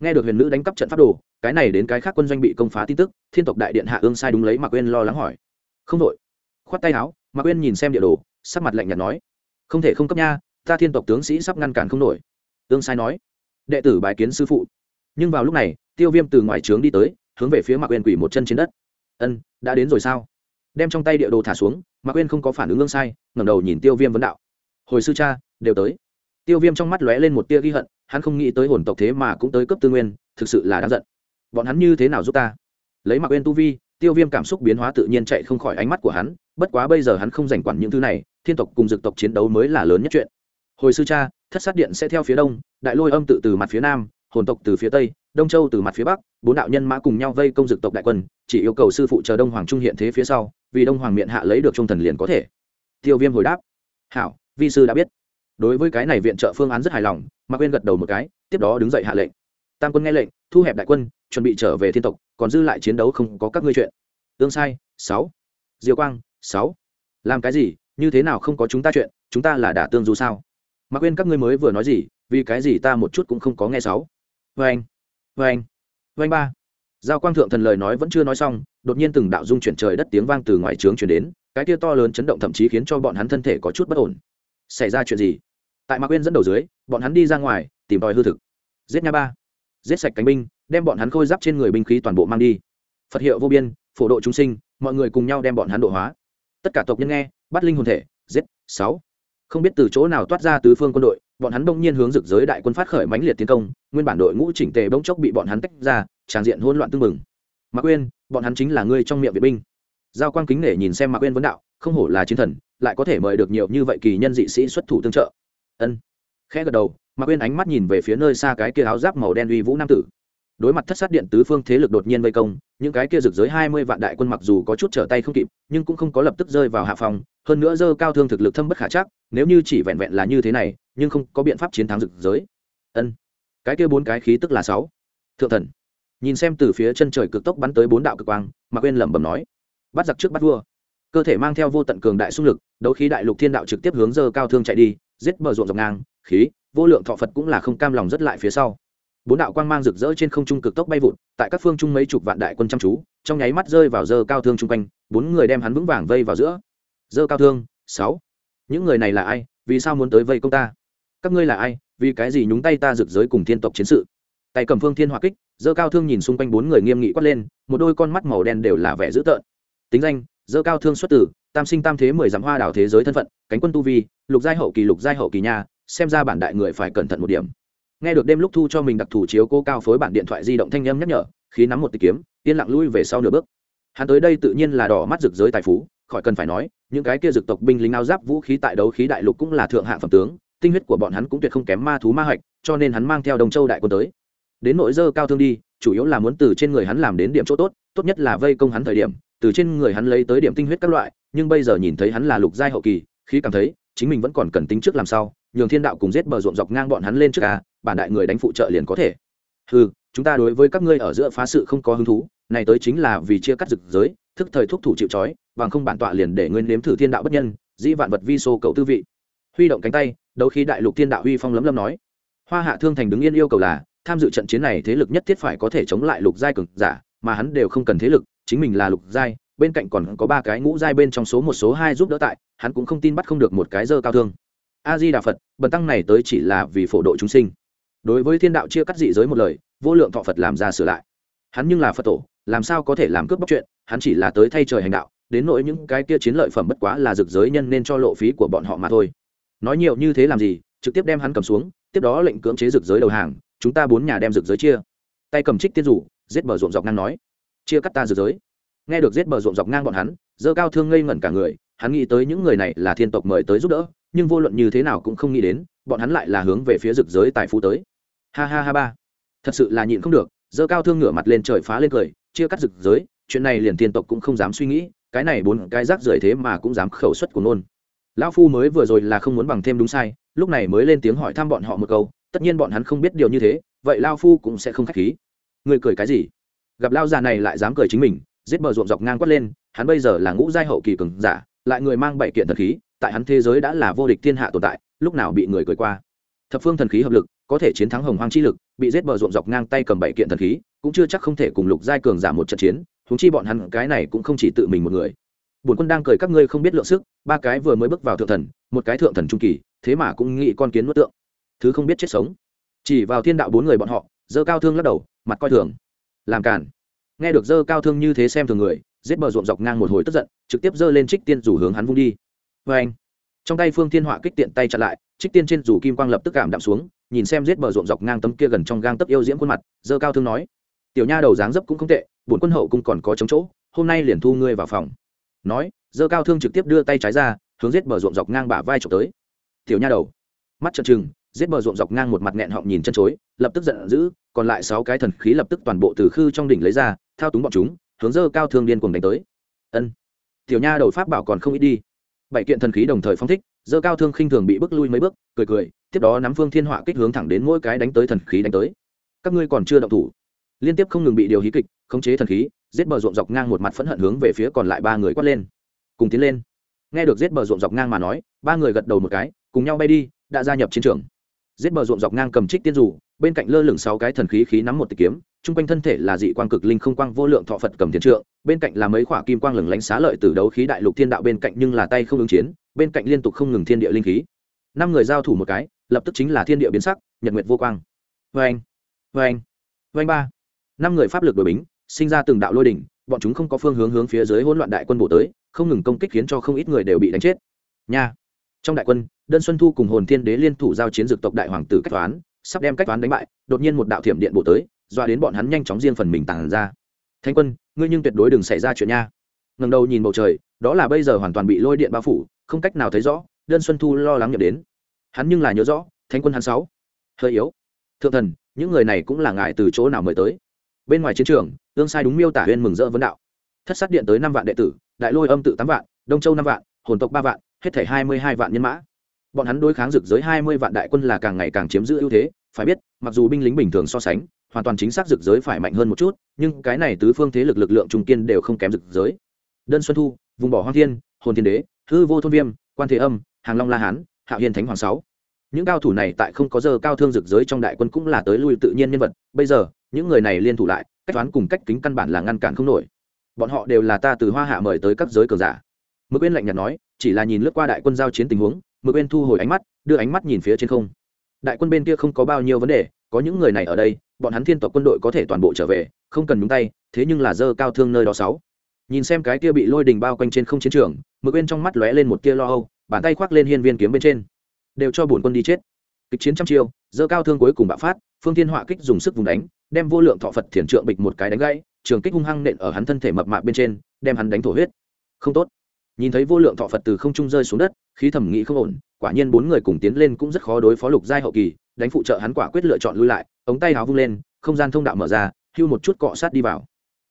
Nghe được huyền nữ đánh cắp trận pháp đồ cái này đến cái khác quân doanh bị công phá tin tức, thiên tộc đại điện hạ ương sai đúng lấy mà quên lo lắng hỏi. Không đội. Khoát tay áo mà quên nhìn xem địa đồ, sắc mặt lạnh nhạt nói. Không thể không cấp nha, ta thiên tộc tướng sĩ sắp ngăn cản không nổi. Ương sai nói. Đệ tử bài kiến sư phụ. Nhưng vào lúc này, tiêu viêm từ ngoài trướng đi tới, hướng về phía mạc quên quỷ một chân trên đất. Ân, đã đến rồi sao? Đem trong tay địa đồ thả xuống, mạc quên không có phản ứng ương sai, ngẩng đầu nhìn tiêu viêm vấn đạo. Hồi sư cha, đều tới. Tiêu viêm trong mắt lóe lên một tia ghi hận, hắn không nghĩ tới hồn tộc thế mà cũng tới cấp tư nguyên, thực sự là đáng giận bọn hắn như thế nào giúp ta? Lấy mặc bên tu vi, tiêu viêm cảm xúc biến hóa tự nhiên chạy không khỏi ánh mắt của hắn, bất quá bây giờ hắn không giành quản những thứ này, thiên tộc cùng dực tộc chiến đấu mới là lớn nhất chuyện. Hồi sư cha, thất sát điện sẽ theo phía đông, đại lôi âm tự từ mặt phía nam, hồn tộc từ phía tây, đông châu từ mặt phía bắc, bốn đạo nhân mã cùng nhau vây công dực tộc đại quân, chỉ yêu cầu sư phụ chờ đông hoàng trung hiện thế phía sau, vì đông hoàng miệng hạ lấy được trung thần liền có thể. Tiêu viêm hồi đáp. Hảo, vi sư đã biết. Đối với cái này viện trợ phương án rất hài lòng, mạc quên gật đầu một cái, tiếp đó đứng dậy hạ lệnh tam quân nghe lệnh, thu hẹp đại quân, chuẩn bị trở về thiên tộc, còn dư lại chiến đấu không có các ngươi chuyện. Tương sai, sáu. Diêu quang, sáu. Làm cái gì? Như thế nào không có chúng ta chuyện? Chúng ta là đả tương du sao? Mà quên các ngươi mới vừa nói gì? Vì cái gì ta một chút cũng không có nghe sáu? Vê anh vê anh vê anh ba. Giao quang thượng thần lời nói vẫn chưa nói xong, đột nhiên từng đạo dung chuyển trời đất tiếng vang từ ngoài trướng chuyển đến, cái kia to lớn chấn động thậm chí khiến cho bọn hắn thân thể có chút bất ổn. Xảy ra chuyện gì? Tại mạc quên dẫn đầu dưới, bọn hắn đi ra ngoài, tìm tòi hư thực. Giết nha ba giết sạch cánh binh, đem bọn hắn khôi giáp trên người binh khí toàn bộ mang đi. Phật hiệu vô biên, phổ độ chúng sinh, mọi người cùng nhau đem bọn hắn độ hóa. Tất cả tộc nhân nghe, bắt linh hồn thể, giết, sáu. Không biết từ chỗ nào toát ra tứ phương quân đội, bọn hắn đông nhiên hướng rực giới đại quân phát khởi mãnh liệt tiến công, nguyên bản đội ngũ chỉnh tề bỗng chốc bị bọn hắn tách ra, tràn diện hỗn loạn tương bừng. Mạc quên bọn hắn chính là ngươi trong miệng viện binh. Giao quan kính nể nhìn xem mạc quên vấn đạo, không hổ là chiến thần, lại có thể mời được nhiều như vậy kỳ nhân dị sĩ xuất thủ tương trợ. Ân. Khẽ gật đầu mạc quên ánh mắt nhìn về phía nơi xa cái kia áo giáp màu đen uy vũ nam tử. Đối mặt thất sát điện tứ phương thế lực đột nhiên vây công, những cái kia rực giới hai mươi vạn đại quân mặc dù có chút trở tay không kịp, nhưng cũng không có lập tức rơi vào hạ phòng, hơn nữa dơ cao thương thực lực thâm bất khả chắc, nếu như chỉ vẹn vẹn là như thế này, nhưng không có biện pháp chiến thắng rực giới ân, cái kia bốn cái khí tức là sáu. Thượng thần, nhìn xem từ phía chân trời cực tốc bắn tới bốn đạo cực quang, mà quên lẩm bẩm nói, bắt giặc trước bắt vua. Cơ thể mang theo vô tận cường đại xung lực, đấu khí đại lục thiên đạo trực tiếp hướng dơ cao thương chạy đi, giết bờ ruộng dọc ngang, khí vô lượng thọ phật cũng là không cam lòng rất lại phía sau. Bốn đạo quang mang rực rỡ trên không trung cực tốc bay vụt, tại các phương trung mấy chục vạn đại quân chăm chú, trong nháy mắt rơi vào dơ cao thương chung quanh, bốn người đem hắn vững vàng vây vào giữa. Dơ cao thương, sáu. Những người này là ai? Vì sao muốn tới vây công ta? Các ngươi là ai? Vì cái gì nhúng tay ta rực giới cùng thiên tộc chiến sự? Tay cầm phương thiên hỏa kích dơ cao thương nhìn xung quanh bốn người nghiêm nghị quát lên, một đôi con mắt màu đen đều là vẻ dữ tợn. Tính danh dơ cao thương xuất tử, tam sinh tam thế mười dặm hoa đảo thế giới thân phận, cánh quân tu vi, lục giai hậu kỳ, lục giai hậu kỳ nha xem ra bản đại người phải cẩn thận một điểm. Nghe được đêm lúc thu cho mình đặc thù chiếu cố cao phối bản điện thoại di động thanh âm nhắc nhở khi nắm một tịch kiếm, yên lặng lui về sau nửa bước. Hắn tới đây tự nhiên là đỏ mắt rực giới tài phú, khỏi cần phải nói, những cái kia rực tộc binh lính áo giáp vũ khí tại đấu khí đại lục cũng là thượng hạng phẩm tướng, tinh huyết của bọn hắn cũng tuyệt không kém ma thú ma hạch, cho nên hắn mang theo đồng châu đại quân tới. Đến nội dơ cao thương đi, chủ yếu là muốn từ trên người hắn làm đến điểm chỗ tốt tốt nhất là vây công hắn thời điểm, từ trên người hắn lấy tới điểm tinh huyết các loại, nhưng bây giờ nhìn thấy hắn là lục giai hậu kỳ khi cảm thấy chính mình vẫn còn cần tính trước làm sao, nhường thiên đạo cùng giết bờ ruộng dọc ngang bọn hắn lên trước à bản đại người đánh phụ trợ liền có thể. Ừ chúng ta đối với các ngươi ở giữa phá sự không có hứng thú, này tới chính là vì chia cắt rực giới, thức thời thúc thủ chịu trói, bằng không bản tọa liền để nguyên nếm thử thiên đạo bất nhân, dĩ vạn vật vi sô cầu tư vị. Huy động cánh tay, đấu khí đại lục thiên đạo huy phong lấm lâm nói. Hoa hạ thương thành đứng yên yêu cầu là, tham dự trận chiến này thế lực nhất thiết phải có thể chống lại lục giai cường giả, mà hắn đều không cần thế lực, chính mình là lục giai bên cạnh còn có ba cái ngũ giai bên trong số một số hai giúp đỡ tại, hắn cũng không tin bắt không được một cái dơ cao thương. A di đà phật bần tăng này tới chỉ là vì phổ độ chúng sinh. Đối với thiên đạo chia cắt dị giới một lời, vô lượng thọ phật làm ra sửa lại. Hắn nhưng là phật tổ, làm sao có thể làm cướp bóc chuyện, hắn chỉ là tới thay trời hành đạo, đến nỗi những cái kia chiến lợi phẩm bất quá là rực giới nhân nên cho lộ phí của bọn họ mà thôi. Nói nhiều như thế làm gì, trực tiếp đem hắn cầm xuống, tiếp đó lệnh cưỡng chế rực giới đầu hàng, chúng ta bốn nhà đem rực giới chia. Tay cầm trích tiên rủ, giết bờ ruộng dọc ngang nói, chia cắt ta rực giới nghe được giết bờ ruộng dọc ngang bọn hắn, dơ cao thương ngây ngẩn cả người, hắn nghĩ tới những người này là thiên tộc mời tới giúp đỡ, nhưng vô luận như thế nào cũng không nghĩ đến, bọn hắn lại là hướng về phía rực giới tài phú tới. Ha ha ha ba. Thật sự là nhịn không được, dơ cao thương ngửa mặt lên trời phá lên cười, chia cắt rực giới, chuyện này liền thiên tộc cũng không dám suy nghĩ, cái này bốn cái rác rưởi thế mà cũng dám khẩu suất của nôn. Lão phu mới vừa rồi là không muốn bằng thêm đúng sai, lúc này mới lên tiếng hỏi thăm bọn họ một câu, tất nhiên bọn hắn không biết điều như thế, vậy lao phu cũng sẽ không k h á c h khí. Người cười cái gì? Gặp lao già này lại dám cười chính mình giết bờ ruộng dọc ngang quất lên, hắn bây giờ là ngũ giai hậu kỳ cường giả, lại người mang bảy kiện thần khí, tại hắn thế giới đã là vô địch thiên hạ tồn tại, lúc nào bị người cười qua. Thập phương thần khí hợp lực, có thể chiến thắng hồng hoang chi lực, bị giết bờ ruộng dọc ngang tay cầm bảy kiện thần khí, cũng chưa chắc không thể cùng lục giai cường giả một trận chiến thúng chi bọn hắn cái này cũng không chỉ tự mình một người. Bổn quân đang cười các ngươi không biết lượng sức, ba cái vừa mới bước vào thượng thần, một cái thượng thần trung kỳ, thế mà cũng nghĩ con kiến nuốt tượng. Thứ không biết chết sống. Chỉ vào thiên đạo bốn người bọn họ dơ cao thương lắc đầu, mặt coi thường. Làm cản nghe được dơ cao thương như thế xem thường người, giết bờ ruộng dọc ngang một hồi tức giận, trực tiếp dơ lên trích tiên rủ hướng hắn vung đi. Vê anh, trong tay phương thiên họa kích tiện tay chặn lại, trích tiên trên rủ kim quang lập tức cảm đạm xuống, nhìn xem giết bờ ruộng dọc ngang tấm kia gần trong gang tấp yêu diễm khuôn mặt, dơ cao thương nói, tiểu nha đầu dáng dấp cũng không tệ, bổn quân hậu cũng còn có chống chỗ, hôm nay liền thu ngươi vào phòng. Nói, dơ cao thương trực tiếp đưa tay trái ra, hướng giết bờ ruộng dọc ngang bả vai trộm tới. Tiểu nha đầu. Mắt trợn trừng, giết bờ ruộng dọc ngang một mặt nghẹn họng nhìn chân chối, lập tức giận dữ, còn lại sáu cái thần khí lập tức toàn bộ từ khư trong đỉnh lấy ra thao túng bọn chúng, hướng dơ cao thương điên cùng đánh tới. Ân. Tiểu nha đầu pháp bảo còn không ít đi. Bảy kiện thần khí đồng thời phong thích, dơ cao thương khinh thường bị bước lui mấy bước, cười cười, tiếp đó nắm phương thiên họa kích hướng thẳng đến mỗi cái đánh tới thần khí đánh tới. Các ngươi còn chưa động thủ. Liên tiếp không ngừng bị điều hí kịch, khống chế thần khí, giết bờ ruộng dọc ngang một mặt phẫn hận hướng về phía còn lại ba người quát lên. Cùng tiến lên. Nghe được giết bờ ruộng dọc ngang mà nói, ba người gật đầu một cái, cùng nhau bay đi, đã gia nhập chiến trường. Giết bờ ruộng dọc ngang cầm trích tiên rủ bên cạnh lơ lửng sáu cái thần khí khí nắm một tịch kiếm, chung quanh thân thể là dị quang cực linh không quang vô lượng thọ phật cầm thiên trượng, bên cạnh là mấy khỏa kim quang lửng lánh xá lợi từ đấu khí đại lục thiên đạo bên cạnh nhưng là tay không ứng chiến, bên cạnh liên tục không ngừng thiên địa linh khí. Năm người giao thủ một cái, lập tức chính là thiên địa biến sắc, nhật nguyệt vô quang. Vê anh vê anh vê anh ba. Năm người pháp lực đổi bính, sinh ra từng đạo lôi đỉnh, bọn chúng không có phương hướng hướng phía dưới hỗn loạn đại quân bổ tới, không ngừng công kích khiến cho không ít người đều bị đánh chết. Nha. Trong đại quân, đơn xuân thu cùng hồn thiên đế liên thủ giao chiến dược tộc đại hoàng tử cách toán sắp đem cách toán đánh bại, đột nhiên một đạo thiểm điện bổ tới, doa đến bọn hắn nhanh chóng riêng phần mình tàn ra. Thánh quân, ngươi nhưng tuyệt đối đừng xảy ra chuyện nha. Ngần đầu nhìn bầu trời, đó là bây giờ hoàn toàn bị lôi điện bao phủ, không cách nào thấy rõ, đơn xuân thu lo lắng nhập đến. Hắn nhưng là nhớ rõ, Thánh quân hắn sáu, hơi yếu. Thượng thần, những người này cũng là ngại từ chỗ nào mời tới? Bên ngoài chiến trường ương sai đúng miêu tả huyên mừng rỡ vấn đạo. Thất sát điện tới năm vạn đệ tử, đại lôi âm tự tám vạn, đông châu năm vạn, hồn tộc ba vạn, hết thể hai mươi hai vạn nhân mã bọn hắn đối kháng rực giới hai mươi vạn đại quân là càng ngày càng chiếm giữ ưu thế, phải biết, mặc dù binh lính bình thường so sánh, hoàn toàn chính xác rực giới phải mạnh hơn một chút, nhưng cái này tứ phương thế lực lực lượng trung kiên đều không kém rực giới. Đơn xuân thu, vùng bỏ hoang thiên, hồn thiên đế, hư vô thôn viêm, quan thế âm, hàng long la hán hạo hiền thánh hoàng sáu. Những cao thủ này tại không có giờ cao thương rực giới trong đại quân cũng là tới lui tự nhiên nhân vật, bây giờ, những người này liên thủ lại, cách toán cùng cách kính căn bản là ngăn cản không nổi. Bọn họ đều là ta từ hoa hạ mời tới các giới cường giả. Mực bên lạnh nhạt nói, chỉ là nhìn lướt qua đại quân giao chiến tình huống mực bên thu hồi ánh mắt, đưa ánh mắt nhìn phía trên không. Đại quân bên kia không có bao nhiêu vấn đề, có những người này ở đây, bọn hắn thiên tộc quân đội có thể toàn bộ trở về, không cần nhúng tay, thế nhưng là dơ cao thương nơi đó sáu. Nhìn xem cái kia bị lôi đình bao quanh trên không chiến trường, mực bên trong mắt lóe lên một tia lo âu, bàn tay khoác lên hiên viên kiếm bên trên. Đều cho bổn quân đi chết. Kịch chiến trăm chiêu, dơ cao thương cuối cùng bạo phát, phương thiên họa kích dùng sức vùng đánh, đem vô lượng thọ phật thiền trượng bịch một cái đánh gãy, trường kích hung hăng nện ở hắn thân thể mập mạp bên trên, đem hắn đánh thổ huyết. Không tốt. Nhìn thấy vô lượng thọ phật từ không trung rơi xuống đất khí thẩm nghĩ không ổn, quả nhiên bốn người cùng tiến lên cũng rất khó đối phó lục giai hậu kỳ, đánh phụ trợ hắn quả quyết lựa chọn lui lại, ống tay áo vung lên, không gian thông đạo mở ra, hưu một chút cọ sát đi vào.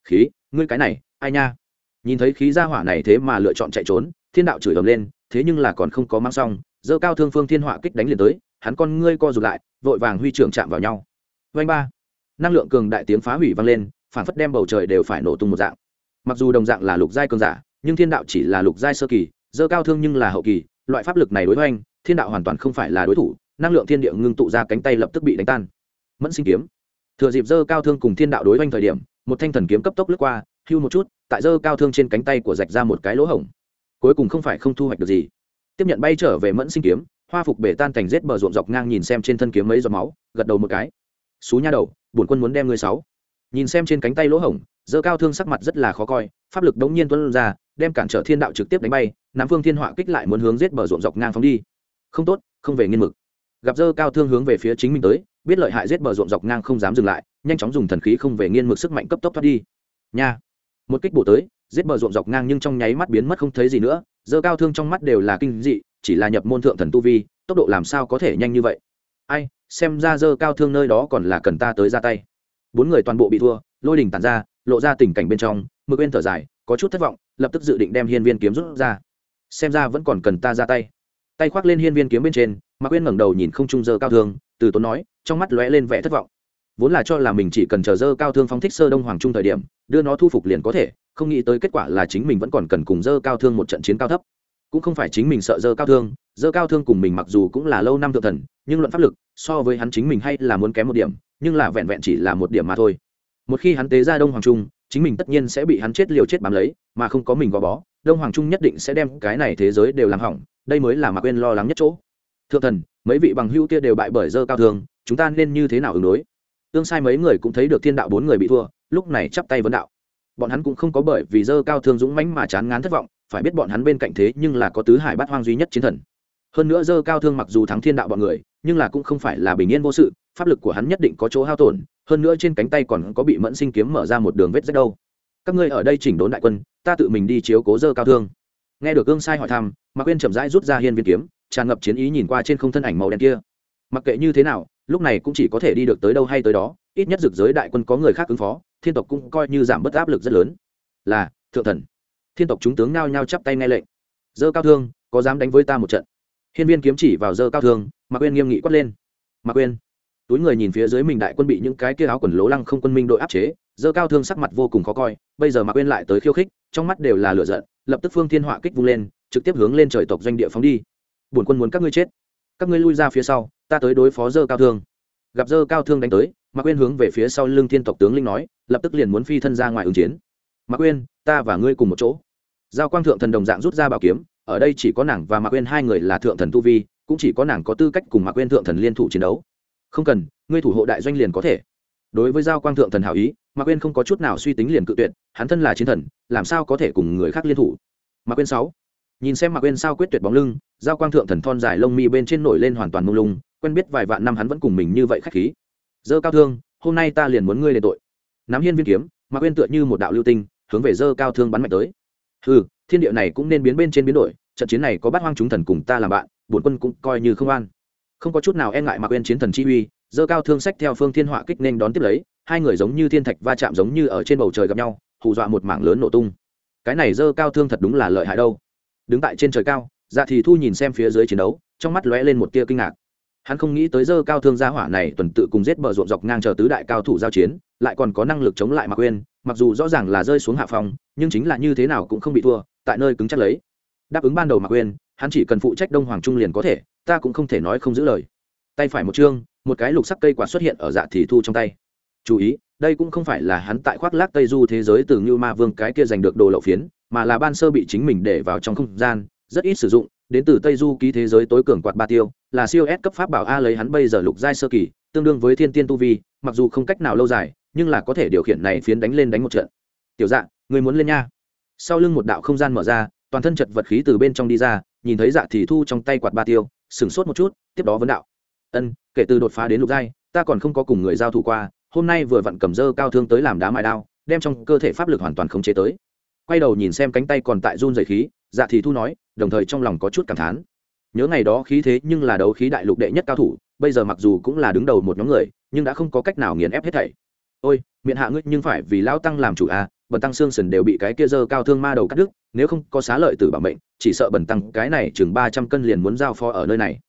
Khí, ngươi cái này, ai nha? Nhìn thấy khí gia hỏa này thế mà lựa chọn chạy trốn, thiên đạo chửi ầm lên, thế nhưng là còn không có mang xong dơ cao thương phương thiên họa kích đánh liền tới, hắn con ngươi co rụt lại, vội vàng huy trưởng chạm vào nhau. Vanh ba, năng lượng cường đại tiếng phá hủy vang lên, phản phất đem bầu trời đều phải nổ tung một dạng. Mặc dù đồng dạng là lục giai cường giả, nhưng thiên đạo chỉ là lục giai sơ kỳ dơ cao thương nhưng là hậu kỳ loại pháp lực này đối với anh, thiên đạo hoàn toàn không phải là đối thủ, năng lượng thiên địa ngưng tụ ra cánh tay lập tức bị đánh tan. Mẫn sinh kiếm. Thừa dịp dơ cao thương cùng thiên đạo đối với anh thời điểm, một thanh thần kiếm cấp tốc lướt qua, hưu một chút, tại dơ cao thương trên cánh tay của rạch ra một cái lỗ hổng. Cuối cùng không phải không thu hoạch được gì. Tiếp nhận bay trở về mẫn sinh kiếm, hoa phục bể tan thành rết bờ ruộng dọc ngang nhìn xem trên thân kiếm mấy giọt máu, gật đầu một cái. Xú nha đầu bổn quân muốn đem ngươi sáu. Nhìn xem trên cánh tay lỗ hổng dơ cao thương sắc mặt rất là khó coi, pháp lực đống nhiên tuân ra, đem cản trở thiên đạo trực tiếp đánh bay, nam phương thiên họa kích lại muốn hướng giết bờ ruộng dọc ngang phóng đi. Không tốt, không về nghiên mực. Gặp dơ cao thương hướng về phía chính mình tới, biết lợi hại giết bờ ruộng dọc ngang không dám dừng lại, nhanh chóng dùng thần khí không về nghiên mực sức mạnh cấp tốc thoát đi. Nha. Một kích bổ tới, giết bờ ruộng dọc ngang nhưng trong nháy mắt biến mất không thấy gì nữa, dơ cao thương trong mắt đều là kinh dị, chỉ là nhập môn thượng thần tu vi, tốc độ làm sao có thể nhanh như vậy? Ai, xem ra dơ cao thương nơi đó còn là cần ta tới ra tay. Bốn người toàn bộ bị thua, lôi đình tàn ra lộ ra tình cảnh bên trong, mực bên thở dài, có chút thất vọng, lập tức dự định đem hiên viên kiếm rút ra. Xem ra vẫn còn cần ta ra tay. Tay khoác lên hiên viên kiếm bên trên mà quên ngẩng đầu nhìn không trung dơ cao thương, từ tốn nói, trong mắt lóe lên vẻ thất vọng. Vốn là cho là mình chỉ cần chờ dơ cao thương phóng thích sơ đông hoàng trung thời điểm, đưa nó thu phục liền có thể, không nghĩ tới kết quả là chính mình vẫn còn cần cùng dơ cao thương một trận chiến cao thấp. Cũng không phải chính mình sợ dơ cao thương, dơ cao thương cùng mình mặc dù cũng là lâu năm thượng thần, nhưng luận pháp lực, so với hắn chính mình hay là muốn kém một điểm, nhưng là vẹn vẹn chỉ là một điểm mà thôi một khi hắn tế ra đông hoàng trung, chính mình tất nhiên sẽ bị hắn chết liều chết bám lấy, mà không có mình gò bó, đông hoàng trung nhất định sẽ đem cái này thế giới đều làm hỏng, đây mới là mạc quên lo lắng nhất chỗ. Thượng thần, mấy vị bằng hữu kia đều bại bởi dơ cao thương chúng ta nên như thế nào ứng đối? Tương sai mấy người cũng thấy được thiên đạo bốn người bị thua, lúc này chắp tay vấn đạo. Bọn hắn cũng không có bởi vì dơ cao thương dũng mãnh mà chán ngán thất vọng, phải biết bọn hắn bên cạnh thế nhưng là có tứ hải bát hoang duy nhất chiến thần. Hơn nữa dơ cao thương mặc dù thắng thiên đạo bọn người, nhưng là cũng không phải là bình yên vô sự pháp lực của hắn nhất định có chỗ hao tổn, hơn nữa trên cánh tay còn có bị mẫn sinh kiếm mở ra một đường vết rách đâu. Các ngươi ở đây chỉnh đốn đại quân, ta tự mình đi chiếu cố dơ cao thương. Nghe được gương sai hỏi thăm, mạc quên chậm rãi rút ra hiên viên kiếm, tràn ngập chiến ý nhìn qua trên không thân ảnh màu đen kia. Mặc kệ như thế nào, lúc này cũng chỉ có thể đi được tới đâu hay tới đó, ít nhất rực giới đại quân có người khác ứng phó, thiên tộc cũng coi như giảm bớt áp lực rất lớn. Là, thượng thần. Thiên tộc chúng tướng nao nhao chắp tay nghe lệnh. Dơ cao thương, có dám đánh với ta một trận? Hiên viên kiếm chỉ vào dơ cao thương, mạc quên nghiêm nghị quát lên. Mạc quên túi người nhìn phía dưới mình đại quân bị những cái kia áo quần lố lăng không quân minh đội áp chế dơ cao thương sắc mặt vô cùng khó coi, bây giờ mạc quên lại tới khiêu khích, trong mắt đều là lửa giận, lập tức phương thiên họa kích vung lên, trực tiếp hướng lên trời tộc doanh địa phóng đi. Bổn quân muốn các ngươi chết. Các ngươi lui ra phía sau, ta tới đối phó dơ cao thương. Gặp dơ cao thương đánh tới mạc quên hướng về phía sau lưng thiên tộc tướng linh nói, lập tức liền muốn phi thân ra ngoài ứng chiến. Mạc quên, ta và ngươi cùng một chỗ. Giao quang thượng thần đồng dạng rút ra bảo kiếm, ở đây chỉ có nàng và mạc quên hai người là thượng thần tu vi, cũng chỉ có nàng có tư cách cùng mạc quên thượng thần liên thủ chiến đấu không cần, ngươi thủ hộ đại doanh liền có thể. Đối với giao quang thượng thần hảo ý, mạc quên không có chút nào suy tính liền cự tuyệt, hắn thân là chiến thần, làm sao có thể cùng người khác liên thủ? Mạc quên sáu. Nhìn xem mạc quên sao quyết tuyệt bóng lưng, giao quang thượng thần thon dài lông mi bên trên nổi lên hoàn toàn mông lung, quen biết vài vạn năm hắn vẫn cùng mình như vậy khách khí. Dơ cao thương, hôm nay ta liền muốn ngươi lên tội. Nắm hiên viên kiếm, mạc quên tựa như một đạo lưu tinh, hướng về dơ cao thương bắn mạnh tới. Ừ thiên địa này cũng nên biến bên trên biến đổi, trận chiến này có bát hoang chúng thần cùng ta làm bạn, bổn quân cũng coi như không an không có chút nào e ngại mạc quên chiến thần chi uy dơ cao thương sách theo phương thiên họa kích nên đón tiếp lấy, hai người giống như thiên thạch va chạm giống như ở trên bầu trời gặp nhau, hù dọa một mảng lớn nổ tung. Cái này dơ cao thương thật đúng là lợi hại đâu. Đứng tại trên trời cao dạ thì thu nhìn xem phía dưới chiến đấu, trong mắt lóe lên một tia kinh ngạc. Hắn không nghĩ tới dơ cao thương gia hỏa này tuần tự cùng giết bờ ruộng dọc ngang chờ tứ đại cao thủ giao chiến, lại còn có năng lực chống lại mạc quên, mặc dù rõ ràng là rơi xuống hạ phòng nhưng chính là như thế nào cũng không bị thua, tại nơi cứng chắc lấy. Đáp ứng ban đầu mạc quên, hắn chỉ cần phụ trách đông hoàng trung liền có thể ta cũng không thể nói không giữ lời. Tay phải một chương, một cái lục sắc cây quạt xuất hiện ở dạ thì thu trong tay. Chú ý, đây cũng không phải là hắn tại khoác lác tây du thế giới từ như ma vương cái kia giành được đồ lậu phiến, mà là ban sơ bị chính mình để vào trong không gian, rất ít sử dụng, đến từ tây du ký thế giới tối cường quạt ba tiêu, là siêu s cấp pháp bảo a lấy hắn bây giờ lục giai sơ kỳ, tương đương với thiên tiên tu vi, mặc dù không cách nào lâu dài, nhưng là có thể điều khiển này phiến đánh lên đánh một trận. Tiểu dạ người muốn lên nha. Sau lưng một đạo không gian mở ra, toàn thân chật vật khí từ bên trong đi ra, nhìn thấy dạ thì thu trong tay quạt ba tiêu sửng sốt một chút, tiếp đó vấn đạo. Ân, kể từ đột phá đến lục giai, ta còn không có cùng người giao thủ qua, hôm nay vừa vặn cầm dơ cao thương tới làm đá mại đao, đem trong cơ thể pháp lực hoàn toàn khống chế tới. Quay đầu nhìn xem cánh tay còn tại run dày khí dạ thì thu nói, đồng thời trong lòng có chút cảm thán. Nhớ ngày đó khí thế nhưng là đấu khí đại lục đệ nhất cao thủ, bây giờ mặc dù cũng là đứng đầu một nhóm người, nhưng đã không có cách nào nghiền ép hết thảy. Ôi, miệng hạ ngươi nhưng phải vì lão tăng làm chủ à bần tăng xương sườn đều bị cái kia dơ cao thương ma đầu cắt đứt, nếu không có xá lợi tử bảo mệnh, chỉ sợ bần tăng cái này chừng ba trăm cân liền muốn giao phó ở nơi này.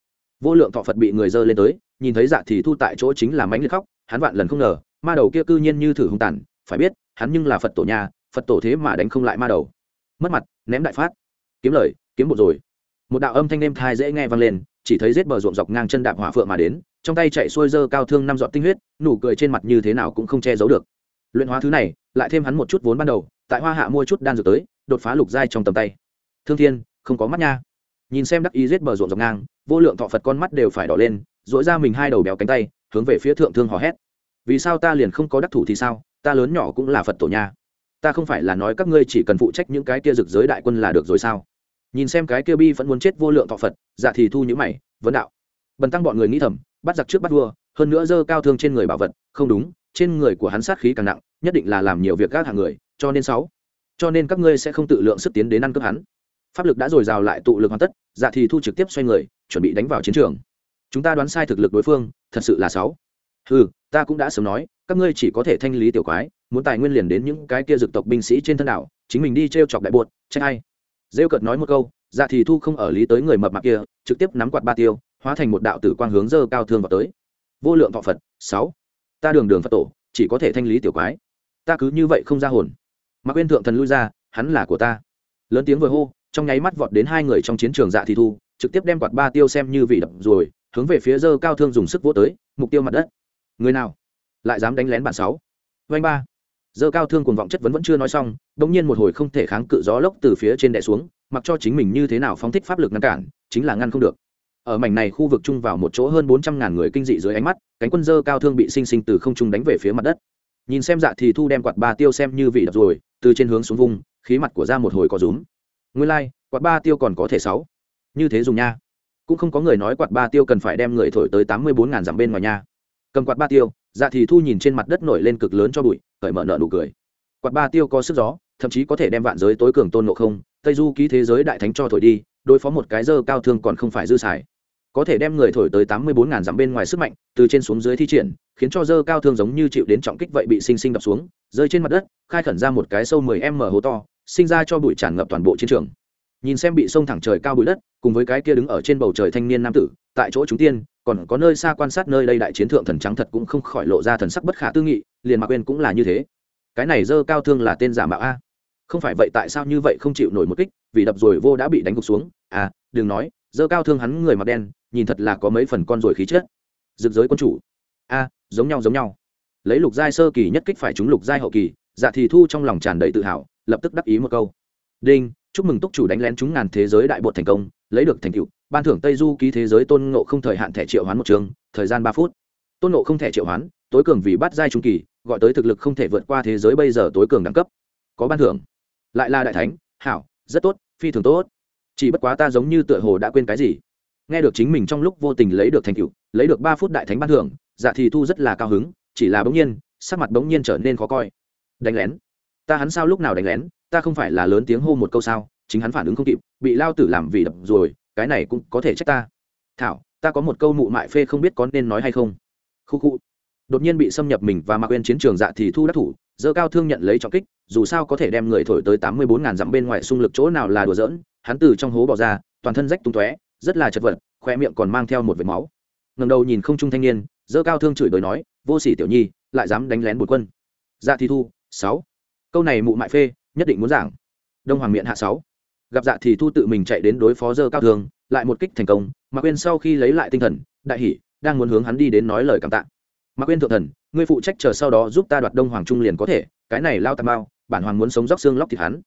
Vô lượng thọ phật bị người dơ lên tới, nhìn thấy dạ thì thu tại chỗ chính là mánh liệt khóc, hắn vạn lần không ngờ, ma đầu kia cư nhiên như thử hung tàn, phải biết, hắn nhưng là phật tổ nhà, phật tổ thế mà đánh không lại ma đầu. Mất mặt, ném đại phát. Kiếm lời, kiếm một rồi. Một đạo âm thanh êm thai dễ nghe vang lên, chỉ thấy rết bờ ruộng dọc ngang chân đạp hỏa phượng mà đến, trong tay chạy xuôi dơ cao thương năm giọt tinh huyết, nụ cười trên mặt như thế nào cũng không che giấu được. Luyện hóa thứ này lại thêm hắn một chút vốn ban đầu, tại hoa hạ mua chút đan dược tới, đột phá lục giai trong tầm tay. Thương thiên, không có mắt nha. Nhìn xem đắc ý rết bờ ruộng dọc ngang, vô lượng thọ phật con mắt đều phải đỏ lên dỗi ra mình hai đầu béo cánh tay, hướng về phía thượng thương hò hét. Vì sao ta liền không có đắc thủ thì sao? Ta lớn nhỏ cũng là phật tổ nha. Ta không phải là nói các ngươi chỉ cần phụ trách những cái kia rực giới đại quân là được rồi sao? Nhìn xem cái kia bi vẫn muốn chết vô lượng thọ phật dạ thì thu nhữ mày, vấn đạo. Bần tăng bọn người nghĩ thầm, bắt giặc trước bắt vua, hơn nữa dơ cao thương trên người bảo vật, không đúng trên người của hắn sát khí càng nặng, nhất định là làm nhiều việc các hạng người, cho nên sáu. Cho nên các ngươi sẽ không tự lượng sức tiến đến ăn cướp hắn. Pháp lực đã dồi dào lại tụ lực hoàn tất dạ thì thu trực tiếp xoay người, chuẩn bị đánh vào chiến trường. Chúng ta đoán sai thực lực đối phương, thật sự là sáu. Ừ ta cũng đã sớm nói, các ngươi chỉ có thể thanh lý tiểu quái, muốn tài nguyên liền đến những cái kia dực tộc binh sĩ trên thân đảo, chính mình đi t r e o chọc đại buột trách ai? Rêu cợt nói một câu dạ thì thu không ở lý tới người mập mạp kia, trực tiếp nắm quạt ba tiêu, hóa thành một đạo tử quang hướng dơ cao thương vào tới. Vô lượng thọ phật, sáu ta đường đường phật tổ, chỉ có thể thanh lý tiểu quái. Ta cứ như vậy không ra hồn. Mà quên thượng thần lui ra, hắn là của ta. Lớn tiếng vừa hô, trong nháy mắt vọt đến hai người trong chiến trường dạ thì thu, trực tiếp đem quạt ba tiêu xem như vị đập rồi, hướng về phía dơ cao thương dùng sức vỗ tới, mục tiêu mặt đất. Người nào? Lại dám đánh lén bản sáu. Vanh ba. Dơ cao thương cùng vọng chất vấn vẫn chưa nói xong bỗng nhiên một hồi không thể kháng cự gió lốc từ phía trên đè xuống, mặc cho chính mình như thế nào phóng thích pháp lực ngăn cản, chính là ngăn không được ở mảnh này khu vực chung vào một chỗ hơn bốn trăm ngàn người kinh dị dưới ánh mắt cánh quân dơ cao thương bị sinh sinh từ không trung đánh về phía mặt đất. Nhìn xem dạ thì thu đem quạt ba tiêu xem như vị đập rồi từ trên hướng xuống vùng khí mặt của ra một hồi có rúm. Nguyên lai、like, quạt ba tiêu còn có thể sáu. Như thế dùng nha. Cũng không có người nói quạt ba tiêu cần phải đem người thổi tới tám mươi bốn ngàn dặm bên ngoài nha. Cầm quạt ba tiêu dạ thì thu nhìn trên mặt đất nổi lên cực lớn cho bụi cởi mở nợ nụ cười. Quạt ba tiêu có sức gió thậm chí có thể đem vạn giới tối cường tôn ngộ không tây du ký thế giới đại thánh cho thổi đi đối phó một cái dơ cao thương còn không phải dư xài có thể đem người thổi tới tám mươi bốn ngàn dặm bên ngoài sức mạnh, từ trên xuống dưới thi triển, khiến cho dơ cao thương giống như chịu đến trọng kích vậy bị sinh sinh đập xuống, rơi trên mặt đất, khai khẩn ra một cái sâu mười m hố to, sinh ra cho bụi tràn ngập toàn bộ chiến trường. Nhìn xem bị sông thẳng trời cao bụi đất, cùng với cái kia đứng ở trên bầu trời thanh niên nam tử, tại chỗ chúng tiên, còn có nơi xa quan sát nơi đây đại chiến thượng thần trắng thật cũng không khỏi lộ ra thần sắc bất khả tư nghị, liền mặc quên cũng là như thế. Cái này dơ cao thương là tên giả mạo a. Không phải vậy tại sao như vậy không chịu nổi một kích, vì đập rồi vô đã bị đánh gục xuống. À đừng nói dơ cao thương hắn người mặc đen, nhìn thật là có mấy phần con rồi khí chết rực giới quân chủ. A, giống nhau giống nhau. Lấy lục giai sơ kỳ nhất kích phải chúng lục giai hậu kỳ dạ thì thu trong lòng tràn đầy tự hào, lập tức đắc ý một câu. Đinh, chúc mừng túc chủ đánh lén chúng ngàn thế giới đại bột thành công, lấy được thành tựu. Ban thưởng tây du ký thế giới tôn ngộ không thời hạn thẻ triệu hoán một trường, thời gian ba phút. Tôn ngộ không thẻ triệu hoán, tối cường vì bắt giai trung kỳ, gọi tới thực lực không thể vượt qua thế giới bây giờ tối cường đẳng cấp. Có ban thưởng. Lại là đại thánh, hảo, rất tốt, phi thường tốt chỉ bất quá ta giống như tựa hồ đã quên cái gì. Nghe được chính mình trong lúc vô tình lấy được thành tựu, lấy được ba phút đại thánh ban thưởng dạ thì thu rất là cao hứng, chỉ là bỗng nhiên, sắc mặt bỗng nhiên trở nên khó coi. Đánh lén. Ta hắn sao lúc nào đánh lén, ta không phải là lớn tiếng hô một câu sao, chính hắn phản ứng không kịp, bị lao tử làm vì đập rồi, cái này cũng có thể trách ta. Thảo, ta có một câu mụ mại phê không biết có nên nói hay không. Khu khu. Đột nhiên bị xâm nhập mình và mặc quên chiến trường dạ thì thu đắc thủ, dơ cao thương nhận lấy trọng kích, dù sao có thể đem người thổi tới tám mươi bốn ngàn dặm bên ngoài xung lực chỗ nào là đùa giỡn hắn từ trong hố bỏ ra, toàn thân rách tung tóe, rất là chật vật khoe miệng còn mang theo một vệt máu. Ngầm đầu nhìn không trung thanh niên dơ cao thương chửi đời nói, vô sỉ tiểu nhi, lại dám đánh lén bột quân. Dạ thì thu, sáu. Câu này mụ mại phê, nhất định muốn giảng. Đông hoàng miệng hạ sáu. Gặp dạ thì thu tự mình chạy đến đối phó dơ cao thương, lại một kích thành công mà quên sau khi lấy lại tinh thần, đại hỷ đang muốn hướng hắn đi đến nói lời cảm tạ. Mà quên thượng thần, ngươi phụ trách chờ sau đó giúp ta đoạt đông hoàng trung liền có thể, cái này lao tà mao, bản hoàng muốn sống róc xương lóc thịt hắn.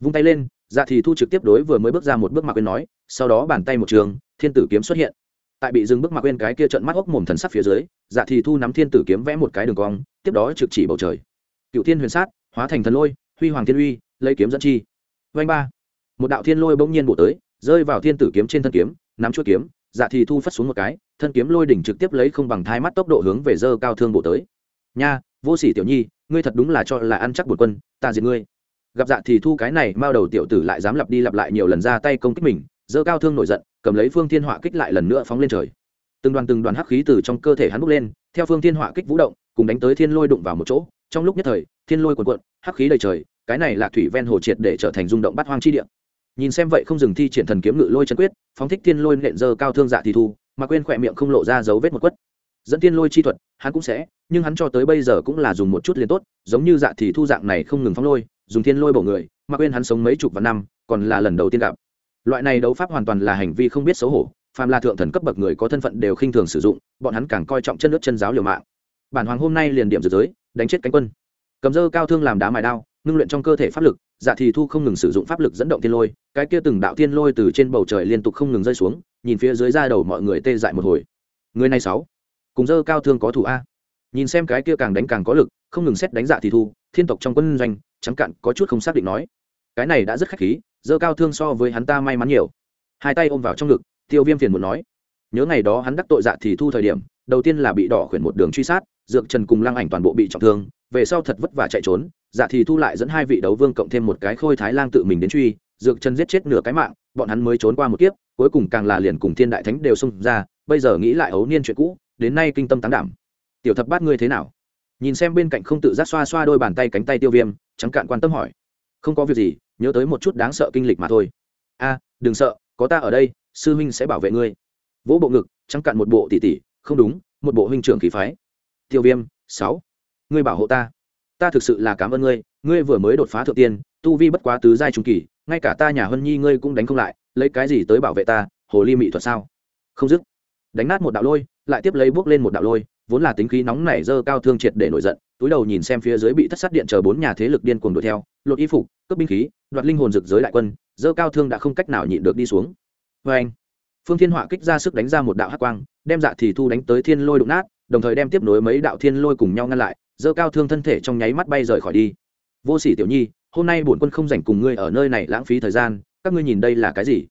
Vung tay lên dạ thì thu trực tiếp đối vừa mới bước ra một bước mạc quên nói, sau đó bàn tay một trường, thiên tử kiếm xuất hiện. Tại bị dừng bước mạc quên cái kia trận mắt hốc mồm thần sắc phía dưới dạ thì thu nắm thiên tử kiếm vẽ một cái đường cong, tiếp đó trực chỉ bầu trời. Cựu thiên huyền sát, hóa thành thần lôi, huy hoàng thiên uy, lấy kiếm dẫn chi. Vanh ba. Một đạo thiên lôi bỗng nhiên bổ tới, rơi vào thiên tử kiếm trên thân kiếm, nắm chuỗi kiếm dạ thì thu phất xuống một cái, thân kiếm lôi đỉnh trực tiếp lấy không bằng thai mắt tốc độ hướng về dơ cao thương bổ tới. Nha, vô sỉ tiểu nhi, ngươi thật đúng là cho là ăn chắc bột quân, ta diệt ngươi gặp dạ thì thu cái này, mao đầu tiểu tử lại dám lặp đi lặp lại nhiều lần ra tay công kích mình dơ cao thương nổi giận, cầm lấy phương thiên họa kích lại lần nữa phóng lên trời. Từng đoàn từng đoàn hắc khí từ trong cơ thể hắn bốc lên, theo phương thiên họa kích vũ động, cùng đánh tới thiên lôi đụng vào một chỗ, trong lúc nhất thời, thiên lôi cuồn cuộn, hắc khí đầy trời, cái này là thủy ven hồ triệt để trở thành rung động bắt hoang chi địa. Nhìn xem vậy không dừng thi triển thần kiếm ngự lôi chân quyết, phóng thích thiên lôi nện dơ cao thương dạ thì thu, mà quên khỏe miệng không lộ ra dấu vết một quất. Dẫn thiên lôi chi thuật, hắn cũng sẽ, nhưng hắn cho tới bây giờ cũng là dùng một chút liền tốt, giống như dạ thì thu dạng này không ngừng phóng lôi dùng thiên lôi bổ người, mà quên hắn sống mấy chục vạn năm, còn là lần đầu tiên gặp. Loại này đấu pháp hoàn toàn là hành vi không biết xấu hổ, phàm là thượng thần cấp bậc người có thân phận đều khinh thường sử dụng, bọn hắn càng coi trọng chân nước chân giáo liều mạng. Bản hoàng hôm nay liền điểm dược giới, đánh chết cánh quân. Cầm dơ cao thương làm đá mài đao, ngưng luyện trong cơ thể pháp lực dạ thì thu không ngừng sử dụng pháp lực dẫn động thiên lôi, cái kia từng đạo thiên lôi từ trên bầu trời liên tục không ngừng rơi xuống, nhìn phía dưới da đầu mọi người tê dại một hồi. Người này sáu, cùng dơ cao thương có thủ a. Nhìn xem cái kia càng đánh càng có lực, không ngừng xét đánh dạ thì thu, thiên tộc trong quân doanh trắng cạn, có chút không xác định nói. Cái này đã rất khách khí, dơ cao thương so với hắn ta may mắn nhiều. Hai tay ôm vào trong ngực, tiêu viêm phiền muốn nói. Nhớ ngày đó hắn đắc tội dạ thì thu thời điểm, đầu tiên là bị đỏ khuyển một đường truy sát, dược trần cùng lăng ảnh toàn bộ bị trọng thương, về sau thật vất vả chạy trốn dạ thì thu lại dẫn hai vị đấu vương cộng thêm một cái khôi thái lang tự mình đến truy, dược trần giết chết nửa cái mạng, bọn hắn mới trốn qua một kiếp, cuối cùng càng là liền cùng thiên đại thánh đều xông ra, bây giờ nghĩ lại ấu niên chuyện cũ, đến nay kinh tâm tán đảm. Tiểu thập bát ngươi thế nào? Nhìn xem bên cạnh không tự giác xoa xoa đôi bàn tay cánh tay tiêu viêm trắng cạn quan tâm hỏi. Không có việc gì, nhớ tới một chút đáng sợ kinh lịch mà thôi. A, đừng sợ, có ta ở đây, sư huynh sẽ bảo vệ ngươi. Vỗ bộ ngực, trắng cạn một bộ tỷ tỷ không đúng, một bộ huynh trưởng khí phái. Tiêu viêm, sáu, ngươi bảo hộ ta. Ta thực sự là cảm ơn ngươi ngươi vừa mới đột phá thượng tiên, tu vi bất quá tứ giai trung kỳ, ngay cả ta nhà hân nhi ngươi cũng đánh không lại, lấy cái gì tới bảo vệ ta, hồ ly mỹ thuật sao? Không dứt. Đánh nát một đạo lôi, lại tiếp lấy bước lên một đạo lôi vốn là tính khí nóng nảy dơ cao thương triệt để nổi giận, túi đầu nhìn xem phía dưới bị thất sát điện chờ bốn nhà thế lực điên cuồng đuổi theo, lột y phục, cướp binh khí, đoạt linh hồn rực giới đại quân, dơ cao thương đã không cách nào nhịn được đi xuống. Vê anh, phương thiên họa kích ra sức đánh ra một đạo hắc quang, đem dạ thì thu đánh tới thiên lôi đụng nát, đồng thời đem tiếp nối mấy đạo thiên lôi cùng nhau ngăn lại, dơ cao thương thân thể trong nháy mắt bay rời khỏi đi. Vô sỉ tiểu nhi, hôm nay bổn quân không dành cùng ngươi ở nơi này lãng phí thời gian, các ngươi nhìn đây là cái gì?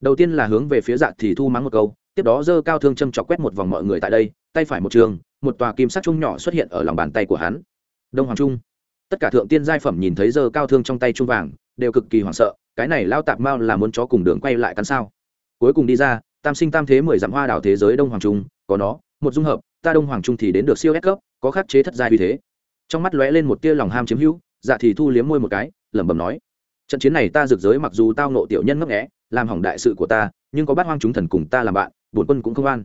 Đầu tiên là hướng về phía dạ thì thu mắng một câu, tiếp đó dơ cao thương châm chọc quét một vòng mọi người tại đây, tay phải một trường một tòa kim sắc trung nhỏ xuất hiện ở lòng bàn tay của hắn. Đông hoàng trung. Tất cả thượng tiên giai phẩm nhìn thấy giờ cao thương trong tay trung vàng, đều cực kỳ hoảng sợ, cái này lao tạp mao là muốn chó cùng đường quay lại cắn sao? Cuối cùng đi ra, tam sinh tam thế mười dặm hoa đảo thế giới đông hoàng trung, có nó, một dung hợp, ta đông hoàng trung thì đến được siêu ép cấp, có khắc chế thất giai vì thế. Trong mắt lóe lên một tia lòng ham chiếm hữu dạ thì thu liếm môi một cái, lẩm bẩm nói, trận chiến này ta rực giới mặc dù tao nộ tiểu nhân ngấp nghẽ làm hỏng đại sự của ta, nhưng có bát hoang chúng thần cùng ta làm bạn, bổn quân cũng không an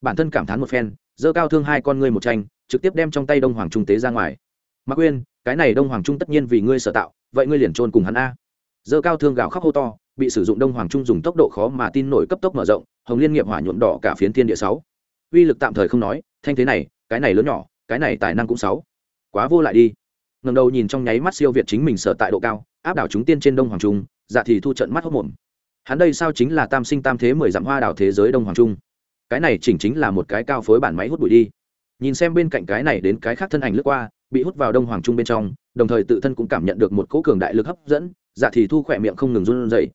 bản thân cảm thán một phen dơ cao thương hai con ngươi một tranh trực tiếp đem trong tay đông hoàng trung tế ra ngoài. Mạc quên cái này đông hoàng trung tất nhiên vì ngươi sở tạo, vậy ngươi liền trôn cùng hắn a. Dơ cao thương gào khóc hô to, bị sử dụng đông hoàng trung dùng tốc độ khó mà tin nổi cấp tốc mở rộng, hồng liên nghiệp hỏa nhuộm đỏ cả phiến thiên địa sáu. Uy lực tạm thời không nói, thanh thế này, cái này lớn nhỏ, cái này tài năng cũng sáu. Quá vô lại đi. Ngầm đầu nhìn trong nháy mắt siêu việt chính mình sở tại độ cao, áp đảo chúng tiên trên đông hoàng trung dạ thì thu trận mắt hốc mồm. Hắn đây sao chính là tam sinh tam thế mười dặm hoa đảo thế giới đông hoàng trung? Cái này chỉnh chính là một cái cao phối bản máy hút bụi đi. Nhìn xem bên cạnh cái này đến cái khác thân ảnh lướt qua, bị hút vào đông hoàng trung bên trong, đồng thời tự thân cũng cảm nhận được một cỗ cường đại lực hấp dẫn dạ thì thu khỏe miệng không ngừng run rẩy.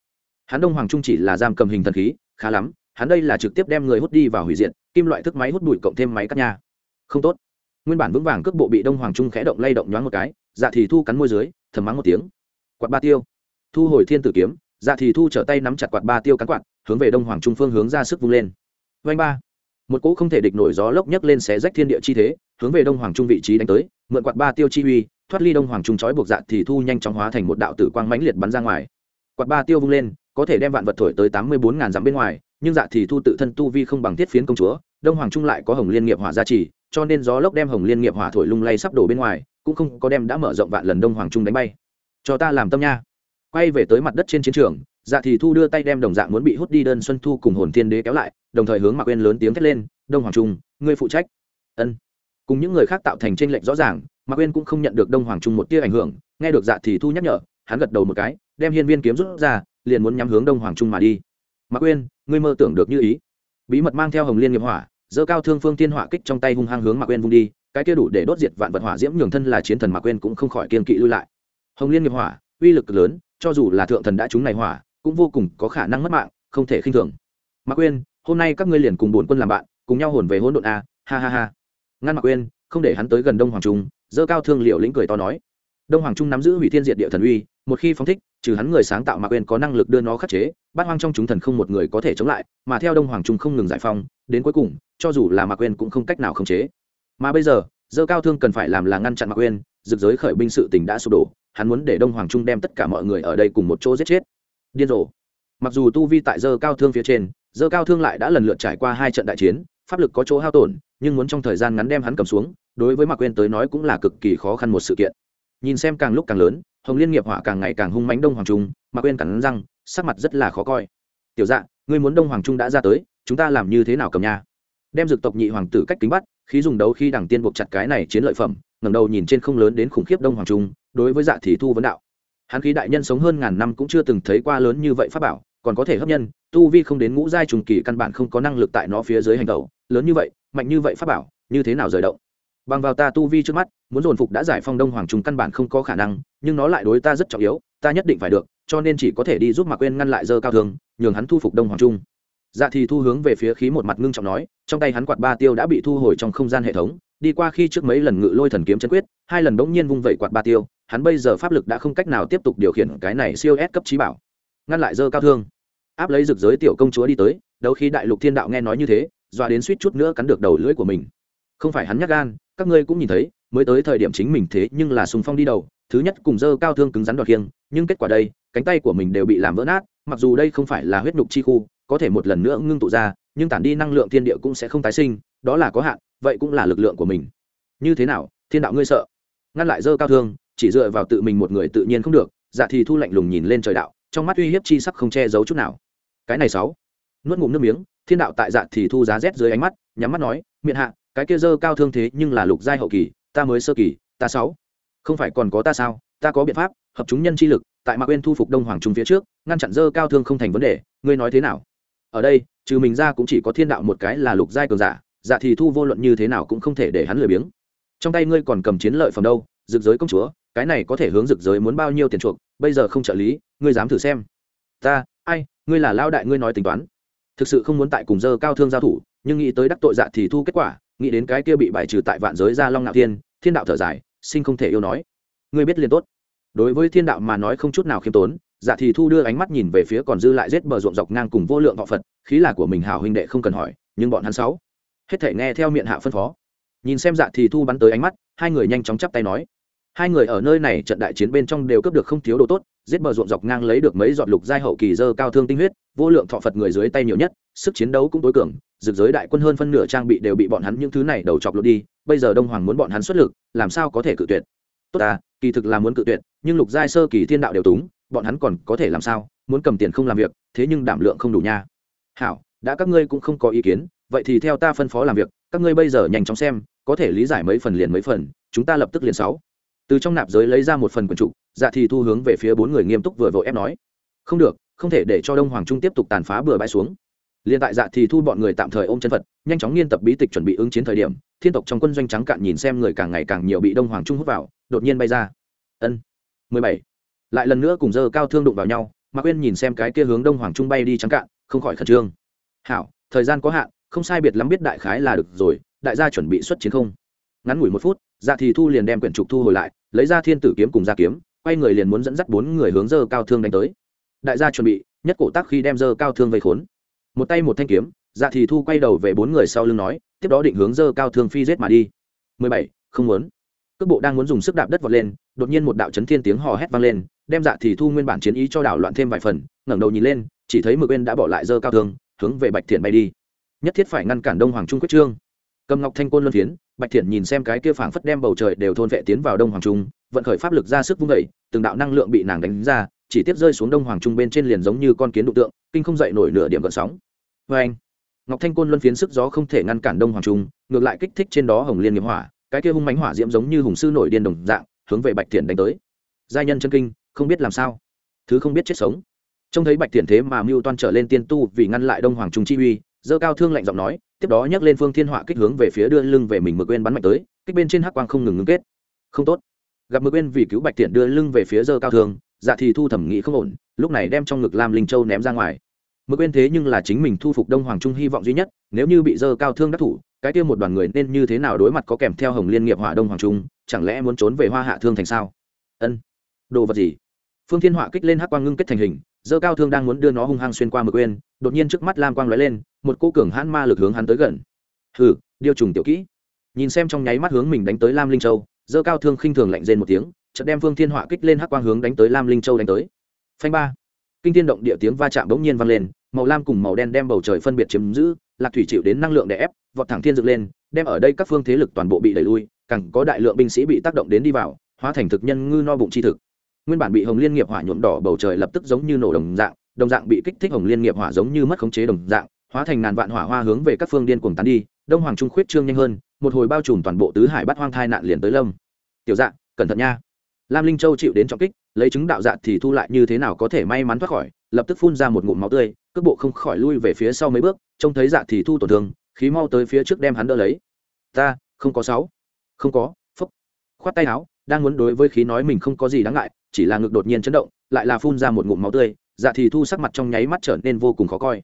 Hắn đông hoàng trung chỉ là giam cầm hình thần khí, khá lắm, hắn đây là trực tiếp đem người hút đi vào hủy diệt, kim loại thức máy hút bụi cộng thêm máy cắt nha. Không tốt. Nguyên bản vững vàng cước bộ bị đông hoàng trung khẽ động lay động nhoáng một cái dạ thì thu cắn môi dưới, thầm mắng một tiếng. Quạt ba tiêu. Thu hồi thiên tử kiếm dạ thì thu trở tay nắm chặt quạt ba tiêu cắn quạt, hướng về đông hoàng trung phương hướng ra sức vung lên vanh ba. Một cỗ không thể địch nổi gió lốc nhấc lên xé rách thiên địa chi thế, hướng về đông hoàng trung vị trí đánh tới, mượn quạt ba tiêu chi uy, thoát ly đông hoàng trung trói buộc dạ thì thu nhanh chóng hóa thành một đạo tử quang mãnh liệt bắn ra ngoài. Quạt ba tiêu vung lên, có thể đem vạn vật thổi tới tám mươi bốn ngàn dặm bên ngoài, nhưng dạ thì thu tự thân tu vi không bằng thiết phiến công chúa, đông hoàng trung lại có hồng liên nghiệp hỏa gia trì, cho nên gió lốc đem hồng liên nghiệp hỏa thổi lung lay sắp đổ bên ngoài, cũng không có đem đã mở rộng vạn lần đông hoàng trung đánh bay. Cho ta làm tâm nha. Quay về tới mặt đất trên chiến trường dạ thì thu đưa tay đem đồng dạng muốn bị hút đi đơn xuân thu cùng hồn thiên đế kéo lại, đồng thời hướng mạc quên lớn tiếng thét lên, đông hoàng trung, ngươi phụ trách. Ân. Cùng những người khác tạo thành tranh lệch rõ ràng, mạc quên cũng không nhận được đông hoàng trung một tia ảnh hưởng, nghe được dạ thì thu nhắc nhở, hắn gật đầu một cái, đem hiên viên kiếm rút ra, liền muốn nhắm hướng đông hoàng trung mà đi. Mạc quên ngươi mơ tưởng được như ý. Bí mật mang theo hồng liên nghiệp hỏa dơ cao thương phương tiên hỏa kích trong tay hung hăng hướng mạc quên vung đi, cái kia đủ để đốt diệt vạn vật hỏa diễm nhường thân là chiến thần mạc quên cũng không khỏi kiên kỵ lui lại. Hồng liên nghiệp hỏa, uy lực lớn, cho dù là thượng thần đã trúng này hỏa cũng vô cùng có khả năng mất mạng, không thể khinh thường. Mạc quên hôm nay các ngươi liền cùng bổn quân làm bạn, cùng nhau hồn về hỗn độn a, ha ha ha. Ngăn mạc quên không để hắn tới gần đông hoàng trung dơ cao thương liệu lĩnh cười to nói. Đông hoàng trung nắm giữ hủy thiên diệt địa thần uy, một khi phóng thích, trừ hắn người sáng tạo mạc quên có năng lực đưa nó khắc chế, bát hoang trong chúng thần không một người có thể chống lại, mà theo đông hoàng trung không ngừng giải phong đến cuối cùng, cho dù là mạc quên cũng không cách nào khống chế. Mà bây giờ dơ cao thương cần phải làm là ngăn chặn mạc quên rực giới khởi binh sự tình đã sụp đổ, hắn muốn để đông hoàng trung đem tất cả mọi người ở đây cùng một chỗ giết chết điên rồ. Mặc dù tu vi tại dơ cao thương phía trên, dơ cao thương lại đã lần lượt trải qua hai trận đại chiến, pháp lực có chỗ hao tổn, nhưng muốn trong thời gian ngắn đem hắn cầm xuống, đối với mạc quên tới nói cũng là cực kỳ khó khăn một sự kiện. Nhìn xem càng lúc càng lớn, hồng liên nghiệp hỏa càng ngày càng hung mánh đông hoàng trung, mạc quên cắn răng, sắc mặt rất là khó coi. Tiểu dạ ngươi muốn đông hoàng trung đã ra tới, chúng ta làm như thế nào cầm nha? Đem Dực tộc nhị hoàng tử cách kính bắt, khí dùng đấu khi đằng tiên buộc chặt cái này chiến lợi phẩm, ngẩng đầu nhìn trên không lớn đến khủng khiếp đông hoàng trung, đối với dạ thì thu vấn đạo hắn khí đại nhân sống hơn ngàn năm cũng chưa từng thấy qua lớn như vậy pháp bảo, còn có thể hấp nhân, tu vi không đến ngũ giai trùng kỳ căn bản không có năng lực tại nó phía dưới hành tẩu. Lớn như vậy, mạnh như vậy pháp bảo, như thế nào rời động? Bằng vào ta tu vi trước mắt, muốn dồn phục đã giải phong đông hoàng trùng căn bản không có khả năng, nhưng nó lại đối ta rất trọng yếu, ta nhất định phải được, cho nên chỉ có thể đi giúp mạc quên ngăn lại dơ cao thường, nhường hắn thu phục đông hoàng trung dạ thì thu hướng về phía khí một mặt ngưng trọng nói, trong tay hắn quạt ba tiêu đã bị thu hồi trong không gian hệ thống, đi qua khi trước mấy lần ngự lôi thần kiếm chân quyết, hai lần bỗng nhiên vung vẩy quạt ba tiêu hắn bây giờ pháp lực đã không cách nào tiếp tục điều khiển cái này siêu S cấp trí bảo. Ngăn lại dơ cao thương. Áp lấy rực giới tiểu công chúa đi tới, đấu khi đại lục thiên đạo nghe nói như thế, dọa đến suýt chút nữa cắn được đầu lưỡi của mình. Không phải hắn nhắc gan, các ngươi cũng nhìn thấy, mới tới thời điểm chính mình thế nhưng là sùng phong đi đầu, thứ nhất cùng dơ cao thương cứng rắn đoạt kiêng nhưng kết quả đây, cánh tay của mình đều bị làm vỡ nát, mặc dù đây không phải là huyết nục chi khu, có thể một lần nữa ngưng tụ ra, nhưng tản đi năng lượng thiên địa cũng sẽ không tái sinh, đó là có hạn, vậy cũng là lực lượng của mình. Như thế nào, thiên đạo ngươi sợ? Ngăn lại dơ cao thương chỉ dựa vào tự mình một người tự nhiên không được dạ thì thu lạnh lùng nhìn lên trời đạo, trong mắt uy hiếp chi sắc không che giấu chút nào. Cái này sáu. Nuốt ngụm nước miếng, thiên đạo tại dạ thì thu giá rét dưới ánh mắt, nhắm mắt nói miệng hạ, cái kia dơ cao thương thế nhưng là lục giai hậu kỳ, ta mới sơ kỳ, ta sáu. Không phải còn có ta sao? Ta có biện pháp, hợp chúng nhân chi lực, tại mạc quên thu phục đông hoàng trung phía trước, ngăn chặn dơ cao thương không thành vấn đề, ngươi nói thế nào? Ở đây, trừ mình ra cũng chỉ có thiên đạo một cái là lục giai cường giả dạ thì thu vô luận như thế nào cũng không thể để hắn lười biếng. Trong tay ngươi còn cầm chiến lợi phẩm đâu rực giới công chúa, cái này có thể hướng rực giới muốn bao nhiêu tiền chuộc, bây giờ không trợ lý, ngươi dám thử xem. Ta, ai, ngươi là lao đại ngươi nói tính toán. Thực sự không muốn tại cùng dơ cao thương giao thủ, nhưng nghĩ tới đắc tội dạ thì thu kết quả, nghĩ đến cái kia bị bài trừ tại vạn giới gia long nạo thiên thiên đạo thở dài sinh không thể yêu nói. Ngươi biết liền tốt. Đối với thiên đạo mà nói không chút nào khiêm tốn dạ thì thu đưa ánh mắt nhìn về phía còn dư lại rết bờ ruộng dọc ngang cùng vô lượng họ phật, khí là của mình hào huynh đệ không cần hỏi, nhưng bọn hắn sáu. Hết thể nghe theo miệng hạ phân phó. Nhìn xem dạ thì thu bắn tới ánh mắt, hai người nhanh chóng chắp tay nói hai người ở nơi này trận đại chiến bên trong đều cướp được không thiếu đồ tốt, giết bờ ruộng dọc ngang lấy được mấy giọt lục giai hậu kỳ dơ cao thương tinh huyết, vô lượng thọ phật người dưới tay nhiều nhất, sức chiến đấu cũng tối cường rực giới đại quân hơn phân nửa trang bị đều bị bọn hắn những thứ này đầu chọc lột đi, bây giờ đông hoàng muốn bọn hắn xuất lực, làm sao có thể cự tuyệt? Tốt à kỳ thực là muốn cự tuyệt, nhưng lục giai sơ kỳ thiên đạo đều túng, bọn hắn còn có thể làm sao? Muốn cầm tiền không làm việc, thế nhưng đảm lượng không đủ nha. Hảo, đã các ngươi cũng không có ý kiến, vậy thì theo ta phân phó làm việc, các ngươi bây giờ nhanh chóng xem, có thể lý giải mấy phần liền mấy phần, chúng ta lập tức liền sáu từ trong nạp giới lấy ra một phần quần trụ dạ thì thu hướng về phía bốn người nghiêm túc vừa vội ép nói. Không được, không thể để cho đông hoàng trung tiếp tục tàn phá bừa bãi xuống. Liền tại dạ thì thu bọn người tạm thời ôm chân phật, nhanh chóng nghiên tập bí tịch chuẩn bị ứng chiến thời điểm, thiên tộc trong quân doanh trắng cạn nhìn xem người càng ngày càng nhiều bị đông hoàng trung hút vào, đột nhiên bay ra. Ân. Mười bảy. Lại lần nữa cùng dơ cao thương đụng vào nhau mà quên nhìn xem cái kia hướng đông hoàng trung bay đi trắng cạn, không khỏi khẩn trương. Hảo, thời gian có hạn, không sai biệt lắm biết đại khái là được rồi, đại gia chuẩn bị xuất chiến không? Ngắn ngủi một phút dạ thì thu liền đem quyển trục thu hồi lại, lấy ra thiên tử kiếm cùng gia kiếm, quay người liền muốn dẫn dắt bốn người hướng dơ cao thương đánh tới. Đại gia chuẩn bị, nhất cổ tác khi đem dơ cao thương vây khốn. Một tay một thanh kiếm dạ thì thu quay đầu về bốn người sau lưng nói, tiếp đó định hướng dơ cao thương phi rết mà đi. Mười bảy, không muốn. Cước bộ đang muốn dùng sức đạp đất vọt lên, đột nhiên một đạo chấn thiên tiếng hò hét vang lên, đem dạ thì thu nguyên bản chiến ý cho đảo loạn thêm vài phần, ngẩng đầu nhìn lên, chỉ thấy mực bên đã bỏ lại dơ cao thương, hướng về bạch thiện bay đi. Nhất thiết phải ngăn cản đông hoàng trung quyết trương. Cầm ngọc thanh côn luân phiến bạch thiện nhìn xem cái kia phảng phất đem bầu trời đều thôn vệ tiến vào đông hoàng trung, vận khởi pháp lực ra sức vung vẩy từng đạo năng lượng bị nàng đánh ra, chỉ tiếp rơi xuống đông hoàng trung bên trên liền giống như con kiến đụng tượng, kinh không dậy nổi nửa điểm gợn sóng. Vê anh, ngọc thanh côn luân phiến sức gió không thể ngăn cản đông hoàng trung, ngược lại kích thích trên đó hồng liên nghiệp hỏa, cái kia hung mánh hỏa diễm giống như hùng sư nổi điên đồng dạng, hướng về bạch thiện đánh tới. Giai nhân chân kinh, không biết làm sao. Thứ không biết chết sống. Trông thấy bạch thiện thế mà mưu toan trở lên tiên tu vì ngăn lại đông hoàng trung chi uy dơ cao thương lạnh giọng nói tiếp đó nhấc lên phương thiên họa kích hướng về phía đưa lưng về mình mực quên bắn mạnh tới, kích bên trên hắc quang không ngừng ngưng kết. Không tốt. Gặp mực quên vì cứu bạch tiện đưa lưng về phía dơ cao thương dạ thì thu thẩm nghĩ không ổn, lúc này đem trong ngực lam linh châu ném ra ngoài. Mực quên thế nhưng là chính mình thu phục đông hoàng trung hy vọng duy nhất, nếu như bị dơ cao thương đắc thủ, cái kia một đoàn người nên như thế nào đối mặt có kèm theo hồng liên nghiệp hỏa đông hoàng trung, chẳng lẽ muốn trốn về hoa hạ thương thành sao? Ân. Đồ vật gì? Phương thiên họa kích lên hắc quang ngưng kết thành hình dơ cao thương đang muốn đưa nó hung hăng xuyên qua mực quên, đột nhiên trước mắt lam quang lóe lên, một cô cường hãn ma lực hướng hắn tới gần. Hừ, điêu trùng tiểu kỹ. Nhìn xem trong nháy mắt hướng mình đánh tới lam linh châu, dơ cao thương khinh thường lạnh rên một tiếng, chợt đem phương thiên họa kích lên hắc quang hướng đánh tới lam linh châu đánh tới. Phanh ba. Kinh thiên động địa tiếng va chạm bỗng nhiên vang lên, màu lam cùng màu đen đem bầu trời phân biệt chiếm giữ, lạc thủy chịu đến năng lượng đè ép, vọt thẳng thiên dựng lên, đem ở đây các phương thế lực toàn bộ bị đẩy lui, càng có đại lượng binh sĩ bị tác động đến đi vào, hóa thành thực nhân ngư no bụng chi thực nguyên bản bị hồng liên nghiệp hỏa nhuộm đỏ bầu trời lập tức giống như nổ đồng dạng đồng dạng bị kích thích hồng liên nghiệp hỏa giống như mất khống chế đồng dạng, hóa thành ngàn vạn hỏa hoa hướng về các phương điên cuồng tán đi, đông hoàng trung khuyết trương nhanh hơn, một hồi bao trùm toàn bộ tứ hải bắt hoang thai nạn liền tới lâm. Tiểu dạ cẩn thận nha. Lam linh châu chịu đến trọng kích, lấy chứng đạo dạ thì thu lại như thế nào có thể may mắn thoát khỏi, lập tức phun ra một ngụm máu tươi, cước bộ không khỏi lui về phía sau mấy bước, trông thấy dạ thì thu tổn thương, khí mau tới phía trước đem hắn đỡ lấy. Ta, không có sáu. Không có, phúc. Khoát tay áo đang muốn đối với khí nói mình không có gì đáng ngại, chỉ là ngực đột nhiên chấn động, lại là phun ra một ngụm máu tươi dạ thì thu sắc mặt trong nháy mắt trở nên vô cùng khó coi.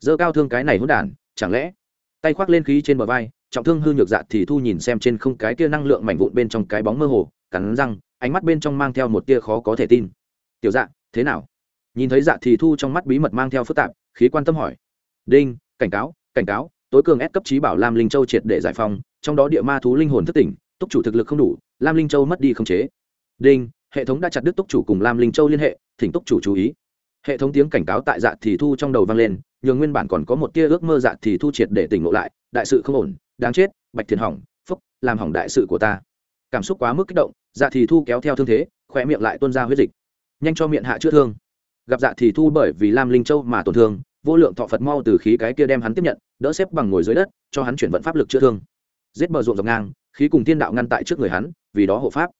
Dơ cao thương cái này hỗn đản, chẳng lẽ? Tay khoác lên khí trên bờ vai, trọng thương hư nhược dạ thì thu nhìn xem trên không cái kia năng lượng mảnh vụn bên trong cái bóng mơ hồ, cắn răng, ánh mắt bên trong mang theo một tia khó có thể tin. Tiểu dạ thế nào? Nhìn thấy dạ thì thu trong mắt bí mật mang theo phức tạp, khí quan tâm hỏi. Đinh, cảnh cáo cảnh cáo, tối cường ép cấp trí bảo lam linh châu triệt để giải phóng, trong đó địa ma thú linh hồn thất tỉnh, túc chủ thực lực không đủ lam linh châu mất đi không chế. Đinh, hệ thống đã chặt đứt túc chủ cùng lam linh châu liên hệ, thỉnh túc chủ chú ý. Hệ thống tiếng cảnh cáo tại dạ thì thu trong đầu vang lên, nhường nguyên bản còn có một tia ước mơ dạ thì thu triệt để tỉnh ngộ lại, đại sự không ổn, đáng chết, bạch thiền hỏng, phúc, làm hỏng đại sự của ta. Cảm xúc quá mức kích động dạ thì thu kéo theo thương thế khỏe miệng lại tuôn ra huyết dịch. Nhanh cho miệng hạ chữa thương. Gặp dạ thì thu bởi vì lam linh châu mà tổn thương, vô lượng thọ phật mau từ khí cái kia đem hắn tiếp nhận, đỡ xếp bằng ngồi dưới đất, cho hắn chuyển vận pháp lực chữa thương. Giết bờ ruộng dọc ngang, khí cùng thiên đạo ngăn tại trước người hắn vì đó hộ pháp.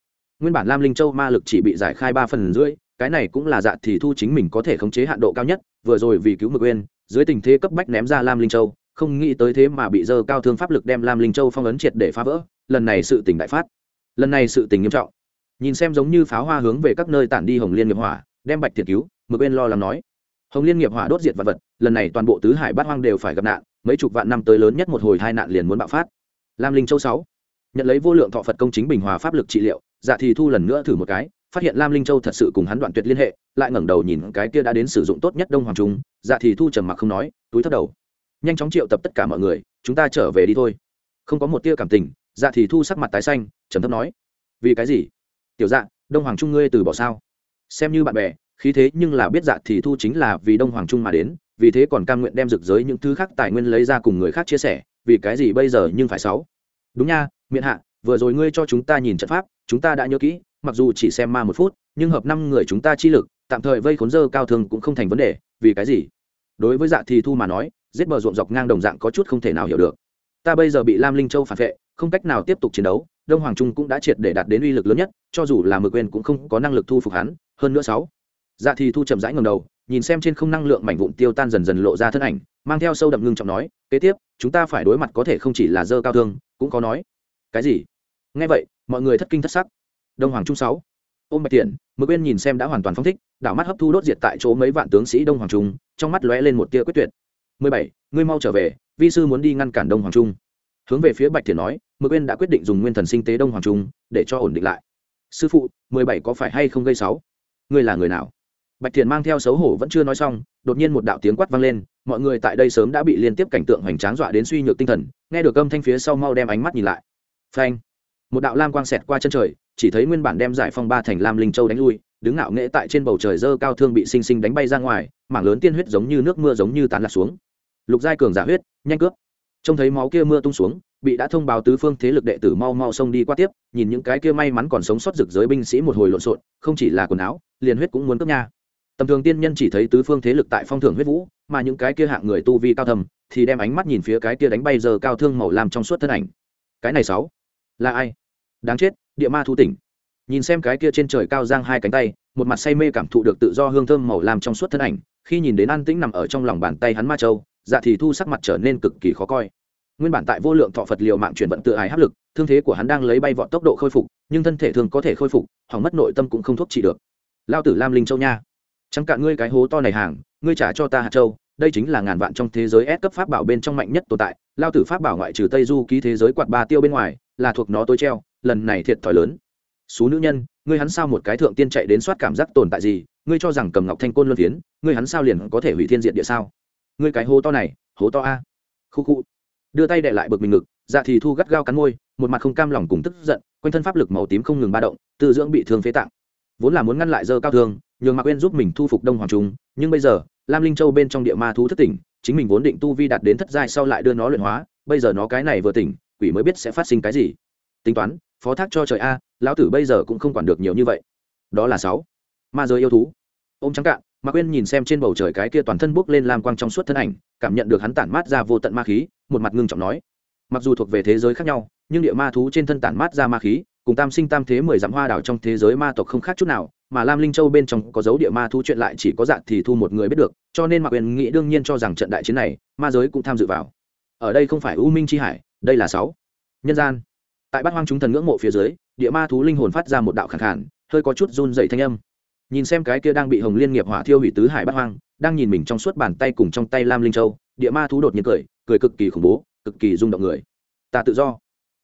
Nguyên bản lam linh châu ma lực chỉ bị giải khai ba phần rưỡi, cái này cũng là dạ thì thu chính mình có thể khống chế hạn độ cao nhất, vừa rồi vì cứu mực quên dưới tình thế cấp bách ném ra lam linh châu, không nghĩ tới thế mà bị dơ cao thương pháp lực đem lam linh châu phong ấn triệt để phá vỡ, lần này sự tình đại phát. Lần này sự tình nghiêm trọng. Nhìn xem giống như pháo hoa hướng về các nơi tản đi hồng liên nghiệp hỏa, đem bạch thiệt cứu, mực bên lo lắng nói. Hồng liên nghiệp hỏa đốt diệt vật vật, lần này toàn bộ tứ hải bát hoang đều phải gặp nạn, mấy chục vạn năm tới lớn nhất một hồi hai nạn liền muốn bạo phát. Lam linh châu sáu nhận lấy vô lượng thọ phật công chính bình hòa pháp lực trị liệu dạ thì thu lần nữa thử một cái, phát hiện lam linh châu thật sự cùng hắn đoạn tuyệt liên hệ, lại ngẩng đầu nhìn cái kia đã đến sử dụng tốt nhất đông hoàng trung dạ thì thu trầm mặc không nói, túi thấp đầu. Nhanh chóng triệu tập tất cả mọi người, chúng ta trở về đi thôi. Không có một tia cảm tình dạ thì thu sắc mặt tái xanh, trầm thấp nói. Vì cái gì? Tiểu dạ đông hoàng trung ngươi từ bỏ sao? Xem như bạn bè, khí thế nhưng là biết dạ thì thu chính là vì đông hoàng trung mà đến, vì thế còn cam nguyện đem rực giới những thứ khác tài nguyên lấy ra cùng người khác chia sẻ, vì cái gì bây giờ nhưng phải sáu? Đúng nha miệng hạ, vừa rồi ngươi cho chúng ta nhìn trận pháp, chúng ta đã nhớ kỹ, mặc dù chỉ xem ma một phút, nhưng hợp năm người chúng ta chi lực, tạm thời vây khốn dơ cao thường cũng không thành vấn đề, vì cái gì? Đối với dạ thì thu mà nói, giết bờ ruộng dọc ngang đồng dạng có chút không thể nào hiểu được. Ta bây giờ bị lam linh châu phản vệ, không cách nào tiếp tục chiến đấu, đông hoàng trung cũng đã triệt để đạt đến uy lực lớn nhất, cho dù là mực quên cũng không có năng lực thu phục hắn, hơn nữa sáu. Dạ thì thu chậm rãi ngầm đầu, nhìn xem trên không năng lượng mảnh vụn tiêu tan dần dần lộ ra thân ảnh, mang theo sâu đậm ngưng trọng nói, kế tiếp, chúng ta phải đối mặt có thể không chỉ là dơ cao thương, cũng có nói cái gì? Nghe vậy, mọi người thất kinh thất sắc. Đông hoàng trung sáu, ôm bạch tiện mực quên nhìn xem đã hoàn toàn phong thích, đảo mắt hấp thu đốt diệt tại chỗ mấy vạn tướng sĩ đông hoàng trung, trong mắt lóe lên một tia quyết tuyệt. 17. ngươi mau trở về, vi sư muốn đi ngăn cản đông hoàng trung. Hướng về phía bạch thiền nói, mực quên đã quyết định dùng nguyên thần sinh tế đông hoàng trung để cho ổn định lại. Sư phụ 17 có phải hay không gây sáu ngươi là người nào? Bạch thiền mang theo xấu hổ vẫn chưa nói xong, đột nhiên một đạo tiếng quát vang lên, mọi người tại đây sớm đã bị liên tiếp cảnh tượng hoành tráng dọa đến suy nhược tinh thần, nghe được âm thanh phía sau mau đem ánh mắt nhìn lại phanh. Một đạo lam quang xẹt qua chân trời, chỉ thấy nguyên bản đem giải phong ba thành lam linh châu đánh lui, đứng ngạo nghễ tại trên bầu trời dơ cao thương bị sinh sinh đánh bay ra ngoài, mảng lớn tiên huyết giống như nước mưa giống như tán lạc xuống. Lục giai cường giả huyết, nhanh cướp. Trông thấy máu kia mưa tung xuống, bị đã thông báo tứ phương thế lực đệ tử mau mau xông đi qua tiếp, nhìn những cái kia may mắn còn sống sót rực giới binh sĩ một hồi lộn xộn, không chỉ là quần áo, liền huyết cũng muốn cướp nha. Tầm thường tiên nhân chỉ thấy tứ phương thế lực tại phong thưởng huyết vũ, mà những cái kia hạng người tu vi cao thầm, thì đem ánh mắt nhìn phía cái kia đánh bay giờ cao thương màu làm trong suốt thân ảnh. Cái này sáu là ai? Đáng chết, địa ma thu tỉnh. Nhìn xem cái kia trên trời cao giang hai cánh tay, một mặt say mê cảm thụ được tự do hương thơm màu làm trong suốt thân ảnh, khi nhìn đến an tĩnh nằm ở trong lòng bàn tay hắn ma châu dạ thì thu sắc mặt trở nên cực kỳ khó coi. Nguyên bản tại vô lượng thọ phật liều mạng chuyển vận tự ái hấp lực, thương thế của hắn đang lấy bay vọt tốc độ khôi phục, nhưng thân thể thường có thể khôi phục, hỏng mất nội tâm cũng không thuốc trị được. Lao tử lam linh châu nha. Chẳng cả ngươi cái hố to này hàng, ngươi trả cho ta hạt châu đây chính là ngàn vạn trong thế giới S cấp pháp bảo bên trong mạnh nhất tồn tại, lao tử pháp bảo ngoại trừ tây du ký thế giới quạt ba tiêu bên ngoài, là thuộc nó tối treo, lần này thiệt thòi lớn. Số nữ nhân, ngươi hắn sao một cái thượng tiên chạy đến soát cảm giác tồn tại gì, ngươi cho rằng cầm ngọc thanh côn luân phiến, ngươi hắn sao liền có thể hủy thiên diện địa sao? Ngươi cái hố to này, hố to a. Khu khu. Đưa tay đè lại bực mình ngực dạ thì thu gắt gao cắn môi, một mặt không cam lòng cùng tức giận, quanh thân pháp lực màu tím không ngừng ba động tự dưỡng bị thương phế tạng. Vốn là muốn ngăn lại dơ cao thương, nhường mạc quên giúp mình thu phục đông hoàng trung, nhưng bây giờ lam linh châu bên trong địa ma thú thất tỉnh, chính mình vốn định tu vi đạt đến thất giai sau lại đưa nó luyện hóa, bây giờ nó cái này vừa tỉnh, quỷ mới biết sẽ phát sinh cái gì. Tính toán, phó thác cho trời a, lão tử bây giờ cũng không quản được nhiều như vậy. Đó là sáu. Ma giới yêu thú. Ô m trắng cạn mà quên nhìn xem trên bầu trời cái kia toàn thân bốc lên lam quang trong suốt thân ảnh, cảm nhận được hắn tản mát ra vô tận ma khí, một mặt ngưng trọng nói. Mặc dù thuộc về thế giới khác nhau, nhưng địa ma thú trên thân tản mát ra ma khí, cùng tam sinh tam thế mười dặm hoa đảo trong thế giới ma tộc không khác chút nào mà lam linh châu bên trong có dấu địa ma thu chuyện lại chỉ có dạng thì thu một người biết được, cho nên mạc quyền nghĩ đương nhiên cho rằng trận đại chiến này, ma giới cũng tham dự vào. Ở đây không phải u minh c hải, đây là sáu. Nhân gian. Tại bát hoang chúng thần ngưỡng mộ phía dưới, địa ma thú linh hồn phát ra một đạo khẳng khản hơi có chút run dày thanh âm. Nhìn xem cái kia đang bị hồng liên nghiệp hỏa thiêu hủy tứ hải bát hoang, đang nhìn mình trong suốt bàn tay cùng trong tay lam linh châu, địa ma thú đột nhiên cười cười cực kỳ khủng bố, cực kỳ rung động người. Ta tự do.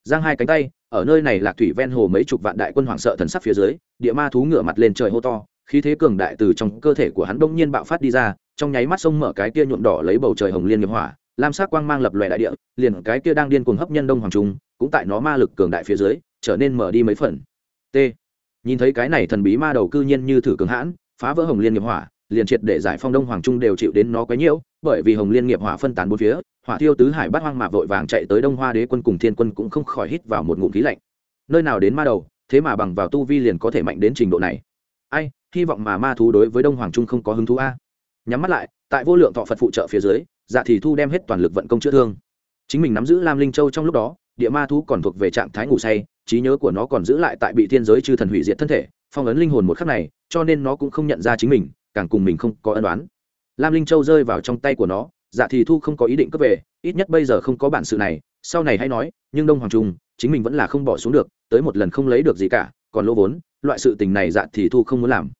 Giang hai cánh tay ở nơi này lạc thủy ven hồ mấy chục vạn đại quân hoảng sợ thần sắc phía dưới, địa ma thú ngửa mặt lên trời hô to, khí thế cường đại từ trong cơ thể của hắn đông nhiên bạo phát đi ra, trong nháy mắt sông mở cái kia nhuộm đỏ lấy bầu trời hồng liên nghiệp hỏa, lam sắc quang mang lập lòe đại địa, liền cái kia đang điên cuồng hấp nhân đông hoàng trung, cũng tại nó ma lực cường đại phía dưới, trở nên mở đi mấy phần. T. Nhìn thấy cái này thần bí ma đầu cư nhiên như thử cường hãn, phá vỡ hồng liên nghiệp hỏa liền triệt để giải phong đông hoàng trung đều chịu đến nó quấy nhiễu, bởi vì hồng liên nghiệp hỏa phân tán bốn phía, hỏa thiêu tứ hải bát hoang mà vội vàng chạy tới đông hoa đế quân cùng thiên quân cũng không khỏi hít vào một ngụm khí lạnh. Nơi nào đến ma đầu, thế mà bằng vào tu vi liền có thể mạnh đến trình độ này. Ai, hy vọng mà ma thú đối với đông hoàng trung không có hứng thú a. Nhắm mắt lại, tại vô lượng thọ phật phụ trợ phía dưới dạ thì thu đem hết toàn lực vận công chữa thương. Chính mình nắm giữ lam linh châu trong lúc đó, địa ma thú còn thuộc về trạng thái ngủ say, trí nhớ của nó còn giữ lại tại bị thiên giới chư thần hủy diệt thân thể, phong ấn linh hồn một khắc này, cho nên nó cũng không nhận ra chính mình càng cùng mình không có ân đoán lam linh châu rơi vào trong tay của nó dạ thì thu không có ý định cướp về, ít nhất bây giờ không có bản sự này, sau này hay nói, nhưng đông hoàng trung, chính mình vẫn là không bỏ xuống được, tới một lần không lấy được gì cả, còn lỗ vốn, loại sự tình này dạ thì thu không muốn làm.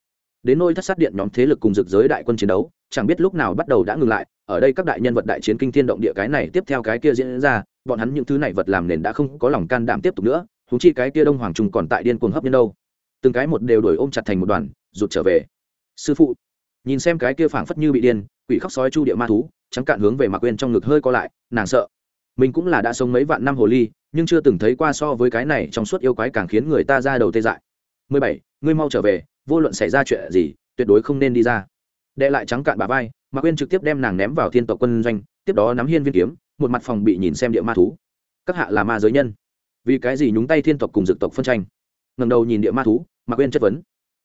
Đến nôi thất sát điện nhóm thế lực cùng dực giới đại quân chiến đấu, chẳng biết lúc nào bắt đầu đã ngừng lại, ở đây các đại nhân vật đại chiến kinh thiên động địa cái này tiếp theo cái kia diễn ra, bọn hắn những thứ này vật làm nền đã không có lòng can đảm tiếp tục nữa thú chi cái kia đông hoàng trung còn tại điên cuồng hấp nhân đâu. Từng cái một đều đuổi ôm chặt thành một đoàn, rụt trở về sư phụ, nhìn xem cái kia phảng phất như bị điên, quỷ khóc sói chu địa ma thú, trắng cạn hướng về mạc quên trong ngực hơi co lại, nàng sợ. Mình cũng là đã sống mấy vạn năm hồ ly, nhưng chưa từng thấy qua so với cái này trong suốt yêu quái càng khiến người ta ra đầu tê dại. 17. ngươi mau trở về, vô luận xảy ra chuyện gì, tuyệt đối không nên đi ra. Đệ lại trắng cạn bà vai, mạc quên trực tiếp đem nàng ném vào thiên tộc quân doanh, tiếp đó nắm hiên viên kiếm, một mặt phòng bị nhìn xem địa ma thú. Các hạ là ma giới nhân. Vì cái gì nhúng tay thiên tộc cùng dực tộc phân tranh? Ngầm đầu nhìn địa ma thú, mạc quên chất vấn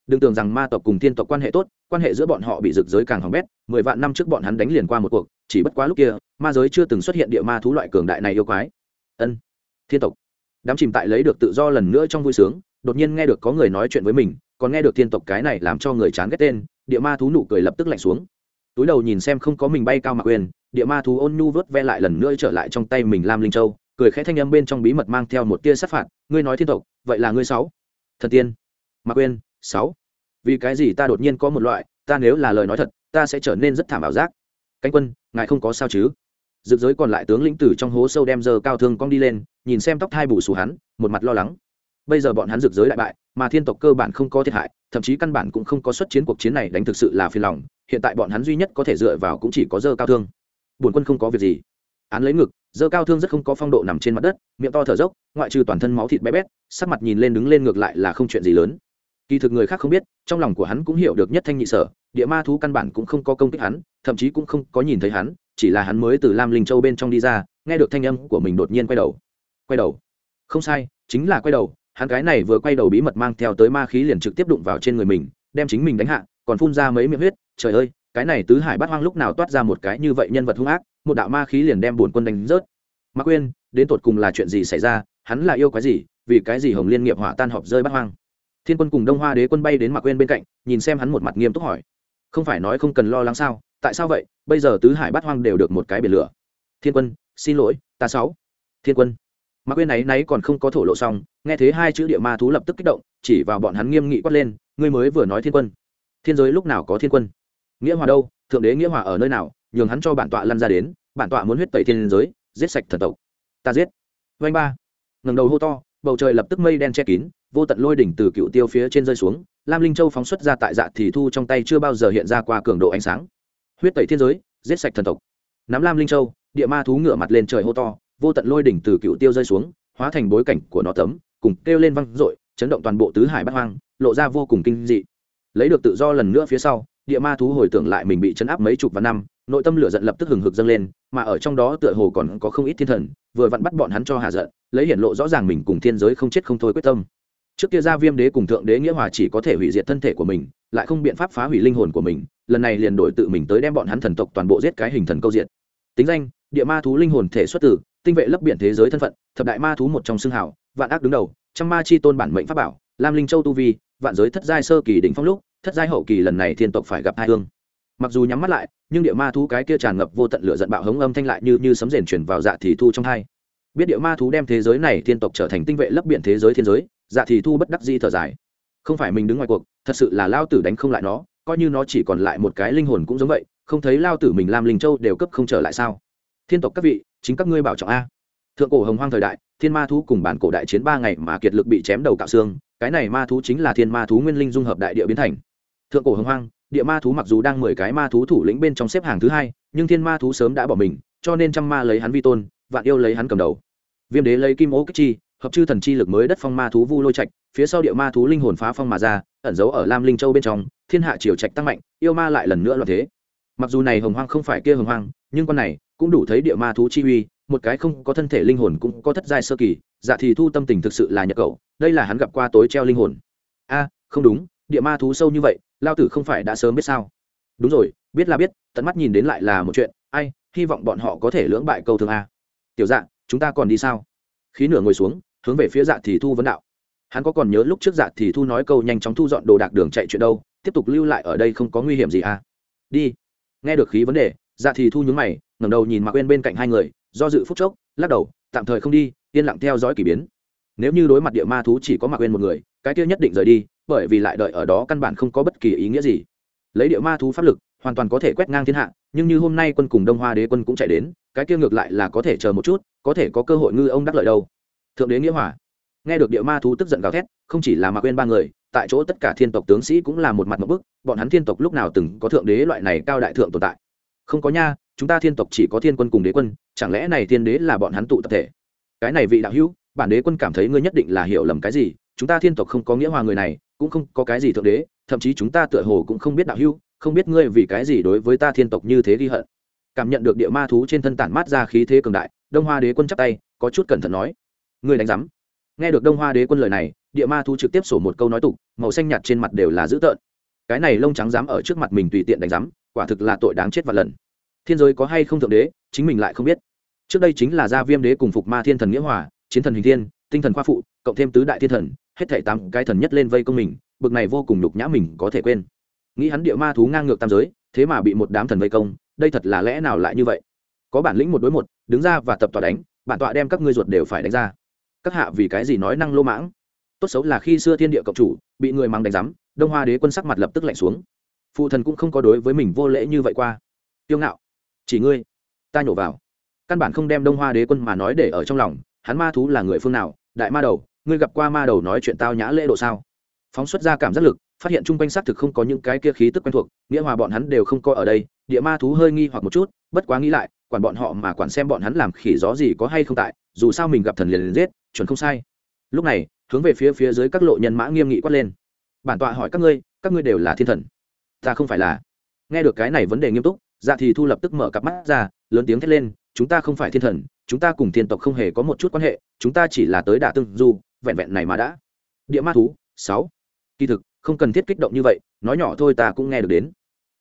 đừng tưởng rằng ma tộc cùng thiên tộc quan hệ tốt, quan hệ giữa bọn họ bị rực giới càng hỏng bét, mười vạn năm trước bọn hắn đánh liền qua một cuộc, chỉ bất quá lúc kia, ma giới chưa từng xuất hiện địa ma thú loại cường đại này yêu quái. Ân, thiên tộc. Đám chìm tại lấy được tự do lần nữa trong vui sướng, đột nhiên nghe được có người nói chuyện với mình, còn nghe được thiên tộc cái này làm cho người chán ghét tên, địa ma thú nụ cười lập tức lạnh xuống. Túi đầu nhìn xem không có mình bay cao mạc quyền địa ma thú ôn nhu vớt ve lại lần nữa trở lại trong tay mình lam linh châu, cười khẽ thanh âm bên trong bí mật mang theo một tia sát phạt, ngươi nói thiên tộc, vậy là ngươi sáu? Thần tiên. Mạc quyền sáu. Vì cái gì ta đột nhiên có một loại, ta nếu là lời nói thật, ta sẽ trở nên rất thảm ảo giác. Cánh quân, ngài không có sao chứ? Dược giới còn lại tướng lĩnh tử trong hố sâu đem giờ cao thương cong đi lên, nhìn xem tóc hai bù xù hắn, một mặt lo lắng. Bây giờ bọn hắn dược giới đại bại, mà thiên tộc cơ bản không có thiệt hại, thậm chí căn bản cũng không có xuất chiến cuộc chiến này đánh thực sự là phiền lòng. Hiện tại bọn hắn duy nhất có thể dựa vào cũng chỉ có dơ cao thương. Bổn quân không có việc gì. Án lấy ngực dơ cao thương rất không có phong độ nằm trên mặt đất, miệng to thở dốc, ngoại trừ toàn thân máu thịt bé bét, sắc mặt nhìn lên đứng lên ngược lại là không chuyện gì lớn kỳ thực người khác không biết, trong lòng của hắn cũng hiểu được nhất thanh nhị sở, địa ma thú căn bản cũng không có công kích hắn, thậm chí cũng không có nhìn thấy hắn, chỉ là hắn mới từ lam linh châu bên trong đi ra, nghe được thanh âm của mình đột nhiên quay đầu. Quay đầu. Không sai, chính là quay đầu, hắn cái này vừa quay đầu bí mật mang theo tới ma khí liền trực tiếp đụng vào trên người mình, đem chính mình đánh hạ, còn phun ra mấy miệng huyết, trời ơi, cái này tứ hải bát hoang lúc nào toát ra một cái như vậy nhân vật hung ác, một đạo ma khí liền đem bổn quân đánh rớt. Mặc quên đến tột cùng là chuyện gì xảy ra, hắn là yêu cái gì, vì cái gì hồng liên nghiệp hỏa tan họp rơi bát hoang? Thiên quân cùng đông hoa đế quân bay đến mạc quên bên cạnh, nhìn xem hắn một mặt nghiêm túc hỏi. Không phải nói không cần lo lắng sao? Tại sao vậy? Bây giờ tứ hải bát hoang đều được một cái biển lửa. Thiên quân, xin lỗi, ta sáu. Thiên quân. Mạc quên ấy náy còn không có thổ lộ xong, nghe thấy hai chữ địa ma thú lập tức kích động, chỉ vào bọn hắn nghiêm nghị quát lên, ngươi mới vừa nói thiên quân. Thiên giới lúc nào có thiên quân? Nghĩa hòa đâu? Thượng đế nghĩa hòa ở nơi nào? Nhường hắn cho bản tọa lăn ra đến, bản tọa muốn huyết tẩy thiên giới, giết sạch thần tộc. Ta giết. Vanh ba. Ngầm đầu hô to, bầu trời lập tức mây đen che kín vô tận lôi đỉnh từ cựu tiêu phía trên rơi xuống, lam linh châu phóng xuất ra tại dạ thì thu trong tay chưa bao giờ hiện ra qua cường độ ánh sáng. Huyết tẩy thiên giới, giết sạch thần tộc. Nắm lam linh châu, địa ma thú ngựa mặt lên trời hô to, vô tận lôi đỉnh từ cựu tiêu rơi xuống, hóa thành bối cảnh của nó tấm, cùng kêu lên văng dội, chấn động toàn bộ tứ hải bát hoang, lộ ra vô cùng kinh dị. Lấy được tự do lần nữa phía sau, địa ma thú hồi tưởng lại mình bị chấn áp mấy chục vạn năm, nội tâm lửa giận lập tức hừng hực dâng lên, mà ở trong đó tựa hồ còn có không ít thiên thần, vừa vặn bắt bọn hắn cho hạ giận, lấy hiển lộ rõ ràng mình cùng thiên giới không chết không thôi quyết tâm trước kia ra viêm đế cùng thượng đế nghĩa hòa chỉ có thể hủy diệt thân thể của mình, lại không biện pháp phá hủy linh hồn của mình, lần này liền đổi tự mình tới đem bọn hắn thần tộc toàn bộ giết cái hình thần câu diện tính danh, địa ma thú linh hồn thể xuất tử, tinh vệ lấp biển thế giới thân phận, thập đại ma thú một trong xương hảo vạn ác đứng đầu, trăm ma chi tôn bản mệnh pháp bảo, lam linh châu tu vi, vạn giới thất giai sơ kỳ đỉnh phong lúc, thất giai hậu kỳ lần này thiên tộc phải gặp hai hương. Mặc dù nhắm mắt lại, nhưng địa ma thú cái kia tràn ngập vô tận lửa giận bạo hống âm thanh lại như như sấm rền chuyển vào dạ thì thu trong hai. Biết địa ma thú đem thế giới này thiên tộc trở thành tinh vệ lấp biển thế giới thiên giới dạ thì thu bất đắc di thở dài. Không phải mình đứng ngoài cuộc, thật sự là lao tử đánh không lại nó, coi như nó chỉ còn lại một cái linh hồn cũng giống vậy, không thấy lao tử mình làm linh châu đều cấp không trở lại sao? Thiên tộc các vị, chính các ngươi bảo trọng a. Thượng cổ hồng hoang thời đại, thiên ma thú cùng bản cổ đại chiến ba ngày mà kiệt lực bị chém đầu cạo xương, cái này ma thú chính là thiên ma thú nguyên linh dung hợp đại địa biến thành. Thượng cổ hồng hoang, địa ma thú mặc dù đang mười cái ma thú thủ lĩnh bên trong xếp hàng thứ hai, nhưng thiên ma thú sớm đã bỏ mình, cho nên trăm ma lấy hắn vi tôn, vạn yêu lấy hắn cầm đầu. Viêm đế lấy kim ô kích chi hợp chư thần chi lực mới đất phong ma thú vu lôi trạch, phía sau địa ma thú linh hồn phá phong mà ra, ẩn giấu ở lam linh châu bên trong, thiên hạ triều trạch tăng mạnh, yêu ma lại lần nữa loạn thế. Mặc dù này hồng hoang không phải kia hồng hoang, nhưng con này cũng đủ thấy địa ma thú chi uy, một cái không có thân thể linh hồn cũng có thất giai sơ kỳ dạ thì thu tâm tình thực sự là nhật cậu, đây là hắn gặp qua tối treo linh hồn. A, không đúng, địa ma thú sâu như vậy, lao tử không phải đã sớm biết sao? Đúng rồi, biết là biết, tận mắt nhìn đến lại là một chuyện, ai, hy vọng bọn họ có thể lưỡng bại câu thương a. Tiểu dạ chúng ta còn đi sao? Khí nửa ngồi xuống, hướng về phía dạ thì thu vấn đạo. Hắn có còn nhớ lúc trước dạ thì thu nói câu nhanh chóng thu dọn đồ đạc đường chạy chuyện đâu, tiếp tục lưu lại ở đây không có nguy hiểm gì à? Đi. Nghe được khí vấn đề dạ thì thu nhướng mày, ngẩng đầu nhìn mạc quên bên cạnh hai người, do dự phút chốc, lắc đầu, tạm thời không đi, yên lặng theo dõi k ỳ biến. Nếu như đối mặt địa ma thú chỉ có mạc quên một người, cái kia nhất định rời đi, bởi vì lại đợi ở đó căn bản không có bất kỳ ý nghĩa gì. Lấy địa ma thú pháp lực, hoàn toàn có thể quét ngang thiên hạ, nhưng như hôm nay quân cùng đông hoa đế quân cũng chạy đến, cái kia ngược lại là có thể chờ một chút có thể có cơ hội ngư ông đắc lợi đâu. Thượng đế nghĩa hỏa nghe được địa ma thú tức giận gào thét, không chỉ là mạc quên ba người, tại chỗ tất cả thiên tộc tướng sĩ cũng là một mặt một bức, bọn hắn thiên tộc lúc nào từng có thượng đế loại này cao đại thượng tồn tại? Không có nha, chúng ta thiên tộc chỉ có thiên quân cùng đế quân, chẳng lẽ này thiên đế là bọn hắn tụ tập thể? Cái này vị đạo hữu, bản đế quân cảm thấy ngươi nhất định là hiểu lầm cái gì, chúng ta thiên tộc không có nghĩa hòa người này, cũng không có cái gì thượng đế, thậm chí chúng ta tựa hồ cũng không biết đạo hữu, không biết ngươi vì cái gì đối với ta thiên tộc như thế ghi hận. Cảm nhận được địa ma thú trên thân tản mát ra khí thế cường đại đông hoa đế quân chắp tay, có chút cẩn thận nói, ngươi đánh giám. Nghe được đông hoa đế quân lời này, địa ma thú trực tiếp sổ một câu nói tục, màu xanh nhạt trên mặt đều là dữ tợn. Cái này lông trắng dám ở trước mặt mình tùy tiện đánh giám, quả thực là tội đáng chết và lần. Thiên giới có hay không thượng đế, chính mình lại không biết. Trước đây chính là gia viêm đế cùng phục ma thiên thần nghĩa hòa, chiến thần hình thiên, tinh thần khoa phụ, cộng thêm tứ đại thiên thần, hết thể tám cái thần nhất lên vây công mình, bực này vô cùng nhục nhã mình có thể quên. Nghĩ hắn địa ma thú ngang ngược tam giới, thế mà bị một đám thần vây công, đây thật là lẽ nào lại như vậy? Có bản lĩnh một đối một đứng ra và tập tọa đánh, bản tọa đem các ngươi ruột đều phải đánh ra. Các hạ vì cái gì nói năng lô mãng? Tốt xấu là khi xưa thiên địa cộng chủ, bị người mang đánh giám, đông hoa đế quân sắc mặt lập tức lạnh xuống. Phụ thần cũng không có đối với mình vô lễ như vậy qua. Tiêu ngạo, chỉ ngươi, ta nhổ vào. Căn bản không đem đông hoa đế quân mà nói để ở trong lòng, hắn ma thú là người phương nào, đại ma đầu, ngươi gặp qua ma đầu nói chuyện tao nhã lễ độ sao? Phóng xuất ra cảm giác lực, phát hiện chung quanh xác thực không có những cái kia khí tức quen thuộc, nghĩa hòa bọn hắn đều không coi ở đây, địa ma thú hơi nghi hoặc một chút, bất quá nghĩ lại quản bọn họ mà quản xem bọn hắn làm khỉ gió gì có hay không tại, dù sao mình gặp thần liền liền giết, chuẩn không sai. Lúc này, hướng về phía phía dưới các lộ nhân mã nghiêm nghị quát lên. Bản tọa hỏi các ngươi các ngươi đều là thiên thần. Ta không phải là. Nghe được cái này vấn đề nghiêm túc dạ thì thu lập tức mở cặp mắt ra, lớn tiếng thét lên, chúng ta không phải thiên thần, chúng ta cùng thiên tộc không hề có một chút quan hệ, chúng ta chỉ là tới đả tương du, vẹn vẹn này mà đã. Địa ma thú, sáu. Kỳ thực, không cần thiết kích động như vậy, nói nhỏ thôi ta cũng nghe được đến.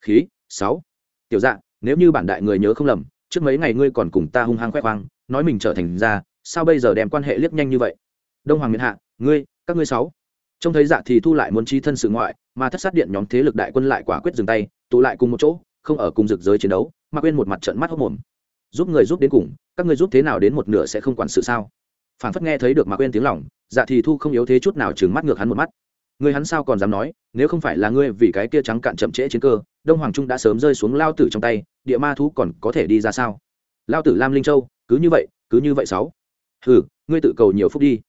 Khí, sáu. Tiểu dạ nếu như bản đại người nhớ không lầm trước mấy ngày ngươi còn cùng ta hung hăng khoe khoang, nói mình trở thành ra, sao bây giờ đem quan hệ liếc nhanh như vậy? Đông hoàng miền hạ, ngươi, các ngươi sáu. Trông thấy dạ thì thu lại muốn chi thân sự ngoại, mà thất sát điện nhóm thế lực đại quân lại quả quyết dừng tay, tụ lại cùng một chỗ, không ở cùng rực giới chiến đấu, mà quên một mặt trận mắt hốc mồm. Giúp người giúp đến cùng, các người giúp thế nào đến một nửa sẽ không quản sự sao? Phản phất nghe thấy được mà quên tiếng lòng dạ thì thu không yếu thế chút nào chừng mắt ngược hắn một mắt người hắn sao còn dám nói, nếu không phải là ngươi vì cái kia trắng cạn chậm trễ chiến cơ, đông hoàng trung đã sớm rơi xuống lao tử trong tay, địa ma thú còn có thể đi ra sao? Lao tử lam linh châu, cứ như vậy, cứ như vậy sáu. Hừ, ngươi tự cầu nhiều phút đi.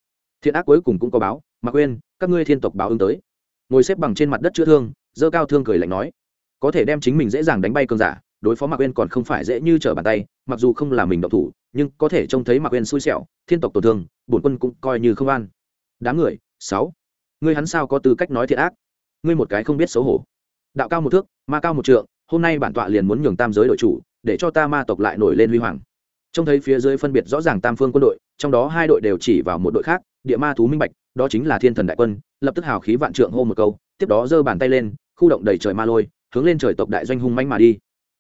Thiện ác cuối cùng cũng có báo, mà quên, các ngươi thiên tộc báo ứng tới. Ngồi xếp bằng trên mặt đất chữa thương dơ cao thương cười lạnh nói. Có thể đem chính mình dễ dàng đánh bay cơn giả, đối phó mạc quên còn không phải dễ như trở bàn tay, mặc dù không là mình động thủ, nhưng có thể trông thấy mạc quên xui xẻo, thiên tộc tổn thương, bổn quân cũng coi như không an. Đám người, sáu ngươi hắn sao có tư cách nói thiệt ác? Ngươi một cái không biết xấu hổ. Đạo cao một thước, ma cao một trượng, hôm nay bản tọa liền muốn nhường tam giới đội chủ, để cho ta ma tộc lại nổi lên huy hoàng. Trông thấy phía dưới phân biệt rõ ràng tam phương quân đội, trong đó hai đội đều chỉ vào một đội khác, địa ma thú minh bạch, đó chính là thiên thần đại quân, lập tức hào khí vạn trượng hô một câu, tiếp đó giơ bàn tay lên, khu động đầy trời ma lôi, hướng lên trời tộc đại doanh hung manh mà đi.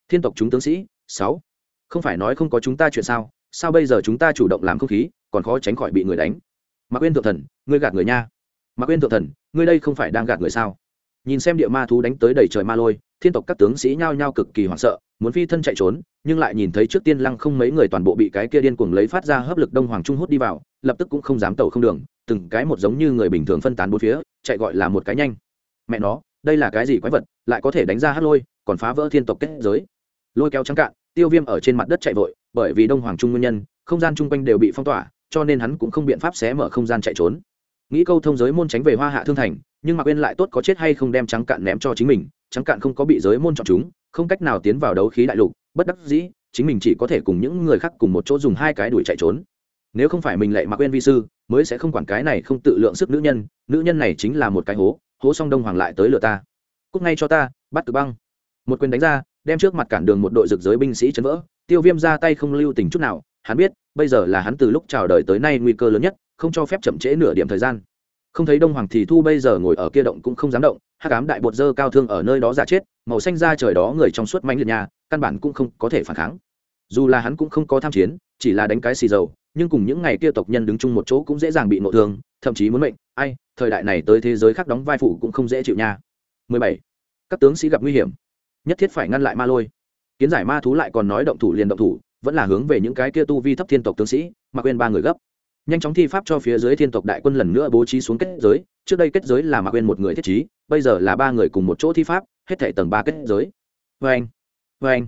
Thiên tộc chúng tướng sĩ, sáu. Không phải nói không có chúng ta chuyện sao? Sao bây giờ chúng ta chủ động làm không khí, còn khó tránh khỏi bị người đánh? Mạc quên thượng thần, ngươi gạt người nha mạc quên thượng thần, ngươi đây không phải đang gạt người sao? Nhìn xem địa ma thú đánh tới đầy trời ma lôi, thiên tộc các tướng sĩ nhao nhao cực kỳ hoảng sợ, muốn phi thân chạy trốn, nhưng lại nhìn thấy trước tiên lăng không mấy người toàn bộ bị cái kia điên cuồng lấy phát ra hấp lực đông hoàng trung hút đi vào, lập tức cũng không dám tẩu không đường, từng cái một giống như người bình thường phân tán bốn phía, chạy gọi là một cái nhanh. Mẹ nó, đây là cái gì quái vật, lại có thể đánh ra hát lôi, còn phá vỡ thiên tộc kết giới. Lôi kéo trắng cạn, tiêu viêm ở trên mặt đất chạy vội, bởi vì đông hoàng trung nguyên nhân, không gian chung quanh đều bị phong tỏa, cho nên hắn cũng không biện pháp xé mở không gian chạy trốn nghĩ câu thông giới môn tránh về hoa hạ thương thành, nhưng mạc quên lại tốt có chết hay không đem trắng cạn ném cho chính mình, trắng cạn không có bị giới môn chọn chúng, không cách nào tiến vào đấu khí đại lục, bất đắc dĩ, chính mình chỉ có thể cùng những người khác cùng một chỗ dùng hai cái đuổi chạy trốn. Nếu không phải mình lại mặc quên vi sư, mới sẽ không quản cái này không tự lượng sức nữ nhân nữ nhân này chính là một cái hố hố xong đông hoàng lại tới lừa ta. Cúc ngay cho ta, bắt cực băng. Một quyền đánh ra, đem trước mặt cản đường một đội rực giới binh sĩ chấn vỡ, tiêu viêm ra tay không lưu tình chút nào hắn biết, bây giờ là hắn từ lúc chào đời tới nay nguy cơ lớn nhất, không cho phép chậm trễ nửa điểm thời gian. Không thấy đông hoàng thì thu bây giờ ngồi ở kia động cũng không dám động hát cám đại bột dơ cao thương ở nơi đó giả chết, màu xanh ra trời đó người trong suốt manh liệt nhà, căn bản cũng không có thể phản kháng. Dù là hắn cũng không có tham chiến, chỉ là đánh cái xì dầu, nhưng cùng những ngày kia tộc nhân đứng chung một chỗ cũng dễ dàng bị nội thương, thậm chí muốn mệnh. Ai, thời đại này tới thế giới khác đóng vai phụ cũng không dễ chịu nha. 17. các tướng sĩ gặp nguy hiểm. Nhất thiết phải ngăn lại ma lôi. Kiến giải ma thú lại còn nói động thủ liền động thủ vẫn là hướng về những cái kia tu vi thấp thiên tộc tướng sĩ, mà quên ba người gấp. Nhanh chóng thi pháp cho phía dưới thiên tộc đại quân lần nữa bố trí xuống kết giới, trước đây kết giới là mà quên một người thiết trí, bây giờ là ba người cùng một chỗ thi pháp, hết thể tầng ba kết giới. Vê anh vê anh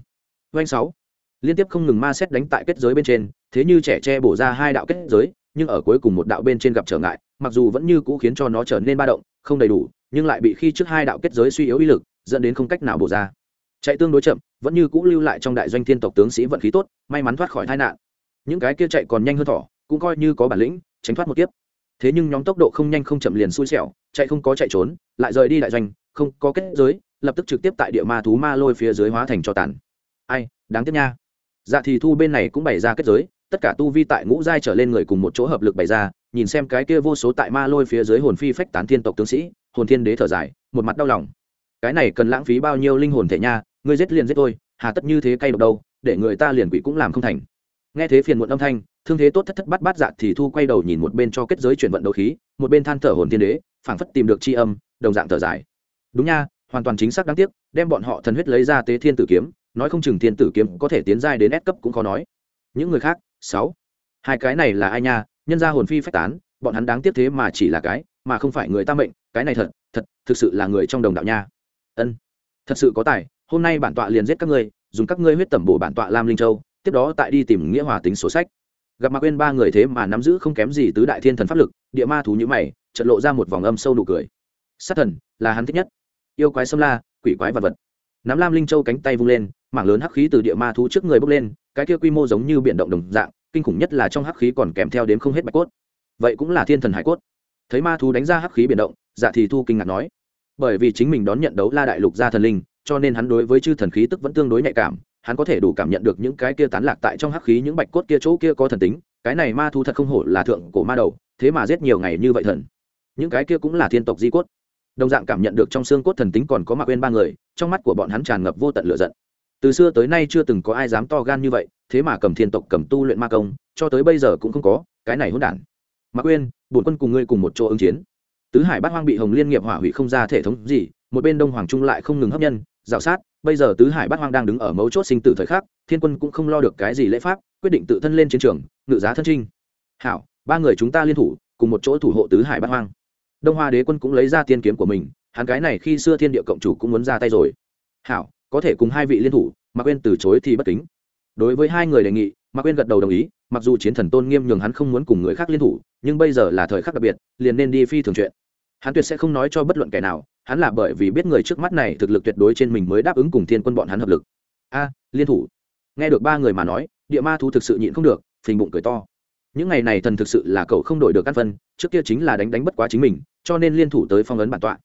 vê anh sáu. Liên tiếp không ngừng ma xét đánh tại kết giới bên trên, thế như trẻ tre bổ ra hai đạo kết giới, nhưng ở cuối cùng một đạo bên trên gặp trở ngại, mặc dù vẫn như cũ khiến cho nó trở nên ba động, không đầy đủ, nhưng lại bị khi trước hai đạo kết giới suy yếu uy lực, dẫn đến không cách nào bổ ra chạy tương đối chậm, vẫn như cũ lưu lại trong đại doanh thiên tộc tướng sĩ vận khí tốt, may mắn thoát khỏi tai nạn. Những cái kia chạy còn nhanh hơn thỏ, cũng coi như có bản lĩnh, tránh thoát một tiếp thế nhưng nhóm tốc độ không nhanh không chậm liền xui xẻo, chạy không có chạy trốn, lại rời đi đại doanh, không có kết giới, lập tức trực tiếp tại địa ma thú ma lôi phía dưới hóa thành cho tàn. Ai, đáng tiếc nha. Dạ thì thu bên này cũng bày ra kết giới, tất cả tu vi tại ngũ giai trở lên người cùng một chỗ hợp lực bày ra, nhìn xem cái kia vô số tại ma lôi phía dưới hồn phi phách tán thiên tộc tướng sĩ, hồn thiên đế thở dài, một mặt đau lòng. Cái này cần lãng phí bao nhiêu linh hồn thể nha ngươi giết liền giết tôi, hà tất như thế cay độc đâu, để người ta liền quỷ cũng làm không thành. Nghe thế phiền muộn âm thanh, thương thế tốt thất thất bát bát dạ thì thu quay đầu nhìn một bên cho kết giới chuyển vận đấu khí, một bên than thở hồn thiên đế, phảng phất tìm được chi âm, đồng dạng thở dài. Đúng nha, hoàn toàn chính xác đáng tiếc, đem bọn họ thần huyết lấy ra tế thiên tử kiếm, nói không chừng thiên tử kiếm có thể tiến giai đến S cấp cũng khó nói. Những người khác, sáu. Hai cái này là ai nha, nhân ra hồn phi phách tán, bọn hắn đáng tiếc thế mà chỉ là cái, mà không phải người ta mệnh, cái này thật thật, thực sự là người trong đồng đạo nha. Ân, thật sự có tài hôm nay bản tọa liền giết các ngươi, dùng các ngươi huyết tẩm bổ bản tọa lam linh châu, tiếp đó tại đi tìm nghĩa hòa tính sổ sách. Gặp mạc quên ba người thế mà nắm giữ không kém gì tứ đại thiên thần pháp lực, địa ma thú nhữ mày trận lộ ra một vòng âm sâu nụ cười. Sát thần, là hắn thích nhất. Yêu quái xâm la, quỷ quái vật vật. Nắm lam linh châu cánh tay vung lên, mảng lớn hắc khí từ địa ma thú trước người bốc lên, cái kia quy mô giống như biển động đồng dạng, kinh khủng nhất là trong hắc khí còn kèm theo đếm không hết bạch cốt. Vậy cũng là thiên thần hải cốt. Thấy ma thú đánh ra hắc khí biển động dạ thì thu kinh ngạc nói. Bởi vì chính mình đón nhận đấu la đại lục gia thần linh cho nên hắn đối với chư thần khí tức vẫn tương đối nhạy cảm, hắn có thể đủ cảm nhận được những cái kia tán lạc tại trong hắc khí những bạch cốt kia chỗ kia có thần tính, cái này ma thu thật không hổ là thượng cổ ma đầu, thế mà giết nhiều ngày như vậy thần. Những cái kia cũng là thiên tộc di cốt. Đồng dạng cảm nhận được trong xương cốt thần tính còn có mạc quên ba người, trong mắt của bọn hắn tràn ngập vô tận lửa giận. Từ xưa tới nay chưa từng có ai dám to gan như vậy, thế mà cầm thiên tộc cầm tu luyện ma công, cho tới bây giờ cũng không có, cái này hỗn đản. Mạc quên bổn quân cùng ngươi cùng một chỗ ứng chiến. Tứ hải bát hoang bị hồng liên nghiệp hỏa hủy không ra thể thống gì, một bên đông hoàng trung lại không ngừng hấp nhân rào sát, bây giờ tứ hải bát hoang đang đứng ở mấu chốt sinh tử thời khắc, thiên quân cũng không lo được cái gì lễ pháp, quyết định tự thân lên chiến trường, ngự giá thân trinh. Hảo, ba người chúng ta liên thủ, cùng một chỗ thủ hộ tứ hải bát hoang. Đông hoa đế quân cũng lấy ra tiên kiếm của mình, hắn cái này khi xưa thiên địa cộng chủ cũng muốn ra tay rồi. Hảo, có thể cùng hai vị liên thủ mà quên từ chối thì bất kính. Đối với hai người đề nghị mà quên gật đầu đồng ý, mặc dù chiến thần tôn nghiêm nhường hắn không muốn cùng người khác liên thủ, nhưng bây giờ là thời khắc đặc biệt, liền nên đi phi thường chuyện. Hắn tuyệt sẽ không nói cho bất luận kẻ nào hắn là bởi vì biết người trước mắt này thực lực tuyệt đối trên mình mới đáp ứng cùng thiên quân bọn hắn hợp lực. A, liên thủ. Nghe được ba người mà nói, địa ma thú thực sự nhịn không được, phình bụng cười to. Những ngày này thần thực sự là cậu không đổi được căn phân, trước kia chính là đánh đánh bất quá chính mình, cho nên liên thủ tới phong ấn bản tọa.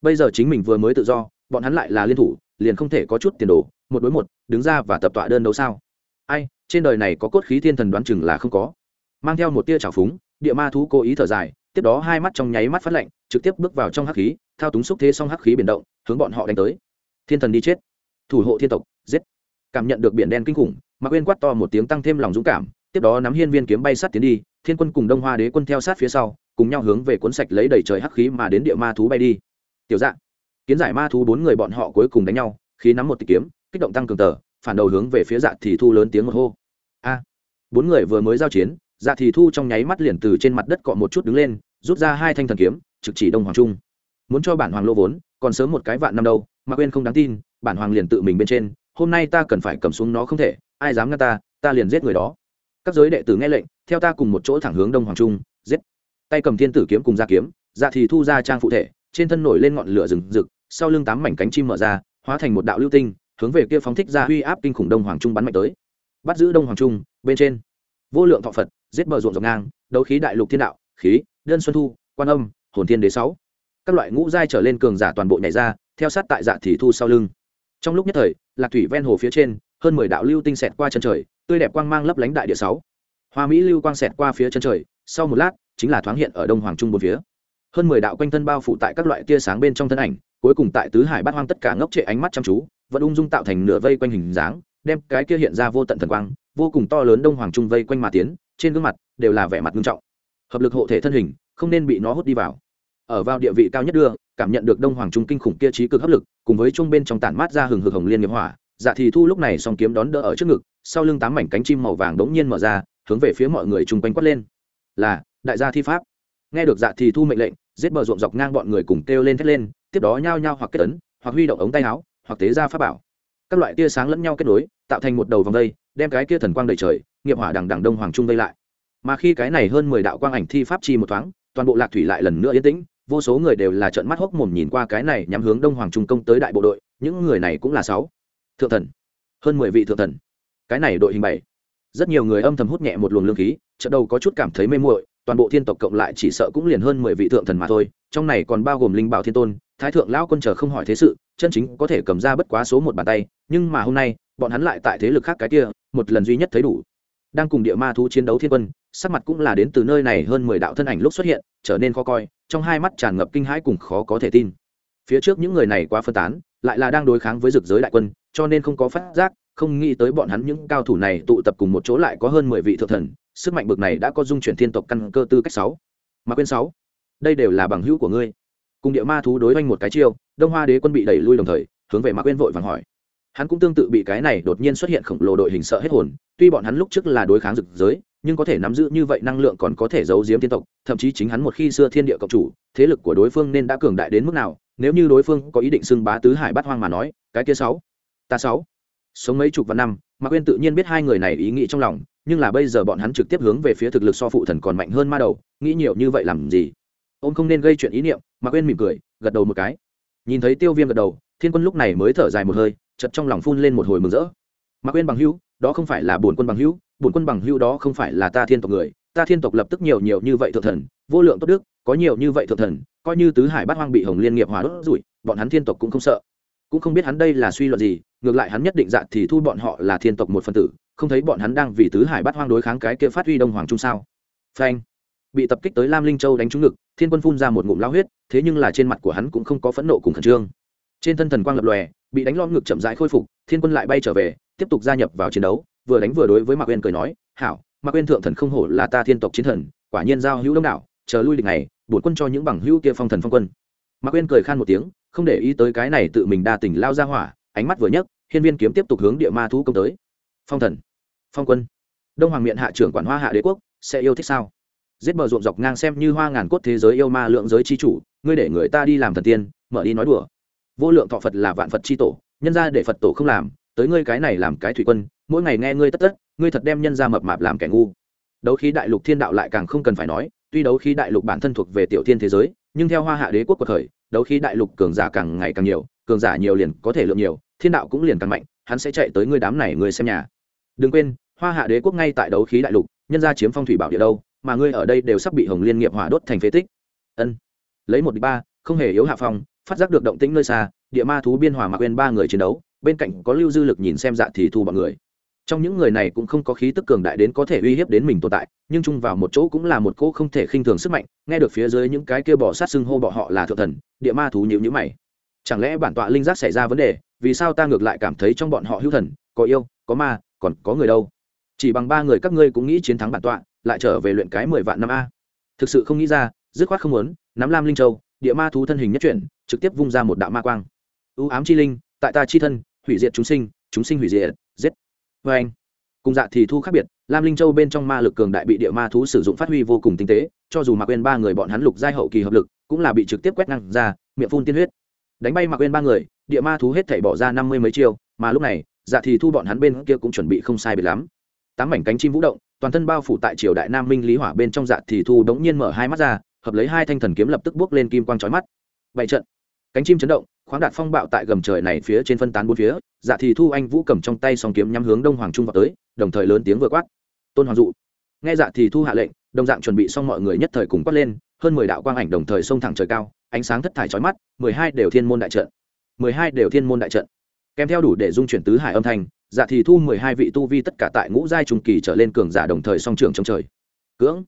Bây giờ chính mình vừa mới tự do, bọn hắn lại là liên thủ, liền không thể có chút tiền đồ, một đối một, đứng ra và tập tọa đơn đấu sao? Ai, trên đời này có cốt khí thiên thần đoán chừng là không có. Mang theo một tia trào phúng, địa ma thú cố ý thở dài tiếp đó hai mắt trong nháy mắt phát lạnh, trực tiếp bước vào trong hắc khí, thao túng xúc thế xong hắc khí biển động, hướng bọn họ đánh tới. Thiên thần đi chết. Thủ hộ thiên tộc, giết. Cảm nhận được biển đen kinh khủng, mạc uyên quát to một tiếng tăng thêm lòng dũng cảm, tiếp đó nắm hiên viên kiếm bay sát tiến đi, thiên quân cùng đông hoa đế quân theo sát phía sau, cùng nhau hướng về cuốn sạch lấy đầy trời hắc khí mà đến địa ma thú bay đi. Tiểu dạng kiến giải ma thú bốn người bọn họ cuối cùng đánh nhau, khí nắm một tịch kiếm, kích động tăng cường tờ, phản đầu hướng về phía dạ thì thu lớn tiếng một hô. A, bốn người vừa mới giao chiến dạ thì thu trong nháy mắt liền từ trên mặt đất cọ một chút đứng lên, rút ra hai thanh thần kiếm, trực chỉ đông hoàng trung. Muốn cho bản hoàng lô vốn, còn sớm một cái vạn năm đâu, mà quên không đáng tin, bản hoàng liền tự mình bên trên, hôm nay ta cần phải cầm xuống nó không thể, ai dám ngăn ta ta liền giết người đó. Các giới đệ tử nghe lệnh, theo ta cùng một chỗ thẳng hướng đông hoàng trung, giết. Tay cầm thiên tử kiếm cùng ra kiếm dạ thì thu ra trang phụ thể, trên thân nổi lên ngọn lửa rừng rực, sau lưng tám mảnh cánh chim mở ra, hóa thành một đạo lưu tinh, hướng về kia phóng thích ra uy áp kinh khủng đông hoàng trung bắn mạnh tới. Bắt giữ đông hoàng trung, bên trên. Vô lượng thọ phật giết bờ ruộng dọc ngang, đấu khí đại lục thiên đạo, khí, đơn xuân thu, quan âm, hồn thiên đế sáu. Các loại ngũ giai trở lên cường giả toàn bộ nhảy ra, theo sát tại dạ thì thu sau lưng. Trong lúc nhất thời, lạc thủy ven hồ phía trên, hơn mười đạo lưu tinh xẹt qua chân trời, tươi đẹp quang mang lấp lánh đại địa sáu. Hoa mỹ lưu quang xẹt qua phía chân trời, sau một lát, chính là thoáng hiện ở đông hoàng trung bốn phía. Hơn mười đạo quanh thân bao phủ tại các loại tia sáng bên trong thân ảnh, cuối cùng tại tứ hải bát hoang tất cả ngốc trệ ánh mắt chăm chú, vẫn ung dung tạo thành nửa vây quanh hình dáng, đem cái kia hiện ra vô tận thần quang, vô cùng to lớn đông hoàng trung vây quanh mà tiến trên gương mặt đều là vẻ mặt nghiêm trọng. Hợp lực hộ thể thân hình, không nên bị nó hút đi vào. Ở vào địa vị cao nhất đưa, cảm nhận được đông hoàng trung kinh khủng kia trí cực hấp lực, cùng với trung bên trong tản mát ra hừng hực hồng liên nghiệp hỏa dạ thì thu lúc này song kiếm đón đỡ ở trước ngực, sau lưng tám mảnh cánh chim màu vàng đống nhiên mở ra, hướng về phía mọi người chung quanh quát lên. Là, đại gia thi pháp. Nghe được dạ thì thu mệnh lệnh, giết bờ ruộng dọc ngang bọn người cùng kêu lên thét lên, tiếp đó nhao nhao hoặc kết ấn, hoặc huy động ống tay áo, hoặc tế ra pháp bảo. Các loại tia sáng lẫn nhau kết nối, tạo thành một đầu vòng dây đem cái kia thần quang đầy trời nghiệp hỏa đằng đằng đông hoàng trung vây lại. Mà khi cái này hơn mười đạo quang ảnh thi pháp chi một thoáng, toàn bộ lạc thủy lại lần nữa yên tĩnh, vô số người đều là trợn mắt hốc mồm nhìn qua cái này nhắm hướng đông hoàng trung công tới đại bộ đội, những người này cũng là sáu. Thượng thần. Hơn mười vị thượng thần. Cái này đội hình bảy. Rất nhiều người âm thầm hút nhẹ một luồng lương khí, chợt đầu có chút cảm thấy mê muội, toàn bộ thiên tộc cộng lại chỉ sợ cũng liền hơn mười vị thượng thần mà thôi, trong này còn bao gồm linh bảo thiên tôn, thái thượng lão quân chờ không hỏi thế sự, chân chính có thể cầm ra bất quá số một bàn tay, nhưng mà hôm nay, bọn hắn lại tại thế lực khác cái kia, một lần duy nhất thấy đủ đang cùng địa ma thú chiến đấu thiên quân, sắc mặt cũng là đến từ nơi này hơn mười đạo thân ảnh lúc xuất hiện, trở nên khó coi, trong hai mắt tràn ngập kinh hãi cùng khó có thể tin. Phía trước những người này quá phân tán, lại là đang đối kháng với rực giới đại quân, cho nên không có phát giác, không nghĩ tới bọn hắn những cao thủ này tụ tập cùng một chỗ lại có hơn mười vị thượng thần, sức mạnh bực này đã có dung chuyển thiên tộc căn cơ tư cách sáu. Mà quên sáu, đây đều là bằng hữu của ngươi. Cùng địa ma thú đối oanh một cái chiêu, đông hoa đế quân bị đẩy lui đồng thời, hướng về mạc quên vội vàng hỏi hắn cũng tương tự bị cái này đột nhiên xuất hiện khổng lồ đội hình sợ hết hồn, tuy bọn hắn lúc trước là đối kháng rực giới, nhưng có thể nắm giữ như vậy năng lượng còn có thể giấu giếm tiên tộc, thậm chí chính hắn một khi xưa thiên địa cộng chủ, thế lực của đối phương nên đã cường đại đến mức nào, nếu như đối phương có ý định xưng bá tứ hải bắt hoang mà nói, cái kia sáu, ta sáu. Sống mấy chục vạn năm mà quên tự nhiên biết hai người này ý nghĩ trong lòng, nhưng là bây giờ bọn hắn trực tiếp hướng về phía thực lực so phụ thần còn mạnh hơn ma đầu, nghĩ nhiều như vậy làm gì? Ông không nên gây chuyện ý niệm mà quên mỉm cười, gật đầu một cái. Nhìn thấy tiêu viêm gật đầu thiên quân lúc này mới thở dài một hơi chật trong lòng phun lên một hồi mừng rỡ. Mạc quên bằng hữu, đó không phải là bổn quân bằng hữu, bổn quân bằng hữu đó không phải là ta thiên tộc người, ta thiên tộc lập tức nhiều nhiều như vậy thượng thần, vô lượng tốt đức, có nhiều như vậy thượng thần, coi như tứ hải bát hoang bị hồng liên nghiệp hòa đốt rủi, bọn hắn thiên tộc cũng không sợ. Cũng không biết hắn đây là suy luận gì, ngược lại hắn nhất định dạ thì thu bọn họ là thiên tộc một phần tử, không thấy bọn hắn đang vì tứ hải bát hoang đối kháng cái kia phát huy đông hoàng trung sao. Phanh. Bị tập kích tới lam linh châu đánh trúng ngực, thiên quân phun ra một ngụm lao huyết, thế nhưng là trên mặt của hắn cũng không có phẫn nộ cùng khẩn trương trên thân thần quang lập lòe, bị đánh lom ngực chậm rãi khôi phục, thiên quân lại bay trở về, tiếp tục gia nhập vào chiến đấu, vừa đánh vừa đối với mạc quên cười nói, hảo, mạc quên thượng thần không hổ là ta thiên tộc chiến thần, quả nhiên giao hữu đông đảo, chờ lui địch này, bổn quân cho những bằng hữu kia phong thần phong quân. Mạc quên cười khan một tiếng, không để ý tới cái này tự mình đa tình lao ra hỏa, ánh mắt vừa nhấc, hiên viên kiếm tiếp tục hướng địa ma thú công tới. Phong thần, phong quân, đông hoàng miện hạ trưởng quản hoa hạ đế quốc, sẽ yêu thích sao? Giết bờ ruộng dọc ngang xem như hoa ngàn cốt thế giới yêu ma lượng giới chi chủ, ngươi để người ta đi làm thần tiên, mở đi nói đùa vô lượng thọ phật là vạn phật chi tổ, nhân ra để phật tổ không làm, tới ngươi cái này làm cái thủy quân, mỗi ngày nghe ngươi tất tất, ngươi thật đem nhân ra mập mạp làm kẻ ngu. Đấu khí đại lục thiên đạo lại càng không cần phải nói, tuy đấu khí đại lục bản thân thuộc về tiểu thiên thế giới, nhưng theo hoa hạ đế quốc của thời, đấu khí đại lục cường giả càng ngày càng nhiều, cường giả nhiều liền có thể lượng nhiều, thiên đạo cũng liền càng mạnh, hắn sẽ chạy tới ngươi đám này ngươi xem nhà. Đừng quên, hoa hạ đế quốc ngay tại đấu khí đại lục, nhân ra chiếm phong thủy bảo địa đâu, mà ngươi ở đây đều sắp bị hồng liên nghiệp hỏa đốt thành phế tích. Ân. Lấy một đi ba, không hề yếu hạ phong phát giác được động tĩnh nơi xa, địa ma thú biên hòa mạc quên ba người chiến đấu, bên cạnh có lưu dư lực nhìn xem dạ thì thu bọn người. Trong những người này cũng không có khí tức cường đại đến có thể uy hiếp đến mình tồn tại, nhưng chung vào một chỗ cũng là một cỗ không thể khinh thường sức mạnh, nghe được phía dưới những cái kia bỏ sát xưng hô bọn họ là thượng thần, địa ma thú nhịu nhữ mày. Chẳng lẽ bản tọa linh giác xảy ra vấn đề, vì sao ta ngược lại cảm thấy trong bọn họ hữu thần, có yêu, có ma, còn có người đâu? Chỉ bằng ba người các ngươi cũng nghĩ chiến thắng bản tọa, lại trở về luyện cái mười vạn năm a. Thực sự không nghĩ ra, dứt khoát không muốn, nắm lam linh châu địa ma thú thân hình nhất chuyển, trực tiếp vung ra một đạo ma quang. Ưu ám chi linh, tại ta chi thân, hủy diệt chúng sinh chúng sinh hủy diệt, giết. Vê anh, cùng dạ thì thu khác biệt, lam linh châu bên trong ma lực cường đại bị địa ma thú sử dụng phát huy vô cùng tinh tế, cho dù mà quên ba người bọn hắn lục giai hậu kỳ hợp lực, cũng là bị trực tiếp quét ngang ra, miệng phun tiên huyết. Đánh bay mạc quên ba người, địa ma thú hết thảy bỏ ra năm mươi mấy chiêu, mà lúc này dạ thì thu bọn hắn bên kia cũng chuẩn bị không sai biệt lắm. Tám mảnh cánh chim vũ động, toàn thân bao phủ tại triều đại nam minh lý hỏa bên trong dạ thì thu đống nhiên mở hai mắt ra hợp lấy hai thanh thần kiếm lập tức bước lên kim quang chói mắt. Bảy trận. Cánh chim chấn động, khoáng đạt phong bạo tại gầm trời này phía trên phân tán bốn phía dạ thì thu anh vũ cầm trong tay song kiếm nhắm hướng đông hoàng trung vào tới, đồng thời lớn tiếng vừa quát. Tôn hoàng dụ. Nghe dạ thì thu hạ lệnh, đồng dạng chuẩn bị xong mọi người nhất thời cùng quát lên, hơn mười đạo quang ảnh đồng thời xông thẳng trời cao, ánh sáng thất thải chói mắt, mười hai đều thiên môn đại trận. Mười hai đều thiên môn đại trận. Kèm theo đủ để dung chuyển tứ hải âm thanh dạ thì thu mười hai vị tu vi tất cả tại ngũ giai trung kỳ trở lên cường giả đồng thời song trưởng trong trời. Cưỡng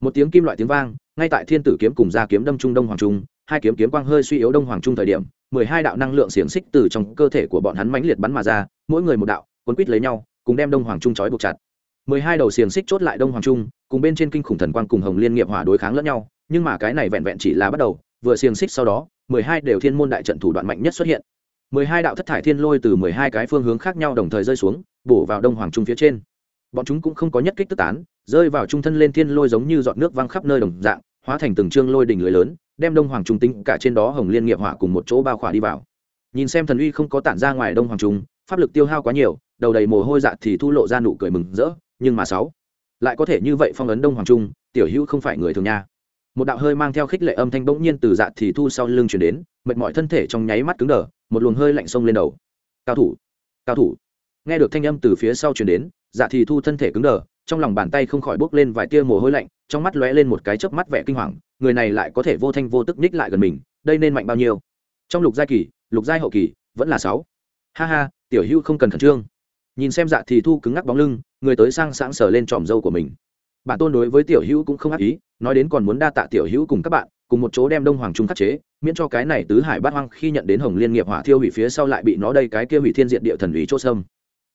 một tiếng kim loại tiếng vang, ngay tại thiên tử kiếm cùng ra kiếm đâm trung đông hoàng trung, hai kiếm kiếm quang hơi suy yếu đông hoàng trung thời điểm, mười hai đạo năng lượng xiềng xích từ trong cơ thể của bọn hắn mãnh liệt bắn mà ra, mỗi người một đạo, cuốn quít lấy nhau, cùng đem đông hoàng trung trói buộc chặt. mười hai đầu xiềng xích chốt lại đông hoàng trung, cùng bên trên kinh khủng thần quang cùng hồng liên nghiệp hỏa đối kháng lẫn nhau, nhưng mà cái này vẹn vẹn chỉ là bắt đầu, vừa xiềng xích sau đó, mười hai đều thiên môn đại trận thủ đoạn mạnh nhất xuất hiện. mười hai đạo thất thải thiên lôi từ mười hai cái phương hướng khác nhau đồng thời rơi xuống, bổ vào đông hoàng trung phía trên. Bọn chúng cũng không có nhất kích tức tán rơi vào trung thân lên thiên lôi giống như giọt nước văng khắp nơi đồng dạng, hóa thành từng trương lôi đỉnh lưới lớn, đem đông hoàng trung tính cả trên đó hồng liên nghiệp hỏa cùng một chỗ bao khỏa đi vào. Nhìn xem thần uy không có tản ra ngoài đông hoàng trung, pháp lực tiêu hao quá nhiều, đầu đầy mồ hôi dạ thì thu lộ ra nụ cười mừng rỡ, nhưng mà sáu, lại có thể như vậy phong ấn đông hoàng trung, tiểu hữu không phải người thường nha. Một đạo hơi mang theo khích lệ âm thanh bỗng nhiên từ dạ thì thu sau lưng chuyển đến, mệt mỏi thân thể trong nháy mắt cứng đờ, một luồng hơi lạnh sông lên đầu. Cao thủ cao thủ. Nghe được thanh âm từ phía sau chuyển đến dạ thì thu thân thể cứng đờ trong lòng bàn tay không khỏi bốc lên vài tia mồ hôi lạnh, trong mắt lóe lên một cái chớp mắt vẻ kinh hoàng, người này lại có thể vô thanh vô tức ních lại gần mình, đây nên mạnh bao nhiêu? Trong lục giai kỳ, lục giai hậu kỳ, vẫn là sáu. Ha ha, tiểu hữu không cần khẩn trương. Nhìn xem dạ thì thu cứng ngắc bóng lưng, người tới sang sáng sờ lên tròm dâu của mình. Bản tôn đối với tiểu hữu cũng không ác ý, nói đến còn muốn đa tạ tiểu hữu cùng các bạn, cùng một chỗ đem đông hoàng trung khắc chế, miễn cho cái này tứ hải bát hoang khi nhận đến hồng liên nghiệp hỏa thiêu hủy phía sau lại bị nó đây cái kia hủy thiên diện địa thần ủy chốt sâm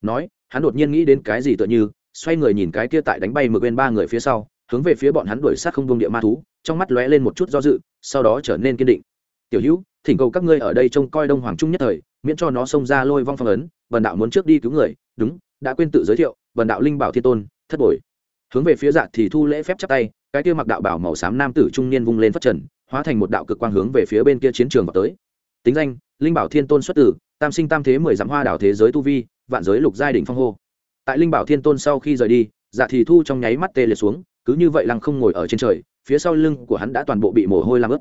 nói, hắn đột nhiên nghĩ đến cái gì tựa như xoay người nhìn cái kia tại đánh bay mực bên ba người phía sau, hướng về phía bọn hắn đuổi sát không buông địa ma thú, trong mắt lóe lên một chút do dự, sau đó trở nên kiên định. Tiểu hữu, thỉnh cầu các ngươi ở đây trông coi đông hoàng trung nhất thời, miễn cho nó xông ra lôi vong phong ấn vần đạo muốn trước đi cứu người. Đúng, đã quên tự giới thiệu vần đạo linh bảo thiên tôn, thất bội hướng về phía dạ thì thu lễ phép chắp tay, cái kia mặc đạo bảo màu xám nam tử trung niên vung lên phát trần, hóa thành một đạo cực quang hướng về phía bên kia chiến trường vào tới. Tính danh, linh bảo thiên tôn xuất tử, tam sinh tam thế mười dặm hoa đảo thế giới tu vi, vạn giới lục giai đỉnh phong hô tại linh bảo thiên tôn sau khi rời đi dạ thì thu trong nháy mắt tê liệt xuống, cứ như vậy lăng không ngồi ở trên trời, phía sau lưng của hắn đã toàn bộ bị mồ hôi làm ướt.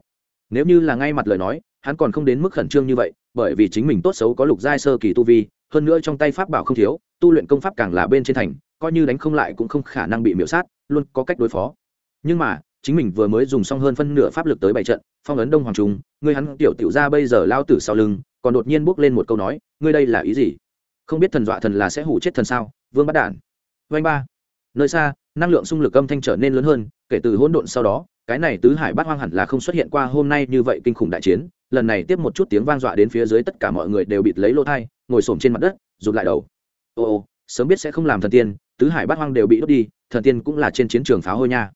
Nếu như là ngay mặt lời nói, hắn còn không đến mức khẩn trương như vậy, bởi vì chính mình tốt xấu có lục giai sơ kỳ tu vi, hơn nữa trong tay pháp bảo không thiếu, tu luyện công pháp càng là bên trên thành, coi như đánh không lại cũng không khả năng bị miễu sát, luôn có cách đối phó. Nhưng mà, chính mình vừa mới dùng xong hơn phân nửa pháp lực tới bảy trận, phong ấn đông hoàng trung ngươi hắn tiểu tiểu ra bây giờ lao tử sau lưng, còn đột nhiên bước lên một câu nói, ngươi đây là ý gì? Không biết thần dọa thần là sẽ hủ chết thần sao, vương bắt đản. Vanh ba. Nơi xa, năng lượng xung lực âm thanh trở nên lớn hơn, kể từ hỗn độn sau đó, cái này tứ hải bát hoang hẳn là không xuất hiện qua hôm nay như vậy kinh khủng đại chiến. Lần này tiếp một chút tiếng vang dọa đến phía dưới tất cả mọi người đều bịt lấy lỗ thai ngồi xổm trên mặt đất, rụt lại đầu. Ô ô, sớm biết sẽ không làm thần tiên, tứ hải bát hoang đều bị đốt đi, thần tiên cũng là trên chiến trường pháo hôi nha.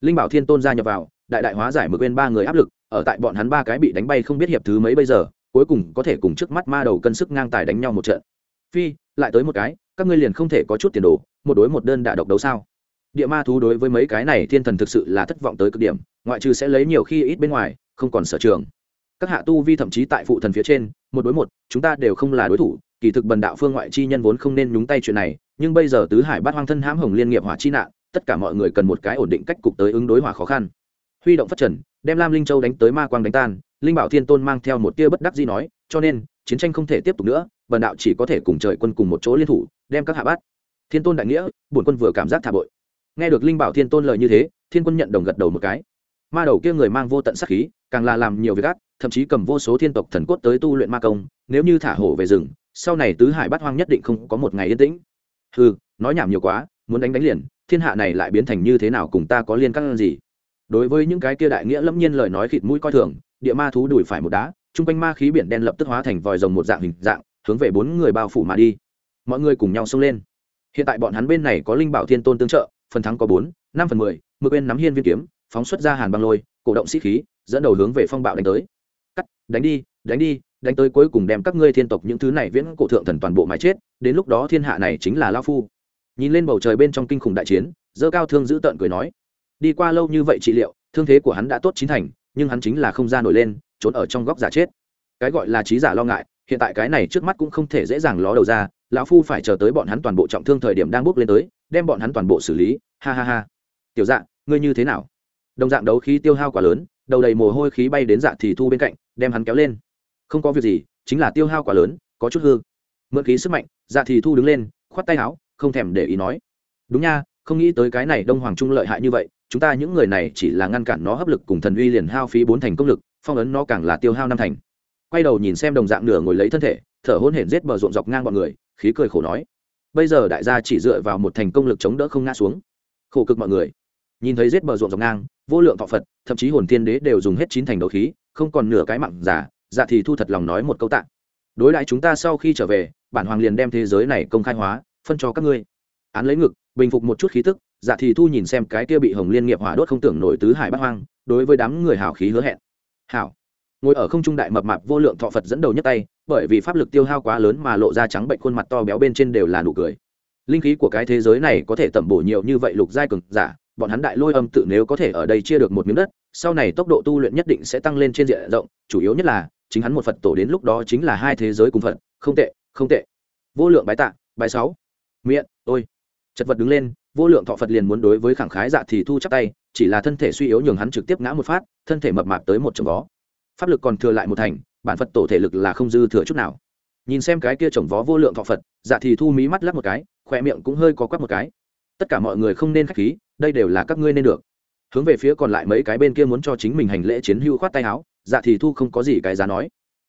Linh bảo thiên tôn gia nhập vào, đại đại hóa giải mực bên ba người áp lực, ở tại bọn hắn ba cái bị đánh bay không biết hiệp thứ mấy bây giờ, cuối cùng có thể cùng trước mắt ma đầu cân sức ngang tài đánh nhau một trận phi, lại tới một cái, các ngươi liền không thể có chút tiền đồ, một đối một đơn đả độc đấu sao? Địa ma thú đối với mấy cái này thiên thần thực sự là thất vọng tới cực điểm, ngoại trừ sẽ lấy nhiều khi ít bên ngoài, không còn sở trường. Các hạ tu vi thậm chí tại phụ thần phía trên, một đối một, chúng ta đều không là đối thủ, kỳ thực bần đạo phương ngoại chi nhân vốn không nên nhúng tay chuyện này, nhưng bây giờ tứ hải bát hoang thân hãm hồng liên nghiệp hỏa chi nạn, tất cả mọi người cần một cái ổn định cách cục tới ứng đối hỏa khó khăn. Huy động phát trần, đem lam linh châu đánh tới ma quang đánh tan, linh bảo thiên tôn mang theo một tia bất đắc gì nói, cho nên chiến tranh không thể tiếp tục nữa, bần đạo chỉ có thể cùng trời quân cùng một chỗ liên thủ, đem các hạ bát thiên tôn đại nghĩa, bổn quân vừa cảm giác thả bội. Nghe được linh bảo thiên tôn lời như thế, thiên quân nhận đồng gật đầu một cái. Ma đầu kia người mang vô tận sát khí, càng là làm nhiều việc ác, thậm chí cầm vô số thiên tộc thần cốt tới tu luyện ma công, nếu như thả hổ về rừng, sau này tứ hải bát hoang nhất định không có một ngày yên tĩnh. Ừ nói nhảm nhiều quá, muốn đánh đánh liền, thiên hạ này lại biến thành như thế nào cùng ta có liên căn gì? Đối với những cái kia đại nghĩa lâm nhiên lời nói khịt mũi coi thường, địa ma thú đùi phải một đá chung quanh ma khí biển đen lập tức hóa thành vòi rồng một dạng hình dạng, hướng về bốn người bao phủ mà đi. Mọi người cùng nhau xông lên. Hiện tại bọn hắn bên này có linh bảo thiên tôn tương trợ, phần thắng có bốn, năm phần mười, mực bên nắm hiên viên kiếm, phóng xuất ra hàn băng lôi, cổ động sĩ khí, dẫn đầu hướng về phong bạo đánh tới. Cắt, đánh đi đánh đi, đánh tới cuối cùng đem các ngươi thiên tộc những thứ này viễn cổ thượng thần toàn bộ mái chết, đến lúc đó thiên hạ này chính là lao phu. Nhìn lên bầu trời bên trong kinh khủng đại chiến dơ cao thương giữ tợn cười nói, đi qua lâu như vậy trị liệu, thương thế của hắn đã tốt chín thành, nhưng hắn chính là không ra nổi lên trốn ở trong góc giả chết. Cái gọi là trí giả lo ngại, hiện tại cái này trước mắt cũng không thể dễ dàng ló đầu ra, lão phu phải chờ tới bọn hắn toàn bộ trọng thương thời điểm đang bước lên tới, đem bọn hắn toàn bộ xử lý, ha ha ha. Tiểu dạng ngươi như thế nào? Đồng dạng đấu khí tiêu hao quá lớn, đầu đầy mồ hôi khí bay đến dạ thì thu bên cạnh, đem hắn kéo lên. Không có việc gì, chính là tiêu hao quá lớn, có chút hư. Mượn khí sức mạnh dạ thì thu đứng lên, khoát tay áo, không thèm để ý nói. Đúng nha, không nghĩ tới cái này đông hoàng trung lợi hại như vậy, chúng ta những người này chỉ là ngăn cản nó hấp lực cùng thần uy liền hao phí bốn thành công lực phong ấn nó càng là tiêu hao năm thành. Quay đầu nhìn xem đồng dạng nửa ngồi lấy thân thể, thở hôn hển giết bờ ruộng dọc ngang bọn người, khí cười khổ nói. Bây giờ đại gia chỉ dựa vào một thành công lực chống đỡ không ngã xuống. Khổ cực mọi người. Nhìn thấy giết bờ ruộng dọc ngang, vô lượng thọ phật, thậm chí hồn thiên đế đều dùng hết chín thành đấu khí, không còn nửa cái mặn giả dạ thì thu thật lòng nói một câu tạng đối lại chúng ta sau khi trở về, bản hoàng liền đem thế giới này công khai hóa, phân cho các ngươi. Án lấy ngực, bình phục một chút khí tức dạ thì thu nhìn xem cái kia bị hồng liên nghiệp hỏa đốt không tưởng nổi tứ hải bát hoang, đối với đám người hào khí hứa hẹn hảo. Ngồi ở không trung đại mập mạp vô lượng thọ phật dẫn đầu nhấc tay, bởi vì pháp lực tiêu hao quá lớn mà lộ ra trắng bệnh khuôn mặt to béo bên trên đều là nụ cười. Linh khí của cái thế giới này có thể tẩm bổ nhiều như vậy lục giai cường giả, bọn hắn đại lôi âm tự nếu có thể ở đây chia được một miếng đất, sau này tốc độ tu luyện nhất định sẽ tăng lên trên diện rộng, chủ yếu nhất là, chính hắn một phật tổ đến lúc đó chính là hai thế giới cùng phật, không tệ không tệ. Vô lượng bái tạ bài sáu. Miệng, ôi. Chật vật đứng lên vô lượng thọ phật liền muốn đối với khẳng khái dạ thì thu chắc tay, chỉ là thân thể suy yếu nhường hắn trực tiếp ngã một phát, thân thể mập mạp tới một chồng vó. Pháp lực còn thừa lại một thành, bản phật tổ thể lực là không dư thừa chút nào. Nhìn xem cái kia chồng vó vô lượng thọ phật dạ thì thu mí mắt lắc một cái khoe miệng cũng hơi có quắc một cái. Tất cả mọi người không nên k h á c h khí, đây đều là các ngươi nên được. Hướng về phía còn lại mấy cái bên kia muốn cho chính mình hành lễ chiến hưu khoát tay áo dạ thì thu không có gì cái giá nói.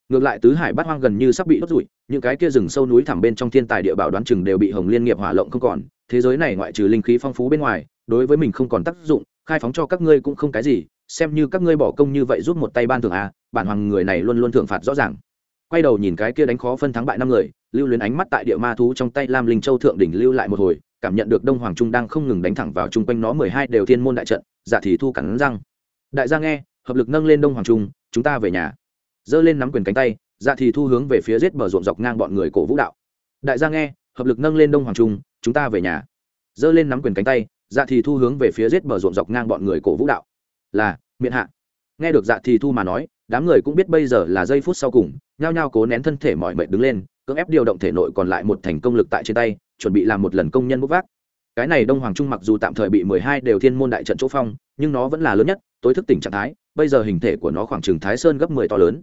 Ngược lại tứ hải bát hoang gần như sắp bị đốt rụi, những cái kia rừng sâu núi thẳm bên trong thiên tài địa bảo đoán chừng đều bị hồng liên nghiệp hỏa lộng không còn thế giới này ngoại trừ linh khí phong phú bên ngoài, đối với mình không còn tác dụng, khai phóng cho các ngươi cũng không cái gì, xem như các ngươi bỏ công như vậy giúp một tay ban thưởng à bản hoàng người này luôn luôn thưởng phạt rõ ràng. Quay đầu nhìn cái kia đánh khó phân thắng bại năm người, lưu luyến ánh mắt tại địa ma thú trong tay lam linh châu thượng đỉnh lưu lại một hồi, cảm nhận được đông hoàng trung đang không ngừng đánh thẳng vào chung quanh nó mười hai đều thiên môn đại trận dạ thì thu cắn răng. Đại gia nghe, hợp lực nâng lên đông hoàng trung, chúng ta về nhà. Giơ lên nắm quyền cánh tay dạ thì thu hướng về phía giết bờ ruộng dọc ngang bọn người cổ vũ đạo. Đại gia nghe hợp lực nâng lên đông hoàng trung, chúng ta về nhà. Giơ lên nắm quyền cánh tay dạ thì thu hướng về phía giết bờ ruộng dọc ngang bọn người cổ vũ đạo. Là, miệng hạ. Nghe được dạ thì thu mà nói, đám người cũng biết bây giờ là giây phút sau cùng, nhao nhao cố nén thân thể mọi mệt đứng lên, cưỡng ép điều động thể nội còn lại một thành công lực tại trên tay, chuẩn bị làm một lần công nhân bốc vác. Cái này đông hoàng trung mặc dù tạm thời bị mười hai đều thiên môn đại trận chỗ phong, nhưng nó vẫn là lớn nhất, tối thức tỉnh trạng thái, bây giờ hình thể của nó khoảng chừng thái sơn gấp mười to lớn.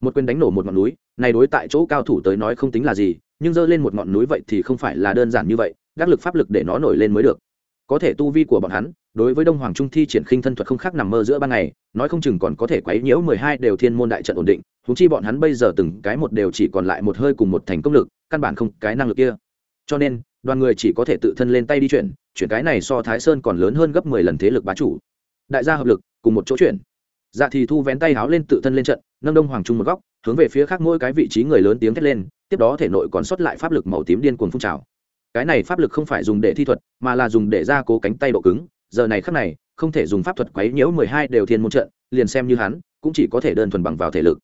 Một quyền đánh nổ một ngọn núi, này đối tại chỗ cao thủ tới nói không tính là gì nhưng dơ lên một ngọn núi vậy thì không phải là đơn giản như vậy, đắc lực pháp lực để nó nổi lên mới được. Có thể tu vi của bọn hắn, đối với đông hoàng trung thi triển khinh thân thuật không khác nằm mơ giữa ban ngày, nói không chừng còn có thể quấy nhiễu mười hai đều thiên môn đại trận ổn định húng chi bọn hắn bây giờ từng cái một đều chỉ còn lại một hơi cùng một thành công lực, căn bản không cái năng lực kia. Cho nên, đoàn người chỉ có thể tự thân lên tay đi chuyển chuyển cái này so thái sơn còn lớn hơn gấp mười lần thế lực bá chủ. Đại gia hợp lực, cùng một chỗ chuyển. Dạ thì thu vén tay háo lên tự thân lên trận, nâng đông hoàng trung một góc, hướng về phía khác mỗi cái vị trí người lớn tiếng thét lên tiếp đó thể nội còn xuất lại pháp lực màu tím điên cuồng phun trào. Cái này pháp lực không phải dùng để thi thuật, mà là dùng để ra cố cánh tay độ cứng. Giờ này khắc này, không thể dùng pháp thuật quấy nhiễu mười hai đều thiên môn trận, liền xem như hắn, cũng chỉ có thể đơn thuần bằng vào thể lực.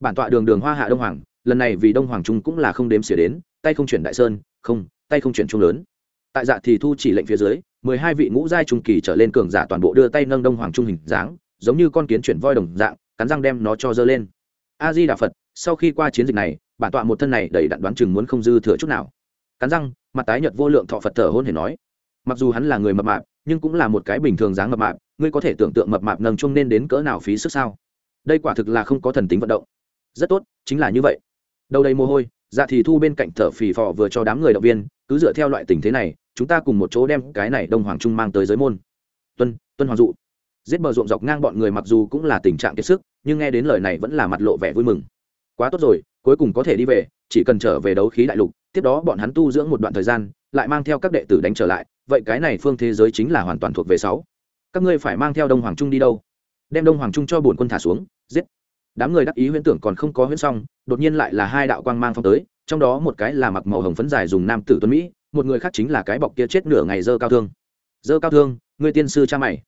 Bản tọa đường đường hoa hạ đông hoàng, lần này vì đông hoàng trung cũng là không đếm xỉa đến, tay không chuyển đại sơn, không, tay không chuyển trung lớn. Tại dạ thì thu chỉ lệnh phía dưới, mười hai vị ngũ giai trung kỳ trở lên cường giả toàn bộ đưa tay nâng đông hoàng trung hình dáng, giống như con kiến chuyển voi đồng dạng, cắn răng đem nó cho dơ lên. A di đà phật, sau khi qua chiến dịch này bản tọa một thân này đầy đặn đoán chừng muốn không dư thừa chút nào. Cắn răng, mặt tái nhợt vô lượng thọ phật thở hôn hề nói, mặc dù hắn là người mập mạp, nhưng cũng là một cái bình thường dáng mập mạp, ngươi có thể tưởng tượng mập mạp nâng chung nên đến cỡ nào phí sức sao? Đây quả thực là không có thần tính vận động. Rất tốt, chính là như vậy. Đầu đầy mồ hôi dạ thì thu bên cạnh thở phì phò vừa cho đám người động viên, cứ dựa theo loại tình thế này, chúng ta cùng một chỗ đem cái này đông hoàng trung mang tới giới môn. Tuân tuân hoàng dụ. Giết bờ ruộng dọc ngang bọn người mặc dù cũng là tình trạng kiệt sức, nhưng nghe đến lời này vẫn là mặt lộ vẻ vui mừng. Quá tốt rồi cuối cùng có thể đi về, chỉ cần trở về đấu khí đại lục, tiếp đó bọn hắn tu dưỡng một đoạn thời gian, lại mang theo các đệ tử đánh trở lại. Vậy cái này phương thế giới chính là hoàn toàn thuộc về sáu. Các ngươi phải mang theo đông hoàng trung đi đâu? Đem đông hoàng trung cho bổn quân thả xuống, giết. Đám người đắc ý huyễn tưởng còn không có huyễn xong, đột nhiên lại là hai đạo quang mang phong tới, trong đó một cái là mặc màu hồng phấn dài dùng nam tử tuấn mỹ, một người khác chính là cái bọc kia chết nửa ngày dơ cao thương. Dơ cao thương người tiên sư cha mày.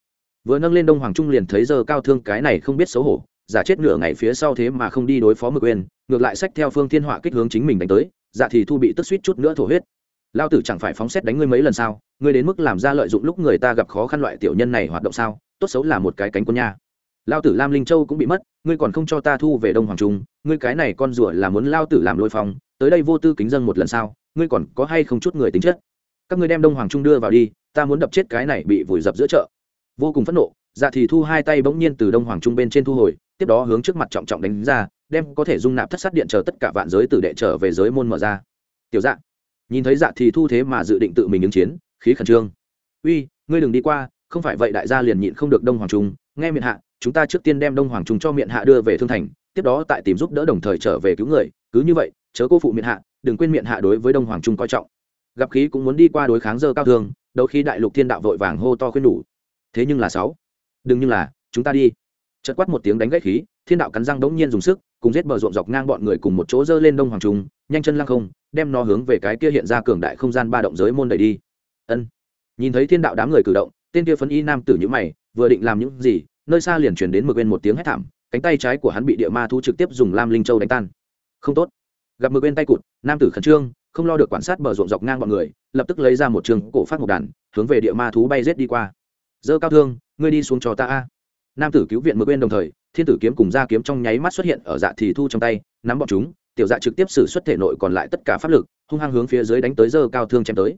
Vừa nâng lên đông hoàng trung liền thấy dơ cao thương, cái này không biết xấu hổ giả chết nửa ngày phía sau thế mà không đi đối phó mực quên ngược lại sách theo phương thiên họa kích hướng chính mình đánh tới dạ thì thu bị tức suýt chút nữa thổ huyết. Lao tử chẳng phải phóng xét đánh ngươi mấy lần sao? Ngươi đến mức làm ra lợi dụng lúc người ta gặp khó khăn loại tiểu nhân này hoạt động sao? Tốt xấu là một cái cánh quân nha. Lao tử lam linh châu cũng bị mất, ngươi còn không cho ta thu về đông hoàng trung, ngươi cái này con rủa là muốn lao tử làm lôi phong, tới đây vô tư kính dân một lần sao? Ngươi còn có hay không chút người tính chất? Các ngươi đem đông hoàng trung đưa vào đi, ta muốn đập chết cái này bị vùi dập giữa chợ. Vô cùng phẫn nộ dạ thì thu hai tay bỗng nhiên từ đông hoàng trung bên trên thu hồi, tiếp đó hướng trước mặt trọng trọng đánh ra, đem có thể dung nạp thất sát điện chờ tất cả vạn giới tử đệ trở về giới môn mở ra. Tiểu dạ nhìn thấy dạ thì thu thế mà dự định tự mình ứng chiến, khí khẩn trương. Uy, ngươi đừng đi qua, không phải vậy đại gia liền nhịn không được đông hoàng trung, nghe miệng hạ, chúng ta trước tiên đem đông hoàng trung cho miệng hạ đưa về thương thành, tiếp đó tại tìm giúp đỡ đồng thời trở về cứu người, cứ như vậy, chớ cô phụ miệng hạ, đừng quên miệng hạ đối với đông hoàng trung coi trọng. Gặp khí cũng muốn đi qua đối kháng dơ cao thương, đầu khi đại lục thiên đạo vội vàng hô to khuyên đủ. Thế nhưng là sáu đừng như là, chúng ta đi. Chợt quát một tiếng đánh gãy khí, thiên đạo cắn răng đống nhiên dùng sức, cùng giết bờ ruộng dọc ngang bọn người cùng một chỗ dơ lên đông hoàng trung nhanh chân lăng không, đem nó hướng về cái kia hiện ra cường đại không gian ba động giới môn đẩy đi. Ân. Nhìn thấy thiên đạo đám người cử động, tên kia phấn y nam tử nhữ mày, vừa định làm những gì, nơi xa liền chuyển đến mực bên một tiếng hét thảm, cánh tay trái của hắn bị địa ma thu trực tiếp dùng lam linh châu đánh tan. Không tốt. Gặp mực bên tay cụt, nam tử khẩn trương, không lo được quan sát bờ ruộng dọc ngang bọn người, lập tức lấy ra một trường cổ phát một đàn, hướng về địa ma thú bay rết đi qua dơ cao thương, ngươi đi xuống cho ta a. Nam tử cứu viện mực bên đồng thời, thiên tử kiếm cùng gia kiếm trong nháy mắt xuất hiện ở dạ thì thu trong tay, nắm bọn chúng, tiểu dạ trực tiếp xử xuất thể nội còn lại tất cả pháp lực, hung hăng hướng phía dưới đánh tới dơ cao thương chém tới.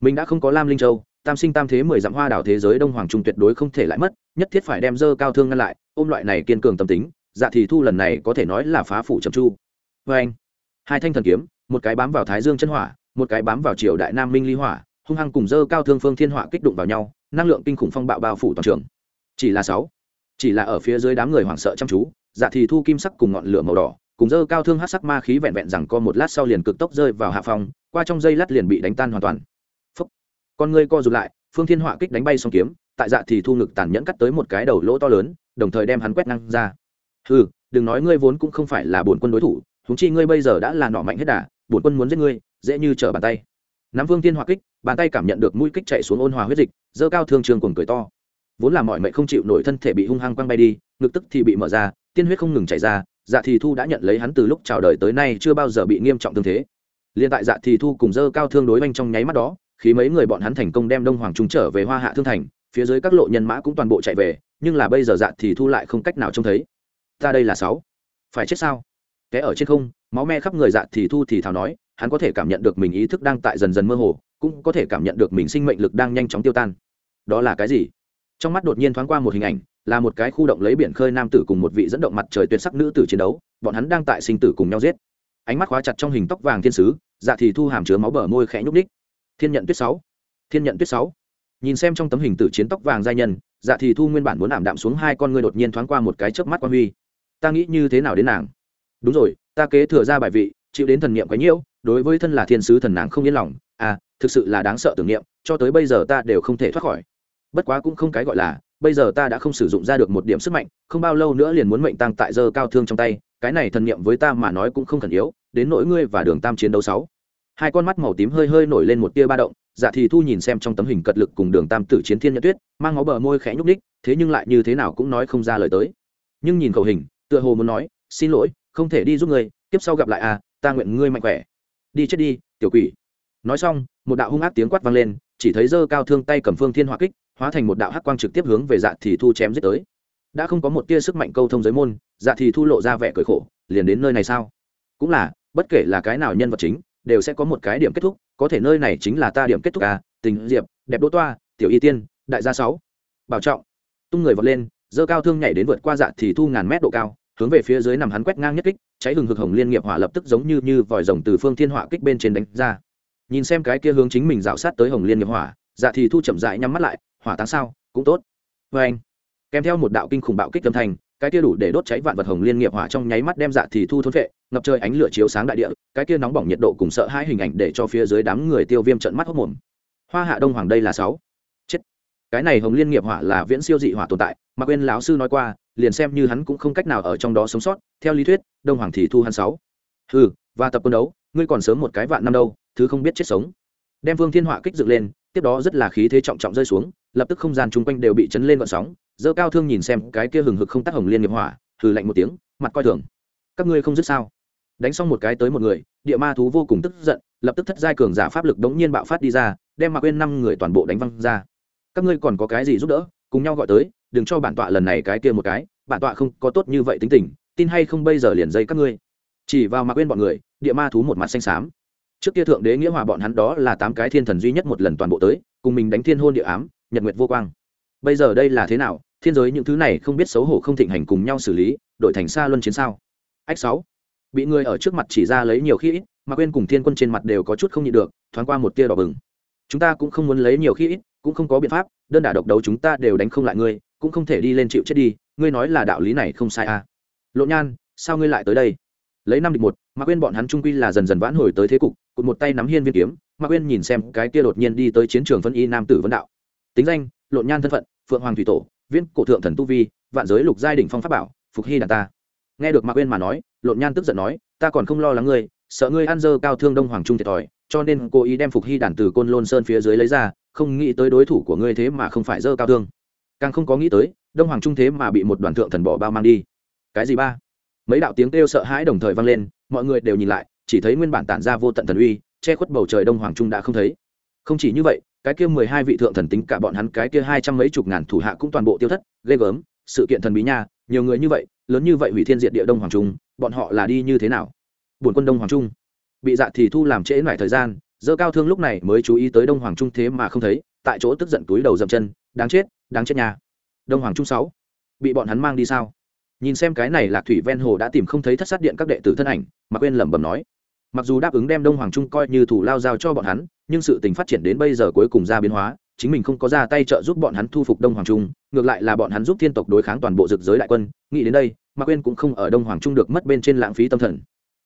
Mình đã không có lam linh châu, tam sinh tam thế mười dặm hoa đảo thế giới đông hoàng trung tuyệt đối không thể lại mất, nhất thiết phải đem dơ cao thương ngăn lại, ôm loại này kiên cường tâm tính dạ thì thu lần này có thể nói là phá phủ trầm chu. Vê anh hai thanh thần kiếm, một cái bám vào thái dương chân hỏa, một cái bám vào triều đại nam minh ly hỏa hung hăng cùng dơ cao thương phương thiên hỏa kích đụng vào nhau, năng lượng kinh khủng phong bạo bao phủ toàn trường. Chỉ là sáu, chỉ là ở phía dưới đám người hoảng sợ chăm chú dạ thì thu kim sắc cùng ngọn lửa màu đỏ, cùng dơ cao thương hát sắc ma khí vẹn vẹn rằng co một lát sau liền cực tốc rơi vào hạ phòng qua trong dây lát liền bị đánh tan hoàn toàn. Phúc. con ngươi co rụt lại, phương thiên họa kích đánh bay xong kiếm, tại dạ thì thu ngực tàn nhẫn cắt tới một cái đầu lỗ to lớn, đồng thời đem hắn quét năng ra. Ừ đừng nói ngươi vốn cũng không phải là bổn quân đối thủ húng chi ngươi bây giờ đã là nọ mạnh hết đà, bổn quân muốn giết ngươi, dễ như trở bàn tay nắm vương thiên hòa kích, bàn tay cảm nhận được mũi kích chạy xuống ôn hòa huyết dịch dơ cao thương trường cuồng cười to. Vốn là mọi mệnh không chịu nổi thân thể bị hung hăng quăng bay đi, ngực tức thì bị mở ra, tiên huyết không ngừng chảy ra dạ thì thu đã nhận lấy hắn từ lúc chào đời tới nay chưa bao giờ bị nghiêm trọng thương thế. Liên tại dạ thì thu cùng dơ cao thương đối oanh trong nháy mắt đó, khi mấy người bọn hắn thành công đem đông hoàng trung trở về hoa hạ thương thành, phía dưới các lộ nhân mã cũng toàn bộ chạy về, nhưng là bây giờ dạ thì thu lại không cách nào trông thấy. Ta đây là sáu. Phải chết sao? Kẽ ở trên không, máu me khắp người dạ thì thu thì thào nói hắn có thể cảm nhận được mình ý thức đang tại dần dần mơ hồ, cũng có thể cảm nhận được mình sinh mệnh lực đang nhanh chóng tiêu tan. Đó là cái gì? Trong mắt đột nhiên thoáng qua một hình ảnh, là một cái khu động lấy biển khơi nam tử cùng một vị dẫn động mặt trời tuyệt sắc nữ tử chiến đấu, bọn hắn đang tại sinh tử cùng nhau giết. Ánh mắt khóa chặt trong hình tóc vàng thiên sứ dạ thì thu hàm chứa máu bờ môi khẽ nhúc ních thiên nhận tuyết sáu. Thiên nhận tuyết sáu. Nhìn xem trong tấm hình tử chiến tóc vàng giai nhân dạ thì thu nguyên bản muốn ảm đạm xuống hai con ngươi đột nhiên thoáng qua một cái chớp mắt quan huy. Ta nghĩ như thế nào đến nàng? Đúng rồi, ta kế thừa ra bài vị, chịu đến thần niệm quấy nhiễu đối với thân là thiên sứ thần nàng không yên lòng à thực sự là đáng sợ tưởng niệm, cho tới bây giờ ta đều không thể thoát khỏi. Bất quá cũng không cái gọi là, bây giờ ta đã không sử dụng ra được một điểm sức mạnh, không bao lâu nữa liền muốn mệnh tăng tại giờ cao thương trong tay, cái này thần niệm với ta mà nói cũng không thần yếu, đến nỗi ngươi và đường tam chiến đấu sáu. Hai con mắt màu tím hơi hơi nổi lên một tia ba động dạ thì thu nhìn xem trong tấm hình cật lực cùng đường tam tử chiến thiên nhật tuyết, mang máu bờ môi khẽ nhúc ních thế nhưng lại như thế nào cũng nói không ra lời tới. Nhưng nhìn khẩu hình, tựa hồ muốn nói, xin lỗi, không thể đi giúp ngươi, tiếp sau gặp lại à ta nguyện ngươi mạnh khỏe đi chết đi, tiểu quỷ. Nói xong, một đạo hung ác tiếng quát vang lên, chỉ thấy dơ cao thương tay cầm phương thiên hỏa kích, hóa thành một đạo hắc quang trực tiếp hướng về dạ thì thu chém giết tới. Đã không có một tia sức mạnh câu thông giới môn dạ thì thu lộ ra vẻ cười khổ, liền đến nơi này sao? Cũng là, bất kể là cái nào nhân vật chính, đều sẽ có một cái điểm kết thúc, có thể nơi này chính là ta điểm kết thúc à? Tình diệp, đẹp đỗ toa, tiểu y tiên, đại gia sáu. Bảo trọng. Tung người vọt lên dơ cao thương nhảy đến vượt qua dạ thì thu ngàn mét độ cao hướng về phía dưới nằm hắn quét ngang nhất kích, cháy hừng hực hồng liên nghiệp hỏa lập tức giống như như vòi rồng từ phương thiên hỏa kích bên trên đánh ra. Nhìn xem cái kia hướng chính mình dạo sát tới hồng liên nghiệp hỏa dạ thì thu chậm dại nhắm mắt lại, hỏa táng sao, cũng tốt. Vê anh, kèm theo một đạo kinh khủng bạo kích âm thanh, cái kia đủ để đốt cháy vạn vật hồng liên nghiệp hỏa trong nháy mắt đem dạ thì thu thôn vệ ngập trời ánh lửa chiếu sáng đại địa, cái kia nóng bỏng nhiệt độ cùng sợ hai hình ảnh để cho phía dưới đám người tiêu viêm trận mắt hốc mồm. Hoa hạ đông hoàng đây là sáu cái này hồng liên nghiệp hỏa là viễn siêu dị hỏa tồn tại, mà quên lão sư nói qua, liền xem như hắn cũng không cách nào ở trong đó sống sót, theo lý thuyết, đông hoàng thì thu hắn sáu. Ừ và tập quân đấu, ngươi còn sớm một cái vạn năm đâu, thứ không biết chết sống. Đem vương thiên họa kích dựng lên, tiếp đó rất là khí thế trọng trọng rơi xuống, lập tức không gian chung quanh đều bị chấn lên vận sóng, dơ cao thương nhìn xem cái kia hừng hực không tác hồng liên nghiệp hỏa, hừ lạnh một tiếng, mặt coi thường. Các ngươi không dứt sao? Đánh xong một cái tới một người, địa ma thú vô cùng tức giận, lập tức thất giai cường giả pháp lực đống nhiên bạo phát đi ra, đem mặc quên năm người toàn bộ đánh văng ra các ngươi còn có cái gì giúp đỡ, cùng nhau gọi tới, đừng cho bản tọa lần này cái kia một cái, bản tọa không có tốt như vậy tính tình, tin hay không bây giờ liền dây các ngươi. Chỉ vào mặc quên bọn người, địa ma thú một mặt xanh xám. Trước kia thượng đế nghĩa hòa bọn hắn đó là tám cái thiên thần duy nhất một lần toàn bộ tới, cùng mình đánh thiên hôn địa ám, nhật nguyệt vô quang. Bây giờ đây là thế nào, thiên giới những thứ này không biết xấu hổ không thịnh hành cùng nhau xử lý đội thành xa luân chiến sao? Ách sáu. Bị người ở trước mặt chỉ ra lấy nhiều khi ít, mà quên cùng thiên quân trên mặt đều có chút không nhịn được, thoáng qua một tia đỏ bừng. Chúng ta cũng không muốn lấy nhiều khi ít cũng không có biện pháp, đơn đả độc đấu chúng ta đều đánh không lại ngươi, cũng không thể đi lên chịu chết đi, ngươi nói là đạo lý này không sai à. Lộ nhan, sao ngươi lại tới đây? Lấy năm địch một mà quên bọn hắn trung quy là dần dần vãn hồi tới thế cục, cụt một tay nắm hiên viên kiếm mà quên nhìn xem cái kia đột nhiên đi tới chiến trường phân y nam tử vân đạo. Tính danh lộn nhan thân phận, phượng hoàng thủy tổ viên cổ thượng thần tu vi, vạn giới lục giai đỉnh phong pháp bảo, phục hy đàn ta. Nghe được mạc quên mà nói lộn nhan tức giận nói, ta còn không lo lắng ngươi, sợ ngươi ăn dơ cao thương đông hoàng trung thiệt thòi, cho nên cô ý đem phục hy đàn từ côn lôn sơn phía dưới lấy ra không nghĩ tới đối thủ của ngươi thế mà không phải dơ cao thương. Càng không có nghĩ tới, đông hoàng trung thế mà bị một đoàn thượng thần bỏ bao mang đi. Cái gì ba? Mấy đạo tiếng kêu sợ hãi đồng thời vang lên, mọi người đều nhìn lại, chỉ thấy nguyên bản tản ra vô tận thần uy, che khuất bầu trời đông hoàng trung đã không thấy. Không chỉ như vậy, cái kia mười hai vị thượng thần tính cả bọn hắn cái kia hai trăm mấy chục ngàn thủ hạ cũng toàn bộ tiêu thất, ghê gớm, sự kiện thần bí nha, nhiều người như vậy, lớn như vậy hủy thiên diệt địa đông hoàng trung, bọn họ là đi như thế nào? Buồn quân đông hoàng trung, bị dạ thì thu làm trễ lại thời gian dơ cao thương lúc này mới chú ý tới đông hoàng trung thế mà không thấy, tại chỗ tức giận túi đầu dậm chân, đáng chết đáng chết nhà đông hoàng trung sáu, bị bọn hắn mang đi sao? Nhìn xem cái này lạc thủy ven hồ đã tìm không thấy thất sát điện các đệ tử thân ảnh mà quên lẩm bẩm nói, mặc dù đáp ứng đem đông hoàng trung coi như thủ lao giao cho bọn hắn, nhưng sự tình phát triển đến bây giờ cuối cùng ra biến hóa, chính mình không có ra tay trợ giúp bọn hắn thu phục đông hoàng trung, ngược lại là bọn hắn giúp thiên tộc đối kháng toàn bộ dực giới đại quân. Nghĩ đến đây mà quên cũng không ở đông hoàng trung được mất bên trên lãng phí tâm thần.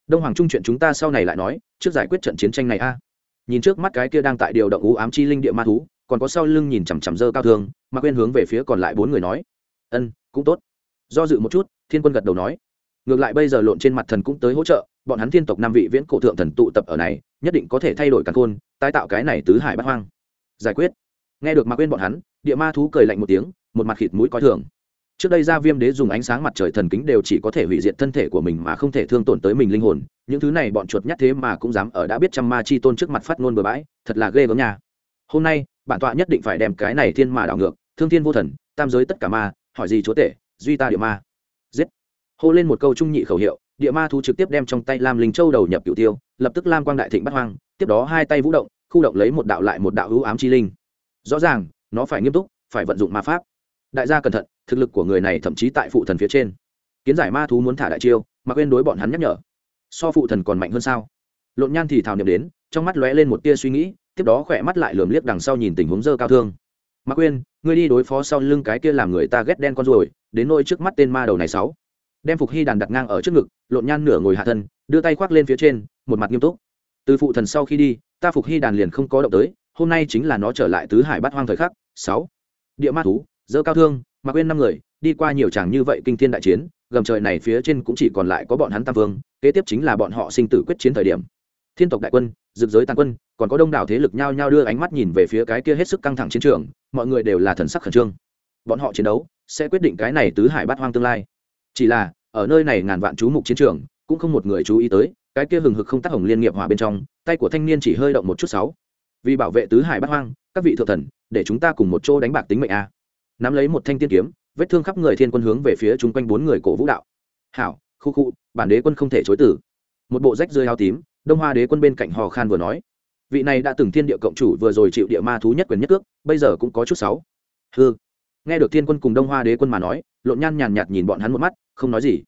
Đông hoàng trung chuyện chúng ta sau này lại nói, trước giải quyết trận chiến tranh này a nhìn trước mắt cái kia đang tại điều động u ám chi linh địa ma thú, còn có sau lưng nhìn chằm chằm dơ cao thương, mà quên hướng về phía còn lại bốn người nói, ân, cũng tốt. Do dự một chút, thiên quân gật đầu nói, ngược lại bây giờ lộn trên mặt thần cũng tới hỗ trợ, bọn hắn thiên tộc năm vị viễn cổ thượng thần tụ tập ở này, nhất định có thể thay đổi căn khôn, tái tạo cái này tứ hải bắt hoang. Giải quyết. Nghe được mà quên bọn hắn, địa ma thú cười lạnh một tiếng, một mặt khịt mũi coi thường. Trước đây gia viêm đế dùng ánh sáng mặt trời thần kính đều chỉ có thể hủy diệt thân thể của mình mà không thể thương tổn tới mình linh hồn những thứ này bọn chuột nhắt thế mà cũng dám ở đã biết trăm ma chi tôn trước mặt phát ngôn bừa bãi, thật là ghê gớm nhà hôm nay, bản tọa nhất định phải đem cái này thiên mà đảo ngược, thương thiên vô thần, tam giới tất cả ma, hỏi gì chúa tể, duy ta địa ma. Giết. Hô lên một câu trung nhị khẩu hiệu, địa ma thú trực tiếp đem trong tay lam linh châu đầu nhập cửu tiêu, lập tức lam quang đại thịnh bắt hoang, tiếp đó hai tay vũ động, khu động lấy một đạo lại một đạo hữu ám chi linh. Rõ ràng, nó phải nghiêm túc, phải vận dụng ma pháp. Đại gia cẩn thận, thực lực của người này thậm chí tại phụ thần phía trên. Kiến giải ma thú muốn thả đại chiêu, mà quên đối bọn hắn nhắc nhở so phụ thần còn mạnh hơn sao? Lộn nhan thì thảo niệm đến trong mắt lóe lên một tia suy nghĩ tiếp đó khỏe mắt lại lườm liếc đằng sau nhìn tình huống dơ cao thương. Mạc quên ngươi đi đối phó sau lưng cái kia làm người ta ghét đen con ruồi, đến nôi trước mắt tên ma đầu này sáu. Đem phục hy đàn đặt ngang ở trước ngực lộn nhan nửa ngồi hạ thân đưa tay khoác lên phía trên một mặt nghiêm túc. Từ phụ thần sau khi đi ta phục hy đàn liền không có động tới hôm nay chính là nó trở lại tứ hải bát hoang thời khắc sáu. Địa ma thú dơ cao thương mạc quên năm người đi qua nhiều chàng như vậy kinh thiên đại chiến gầm trời này phía trên cũng chỉ còn lại có bọn hắn tam vương, kế tiếp chính là bọn họ sinh tử quyết chiến thời điểm. Thiên tộc đại quân dực giới tàn quân, còn có đông đảo thế lực nhao nhao đưa ánh mắt nhìn về phía cái kia hết sức căng thẳng chiến trường, mọi người đều là thần sắc khẩn trương. Bọn họ chiến đấu, sẽ quyết định cái này tứ hải bát hoang tương lai. Chỉ là, ở nơi này ngàn vạn chú mục chiến trường, cũng không một người chú ý tới, cái kia hừng hực không tác hồng liên nghiệp hỏa bên trong, tay của thanh niên chỉ hơi động một chút sáu. Vì bảo vệ tứ hải bát hoang, các vị thượng thần, để chúng ta cùng một chỗ đánh bạc tính mệnh a. Nắm lấy một thanh tiên kiếm vết thương khắp người thiên quân hướng về phía chúng quanh bốn người cổ vũ đạo. Hảo, khu khu, bản đế quân không thể chối tử một bộ rách rơi hao tím, đông hoa đế quân bên cạnh hò khan vừa nói, vị này đã từng thiên địa cộng chủ vừa rồi chịu địa ma thú nhất quyền nhất cước, bây giờ cũng có chút sáu hư nghe được thiên quân cùng đông hoa đế quân mà nói, lộn nhan nhàn nhạt nhìn bọn hắn một mắt, không nói gì.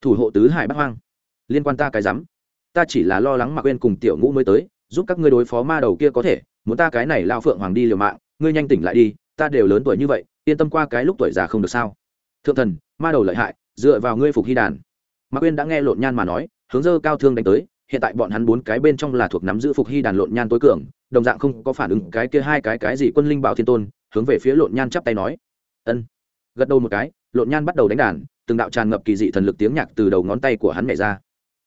Thủ hộ tứ hải bắc hoang. Liên quan ta cái rắm. Ta chỉ là lo lắng mặc quên cùng tiểu ngũ mới tới, giúp các ngươi đối phó ma đầu kia có thể, muốn ta cái này lao phượng hoàng đi liều mạng, ngươi nhanh tỉnh lại đi ta đều lớn tuổi như vậy, yên tâm qua cái lúc tuổi già không được sao. Thượng thần, ma đầu lợi hại, dựa vào ngươi phục hy đàn. Mạc uyên đã nghe lộn nhan mà nói, hướng dơ cao thương đánh tới, hiện tại bọn hắn bốn cái bên trong là thuộc nắm giữ phục hy đàn lộn nhan tối cường, đồng dạng không có phản ứng cái kia hai cái cái gì quân linh bảo thiên tôn, hướng về phía lộn nhan chắp tay nói. Ân. Gật đầu một cái, lộn nhan bắt đầu đánh đàn, từng đạo tràn ngập kỳ dị thần lực tiếng nhạc từ đầu ngón tay của hắn nhảy ra.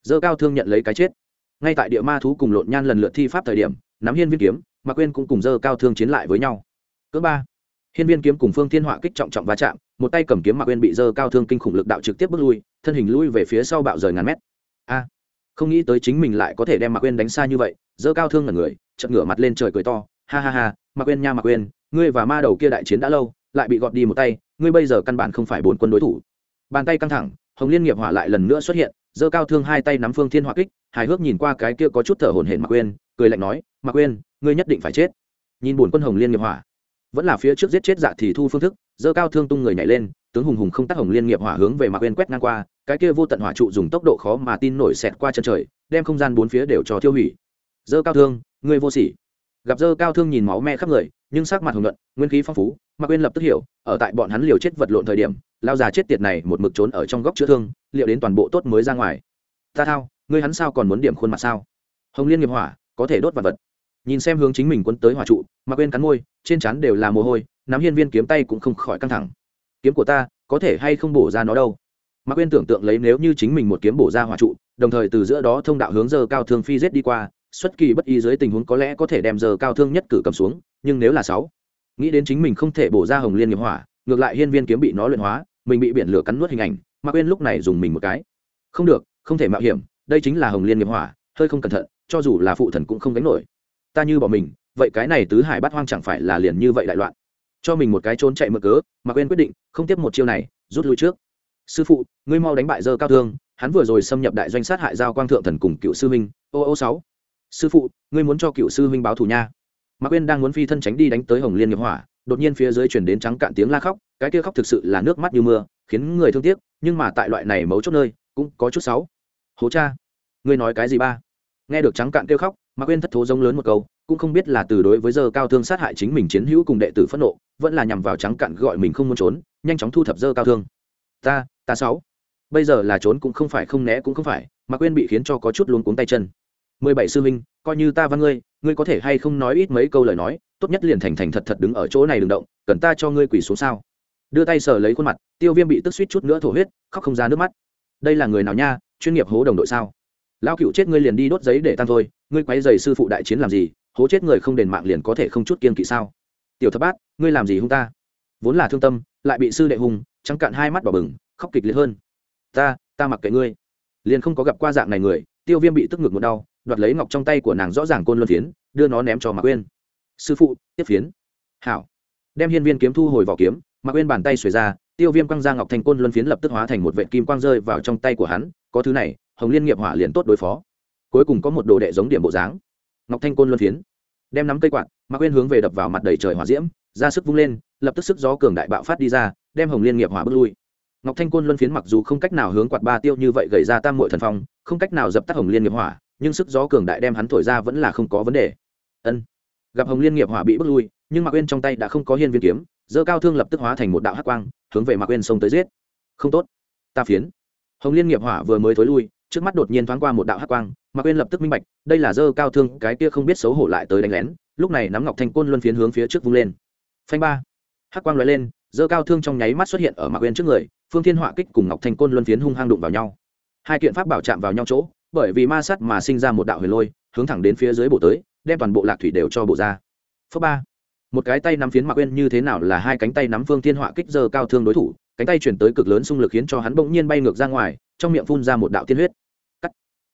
Dơ cao thương nhận lấy cái chết. Ngay tại địa ma thú cùng lộn nhan lần lượt thi pháp thời điểm, nắm hiên viên kiếm mà quên cũng cùng dơ cao thương chiến lại với nhau. Cỡ ba hiên viên kiếm cùng phương thiên họa kích trọng trọng va chạm một tay cầm kiếm mạc uyên bị dơ cao thương kinh khủng lực đạo trực tiếp bước lui thân hình lui về phía sau bạo rời ngàn mét. A! Không nghĩ tới chính mình lại có thể đem mạc uyên đánh xa như vậy dơ cao thương ngẩn người chợt ngửa mặt lên trời cười to ha ha ha mạc uyên nha mạc uyên, ngươi và ma đầu kia đại chiến đã lâu lại bị gọt đi một tay ngươi bây giờ căn bản không phải bốn quân đối thủ. Bàn tay căng thẳng hồng liên nghiệp hỏa lại lần nữa xuất hiện dơ cao thương hai tay nắm phương thiên hỏa kích hài hước nhìn qua cái kia có chút thở hổn hển mạc uyên, cười lạnh nói mạc uyên, ngươi nhất định phải chết. Nhìn bốn quân hồng liên nghiệp hỏa vẫn là phía trước giết chết dạ thì thu phương thức, dơ cao thương tung người nhảy lên, tướng hùng hùng không tác hồng liên nghiệp hỏa hướng về mạc quên quét ngang qua, cái kia vô tận hỏa trụ dùng tốc độ khó mà tin nổi xẹt qua chân trời, đem không gian bốn phía đều cho tiêu hủy. Dơ cao thương, ngươi vô sỉ. Gặp dơ cao thương nhìn máu me khắp người, nhưng sắc mặt hồng luận nguyên khí phong phú mạc quên lập tức hiểu, ở tại bọn hắn liều chết vật lộn thời điểm, lao già chết tiệt này một mực trốn ở trong góc chữa thương, liệu đến toàn bộ tốt mới ra ngoài. Ta thao, ngươi hắn sao còn muốn điểm khuôn mặt sao? Hồng liên nghiệp hỏa, có thể đốt vật vật nhìn xem hướng chính mình quấn tới hỏa trụ, mà quên cắn môi, trên trán đều là mồ hôi, nắm hiên viên kiếm tay cũng không khỏi căng thẳng. Kiếm của ta, có thể hay không bổ ra nó đâu? Mà quên tưởng tượng lấy nếu như chính mình một kiếm bổ ra hỏa trụ, đồng thời từ giữa đó thông đạo hướng giờ cao thương phi rết đi qua, xuất kỳ bất ý dưới tình huống có lẽ có thể đem giờ cao thương nhất cử cầm xuống, nhưng nếu là sáu, nghĩ đến chính mình không thể bổ ra hồng liên nghiệp hỏa, ngược lại hiên viên kiếm bị nó luyện hóa, mình bị biển lửa cắn nuốt hình ảnh, mà quên lúc này dùng mình một cái. Không được, không thể mạo hiểm, đây chính là hồng liên nghiệp hỏa, hơi không cẩn thận, cho dù là phụ thần cũng không gánh nổi ta như bỏ mình, vậy cái này tứ hải bát hoang chẳng phải là liền như vậy đại loạn. Cho mình một cái trốn chạy mở cớ, mà quên quyết định, không tiếp một chiêu này, rút lui trước. Sư phụ, ngươi mau đánh bại dơ cao thương, hắn vừa rồi xâm nhập đại doanh sát hại giao quang thượng thần cùng cựu sư huynh. Ô ô, sáu. Sư phụ, ngươi muốn cho cựu sư huynh báo thù nha. Mà quên đang muốn phi thân tránh đi đánh tới hồng liên nghiệp hỏa, đột nhiên phía dưới chuyển đến trắng cạn tiếng la khóc, cái kia khóc thực sự là nước mắt như mưa, khiến người thương tiếc, nhưng mà tại loại này mấu chốt nơi, cũng có chút sáu hố cha, ngươi nói cái gì ba? Nghe được trắng cạn kêu khóc mà quên thất thố giống lớn một câu, cũng không biết là từ đối với dơ cao thương sát hại chính mình chiến hữu cùng đệ tử phẫn nộ, vẫn là nhằm vào trắng Cạn gọi mình không muốn trốn, nhanh chóng thu thập dơ cao thương. Ta ta sáu. Bây giờ là trốn cũng không phải không né cũng không phải, mà quên bị khiến cho có chút luống cuống tay chân. Mười bảy sư huynh, coi như ta văn ngươi ngươi có thể hay không nói ít mấy câu lời nói, tốt nhất liền thành thành thật thật đứng ở chỗ này đừng động, cần ta cho ngươi quỳ xuống sao? Đưa tay sờ lấy khuôn mặt, tiêu viêm bị tức suýt chút nữa thổ huyết, khóc không ra nước mắt. Đây là người nào nha, chuyên nghiệp hố đồng đội sao? Lao cựu chết ngươi liền đi đốt giấy để tăng thôi ngươi quấy rầy sư phụ đại chiến làm gì, hố chết người không đền mạng liền có thể không chút kiên kỵ sao? Tiểu thập bát, ngươi làm gì hung ta? Vốn là thương tâm, lại bị sư đệ hung, trắng cạn hai mắt đỏ bừng, khóc kịch liệt hơn. Ta ta mặc kệ ngươi. Liền không có gặp qua dạng này người, tiêu viêm bị tức ngực một đau, đoạt lấy ngọc trong tay của nàng rõ ràng côn luân phiến, đưa nó ném cho mạc quên sư phụ, tiếp phiến. Hảo. Đem hiên viên kiếm thu hồi vỏ kiếm, mạc quên bàn tay xuề ra, tiêu viêm quăng ra ngọc thành côn luân phiến lập tức hóa thành một vệ kim quang rơi vào trong tay của hắn. Có thứ này, hồng liên nghiệp hỏa liền tốt đối phó cuối cùng có một đồ đệ giống điểm bộ dáng. Ngọc thanh côn luân phiến. Đem nắm cây quạt, mạc quên hướng về đập vào mặt đầy trời hỏa diễm, ra sức vung lên, lập tức sức gió cường đại bạo phát đi ra, đem hồng liên nghiệp hỏa bước lui. Ngọc thanh côn luân phiến mặc dù không cách nào hướng quạt ba tiêu như vậy gầy ra tam mội thần phong, không cách nào dập tắt hồng liên nghiệp hỏa, nhưng sức gió cường đại đem hắn thổi ra vẫn là không có vấn đề. Ân. Gặp hồng liên nghiệp hỏa bị bước lui, nhưng mạc quên trong tay đã không có hiên viên kiếm dơ cao thương lập tức hóa thành một đạo hắc quang, hướng về mạc quên xông tới giết. Không tốt. Ta phiến. Hồng liên nghiệp hỏa vừa mới thối lui trước mắt đột nhiên thoáng qua một đạo hắc quang, mà quên lập tức minh bạch, đây là dơ cao thương cái kia không biết xấu hổ lại tới đánh lén, lúc này nắm ngọc thanh côn luân phiến hướng phía trước vung lên. Phanh ba. Hắc quang lóe lên, dơ cao thương trong nháy mắt xuất hiện ở mạc quên trước người, phương thiên họa kích cùng ngọc thanh côn luân phiến hung hăng đụng vào nhau. Hai kiện pháp bảo chạm vào nhau chỗ, bởi vì ma sát mà sinh ra một đạo huyền lôi, hướng thẳng đến phía dưới bộ tới, đem toàn bộ lạc thủy đều cho bộ ra. Phớ ba. Một cái tay nắm phiến mạc quên như thế nào là hai cánh tay nắm phương thiên họa kích dơ cao thương đối thủ, cánh tay chuyển tới cực lớn xung lực khiến cho hắn bỗng nhiên bay ngược ra ngoài, trong miệng phun ra một đạo tiên huyết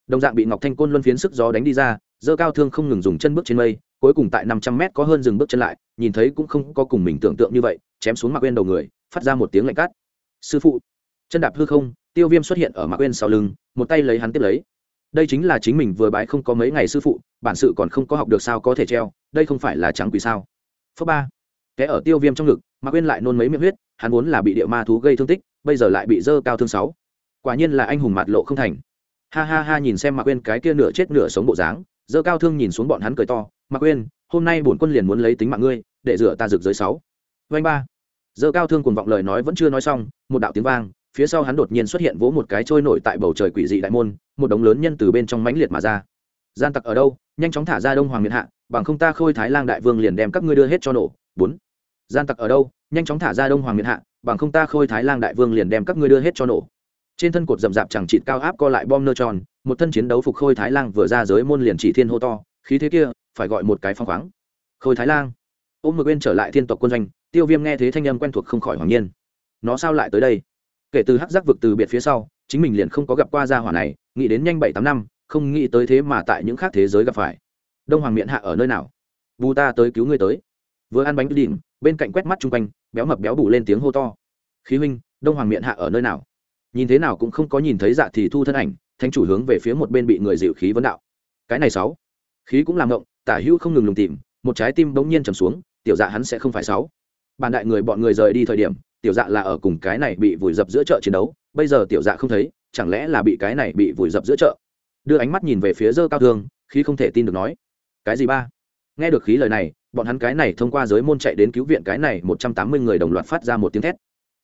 đồng dạng bị ngọc thanh côn luân phiến sức gió đánh đi ra, dơ cao thương không ngừng dùng chân bước trên mây, cuối cùng tại năm trăm mét có hơn dừng bước chân lại, nhìn thấy cũng không có cùng mình tưởng tượng như vậy, chém xuống mạc quên đầu người, phát ra một tiếng lạnh cắt. Sư phụ! Chân đạp hư không, tiêu viêm xuất hiện ở mạc quên sau lưng, một tay lấy hắn tiếp lấy. Đây chính là chính mình vừa bái không có mấy ngày sư phụ, bản sự còn không có học được sao có thể treo, đây không phải là trắng quỷ sao? Phớ ba kẻ ở tiêu viêm trong ngực, mạc quên lại nôn mấy miệng huyết, hắn vốn là bị địa ma thú gây thương tích, bây giờ lại bị dơ cao thương sáu. Quả nhiên là anh hùng mạt lộ không thành ha ha ha, nhìn xem mạc quên cái kia nửa chết nửa sống bộ dáng, dơ cao thương nhìn xuống bọn hắn cười to, mạc quên hôm nay bổn quân liền muốn lấy tính mạng ngươi, để rửa ta rực giới sáu. Vanh ba. Dơ cao thương cùng vọng lời nói vẫn chưa nói xong, một đạo tiếng vang, phía sau hắn đột nhiên xuất hiện vỗ một cái trôi nổi tại bầu trời quỷ dị đại môn, một đống lớn nhân từ bên trong mãnh liệt mà ra. Gian tặc ở đâu? Nhanh chóng thả ra đông hoàng miền hạ, bằng không ta khôi thái lang đại vương liền đem các ngươi đưa hết cho nổ. Bốn. Gian tặc ở đâu? Nhanh chóng thả ra đông hoàng miền hạ, bằng không ta khôi thái lang đại vương liền đem các ngươi đưa hết cho nổ trên thân cột rậm rạp chẳng chịt cao áp co lại bom nơ tròn, một thân chiến đấu phục khôi thái lang vừa ra giới môn liền chỉ thiên hô to, khí thế kia, phải gọi một cái phong khoáng. Khôi thái lang. Ôm một bên trở lại thiên tộc quân doanh, tiêu viêm nghe thế thanh âm quen thuộc không khỏi hoàng nhiên. Nó sao lại tới đây? Kể từ hắc giác vực từ biệt phía sau, chính mình liền không có gặp qua gia hỏa này, nghĩ đến nhanh bảy tám năm, không nghĩ tới thế mà tại những khác thế giới gặp phải. Đông hoàng miệng hạ ở nơi nào? Bù ta tới cứu ngươi tới. Vừa ăn bánh đỉnh, bên cạnh quét mắt chung quanh, béo mập béo bù lên tiếng hô to. Khí huynh, đông hoàng miệng hạ ở nơi nào? Nhìn thế nào cũng không có nhìn thấy dạ thì thu thân ảnh thanh chủ hướng về phía một bên bị người dịu khí vấn đạo. Cái này sáu. Khí cũng làm ngộng, tả hữu không ngừng lùng tìm, một trái tim bỗng nhiên trầm xuống, tiểu dạ hắn sẽ không phải sáu. Bàn đại người bọn người rời đi thời điểm, tiểu dạ là ở cùng cái này bị vùi dập giữa chợ chiến đấu, bây giờ tiểu dạ không thấy, chẳng lẽ là bị cái này bị vùi dập giữa chợ? Đưa ánh mắt nhìn về phía dơ cao thương, khí không thể tin được nói. Cái gì ba? Nghe được khí lời này, bọn hắn cái này thông qua giới môn chạy đến cứu viện cái này một trăm tám mươi người đồng loạt phát ra một tiếng thét.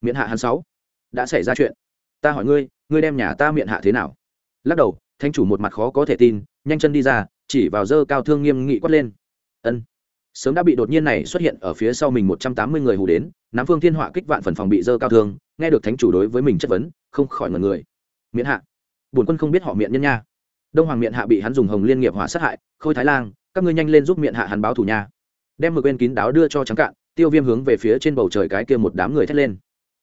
Miễn hạ hắn sáu. Đã xảy ra chuyện ta hỏi ngươi ngươi đem nhà ta miệng hạ thế nào lắc đầu thanh chủ một mặt khó có thể tin nhanh chân đi ra chỉ vào dơ cao thương nghiêm nghị quát lên ân sớm đã bị đột nhiên này xuất hiện ở phía sau mình một trăm tám mươi người hù đến nắm Phương Thiên Họa kích vạn phần phòng bị dơ cao thương, nghe được thánh chủ đối với mình chất vấn, không khỏi ngần người. Miễn hạ, bổn quân không biết họ miệng nhân nha. Đông Hoàng miệng hạ bị hắn dùng Hồng Liên nghiệp hỏa sát hại, Khôi Thái Lang, các ngươi nhanh lên giúp miệng hạ hắn báo thủ nha. Đem mực bên kín đáo đưa cho trắng cạn, Tiêu Viêm hướng về phía trên bầu trời cái kia một đám người thét lên.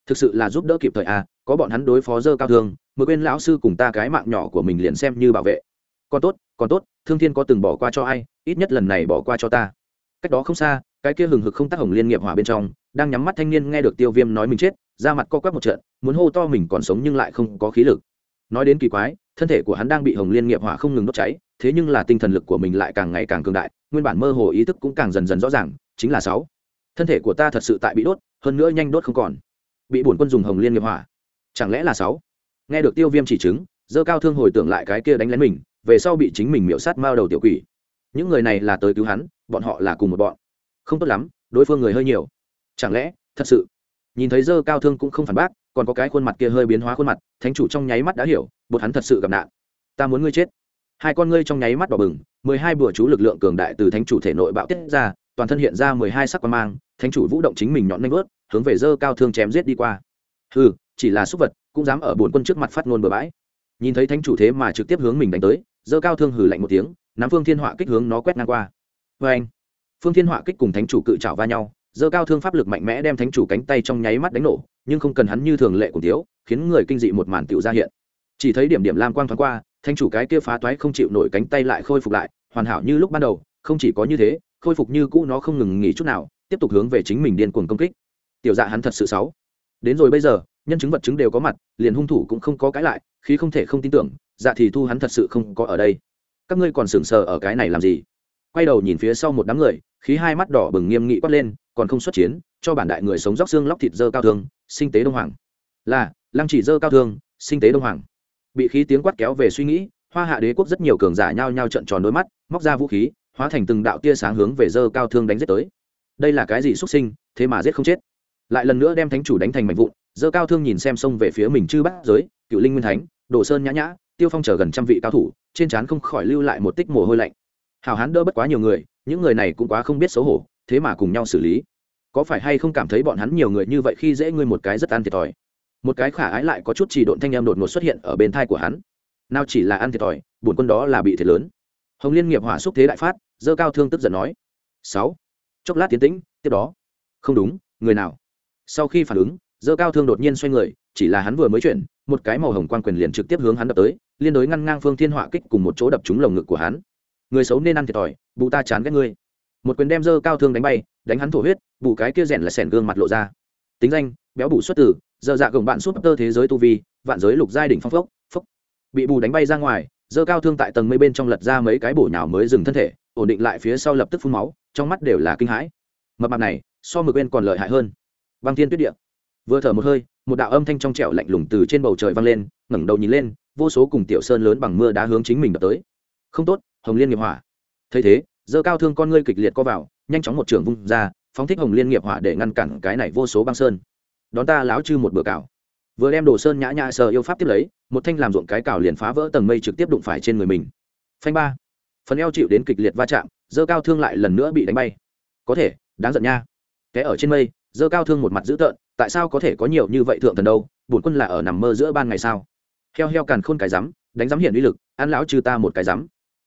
Thực sự là giúp đỡ kịp thời à, có bọn hắn đối phó dơ cao thương, mới quên lão sư cùng ta cái mạng nhỏ của mình liền xem như bảo vệ. Còn tốt, còn tốt, Thương Thiên có từng bỏ qua cho ai, ít nhất lần này bỏ qua cho ta. Cách đó không xa, cái kia hừng hực không tác hồng liên nghiệp hỏa bên trong đang nhắm mắt thanh niên nghe được tiêu viêm nói mình chết ra mặt co quắp một trận muốn hô to mình còn sống nhưng lại không có khí lực nói đến kỳ quái thân thể của hắn đang bị hồng liên nghiệp hỏa không ngừng đốt cháy thế nhưng là tinh thần lực của mình lại càng ngày càng cường đại nguyên bản mơ hồ ý thức cũng càng dần dần rõ ràng chính là sáu thân thể của ta thật sự tại bị đốt hơn nữa nhanh đốt không còn bị bổn quân dùng hồng liên nghiệp hỏa. Chẳng lẽ là sáu? Nghe được tiêu viêm chỉ chứng, dơ cao thương hồi tưởng lại cái kia đánh lén mình, về sau bị chính mình miễu sát mao đầu tiểu quỷ. Những người này là tới cứu hắn, bọn họ là cùng một bọn. Không tốt lắm, đối phương người hơi nhiều. Chẳng lẽ, thật sự? Nhìn thấy dơ cao thương cũng không phản bác, còn có cái khuôn mặt kia hơi biến hóa khuôn mặt, thánh chủ trong nháy mắt đã hiểu, bột hắn thật sự gặp nạn. Ta muốn ngươi chết. Hai con ngươi trong nháy mắt đỏ bừng, mười hai bùa chú lực lượng cường đại từ thánh chủ thể nội bạo tiết ra, toàn thân hiện ra mười hai sắc quan mang, thánh chủ vũ động chính mình nhọn nanh vớt hướng về dơ cao thương chém giết đi qua. Hừ, chỉ là súc vật cũng dám ở bổn quân trước mặt phát ngôn bừa bãi. Nhìn thấy thánh chủ thế mà trực tiếp hướng mình đánh tới dơ cao thương hừ lạnh một tiếng nắm phương thiên họa kích hướng nó quét ngang qua. Vê anh phương thiên họa kích cùng thánh chủ cự trào va nhau dơ cao thương pháp lực mạnh mẽ đem thánh chủ cánh tay trong nháy mắt đánh nổ nhưng không cần hắn như thường lệ cùng thiếu khiến người kinh dị một màn tựu ra hiện. Chỉ thấy điểm điểm lam quang thoáng qua thánh chủ cái kia phá toái không chịu nổi cánh tay lại khôi phục lại hoàn hảo như lúc ban đầu không chỉ có như thế khôi phục như cũ nó không ngừng nghỉ chút nào tiếp tục hướng về chính mình điên cuồng công kích tiểu dạ hắn thật sự xấu. Đến rồi bây giờ, nhân chứng vật chứng đều có mặt, liền hung thủ cũng không có cãi lại khi không thể không tin tưởng dạ thì thu hắn thật sự không có ở đây. Các ngươi còn sừng sờ ở cái này làm gì? Quay đầu nhìn phía sau một đám người, khí hai mắt đỏ bừng nghiêm nghị quát lên, còn không xuất chiến, cho bản đại người sống róc xương lóc thịt dơ cao thương, sinh tế đông hoàng. Là, lăng chỉ dơ cao thương, sinh tế đông hoàng. Bị khí tiếng quát kéo về suy nghĩ, hoa hạ đế quốc rất nhiều cường giả nhao nhao trận tròn đôi mắt, móc ra vũ khí, hóa thành từng đạo tia sáng hướng về dơ cao thương đánh giết tới. Đây là cái gì xuất sinh, thế mà giết không chết? Lại lần nữa đem thánh chủ đánh thành mảnh vụn, dơ cao thương nhìn xem sông về phía mình chư bát giới, cựu linh nguyên thánh, đồ sơn nhã nhã, tiêu phong chờ gần trăm vị cao thủ, trên trán không khỏi lưu lại một tích mồ hôi lạnh. Hào hán đỡ bất quá nhiều người, những người này cũng quá không biết xấu hổ, thế mà cùng nhau xử lý. Có phải hay không cảm thấy bọn hắn nhiều người như vậy khi dễ ngươi một cái rất ăn thiệt thòi? Một cái khả ái lại có chút trì độn thanh em đột ngột xuất hiện ở bên thai của hắn. Nào chỉ là ăn thiệt thòi, bổn quân đó là bị thiệt lớn. Hồng liên nghiệp hỏa xúc thế đại phát, dơ cao thương tức giận nói. Sáu. Chốc lát tiến tĩnh, tiếp đó. Không đúng, người nào? Sau khi phản ứng, dơ cao thương đột nhiên xoay người, chỉ là hắn vừa mới chuyển, một cái màu hồng quan quyền liền trực tiếp hướng hắn đập tới, liên đối ngăn ngang phương thiên họa kích cùng một chỗ đập trúng lồng ngực của hắn. Người xấu nên ăn thiệt thòi bụ ta chán ghét ngươi. Một quyền đem dơ cao thương đánh bay, đánh hắn thổ huyết bụ cái kia rèn là sẻn gương mặt lộ ra. Tính danh, béo bụ xuất tử, dơ dạ gồng bạn súp tơ thế giới tu vi, vạn giới lục giai đỉnh phong phốc phốc. Bị bù đánh bay ra ngoài, dơ cao thương tại tầng mây bên trong lật ra mấy cái bổ nhào mới dừng thân thể, ổn định lại phía sau lập tức phun máu, trong mắt đều là kinh hãi. Mập mặt này, so mực bên còn lợi hại hơn băng thiên tuyết địa. Vừa thở một hơi, một đạo âm thanh trong trẻo lạnh lùng từ trên bầu trời vang lên, ngẩng đầu nhìn lên, vô số cùng tiểu sơn lớn bằng mưa đá hướng chính mình đập tới. Không tốt, hồng liên nghiệp hỏa. Thấy thế dơ cao thương con ngươi kịch liệt co vào, nhanh chóng một trường vung ra, phóng thích hồng liên nghiệp hỏa để ngăn cản cái này vô số băng sơn. Đón ta láo chư một bữa cào vừa đem đồ sơn nhã nhã sờ yêu pháp tiếp lấy, một thanh làm ruộng cái cào liền phá vỡ tầng mây trực tiếp đụng phải trên người mình. Phanh ba. Phần eo chịu đến kịch liệt va chạm dơ cao thương lại lần nữa bị đánh bay. Có thể, đáng giận nha. Té ở trên mây dơ cao thương một mặt dữ tợn, tại sao có thể có nhiều như vậy thượng thần đâu, bổn quân là ở nằm mơ giữa ban ngày sao? Heo heo càn khôn cái rắm, đánh rắm hiển uy lực, ăn lão chư ta một cái rắm.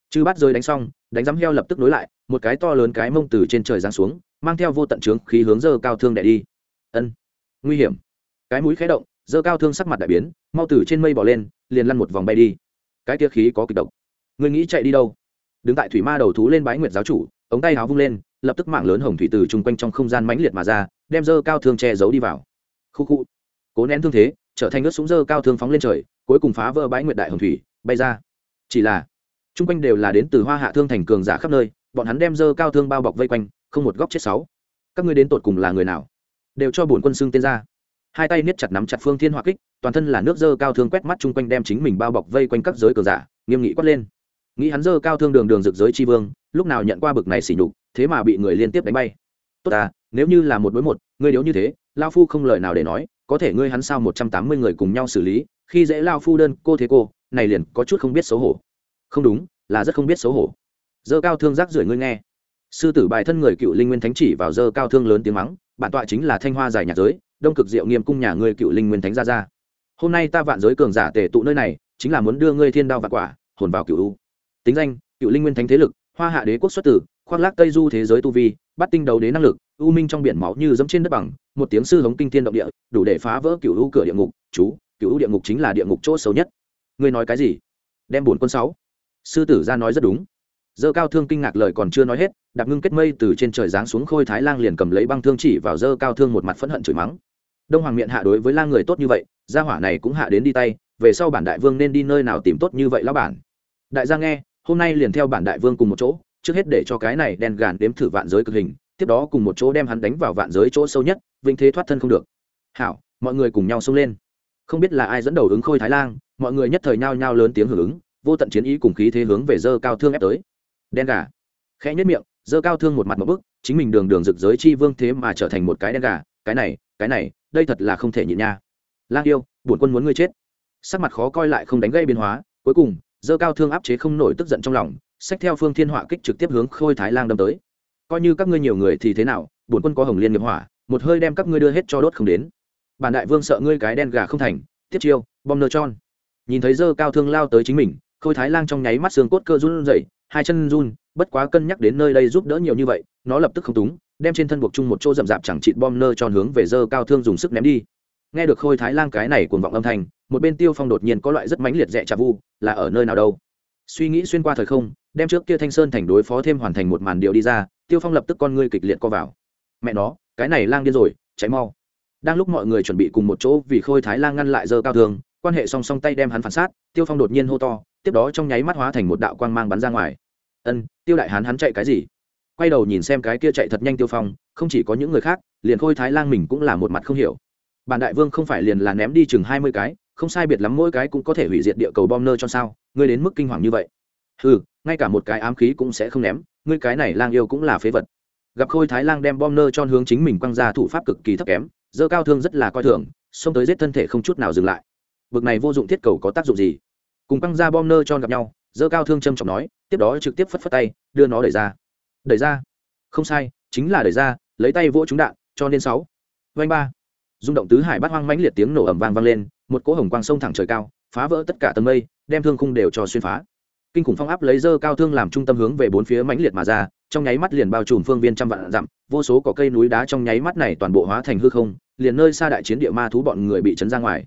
Chư bắt rơi đánh xong, đánh rắm heo lập tức nối lại, một cái to lớn cái mông từ trên trời giáng xuống, mang theo vô tận trướng khí hướng dơ cao thương đẻ đi. Ân, nguy hiểm. Cái mũi khé động, dơ cao thương sắc mặt đại biến, mau từ trên mây bỏ lên, liền lăn một vòng bay đi. Cái tia khí có kịch độc. Người nghĩ chạy đi đâu? Đứng tại thủy ma đầu thú lên bái nguyệt giáo chủ, ống tay háo vung lên, lập tức mạng lớn hồng thủy từ chung quanh trong không gian mãnh liệt mà ra đem dơ cao thương che giấu đi vào. Khu khu. Cố nén thương thế, trở thành ướt súng dơ cao thương phóng lên trời, cuối cùng phá vỡ bãi nguyệt đại hồng thủy, bay ra. Chỉ là, chung quanh đều là đến từ hoa hạ thương thành cường giả khắp nơi, bọn hắn đem dơ cao thương bao bọc vây quanh, không một góc chết sáu. Các ngươi đến tột cùng là người nào? Đều cho bổn quân xưng tên ra. Hai tay niết chặt nắm chặt phương thiên hỏa kích, toàn thân là nước dơ cao thương quét mắt chung quanh đem chính mình bao bọc vây quanh các giới cường giả, nghiêm nghị quát lên. Nghĩ hắn dơ cao thương đường đường rực giới tri vương, lúc nào nhận qua bực này xỉ nhục, thế mà bị người liên tiếp đánh bay tốt à nếu như là một đối một, ngươi điếu như thế, lao phu không lời nào để nói, có thể ngươi hắn sao một trăm tám mươi người cùng nhau xử lý, khi dễ lao phu đơn, cô thế cô, này liền có chút không biết xấu hổ. Không đúng, là rất không biết xấu hổ. Dơ cao thương rác rưởi ngươi nghe. Sư tử bài thân người cựu linh nguyên thánh chỉ vào dơ cao thương lớn tiếng mắng, bản tọa chính là thanh hoa giải nhạc giới, đông cực diệu nghiêm cung nhà ngươi cựu linh nguyên thánh ra ra. Hôm nay ta vạn giới cường giả tề tụ nơi này, chính là muốn đưa ngươi thiên đao vạn quả, hồn vào cựu u. Tính danh, cựu linh nguyên thánh thế lực, hoa hạ đế quốc xuất tử khoác lác tây du thế giới tu vi, bắt tinh đấu đế năng lực, u minh trong biển máu như dẫm trên đất bằng, một tiếng sư hống kinh thiên động địa, đủ để phá vỡ cựu u cửa địa ngục. Chú cựu u địa ngục chính là địa ngục chỗ xấu nhất. Ngươi nói cái gì? Đem bổn quân sáu. Sư tử ra nói rất đúng. Dơ cao thương kinh ngạc lời còn chưa nói hết, đạp ngưng kết mây từ trên trời giáng xuống khôi thái lang liền cầm lấy băng thương chỉ vào dơ cao thương một mặt phẫn hận chửi mắng. Đông hoàng miệng hạ đối với lang người tốt như vậy, gia hỏa này cũng hạ đến đi tay, về sau bản đại vương nên đi nơi nào tìm tốt như vậy lão bản. Đại gia nghe, hôm nay liền theo bản đại vương cùng một chỗ trước hết để cho cái này đen gàn đếm thử vạn giới cực hình, tiếp đó cùng một chỗ đem hắn đánh vào vạn giới chỗ sâu nhất vinh thế thoát thân không được. Hảo, mọi người cùng nhau xông lên. Không biết là ai dẫn đầu ứng khôi thái lang, mọi người nhất thời nhao nhao lớn tiếng hưởng ứng, vô tận chiến ý cùng khí thế hướng về dơ cao thương ép tới. Đen gà. Khẽ nhất miệng, dơ cao thương một mặt một bức, chính mình đường đường rực giới chi vương thế mà trở thành một cái đen gà, cái này cái này, đây thật là không thể nhịn nha. Lang yêu, bổn quân muốn ngươi chết. Sắc mặt khó coi lại không đánh gây biến hóa, cuối cùng, dơ cao thương áp chế không nổi tức giận trong lòng xách theo phương thiên họa kích trực tiếp hướng khôi thái lang đâm tới. Coi như các ngươi nhiều người thì thế nào, bổn quân có hồng liên nghiệp hỏa, một hơi đem các ngươi đưa hết cho đốt không đến. Bản đại vương sợ ngươi cái đen gà không thành, tiếp chiêu, bom nơ tròn. Nhìn thấy dơ cao thương lao tới chính mình, khôi thái lang trong nháy mắt xương cốt cơ run rẩy, hai chân run, bất quá cân nhắc đến nơi đây giúp đỡ nhiều như vậy, nó lập tức không túng, đem trên thân buộc chung một chỗ rậm rạp chẳng chịt bom nơ tròn hướng về dơ cao thương dùng sức ném đi. Nghe được khôi thái lang cái này cuồng vọng âm thanh, một bên tiêu phong đột nhiên có loại rất mãnh liệt rẻ trà vu, là ở nơi nào đâu? Suy nghĩ xuyên qua thời không đem trước kia thanh sơn thành đối phó thêm hoàn thành một màn điệu đi ra, tiêu phong lập tức con ngươi kịch liệt co vào. Mẹ nó, cái này lang điên rồi cháy mau. Đang lúc mọi người chuẩn bị cùng một chỗ vì khôi thái lang ngăn lại dơ cao thường, quan hệ song song tay đem hắn phản sát, tiêu phong đột nhiên hô to, tiếp đó trong nháy mắt hóa thành một đạo quang mang bắn ra ngoài. Ân, tiêu đại hán hắn chạy cái gì? Quay đầu nhìn xem cái kia chạy thật nhanh tiêu phong, không chỉ có những người khác, liền khôi thái lang mình cũng là một mặt không hiểu. Bản đại vương không phải liền là ném đi chừng hai mươi cái, không sai biệt lắm mỗi cái cũng có thể hủy diệt địa cầu bom nơ cho sao, ngươi đến mức kinh hoàng như vậy. Ừ ngay cả một cái ám khí cũng sẽ không ném, ngươi cái này lang yêu cũng là phế vật. Gặp khôi thái lang đem bom nơ cho hướng chính mình quăng ra thủ pháp cực kỳ thấp kém, dơ cao thương rất là coi thường, xông tới giết thân thể không chút nào dừng lại. Bực này vô dụng thiết cầu có tác dụng gì? Cùng quăng ra bom nơ cho gặp nhau, dơ cao thương trâm trọng nói, tiếp đó trực tiếp phất phất tay, đưa nó đẩy ra. Đẩy ra? Không sai, chính là đẩy ra, lấy tay vỗ trúng đạn, cho nên sáu. Vanh ba. Rung động tứ hải bát hoang mãnh liệt tiếng nổ ầm vang vang lên, một cỗ hồng quang sông thẳng trời cao, phá vỡ tất cả tầng mây, đem thương khung đều cho xuyên phá kinh khủng phong áp lấy dơ cao thương làm trung tâm hướng về bốn phía mãnh liệt mà ra, trong nháy mắt liền bao trùm phương viên trăm vạn dặm, vô số có cây núi đá trong nháy mắt này toàn bộ hóa thành hư không, liền nơi xa đại chiến địa ma thú bọn người bị chấn ra ngoài.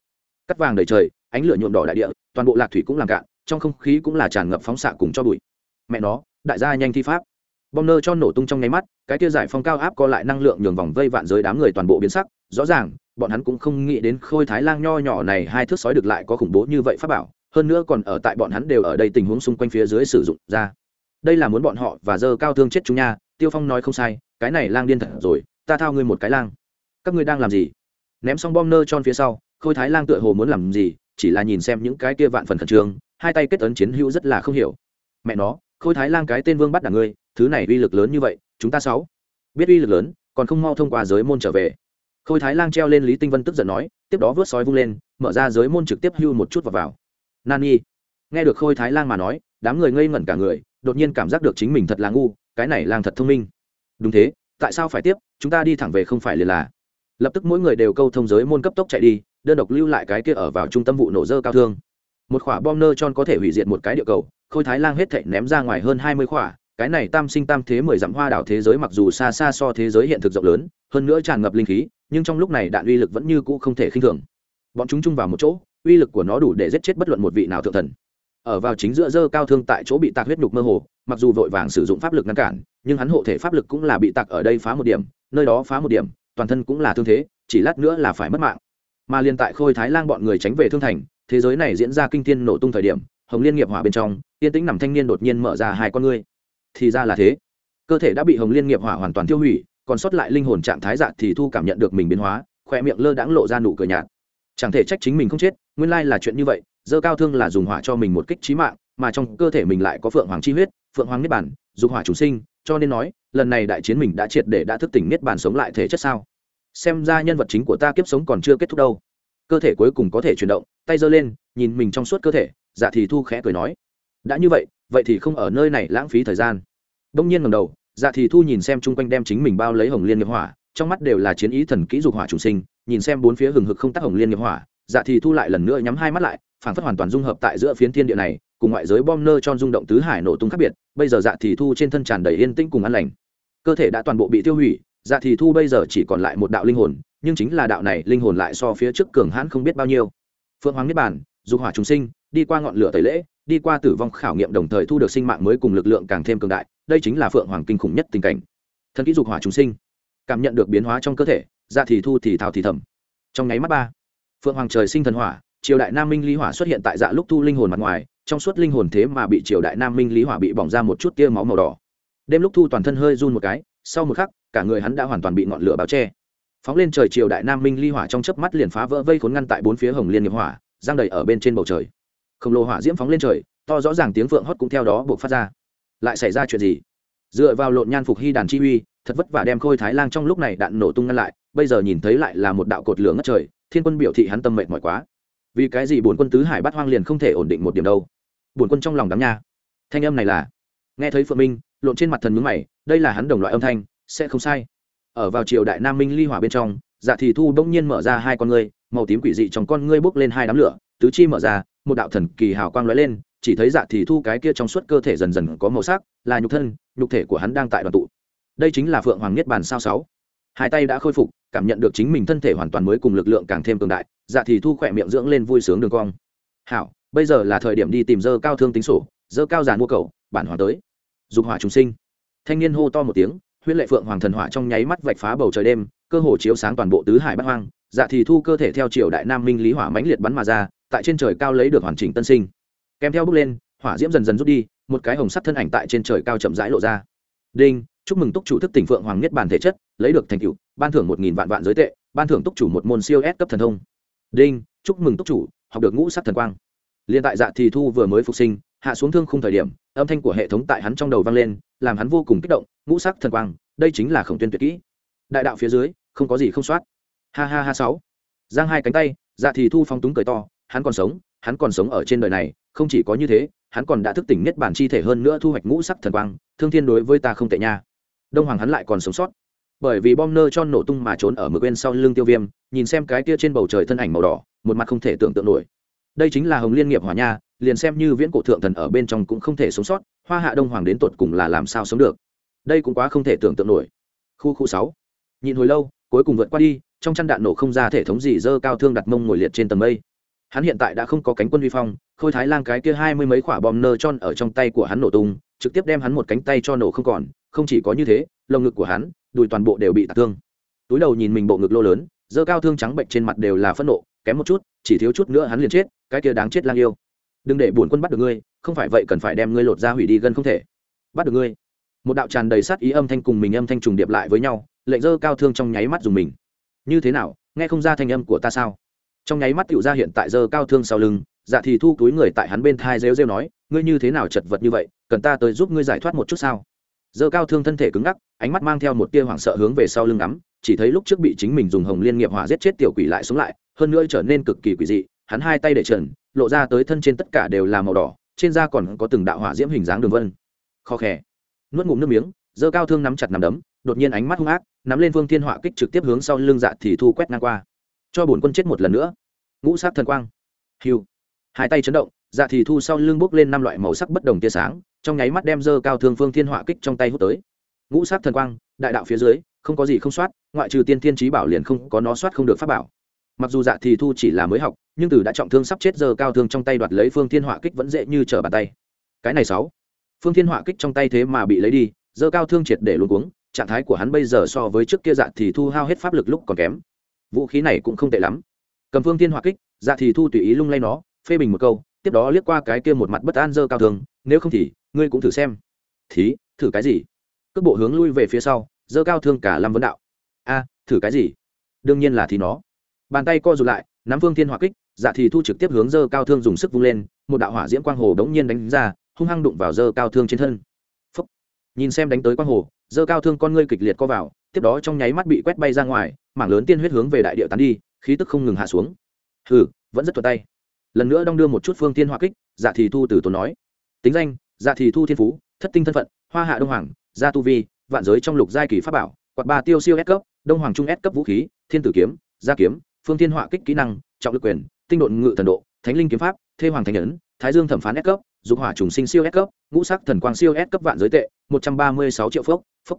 Cắt vàng đầy trời, ánh lửa nhuộm đỏ đại địa, toàn bộ lạc thủy cũng làm cạn, trong không khí cũng là tràn ngập phóng xạ cùng cho bụi. Mẹ nó, đại gia nhanh thi pháp. Bom nơ cho nổ tung trong nháy mắt, cái kia giải phong cao áp co lại năng lượng nhường vòng vây vạn giới đám người toàn bộ biến sắc, rõ ràng, bọn hắn cũng không nghĩ đến khôi thái lang nho nhỏ này hai thước sói được lại có khủng bố như vậy pháp bảo hơn nữa còn ở tại bọn hắn đều ở đây tình huống xung quanh phía dưới sử dụng ra. Đây là muốn bọn họ và dơ cao thương chết chúng nha, tiêu phong nói không sai, cái này lang điên thật rồi, ta thao ngươi một cái lang. Các ngươi đang làm gì? Ném xong bom nơ tròn phía sau, khôi thái lang tựa hồ muốn làm gì, chỉ là nhìn xem những cái kia vạn phần khẩn trương, hai tay kết ấn chiến hữu rất là không hiểu. Mẹ nó, khôi thái lang cái tên vương bắt đảng ngươi, thứ này uy lực lớn như vậy, chúng ta sáu. Biết uy lực lớn, còn không mau thông qua giới môn trở về. Khôi thái lang treo lên lý tinh vân tức giận nói, tiếp đó vớt sói vung lên, mở ra giới môn trực tiếp hưu một chút vào vào nani. Nghe được khôi thái lang mà nói, đám người ngây ngẩn cả người, đột nhiên cảm giác được chính mình thật là ngu, cái này lang thật thông minh. Đúng thế, tại sao phải tiếp, chúng ta đi thẳng về không phải liền là. Lập tức mỗi người đều câu thông giới môn cấp tốc chạy đi, đơn độc lưu lại cái kia ở vào trung tâm vụ nổ dơ cao thương. Một quả bom nơ tròn có thể hủy diệt một cái địa cầu, khôi thái lang hết thảy ném ra ngoài hơn hai mươi quả cái này tam sinh tam thế mười dặm hoa đảo thế giới mặc dù xa xa so thế giới hiện thực rộng lớn, hơn nữa tràn ngập linh khí, nhưng trong lúc này đạn uy lực vẫn như cũ không thể khinh thường. Bọn chúng chung vào một chỗ uy lực của nó đủ để giết chết bất luận một vị nào thượng thần. Ở vào chính giữa dơ cao thương tại chỗ bị tạc huyết nhục mơ hồ, mặc dù vội vàng sử dụng pháp lực ngăn cản, nhưng hắn hộ thể pháp lực cũng là bị tạc ở đây phá một điểm, nơi đó phá một điểm, toàn thân cũng là thương thế, chỉ lát nữa là phải mất mạng. Mà liên tại khôi thái lang bọn người tránh về thương thành, thế giới này diễn ra kinh thiên nổ tung thời điểm, hồng liên nghiệp hỏa bên trong, yên tĩnh nằm thanh niên đột nhiên mở ra hai con ngươi. Thì ra là thế. Cơ thể đã bị hồng liên nghiệp hỏa hoàn toàn tiêu hủy, còn sót lại linh hồn trạng thái dạ thì thu cảm nhận được mình biến hóa, khoe miệng lơ đãng lộ ra nụ cười nhạt. Chẳng thể trách chính mình không chết nguyên lai là chuyện như vậy, dơ cao thương là dùng hỏa cho mình một kích trí mạng, mà trong cơ thể mình lại có phượng hoàng chi huyết, phượng hoàng niết bản dùng hỏa chủ sinh, cho nên nói, lần này đại chiến mình đã triệt để đã thức tỉnh niết bản sống lại thể chất sao? Xem ra nhân vật chính của ta kiếp sống còn chưa kết thúc đâu. Cơ thể cuối cùng có thể chuyển động, tay giơ lên, nhìn mình trong suốt cơ thể dạ thì thu khẽ cười nói. Đã như vậy vậy thì không ở nơi này lãng phí thời gian. Đông nhiên ngầm đầu dạ thì thu nhìn xem chung quanh đem chính mình bao lấy hồng liên nghiệp hỏa, trong mắt đều là chiến ý thần kỹ dục hỏa chủ sinh, nhìn xem bốn phía hừng hực không tác hồng liên nghiệp hỏa dạ thì thu lại lần nữa nhắm hai mắt lại phản phất hoàn toàn dung hợp tại giữa phiến thiên địa này cùng ngoại giới bom nơ cho rung động tứ hải nổ tung khác biệt bây giờ dạ thì thu trên thân tràn đầy yên tĩnh cùng an lành. Cơ thể đã toàn bộ bị tiêu hủy dạ thì thu bây giờ chỉ còn lại một đạo linh hồn nhưng chính là đạo này linh hồn lại so phía trước cường hãn không biết bao nhiêu. Phượng hoàng niết bàn, dục hỏa chúng sinh đi qua ngọn lửa tẩy lễ đi qua tử vong khảo nghiệm đồng thời thu được sinh mạng mới cùng lực lượng càng thêm cường đại đây chính là phượng hoàng kinh khủng nhất tình cảnh. Thân kỹ dục hỏa chúng sinh. Cảm nhận được biến hóa trong cơ thể dạ thì thu thì thào thì thầm. Trong nháy mắt ba phượng hoàng trời sinh thần hỏa, triều đại nam minh lý hỏa xuất hiện tại dạ lúc thu linh hồn mặt ngoài, trong suốt linh hồn thế mà bị triều đại nam minh lý hỏa bị bỏng ra một chút tia máu màu đỏ. Đêm lúc thu toàn thân hơi run một cái, sau một khắc, cả người hắn đã hoàn toàn bị ngọn lửa báo che. Phóng lên trời triều đại nam minh ly hỏa trong chớp mắt liền phá vỡ vây khốn ngăn tại bốn phía hồng liên nghiệp hỏa, giang đầy ở bên trên bầu trời. Khổng lồ hỏa diễm phóng lên trời, to rõ ràng tiếng vượng hót cũng theo đó buộc phát ra. Lại xảy ra chuyện gì? Dựa vào lộn nhan phục hy đàn chi uy, thật vất vả đem khôi thái lang trong lúc này đạn nổ tung ngăn lại, bây giờ nhìn thấy lại là một đạo cột lửa ngất trời thiên quân biểu thị hắn tâm mệt mỏi quá. Vì cái gì bổn quân tứ hải bắt hoang liền không thể ổn định một điểm đâu? Bổn quân trong lòng đắm nha. Thanh âm này là, nghe thấy phượng minh, lộn trên mặt thần mướn mày, đây là hắn đồng loại âm thanh, sẽ không sai. Ở vào triều đại nam minh ly hỏa bên trong dạ thì thu bỗng nhiên mở ra hai con ngươi, màu tím quỷ dị trong con ngươi bốc lên hai đám lửa, tứ chi mở ra, một đạo thần kỳ hào quang lóe lên, chỉ thấy dạ thì thu cái kia trong suốt cơ thể dần dần có màu sắc, là nhục thân, nhục thể của hắn đang tại đoàn tụ. Đây chính là phượng hoàng niết bàn sao sáu hai tay đã khôi phục, cảm nhận được chính mình thân thể hoàn toàn mới cùng lực lượng càng thêm cường đại dạ thì thu khỏe miệng dưỡng lên vui sướng đường cong. Hảo, bây giờ là thời điểm đi tìm dơ cao thương tính sổ, dơ cao giàn mua cầu, bản hòa tới. Dục hỏa trùng sinh. Thanh niên hô to một tiếng huyết lệ phượng hoàng thần hỏa trong nháy mắt vạch phá bầu trời đêm, cơ hồ chiếu sáng toàn bộ tứ hải bát hoang dạ thì thu cơ thể theo triều đại nam minh lý hỏa mãnh liệt bắn mà ra, tại trên trời cao lấy được hoàn chỉnh tân sinh. Kèm theo bước lên, hỏa diễm dần dần rút đi, một cái hồng sắt thân ảnh tại trên trời cao chậm rãi lộ ra. Đinh, chúc mừng túc chủ thức tỉnh phượng hoàng niết bàn thể chất lấy được thành tựu, ban thưởng một nghìn vạn vạn giới tệ, ban thưởng túc chủ một môn siêu S cấp thần thông. Đinh, chúc mừng túc chủ, học được ngũ sắc thần quang. Liên tại dạ thì thu vừa mới phục sinh, hạ xuống thương khung thời điểm, âm thanh của hệ thống tại hắn trong đầu vang lên, làm hắn vô cùng kích động, ngũ sắc thần quang, đây chính là khổng tuyên tuyệt kỹ. Đại đạo phía dưới, không có gì không soát. Ha ha ha sáu. Giang hai cánh tay dạ thì thu phong túng cười to, hắn còn sống, hắn còn sống ở trên đời này, không chỉ có như thế, hắn còn đã thức tỉnh nhất bản chi thể hơn nữa thu hoạch ngũ sắc thần quang, thương thiên đối với ta không tệ nha. Đông hoàng hắn lại còn sống sót bởi vì bom nơ cho nổ tung mà trốn ở mực bên sau lưng tiêu viêm, nhìn xem cái kia trên bầu trời thân ảnh màu đỏ, một mặt không thể tưởng tượng nổi. Đây chính là hồng liên nghiệp hỏa nha, liền xem như viễn cổ thượng thần ở bên trong cũng không thể sống sót, hoa hạ đông hoàng đến tột cùng là làm sao sống được? Đây cũng quá không thể tưởng tượng nổi. Khu khu sáu. Nhìn hồi lâu, cuối cùng vượt qua đi, trong chăn đạn nổ không ra thể thống gì dơ cao thương đặt mông ngồi liệt trên tầng mây. Hắn hiện tại đã không có cánh quân vi phong, khôi thái lang cái kia hai mươi mấy quả bom nơ tròn ở trong tay của hắn nổ tung, trực tiếp đem hắn một cánh tay cho nổ không còn, không chỉ có như thế, lồng ngực của hắn đùi toàn bộ đều bị tạc thương. Túi đầu nhìn mình bộ ngực lô lớn, dơ cao thương trắng bệnh trên mặt đều là phẫn nộ, kém một chút, chỉ thiếu chút nữa hắn liền chết, cái kia đáng chết lang yêu. Đừng để bổn quân bắt được ngươi, không phải vậy cần phải đem ngươi lột ra hủy đi gần không thể. Bắt được ngươi. Một đạo tràn đầy sát ý âm thanh cùng mình âm thanh trùng điệp lại với nhau, lệnh dơ cao thương trong nháy mắt dùng mình. Như thế nào, nghe không ra thanh âm của ta sao? Trong nháy mắt tựu ra hiện tại dơ cao thương sau lưng dạ thì thu túi người tại hắn bên thai rêu rêu nói, ngươi như thế nào chật vật như vậy, cần ta tới giúp ngươi giải thoát một chút sao? Dơ cao thương thân thể cứng ngắc, ánh mắt mang theo một tia hoảng sợ hướng về sau lưng ngắm, chỉ thấy lúc trước bị chính mình dùng hồng liên nghiệp hỏa giết chết tiểu quỷ lại sống lại, hơn nữa trở nên cực kỳ quỷ dị, hắn hai tay để trần, lộ ra tới thân trên tất cả đều là màu đỏ, trên da còn có từng đạo hỏa diễm hình dáng đường vân. Kho khè. Nuốt ngụm nước miếng, dơ cao thương nắm chặt nắm đấm, đột nhiên ánh mắt hung ác, nắm lên vương thiên hỏa kích trực tiếp hướng sau lưng dạ thì thu quét ngang qua. Cho bổn quân chết một lần nữa. Ngũ sát thần quang. Hiu hai tay chấn động dạ thì thu sau lưng bốc lên năm loại màu sắc bất đồng tia sáng, trong nháy mắt đem dơ cao thương phương thiên họa kích trong tay hút tới. Ngũ sát thần quang, đại đạo phía dưới, không có gì không soát, ngoại trừ tiên thiên trí bảo liền không có nó soát không được pháp bảo. Mặc dù dạ thì thu chỉ là mới học, nhưng từ đã trọng thương sắp chết giờ cao thương trong tay đoạt lấy phương thiên họa kích vẫn dễ như trở bàn tay. Cái này sáu, phương thiên họa kích trong tay thế mà bị lấy đi giờ cao thương triệt để luôn cuống, trạng thái của hắn bây giờ so với trước kia dạ thì thu hao hết pháp lực lúc còn kém. Vũ khí này cũng không tệ lắm. Cầm phương thiên họa kích dạ thì thu tùy ý lung lay nó, phê bình một câu tiếp đó liếc qua cái kia một mặt bất an dơ cao thương nếu không thì, ngươi cũng thử xem. Thí, thử cái gì? Cước bộ hướng lui về phía sau, dơ cao thương cả lâm vấn đạo. A, thử cái gì? Đương nhiên là thì nó. Bàn tay co rụt lại, nắm phương thiên hỏa kích dạ thì thu trực tiếp hướng dơ cao thương dùng sức vung lên, một đạo hỏa diễm quang hồ đống nhiên đánh ra, hung hăng đụng vào dơ cao thương trên thân. Phúc. nhìn xem đánh tới quang hồ, dơ cao thương con ngươi kịch liệt co vào, tiếp đó trong nháy mắt bị quét bay ra ngoài, mảng lớn tiên huyết hướng về đại địa tán đi, khí tức không ngừng hạ xuống. Hừ, vẫn rất thuật tay lần nữa đong đưa một chút phương tiên hỏa kích dạ thì thu từ tốn nói. Tính danh dạ thì thu thiên phú, thất tinh thân phận, hoa hạ đông hoàng, gia tu vi, vạn giới trong lục giai kỳ pháp bảo, quạt ba tiêu siêu S cấp, đông hoàng trung S cấp vũ khí, thiên tử kiếm, gia kiếm, phương thiên hỏa kích kỹ năng, trọng lực quyền, tinh độn ngự thần độ, thánh linh kiếm pháp, thê hoàng thành nhấn thái dương thẩm phán S cấp, dục hỏa trùng sinh siêu S cấp, ngũ sắc thần quang siêu S cấp vạn giới tệ, một trăm ba mươi sáu triệu phước phúc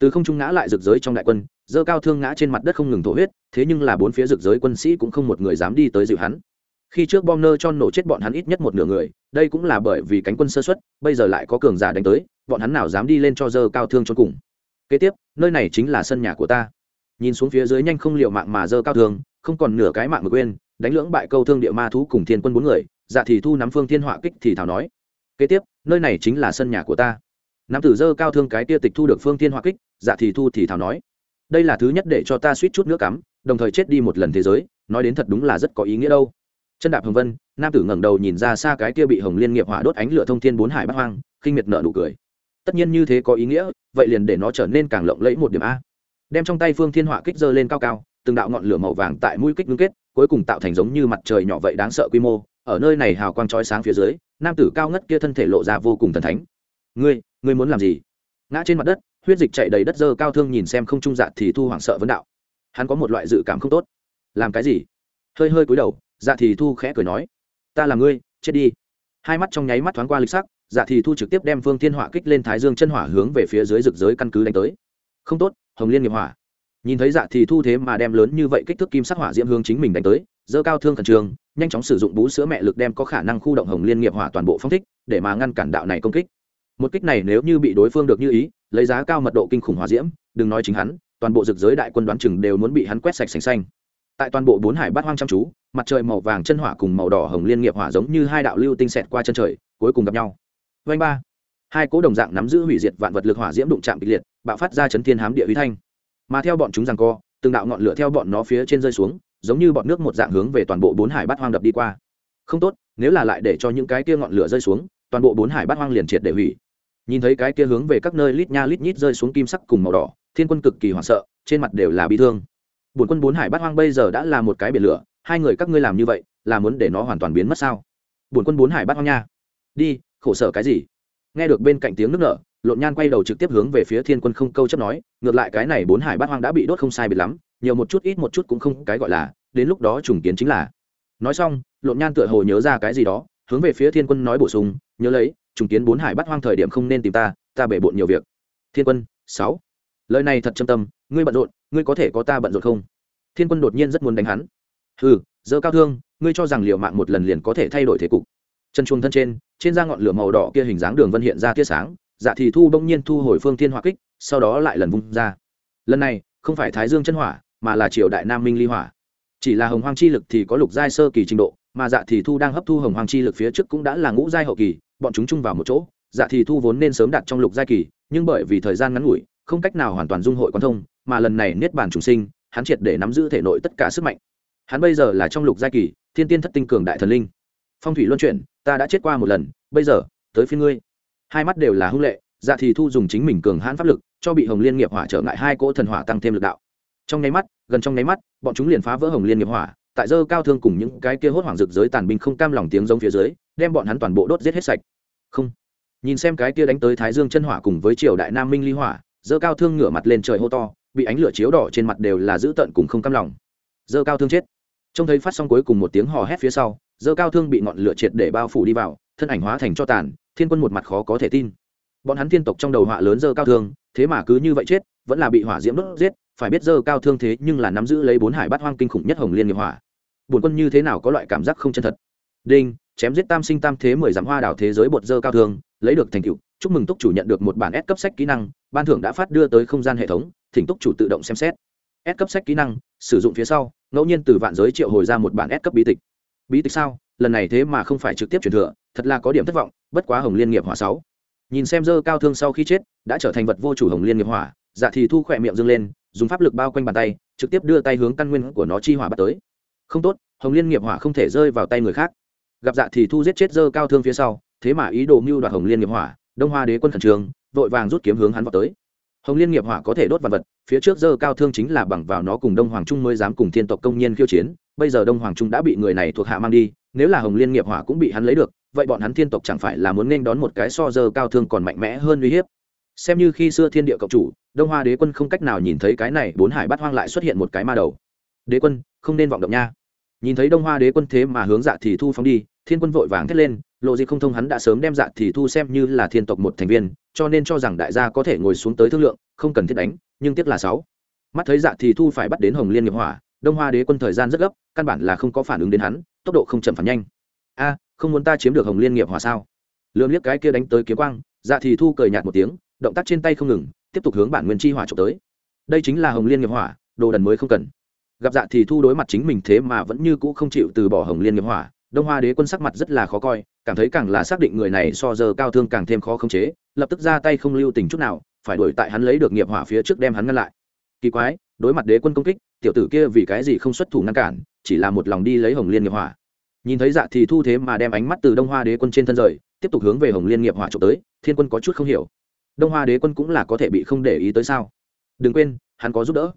từ không trung ngã lại rực giới trong đại quân dơ cao thương ngã trên mặt đất không ngừng thổ huyết, thế nhưng là bốn phía rực giới quân sĩ cũng không một người dám đi tới dịu hắn khi trước bom nơ cho nổ chết bọn hắn ít nhất một nửa người, đây cũng là bởi vì cánh quân sơ xuất, bây giờ lại có cường giả đánh tới, bọn hắn nào dám đi lên cho dơ cao thương cho cùng. Kế tiếp, nơi này chính là sân nhà của ta. Nhìn xuống phía dưới nhanh không liệu mạng mà dơ cao thương, không còn nửa cái mạng mà quên, đánh lưỡng bại câu thương địa ma thú cùng thiên quân bốn người dạ thì thu nắm phương thiên họa kích thì thảo nói. Kế tiếp, nơi này chính là sân nhà của ta. Nắm tử dơ cao thương cái tia tịch thu được phương thiên họa kích dạ thì thu thì thảo nói. Đây là thứ nhất để cho ta suýt chút nước cắm, đồng thời chết đi một lần thế giới, nói đến thật đúng là rất có ý nghĩa đâu chân đạp hồng vân, nam tử ngẩng đầu nhìn ra xa cái kia bị hồng liên nghiệp hỏa đốt ánh lửa thông thiên bốn hải bắt hoang, khinh miệt nợ nụ cười. Tất nhiên như thế có ý nghĩa, vậy liền để nó trở nên càng lộng lẫy một điểm a. Đem trong tay phương thiên họa kích dơ lên cao cao, từng đạo ngọn lửa màu vàng tại mũi kích ngưng kết, cuối cùng tạo thành giống như mặt trời nhỏ vậy đáng sợ quy mô. Ở nơi này hào quang chói sáng phía dưới, nam tử cao ngất kia thân thể lộ ra vô cùng thần thánh. Ngươi ngươi muốn làm gì? Ngã trên mặt đất, huyết dịch chạy đầy đất dơ cao thương nhìn xem không trung dạ thì thu hoảng sợ vấn đạo. Hắn có một loại dự cảm không tốt. Làm cái gì? Hơi hơi cúi đầu dạ thì thu khẽ cười nói ta là ngươi chết đi. Hai mắt trong nháy mắt thoáng qua lịch sắc dạ thì thu trực tiếp đem phương thiên hỏa kích lên thái dương chân hỏa hướng về phía dưới rực giới căn cứ đánh tới. Không tốt hồng liên nghiệp hỏa. Nhìn thấy dạ thì thu thế mà đem lớn như vậy kích thước kim sắc hỏa diễm hướng chính mình đánh tới dơ cao thương khẩn trường, nhanh chóng sử dụng bú sữa mẹ lực đem có khả năng khu động hồng liên nghiệp hỏa toàn bộ phong thích để mà ngăn cản đạo này công kích. Một kích này nếu như bị đối phương được như ý lấy giá cao mật độ kinh khủng hỏa diễm đừng nói chính hắn toàn bộ rực giới đại quân đoán chừng đều muốn bị hắn quét sạch sành xanh tại toàn bộ bốn hải bát hoang chăm chú, mặt trời màu vàng chân hỏa cùng màu đỏ hồng liên nghiệp hỏa giống như hai đạo lưu tinh xẹt qua chân trời, cuối cùng gặp nhau. Vanh ba. Hai cố đồng dạng nắm giữ hủy diệt vạn vật lực hỏa diễm đụng chạm kịch liệt, bạo phát ra chấn thiên hám địa huy thanh. Mà theo bọn chúng rằng co, từng đạo ngọn lửa theo bọn nó phía trên rơi xuống, giống như bọn nước một dạng hướng về toàn bộ bốn hải bát hoang đập đi qua. Không tốt, nếu là lại để cho những cái kia ngọn lửa rơi xuống, toàn bộ bốn hải bát hoang liền triệt để hủy. Nhìn thấy cái kia hướng về các nơi lít nha lít nhít rơi xuống kim sắc cùng màu đỏ, thiên quân cực kỳ hoảng sợ, trên mặt đều là bi thương bổn quân bốn hải bát hoang bây giờ đã là một cái biển lửa, hai người các ngươi làm như vậy, là muốn để nó hoàn toàn biến mất sao? Bổn quân bốn hải bát hoang nha. Đi, khổ sở cái gì? Nghe được bên cạnh tiếng nước nở, lộn nhan quay đầu trực tiếp hướng về phía thiên quân không câu chấp nói, ngược lại cái này bốn hải bát hoang đã bị đốt không sai biệt lắm, nhiều một chút ít một chút cũng không cái gọi là, đến lúc đó trùng kiến chính là. Nói xong, lộn nhan tựa hồ nhớ ra cái gì đó, hướng về phía thiên quân nói bổ sung, nhớ lấy, trùng kiến bốn hải bát hoang thời điểm không nên tìm ta ta bể bộn nhiều việc. Thiên quân, sáu. Lời này thật châm tâm, ngươi bận rộn ngươi có thể có ta bận rộn không? Thiên quân đột nhiên rất muốn đánh hắn. Hừ dơ cao thương, ngươi cho rằng liệu mạng một lần liền có thể thay đổi thế cục. Chân chuông thân trên trên da ngọn lửa màu đỏ kia hình dáng đường vân hiện ra tia sáng dạ thì thu bỗng nhiên thu hồi phương thiên hỏa kích, sau đó lại lần vung ra. Lần này, không phải thái dương chân hỏa, mà là triều đại nam minh ly hỏa. Chỉ là hồng hoang chi lực thì có lục giai sơ kỳ trình độ, mà dạ thì thu đang hấp thu hồng hoang chi lực phía trước cũng đã là ngũ giai hậu kỳ, bọn chúng chung vào một chỗ dạ thì thu vốn nên sớm đạt trong lục giai kỳ, nhưng bởi vì thời gian ngắn ngủi, không cách nào hoàn toàn dung hội quan thông mà lần này niết bàn trùng sinh, hắn triệt để nắm giữ thể nội tất cả sức mạnh. Hắn bây giờ là trong lục giai kỳ, thiên tiên thất tinh cường đại thần linh. Phong thủy luân chuyển, ta đã chết qua một lần, bây giờ, tới phía ngươi. Hai mắt đều là hung lệ dạ thì thu dùng chính mình cường hãn pháp lực, cho bị hồng liên nghiệp hỏa trở ngại hai cỗ thần hỏa tăng thêm lực đạo. Trong nháy mắt, gần trong nháy mắt, bọn chúng liền phá vỡ hồng liên nghiệp hỏa, tại dơ cao thương cùng những cái kia hốt hoảng rực giới tàn binh không cam lòng tiếng giống phía dưới, đem bọn hắn toàn bộ đốt giết hết sạch. Không. Nhìn xem cái kia đánh tới thái dương chân hỏa cùng với triều đại nam minh ly hỏa, dơ cao thương ngửa mặt lên trời hô to bị ánh lửa chiếu đỏ trên mặt đều là dữ tợn cùng không cam lòng. Dơ cao thương chết. Trông thấy phát xong cuối cùng một tiếng hò hét phía sau, dơ cao thương bị ngọn lửa triệt để bao phủ đi vào, thân ảnh hóa thành cho tàn, thiên quân một mặt khó có thể tin. Bọn hắn thiên tộc trong đầu họa lớn dơ cao thương, thế mà cứ như vậy chết, vẫn là bị hỏa diễm đốt giết, phải biết dơ cao thương thế nhưng là nắm giữ lấy bốn hải bát hoang kinh khủng nhất hồng liên nghiệp hỏa. Bổn quân như thế nào có loại cảm giác không chân thật? Đinh, chém giết tam sinh tam thế mười dặm hoa đảo thế giới bột dơ cao thương, lấy được thành tựu, chúc mừng túc chủ nhận được một bản S cấp sách kỹ năng, ban thưởng đã phát đưa tới không gian hệ thống thỉnh túc chủ tự động xem xét. S cấp sách kỹ năng, sử dụng phía sau, ngẫu nhiên từ vạn giới triệu hồi ra một bản S cấp bí tịch. Bí tịch sao? Lần này thế mà không phải trực tiếp truyền thừa, thật là có điểm thất vọng, bất quá hồng liên nghiệp hỏa sáu. Nhìn xem dơ cao thương sau khi chết, đã trở thành vật vô chủ hồng liên nghiệp hỏa dạ thì thu khỏe miệng dâng lên, dùng pháp lực bao quanh bàn tay, trực tiếp đưa tay hướng căn nguyên của nó chi hỏa bắt tới. Không tốt, hồng liên nghiệp hỏa không thể rơi vào tay người khác. Gặp dạ thì thu giết chết dơ cao thương phía sau, thế mà ý đồ mưu đoạt hồng liên nghiệp hỏa, đông hoa đế quân khẩn trường vội vàng rút kiếm hướng hắn vào tới hồng liên nghiệp hỏa có thể đốt vật vật, phía trước dơ cao thương chính là bằng vào nó cùng đông hoàng trung mới dám cùng thiên tộc công nhân khiêu chiến, bây giờ đông hoàng trung đã bị người này thuộc hạ mang đi, nếu là hồng liên nghiệp hỏa cũng bị hắn lấy được, vậy bọn hắn thiên tộc chẳng phải là muốn nên đón một cái so dơ cao thương còn mạnh mẽ hơn uy hiếp. Xem như khi xưa thiên địa cộng chủ, đông hoa đế quân không cách nào nhìn thấy cái này bốn hải Bát hoang lại xuất hiện một cái ma đầu. Đế quân, không nên vọng động nha. Nhìn thấy đông hoa đế quân thế mà hướng dạ thì thu phóng đi, thiên quân vội vàng thét lên, lộ gì không thông hắn đã sớm đem dạ thì thu xem như là thiên tộc một thành viên cho nên cho rằng đại gia có thể ngồi xuống tới thương lượng, không cần thiết đánh, nhưng tiếc là sáu. Mắt thấy dạ thì thu phải bắt đến hồng liên nghiệp hỏa, đông hoa đế quân thời gian rất gấp, căn bản là không có phản ứng đến hắn, tốc độ không chậm phản nhanh. A, không muốn ta chiếm được hồng liên nghiệp hỏa sao? Lượm liếc cái kia đánh tới kiếm quang dạ thì thu cười nhạt một tiếng, động tác trên tay không ngừng, tiếp tục hướng bản nguyên chi hỏa trộm tới. Đây chính là hồng liên nghiệp hỏa, đồ đần mới không cần. Gặp dạ thì thu đối mặt chính mình thế mà vẫn như cũ không chịu từ bỏ hồng liên nghiệp hỏa, đông hoa đế quân sắc mặt rất là khó coi, cảm thấy càng là xác định người này so giờ cao thương càng thêm khó khống chế lập tức ra tay không lưu tình chút nào, phải đuổi tại hắn lấy được nghiệp hỏa phía trước đem hắn ngăn lại. Kỳ quái, đối mặt đế quân công kích, tiểu tử kia vì cái gì không xuất thủ ngăn cản, chỉ là một lòng đi lấy hồng liên nghiệp hỏa. Nhìn thấy dạ thì thu thế mà đem ánh mắt từ đông hoa đế quân trên thân rời, tiếp tục hướng về hồng liên nghiệp hỏa trộm tới, thiên quân có chút không hiểu. Đông hoa đế quân cũng là có thể bị không để ý tới sao? Đừng quên, hắn có giúp đỡ.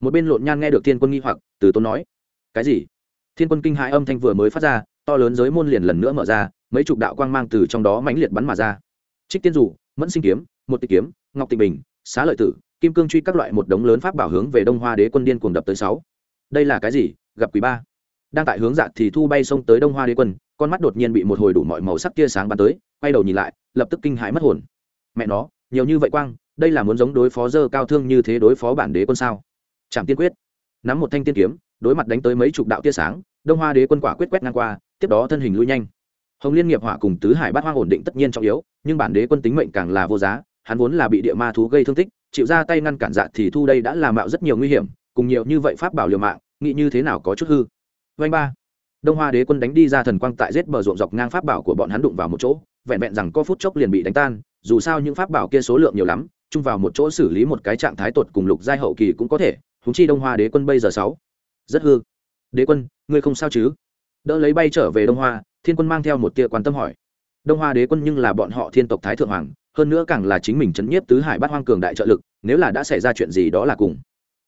Một bên lộn nhan nghe được thiên quân nghi hoặc, từ tôn nói, cái gì? Thiên quân kinh hãi âm thanh vừa mới phát ra, to lớn giới môn liền lần nữa mở ra, mấy chục đạo quang mang từ trong đó mãnh liệt bắn mà ra trích tiên dù, mẫn sinh kiếm, một tịch kiếm, ngọc tịch bình, xá lợi tử, kim cương truy các loại một đống lớn pháp bảo hướng về đông hoa đế quân điên cuồng đập tới sáu. Đây là cái gì? Gặp quý ba. Đang tại hướng dạ thì thu bay xông tới đông hoa đế quân, con mắt đột nhiên bị một hồi đủ mọi màu sắc tia sáng bắn tới, quay đầu nhìn lại, lập tức kinh hãi mất hồn. Mẹ nó, nhiều như vậy quang, đây là muốn giống đối phó dơ cao thương như thế đối phó bản đế quân sao? Trạm tiên quyết. Nắm một thanh tiên kiếm, đối mặt đánh tới mấy chục đạo tia sáng, đông hoa đế quân quả quyết quét ngang qua, tiếp đó thân hình lui nhanh hồng liên nghiệp hỏa cùng tứ hải bát hoang ổn định tất nhiên trọng yếu, nhưng bản đế quân tính mệnh càng là vô giá, hắn vốn là bị địa ma thú gây thương tích, chịu ra tay ngăn cản dạ thì thu đây đã làm mạo rất nhiều nguy hiểm, cùng nhiều như vậy pháp bảo liều mạng, nghĩ như thế nào có chút hư. Vanh ba. Đông hoa đế quân đánh đi ra thần quang tại giết bờ ruộng dọc ngang pháp bảo của bọn hắn đụng vào một chỗ, vẹn vẹn rằng có phút chốc liền bị đánh tan, dù sao những pháp bảo kia số lượng nhiều lắm, chung vào một chỗ xử lý một cái trạng thái tột cùng lục giai hậu kỳ cũng có thể húng chi đông hoa đế quân bây giờ sáu. Rất hư. Đế quân, ngươi không sao chứ? Đỡ lấy bay trở về đông hoa thiên quân mang theo một tia quan tâm hỏi. Đông hoa đế quân nhưng là bọn họ thiên tộc thái thượng hoàng, hơn nữa càng là chính mình chấn nhiếp tứ hải bát hoang cường đại trợ lực, nếu là đã xảy ra chuyện gì đó là cùng.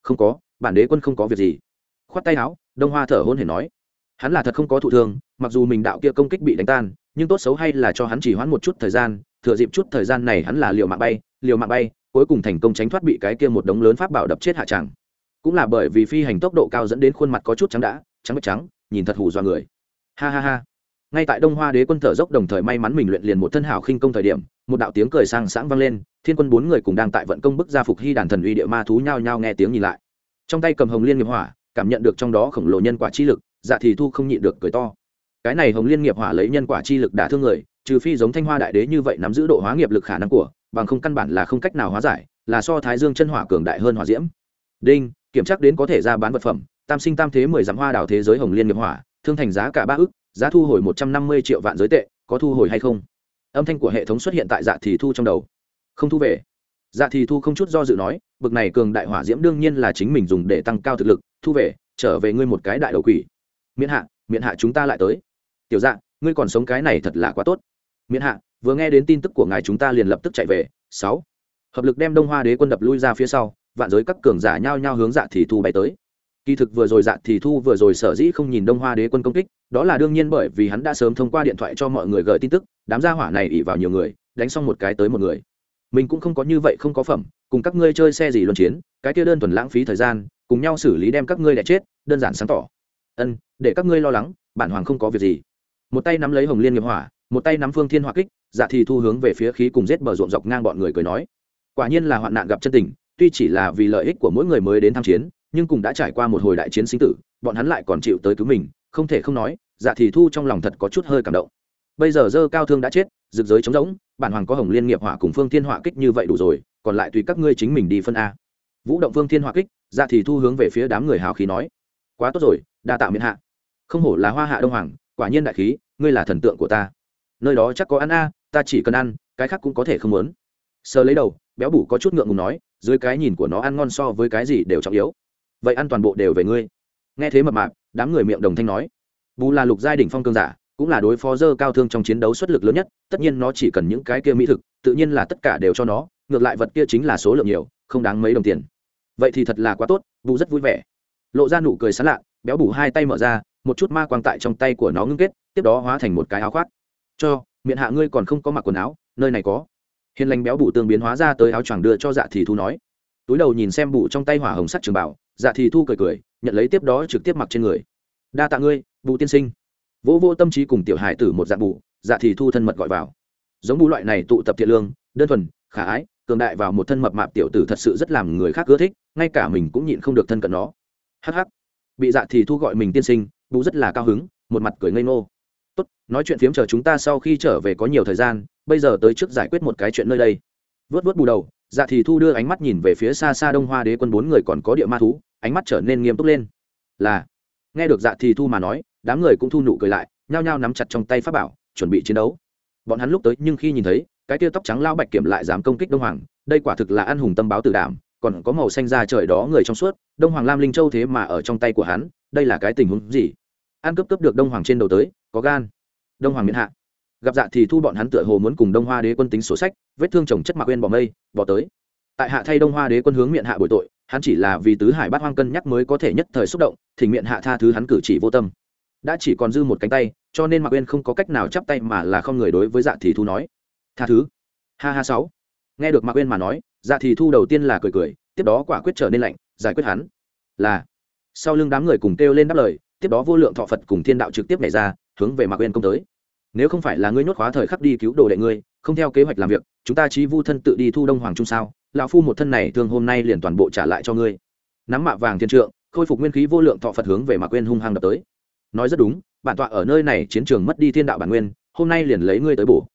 Không có, bản đế quân không có việc gì. Khoát tay áo, đông hoa thở hôn hề nói. Hắn là thật không có thụ thương, mặc dù mình đạo kia công kích bị đánh tan, nhưng tốt xấu hay là cho hắn chỉ hoãn một chút thời gian, thừa dịp chút thời gian này hắn là liều mạng bay, liều mạng bay, cuối cùng thành công tránh thoát bị cái kia một đống lớn pháp bảo đập chết hạ tràng cũng là bởi vì phi hành tốc độ cao dẫn đến khuôn mặt có chút trắng đã, trắng bạch trắng, nhìn thật hù do người. Ha ha ha ngay tại đông hoa đế quân thở dốc đồng thời may mắn mình luyện liền một thân hảo khinh công thời điểm, một đạo tiếng cười sang sáng vang lên, thiên quân bốn người cùng đang tại vận công bức gia phục hy đàn thần uy địa ma thú nhao nhao nghe tiếng nhìn lại. Trong tay cầm hồng liên nghiệp hỏa, cảm nhận được trong đó khổng lồ nhân quả chi lực dạ thì thu không nhịn được cười to. Cái này hồng liên nghiệp hỏa lấy nhân quả chi lực đả thương người, trừ phi giống thanh hoa đại đế như vậy nắm giữ độ hóa nghiệp lực khả năng của, bằng không căn bản là không cách nào hóa giải, là so thái dương chân hỏa cường đại hơn hỏa diễm. Đinh, kiểm tra đến có thể ra bán vật phẩm, tam sinh tam thế mười dặm hoa đảo thế giới hồng liên nghiệp hỏa, thương thành giá cả ba ức giá thu hồi một trăm năm mươi triệu vạn giới tệ, có thu hồi hay không? Âm thanh của hệ thống xuất hiện tại dạ thì thu trong đầu. Không thu về. Dạ thì thu không chút do dự nói, bực này cường đại hỏa diễm đương nhiên là chính mình dùng để tăng cao thực lực, thu về, trở về ngươi một cái đại đầu quỷ. Miễn hạ miễn hạ chúng ta lại tới. Tiểu dạ ngươi còn sống cái này thật là quá tốt. Miễn hạ, vừa nghe đến tin tức của ngài chúng ta liền lập tức chạy về. Sáu. Hợp lực đem đông hoa đế quân đập lui ra phía sau, vạn giới các cường giả nhao nhao hướng dạ thì thu bay tới. Kỳ thực vừa rồi dạ thì thu vừa rồi sở dĩ không nhìn đông hoa đế quân công kích đó là đương nhiên bởi vì hắn đã sớm thông qua điện thoại cho mọi người gửi tin tức, đám gia hỏa này ỉ vào nhiều người, đánh xong một cái tới một người. Mình cũng không có như vậy không có phẩm, cùng các ngươi chơi xe gì luân chiến, cái kia đơn thuần lãng phí thời gian, cùng nhau xử lý đem các ngươi đẻ chết, đơn giản sáng tỏ. Ân, để các ngươi lo lắng, bản hoàng không có việc gì. Một tay nắm lấy hồng liên nghiệp hỏa, một tay nắm phương thiên hỏa kích dạ thì thu hướng về phía khí cùng giết bờ ruộng dọc ngang bọn người cười nói. Quả nhiên là hoạn nạn gặp chân tình, tuy chỉ là vì lợi ích của mỗi người mới đến tham chiến, nhưng cũng đã trải qua một hồi đại chiến sinh tử, bọn hắn lại còn chịu tới cứu mình không thể không nói dạ thì thu trong lòng thật có chút hơi cảm động. Bây giờ dơ cao thương đã chết, rực giới trống rỗng, bản hoàng có hồng liên nghiệp hỏa cùng phương thiên hỏa kích như vậy đủ rồi, còn lại tùy các ngươi chính mình đi phân a. Vũ động phương thiên hỏa kích dạ thì thu hướng về phía đám người hào khí nói, quá tốt rồi, đa tạo miễn hạ. Không hổ là hoa hạ đông hoàng, quả nhiên đại khí, ngươi là thần tượng của ta. Nơi đó chắc có ăn a, ta chỉ cần ăn, cái khác cũng có thể không muốn. Sờ lấy đầu, béo bủ có chút ngượng ngùng nói, dưới cái nhìn của nó ăn ngon so với cái gì đều trọng yếu. Vậy ăn toàn bộ đều về ngươi nghe thế mập mạp, đám người miệng đồng thanh nói. Bù là lục giai đỉnh phong cương giả, cũng là đối phó dơ cao thương trong chiến đấu xuất lực lớn nhất, tất nhiên nó chỉ cần những cái kia mỹ thực, tự nhiên là tất cả đều cho nó, ngược lại vật kia chính là số lượng nhiều, không đáng mấy đồng tiền. Vậy thì thật là quá tốt, bù rất vui vẻ. Lộ ra nụ cười sán lạ, béo bù hai tay mở ra, một chút ma quang tại trong tay của nó ngưng kết, tiếp đó hóa thành một cái áo khoác. Cho, miệng hạ ngươi còn không có mặc quần áo, nơi này có. Hiền lành béo bù tương biến hóa ra tới áo choàng đưa cho dạ thì thu nói. Túi đầu nhìn xem bù trong tay hỏa hồng sắt trường bảo dạ thì thu cười cười, nhận lấy tiếp đó trực tiếp mặc trên người. Đa tạ ngươi, bù tiên sinh. Vô vô tâm trí cùng tiểu hải tử một dạng bù dạ thì thu thân mật gọi vào. Giống bù loại này tụ tập thiện lương, đơn thuần, khả ái, cường đại vào một thân mập mạp tiểu tử thật sự rất làm người khác ưa thích, ngay cả mình cũng nhịn không được thân cận nó. Hắc hắc. Bị dạ thì thu gọi mình tiên sinh, bù rất là cao hứng, một mặt cười ngây ngô. Tốt, nói chuyện phiếm chờ chúng ta sau khi trở về có nhiều thời gian, bây giờ tới trước giải quyết một cái chuyện nơi đây. Vớt vớt bù đầu dạ thì thu đưa ánh mắt nhìn về phía xa xa đông hoa đế quân bốn người còn có địa ma thú ánh mắt trở nên nghiêm túc lên. Là. Nghe được dạ thì thu mà nói, đám người cũng thu nụ cười lại, nhao nhao nắm chặt trong tay pháp bảo, chuẩn bị chiến đấu. Bọn hắn lúc tới nhưng khi nhìn thấy, cái tia tóc trắng lao bạch kiểm lại dám công kích đông hoàng, đây quả thực là ăn hùng tâm báo tử đảm còn có màu xanh ra trời đó người trong suốt, đông hoàng lam linh châu thế mà ở trong tay của hắn, đây là cái tình huống gì? Ăn cướp cướp được đông hoàng trên đầu tới, có gan. Đông hoàng miễn hạ. Gặp dạ thì thu bọn hắn tựa hồ muốn cùng đông hoa đế quân tính sổ sách, vết thương chồng chất mạc quên bỏ mây, bỏ tới. Tại hạ thay đông hoa đế quân hướng miệng hạ bội tội hắn chỉ là vì tứ hải bát hoang cân nhắc mới có thể nhất thời xúc động, thỉnh miệng hạ tha thứ hắn cử chỉ vô tâm. Đã chỉ còn dư một cánh tay, cho nên mạc uyên không có cách nào chắp tay mà là không người đối với dạ thì thu nói. Tha thứ. Ha ha sáu. Nghe được mạc uyên mà nói dạ thì thu đầu tiên là cười cười, tiếp đó quả quyết trở nên lạnh, giải quyết hắn. Là. Sau lưng đám người cùng kêu lên đáp lời, tiếp đó vô lượng thọ phật cùng thiên đạo trực tiếp nhảy ra, hướng về mạc uyên công tới. Nếu không phải là ngươi nhốt khóa thời khắc đi cứu đồ đệ ngươi, không theo kế hoạch làm việc, chúng ta chí vu thân tự đi thu đông hoàng trung sao? Lão phu một thân này thương hôm nay liền toàn bộ trả lại cho ngươi. Nắm mạ vàng thiên trượng, khôi phục nguyên khí vô lượng thọ phật hướng về mạc quên hung hăng đập tới. Nói rất đúng, bản tọa ở nơi này chiến trường mất đi thiên đạo bản nguyên, hôm nay liền lấy ngươi tới bổ.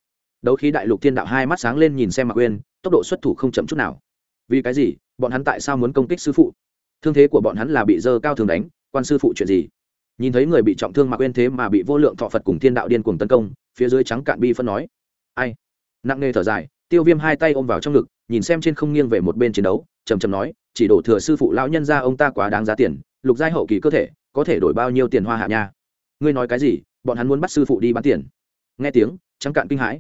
Đấu khí đại lục thiên đạo hai mắt sáng lên nhìn xem mạc quên, tốc độ xuất thủ không chậm chút nào. Vì cái gì? Bọn hắn tại sao muốn công kích sư phụ? Thương thế của bọn hắn là bị dơ cao thường đánh, quan sư phụ chuyện gì? Nhìn thấy người bị trọng thương mạc quên thế mà bị vô lượng thọ phật cùng thiên đạo điên cuồng tấn công, phía dưới trắng cạn bi phân nói. Ai? Nặng nề thở dài tiêu viêm hai tay ôm vào trong ngực, nhìn xem trên không nghiêng về một bên chiến đấu trầm trầm nói, chỉ đổ thừa sư phụ lão nhân ra ông ta quá đáng giá tiền, lục giai hậu kỳ cơ thể, có thể đổi bao nhiêu tiền hoa hạ nha? Ngươi nói cái gì? Bọn hắn muốn bắt sư phụ đi bán tiền. Nghe tiếng, trắng cạn kinh hãi.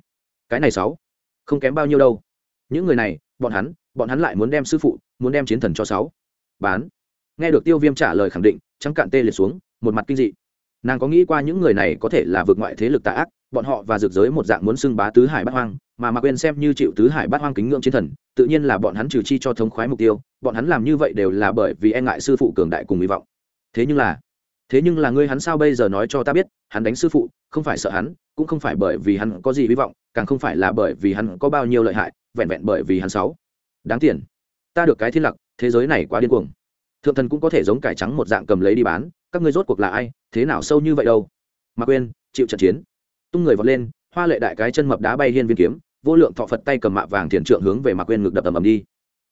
Cái này sáu, không kém bao nhiêu đâu. Những người này, bọn hắn bọn hắn lại muốn đem sư phụ, muốn đem chiến thần cho sáu. Bán. Nghe được tiêu viêm trả lời khẳng định, trắng cạn tê liệt xuống, một mặt kinh dị. Nàng có nghĩ qua những người này có thể là vượt ngoại thế lực tà ác? Bọn họ và dược giới một dạng muốn xưng bá tứ hải bát hoang, mà mạc quên xem như chịu tứ hải bát hoang kính ngưỡng chiến thần, tự nhiên là bọn hắn trừ chi cho thống khoái mục tiêu, bọn hắn làm như vậy đều là bởi vì e ngại sư phụ cường đại cùng hy vọng. Thế nhưng là, thế nhưng là ngươi hắn sao bây giờ nói cho ta biết, hắn đánh sư phụ, không phải sợ hắn, cũng không phải bởi vì hắn có gì hy vọng, càng không phải là bởi vì hắn có bao nhiêu lợi hại, vẹn vẹn bởi vì hắn sáu. Đáng tiền. Ta được cái thiên lặc, thế giới này quá điên cuồng. Thượng thần cũng có thể giống cải trắng một dạng cầm lấy đi bán, các ngươi rốt cuộc là ai, thế nào sâu như vậy đâu? Mạc quên chịu trận chiến tung người vọt lên, hoa lệ đại cái chân mập đá bay hiên viên kiếm, vô lượng thọ phật tay cầm mạ vàng thiền trượng hướng về mạc quên ngực đập ầm ầm đi.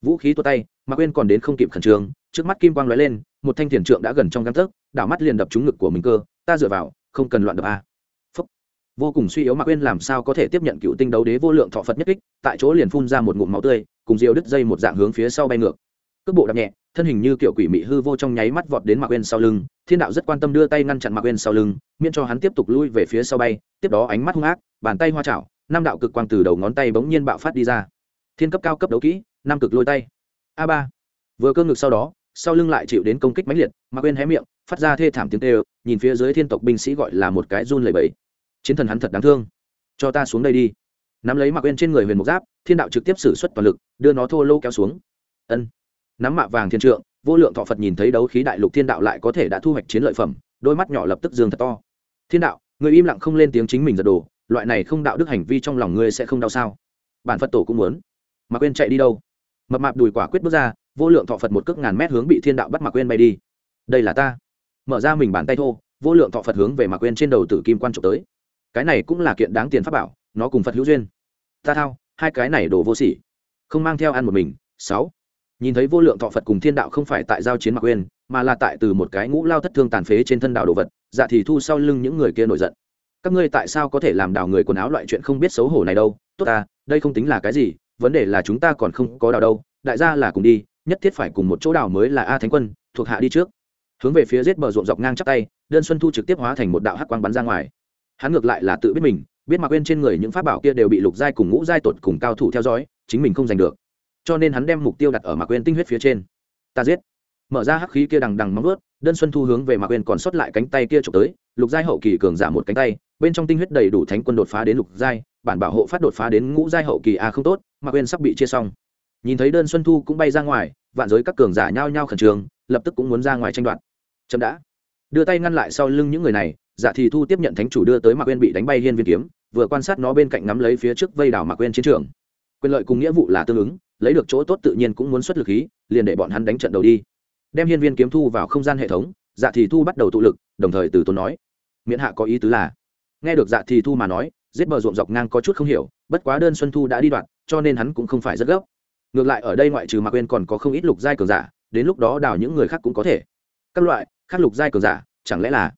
Vũ khí tua tay, mạc quên còn đến không kịp khẩn trương, trước mắt kim quang lóe lên, một thanh thiền trượng đã gần trong găng tấc, đảo mắt liền đập trúng ngực của mình cơ, ta dựa vào, không cần loạn đập a. Phúc. vô cùng suy yếu mạc quên làm sao có thể tiếp nhận cựu tinh đấu đế vô lượng thọ phật nhất kích, tại chỗ liền phun ra một ngụm máu tươi, cùng diều đứt dây một dạng hướng phía sau bay ngược. Cước bộ đạp nhẹ, thân hình như kiểu quỷ mị hư vô trong nháy mắt vọt đến mạc quên sau lưng thiên đạo rất quan tâm đưa tay ngăn chặn mạc quên sau lưng, miễn cho hắn tiếp tục lui về phía sau bay, tiếp đó ánh mắt hung ác, bàn tay hoa chảo, năm đạo cực quang từ đầu ngón tay bỗng nhiên bạo phát đi ra. Thiên cấp cao cấp đấu kỹ, năm cực lôi tay. A ba. Vừa cơ ngực sau đó, sau lưng lại chịu đến công kích mãnh liệt, mạc quên hé miệng, phát ra thê thảm tiếng tê nhìn phía dưới thiên tộc binh sĩ gọi là một cái run lẩy bẩy. Chiến thần hắn thật đáng thương. Cho ta xuống đây đi. Nắm lấy mạc quên trên người huyền mục giáp, thiên đạo trực tiếp xử suất toàn lực, đưa nó thô lô kéo xuống. Ân. Nắm mạ vàng thiên trượng vô lượng thọ phật nhìn thấy đấu khí đại lục thiên đạo lại có thể đã thu hoạch chiến lợi phẩm, đôi mắt nhỏ lập tức dương thật to. Thiên đạo, người im lặng không lên tiếng chính mình giật đồ, loại này không đạo đức hành vi trong lòng ngươi sẽ không đau sao? Bản phật tổ cũng muốn. Mà quên chạy đi đâu? Mập mạp đùi quả quyết bước ra, vô lượng thọ phật một cước ngàn mét hướng bị thiên đạo bắt mặc quên bay đi. Đây là ta. Mở ra mình bàn tay thô, vô lượng thọ phật hướng về mặc quên trên đầu tử kim quan trục tới. Cái này cũng là kiện đáng tiền pháp bảo, nó cùng phật hữu duyên. Ta thao, hai cái này đổ vô sỉ. Không mang theo ăn một mình. Sáu nhìn thấy vô lượng thọ phật cùng thiên đạo không phải tại giao chiến mặc quên, mà là tại từ một cái ngũ lao thất thương tàn phế trên thân đạo đồ vật dạ thì thu sau lưng những người kia nổi giận. Các ngươi tại sao có thể làm đảo người quần áo loại chuyện không biết xấu hổ này đâu? Tốt ta, đây không tính là cái gì, vấn đề là chúng ta còn không có đảo đâu. Đại gia là cùng đi, nhất thiết phải cùng một chỗ đảo mới là a thánh quân, thuộc hạ đi trước. Hướng về phía giết bờ ruộng dọc ngang chắc tay, đơn xuân thu trực tiếp hóa thành một đạo hắc quang bắn ra ngoài. Hắn ngược lại là tự biết mình, biết mạc quên trên người những pháp bảo kia đều bị lục giai cùng ngũ giai tột cùng cao thủ theo dõi, chính mình không giành được cho nên hắn đem mục tiêu đặt ở mạc quên tinh huyết phía trên. Ta giết. Mở ra hắc khí kia đằng đằng móng ướt đơn xuân thu hướng về mạc quên còn sót lại cánh tay kia trục tới, lục giai hậu kỳ cường giả một cánh tay, bên trong tinh huyết đầy đủ thánh quân đột phá đến lục giai, bản bảo hộ phát đột phá đến ngũ giai hậu kỳ a không tốt, mạc quên sắp bị chia xong. Nhìn thấy đơn xuân thu cũng bay ra ngoài, vạn giới các cường giả nhao nhao khẩn trương, lập tức cũng muốn ra ngoài tranh đoạt. Chậm đã. Đưa tay ngăn lại sau lưng những người này dạ thì thu tiếp nhận thánh chủ đưa tới mạc quên bị đánh bay hiên viên kiếm, vừa quan sát nó bên cạnh nắm lấy phía trước vây đảo mạc quên chiến trường quyền lợi cùng nghĩa vụ là tương ứng, lấy được chỗ tốt tự nhiên cũng muốn xuất lực khí, liền để bọn hắn đánh trận đầu đi. Đem hiên viên kiếm thu vào không gian hệ thống dạ thì thu bắt đầu tụ lực, đồng thời từ tốn nói, miễn hạ có ý tứ là. Nghe được dạ thì thu mà nói, giết bờ ruộng dọc ngang có chút không hiểu, bất quá đơn xuân thu đã đi đoạn, cho nên hắn cũng không phải rất gấp. Ngược lại ở đây ngoại trừ mạc quên còn có không ít lục giai cường giả, đến lúc đó đào những người khác cũng có thể. Các loại, khác lục giai cường giả, chẳng lẽ là?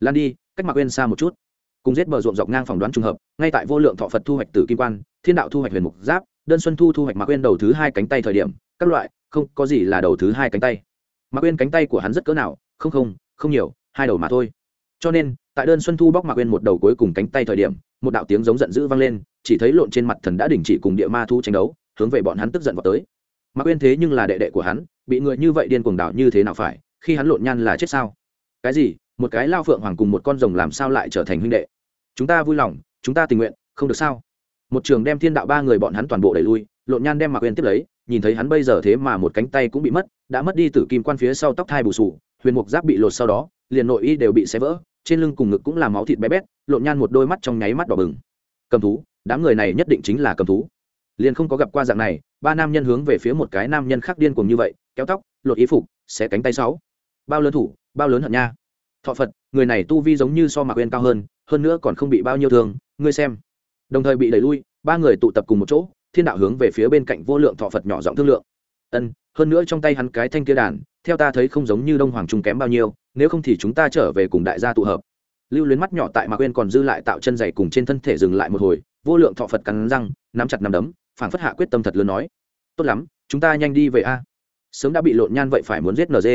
Lan đi, cách mạc quên xa một chút. Cùng giết bờ ruộng dọc ngang phỏng đoán trùng hợp, ngay tại vô lượng thọ phật thu hoạch từ kim quan thiên đạo thu hoạch huyền mục giáp, đơn xuân thu thu hoạch mạc quên đầu thứ hai cánh tay thời điểm, các loại, không, có gì là đầu thứ hai cánh tay. Mạc quên cánh tay của hắn rất cỡ nào, không không không nhiều, hai đầu mà thôi. Cho nên, tại đơn xuân thu bóc mạc quên một đầu cuối cùng cánh tay thời điểm, một đạo tiếng giống giận dữ vang lên, chỉ thấy lộn trên mặt thần đã đình chỉ cùng địa ma thu tranh đấu, hướng về bọn hắn tức giận vào tới. Mạc quên thế nhưng là đệ đệ của hắn, bị người như vậy điên cuồng đảo như thế nào phải, khi hắn lộn nhan là chết sao? Cái gì? Một cái lao phượng hoàng cùng một con rồng làm sao lại trở thành huynh đệ? Chúng ta vui lòng, chúng ta tình nguyện, không được sao? Một trường đem thiên đạo ba người bọn hắn toàn bộ đẩy lui, lộn nhan đem mạc huyền tiếp lấy, nhìn thấy hắn bây giờ thế mà một cánh tay cũng bị mất, đã mất đi từ kim quan phía sau tóc thai bù sù, huyền mục giáp bị lột sau đó, liền nội y đều bị xé vỡ, trên lưng cùng ngực cũng là máu thịt bé bét, lộn nhan một đôi mắt trong nháy mắt đỏ bừng. Cầm thú, đám người này nhất định chính là cầm thú. Liền không có gặp qua dạng này, ba nam nhân hướng về phía một cái nam nhân khác điên cuồng như vậy, kéo tóc, lột ý phục, xé cánh tay sáu. Bao lớn thủ, bao lớn hận nha. Thọ phật, người này tu vi giống như so mạc quên cao hơn hơn nữa còn không bị bao nhiêu thương, ngươi xem đồng thời bị đẩy lui, ba người tụ tập cùng một chỗ, thiên đạo hướng về phía bên cạnh vô lượng thọ phật nhỏ giọng thương lượng. Ân, hơn nữa trong tay hắn cái thanh kia đàn, theo ta thấy không giống như đông hoàng trung kém bao nhiêu, nếu không thì chúng ta trở về cùng đại gia tụ hợp. Lưu luyến mắt nhỏ tại mạc quên còn dư lại tạo chân dày cùng trên thân thể dừng lại một hồi, vô lượng thọ phật cắn răng, nắm chặt nắm đấm, phảng phất hạ quyết tâm thật lớn nói, tốt lắm, chúng ta nhanh đi về a. Sớm đã bị lộn nhan vậy phải muốn giết nd